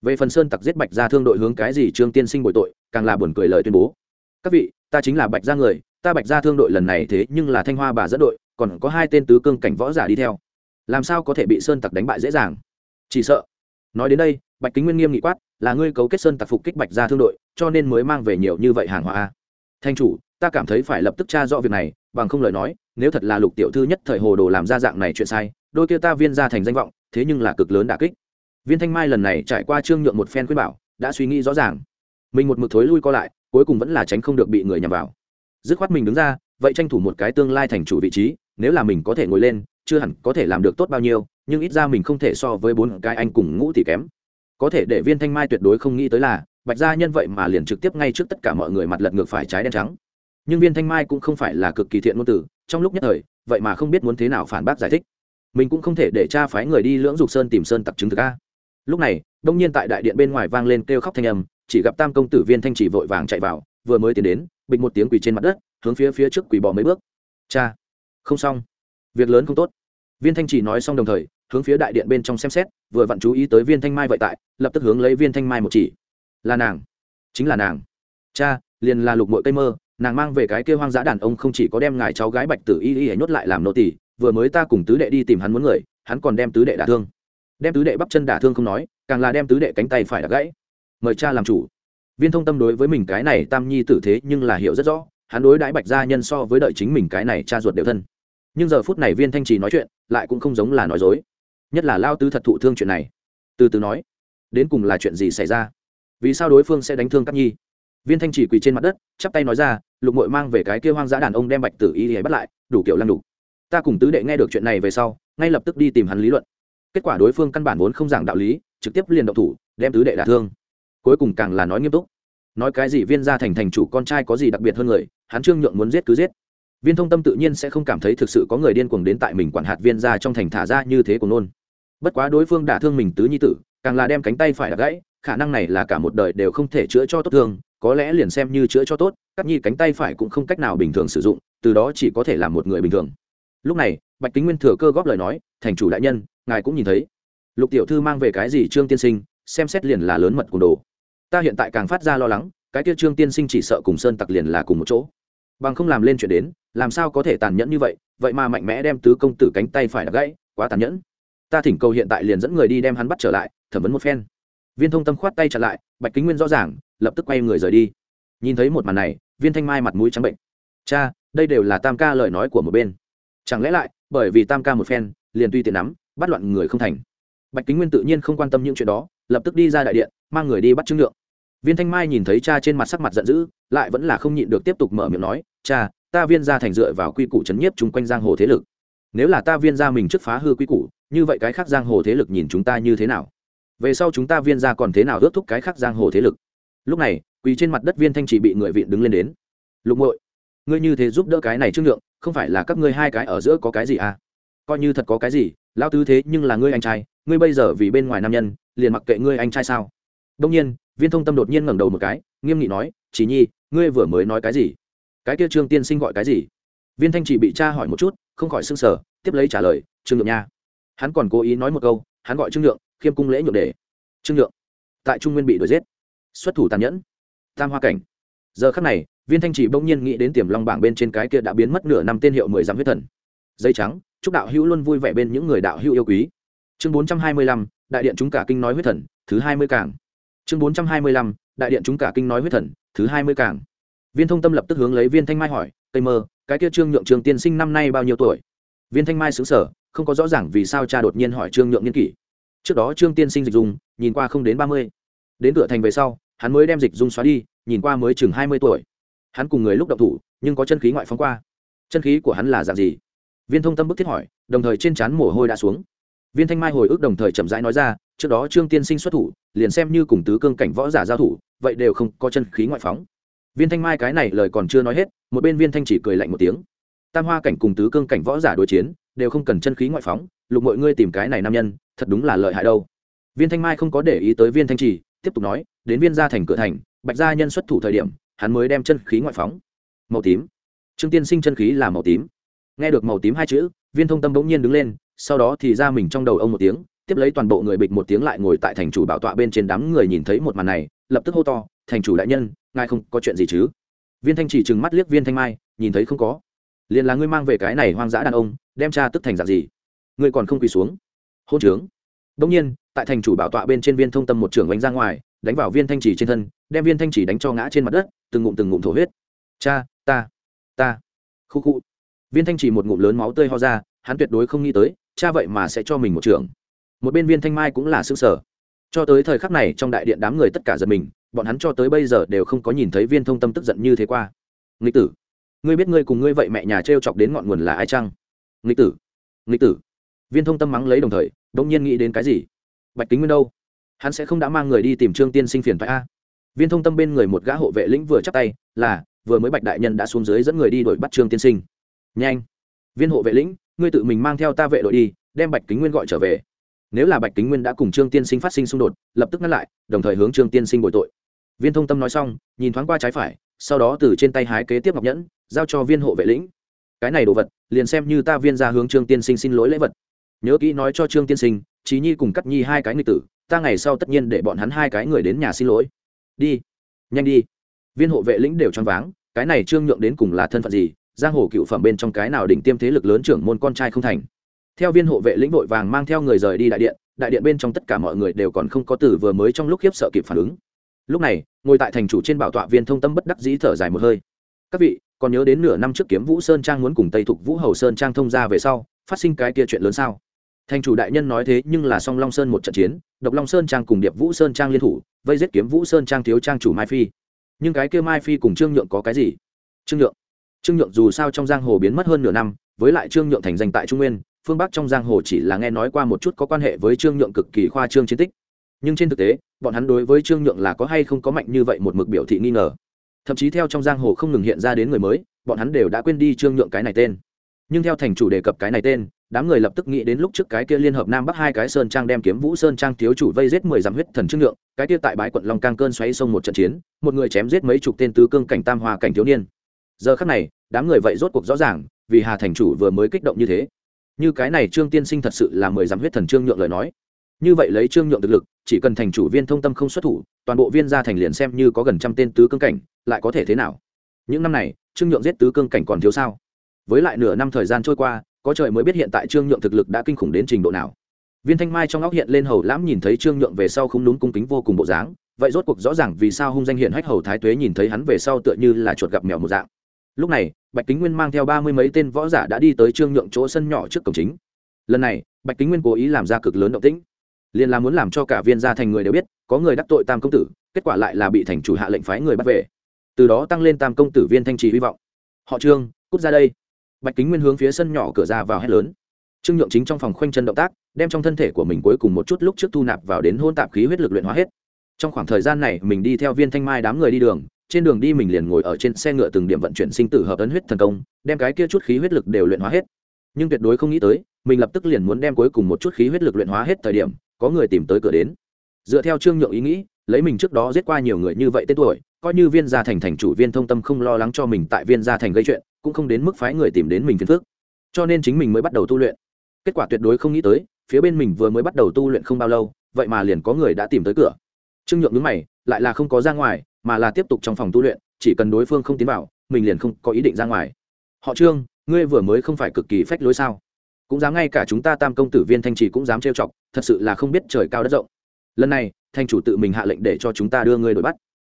Về phần sơn tặc giết bạch ra thương đội hướng cái gì trương tiên sinh bồi tội, càng là buồn cười lời tuyên bố các vị, ta chính là bạch gia người, ta bạch gia thương đội lần này thế nhưng là thanh hoa bà dẫn đội, còn có hai tên tứ cương cảnh võ giả đi theo. Làm sao có thể bị sơn tặc đánh bại dễ dàng? Chỉ sợ. Nói đến đây, bạch kính nguyên nghiêm nghị quát, là ngươi cấu kết sơn tặc phục kích bạch gia thương đội, cho nên mới mang về nhiều như vậy hàng hóa thanh chủ, ta cảm thấy phải lập tức tra rõ việc này, bằng không lời nói, nếu thật là lục tiểu thư nhất thời hồ đồ làm ra dạng này chuyện sai, đôi kia ta viên ra thành danh vọng, thế nhưng là cực lớn đả kích. Viên thanh mai lần này trải qua trương nhượng một phen khuyên bảo, đã suy nghĩ rõ ràng. Mình một mực thối lui co lại cuối cùng vẫn là tránh không được bị người nhằm vào. Dứt khoát mình đứng ra, vậy tranh thủ một cái tương lai thành chủ vị trí, nếu là mình có thể ngồi lên, chưa hẳn có thể làm được tốt bao nhiêu, nhưng ít ra mình không thể so với bốn cái anh cùng ngũ thì kém. Có thể để viên thanh mai tuyệt đối không nghĩ tới là, bạch gia nhân vậy mà liền trực tiếp ngay trước tất cả mọi người mặt lật ngược phải trái đen trắng. Nhưng viên thanh mai cũng không phải là cực kỳ thiện ngôn từ trong lúc nhất thời, vậy mà không biết muốn thế nào phản bác giải thích. Mình cũng không thể để cha phái người đi lưỡng dục sơn tìm sơn tặc chứng thực a. Lúc này, đông nhiên tại đại điện bên ngoài vang lên kêu khóc thanh âm chỉ gặp tam công tử viên thanh chỉ vội vàng chạy vào, vừa mới tiến đến, bịch một tiếng quỳ trên mặt đất, hướng phía phía trước quỳ bỏ mấy bước. Cha, không xong. Việc lớn không tốt. Viên thanh chỉ nói xong đồng thời, hướng phía đại điện bên trong xem xét, vừa vặn chú ý tới viên thanh mai vậy tại, lập tức hướng lấy viên thanh mai một chỉ. Là nàng. Chính là nàng. Cha, liền là lục mội cây mơ, nàng mang về cái kêu hoang dã đàn ông không chỉ có đem ngài cháu gái bạch tử y y nhốt lại làm nô tỷ vừa mới ta cùng tứ đệ đi tìm hắn muốn người, hắn còn đem tứ đệ đả thương. Đem tứ đệ bắp chân đả thương không nói, càng là đem tứ đệ cánh tay phải đả gãy mời cha làm chủ. Viên thông tâm đối với mình cái này tam nhi tử thế nhưng là hiểu rất rõ, hắn đối đãi bạch gia nhân so với đợi chính mình cái này cha ruột đều thân. Nhưng giờ phút này viên thanh trì nói chuyện, lại cũng không giống là nói dối. Nhất là lao tứ thật thụ thương chuyện này. Từ từ nói, đến cùng là chuyện gì xảy ra? Vì sao đối phương sẽ đánh thương các nhi? Viên thanh chỉ quỳ trên mặt đất, chắp tay nói ra, lục mội mang về cái kia hoang dã đàn ông đem bạch tử y hãy bắt lại, đủ kiểu lăng đủ. Ta cùng tứ đệ nghe được chuyện này về sau, ngay lập tức đi tìm hắn lý luận. Kết quả đối phương căn bản vốn không giảng đạo lý, trực tiếp liền động thủ, đem tứ đệ đả thương cuối cùng càng là nói nghiêm túc. Nói cái gì viên gia thành thành chủ con trai có gì đặc biệt hơn người, hắn trương nhượng muốn giết cứ giết. Viên thông tâm tự nhiên sẽ không cảm thấy thực sự có người điên cuồng đến tại mình quản hạt viên gia trong thành thả ra như thế của nôn. Bất quá đối phương đả thương mình tứ nhi tử, càng là đem cánh tay phải đặt gãy, khả năng này là cả một đời đều không thể chữa cho tốt thương, có lẽ liền xem như chữa cho tốt, các nhi cánh tay phải cũng không cách nào bình thường sử dụng, từ đó chỉ có thể là một người bình thường. Lúc này, bạch kính nguyên thừa cơ góp lời nói, thành chủ đại nhân, ngài cũng nhìn thấy. Lục tiểu thư mang về cái gì trương tiên sinh, xem xét liền là lớn mật cùng đồ ta hiện tại càng phát ra lo lắng, cái kia trương tiên sinh chỉ sợ cùng sơn tặc liền là cùng một chỗ. Bằng không làm lên chuyện đến, làm sao có thể tàn nhẫn như vậy vậy mà mạnh mẽ đem tứ công tử cánh tay phải đập gãy, quá tàn nhẫn. Ta thỉnh cầu hiện tại liền dẫn người đi đem hắn bắt trở lại, thẩm vấn một phen. Viên thông tâm khoát tay chặn lại, bạch kính nguyên rõ ràng, lập tức quay người rời đi. Nhìn thấy một màn này, viên thanh mai mặt mũi trắng bệnh. Cha, đây đều là tam ca lời nói của một bên. Chẳng lẽ lại, bởi vì tam ca một phen, liền tuy tiện nắm, bắt loạn người không thành. Bạch kính nguyên tự nhiên không quan tâm những chuyện đó lập tức đi ra đại điện, mang người đi bắt trương lượng. Viên thanh mai nhìn thấy cha trên mặt sắc mặt giận dữ, lại vẫn là không nhịn được tiếp tục mở miệng nói, cha, ta viên ra thành dựa vào quy củ c h ấ n nhiếp chung quanh giang hồ thế lực. Nếu là ta viên ra mình trước phá hư quy củ, như vậy cái khác giang hồ thế lực nhìn chúng ta như thế nào? Về sau chúng ta viên ra còn thế nào ước thúc cái khác giang hồ thế lực? Lúc này, quỳ trên mặt đất viên thanh chỉ bị người vịn đứng lên đến. Lục ngội ngươi như thế giúp đỡ cái này trương lượng, không phải là các ngươi hai cái ở giữa có cái gì à? Coi như thật có cái gì lao tứ thế nhưng là ngươi anh trai, ngươi bây giờ vì bên ngoài nam nhân, liền mặc kệ ngươi anh trai sao? Đông nhiên, viên thông tâm đột nhiên ngẩng đầu một cái, nghiêm nghị nói, chỉ nhi, ngươi vừa mới nói cái gì? Cái kia trương tiên sinh gọi cái gì? Viên thanh chỉ bị cha hỏi một chút, không khỏi s ư n g sở tiếp lấy trả lời, trương nhượng nha. Hắn còn cố ý nói một câu, hắn gọi trương nhượng, khiêm cung lễ nhượng đề. Trương nhượng. Tại trung nguyên bị đuổi giết. Xuất thủ tàn nhẫn. Tam hoa cảnh. Giờ khắc này, viên thanh chỉ bỗng nhiên nghĩ đến tiềm long bảng bên trên cái kia đã biến mất nửa năm tên hiệu mười dặm huyết thần. Dây trắng chúc đạo hữu luôn vui vẻ bên những người đạo hữu yêu quý. Chương bốn trăm hai mươi lăm, đại điện chúng cả kinh nói huyết thần, thứ hai mươi cảng. Chương bốn trăm hai mươi lăm, đại điện chúng cả kinh nói huyết thần, thứ hai mươi cảng. Viên thông tâm lập tức hướng lấy viên thanh mai hỏi, cây mơ, cái kia trương nhượng trường tiên sinh năm nay bao nhiêu tuổi? Viên thanh mai xứng sở không có rõ ràng vì sao cha đột nhiên hỏi trương nhượng niên kỷ. Trước đó trương tiên sinh dịch dung, nhìn qua không đến ba mươi. Đến cửa thành về sau, hắn mới đem dịch dung xóa đi, nhìn qua mới chừng hai mươi tuổi. Hắn cùng người lúc đậu thủ, nhưng có chân khí ngoại phóng qua. Chân khí của hắn là dạng gì? Viên thông tâm bức thiết hỏi, đồng thời trên trán mồ hôi đã xuống. Viên thanh mai hồi ức đồng thời chậm rãi nói ra, trước đó trương tiên sinh xuất thủ, liền xem như cùng tứ cương cảnh võ giả giao thủ, vậy đều không có chân khí ngoại phóng. Viên thanh mai cái này lời còn chưa nói hết, một bên viên thanh chỉ cười lạnh một tiếng. Tam hoa cảnh cùng tứ cương cảnh võ giả đối chiến, đều không cần chân khí ngoại phóng, lục mọi ngươi tìm cái này nam nhân, thật đúng là lợi hại đâu. Viên thanh mai không có để ý tới viên thanh trì tiếp tục nói, đến viên gia thành cửa thành, bạch gia nhân xuất thủ thời điểm, hắn mới đem chân khí ngoại phóng. Màu tím. Trương tiên sinh chân khí là màu tím nghe được màu tím hai chữ, viên thông tâm bỗng nhiên đứng lên, sau đó thì ra mình trong đầu ông một tiếng, tiếp lấy toàn bộ người bịch một tiếng lại ngồi tại thành chủ bảo tọa bên trên đám người nhìn thấy một màn này, lập tức hô to, thành chủ đại nhân, ngài không có chuyện gì chứ? Viên thanh chỉ trừng mắt liếc viên thanh mai, nhìn thấy không có. Liền là ngươi mang về cái này hoang dã đàn ông, đem cha tức thành dạng gì? Ngươi còn không quỳ xuống. Hôn trướng. Đông nhiên, tại thành chủ bảo tọa bên trên viên thông tâm một trưởng đánh ra ngoài, đánh vào viên thanh chỉ trên thân, đem viên thanh chỉ đánh cho ngã trên mặt đất, từng ngụm từng ngụm thổ huyết. Cha, ta ta. Khu khu viên thanh chỉ một ngụm lớn máu tươi ho ra, hắn tuyệt đối không nghĩ tới, cha vậy mà sẽ cho mình một trưởng. Một bên viên thanh mai cũng là xương sở cho tới thời khắc này trong đại điện đám người tất cả giật mình, bọn hắn cho tới bây giờ đều không có nhìn thấy viên thông tâm tức giận như thế qua. Nghịch tử, ngươi biết ngươi cùng ngươi vậy mẹ nhà t r e o chọc đến ngọn nguồn là ai chăng? Nghịch tử nghịch tử. Viên thông tâm mắng lấy đồng thời đ ỗ n g nhiên nghĩ đến cái gì? Bạch kính nguyên đâu? Hắn sẽ không đã mang người đi tìm trương tiên sinh phiền phải a? Viên thông tâm bên người một gã hộ vệ lĩnh vừa chắc tay, là, vừa mới bạch đại nhân đã xuống dưới dẫn người đi đuổi bắt trương tiên sinh nhanh. Viên hộ vệ lĩnh, ngươi tự mình mang theo ta vệ đội đi, đem bạch kính nguyên gọi trở về. Nếu là bạch kính nguyên đã cùng trương tiên sinh phát sinh xung đột, lập tức ngăn lại, đồng thời hướng trương tiên sinh bồi tội. Viên thông tâm nói xong, nhìn thoáng qua trái phải, sau đó từ trên tay hái kế tiếp ngọc nhẫn, giao cho viên hộ vệ lĩnh. Cái này đồ vật, liền xem như ta viên ra hướng trương tiên sinh xin lỗi lễ vật. Nhớ kỹ nói cho trương tiên sinh trí nhi cùng cắt nhi hai cái nghịch tử, ta ngày sau tất nhiên để bọn hắn hai cái người đến nhà xin lỗi. Đi. Nhanh đi. Viên hộ vệ lĩnh đều choáng váng, cái này trương nhượng đến cùng là thân phận gì? Giang hồ cựu phẩm bên trong cái nào đỉnh tiêm thế lực lớn trưởng môn con trai không thành. Theo viên hộ vệ lĩnh vội vàng mang theo người rời đi đại điện đại điện bên trong tất cả mọi người đều còn không có từ vừa mới trong lúc khiếp sợ kịp phản ứng. Lúc này, ngồi tại thành chủ trên bảo tọa viên thông tâm bất đắc dĩ thở dài một hơi. Các vị, còn nhớ đến nửa năm trước kiếm vũ sơn trang muốn cùng tây thục vũ hầu sơn trang thông ra về sau, phát sinh cái kia chuyện lớn sao? Thành chủ đại nhân nói thế, nhưng là song long sơn một trận chiến, độc long sơn trang cùng điệp vũ sơn trang liên thủ, vây giết kiếm vũ sơn trang thiếu trang chủ mai phi. Nhưng cái kia mai phi cùng trương nhượng có cái gì? Trương nhượng trương nhượng dù sao trong giang hồ biến mất hơn nửa năm, với lại trương nhượng thành danh tại trung nguyên, phương bắc trong giang hồ chỉ là nghe nói qua một chút có quan hệ với trương nhượng cực kỳ khoa trương chiến tích. Nhưng trên thực tế, bọn hắn đối với trương nhượng là có hay không có mạnh như vậy một mực biểu thị nghi ngờ. Thậm chí theo trong giang hồ không ngừng hiện ra đến người mới, bọn hắn đều đã quên đi trương nhượng cái này tên. Nhưng theo thành chủ đề cập cái này tên, đám người lập tức nghĩ đến lúc trước cái kia liên hợp nam bắc hai cái sơn trang đem kiếm vũ sơn trang thiếu chủ vây giết mười dặm huyết thần trương nhượng, cái kia tại bãi quận long cang cơn xoáy sông một trận chiến, một người chém giết mấy chục tên tứ cương cảnh tam hòa cảnh thiếu niên giờ khắc này, đám người vậy rốt cuộc rõ ràng, vì hà thành chủ vừa mới kích động như thế. Như cái này trương tiên sinh thật sự là mười dặm huyết thần trương nhượng lời nói. Như vậy lấy trương nhượng thực lực, chỉ cần thành chủ viên thông tâm không xuất thủ, toàn bộ viên gia thành liền xem như có gần trăm tên tứ cương cảnh, lại có thể thế nào? Những năm này, trương nhượng giết tứ cương cảnh còn thiếu sao? Với lại nửa năm thời gian trôi qua, có trời mới biết hiện tại trương nhượng thực lực đã kinh khủng đến trình độ nào. Viên thanh mai trong óc hiện lên hầu lãm nhìn thấy trương nhượng về sau không đúng cung kính vô cùng bộ dáng, vậy rốt cuộc rõ ràng vì sao hung danh hiện hách hầu thái tuế nhìn thấy hắn về sau tựa như là chuột gặp mèo một dạng lúc này, bạch kính nguyên mang theo ba mươi mấy tên võ giả đã đi tới trương nhượng chỗ sân nhỏ trước cổng chính. Lần này, bạch kính nguyên cố ý làm ra cực lớn động tĩnh. Liền là muốn làm cho cả viên gia thành người đều biết, có người đắc tội tam công tử, kết quả lại là bị thành chủ hạ lệnh phái người bắt về. Từ đó tăng lên tam công tử viên thanh trì hy vọng. Họ trương, cút ra đây. Bạch kính nguyên hướng phía sân nhỏ cửa ra vào hét lớn. Trương nhượng chính trong phòng khoanh chân động tác, đem trong thân thể của mình cuối cùng một chút lúc trước thu nạp vào đến hôn tạp khí huyết lực luyện hóa hết. Trong khoảng thời gian này, mình đi theo viên thanh mai đám người đi đường trên đường đi mình liền ngồi ở trên xe ngựa từng điểm vận chuyển sinh tử hợp ấn huyết thần công, đem cái kia chút khí huyết lực đều luyện hóa hết. Nhưng tuyệt đối không nghĩ tới, mình lập tức liền muốn đem cuối cùng một chút khí huyết lực luyện hóa hết thời điểm, có người tìm tới cửa đến. Dựa theo trương nhượng ý nghĩ, lấy mình trước đó giết qua nhiều người như vậy tên tuổi, coi như viên gia thành thành chủ viên thông tâm không lo lắng cho mình tại viên gia thành gây chuyện, cũng không đến mức phái người tìm đến mình phiền phước cho nên chính mình mới bắt đầu tu luyện. Kết quả tuyệt đối không nghĩ tới, phía bên mình vừa mới bắt đầu tu luyện không bao lâu, vậy mà liền có người đã tìm tới cửa trương nhượng nhướng mày, lại là không có ra ngoài, mà là tiếp tục trong phòng tu luyện, chỉ cần đối phương không tiến vào, mình liền không có ý định ra ngoài. Họ trương, ngươi vừa mới không phải cực kỳ phách lối sao? Cũng dám ngay cả chúng ta tam công tử viên thanh trì cũng dám trêu chọc, thật sự là không biết trời cao đất rộng. Lần này, thanh chủ tự mình hạ lệnh để cho chúng ta đưa ngươi đổi bắt.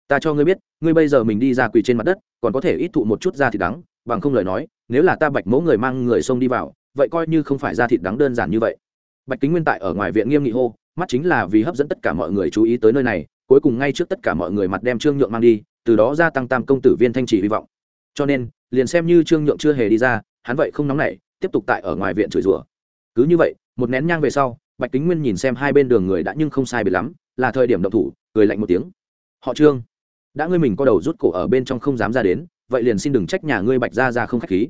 Ta cho ngươi biết, ngươi bây giờ mình đi ra quỳ trên mặt đất, còn có thể ít thụ một chút da thịt đắng, bằng không lời nói, nếu là ta bạch mẫu người mang người xông đi vào, vậy coi như không phải da thịt đắng đơn giản như vậy. Bạch kính nguyên tại ở ngoài viện nghiêm nghị hô mắt chính là vì hấp dẫn tất cả mọi người chú ý tới nơi này, cuối cùng ngay trước tất cả mọi người mặt đem trương nhượng mang đi, từ đó gia tăng tam công tử viên thanh trì hy vọng. Cho nên, liền xem như trương nhượng chưa hề đi ra, hắn vậy không nóng nảy, tiếp tục tại ở ngoài viện chửi rủa. Cứ như vậy, một nén nhang về sau, bạch kính nguyên nhìn xem hai bên đường người đã nhưng không sai biệt lắm, là thời điểm động thủ, cười lạnh một tiếng. Họ trương, đã ngươi mình có đầu rút cổ ở bên trong không dám ra đến, vậy liền xin đừng trách nhà ngươi bạch ra ra không k h á c h khí.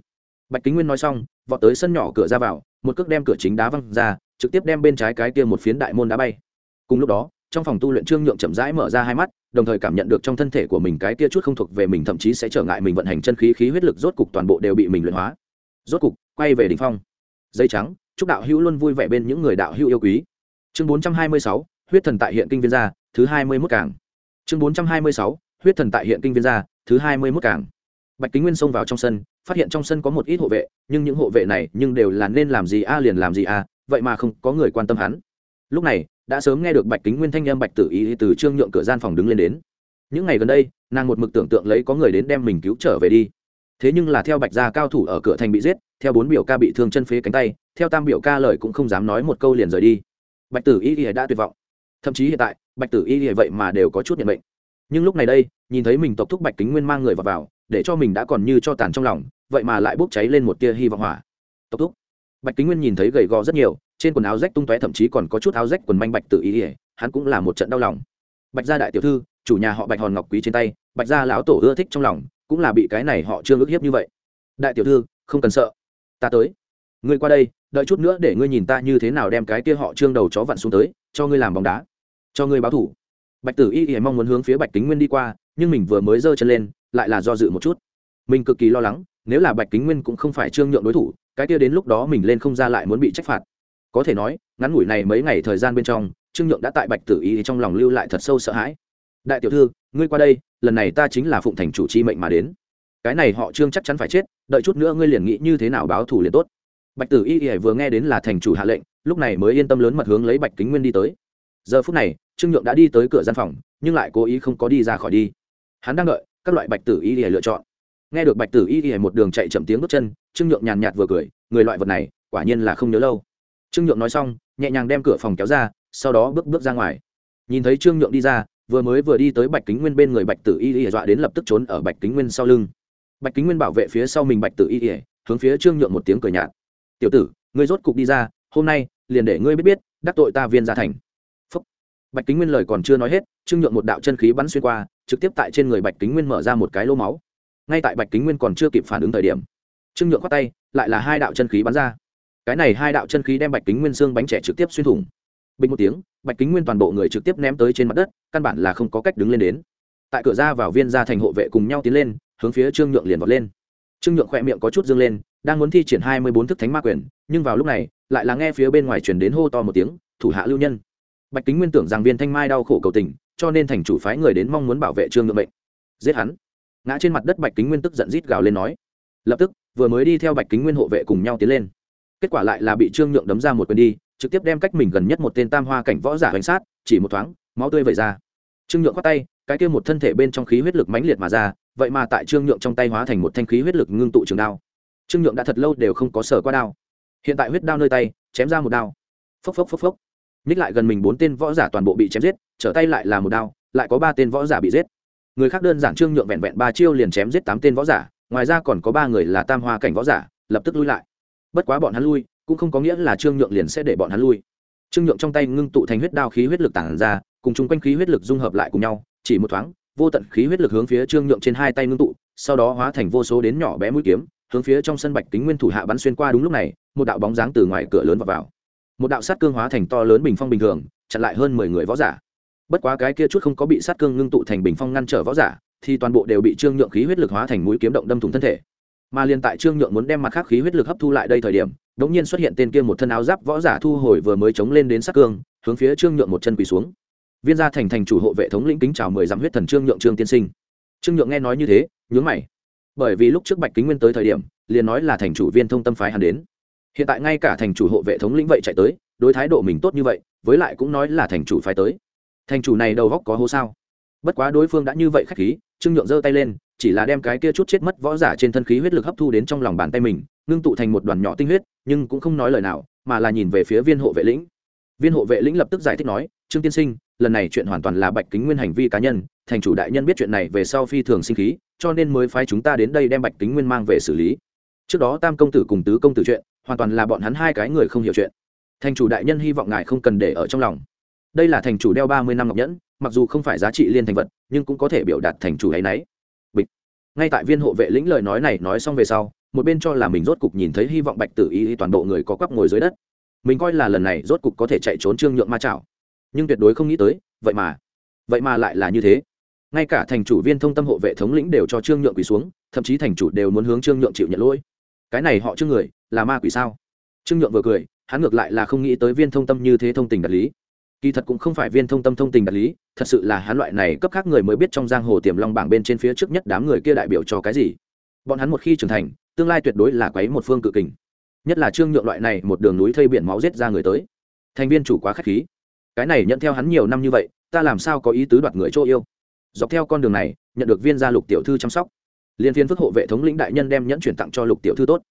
Bạch kính nguyên nói xong, vọt tới sân nhỏ cửa ra vào, một cước đem cửa chính đá văng ra trực tiếp đem bên trái cái kia một phiến đại môn đá bay. Cùng lúc đó, trong phòng tu luyện trương nhượng chậm rãi mở ra hai mắt, đồng thời cảm nhận được trong thân thể của mình cái kia chút không thuộc về mình thậm chí sẽ trở ngại mình vận hành chân khí khí huyết lực rốt cục toàn bộ đều bị mình luyện hóa. Rốt cục, quay về đ ỉ n h phong. Dây trắng, chúc đạo hữu luôn vui vẻ bên những người đạo hữu yêu quý. Chương bốn trăm hai mươi sáu, huyết thần tại hiện kinh viên gia, thứ hai mươi mốt cảng. Chương bốn trăm hai mươi sáu, huyết thần tại hiện kinh viên gia, thứ hai mươi mốt cảng. Bạch kính nguyên xông vào trong sân, phát hiện trong sân có một ít hộ vệ, nhưng những hộ vệ này nhưng đều là nên làm gì a liền làm gì a vậy mà không có người quan tâm hắn. Lúc này đã sớm nghe được bạch kính nguyên thanh âm bạch tử ý từ trương nhượng cửa gian phòng đứng lên đến. Những ngày gần đây nàng một mực tưởng tượng lấy có người đến đem mình cứu trở về đi. Thế nhưng là theo bạch gia cao thủ ở cửa thành bị giết theo bốn biểu ca bị thương chân phế cánh tay theo tam biểu ca lời cũng không dám nói một câu liền rời đi. Bạch tử y y đã tuyệt vọng. Thậm chí hiện tại bạch tử y y vậy mà đều có chút nhận bệnh. Nhưng lúc này đây nhìn thấy mình tộc thúc bạch kính nguyên mang người vào, vào để cho mình đã còn như cho tàn trong lòng vậy mà lại bốc cháy lên một tia hy vọng hỏa. Tộc thúc bạch kính nguyên nhìn thấy gầy gò rất nhiều, trên quần áo rách tung tóe, thậm chí còn có chút áo rách quần manh bạch tự ý ỉa hắn cũng là một trận đau lòng. Bạch gia đại tiểu thư, chủ nhà họ bạch hòn ngọc quý trên tay, bạch gia lão tổ ưa thích trong lòng, cũng là bị cái này họ trương ước hiếp như vậy. Đại tiểu thư, không cần sợ. Ta tới. Ngươi qua đây, đợi chút nữa để ngươi nhìn ta như thế nào đem cái kia họ trương đầu chó vặn xuống tới, cho ngươi làm bóng đá. Cho ngươi báo thủ. Bạch tử y y mong muốn hướng phía bạch kính nguyên đi qua, nhưng mình vừa mới giơ chân lên, lại là do dự một chút. Mình cực kỳ lo lắng, nếu là bạch kính nguyên cũng không phải trương nhượng đối thủ cái kia đến lúc đó mình lên không ra lại muốn bị trách phạt. Có thể nói, ngắn ngủi này mấy ngày thời gian bên trong, trương nhượng đã tại bạch tử y trong lòng lưu lại thật sâu sợ hãi. Đại tiểu thư, ngươi qua đây, lần này ta chính là phụng thành chủ chi mệnh mà đến. Cái này họ trương chắc chắn phải chết, đợi chút nữa ngươi liền nghĩ như thế nào báo thủ liền tốt. Bạch tử y y vừa nghe đến là thành chủ hạ lệnh, lúc này mới yên tâm lớn mật hướng lấy bạch kính nguyên đi tới. Giờ phút này, trương nhượng đã đi tới cửa gian phòng, nhưng lại cố ý không có đi ra khỏi đi. Hắn đang đợi, các loại bạch tử y y lựa chọn nghe được bạch tử y y một đường chạy chậm tiếng bước chân, trương nhượng nhàn nhạt vừa cười, người loại vật này, quả nhiên là không nhớ lâu. Trương nhượng nói xong, nhẹ nhàng đem cửa phòng kéo ra, sau đó bước bước ra ngoài. Nhìn thấy trương nhượng đi ra, vừa mới vừa đi tới bạch kính nguyên bên người bạch tử y y dọa đến lập tức trốn ở bạch kính nguyên sau lưng. Bạch kính nguyên bảo vệ phía sau mình bạch tử y y, hướng phía trương nhượng một tiếng cười nhạt. Tiểu tử, ngươi rốt cục đi ra, hôm nay liền để ngươi biết biết, đắc tội ta viên gia thành. Phúc. bạch kính nguyên lời còn chưa nói hết, trương nhượng một đạo chân khí bắn xuyên qua, trực tiếp tại trên người bạch kính nguyên mở ra một cái lô máu ngay tại bạch kính nguyên còn chưa kịp phản ứng thời điểm trương nhượng khoát tay lại là hai đạo chân khí bắn ra cái này hai đạo chân khí đem bạch kính nguyên xương bánh trẻ trực tiếp xuyên thủng bình một tiếng bạch kính nguyên toàn bộ người trực tiếp ném tới trên mặt đất căn bản là không có cách đứng lên đến tại cửa ra vào viên ra thành hộ vệ cùng nhau tiến lên hướng phía trương nhượng liền vọt lên trương nhượng khỏe miệng có chút dương lên đang muốn thi triển hai mươi bốn thức thánh ma quyền nhưng vào lúc này lại là nghe phía bên ngoài chuyển đến hô to một tiếng thủ hạ lưu nhân bạch kính nguyên tưởng rằng viên thanh mai đau khổ cầu tình cho nên thành chủ phái người đến mong muốn bảo vệ trương nhượng bệnh giết hắn ngã trên mặt đất bạch kính nguyên tức giận rít gào lên nói. Lập tức, vừa mới đi theo bạch kính nguyên hộ vệ cùng nhau tiến lên. Kết quả lại là bị trương nhượng đấm ra một quyền đi, trực tiếp đem cách mình gần nhất một tên tam hoa cảnh võ giả bánh sát, chỉ một thoáng, máu tươi vẩy ra. Trương nhượng khoát tay, cái kia một thân thể bên trong khí huyết lực mãnh liệt mà ra, vậy mà tại trương nhượng trong tay hóa thành một thanh khí huyết lực ngưng tụ trường đao. Trương nhượng đã thật lâu đều không có sở qua đao. Hiện tại huyết đao nơi tay, chém ra một đao. Phốc phốc phốc phốc. Ních lại gần mình bốn tên võ giả toàn bộ bị chém giết, trở tay lại là một đao, lại có ba tên võ giả bị giết người khác đơn giản trương nhượng vẹn vẹn ba chiêu liền chém giết tám tên võ giả ngoài ra còn có ba người là tam hoa cảnh võ giả lập tức lui lại. Bất quá bọn hắn lui cũng không có nghĩa là trương nhượng liền sẽ để bọn hắn lui. Trương nhượng trong tay ngưng tụ thành huyết đao khí huyết lực tản ra cùng chung quanh khí huyết lực dung hợp lại cùng nhau chỉ một thoáng vô tận khí huyết lực hướng phía trương nhượng trên hai tay ngưng tụ sau đó hóa thành vô số đến nhỏ bé mũi kiếm hướng phía trong sân bạch kính nguyên thủ hạ bắn xuyên qua đúng lúc này một đạo bóng dáng từ ngoài cửa lớn vào, vào. một đạo sát cương hóa thành to lớn bình phong bình thường chặn lại hơn mười người võ giả bất quá cái kia chút không có bị sát cương ngưng tụ thành bình phong ngăn trở võ giả, thì toàn bộ đều bị trương nhượng khí huyết lực hóa thành mũi kiếm động đâm thủng thân thể. Mà liên tại trương nhượng muốn đem mặt khác khí huyết lực hấp thu lại đây thời điểm đống nhiên xuất hiện tên kia một thân áo giáp võ giả thu hồi vừa mới chống lên đến sát cương, hướng phía trương nhượng một chân quỳ xuống. Viên gia thành thành chủ hộ vệ thống lĩnh kính chào mười dặm huyết thần trương nhượng trương tiên sinh. Trương nhượng nghe nói như thế, nhướng mày. Bởi vì lúc trước bạch kính nguyên tới thời điểm, liền nói là thành chủ viên thông tâm phái hắn đến. Hiện tại ngay cả thành chủ hộ vệ thống lĩnh vậy chạy tới, đối thái độ mình tốt như vậy, với lại cũng nói là thành chủ phái tới thành chủ này đầu góc có hố sao? Bất quá đối phương đã như vậy khách khí, trương nhượng giơ tay lên, chỉ là đem cái kia chút chết mất võ giả trên thân khí huyết lực hấp thu đến trong lòng bàn tay mình, ngưng tụ thành một đoàn nhỏ tinh huyết, nhưng cũng không nói lời nào, mà là nhìn về phía viên hộ vệ lĩnh. Viên hộ vệ lĩnh lập tức giải thích nói, trương tiên sinh, lần này chuyện hoàn toàn là bạch kính nguyên hành vi cá nhân, thành chủ đại nhân biết chuyện này về sau phi thường sinh khí, cho nên mới phái chúng ta đến đây đem bạch kính nguyên mang về xử lý. Trước đó tam công tử cùng tứ công tử chuyện, hoàn toàn là bọn hắn hai cái người không hiểu chuyện. Thành chủ đại nhân hy vọng ngài không cần để ở trong lòng đây là thành chủ đeo ba mươi năm ngọc nhẫn, mặc dù không phải giá trị liên thành vật, nhưng cũng có thể biểu đạt thành chủ ấy nấy. Bịch. Ngay tại viên hộ vệ lĩnh lời nói này nói xong về sau, một bên cho là mình rốt cục nhìn thấy hy vọng bạch tử y toàn bộ người có quắp ngồi dưới đất. Mình coi là lần này rốt cục có thể chạy trốn trương nhượng ma chảo nhưng tuyệt đối không nghĩ tới, vậy mà vậy mà lại là như thế. Ngay cả thành chủ viên thông tâm hộ vệ thống lĩnh đều cho trương nhượng quỳ xuống, thậm chí thành chủ đều muốn hướng trương nhượng chịu nhận lỗi. Cái này họ trương người, là ma quỷ sao? Trương nhượng vừa cười, hắn ngược lại là không nghĩ tới viên thông tâm như thế thông tình đạt lý kỳ thật cũng không phải viên thông tâm thông tình đạt lý, thật sự là hắn loại này cấp khác người mới biết trong giang hồ tiềm long bảng bên trên phía trước nhất đám người kia đại biểu cho cái gì. Bọn hắn một khi trưởng thành, tương lai tuyệt đối là quấy một phương cự kình. Nhất là trương nhượng loại này một đường núi thây biển máu giết ra người tới. Thành viên chủ quá k h á c h khí. Cái này nhận theo hắn nhiều năm như vậy, ta làm sao có ý tứ đoạt người chỗ yêu? Dọc theo con đường này, nhận được viên gia lục tiểu thư chăm sóc. Liên phiên phước hộ vệ thống lĩnh đại nhân đem nhẫn chuyển tặng cho lục tiểu thư tốt.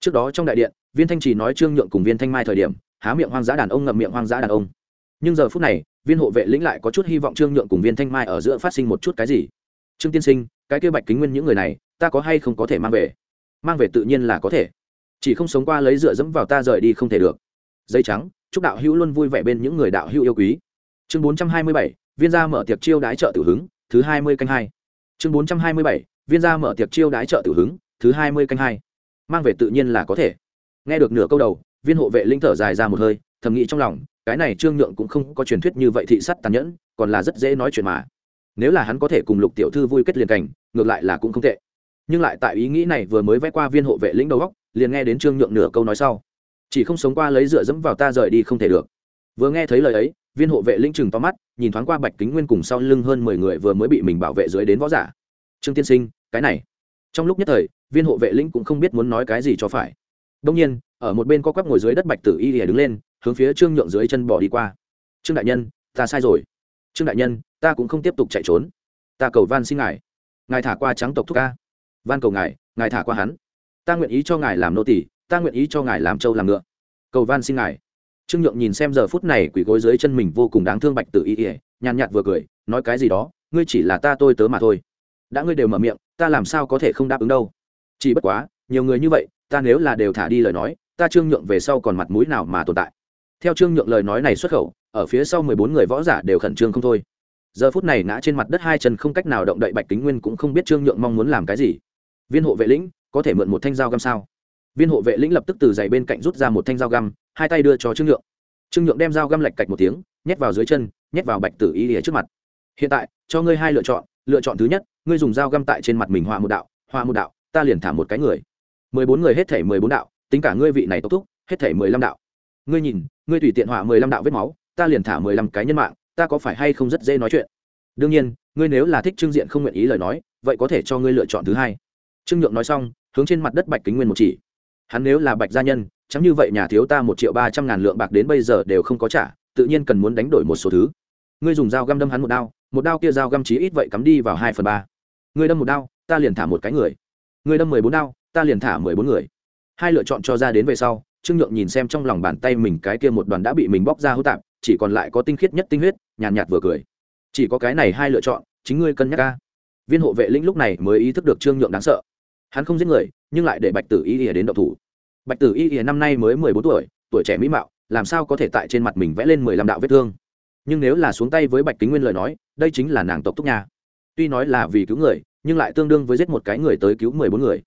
Trước đó trong đại điện, viên thanh trì nói trương nhượng cùng viên thanh mai thời điểm, há miệng hoang dã đàn ông ngậm miệng hoang dã đàn ông nhưng giờ phút này, viên hộ vệ lĩnh lại có chút hy vọng trương nhượng cùng viên thanh mai ở giữa phát sinh một chút cái gì. Trương tiên sinh, cái kia bạch kính nguyên những người này, ta có hay không có thể mang về? Mang về tự nhiên là có thể. Chỉ không sống qua lấy dựa dẫm vào ta rời đi không thể được. Dây trắng, chúc đạo hữu luôn vui vẻ bên những người đạo hữu yêu quý. Chương bốn trăm hai mươi bảy, viên gia mở tiệc chiêu đái chợ tử hứng, thứ hai mươi canh hai. Chương bốn trăm hai mươi bảy, viên gia mở tiệc chiêu đái chợ tử hứng, thứ hai mươi canh hai. Mang về tự nhiên là có thể. Nghe được nửa câu đầu, viên hộ vệ linh thở dài ra một hơi, thầm nghĩ trong lòng cái này trương nhượng cũng không có truyền thuyết như vậy thị sắt tàn nhẫn, còn là rất dễ nói chuyện mà. Nếu là hắn có thể cùng lục tiểu thư vui kết liền cảnh, ngược lại là cũng không tệ. Nhưng lại tại ý nghĩ này vừa mới vẽ qua viên hộ vệ lĩnh đầu góc, liền nghe đến trương nhượng nửa câu nói sau. Chỉ không sống qua lấy dựa dẫm vào ta rời đi không thể được. Vừa nghe thấy lời ấy, viên hộ vệ lĩnh chừng to mắt, nhìn thoáng qua bạch kính nguyên cùng sau lưng hơn mười người vừa mới bị mình bảo vệ dưới đến võ giả. Trương tiên sinh, cái này. Trong lúc nhất thời, viên hộ vệ lĩnh cũng không biết muốn nói cái gì cho phải. Đông nhiên, ở một bên có quắp ngồi dưới đất bạch tử y lìa đứng lên hướng phía trương nhượng dưới chân bỏ đi qua. Trương đại nhân, ta sai rồi. Trương đại nhân, ta cũng không tiếp tục chạy trốn. Ta cầu van xin ngài. Ngài thả qua trắng tộc thúc ca. Van cầu ngài ngài thả qua hắn. Ta nguyện ý cho ngài làm nô tỷ ta nguyện ý cho ngài làm trâu làm ngựa. Cầu van xin ngài. Trương nhượng nhìn xem giờ phút này quỷ gối dưới chân mình vô cùng đáng thương bạch tử y ỉa nhàn nhạt vừa cười, nói cái gì đó, ngươi chỉ là ta tôi tớ mà thôi. Đã ngươi đều mở miệng, ta làm sao có thể không đáp ứng đâu? Chỉ bất quá, nhiều người như vậy, ta nếu là đều thả đi lời nói, ta trương nhượng về sau còn mặt mũi nào mà tồn tại? Theo trương nhượng lời nói này xuất khẩu, ở phía sau mười bốn người võ giả đều khẩn trương không thôi. Giờ phút này ngã trên mặt đất hai chân không cách nào động đậy bạch kính nguyên cũng không biết trương nhượng mong muốn làm cái gì. Viên hộ vệ lĩnh, có thể mượn một thanh dao găm sao? Viên hộ vệ lĩnh lập tức từ giày bên cạnh rút ra một thanh dao găm, hai tay đưa cho trương nhượng. Trương nhượng đem dao găm lạch cạch một tiếng, nhét vào dưới chân, nhét vào bạch tử y lìa trước mặt. Hiện tại, cho ngươi hai lựa chọn lựa chọn thứ nhất, ngươi dùng dao găm tại trên mặt mình họa một đạo, họa một đạo, ta liền thả một cái người. Mười bốn người hết thể mười bốn đạo, tính cả ngươi vị này tốc thúc, hết thể mười lăm đạo ngươi nhìn, ngươi tùy tiện họa mười lăm đạo vết máu, ta liền thả mười lăm cái nhân mạng, ta có phải hay không rất dễ nói chuyện? Đương nhiên, ngươi nếu là thích trương diện không nguyện ý lời nói, vậy có thể cho ngươi lựa chọn thứ hai. Trương nhượng nói xong, hướng trên mặt đất bạch kính nguyên một chỉ. Hắn nếu là bạch gia nhân, chẳng như vậy nhà thiếu ta một triệu ba trăm ngàn lượng bạc đến bây giờ đều không có trả, tự nhiên cần muốn đánh đổi một số thứ. Ngươi dùng dao găm đâm hắn một đao một đao kia dao găm chí ít vậy cắm đi vào hai phần ba. Ngươi đâm một đao, ta liền thả một cái người. Ngươi đâm mười bốn đao, ta liền thả mười bốn người. Hai lựa chọn cho ra đến về sau trương nhượng nhìn xem trong lòng bàn tay mình cái kia một đoàn đã bị mình bóc ra hô tạp chỉ còn lại có tinh khiết nhất tinh huyết nhàn nhạt, nhạt vừa cười. Chỉ có cái này hai lựa chọn chính ngươi cân nhắc ca. Viên hộ vệ lĩnh lúc này mới ý thức được trương nhượng đáng sợ. Hắn không giết người nhưng lại để bạch tử y ỉa đến độc thủ. Bạch tử y ỉa năm nay mới mười bốn tuổi tuổi trẻ mỹ mạo làm sao có thể tại trên mặt mình vẽ lên mười lăm đạo vết thương? Nhưng nếu là xuống tay với bạch kính nguyên lời nói đây chính là nàng tộc túc nhà. Tuy nói là vì cứu người nhưng lại tương đương với giết một cái người tới cứu mười bốn người.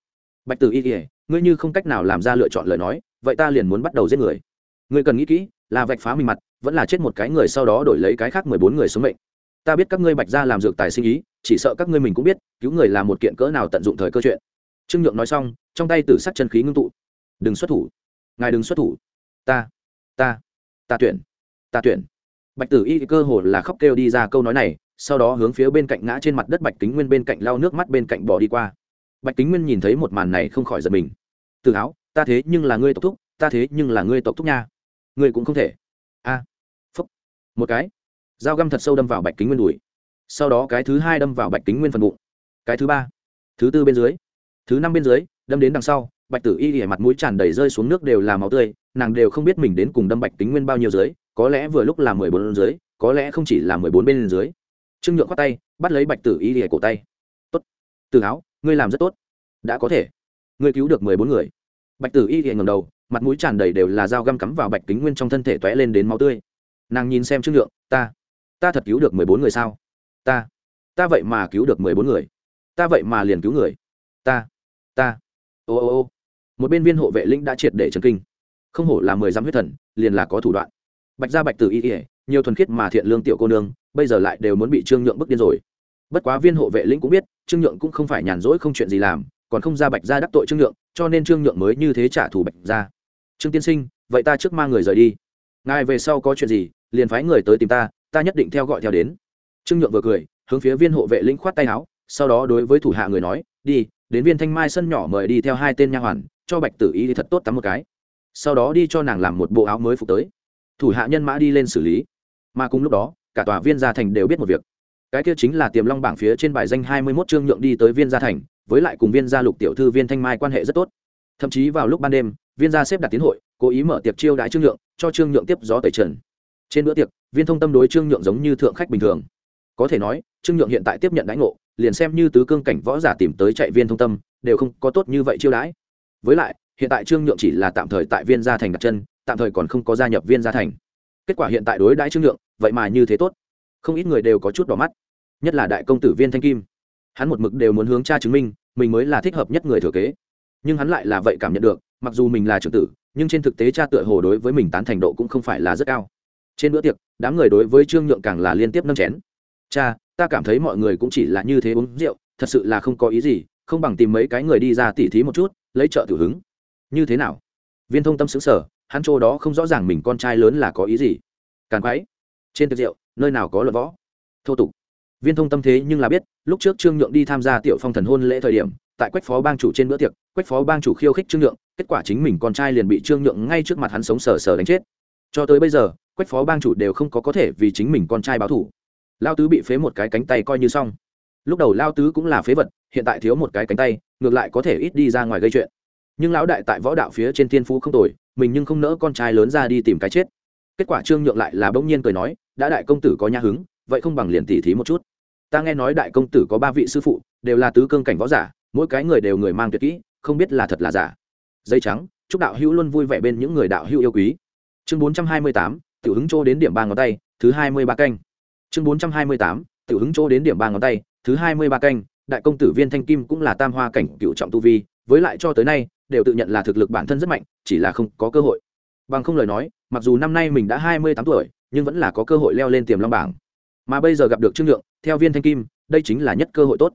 Bạch tử y ỉa ngươi như không cách nào làm ra lựa chọn lời nói vậy ta liền muốn bắt đầu giết người. Ngươi cần nghĩ kỹ, là vạch phá mình mặt, vẫn là chết một cái người sau đó đổi lấy cái khác mười bốn người sống mệnh. Ta biết các ngươi bạch ra làm dược tài sinh ý, chỉ sợ các ngươi mình cũng biết, cứu người là một kiện cỡ nào tận dụng thời cơ chuyện. Trương nhượng nói xong, trong tay tử sắc chân khí ngưng tụ. Đừng xuất thủ. Ngài đừng xuất thủ. Ta ta ta tuyển ta tuyển. Bạch tử y cơ hồ là khóc kêu đi ra câu nói này, sau đó hướng phía bên cạnh ngã trên mặt đất bạch kính nguyên bên cạnh lau nước mắt bên cạnh bỏ đi qua. Bạch kính nguyên nhìn thấy một màn này không khỏi giật mình. Tự áo ta thế nhưng là ngươi tộc thúc, ta thế nhưng là ngươi tộc thúc nha. Ngươi cũng không thể. A, phúc. Một cái. Dao găm thật sâu đâm vào bạch kính nguyên đùi. Sau đó cái thứ hai đâm vào bạch kính nguyên phần bụng. Cái thứ ba. Thứ tư bên dưới. Thứ năm bên dưới, đâm đến đằng sau, bạch tử y ỉa mặt mũi tràn đầy rơi xuống nước đều là máu tươi, nàng đều không biết mình đến cùng đâm bạch kính nguyên bao nhiêu dưới, có lẽ vừa lúc là mười bốn bên dưới, có lẽ không chỉ là mười bốn bên dưới. Trương nhượng khoát tay, bắt lấy bạch tử y ỉa cổ tay. Tốt. Từ áo, ngươi làm rất tốt. Đã có thể. Ngươi cứu được mười bốn người bạch tử y ỉa ngầm đầu, mặt mũi tràn đầy đều là dao găm cắm vào bạch kính nguyên trong thân thể t ó é lên đến máu tươi. Nàng nhìn xem trương nhượng, ta ta thật cứu được mười bốn người sao? Ta ta vậy mà cứu được mười bốn người. Ta vậy mà liền cứu người. Ta ta, ô ô ô. Một bên viên hộ vệ lĩnh đã triệt để trần kinh. Không hổ là mười dăm huyết thần, liền là có thủ đoạn. Bạch gia bạch tử y ỉa nhiều thuần khiết mà thiện lương tiểu cô nương, bây giờ lại đều muốn bị trương nhượng bức điên rồi. Bất quá viên hộ vệ lĩnh cũng biết, trương nhượng cũng không phải nhàn rỗi không chuyện gì làm còn không ra bạch gia đắc tội trương nhượng, cho nên trương nhượng mới như thế trả thù bạch gia. Trương tiên sinh, vậy ta trước mang người rời đi. Ngài về sau có chuyện gì, liền phái người tới tìm ta ta nhất định theo gọi theo đến. Trương nhượng vừa cười, hướng phía viên hộ vệ lĩnh khoát tay áo, sau đó đối với thủ hạ người nói, đi, đến viên thanh mai sân nhỏ mời đi theo hai tên nha hoàn, cho bạch tử y thật tốt tắm một cái. Sau đó đi cho nàng làm một bộ áo mới phục tới. Thủ hạ nhân mã đi lên xử lý. Mà cùng lúc đó, cả tòa viên gia thành đều biết một việc. Cái kia chính là tiềm long bảng phía trên bài danh hai mươi 21 trương nhượng đi tới viên gia thành với lại cùng viên gia lục tiểu thư viên thanh mai quan hệ rất tốt. Thậm chí vào lúc ban đêm, viên gia xếp đặt tiến hội, cố ý mở tiệc chiêu đãi trương nhượng, cho trương nhượng tiếp gió tẩy trần. Trên bữa tiệc, viên thông tâm đối trương nhượng giống như thượng khách bình thường. Có thể nói, trương nhượng hiện tại tiếp nhận đãi ngộ, liền xem như tứ cương cảnh võ giả tìm tới chạy viên thông tâm, đều không có tốt như vậy chiêu đãi. Với lại, hiện tại trương nhượng chỉ là tạm thời tại viên gia thành đặt chân, tạm thời còn không có gia nhập viên gia thành. Kết quả hiện tại đối đãi trương nhượng, vậy mà như thế tốt. Không ít người đều có chút đỏ mắt. Nhất là đại công tử viên thanh kim hắn một mực đều muốn hướng cha chứng minh, mình mới là thích hợp nhất người thừa kế. Nhưng hắn lại là vậy cảm nhận được, mặc dù mình là trưởng tử, nhưng trên thực tế cha tựa hồ đối với mình tán thành độ cũng không phải là rất cao. Trên bữa tiệc, đám người đối với trương nhượng càng là liên tiếp nâng chén. Cha, ta cảm thấy mọi người cũng chỉ là như thế uống rượu, thật sự là không có ý gì, không bằng tìm mấy cái người đi ra tỉ thí một chút, lấy trợ tử hứng. Như thế nào? Viên thông tâm xứng sở hắn chỗ đó không rõ ràng mình con trai lớn là có ý gì. Càng quái, trên tiệc rượu, nơi nào có luật võ? Thô tục viên thông tâm thế nhưng là biết, lúc trước trương nhượng đi tham gia tiểu phong thần hôn lễ thời điểm, tại quách phó bang chủ trên bữa tiệc, quách phó bang chủ khiêu khích trương nhượng, kết quả chính mình con trai liền bị trương nhượng ngay trước mặt hắn sống sờ sờ đánh chết. Cho tới bây giờ, quách phó bang chủ đều không có có thể vì chính mình con trai báo thủ lao tứ bị phế một cái cánh tay coi như xong. Lúc đầu lao tứ cũng là phế vật, hiện tại thiếu một cái cánh tay, ngược lại có thể ít đi ra ngoài gây chuyện. Nhưng lão đại tại võ đạo phía trên thiên phú không tồi, mình nhưng không nỡ con trai lớn ra đi tìm cái chết. Kết quả trương nhượng lại là bỗng nhiên cười nói, đã đại công tử có nhã hứng, vậy không bằng liền tỉ thí một chút ta nghe nói đại công tử có ba vị sư phụ, đều là tứ cương cảnh võ giả, mỗi cái người đều người mang tuyệt kỹ, không biết là thật là giả. Dây trắng, chúc đạo hữu luôn vui vẻ bên những người đạo hữu yêu quý. Chương bốn trăm hai mươi tám, tiểu hứng chỗ đến điểm ba ngón tay, thứ hai mươi ba canh. Chương bốn trăm hai mươi tám, tiểu hứng chỗ đến điểm ba ngón tay, thứ hai mươi ba canh. Đại công tử viên thanh kim cũng là tam hoa cảnh cựu trọng tu vi, với lại cho tới nay, đều tự nhận là thực lực bản thân rất mạnh, chỉ là không có cơ hội. Bằng không lời nói, mặc dù năm nay mình đã hai mươi tám tuổi, nhưng vẫn là có cơ hội leo lên tiềm long bảng. Mà bây giờ gặp được trương nhượng theo viên thanh kim, đây chính là nhất cơ hội tốt.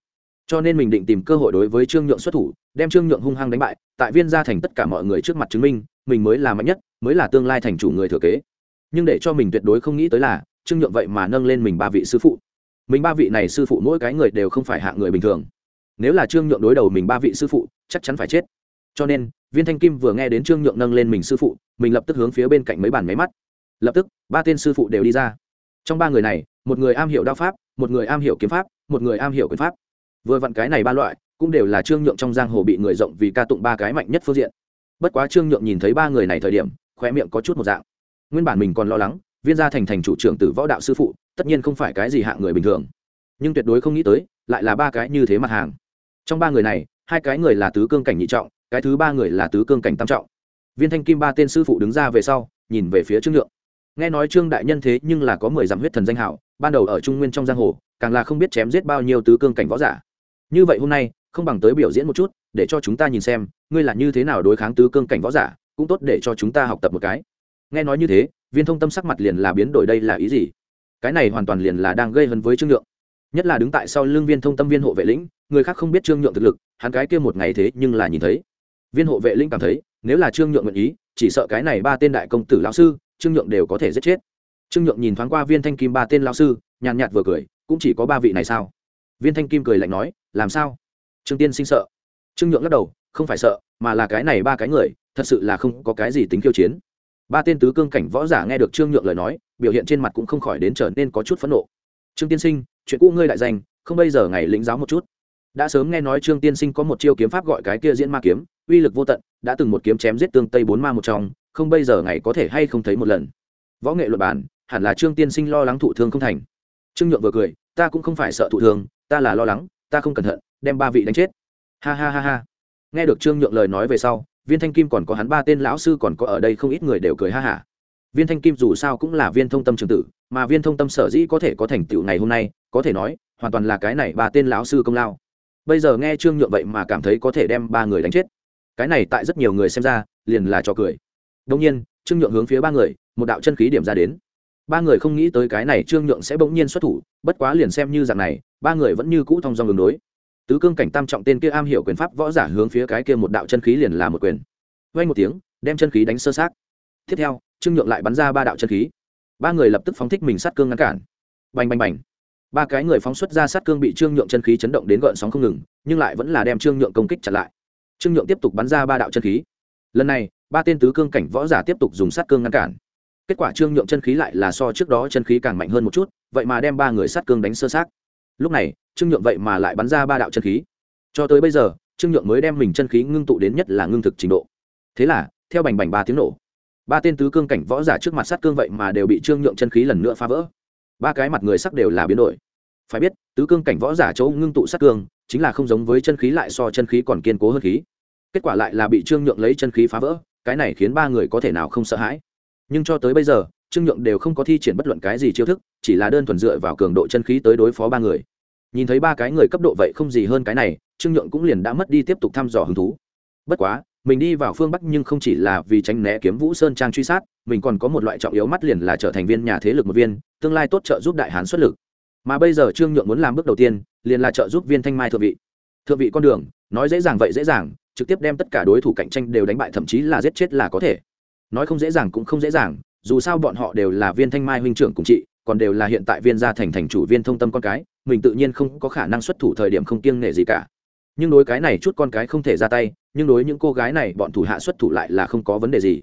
Cho nên mình định tìm cơ hội đối với trương nhượng xuất thủ, đem trương nhượng hung hăng đánh bại, tại viên gia thành tất cả mọi người trước mặt chứng minh, mình mới là mạnh nhất, mới là tương lai thành chủ người thừa kế. Nhưng để cho mình tuyệt đối không nghĩ tới là, trương nhượng vậy mà nâng lên mình ba vị sư phụ. Mình ba vị này sư phụ mỗi cái người đều không phải hạ người bình thường. Nếu là trương nhượng đối đầu mình ba vị sư phụ, chắc chắn phải chết. Cho nên, viên thanh kim vừa nghe đến trương nhượng nâng lên mình sư phụ, mình lập tức hướng phía bên cạnh mấy bàn máy mắt. Lập tức, ba tên sư phụ đều đi ra. Trong ba người này, một người am hiểu đao pháp một người am hiểu kiếm pháp, một người am hiểu quyền pháp. Vừa vặn cái này ba loại, cũng đều là trương nhượng trong giang hồ bị người rộng vì ca tụng ba cái mạnh nhất phương diện. Bất quá trương nhượng nhìn thấy ba người này thời điểm, khóe miệng có chút một dạng. Nguyên bản mình còn lo lắng, viên gia thành thành chủ trưởng tử võ đạo sư phụ, tất nhiên không phải cái gì hạng người bình thường. Nhưng tuyệt đối không nghĩ tới, lại là ba cái như thế mặt hàng. Trong ba người này, hai cái người là tứ cương cảnh nhị trọng, cái thứ ba người là tứ cương cảnh tam trọng. Viên thanh kim ba tên sư phụ đứng ra về sau, nhìn về phía trương nhượng nghe nói trương đại nhân thế nhưng là có mười dặm huyết thần danh hảo, ban đầu ở trung nguyên trong giang hồ, càng là không biết chém giết bao nhiêu tứ cương cảnh võ giả. Như vậy hôm nay, không bằng tới biểu diễn một chút, để cho chúng ta nhìn xem, ngươi là như thế nào đối kháng tứ cương cảnh võ giả, cũng tốt để cho chúng ta học tập một cái. Nghe nói như thế, viên thông tâm sắc mặt liền là biến đổi đây là ý gì? Cái này hoàn toàn liền là đang gây hấn với trương nhượng. Nhất là đứng tại sau lưng viên thông tâm viên hộ vệ lĩnh, người khác không biết trương nhượng thực lực, hắn cái kia một ngày thế nhưng là nhìn thấy. Viên hộ vệ lĩnh cảm thấy, nếu là trương nhượng nguyện ý, chỉ sợ cái này ba tên đại công tử lão sư trương nhượng đều có thể giết chết. Trương nhượng nhìn thoáng qua viên thanh kim ba tên lão sư, nhàn nhạt vừa cười, cũng chỉ có ba vị này sao? Viên thanh kim cười lạnh nói, làm sao? Trương tiên sinh sợ. Trương nhượng lắc đầu, không phải sợ, mà là cái này ba cái người, thật sự là không có cái gì tính khiêu chiến. Ba tên tứ cương cảnh võ giả nghe được trương nhượng lời nói, biểu hiện trên mặt cũng không khỏi đến trở nên có chút phẫn nộ. Trương tiên sinh, chuyện cũ ngươi đại danh không bây giờ ngày lĩnh giáo một chút. Đã sớm nghe nói trương tiên sinh có một chiêu kiếm pháp gọi cái kia diễn ma kiếm, uy lực vô tận, đã từng một kiếm chém giết tương tây bốn ma một trong không bây giờ ngày có thể hay không thấy một lần. Võ nghệ luật bản hẳn là trương tiên sinh lo lắng thụ thương không thành. Trương nhượng vừa cười, ta cũng không phải sợ thụ thương, ta là lo lắng, ta không cẩn thận, đem ba vị đánh chết. Ha ha ha ha. Nghe được trương nhượng lời nói về sau, viên thanh kim còn có hắn ba tên lão sư còn có ở đây không ít người đều cười ha hả. Viên thanh kim dù sao cũng là viên thông tâm trường tử, mà viên thông tâm sở dĩ có thể có thành tựu ngày hôm nay, có thể nói, hoàn toàn là cái này ba tên lão sư công lao. Bây giờ nghe trương nhượng vậy mà cảm thấy có thể đem ba người đánh chết. Cái này tại rất nhiều người xem ra, liền là cho cười đông nhiên, trương nhượng hướng phía ba người, một đạo chân khí điểm ra đến. Ba người không nghĩ tới cái này trương nhượng sẽ bỗng nhiên xuất thủ, bất quá liền xem như dạng này, ba người vẫn như cũ thông dong đường đối. Tứ cương cảnh tam trọng tên kia am hiểu quyền pháp võ giả hướng phía cái kia một đạo chân khí liền là một quyền. Vay một tiếng, đem chân khí đánh sơ sát. Tiếp theo, trương nhượng lại bắn ra ba đạo chân khí. Ba người lập tức phóng thích mình sát cương ngăn cản. Bành bành bành. Ba cái người phóng xuất ra sát cương bị trương nhượng chân khí chấn động đến gợn sóng không ngừng, nhưng lại vẫn là đem trương nhượng công kích chặn lại. Trương nhượng tiếp tục bắn ra ba đạo chân khí. Lần này ba tên tứ cương cảnh võ giả tiếp tục dùng sát cương ngăn cản. Kết quả trương nhượng chân khí lại là so trước đó chân khí càng mạnh hơn một chút, vậy mà đem ba người sát cương đánh sơ sát lúc này, trương nhượng vậy mà lại bắn ra ba đạo chân khí. Cho tới bây giờ, trương nhượng mới đem mình chân khí ngưng tụ đến nhất là ngưng thực trình độ. Thế là, theo bành bành ba tiếng nổ, ba tên tứ cương cảnh võ giả trước mặt sát cương vậy mà đều bị trương nhượng chân khí lần nữa phá vỡ. Ba cái mặt người sắc đều là biến đổi. Phải biết, tứ cương cảnh võ giả chỗ ngưng tụ sát cương, chính là không giống với chân khí lại so chân khí còn kiên cố hơn khí. Kết quả lại là bị trương nhượng lấy chân khí phá vỡ cái này khiến ba người có thể nào không sợ hãi. Nhưng cho tới bây giờ, trương nhượng đều không có thi triển bất luận cái gì chiêu thức, chỉ là đơn thuần dựa vào cường độ chân khí tới đối phó ba người. Nhìn thấy ba cái người cấp độ vậy không gì hơn cái này, trương nhượng cũng liền đã mất đi tiếp tục thăm dò hứng thú. Bất quá, mình đi vào phương bắc nhưng không chỉ là vì tránh né kiếm vũ sơn trang truy sát, mình còn có một loại trọng yếu mắt liền là trở thành viên nhà thế lực một viên, tương lai tốt trợ giúp đại hán xuất lực. Mà bây giờ trương nhượng muốn làm bước đầu tiên, liền là trợ giúp viên thanh mai thượng vị. Thượng vị con đường, nói dễ dàng vậy dễ dàng trực tiếp đem tất cả đối thủ cạnh tranh đều đánh bại, thậm chí là giết chết là có thể. Nói không dễ dàng cũng không dễ dàng, dù sao bọn họ đều là viên thanh mai huynh trưởng cùng chị, còn đều là hiện tại viên gia thành thành chủ viên thông tâm con cái, mình tự nhiên không có khả năng xuất thủ thời điểm không kiêng nể gì cả. Nhưng đối cái này chút con cái không thể ra tay, nhưng đối những cô gái này bọn thủ hạ xuất thủ lại là không có vấn đề gì.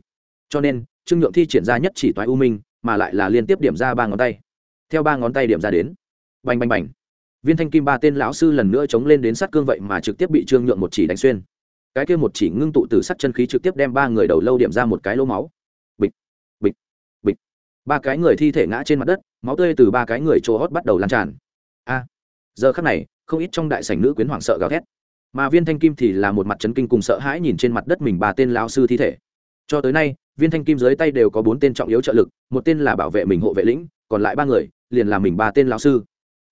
Cho nên, trương nhượng thi triển ra nhất chỉ toái u minh, mà lại là liên tiếp điểm ra ba ngón tay. Theo ba ngón tay điểm ra đến, bành bành bành. Viên thanh kim ba tên lão sư lần nữa chống lên đến sát cương vậy mà trực tiếp bị trương nhượng một chỉ đánh xuyên cái kia một chỉ ngưng tụ từ sắt chân khí trực tiếp đem ba người đầu lâu điểm ra một cái lỗ máu. Bịch bịch bịch. Ba cái người thi thể ngã trên mặt đất, máu tươi từ ba cái người chỗ hót bắt đầu lan tràn. A, giờ khắc này, không ít trong đại sảnh nữ quyến hoảng sợ gào thét. Mà viên thanh kim thì là một mặt chấn kinh cùng sợ hãi nhìn trên mặt đất mình ba tên lão sư thi thể. Cho tới nay, viên thanh kim dưới tay đều có bốn tên trọng yếu trợ lực, một tên là bảo vệ mình hộ vệ lĩnh, còn lại ba người, liền là mình ba tên lão sư.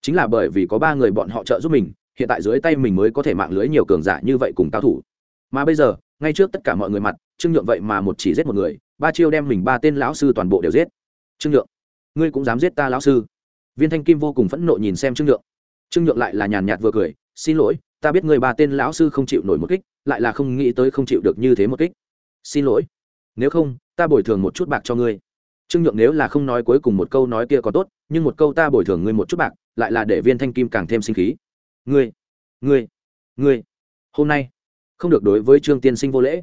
Chính là bởi vì có ba người bọn họ trợ giúp mình, hiện tại dưới tay mình mới có thể mạng lưới nhiều cường giả như vậy cùng cao thủ mà bây giờ, ngay trước tất cả mọi người mặt, trương nhượng vậy mà một chỉ giết một người, ba chiêu đem mình ba tên lão sư toàn bộ đều giết. Trương nhượng, ngươi cũng dám giết ta lão sư? Viên thanh kim vô cùng phẫn nộ nhìn xem trương nhượng. Trương nhượng lại là nhàn nhạt vừa cười, xin lỗi, ta biết người ba tên lão sư không chịu nổi một kích, lại là không nghĩ tới không chịu được như thế một kích. Xin lỗi. Nếu không, ta bồi thường một chút bạc cho ngươi. Trương nhượng nếu là không nói cuối cùng một câu nói kia có tốt, nhưng một câu ta bồi thường ngươi một chút bạc, lại là để viên thanh kim càng thêm sinh khí. Ngươi ngươi ngươi, hôm nay không được đối với trương tiên sinh vô lễ.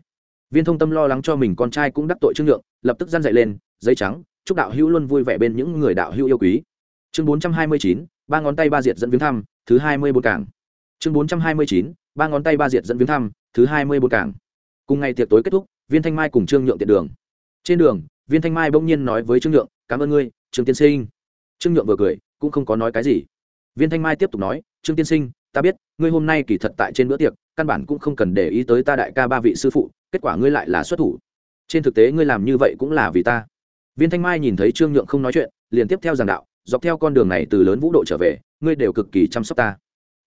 Viên thông tâm lo lắng cho mình con trai cũng đắc tội trương nhượng lập tức dăn dậy lên, giấy trắng, chúc đạo hữu luôn vui vẻ bên những người đạo hữu yêu quý. Chương bốn trăm hai mươi chín, ba ngón tay ba diệt dẫn viếng thăm, thứ hai mươi bốn cảng. Chương bốn trăm hai mươi chín, ba ngón tay ba diệt dẫn viếng thăm, thứ hai mươi bốn cảng. Cùng ngày tiệc tối kết thúc, viên thanh mai cùng trương nhượng tiện đường. Trên đường, viên thanh mai bỗng nhiên nói với trương nhượng, cảm ơn ngươi, trương tiên sinh. Trương nhượng vừa cười, cũng không có nói cái gì. Viên thanh mai tiếp tục nói, trương tiên sinh, ta biết, ngươi hôm nay kỳ thật tại trên bữa tiệc căn bản cũng không cần để ý tới ta đại ca ba vị sư phụ, kết quả ngươi lại là xuất thủ. Trên thực tế ngươi làm như vậy cũng là vì ta. Viên thanh mai nhìn thấy trương nhượng không nói chuyện, liền tiếp theo giảng đạo, dọc theo con đường này từ lớn vũ độ trở về, ngươi đều cực kỳ chăm sóc ta.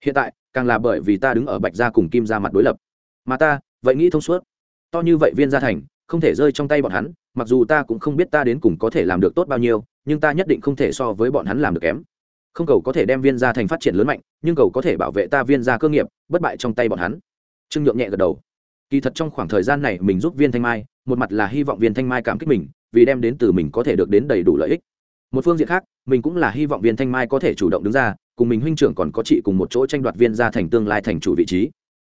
Hiện tại, càng là bởi vì ta đứng ở bạch gia cùng kim ra mặt đối lập. Mà ta, vậy nghĩ thông suốt. To như vậy viên gia thành, không thể rơi trong tay bọn hắn, mặc dù ta cũng không biết ta đến cùng có thể làm được tốt bao nhiêu, nhưng ta nhất định không thể so với bọn hắn làm được kém không cầu có thể đem viên gia thành phát triển lớn mạnh, nhưng cầu có thể bảo vệ ta viên gia cơ nghiệp, bất bại trong tay bọn hắn. Trương nhượng nhẹ gật đầu. Kỳ thật trong khoảng thời gian này mình giúp viên thanh mai, một mặt là hy vọng viên thanh mai cảm kích mình, vì đem đến từ mình có thể được đến đầy đủ lợi ích. Một phương diện khác, mình cũng là hy vọng viên thanh mai có thể chủ động đứng ra, cùng mình huynh trưởng còn có chị cùng một chỗ tranh đoạt viên gia thành tương lai thành chủ vị trí.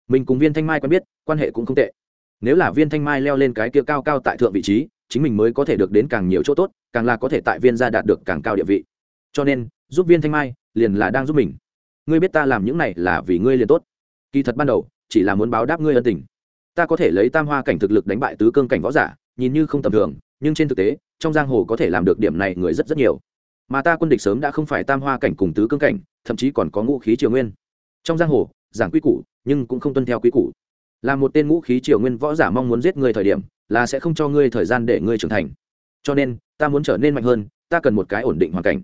Mình cùng viên thanh mai quen biết, quan hệ cũng không tệ. Nếu là viên thanh mai leo lên cái kia cao cao tại thượng vị trí, chính mình mới có thể được đến càng nhiều chỗ tốt, càng là có thể tại viên gia đạt được càng cao địa vị cho nên, giúp viên thanh mai liền là đang giúp mình. Ngươi biết ta làm những này là vì ngươi liền tốt. Kỳ thật ban đầu, chỉ là muốn báo đáp ngươi ân tình. Ta có thể lấy tam hoa cảnh thực lực đánh bại tứ cương cảnh võ giả, nhìn như không tầm thường, nhưng trên thực tế, trong giang hồ có thể làm được điểm này người rất rất nhiều. Mà ta quân địch sớm đã không phải tam hoa cảnh cùng tứ cương cảnh, thậm chí còn có ngũ khí triều nguyên. Trong giang hồ, giảng quy củ, nhưng cũng không tuân theo quy củ. Là một tên ngũ khí triều nguyên võ giả mong muốn giết người thời điểm, là sẽ không cho ngươi thời gian để ngươi trưởng thành. Cho nên, ta muốn trở nên mạnh hơn, ta cần một cái ổn định hoàn cảnh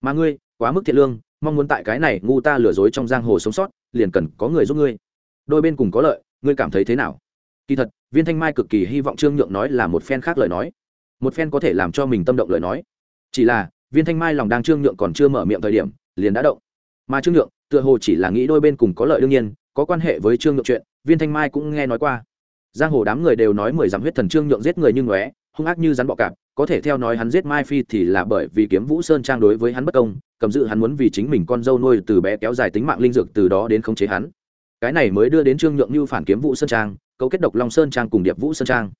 mà ngươi, quá mức thiện lương, mong muốn tại cái này ngu ta lừa dối trong giang hồ sống sót, liền cần có người giúp ngươi. Đôi bên cùng có lợi, ngươi cảm thấy thế nào? Kỳ thật, viên thanh mai cực kỳ hy vọng trương nhượng nói là một phen khác lời nói. Một phen có thể làm cho mình tâm động lời nói. Chỉ là, viên thanh mai lòng đang trương nhượng còn chưa mở miệng thời điểm, liền đã động. Mà trương nhượng, tựa hồ chỉ là nghĩ đôi bên cùng có lợi đương nhiên, có quan hệ với trương nhượng chuyện, viên thanh mai cũng nghe nói qua. Giang hồ đám người đều nói mười dặm huyết thần trương nhượng giết người như ngóe, hung ác như rắn bọ cạp có thể theo nói hắn giết mai phi thì là bởi vì kiếm vũ sơn trang đối với hắn bất công, cầm dự hắn muốn vì chính mình con dâu nuôi từ bé kéo dài tính mạng linh dược từ đó đến khống chế hắn. Cái này mới đưa đến trương nhượng như phản kiếm vũ sơn trang, cấu kết độc long sơn trang cùng điệp vũ sơn trang.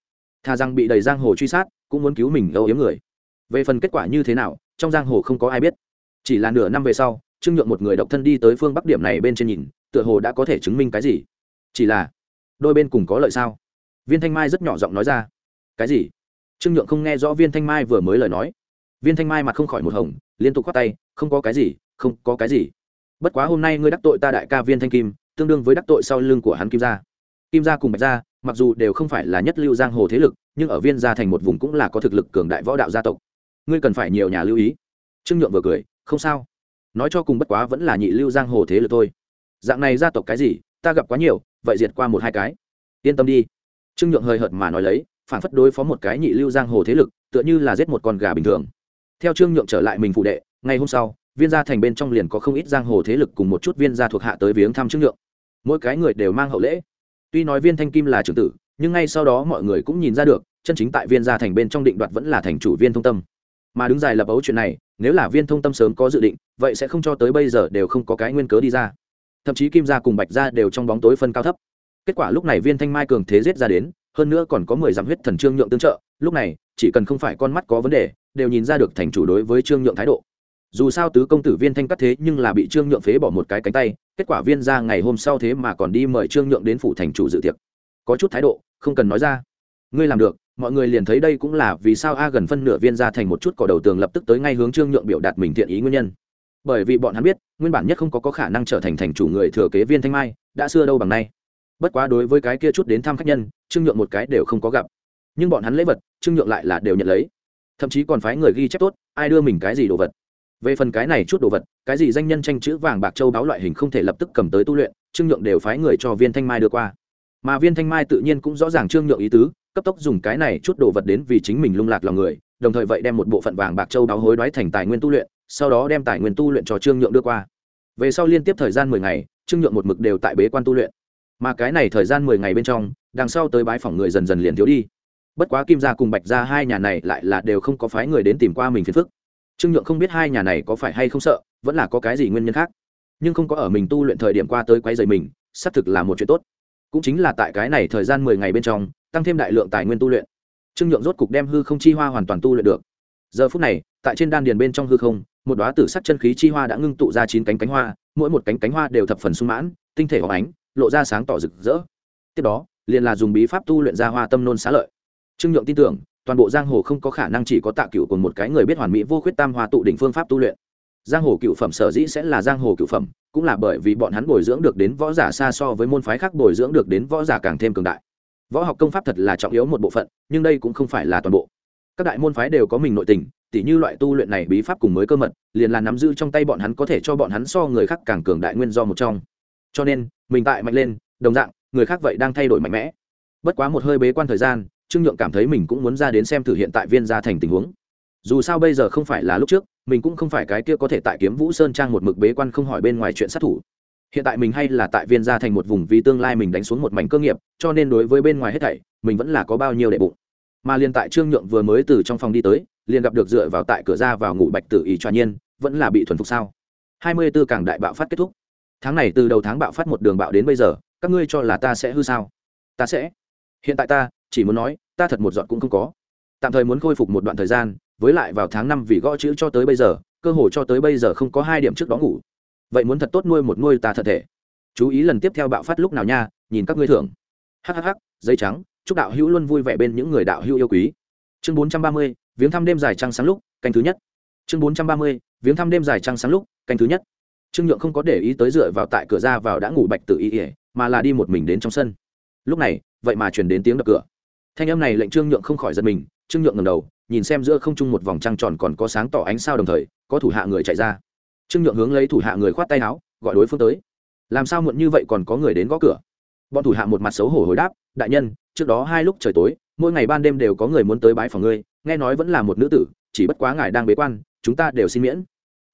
Thà rằng bị đầy giang hồ truy sát, cũng muốn cứu mình âu yếm người. Về phần kết quả như thế nào, trong giang hồ không có ai biết. Chỉ là nửa năm về sau, trương nhượng một người độc thân đi tới phương bắc điểm này bên trên nhìn, tựa hồ đã có thể chứng minh cái gì. Chỉ là, đôi bên cùng có lợi sao? Viên thanh mai rất nhỏ giọng nói ra. Cái gì? Trương nhượng không nghe rõ viên thanh mai vừa mới lời nói. Viên thanh mai mặt không khỏi một hồng, liên tục k h o á t tay, không có cái gì, không có cái gì. Bất quá hôm nay ngươi đắc tội ta đại ca viên thanh kim, tương đương với đắc tội sau lưng của hắn kim gia. Kim gia cùng bạch gia, mặc dù đều không phải là nhất lưu giang hồ thế lực, nhưng ở viên gia thành một vùng cũng là có thực lực cường đại võ đạo gia tộc. Ngươi cần phải nhiều nhà lưu ý. Trương nhượng vừa cười, không sao. Nói cho cùng bất quá vẫn là nhị lưu giang hồ thế lực thôi. Dạng này gia tộc cái gì, ta gặp quá nhiều, vậy diệt qua một hai cái. Yên tâm đi. Trương nhượng hơi hợt mà nói lấy phản phất đối phó một cái nhị lưu giang hồ thế lực, tựa như là giết một con gà bình thường. Theo trương nhượng trở lại mình phụ đệ, ngày hôm sau, viên gia thành bên trong liền có không ít giang hồ thế lực cùng một chút viên gia thuộc hạ tới viếng thăm trương nhượng. Mỗi cái người đều mang hậu lễ. Tuy nói viên thanh kim là trưởng tử, nhưng ngay sau đó mọi người cũng nhìn ra được, chân chính tại viên gia thành bên trong định đoạt vẫn là thành chủ viên thông tâm. Mà đứng dài lập ấu chuyện này, nếu là viên thông tâm sớm có dự định, vậy sẽ không cho tới bây giờ đều không có cái nguyên cớ đi ra. Thậm chí kim gia cùng bạch gia đều trong bóng tối phân cao thấp. Kết quả lúc này viên thanh mai cường thế giết ra đến hơn nữa còn có mười dặm huyết thần trương nhượng tương trợ lúc này chỉ cần không phải con mắt có vấn đề đều nhìn ra được thành chủ đối với trương nhượng thái độ. Dù sao tứ công tử viên thanh cắt thế nhưng là bị trương nhượng phế bỏ một cái cánh tay kết quả viên ra ngày hôm sau thế mà còn đi mời trương nhượng đến phủ thành chủ dự tiệc. Có chút thái độ không cần nói ra. Ngươi làm được mọi người liền thấy đây cũng là vì sao a gần phân nửa viên ra thành một chút cỏ đầu tường lập tức tới ngay hướng trương nhượng biểu đạt mình thiện ý nguyên nhân. Bởi vì bọn hắn biết nguyên bản nhất không có, có khả năng trở thành thành chủ người thừa kế viên thanh mai đã xưa đâu bằng nay bất quá đối với cái kia chút đến thăm khách nhân, trương nhượng một cái đều không có gặp. Nhưng bọn hắn lấy vật, trương nhượng lại là đều nhận lấy. Thậm chí còn phái người ghi chép tốt, ai đưa mình cái gì đồ vật. Về phần cái này chút đồ vật, cái gì danh nhân tranh chữ vàng bạc châu báo loại hình không thể lập tức cầm tới tu luyện, trương nhượng đều phái người cho viên thanh mai đưa qua. Mà viên thanh mai tự nhiên cũng rõ ràng trương nhượng ý tứ, cấp tốc dùng cái này chút đồ vật đến vì chính mình lung lạc lòng người, đồng thời vậy đem một bộ phận vàng bạc châu báo hối đoái thành tài nguyên tu luyện, sau đó đem tài nguyên tu luyện cho trương nhượng đưa qua. Về sau liên tiếp thời gian mười ngày, trương nhượng một mực đều tại bế quan tu luyện mà cái này thời gian mười ngày bên trong, đằng sau tới bái phỏng người dần dần liền thiếu đi. Bất quá kim gia cùng bạch gia hai nhà này lại là đều không có phái người đến tìm qua mình phiền phức. Trương nhượng không biết hai nhà này có phải hay không sợ, vẫn là có cái gì nguyên nhân khác. Nhưng không có ở mình tu luyện thời điểm qua tới quay dày mình, xác thực là một chuyện tốt. Cũng chính là tại cái này thời gian mười ngày bên trong, tăng thêm đại lượng tài nguyên tu luyện. Trương nhượng rốt cục đem hư không chi hoa hoàn toàn tu luyện được. Giờ phút này, tại trên đan điền bên trong hư không, một đoá tử sắc chân khí chi hoa đã ngưng tụ ra chín cánh cánh hoa, mỗi một cánh cánh hoa đều thập phần sung mãn, tinh thể hóng ánh lộ ra sáng tỏ rực rỡ. Tiếp đó, liền là dùng bí pháp tu luyện ra hoa tâm nôn xá lợi. Trương nhượng tin tưởng, toàn bộ giang hồ không có khả năng chỉ có tạ cựu cùng một cái người biết hoàn mỹ vô khuyết tam hoa tụ đỉnh phương pháp tu luyện. Giang hồ cựu phẩm sở dĩ sẽ là giang hồ cựu phẩm, cũng là bởi vì bọn hắn bồi dưỡng được đến võ giả xa so với môn phái khác bồi dưỡng được đến võ giả càng thêm cường đại. Võ học công pháp thật là trọng yếu một bộ phận, nhưng đây cũng không phải là toàn bộ. Các đại môn phái đều có mình nội tình, tỉ như loại tu luyện này bí pháp cùng mới cơ mật, liền là nắm giữ trong tay bọn hắn có thể cho bọn hắn so người khác càng cường đại nguyên do một trong. Cho nên mình tại mạnh lên, đồng dạng, người khác vậy đang thay đổi mạnh mẽ. Bất quá một hơi bế quan thời gian, trương nhượng cảm thấy mình cũng muốn ra đến xem thử hiện tại viên gia thành tình huống. Dù sao bây giờ không phải là lúc trước, mình cũng không phải cái kia có thể tại kiếm vũ sơn trang một mực bế quan không hỏi bên ngoài chuyện sát thủ. Hiện tại mình hay là tại viên gia thành một vùng vì tương lai mình đánh xuống một mảnh cơ nghiệp, cho nên đối với bên ngoài hết thảy, mình vẫn là có bao nhiêu đệ bụng. Mà liền tại trương nhượng vừa mới từ trong phòng đi tới, liền gặp được dựa vào tại cửa ra vào ngủ bạch tử ý cho nhiên, vẫn là bị thuần phục sao? Hai mươi 24 càng đại bạo phát kết thúc tháng này từ đầu tháng bạo phát một đường bạo đến bây giờ, các ngươi cho là ta sẽ hư sao? Ta sẽ. Hiện tại ta, chỉ muốn nói, ta thật một giọt cũng không có. Tạm thời muốn khôi phục một đoạn thời gian, với lại vào tháng năm vì gõ chữ cho tới bây giờ, cơ hội cho tới bây giờ không có hai điểm trước đó ngủ. Vậy muốn thật tốt nuôi một nuôi ta thật thể. Chú ý lần tiếp theo bạo phát lúc nào nha, nhìn các ngươi thưởng. Hhh giấy trắng, chúc đạo hữu luôn vui vẻ bên những người đạo hữu yêu quý. Chương bốn trăm ba mươi, viếng thăm đêm dài trăng sáng lúc, canh thứ nhất. Chương bốn trăm ba mươi, viếng thăm đêm dài trăng sáng lúc, canh thứ nhất trương nhượng không có để ý tới dựa vào tại cửa ra vào đã ngủ bạch tự ý ỉa mà là đi một mình đến trong sân. Lúc này, vậy mà chuyển đến tiếng đập cửa. Thanh âm này lệnh trương nhượng không khỏi giật mình, trương nhượng ngầm đầu, nhìn xem giữa không trung một vòng trăng tròn còn có sáng tỏ ánh sao đồng thời, có thủ hạ người chạy ra. Trương nhượng hướng lấy thủ hạ người khoát tay áo, gọi đối phương tới. Làm sao muộn như vậy còn có người đến gõ cửa? Bọn thủ hạ một mặt xấu hổ hồi đáp, đại nhân, trước đó hai lúc trời tối, mỗi ngày ban đêm đều có người muốn tới bái phòng ngươi, nghe nói vẫn là một nữ tử, chỉ bất quá ngài đang bế quan, chúng ta đều xin miễn.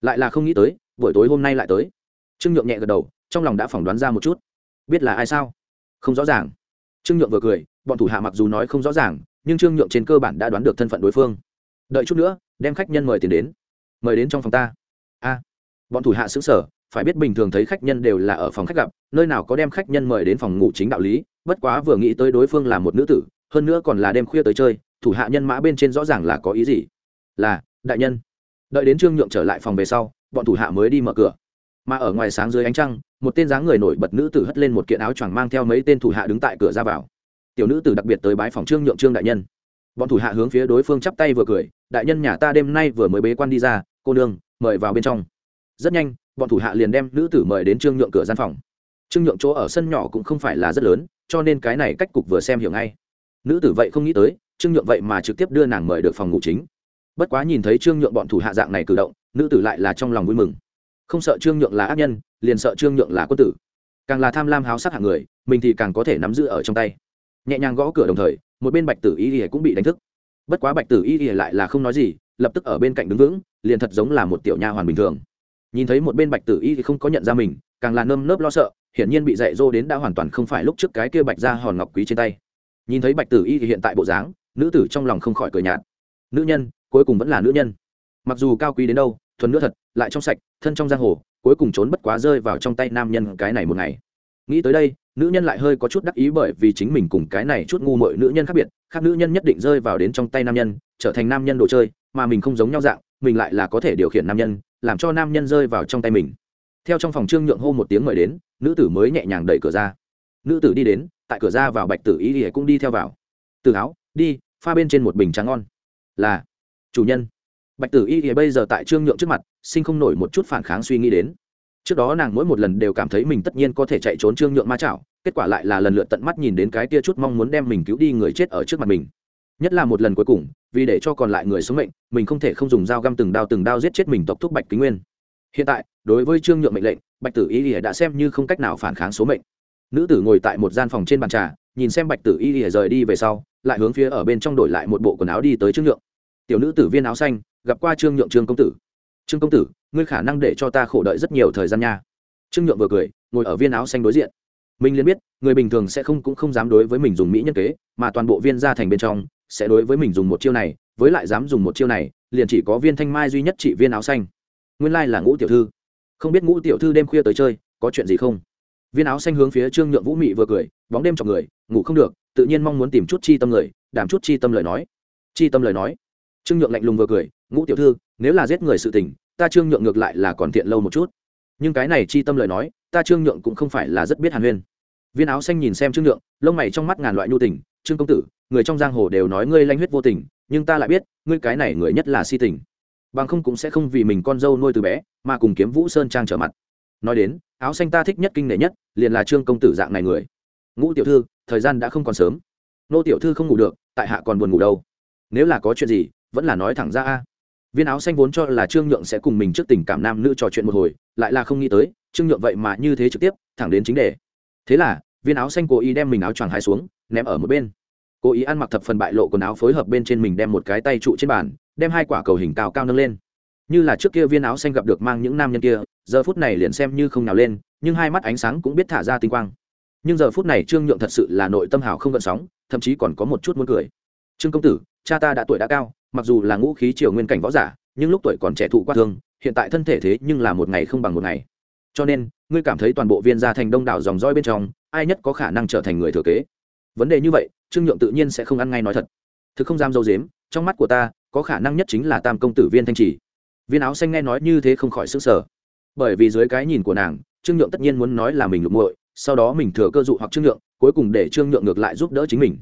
Lại là không nghĩ tới buổi tối hôm nay lại tới. Trương nhượng nhẹ gật đầu, trong lòng đã phỏng đoán ra một chút. Biết là ai sao? Không rõ ràng. Trương nhượng vừa cười, bọn thủ hạ mặc dù nói không rõ ràng, nhưng trương nhượng trên cơ bản đã đoán được thân phận đối phương. Đợi chút nữa, đem khách nhân mời tiền đến. Mời đến trong phòng ta. A. Bọn thủ hạ xứng sở phải biết bình thường thấy khách nhân đều là ở phòng khách gặp, nơi nào có đem khách nhân mời đến phòng ngủ chính đạo lý, bất quá vừa nghĩ tới đối phương là một nữ tử, hơn nữa còn là đêm khuya tới chơi, thủ hạ nhân mã bên trên rõ ràng là có ý gì. Là, đại nhân. Đợi đến trương nhượng trở lại phòng về sau bọn thủ hạ mới đi mở cửa. Mà ở ngoài sáng dưới ánh trăng, một tên dáng người nổi bật nữ tử hất lên một kiện áo choàng mang theo mấy tên thủ hạ đứng tại cửa ra vào. Tiểu nữ tử đặc biệt tới bái phòng trương nhượng trương đại nhân. Bọn thủ hạ hướng phía đối phương chắp tay vừa cười, đại nhân nhà ta đêm nay vừa mới bế quan đi ra, cô nương, mời vào bên trong. Rất nhanh, bọn thủ hạ liền đem nữ tử mời đến trương nhượng cửa gian phòng. Trương nhượng chỗ ở sân nhỏ cũng không phải là rất lớn, cho nên cái này cách cục vừa xem hiểu ngay. Nữ tử vậy không nghĩ tới, trương nhượng vậy mà trực tiếp đưa nàng mời được phòng ngủ chính bất quá nhìn thấy trương nhượng bọn thủ hạ dạng này cử động, nữ tử lại là trong lòng vui mừng. Không sợ trương nhượng là ác nhân, liền sợ trương nhượng là quân tử. Càng là tham lam háo sắc hạng người, mình thì càng có thể nắm giữ ở trong tay. Nhẹ nhàng gõ cửa đồng thời, một bên bạch tử y ỉa cũng bị đánh thức. Bất quá bạch tử y ỉa lại là không nói gì, lập tức ở bên cạnh đứng vững, liền thật giống là một tiểu nha hoàn bình thường. Nhìn thấy một bên bạch tử y thì không có nhận ra mình, càng là nơm nớp lo sợ, hiển nhiên bị dạy dỗ đến đã hoàn toàn không phải lúc trước cái kia bạch ra hòn ngọc quý trên tay. Nhìn thấy bạch tử y thì hiện tại bộ dáng, nữ tử trong lòng không khỏi cười nhạt. Nữ nhân cuối cùng vẫn là nữ nhân. Mặc dù cao quý đến đâu, thuần nữa thật, lại trong sạch, thân trong giang hồ, cuối cùng trốn bất quá rơi vào trong tay nam nhân cái này một ngày. Nghĩ tới đây, nữ nhân lại hơi có chút đắc ý bởi vì chính mình cùng cái này chút ngu mội nữ nhân khác biệt, khác nữ nhân nhất định rơi vào đến trong tay nam nhân, trở thành nam nhân đồ chơi, mà mình không giống nhau dạng, mình lại là có thể điều khiển nam nhân, làm cho nam nhân rơi vào trong tay mình. Theo trong phòng trương nhượng hô một tiếng mời đến, nữ tử mới nhẹ nhàng đẩy cửa ra. Nữ tử đi đến, tại cửa ra vào bạch tử ý ỉa cũng đi theo vào. Từ áo, đi, pha bên trên một bình trắng ngon. Là chủ nhân. Bạch tử y thì bây giờ tại trương nhượng trước mặt, sinh không nổi một chút phản kháng suy nghĩ đến. Trước đó nàng mỗi một lần đều cảm thấy mình tất nhiên có thể chạy trốn trương nhượng ma chảo, kết quả lại là lần lượt tận mắt nhìn đến cái tia chút mong muốn đem mình cứu đi người chết ở trước mặt mình. Nhất là một lần cuối cùng, vì để cho còn lại người sống mệnh, mình không thể không dùng dao găm từng đao từng đao giết chết mình tộc thúc bạch kính nguyên. Hiện tại, đối với trương nhượng mệnh lệnh, bạch tử y lìa đã xem như không cách nào phản kháng số mệnh. Nữ tử ngồi tại một gian phòng trên bàn trà, nhìn xem bạch tử y lìa rời đi về sau, lại hướng phía ở bên trong đổi lại một bộ quần áo đi tới trương nhượng tiểu nữ tử viên áo xanh, gặp qua trương nhượng trương công tử. Trương công tử, ngươi khả năng để cho ta khổ đợi rất nhiều thời gian nha. Trương nhượng vừa cười, ngồi ở viên áo xanh đối diện. Mình liền biết, người bình thường sẽ không cũng không dám đối với mình dùng mỹ nhân kế, mà toàn bộ viên gia thành bên trong, sẽ đối với mình dùng một chiêu này, với lại dám dùng một chiêu này, liền chỉ có viên thanh mai duy nhất trị viên áo xanh. Nguyên lai là ngũ tiểu thư. Không biết ngũ tiểu thư đêm khuya tới chơi, có chuyện gì không? Viên áo xanh hướng phía trương nhượng vũ mị vừa cười, bóng đêm chọc người, ngủ không được, tự nhiên mong muốn tìm chút chi tâm người đảm chút chi tâm lời nói. Chi tâm lời nói trương nhượng lạnh lùng vừa cười, ngũ tiểu thư, nếu là giết người sự tình, ta trương nhượng ngược lại là còn thiện lâu một chút. Nhưng cái này chi tâm lời nói, ta trương nhượng cũng không phải là rất biết hàn huyên. Viên áo xanh nhìn xem trương nhượng, lông mày trong mắt ngàn loại nhu tình, trương công tử, người trong giang hồ đều nói ngươi lanh huyết vô tình, nhưng ta lại biết, ngươi cái này người nhất là si tình. Bằng không cũng sẽ không vì mình con dâu nuôi từ bé, mà cùng kiếm vũ sơn trang trở mặt. Nói đến, áo xanh ta thích nhất kinh nể nhất, liền là trương công tử dạng này người. Ngũ tiểu thư, thời gian đã không còn sớm. Nô tiểu thư không ngủ được, tại hạ còn buồn ngủ đâu. Nếu là có chuyện gì vẫn là nói thẳng ra a. Viên áo xanh vốn cho là trương nhượng sẽ cùng mình trước tình cảm nam nữ trò chuyện một hồi, lại là không nghĩ tới, trương nhượng vậy mà như thế trực tiếp, thẳng đến chính đề. Thế là, viên áo xanh cố ý đem mình áo choàng hai xuống, ném ở một bên. Cố ý ăn mặc thập phần bại lộ quần áo phối hợp bên trên mình đem một cái tay trụ trên bàn, đem hai quả cầu hình cao cao nâng lên. Như là trước kia viên áo xanh gặp được mang những nam nhân kia, giờ phút này liền xem như không nào lên, nhưng hai mắt ánh sáng cũng biết thả ra tinh quang. Nhưng giờ phút này trương nhượng thật sự là nội tâm hào không gợn sóng, thậm chí còn có một chút muốn cười. Trương công tử, cha ta đã tuổi đã cao mặc dù là ngũ khí triều nguyên cảnh võ giả, nhưng lúc tuổi còn trẻ thụ qua thương, hiện tại thân thể thế nhưng là một ngày không bằng một ngày. Cho nên, ngươi cảm thấy toàn bộ viên gia thành đông đảo dòng roi bên trong, ai nhất có khả năng trở thành người thừa kế? Vấn đề như vậy, trương nhượng tự nhiên sẽ không ăn ngay nói thật. Thực không dám dâu dếm, trong mắt của ta, có khả năng nhất chính là tam công tử viên thanh trì. Viên áo xanh nghe nói như thế không khỏi s ư sở bởi vì dưới cái nhìn của nàng, trương nhượng tất nhiên muốn nói là mình lục muội, sau đó mình thừa cơ dụ hoặc trương nhượng, cuối cùng để trương nhượng ngược lại giúp đỡ chính mình.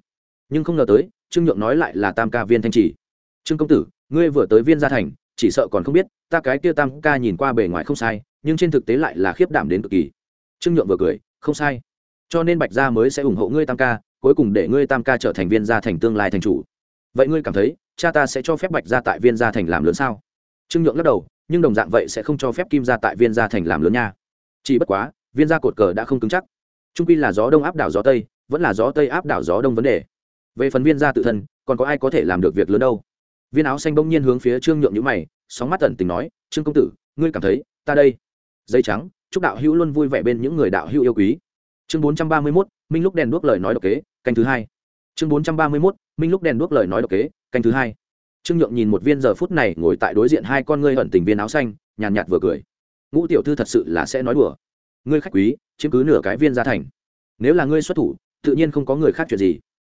Nhưng không ngờ tới, trương nhượng nói lại là tam ca viên thanh trì trương công tử, ngươi vừa tới viên gia thành, chỉ sợ còn không biết, ta cái kia tam ca nhìn qua bề ngoài không sai, nhưng trên thực tế lại là khiếp đảm đến cực kỳ. Trương nhượng vừa cười, không sai. Cho nên bạch gia mới sẽ ủng hộ ngươi tam ca, cuối cùng để ngươi tam ca trở thành viên gia thành tương lai thành chủ. Vậy ngươi cảm thấy, cha ta sẽ cho phép bạch gia tại viên gia thành làm lớn sao? Trương nhượng lắc đầu, nhưng đồng dạng vậy sẽ không cho phép kim gia tại viên gia thành làm lớn nha. Chỉ bất quá, viên gia cột cờ đã không cứng chắc. Trung quy là gió đông áp đảo gió tây, vẫn là gió tây áp đảo gió đông vấn đề. Về phần viên gia tự thân, còn có ai có thể làm được việc lớn đâu? Viên áo xanh bỗng nhiên hướng phía trương nhượng nhữ mày, sóng mắt tẩn tình nói, trương công tử, ngươi cảm thấy ta đây? Dây trắng, chúc đạo hữu luôn vui vẻ bên những người đạo hữu yêu quý. Chương bốn trăm ba mươi mốt, minh lúc đèn đuốc lời nói độc kế, canh thứ hai. Chương bốn trăm ba mươi mốt, minh lúc đèn đuốc lời nói độc kế, canh thứ hai. Trương nhượng nhìn một viên giờ phút này ngồi tại đối diện hai con ngươi hận tình viên áo xanh, nhàn nhạt vừa cười. Ngũ tiểu thư thật sự là sẽ nói đùa. Ngươi khách quý, chiếm cứ nửa cái viên gia thành. Nếu là ngươi xuất thủ, tự nhiên không có người khác chuyện gì.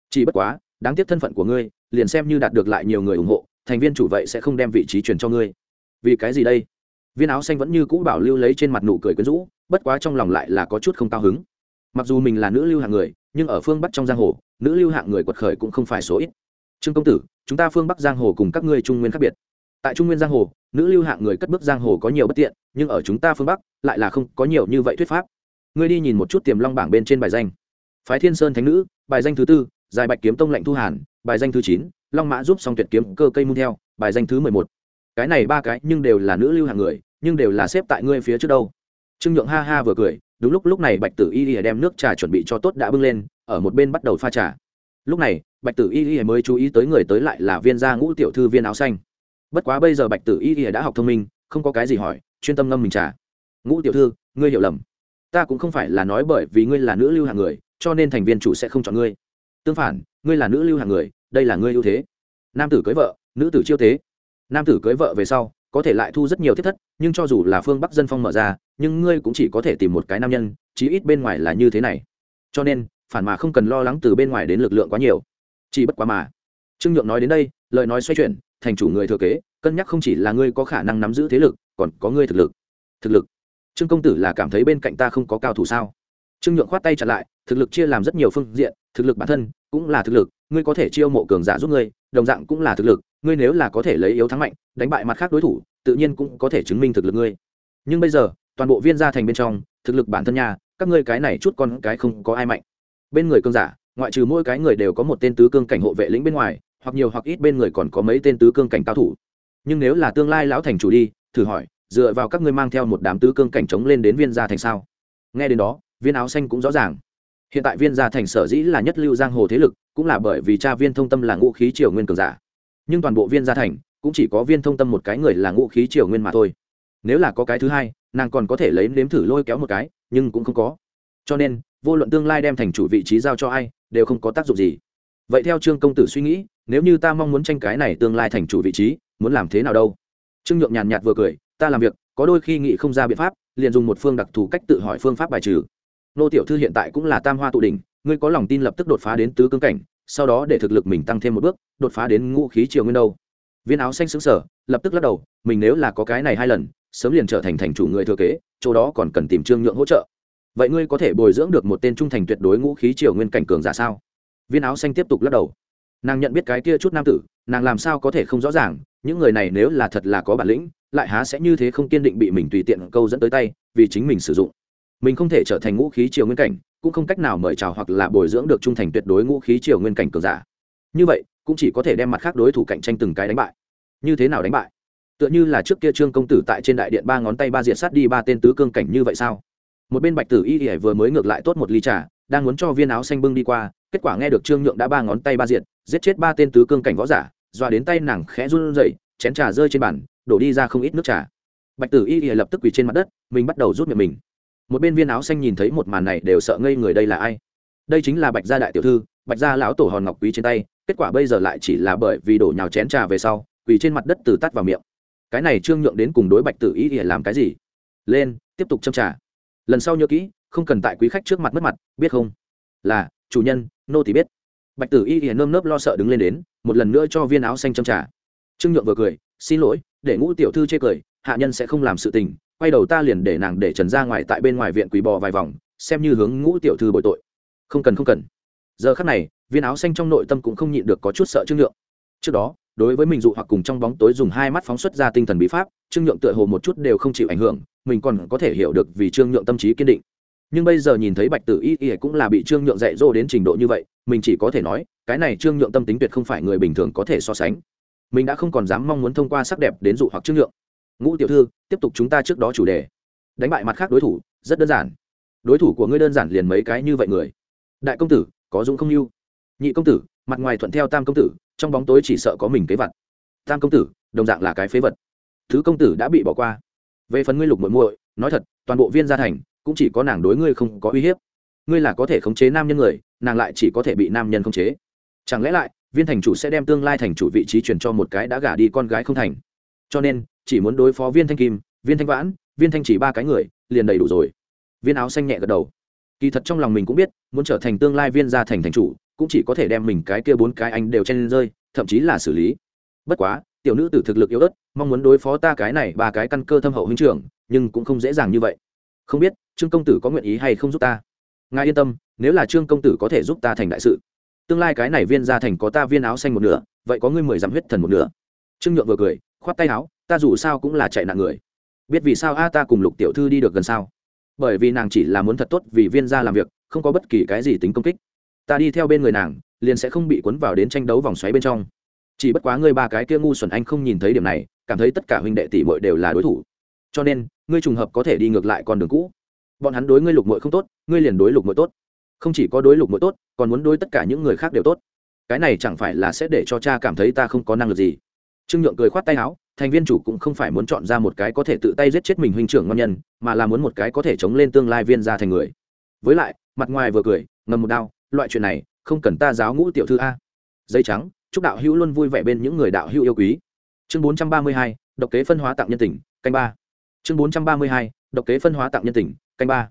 Chỉ bất quá đáng tiếc thân phận của ngươi, liền xem như đạt được lại nhiều người ủng hộ, thành viên chủ vậy sẽ không đem vị trí truyền cho ngươi. Vì cái gì đây? Viên áo xanh vẫn như cũ bảo lưu lấy trên mặt nụ cười quyến rũ, bất quá trong lòng lại là có chút không cao hứng. Mặc dù mình là nữ lưu hạng người, nhưng ở phương bắc trong giang hồ, nữ lưu hạng người quật khởi cũng không phải số ít. Trương công tử, chúng ta phương bắc giang hồ cùng các ngươi trung nguyên khác biệt. Tại trung nguyên giang hồ, nữ lưu hạng người cất bước giang hồ có nhiều bất tiện, nhưng ở chúng ta phương bắc, lại là không có nhiều như vậy thuyết pháp. Ngươi đi nhìn một chút tiềm long bảng bên trên bài danh. Phái thiên sơn thánh nữ, bài danh thứ tư giải bạch kiếm tông lệnh thu hàn, bài danh thứ chín, long mã giúp xong tuyệt kiếm cơ cây mun theo, bài danh thứ mười một. Cái này ba cái nhưng đều là nữ lưu hàng người, nhưng đều là xếp tại ngươi phía trước đâu. Trương nhượng ha ha vừa cười, đúng lúc lúc này bạch tử y y đem nước trà chuẩn bị cho tốt đã bưng lên, ở một bên bắt đầu pha trà. Lúc này, bạch tử y y mới chú ý tới người tới lại là viên gia ngũ tiểu thư viên áo xanh. Bất quá bây giờ bạch tử y y đã học thông minh, không có cái gì hỏi, chuyên tâm ngâm mình trà. Ngũ tiểu thư, ngươi hiểu lầm. Ta cũng không phải là nói bởi vì ngươi là nữ lưu hàng người, cho nên thành viên chủ sẽ không chọn ngươi tương phản, ngươi là nữ lưu hàng người, đây là ngươi ưu thế. Nam tử cưới vợ, nữ tử chiêu thế nam tử cưới vợ về sau, có thể lại thu rất nhiều thiết thất, nhưng cho dù là phương bắc dân phong mở ra, nhưng ngươi cũng chỉ có thể tìm một cái nam nhân, chí ít bên ngoài là như thế này. Cho nên, phản mà không cần lo lắng từ bên ngoài đến lực lượng quá nhiều. Chỉ bất quá mà. Trương nhượng nói đến đây, lời nói xoay chuyển, thành chủ người thừa kế, cân nhắc không chỉ là ngươi có khả năng nắm giữ thế lực, còn có ngươi thực lực. Thực lực. Trương công tử là cảm thấy bên cạnh ta không có cao thủ sao? Trương nhượng khoát tay trả lại, thực lực chia làm rất nhiều phương diện, thực lực bản thân cũng là thực lực, ngươi có thể chiêu mộ cường giả giúp ngươi, đồng dạng cũng là thực lực, ngươi nếu là có thể lấy yếu thắng mạnh, đánh bại mặt khác đối thủ, tự nhiên cũng có thể chứng minh thực lực ngươi. Nhưng bây giờ, toàn bộ viên gia thành bên trong, thực lực bản thân nhà, các ngươi cái này chút con cái không có ai mạnh. Bên người cường giả, ngoại trừ mỗi cái người đều có một tên tứ cương cảnh hộ vệ lĩnh bên ngoài, hoặc nhiều hoặc ít bên người còn có mấy tên tứ cương cảnh cao thủ. Nhưng nếu là tương lai lão thành chủ đi, thử hỏi, dựa vào các ngươi mang theo một đám tứ cương cảnh chống lên đến viên gia thành sao? Nghe đến đó viên áo xanh cũng rõ ràng. Hiện tại viên gia thành sở dĩ là nhất lưu giang hồ thế lực, cũng là bởi vì cha viên thông tâm là ngũ khí triều nguyên cường giả. Nhưng toàn bộ viên gia thành, cũng chỉ có viên thông tâm một cái người là ngũ khí triều nguyên mà thôi. Nếu là có cái thứ hai, nàng còn có thể lấy nếm thử lôi kéo một cái, nhưng cũng không có. Cho nên, vô luận tương lai đem thành chủ vị trí giao cho ai, đều không có tác dụng gì. Vậy theo trương công tử suy nghĩ, nếu như ta mong muốn tranh cái này tương lai thành chủ vị trí, muốn làm thế nào đâu? Trương nhượng nhàn nhạt vừa cười, ta làm việc, có đôi khi nghĩ không ra biện pháp, liền dùng một phương đặc thù cách tự hỏi phương pháp bài trừ nô tiểu thư hiện tại cũng là tam hoa tụ đỉnh, ngươi có lòng tin lập tức đột phá đến tứ cương cảnh, sau đó để thực lực mình tăng thêm một bước, đột phá đến ngũ khí triều nguyên đâu. Viên áo xanh xứng sở lập tức lắc đầu, mình nếu là có cái này hai lần, sớm liền trở thành thành chủ người thừa kế, chỗ đó còn cần tìm trương nhượng hỗ trợ. Vậy ngươi có thể bồi dưỡng được một tên trung thành tuyệt đối ngũ khí triều nguyên cảnh cường giả sao? Viên áo xanh tiếp tục lắc đầu. Nàng nhận biết cái kia chút nam tử, nàng làm sao có thể không rõ ràng, những người này nếu là thật là có bản lĩnh, lại há sẽ như thế không kiên định bị mình tùy tiện câu dẫn tới tay, vì chính mình sử dụng mình không thể trở thành ngũ khí triều nguyên cảnh, cũng không cách nào mời chào hoặc là bồi dưỡng được trung thành tuyệt đối ngũ khí triều nguyên cảnh cường giả. Như vậy, cũng chỉ có thể đem mặt khác đối thủ cạnh tranh từng cái đánh bại. Như thế nào đánh bại? Tựa như là trước kia trương công tử tại trên đại điện ba ngón tay ba diện sát đi ba tên tứ cương cảnh như vậy sao? Một bên bạch tử y y vừa mới ngược lại tốt một ly trà, đang muốn cho viên áo xanh bưng đi qua, kết quả nghe được trương nhượng đã ba ngón tay ba diện giết chết ba tên tứ cương cảnh võ giả, dọa đến tay nàng khẽ run rẩy, chén trà rơi trên bàn, đổ đi ra không ít nước trà. Bạch tử y y lập tức quỳ trên mặt đất, mình bắt đầu rút miệng mình một bên viên áo xanh nhìn thấy một màn này đều sợ ngây người đây là ai? Đây chính là bạch gia đại tiểu thư, bạch gia lão tổ hòn ngọc quý trên tay, kết quả bây giờ lại chỉ là bởi vì đổ nhào chén trà về sau, quỳ trên mặt đất từ tắt vào miệng. Cái này trương nhượng đến cùng đối bạch tử y để làm cái gì? Lên, tiếp tục châm trà. Lần sau nhớ kỹ, không cần tại quý khách trước mặt mất mặt, biết không? Là, chủ nhân, nô thì biết. Bạch tử y hiền nơm nớp lo sợ đứng lên đến, một lần nữa cho viên áo xanh châm trà. Trương nhượng vừa cười, xin lỗi, để ngũ tiểu thư chê cười, hạ nhân sẽ không làm sự tình quay đầu ta liền để nàng để trần ra ngoài tại bên ngoài viện quỳ bò vài vòng, xem như hướng ngũ tiểu thư bội tội. Không cần không cần. Giờ khắc này, viên áo xanh trong nội tâm cũng không nhịn được có chút sợ trương nhượng. Trước đó, đối với mình dụ hoặc cùng trong bóng tối dùng hai mắt phóng xuất ra tinh thần bí pháp, trương nhượng tựa hồ một chút đều không chịu ảnh hưởng, mình còn có thể hiểu được vì trương nhượng tâm trí kiên định. Nhưng bây giờ nhìn thấy bạch tử y y cũng là bị trương nhượng dạy dỗ đến trình độ như vậy, mình chỉ có thể nói, cái này trương nhượng tâm tính tuyệt không phải người bình thường có thể so sánh. Mình đã không còn dám mong muốn thông qua sắc đẹp đến dụ hoặc trương nhượng ngũ tiểu thư, tiếp tục chúng ta trước đó chủ đề. Đánh bại mặt khác đối thủ, rất đơn giản. Đối thủ của ngươi đơn giản liền mấy cái như vậy người. Đại công tử, có dũng không lưu? Nhị công tử, mặt ngoài thuận theo tam công tử, trong bóng tối chỉ sợ có mình kế vật. Tam công tử, đồng dạng là cái phế vật. Thứ công tử đã bị bỏ qua. Về phần ngươi lục muội muội, nói thật, toàn bộ viên gia thành, cũng chỉ có nàng đối ngươi không có uy hiếp. Ngươi là có thể khống chế nam nhân người, nàng lại chỉ có thể bị nam nhân khống chế. Chẳng lẽ lại, viên thành chủ sẽ đem tương lai thành chủ vị trí chuyển cho một cái đã gả đi con gái không thành? Cho nên chỉ muốn đối phó viên thanh kim, viên thanh vãn, viên thanh chỉ ba cái người, liền đầy đủ rồi. Viên áo xanh nhẹ gật đầu. Kỳ thật trong lòng mình cũng biết, muốn trở thành tương lai viên gia thành thành chủ, cũng chỉ có thể đem mình cái kia bốn cái anh đều chen lên rơi, thậm chí là xử lý. Bất quá, tiểu nữ tử thực lực yếu ớt, mong muốn đối phó ta cái này ba cái căn cơ thâm hậu huynh trưởng, nhưng cũng không dễ dàng như vậy. Không biết, trương công tử có nguyện ý hay không giúp ta? Ngài yên tâm, nếu là trương công tử có thể giúp ta thành đại sự. Tương lai cái này viên gia thành có ta viên áo xanh một nửa, vậy có ngươi mười dặm huyết thần một nửa. Trương nhượng vừa cười, khoát tay áo ta dù sao cũng là chạy nạn người. Biết vì sao a ta cùng lục tiểu thư đi được gần sao? Bởi vì nàng chỉ là muốn thật tốt vì viên gia làm việc, không có bất kỳ cái gì tính công kích. Ta đi theo bên người nàng, liền sẽ không bị cuốn vào đến tranh đấu vòng xoáy bên trong. Chỉ bất quá ngươi ba cái kia ngu xuẩn anh không nhìn thấy điểm này, cảm thấy tất cả huynh đệ tỷ muội đều là đối thủ. Cho nên, ngươi trùng hợp có thể đi ngược lại con đường cũ. Bọn hắn đối ngươi lục muội không tốt, ngươi liền đối lục muội tốt. Không chỉ có đối lục muội tốt, còn muốn đối tất cả những người khác đều tốt. Cái này chẳng phải là sẽ để cho cha cảm thấy ta không có năng lực gì. Trương nhượng cười khoát tay áo thành viên chủ cũng không phải muốn chọn ra một cái có thể tự tay giết chết mình huynh trưởng ngon nhân, mà là muốn một cái có thể chống lên tương lai viên ra thành người. Với lại, mặt ngoài vừa cười, ngầm một đao, loại chuyện này, không cần ta giáo ngũ tiểu thư a. Dây trắng, chúc đạo hữu luôn vui vẻ bên những người đạo hữu yêu quý. Chương bốn trăm ba mươi hai, độc kế phân hóa tặng nhân tình, canh ba. Chương bốn trăm ba mươi hai, độc kế phân hóa tặng nhân tình, canh ba.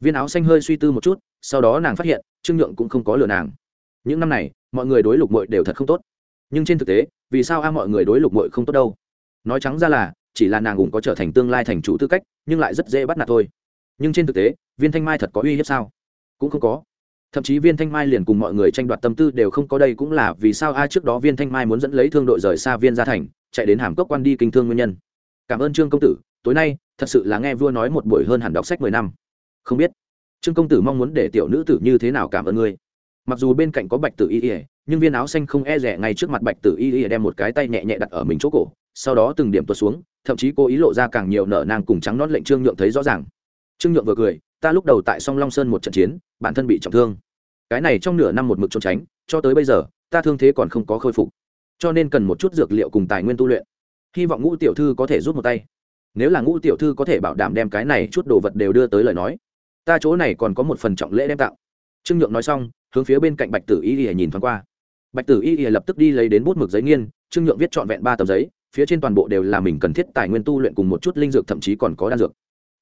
Viên áo xanh hơi suy tư một chút, sau đó nàng phát hiện, trương nhượng cũng không có lừa nàng. Những năm này, mọi người đối lục mội đều thật không tốt. Nhưng trên thực tế, vì sao a mọi người đối lục mội không tốt đâu? Nói trắng ra là, chỉ là nàng cũng có trở thành tương lai thành chủ tư cách, nhưng lại rất dễ bắt nạt thôi. Nhưng trên thực tế, viên thanh mai thật có uy hiếp sao? Cũng không có. Thậm chí viên thanh mai liền cùng mọi người tranh đoạt tâm tư đều không có đây cũng là vì sao ai trước đó viên thanh mai muốn dẫn lấy thương đội rời xa viên gia thành, chạy đến hàm cốc quan đi kinh thương nguyên nhân. Cảm ơn trương công tử, tối nay, thật sự là nghe vua nói một buổi hơn hẳn đọc sách mười năm. Không biết, trương công tử mong muốn để tiểu nữ tử như thế nào cảm ơn ngươi? Mặc dù bên cạnh có bạch tử y ỉa nhưng viên áo xanh không e rẻ ngay trước mặt bạch tử y ỉa đem một cái tay nhẹ nhẹ đặt ở mình chỗ cổ sau đó từng điểm tuột xuống, thậm chí cô ý lộ ra càng nhiều nở nang cùng trắng nón lệnh trương nhượng thấy rõ ràng. Trương nhượng vừa cười, ta lúc đầu tại song long sơn một trận chiến, bản thân bị trọng thương. Cái này trong nửa năm một mực trốn tránh, cho tới bây giờ, ta thương thế còn không có khôi phục. Cho nên cần một chút dược liệu cùng tài nguyên tu luyện. Hy vọng ngũ tiểu thư có thể rút một tay. Nếu là ngũ tiểu thư có thể bảo đảm đem cái này chút đồ vật đều đưa tới lời nói, ta chỗ này còn có một phần trọng lễ đem tạo trương nhượng nói xong, hướng phía bên cạnh bạch tử y y nhìn thoáng qua. Bạch tử y y lập tức đi lấy đến bút mực giấy nghiên, trương nhượng viết trọn vẹn ba tờ giấy phía trên toàn bộ đều là mình cần thiết tài nguyên tu luyện cùng một chút linh dược, thậm chí còn có đan dược.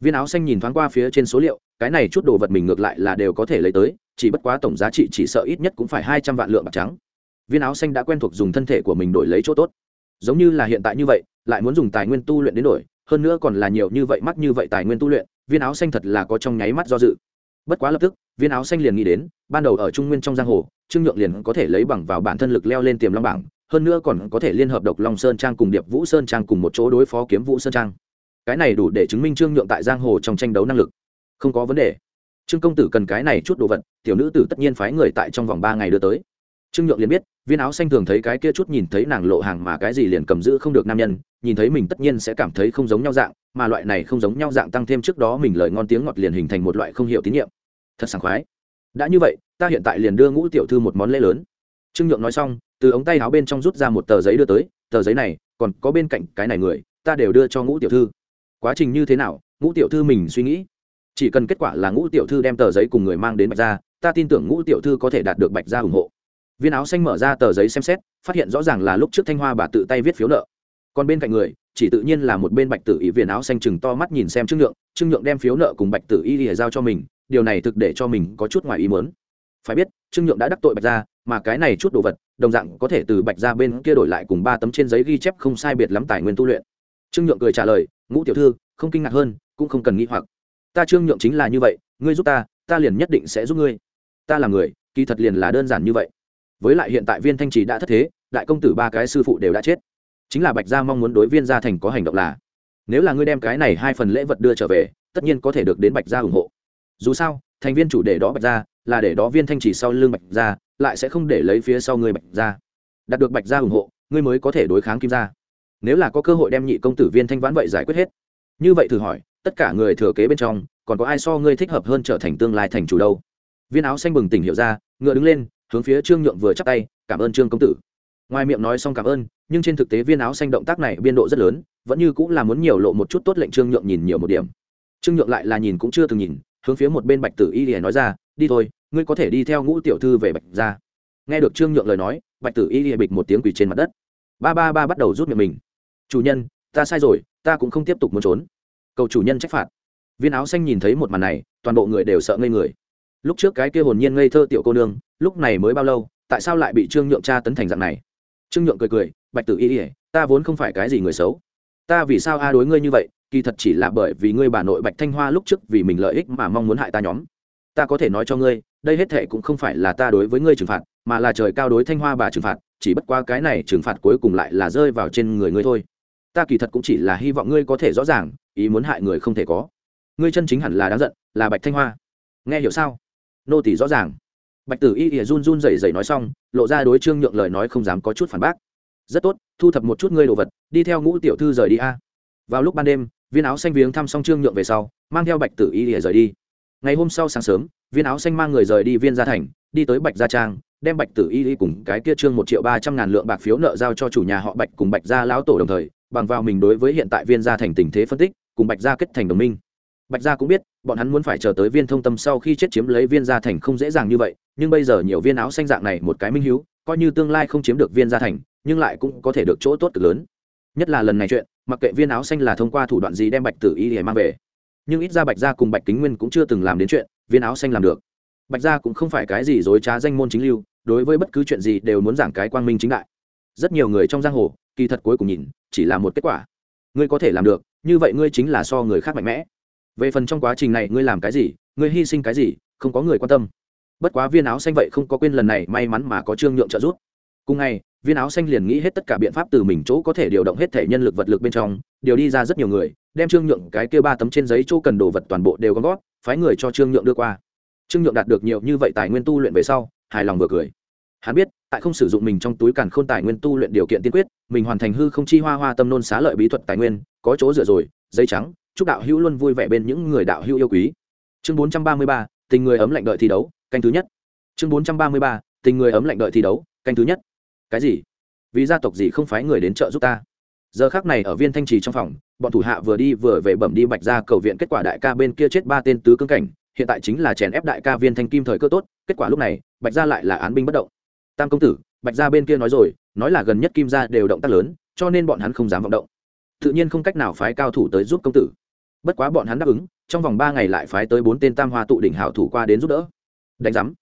Viên áo xanh nhìn thoáng qua phía trên số liệu, cái này chút đồ vật mình ngược lại là đều có thể lấy tới, chỉ bất quá tổng giá trị chỉ sợ ít nhất cũng phải hai trăm vạn lượng bạc trắng. Viên áo xanh đã quen thuộc dùng thân thể của mình đổi lấy chỗ tốt. Giống như là hiện tại như vậy, lại muốn dùng tài nguyên tu luyện đến đổi, hơn nữa còn là nhiều như vậy mắc như vậy tài nguyên tu luyện, viên áo xanh thật là có trong nháy mắt do dự. Bất quá lập tức, viên áo xanh liền nghĩ đến, ban đầu ở trung nguyên trong giang hồ, trương nhượng liền có thể lấy bằng vào bản thân lực leo lên tiềm long bảng hơn nữa còn có thể liên hợp độc long sơn trang cùng điệp vũ sơn trang cùng một chỗ đối phó kiếm vũ sơn trang. Cái này đủ để chứng minh trương nhượng tại giang hồ trong tranh đấu năng lực. Không có vấn đề. Trương công tử cần cái này chút đồ vật, tiểu nữ tử tất nhiên phái người tại trong vòng ba ngày đưa tới. Trương nhượng liền biết, viên áo xanh thường thấy cái kia chút nhìn thấy nàng lộ hàng mà cái gì liền cầm giữ không được nam nhân, nhìn thấy mình tất nhiên sẽ cảm thấy không giống nhau dạng, mà loại này không giống nhau dạng tăng thêm trước đó mình lời ngon tiếng ngọt liền hình thành một loại không hiểu tín nhiệm. Thật sảng khoái. Đã như vậy, ta hiện tại liền đưa ngũ tiểu thư một món lễ lớn. Trương nhượng nói xong từ ống tay áo bên trong rút ra một tờ giấy đưa tới, tờ giấy này, còn có bên cạnh cái này người, ta đều đưa cho ngũ tiểu thư. Quá trình như thế nào, ngũ tiểu thư mình suy nghĩ. Chỉ cần kết quả là ngũ tiểu thư đem tờ giấy cùng người mang đến bạch gia, ta tin tưởng ngũ tiểu thư có thể đạt được bạch gia ủng hộ. Viên áo xanh mở ra tờ giấy xem xét, phát hiện rõ ràng là lúc trước thanh hoa bà tự tay viết phiếu nợ. Còn bên cạnh người, chỉ tự nhiên là một bên bạch tử y viên áo xanh chừng to mắt nhìn xem trương nhượng trương nhượng đem phiếu nợ cùng bạch tử y lìa giao cho mình, điều này thực để cho mình có chút ngoài ý mớn phải biết, trương nhượng đã đắc tội bạch gia mà cái này chút đồ vật, đồng dạng có thể từ bạch gia bên kia đổi lại cùng ba tấm trên giấy ghi chép không sai biệt lắm tài nguyên tu luyện. Trương nhượng cười trả lời, ngũ tiểu thư, không kinh ngạc hơn, cũng không cần nghĩ hoặc. Ta trương nhượng chính là như vậy, ngươi giúp ta ta liền nhất định sẽ giúp ngươi. Ta là người, kỳ thật liền là đơn giản như vậy. Với lại hiện tại viên thanh trì đã thất thế, đại công tử ba cái sư phụ đều đã chết. Chính là bạch gia mong muốn đối viên gia thành có hành động là, nếu là ngươi đem cái này hai phần lễ vật đưa trở về, tất nhiên có thể được đến bạch gia ủng hộ. Dù sao, thành viên chủ đề đó bạch gia, là để đó viên thanh trì sau lưng bạch gia lại sẽ không để lấy phía sau ngươi bạch gia. Đạt được bạch gia ủng hộ, ngươi mới có thể đối kháng kim gia. Nếu là có cơ hội đem nhị công tử viên thanh vãn vậy giải quyết hết. Như vậy thử hỏi, tất cả người thừa kế bên trong, còn có ai so ngươi thích hợp hơn trở thành tương lai thành chủ đâu? Viên áo xanh bừng tỉnh hiểu ra, ngựa đứng lên, hướng phía trương nhượng vừa chắp tay, cảm ơn trương công tử. Ngoài miệng nói xong cảm ơn, nhưng trên thực tế viên áo xanh động tác này biên độ rất lớn, vẫn như cũng là muốn nhiều lộ một chút tốt lệnh trương nhượng nhìn nhiều một điểm. Trương nhượng lại là nhìn cũng chưa từng nhìn, hướng phía một bên bạch tử y để nói ra, đi thôi ngươi có thể đi theo ngũ tiểu thư về bạch ra nghe được trương nhượng lời nói, bạch tử y lìa bịch một tiếng quỳ trên mặt đất. Ba ba ba bắt đầu rút miệng mình. Chủ nhân, ta sai rồi, ta cũng không tiếp tục muốn trốn. Cầu chủ nhân trách phạt. Viên áo xanh nhìn thấy một màn này, toàn bộ người đều sợ ngây người. Lúc trước cái kia hồn nhiên ngây thơ tiểu cô nương, lúc này mới bao lâu, tại sao lại bị trương nhượng tra tấn thành dạng này? Trương nhượng cười cười, bạch tử y ỉa ta vốn không phải cái gì người xấu. Ta vì sao a đối ngươi như vậy? Kỳ thật chỉ là bởi vì ngươi bà nội bạch thanh hoa lúc trước vì mình lợi ích mà mong muốn hại ta nhóm. Ta có thể nói cho ngươi đây hết thệ cũng không phải là ta đối với ngươi trừng phạt, mà là trời cao đối thanh hoa bà trừng phạt, chỉ bất qua cái này trừng phạt cuối cùng lại là rơi vào trên người ngươi thôi. Ta kỳ thật cũng chỉ là hy vọng ngươi có thể rõ ràng, ý muốn hại người không thể có. Ngươi chân chính hẳn là đáng giận, là bạch thanh hoa. Nghe hiểu sao? Nô tỷ rõ ràng. Bạch tử y ỉa run run rẩy rẩy nói xong, lộ ra đối trương nhượng lời nói không dám có chút phản bác. Rất tốt, thu thập một chút ngươi đồ vật, đi theo ngũ tiểu thư rời đi a. Vào lúc ban đêm, viên áo xanh viếng thăm xong trương nhượng về sau, mang theo bạch tử y ỉa rời đi ngày hôm sau sáng sớm, viên áo xanh mang người rời đi viên gia thành, đi tới bạch gia trang, đem bạch tử y y cùng cái kia trương một triệu ba trăm ngàn lượng bạc phiếu nợ giao cho chủ nhà họ bạch cùng bạch gia lão tổ đồng thời, bằng vào mình đối với hiện tại viên gia thành tình thế phân tích, cùng bạch gia kết thành đồng minh. Bạch gia cũng biết, bọn hắn muốn phải chờ tới viên thông tâm sau khi chết chiếm lấy viên gia thành không dễ dàng như vậy, nhưng bây giờ nhiều viên áo xanh dạng này một cái minh hiếu, coi như tương lai không chiếm được viên gia thành, nhưng lại cũng có thể được chỗ tốt cực lớn. Nhất là lần này chuyện, mặc kệ viên áo xanh là thông qua thủ đoạn gì đem bạch tử y để mang về nhưng ít ra bạch gia cùng bạch kính nguyên cũng chưa từng làm đến chuyện viên áo xanh làm được bạch gia cũng không phải cái gì dối trá danh môn chính lưu đối với bất cứ chuyện gì đều muốn giảng cái quang minh chính đại rất nhiều người trong giang hồ kỳ thật cuối cùng nhìn chỉ là một kết quả ngươi có thể làm được như vậy ngươi chính là so người khác mạnh mẽ về phần trong quá trình này ngươi làm cái gì ngươi hy sinh cái gì không có người quan tâm bất quá viên áo xanh vậy không có quên lần này may mắn mà có trương nhượng trợ giúp cùng ngày, viên áo xanh liền nghĩ hết tất cả biện pháp từ mình chỗ có thể điều động hết thể nhân lực vật lực bên trong, điều đi ra rất nhiều người, đem trương nhượng cái kia ba tấm trên giấy chỗ cần đồ vật toàn bộ đều gom gót phái người cho trương nhượng đưa qua. Trương nhượng đạt được nhiều như vậy tài nguyên tu luyện về sau, hài lòng vừa cười. Hắn biết, tại không sử dụng mình trong túi càn khôn tài nguyên tu luyện điều kiện tiên quyết, mình hoàn thành hư không chi hoa hoa tâm nôn xá lợi bí thuật tài nguyên, có chỗ dựa rồi, giấy trắng, chúc đạo hữu luôn vui vẻ bên những người đạo hữu yêu quý. Chương bốn trăm ba mươi ba, tình người ấm lạnh đợi thi đấu, canh thứ nhất. Chương bốn trăm ba mươi ba, tình người ấm lạnh đợi thi đấu, canh thứ nhất cái gì? Vì gia tộc gì không phái người đến trợ giúp ta? Giờ khác này ở viên thanh trì trong phòng, bọn thủ hạ vừa đi vừa về bẩm đi bạch ra cầu viện kết quả đại ca bên kia chết ba tên tứ cương cảnh, hiện tại chính là chèn ép đại ca viên thanh kim thời cơ tốt, kết quả lúc này, bạch gia lại là án binh bất động. Tam công tử, bạch gia bên kia nói rồi, nói là gần nhất kim gia đều động tác lớn, cho nên bọn hắn không dám vọng động. Tự nhiên không cách nào phái cao thủ tới giúp công tử. Bất quá bọn hắn đáp ứng, trong vòng ba ngày lại phái tới bốn tên tam hoa tụ đỉnh hảo thủ qua đến giúp đỡ. Đánh giám.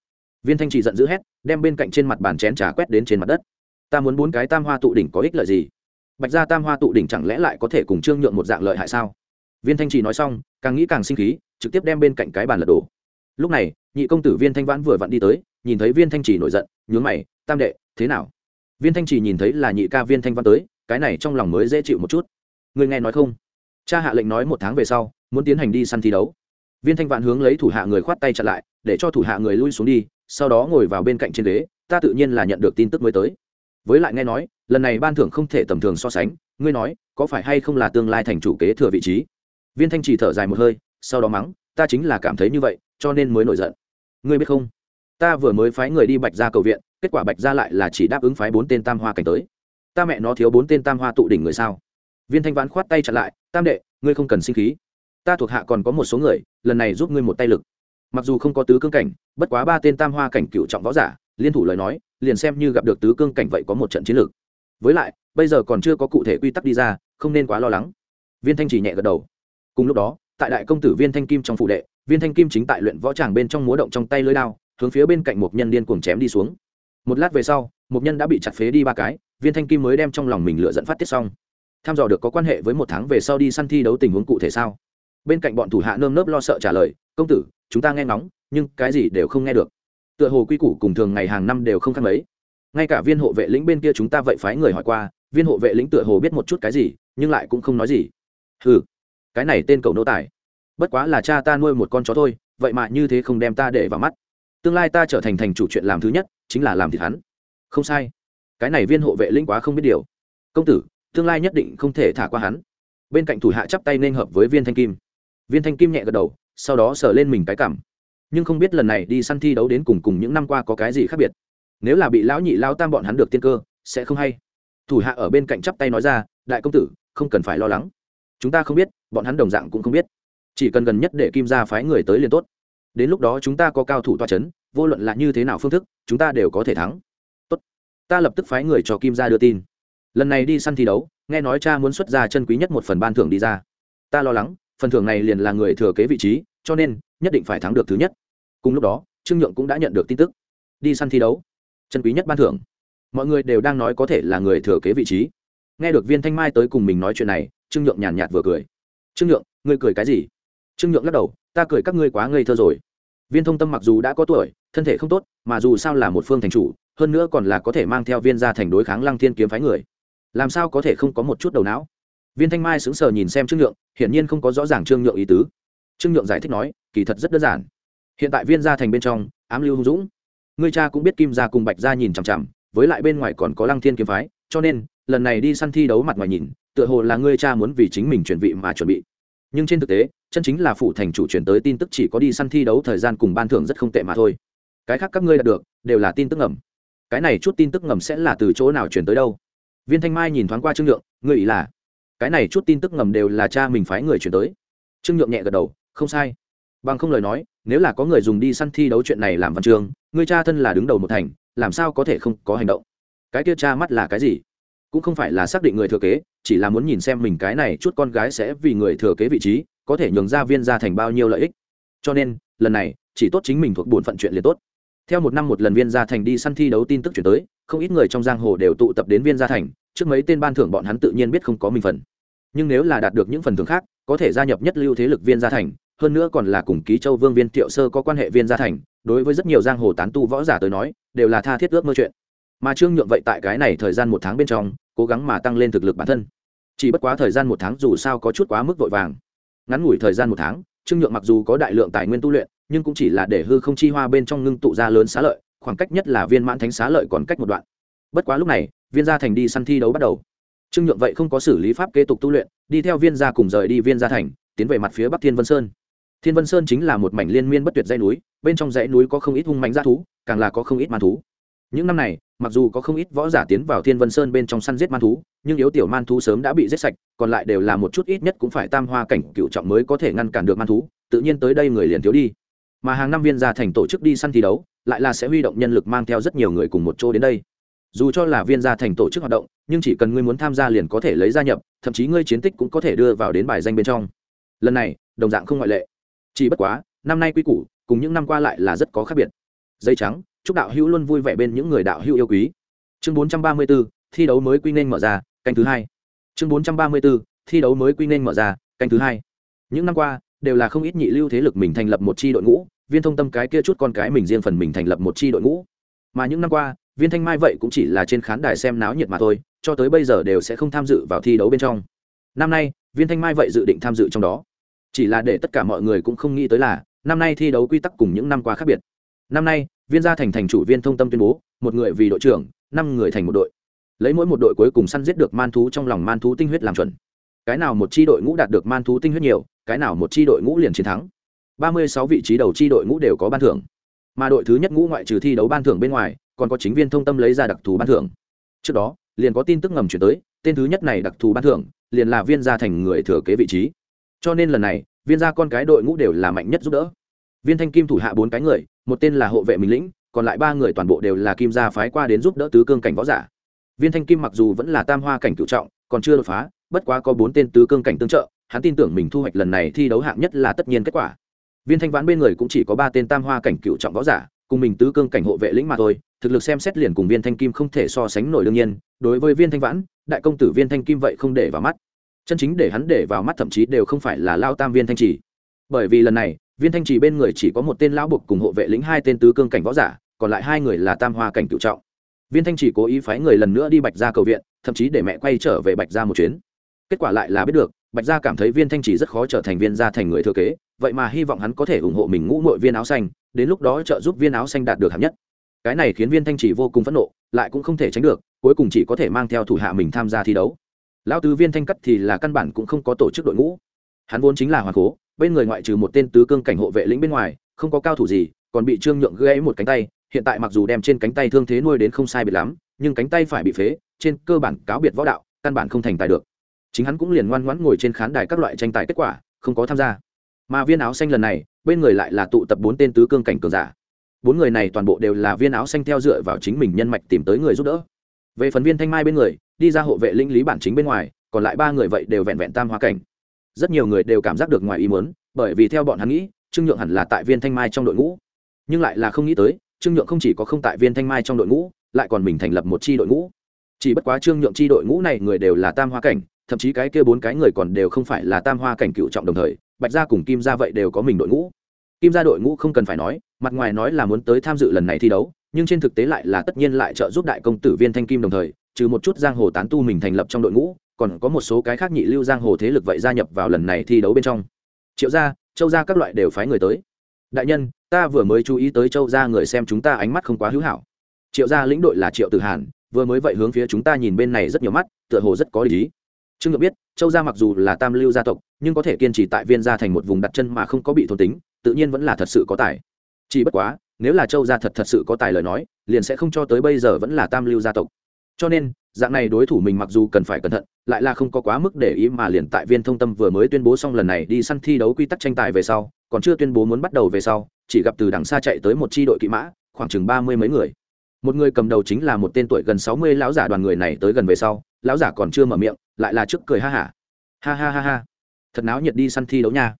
Viên thanh trì giận dữ hét, đem bên cạnh trên mặt bàn chén trà quét đến trên mặt đất ta muốn bốn cái tam hoa tụ đỉnh có ích lợi gì? Bạch gia tam hoa tụ đỉnh chẳng lẽ lại có thể cùng trương nhượng một dạng lợi hại sao? Viên thanh trì nói xong, càng nghĩ càng sinh khí, trực tiếp đem bên cạnh cái bàn lật đổ. Lúc này, nhị công tử viên thanh vãn vừa vặn đi tới, nhìn thấy viên thanh trì nổi giận, nhướng mày, tam đệ, thế nào? Viên thanh trì nhìn thấy là nhị ca viên thanh văn tới, cái này trong lòng mới dễ chịu một chút. Người nghe nói không? Cha hạ lệnh nói một tháng về sau, muốn tiến hành đi săn thi đấu. Viên thanh vạn hướng lấy thủ hạ người khoát tay chặn lại, để cho thủ hạ người lui xuống đi, sau đó ngồi vào bên cạnh trên ghế, ta tự nhiên là nhận được tin tức mới tới với lại nghe nói, lần này ban thưởng không thể tầm thường so sánh, ngươi nói, có phải hay không là tương lai thành chủ kế thừa vị trí? Viên thanh trì thở dài một hơi, sau đó mắng, ta chính là cảm thấy như vậy, cho nên mới nổi giận. Ngươi biết không? Ta vừa mới phái người đi bạch ra cầu viện, kết quả bạch ra lại là chỉ đáp ứng phái bốn tên tam hoa cảnh tới. Ta mẹ nó thiếu bốn tên tam hoa tụ đỉnh người sao? Viên thanh vãn khoát tay chặn lại, tam đệ, ngươi không cần sinh khí. Ta thuộc hạ còn có một số người, lần này giúp ngươi một tay lực. Mặc dù không có tứ cương cảnh, bất quá ba tên tam hoa cảnh cựu trọng võ giả liên thủ lời nói, liền xem như gặp được tứ cương cảnh vậy có một trận chiến lược. Với lại, bây giờ còn chưa có cụ thể quy tắc đi ra, không nên quá lo lắng. Viên thanh chỉ nhẹ gật đầu. Cùng lúc đó, tại đại công tử viên thanh kim trong phụ đệ, viên thanh kim chính tại luyện võ tràng bên trong múa động trong tay lưới lao hướng phía bên cạnh một nhân điên cuồng chém đi xuống. Một lát về sau, một nhân đã bị chặt phế đi ba cái, viên thanh kim mới đem trong lòng mình lựa dẫn phát tiết xong. Tham dò được có quan hệ với một tháng về sau đi săn thi đấu tình huống cụ thể sao? Bên cạnh bọn thủ hạ nơm nớp lo sợ trả lời, công tử, chúng ta nghe ngóng, nhưng cái gì đều không nghe được tựa hồ quy củ cùng thường ngày hàng năm đều không khác mấy. Ngay cả viên hộ vệ lĩnh bên kia chúng ta vậy phái người hỏi qua, viên hộ vệ lĩnh tựa hồ biết một chút cái gì, nhưng lại cũng không nói gì. Ừ cái này tên cầu nô tài. Bất quá là cha ta nuôi một con chó thôi, vậy mà như thế không đem ta để vào mắt. Tương lai ta trở thành thành chủ chuyện làm thứ nhất, chính là làm thịt hắn. Không sai. Cái này viên hộ vệ lĩnh quá không biết điều. Công tử, tương lai nhất định không thể thả qua hắn. Bên cạnh thủ hạ chắp tay nên hợp với viên thanh kim. Viên thanh kim nhẹ gật đầu, sau đó sờ lên mình cái cảm nhưng không biết lần này đi săn thi đấu đến cùng cùng những năm qua có cái gì khác biệt. Nếu là bị lão nhị lao tam bọn hắn được tiên cơ, sẽ không hay. Thủ hạ ở bên cạnh chắp tay nói ra, đại công tử, không cần phải lo lắng. Chúng ta không biết, bọn hắn đồng dạng cũng không biết. Chỉ cần gần nhất để kim ra phái người tới liền tốt. Đến lúc đó chúng ta có cao thủ toa c h ấ n vô luận là như thế nào phương thức, chúng ta đều có thể thắng. Tốt. ta lập tức phái người cho kim ra đưa tin. Lần này đi săn thi đấu, nghe nói cha muốn xuất ra chân quý nhất một phần ban thưởng đi ra. Ta lo lắng, phần thưởng này liền là người thừa kế vị trí cho nên nhất định phải thắng được thứ nhất. Cùng lúc đó, trương nhượng cũng đã nhận được tin tức. Đi săn thi đấu. Chân quý nhất ban thưởng. Mọi người đều đang nói có thể là người thừa kế vị trí. Nghe được viên thanh mai tới cùng mình nói chuyện này, trương nhượng nhàn nhạt vừa cười. Trương nhượng, ngươi cười cái gì? Trương nhượng lắc đầu. Ta cười các ngươi quá ngây thơ rồi. Viên thông tâm mặc dù đã có tuổi, thân thể không tốt, mà dù sao là một phương thành chủ, hơn nữa còn là có thể mang theo viên ra thành đối kháng lăng thiên kiếm phái người. Làm sao có thể không có một chút đầu não? Viên thanh mai sững sờ nhìn xem trương nhượng, hiển nhiên không có rõ ràng trương nhượng ý tứ trương nhượng giải thích nói, kỳ thật rất đơn giản. Hiện tại viên gia thành bên trong, ám lưu hung dũng. Ngươi cha cũng biết kim gia cùng bạch gia nhìn chằm chằm, với lại bên ngoài còn có lăng thiên kiếm phái, cho nên, lần này đi săn thi đấu mặt ngoài nhìn, tựa hồ là ngươi cha muốn vì chính mình chuyển vị mà chuẩn bị. Nhưng trên thực tế, chân chính là phủ thành chủ chuyển tới tin tức chỉ có đi săn thi đấu thời gian cùng ban thưởng rất không tệ mà thôi. Cái khác các ngươi đạt được, đều là tin tức ngầm. Cái này chút tin tức ngầm sẽ là từ chỗ nào chuyển tới đâu? Viên thanh mai nhìn thoáng qua trương nhượng ngươi ý là, cái này chút tin tức ngầm đều là cha mình phái người chuyển tới. Trương nhượng nhẹ gật đầu không sai. Bằng không lời nói, nếu là có người dùng đi săn thi đấu chuyện này làm văn chương, người cha thân là đứng đầu một thành, làm sao có thể không có hành động? Cái kia cha mắt là cái gì? Cũng không phải là xác định người thừa kế, chỉ là muốn nhìn xem mình cái này chút con gái sẽ vì người thừa kế vị trí, có thể nhường ra viên ra thành bao nhiêu lợi ích. Cho nên, lần này, chỉ tốt chính mình thuộc bổn phận chuyện liền tốt. Theo một năm một lần viên gia thành đi săn thi đấu tin tức chuyển tới, không ít người trong giang hồ đều tụ tập đến viên gia thành, trước mấy tên ban thưởng bọn hắn tự nhiên biết không có mình phần. Nhưng nếu là đạt được những phần thưởng khác, có thể gia nhập nhất lưu thế lực viên gia thành hơn nữa còn là cùng ký châu vương viên thiệu sơ có quan hệ viên gia thành, đối với rất nhiều giang hồ tán tu võ giả tới nói, đều là tha thiết ước mơ chuyện. Mà trương nhượng vậy tại cái này thời gian một tháng bên trong, cố gắng mà tăng lên thực lực bản thân. Chỉ bất quá thời gian một tháng dù sao có chút quá mức vội vàng. Ngắn ngủi thời gian một tháng, trương nhượng mặc dù có đại lượng tài nguyên tu luyện, nhưng cũng chỉ là để hư không chi hoa bên trong ngưng tụ ra lớn xá lợi, khoảng cách nhất là viên mãn thánh xá lợi còn cách một đoạn. Bất quá lúc này, viên gia thành đi săn thi đấu bắt đầu. Trương nhượng vậy không có xử lý pháp kế tục tu luyện, đi theo viên gia cùng rời đi viên gia thành, tiến về mặt phía bắc thiên vân sơn thiên vân sơn chính là một mảnh liên miên bất tuyệt dãy núi, bên trong dãy núi có không ít hung mạnh g thú, càng là có không ít man thú. Những năm này, mặc dù có không ít võ giả tiến vào thiên vân sơn bên trong săn giết man thú, nhưng yếu tiểu man thú sớm đã bị giết sạch, còn lại đều là một chút ít nhất cũng phải tam hoa cảnh cựu trọng mới có thể ngăn cản được man thú, tự nhiên tới đây người liền thiếu đi. Mà hàng năm viên gia thành tổ chức đi săn thi đấu, lại là sẽ huy động nhân lực mang theo rất nhiều người cùng một chỗ đến đây. Dù cho là viên gia thành tổ chức hoạt động, nhưng chỉ cần ngươi muốn tham gia liền có thể lấy gia nhập, thậm chí ngươi chiến tích cũng có thể đưa vào đến bài danh bên trong. Lần này, đồng dạng không ngoại lệ chỉ bất quá năm nay quy củ cùng những năm qua lại là rất có khác biệt. Dây trắng chúc đạo hữu luôn vui vẻ bên những người đạo hữu yêu quý. Chương 434, thi đấu mới quy nên mở ra canh thứ hai. Chương 434, thi đấu mới quy nên mở ra canh thứ hai. Những năm qua đều là không ít nhị lưu thế lực mình thành lập một chi đội ngũ viên thông tâm cái kia chút con cái mình riêng phần mình thành lập một chi đội ngũ. Mà những năm qua viên thanh mai vậy cũng chỉ là trên khán đài xem náo nhiệt mà thôi cho tới bây giờ đều sẽ không tham dự vào thi đấu bên trong. Năm nay viên thanh mai vậy dự định tham dự trong đó chỉ là để tất cả mọi người cũng không nghĩ tới là, năm nay thi đấu quy tắc cùng những năm qua khác biệt. Năm nay, viên gia thành thành chủ viên thông tâm tuyên bố, một người vì đội trưởng, năm người thành một đội. Lấy mỗi một đội cuối cùng săn giết được man thú trong lòng man thú tinh huyết làm chuẩn. Cái nào một chi đội ngũ đạt được man thú tinh huyết nhiều, cái nào một chi đội ngũ liền chiến thắng. Ba mươi sáu vị trí đầu chi đội ngũ đều có ban thưởng. Mà đội thứ nhất ngũ ngoại trừ thi đấu ban thưởng bên ngoài, còn có chính viên thông tâm lấy ra đặc thù ban thưởng. Trước đó, liền có tin tức ngầm chuyển tới, tên thứ nhất này đặc thù ban thưởng, liền là viên gia thành người thừa kế vị trí cho nên lần này, viên gia con cái đội ngũ đều là mạnh nhất giúp đỡ. Viên thanh kim thủ hạ bốn cái người, một tên là hộ vệ mình lĩnh, còn lại ba người toàn bộ đều là kim gia phái qua đến giúp đỡ tứ cương cảnh võ giả. Viên thanh kim mặc dù vẫn là tam hoa cảnh cựu trọng, còn chưa đột phá, bất quá có bốn tên tứ cương cảnh tương trợ, hắn tin tưởng mình thu hoạch lần này thi đấu hạng nhất là tất nhiên kết quả. Viên thanh vãn bên người cũng chỉ có ba tên tam hoa cảnh cựu trọng võ giả, cùng mình tứ cương cảnh hộ vệ lĩnh mà thôi, thực lực xem xét liền cùng viên thanh kim không thể so sánh nổi đương nhiên, đối với viên thanh vãn, đại công tử viên thanh kim vậy không để vào mắt chân chính để hắn để vào mắt thậm chí đều không phải là lao tam viên thanh trì. Bởi vì lần này, viên thanh trì bên người chỉ có một tên lão bục cùng hộ vệ lĩnh hai tên tứ cương cảnh võ giả, còn lại hai người là tam hoa cảnh cựu trọng. Viên thanh trì cố ý phái người lần nữa đi bạch ra cầu viện, thậm chí để mẹ quay trở về bạch ra một chuyến. Kết quả lại là biết được, bạch gia cảm thấy viên thanh trì rất khó trở thành viên gia thành người thừa kế, vậy mà hy vọng hắn có thể ủng hộ mình ngũ mội viên áo xanh, đến lúc đó trợ giúp viên áo xanh đạt được hạng nhất. Cái này khiến viên thanh trì vô cùng phẫn nộ, lại cũng không thể tránh được, cuối cùng chỉ có thể mang theo thủ hạ mình tham gia thi đấu lão tứ viên thanh cắt thì là căn bản cũng không có tổ chức đội ngũ. Hắn vốn chính là hoàng cố, bên người ngoại trừ một tên tứ cương cảnh hộ vệ lĩnh bên ngoài, không có cao thủ gì, còn bị trương nhượng gãy một cánh tay, hiện tại mặc dù đem trên cánh tay thương thế nuôi đến không sai biệt lắm, nhưng cánh tay phải bị phế, trên cơ bản cáo biệt võ đạo, căn bản không thành tài được. Chính hắn cũng liền ngoan ngoãn ngồi trên khán đài các loại tranh tài kết quả, không có tham gia. Mà viên áo xanh lần này, bên người lại là tụ tập bốn tên tứ cương cảnh cường giả. Bốn người này toàn bộ đều là viên áo xanh theo dựa vào chính mình nhân mạch tìm tới người giúp đỡ về phần viên thanh mai bên người, đi ra hộ vệ linh lý bản chính bên ngoài, còn lại ba người vậy đều vẹn vẹn tam hoa cảnh. Rất nhiều người đều cảm giác được ngoài ý muốn, bởi vì theo bọn hắn nghĩ, trương nhượng hẳn là tại viên thanh mai trong đội ngũ. Nhưng lại là không nghĩ tới, trương nhượng không chỉ có không tại viên thanh mai trong đội ngũ, lại còn mình thành lập một chi đội ngũ. Chỉ bất quá trương nhượng chi đội ngũ này người đều là tam hoa cảnh, thậm chí cái kia bốn cái người còn đều không phải là tam hoa cảnh cựu trọng đồng thời, bạch gia cùng kim gia vậy đều có mình đội ngũ. Kim gia đội ngũ không cần phải nói, mặt ngoài nói là muốn tới tham dự lần này thi đấu nhưng trên thực tế lại là tất nhiên lại trợ giúp đại công tử viên thanh kim đồng thời, trừ một chút giang hồ tán tu mình thành lập trong đội ngũ, còn có một số cái khác nhị lưu giang hồ thế lực vậy gia nhập vào lần này thi đấu bên trong. Triệu gia, châu gia các loại đều phái người tới. Đại nhân, ta vừa mới chú ý tới châu gia người xem chúng ta ánh mắt không quá hữu hảo. Triệu gia lĩnh đội là triệu tử hàn, vừa mới vậy hướng phía chúng ta nhìn bên này rất nhiều mắt, tựa hồ rất có lý. Trương ngược biết, châu gia mặc dù là tam lưu gia tộc, nhưng có thể kiên trì tại viên gia thành một vùng đặt chân mà không có bị thôn tính, tự nhiên vẫn là thật sự có tài. Chỉ bất quá nếu là châu gia thật thật sự có tài lời nói, liền sẽ không cho tới bây giờ vẫn là tam lưu gia tộc. Cho nên, dạng này đối thủ mình mặc dù cần phải cẩn thận, lại là không có quá mức để ý mà liền tại viên thông tâm vừa mới tuyên bố xong lần này đi săn thi đấu quy tắc tranh tài về sau, còn chưa tuyên bố muốn bắt đầu về sau, chỉ gặp từ đằng xa chạy tới một tri đội kỵ mã, khoảng chừng ba mươi mấy người. Một người cầm đầu chính là một tên tuổi gần sáu mươi lão giả đoàn người này tới gần về sau, lão giả còn chưa mở miệng, lại là trước cười ha hả. Ha. ha ha ha. Ha thật náo nhiệt đi săn thi đấu nha.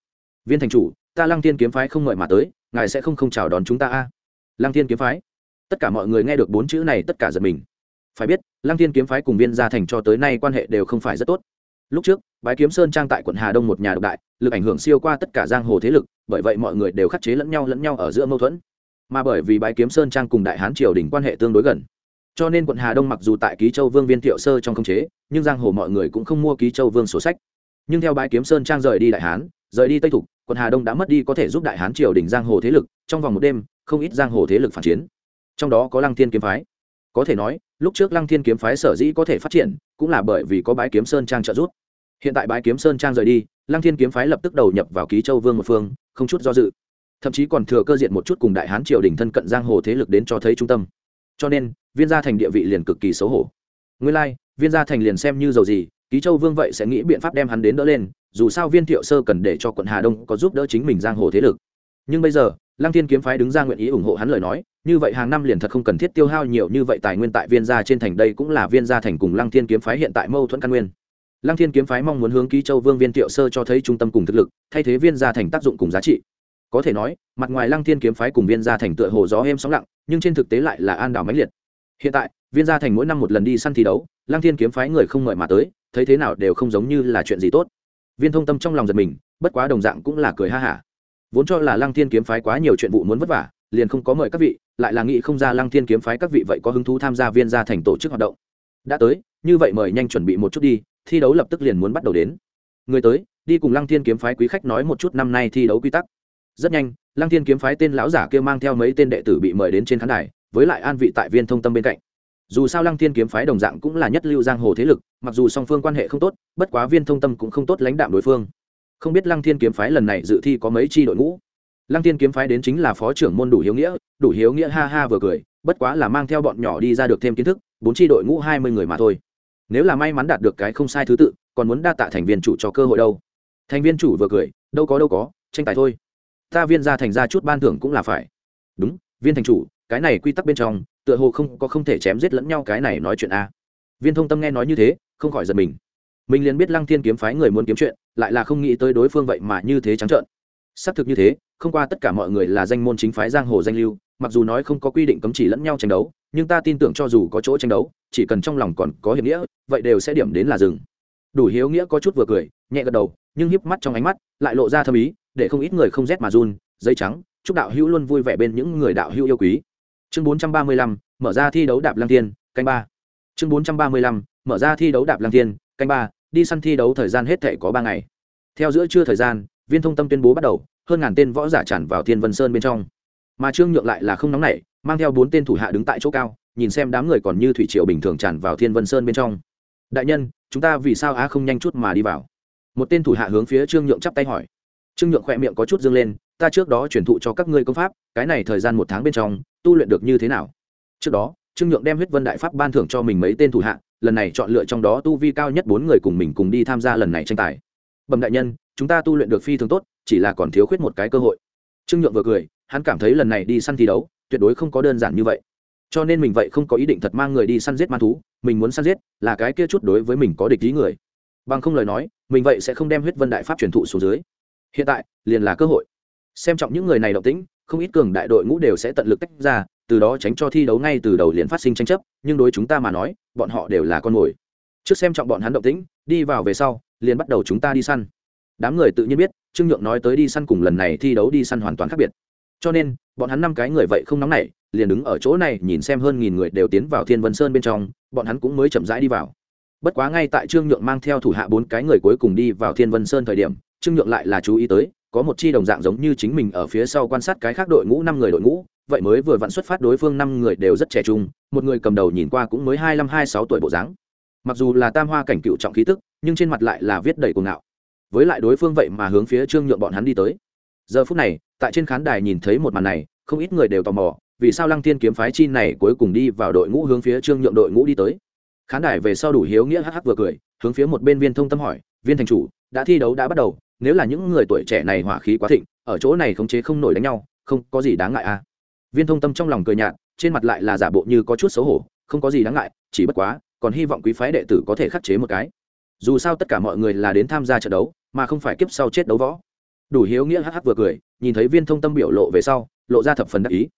Viên thành chủ, ta lăng tiên kiếm phái không ngợi mà tới ngài sẽ không không chào đón chúng ta a? À. lăng thiên kiếm phái. Tất cả mọi người nghe được bốn chữ này tất cả giật mình. Phải biết, lăng Thiên kiếm phái cùng viên gia thành cho tới nay quan hệ đều không phải rất tốt. Lúc trước, bái kiếm sơn trang tại quận hà đông một nhà độc đại, lực ảnh hưởng siêu qua tất cả giang hồ thế lực, bởi vậy mọi người đều khắc chế lẫn nhau lẫn nhau ở giữa mâu thuẫn. Mà bởi vì bái kiếm sơn trang cùng đại hán triều đình quan hệ tương đối gần, cho nên quận hà đông mặc dù tại ký châu vương viên thiệu sơ trong không chế, nhưng giang hồ mọi người cũng không mua ký châu vương sổ sách. Nhưng theo bái kiếm sơn trang rời đi đại hán, rời đi tây thục quận hà đông đã mất đi có thể giúp đại hán triều đình giang hồ thế lực trong vòng một đêm không ít giang hồ thế lực phản chiến. Trong đó có lăng thiên kiếm phái. Có thể nói lúc trước lăng thiên kiếm phái sở dĩ có thể phát triển cũng là bởi vì có bái kiếm sơn trang trợ giúp. Hiện tại bái kiếm sơn trang rời đi lăng thiên kiếm phái lập tức đầu nhập vào ký châu vương một phương không chút do dự. Thậm chí còn thừa cơ diện một chút cùng đại hán triều đình thân cận giang hồ thế lực đến cho thấy trung tâm. Cho nên viên gia thành địa vị liền cực kỳ xấu hổ. Nguyên lai、like, viên gia thành liền xem như dầu gì ký châu vương vậy sẽ nghĩ biện pháp đem hắn đến đỡ lên dù sao viên thiệu sơ cần để cho quận hà đông có giúp đỡ chính mình giang hồ thế lực. Nhưng bây giờ, lăng thiên kiếm phái đứng ra nguyện ý ủng hộ hắn lời nói, như vậy hàng năm liền thật không cần thiết tiêu hao nhiều như vậy tài nguyên tại viên gia trên thành đây cũng là viên gia thành cùng lăng thiên kiếm phái hiện tại mâu thuẫn căn nguyên. Lăng thiên kiếm phái mong muốn hướng ký châu vương viên thiệu sơ cho thấy trung tâm cùng thực lực, thay thế viên gia thành tác dụng cùng giá trị. Có thể nói, mặt ngoài lăng thiên kiếm phái cùng viên gia thành tựa hồ gió êm sóng lặng, nhưng trên thực tế lại là an đảo mãnh liệt. Hiện tại, viên gia thành mỗi năm một lần đi săn thi đấu, lăng thiên kiếm phái người không ngợi mà tới, thấy thế nào đều không giống như là chuyện gì tốt viên thông tâm trong lòng giật mình, bất quá đồng dạng cũng là cười ha hả. Vốn cho là lăng thiên kiếm phái quá nhiều chuyện vụ muốn vất vả, liền không có mời các vị, lại là nghĩ không ra lăng thiên kiếm phái các vị vậy có hứng thú tham gia viên gia thành tổ chức hoạt động. Đã tới, như vậy mời nhanh chuẩn bị một chút đi, thi đấu lập tức liền muốn bắt đầu đến. Người tới, đi cùng lăng thiên kiếm phái quý khách nói một chút năm nay thi đấu quy tắc. Rất nhanh, lăng thiên kiếm phái tên lão giả kia mang theo mấy tên đệ tử bị mời đến trên khán đài, với lại an vị tại viên thông tâm bên cạnh dù sao lăng thiên kiếm phái đồng dạng cũng là nhất lưu giang hồ thế lực, mặc dù song phương quan hệ không tốt, bất quá viên thông tâm cũng không tốt lãnh đạm đối phương. Không biết lăng thiên kiếm phái lần này dự thi có mấy chi đội ngũ? Lăng thiên kiếm phái đến chính là phó trưởng môn đủ hiếu nghĩa, đủ hiếu nghĩa ha ha vừa cười, bất quá là mang theo bọn nhỏ đi ra được thêm kiến thức, bốn chi đội ngũ hai mươi người mà thôi. Nếu là may mắn đạt được cái không sai thứ tự, còn muốn đa tạ thành viên chủ cho cơ hội đâu. Thành viên chủ vừa cười, đâu có đâu có, tranh tài thôi. Ta viên ra thành ra chút ban thưởng cũng là phải. Đúng, viên thành chủ, cái này quy tắc bên trong tựa hồ không có không thể chém giết lẫn nhau cái này nói chuyện a. À. Viên thông tâm nghe nói như thế, không khỏi giật mình. Mình liền biết lăng thiên kiếm phái người muốn kiếm chuyện, lại là không nghĩ tới đối phương vậy mà như thế trắng trợn. Xác thực như thế, không qua tất cả mọi người là danh môn chính phái giang hồ danh lưu, mặc dù nói không có quy định cấm chỉ lẫn nhau tranh đấu, nhưng ta tin tưởng cho dù có chỗ tranh đấu, chỉ cần trong lòng còn có hiệp nghĩa, vậy đều sẽ điểm đến là dừng. đủ hiếu nghĩa có chút vừa cười, nhẹ gật đầu, nhưng hiếp mắt trong ánh mắt, lại lộ ra thâm ý, để không ít người không rét mà run, dây trắng, chúc đạo hữu luôn vui vẻ bên những người đạo hữu yêu quý chương bốn trăm ba mươi lăm, mở ra thi đấu đạp lăng thiên, canh ba. Chương bốn trăm ba mươi lăm, mở ra thi đấu đạp lăng thiên, canh ba, đi săn thi đấu thời gian hết thể có ba ngày. Theo giữa trưa thời gian, viên thông tâm tuyên bố bắt đầu, hơn ngàn tên võ giả tràn vào thiên vân sơn bên trong. Mà trương nhượng lại là không nóng nảy, mang theo bốn tên thủ hạ đứng tại chỗ cao, nhìn xem đám người còn như thủy triều bình thường tràn vào thiên vân sơn bên trong. Đại nhân, chúng ta vì sao á không nhanh chút mà đi vào? Một tên thủ hạ hướng phía trương nhượng chắp tay hỏi. Trương nhượng khỏe miệng có chút dâng lên, ta trước đó truyền thụ cho các ngươi công pháp, cái này thời gian một tháng bên trong tu luyện được như thế nào? Trước đó, trương nhượng đem huyết vân đại pháp ban thưởng cho mình mấy tên thủ hạ, lần này chọn lựa trong đó tu vi cao nhất bốn người cùng mình cùng đi tham gia lần này tranh tài. Bẩm đại nhân, chúng ta tu luyện được phi thường tốt, chỉ là còn thiếu khuyết một cái cơ hội. Trương nhượng vừa cười, hắn cảm thấy lần này đi săn thi đấu, tuyệt đối không có đơn giản như vậy. Cho nên mình vậy không có ý định thật mang người đi săn giết man thú, mình muốn săn giết là cái kia chút đối với mình có địch ý người. Bằng không lời nói, mình vậy sẽ không đem huyết vân đại pháp truyền thụ xuống dưới. Hiện tại, liền là cơ hội. Xem trọng những người này động tĩnh không ít cường đại đội ngũ đều sẽ tận lực tách ra, từ đó tránh cho thi đấu ngay từ đầu liền phát sinh tranh chấp, nhưng đối chúng ta mà nói, bọn họ đều là con mồi. Trước xem trọng bọn hắn động tĩnh, đi vào về sau, liền bắt đầu chúng ta đi săn. Đám người tự nhiên biết, trương nhượng nói tới đi săn cùng lần này thi đấu đi săn hoàn toàn khác biệt. Cho nên, bọn hắn năm cái người vậy không nóng nảy, liền đứng ở chỗ này nhìn xem hơn nghìn người đều tiến vào thiên vân sơn bên trong, bọn hắn cũng mới chậm rãi đi vào. Bất quá ngay tại trương nhượng mang theo thủ hạ bốn cái người cuối cùng đi vào thiên vân sơn thời điểm, trương nhượng lại là chú ý tới có một chi đồng dạng giống như chính mình ở phía sau quan sát cái khác đội ngũ năm người đội ngũ, vậy mới vừa vặn xuất phát đối phương năm người đều rất trẻ trung, một người cầm đầu nhìn qua cũng mới hai mươi hai sáu tuổi bộ dáng. Mặc dù là tam hoa cảnh cựu trọng khí tức, nhưng trên mặt lại là viết đầy cuồng ngạo. Với lại đối phương vậy mà hướng phía trương nhượng bọn hắn đi tới. Giờ phút này, tại trên khán đài nhìn thấy một màn này, không ít người đều tò mò, vì sao lăng thiên kiếm phái chi này cuối cùng đi vào đội ngũ hướng phía trương nhượng đội ngũ đi tới. Khán đài về sau đủ hiếu nghĩa hh vừa cười, hướng phía một bên viên thông tâm hỏi, viên thành chủ, đã thi đấu đã bắt đầu nếu là những người tuổi trẻ này hỏa khí quá thịnh, ở chỗ này khống chế không nổi đánh nhau, không có gì đáng ngại à. Viên thông tâm trong lòng cười nhạt, trên mặt lại là giả bộ như có chút xấu hổ, không có gì đáng ngại, chỉ bất quá, còn hy vọng quý phái đệ tử có thể khắc chế một cái. Dù sao tất cả mọi người là đến tham gia trận đấu, mà không phải kiếp sau chết đấu võ. Đủ hiếu nghĩa hh vừa cười, nhìn thấy viên thông tâm biểu lộ về sau, lộ ra thập phần đắc ý.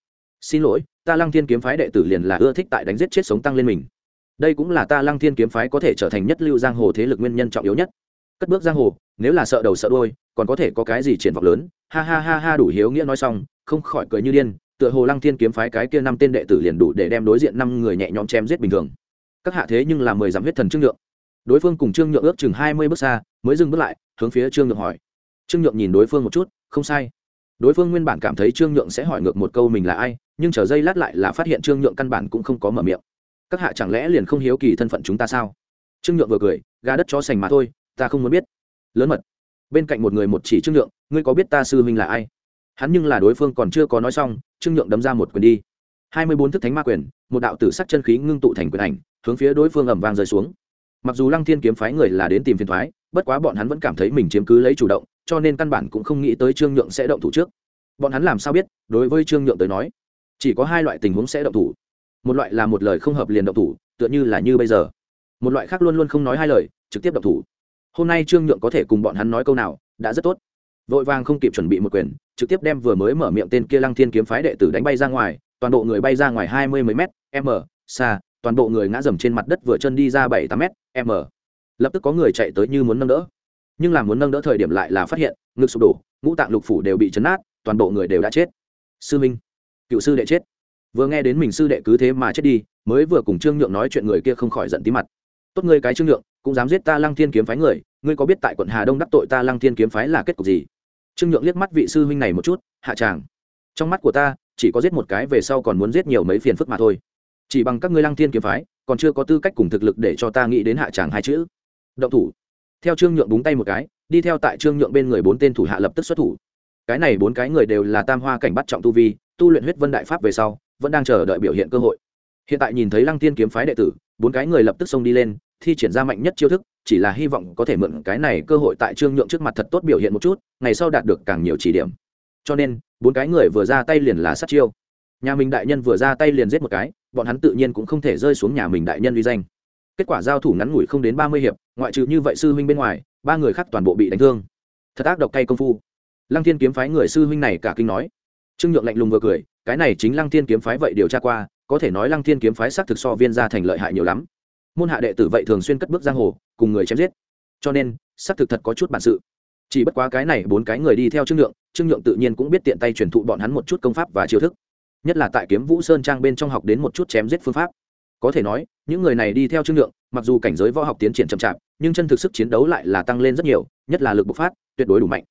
Xin lỗi, ta lăng thiên kiếm phái đệ tử liền là ưa thích tại đánh giết chết sống tăng lên mình. Đây cũng là ta lăng thiên kiếm phái có thể trở thành nhất lưu giang hồ thế lực nguyên nhân trọng yếu nhất cất bước giang hồ, nếu là sợ đầu sợ đôi còn có thể có cái gì triển vọng lớn? Ha ha ha ha, đủ hiếu nghĩa nói xong, không khỏi cười như điên, tựa hồ lăng thiên kiếm phái cái kia năm tên đệ tử liền đủ để đem đối diện năm người nhẹ nhõm chém giết bình thường. Các hạ thế nhưng là mười dặm huyết thần trương nhượng. Đối phương cùng trương nhượng ước chừng hai mươi bước xa, mới dừng bước lại, hướng phía trương nhượng hỏi. Trương nhượng nhìn đối phương một chút, không sai. Đối phương nguyên bản cảm thấy trương nhượng sẽ hỏi ngược một câu mình là ai, nhưng chờ giây lát lại là phát hiện trương nhượng căn bản cũng không có mở miệng. Các hạ chẳng lẽ liền không hiếu kỳ thân phận chúng ta sao? Trương nhượng vừa cười, gà đất cho sành mà thôi ta không muốn biết. Lớn mật. Bên cạnh một người một chỉ trương nhượng, ngươi có biết ta sư huynh là ai? Hắn nhưng là đối phương còn chưa có nói xong, trương nhượng đấm ra một quyền đi. Hai mươi bốn thức thánh ma quyền, một đạo tử sắc chân khí ngưng tụ thành quyền ảnh, hướng phía đối phương ẩm vang rơi xuống. Mặc dù lăng thiên kiếm phái người là đến tìm phiền thoái bất quá bọn hắn vẫn cảm thấy mình chiếm cứ lấy chủ động, cho nên căn bản cũng không nghĩ tới trương nhượng sẽ động thủ trước. Bọn hắn làm sao biết, đối với trương nhượng tới nói, chỉ có hai loại tình huống sẽ động thủ. Một loại là một lời không hợp liền động thủ, tựa như là như bây giờ. Một loại khác luôn luôn không nói hai lời, trực tiếp động thủ hôm nay trương nhượng có thể cùng bọn hắn nói câu nào, đã rất tốt. Vội vàng không kịp chuẩn bị một quyền, trực tiếp đem vừa mới mở miệng tên kia lăng thiên kiếm phái đệ tử đánh bay ra ngoài, toàn bộ người bay ra ngoài hai mươi mấy m m, xa, toàn bộ người ngã dầm trên mặt đất vừa chân đi ra bảy tám m m. Lập tức có người chạy tới như muốn nâng đỡ. Nhưng làm muốn nâng đỡ thời điểm lại là phát hiện, ngực sụp đổ, ngũ tạng lục phủ đều bị chấn nát, toàn bộ người đều đã chết. Sư minh, cựu sư đệ chết. Vừa nghe đến mình sư đệ cứ thế mà chết đi, mới vừa cùng trương nhượng nói chuyện người kia không khỏi giận tí mặt tốt ngươi cái trương nhượng cũng dám giết ta lăng thiên kiếm phái người, ngươi có biết tại quận hà đông đắc tội ta lăng thiên kiếm phái là kết cục gì? Trương nhượng liếc mắt vị sư huynh này một chút, hạ tràng. Trong mắt của ta, chỉ có giết một cái về sau còn muốn giết nhiều mấy phiền phức mà thôi. Chỉ bằng các ngươi lăng thiên kiếm phái, còn chưa có tư cách cùng thực lực để cho ta nghĩ đến hạ tràng hai chữ. Động thủ. Theo trương nhượng búng tay một cái, đi theo tại trương nhượng bên người bốn tên thủ hạ lập tức xuất thủ. Cái này bốn cái người đều là tam hoa cảnh bắt trọng tu vi, tu luyện huyết vân đại pháp về sau, vẫn đang chờ đợi biểu hiện cơ hội. Hiện tại nhìn thấy lăng tiên kiếm phái đệ tử bốn cái người lập tức xông đi lên, thi triển ra mạnh nhất chiêu thức, chỉ là hy vọng có thể mượn cái này cơ hội tại trương nhượng trước mặt thật tốt biểu hiện một chút, ngày sau đạt được càng nhiều chỉ điểm. Cho nên, bốn cái người vừa ra tay liền là sát chiêu. Nhà mình đại nhân vừa ra tay liền giết một cái, bọn hắn tự nhiên cũng không thể rơi xuống nhà mình đại nhân uy danh. Kết quả giao thủ ngắn ngủi không đến ba mươi hiệp, ngoại trừ như vậy sư huynh bên ngoài, ba người khác toàn bộ bị đánh thương. Thật ác độc cay công phu. Lăng thiên kiếm phái người sư huynh này cả kinh nói. Trương nhượng lạnh lùng vừa cười, cái này chính lăng thiên kiếm phái vậy điều tra qua có thể nói lăng thiên kiếm phái xác thực so viên gia thành lợi hại nhiều lắm. Môn hạ đệ tử vậy thường xuyên cất bước giang hồ, cùng người chém giết. Cho nên, xác thực thật có chút bản sự. Chỉ bất quá cái này bốn cái người đi theo trương nhượng trương nhượng tự nhiên cũng biết tiện tay truyền thụ bọn hắn một chút công pháp và chiêu thức. Nhất là tại kiếm vũ sơn trang bên trong học đến một chút chém giết phương pháp. Có thể nói, những người này đi theo trương nhượng, mặc dù cảnh giới võ học tiến triển chậm chạp, nhưng chân thực sức chiến đấu lại là tăng lên rất nhiều, nhất là lực bộc phát, tuyệt đối đủ mạnh.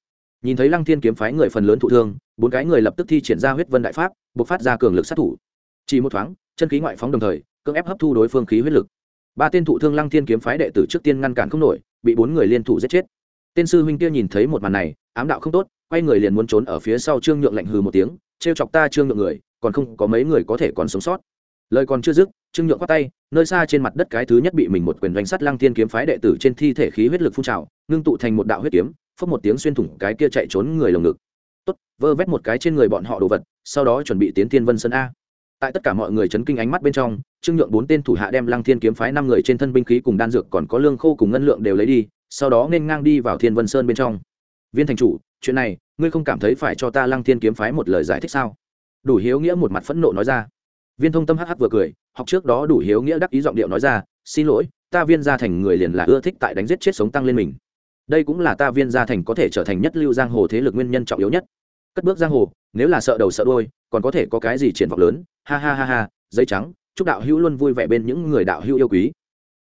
Nhìn thấy lăng thiên kiếm phái người phần lớn thụ thương, bốn cái người lập tức thi triển ra huyết vân đại pháp, bộc phát ra cường lực sát thủ chỉ một thoáng, chân khí ngoại phóng đồng thời, cưỡng ép hấp thu đối phương khí huyết lực. Ba tên thụ thương lăng thiên kiếm phái đệ tử trước tiên ngăn cản không nổi, bị bốn người liên thủ giết chết. Tên sư huynh kia nhìn thấy một màn này, ám đạo không tốt, quay người liền muốn trốn ở phía sau trương nhượng lạnh hừ một tiếng, trêu chọc ta trương nhượng người, còn không có mấy người có thể còn sống sót. Lời còn chưa dứt, trương nhượng khoát tay, nơi xa trên mặt đất cái thứ nhất bị mình một quyền đánh sắt lăng thiên kiếm phái đệ tử trên thi thể khí huyết lực phun trào, ngưng tụ thành một đạo huyết kiếm phất một tiếng xuyên thủng cái kia chạy trốn người lồng ngực. Tốt, vơ vét một cái trên người bọn họ đồ vật, sau đó chuẩn bị tiến thiên vân sơn a tại tất cả mọi người chấn kinh ánh mắt bên trong, trương nhượng bốn tên thủ hạ đem lăng thiên kiếm phái năm người trên thân binh khí cùng đan dược còn có lương khô cùng ngân lượng đều lấy đi, sau đó nên ngang đi vào thiên vân sơn bên trong. Viên thành chủ, chuyện này, ngươi không cảm thấy phải cho ta lăng thiên kiếm phái một lời giải thích sao? Đủ hiếu nghĩa một mặt phẫn nộ nói ra. Viên thông tâm hh vừa cười, học trước đó đủ hiếu nghĩa đắc ý giọng điệu nói ra, xin lỗi, ta viên gia thành người liền là ưa thích tại đánh giết chết sống tăng lên mình. Đây cũng là ta viên gia thành có thể trở thành nhất lưu giang hồ thế lực nguyên nhân trọng yếu nhất. Cất bước giang hồ, nếu là sợ đầu sợ đôi còn có thể có cái gì triển vọng lớn? Ha ha ha ha, giấy trắng, chúc đạo hữu luôn vui vẻ bên những người đạo hữu yêu quý.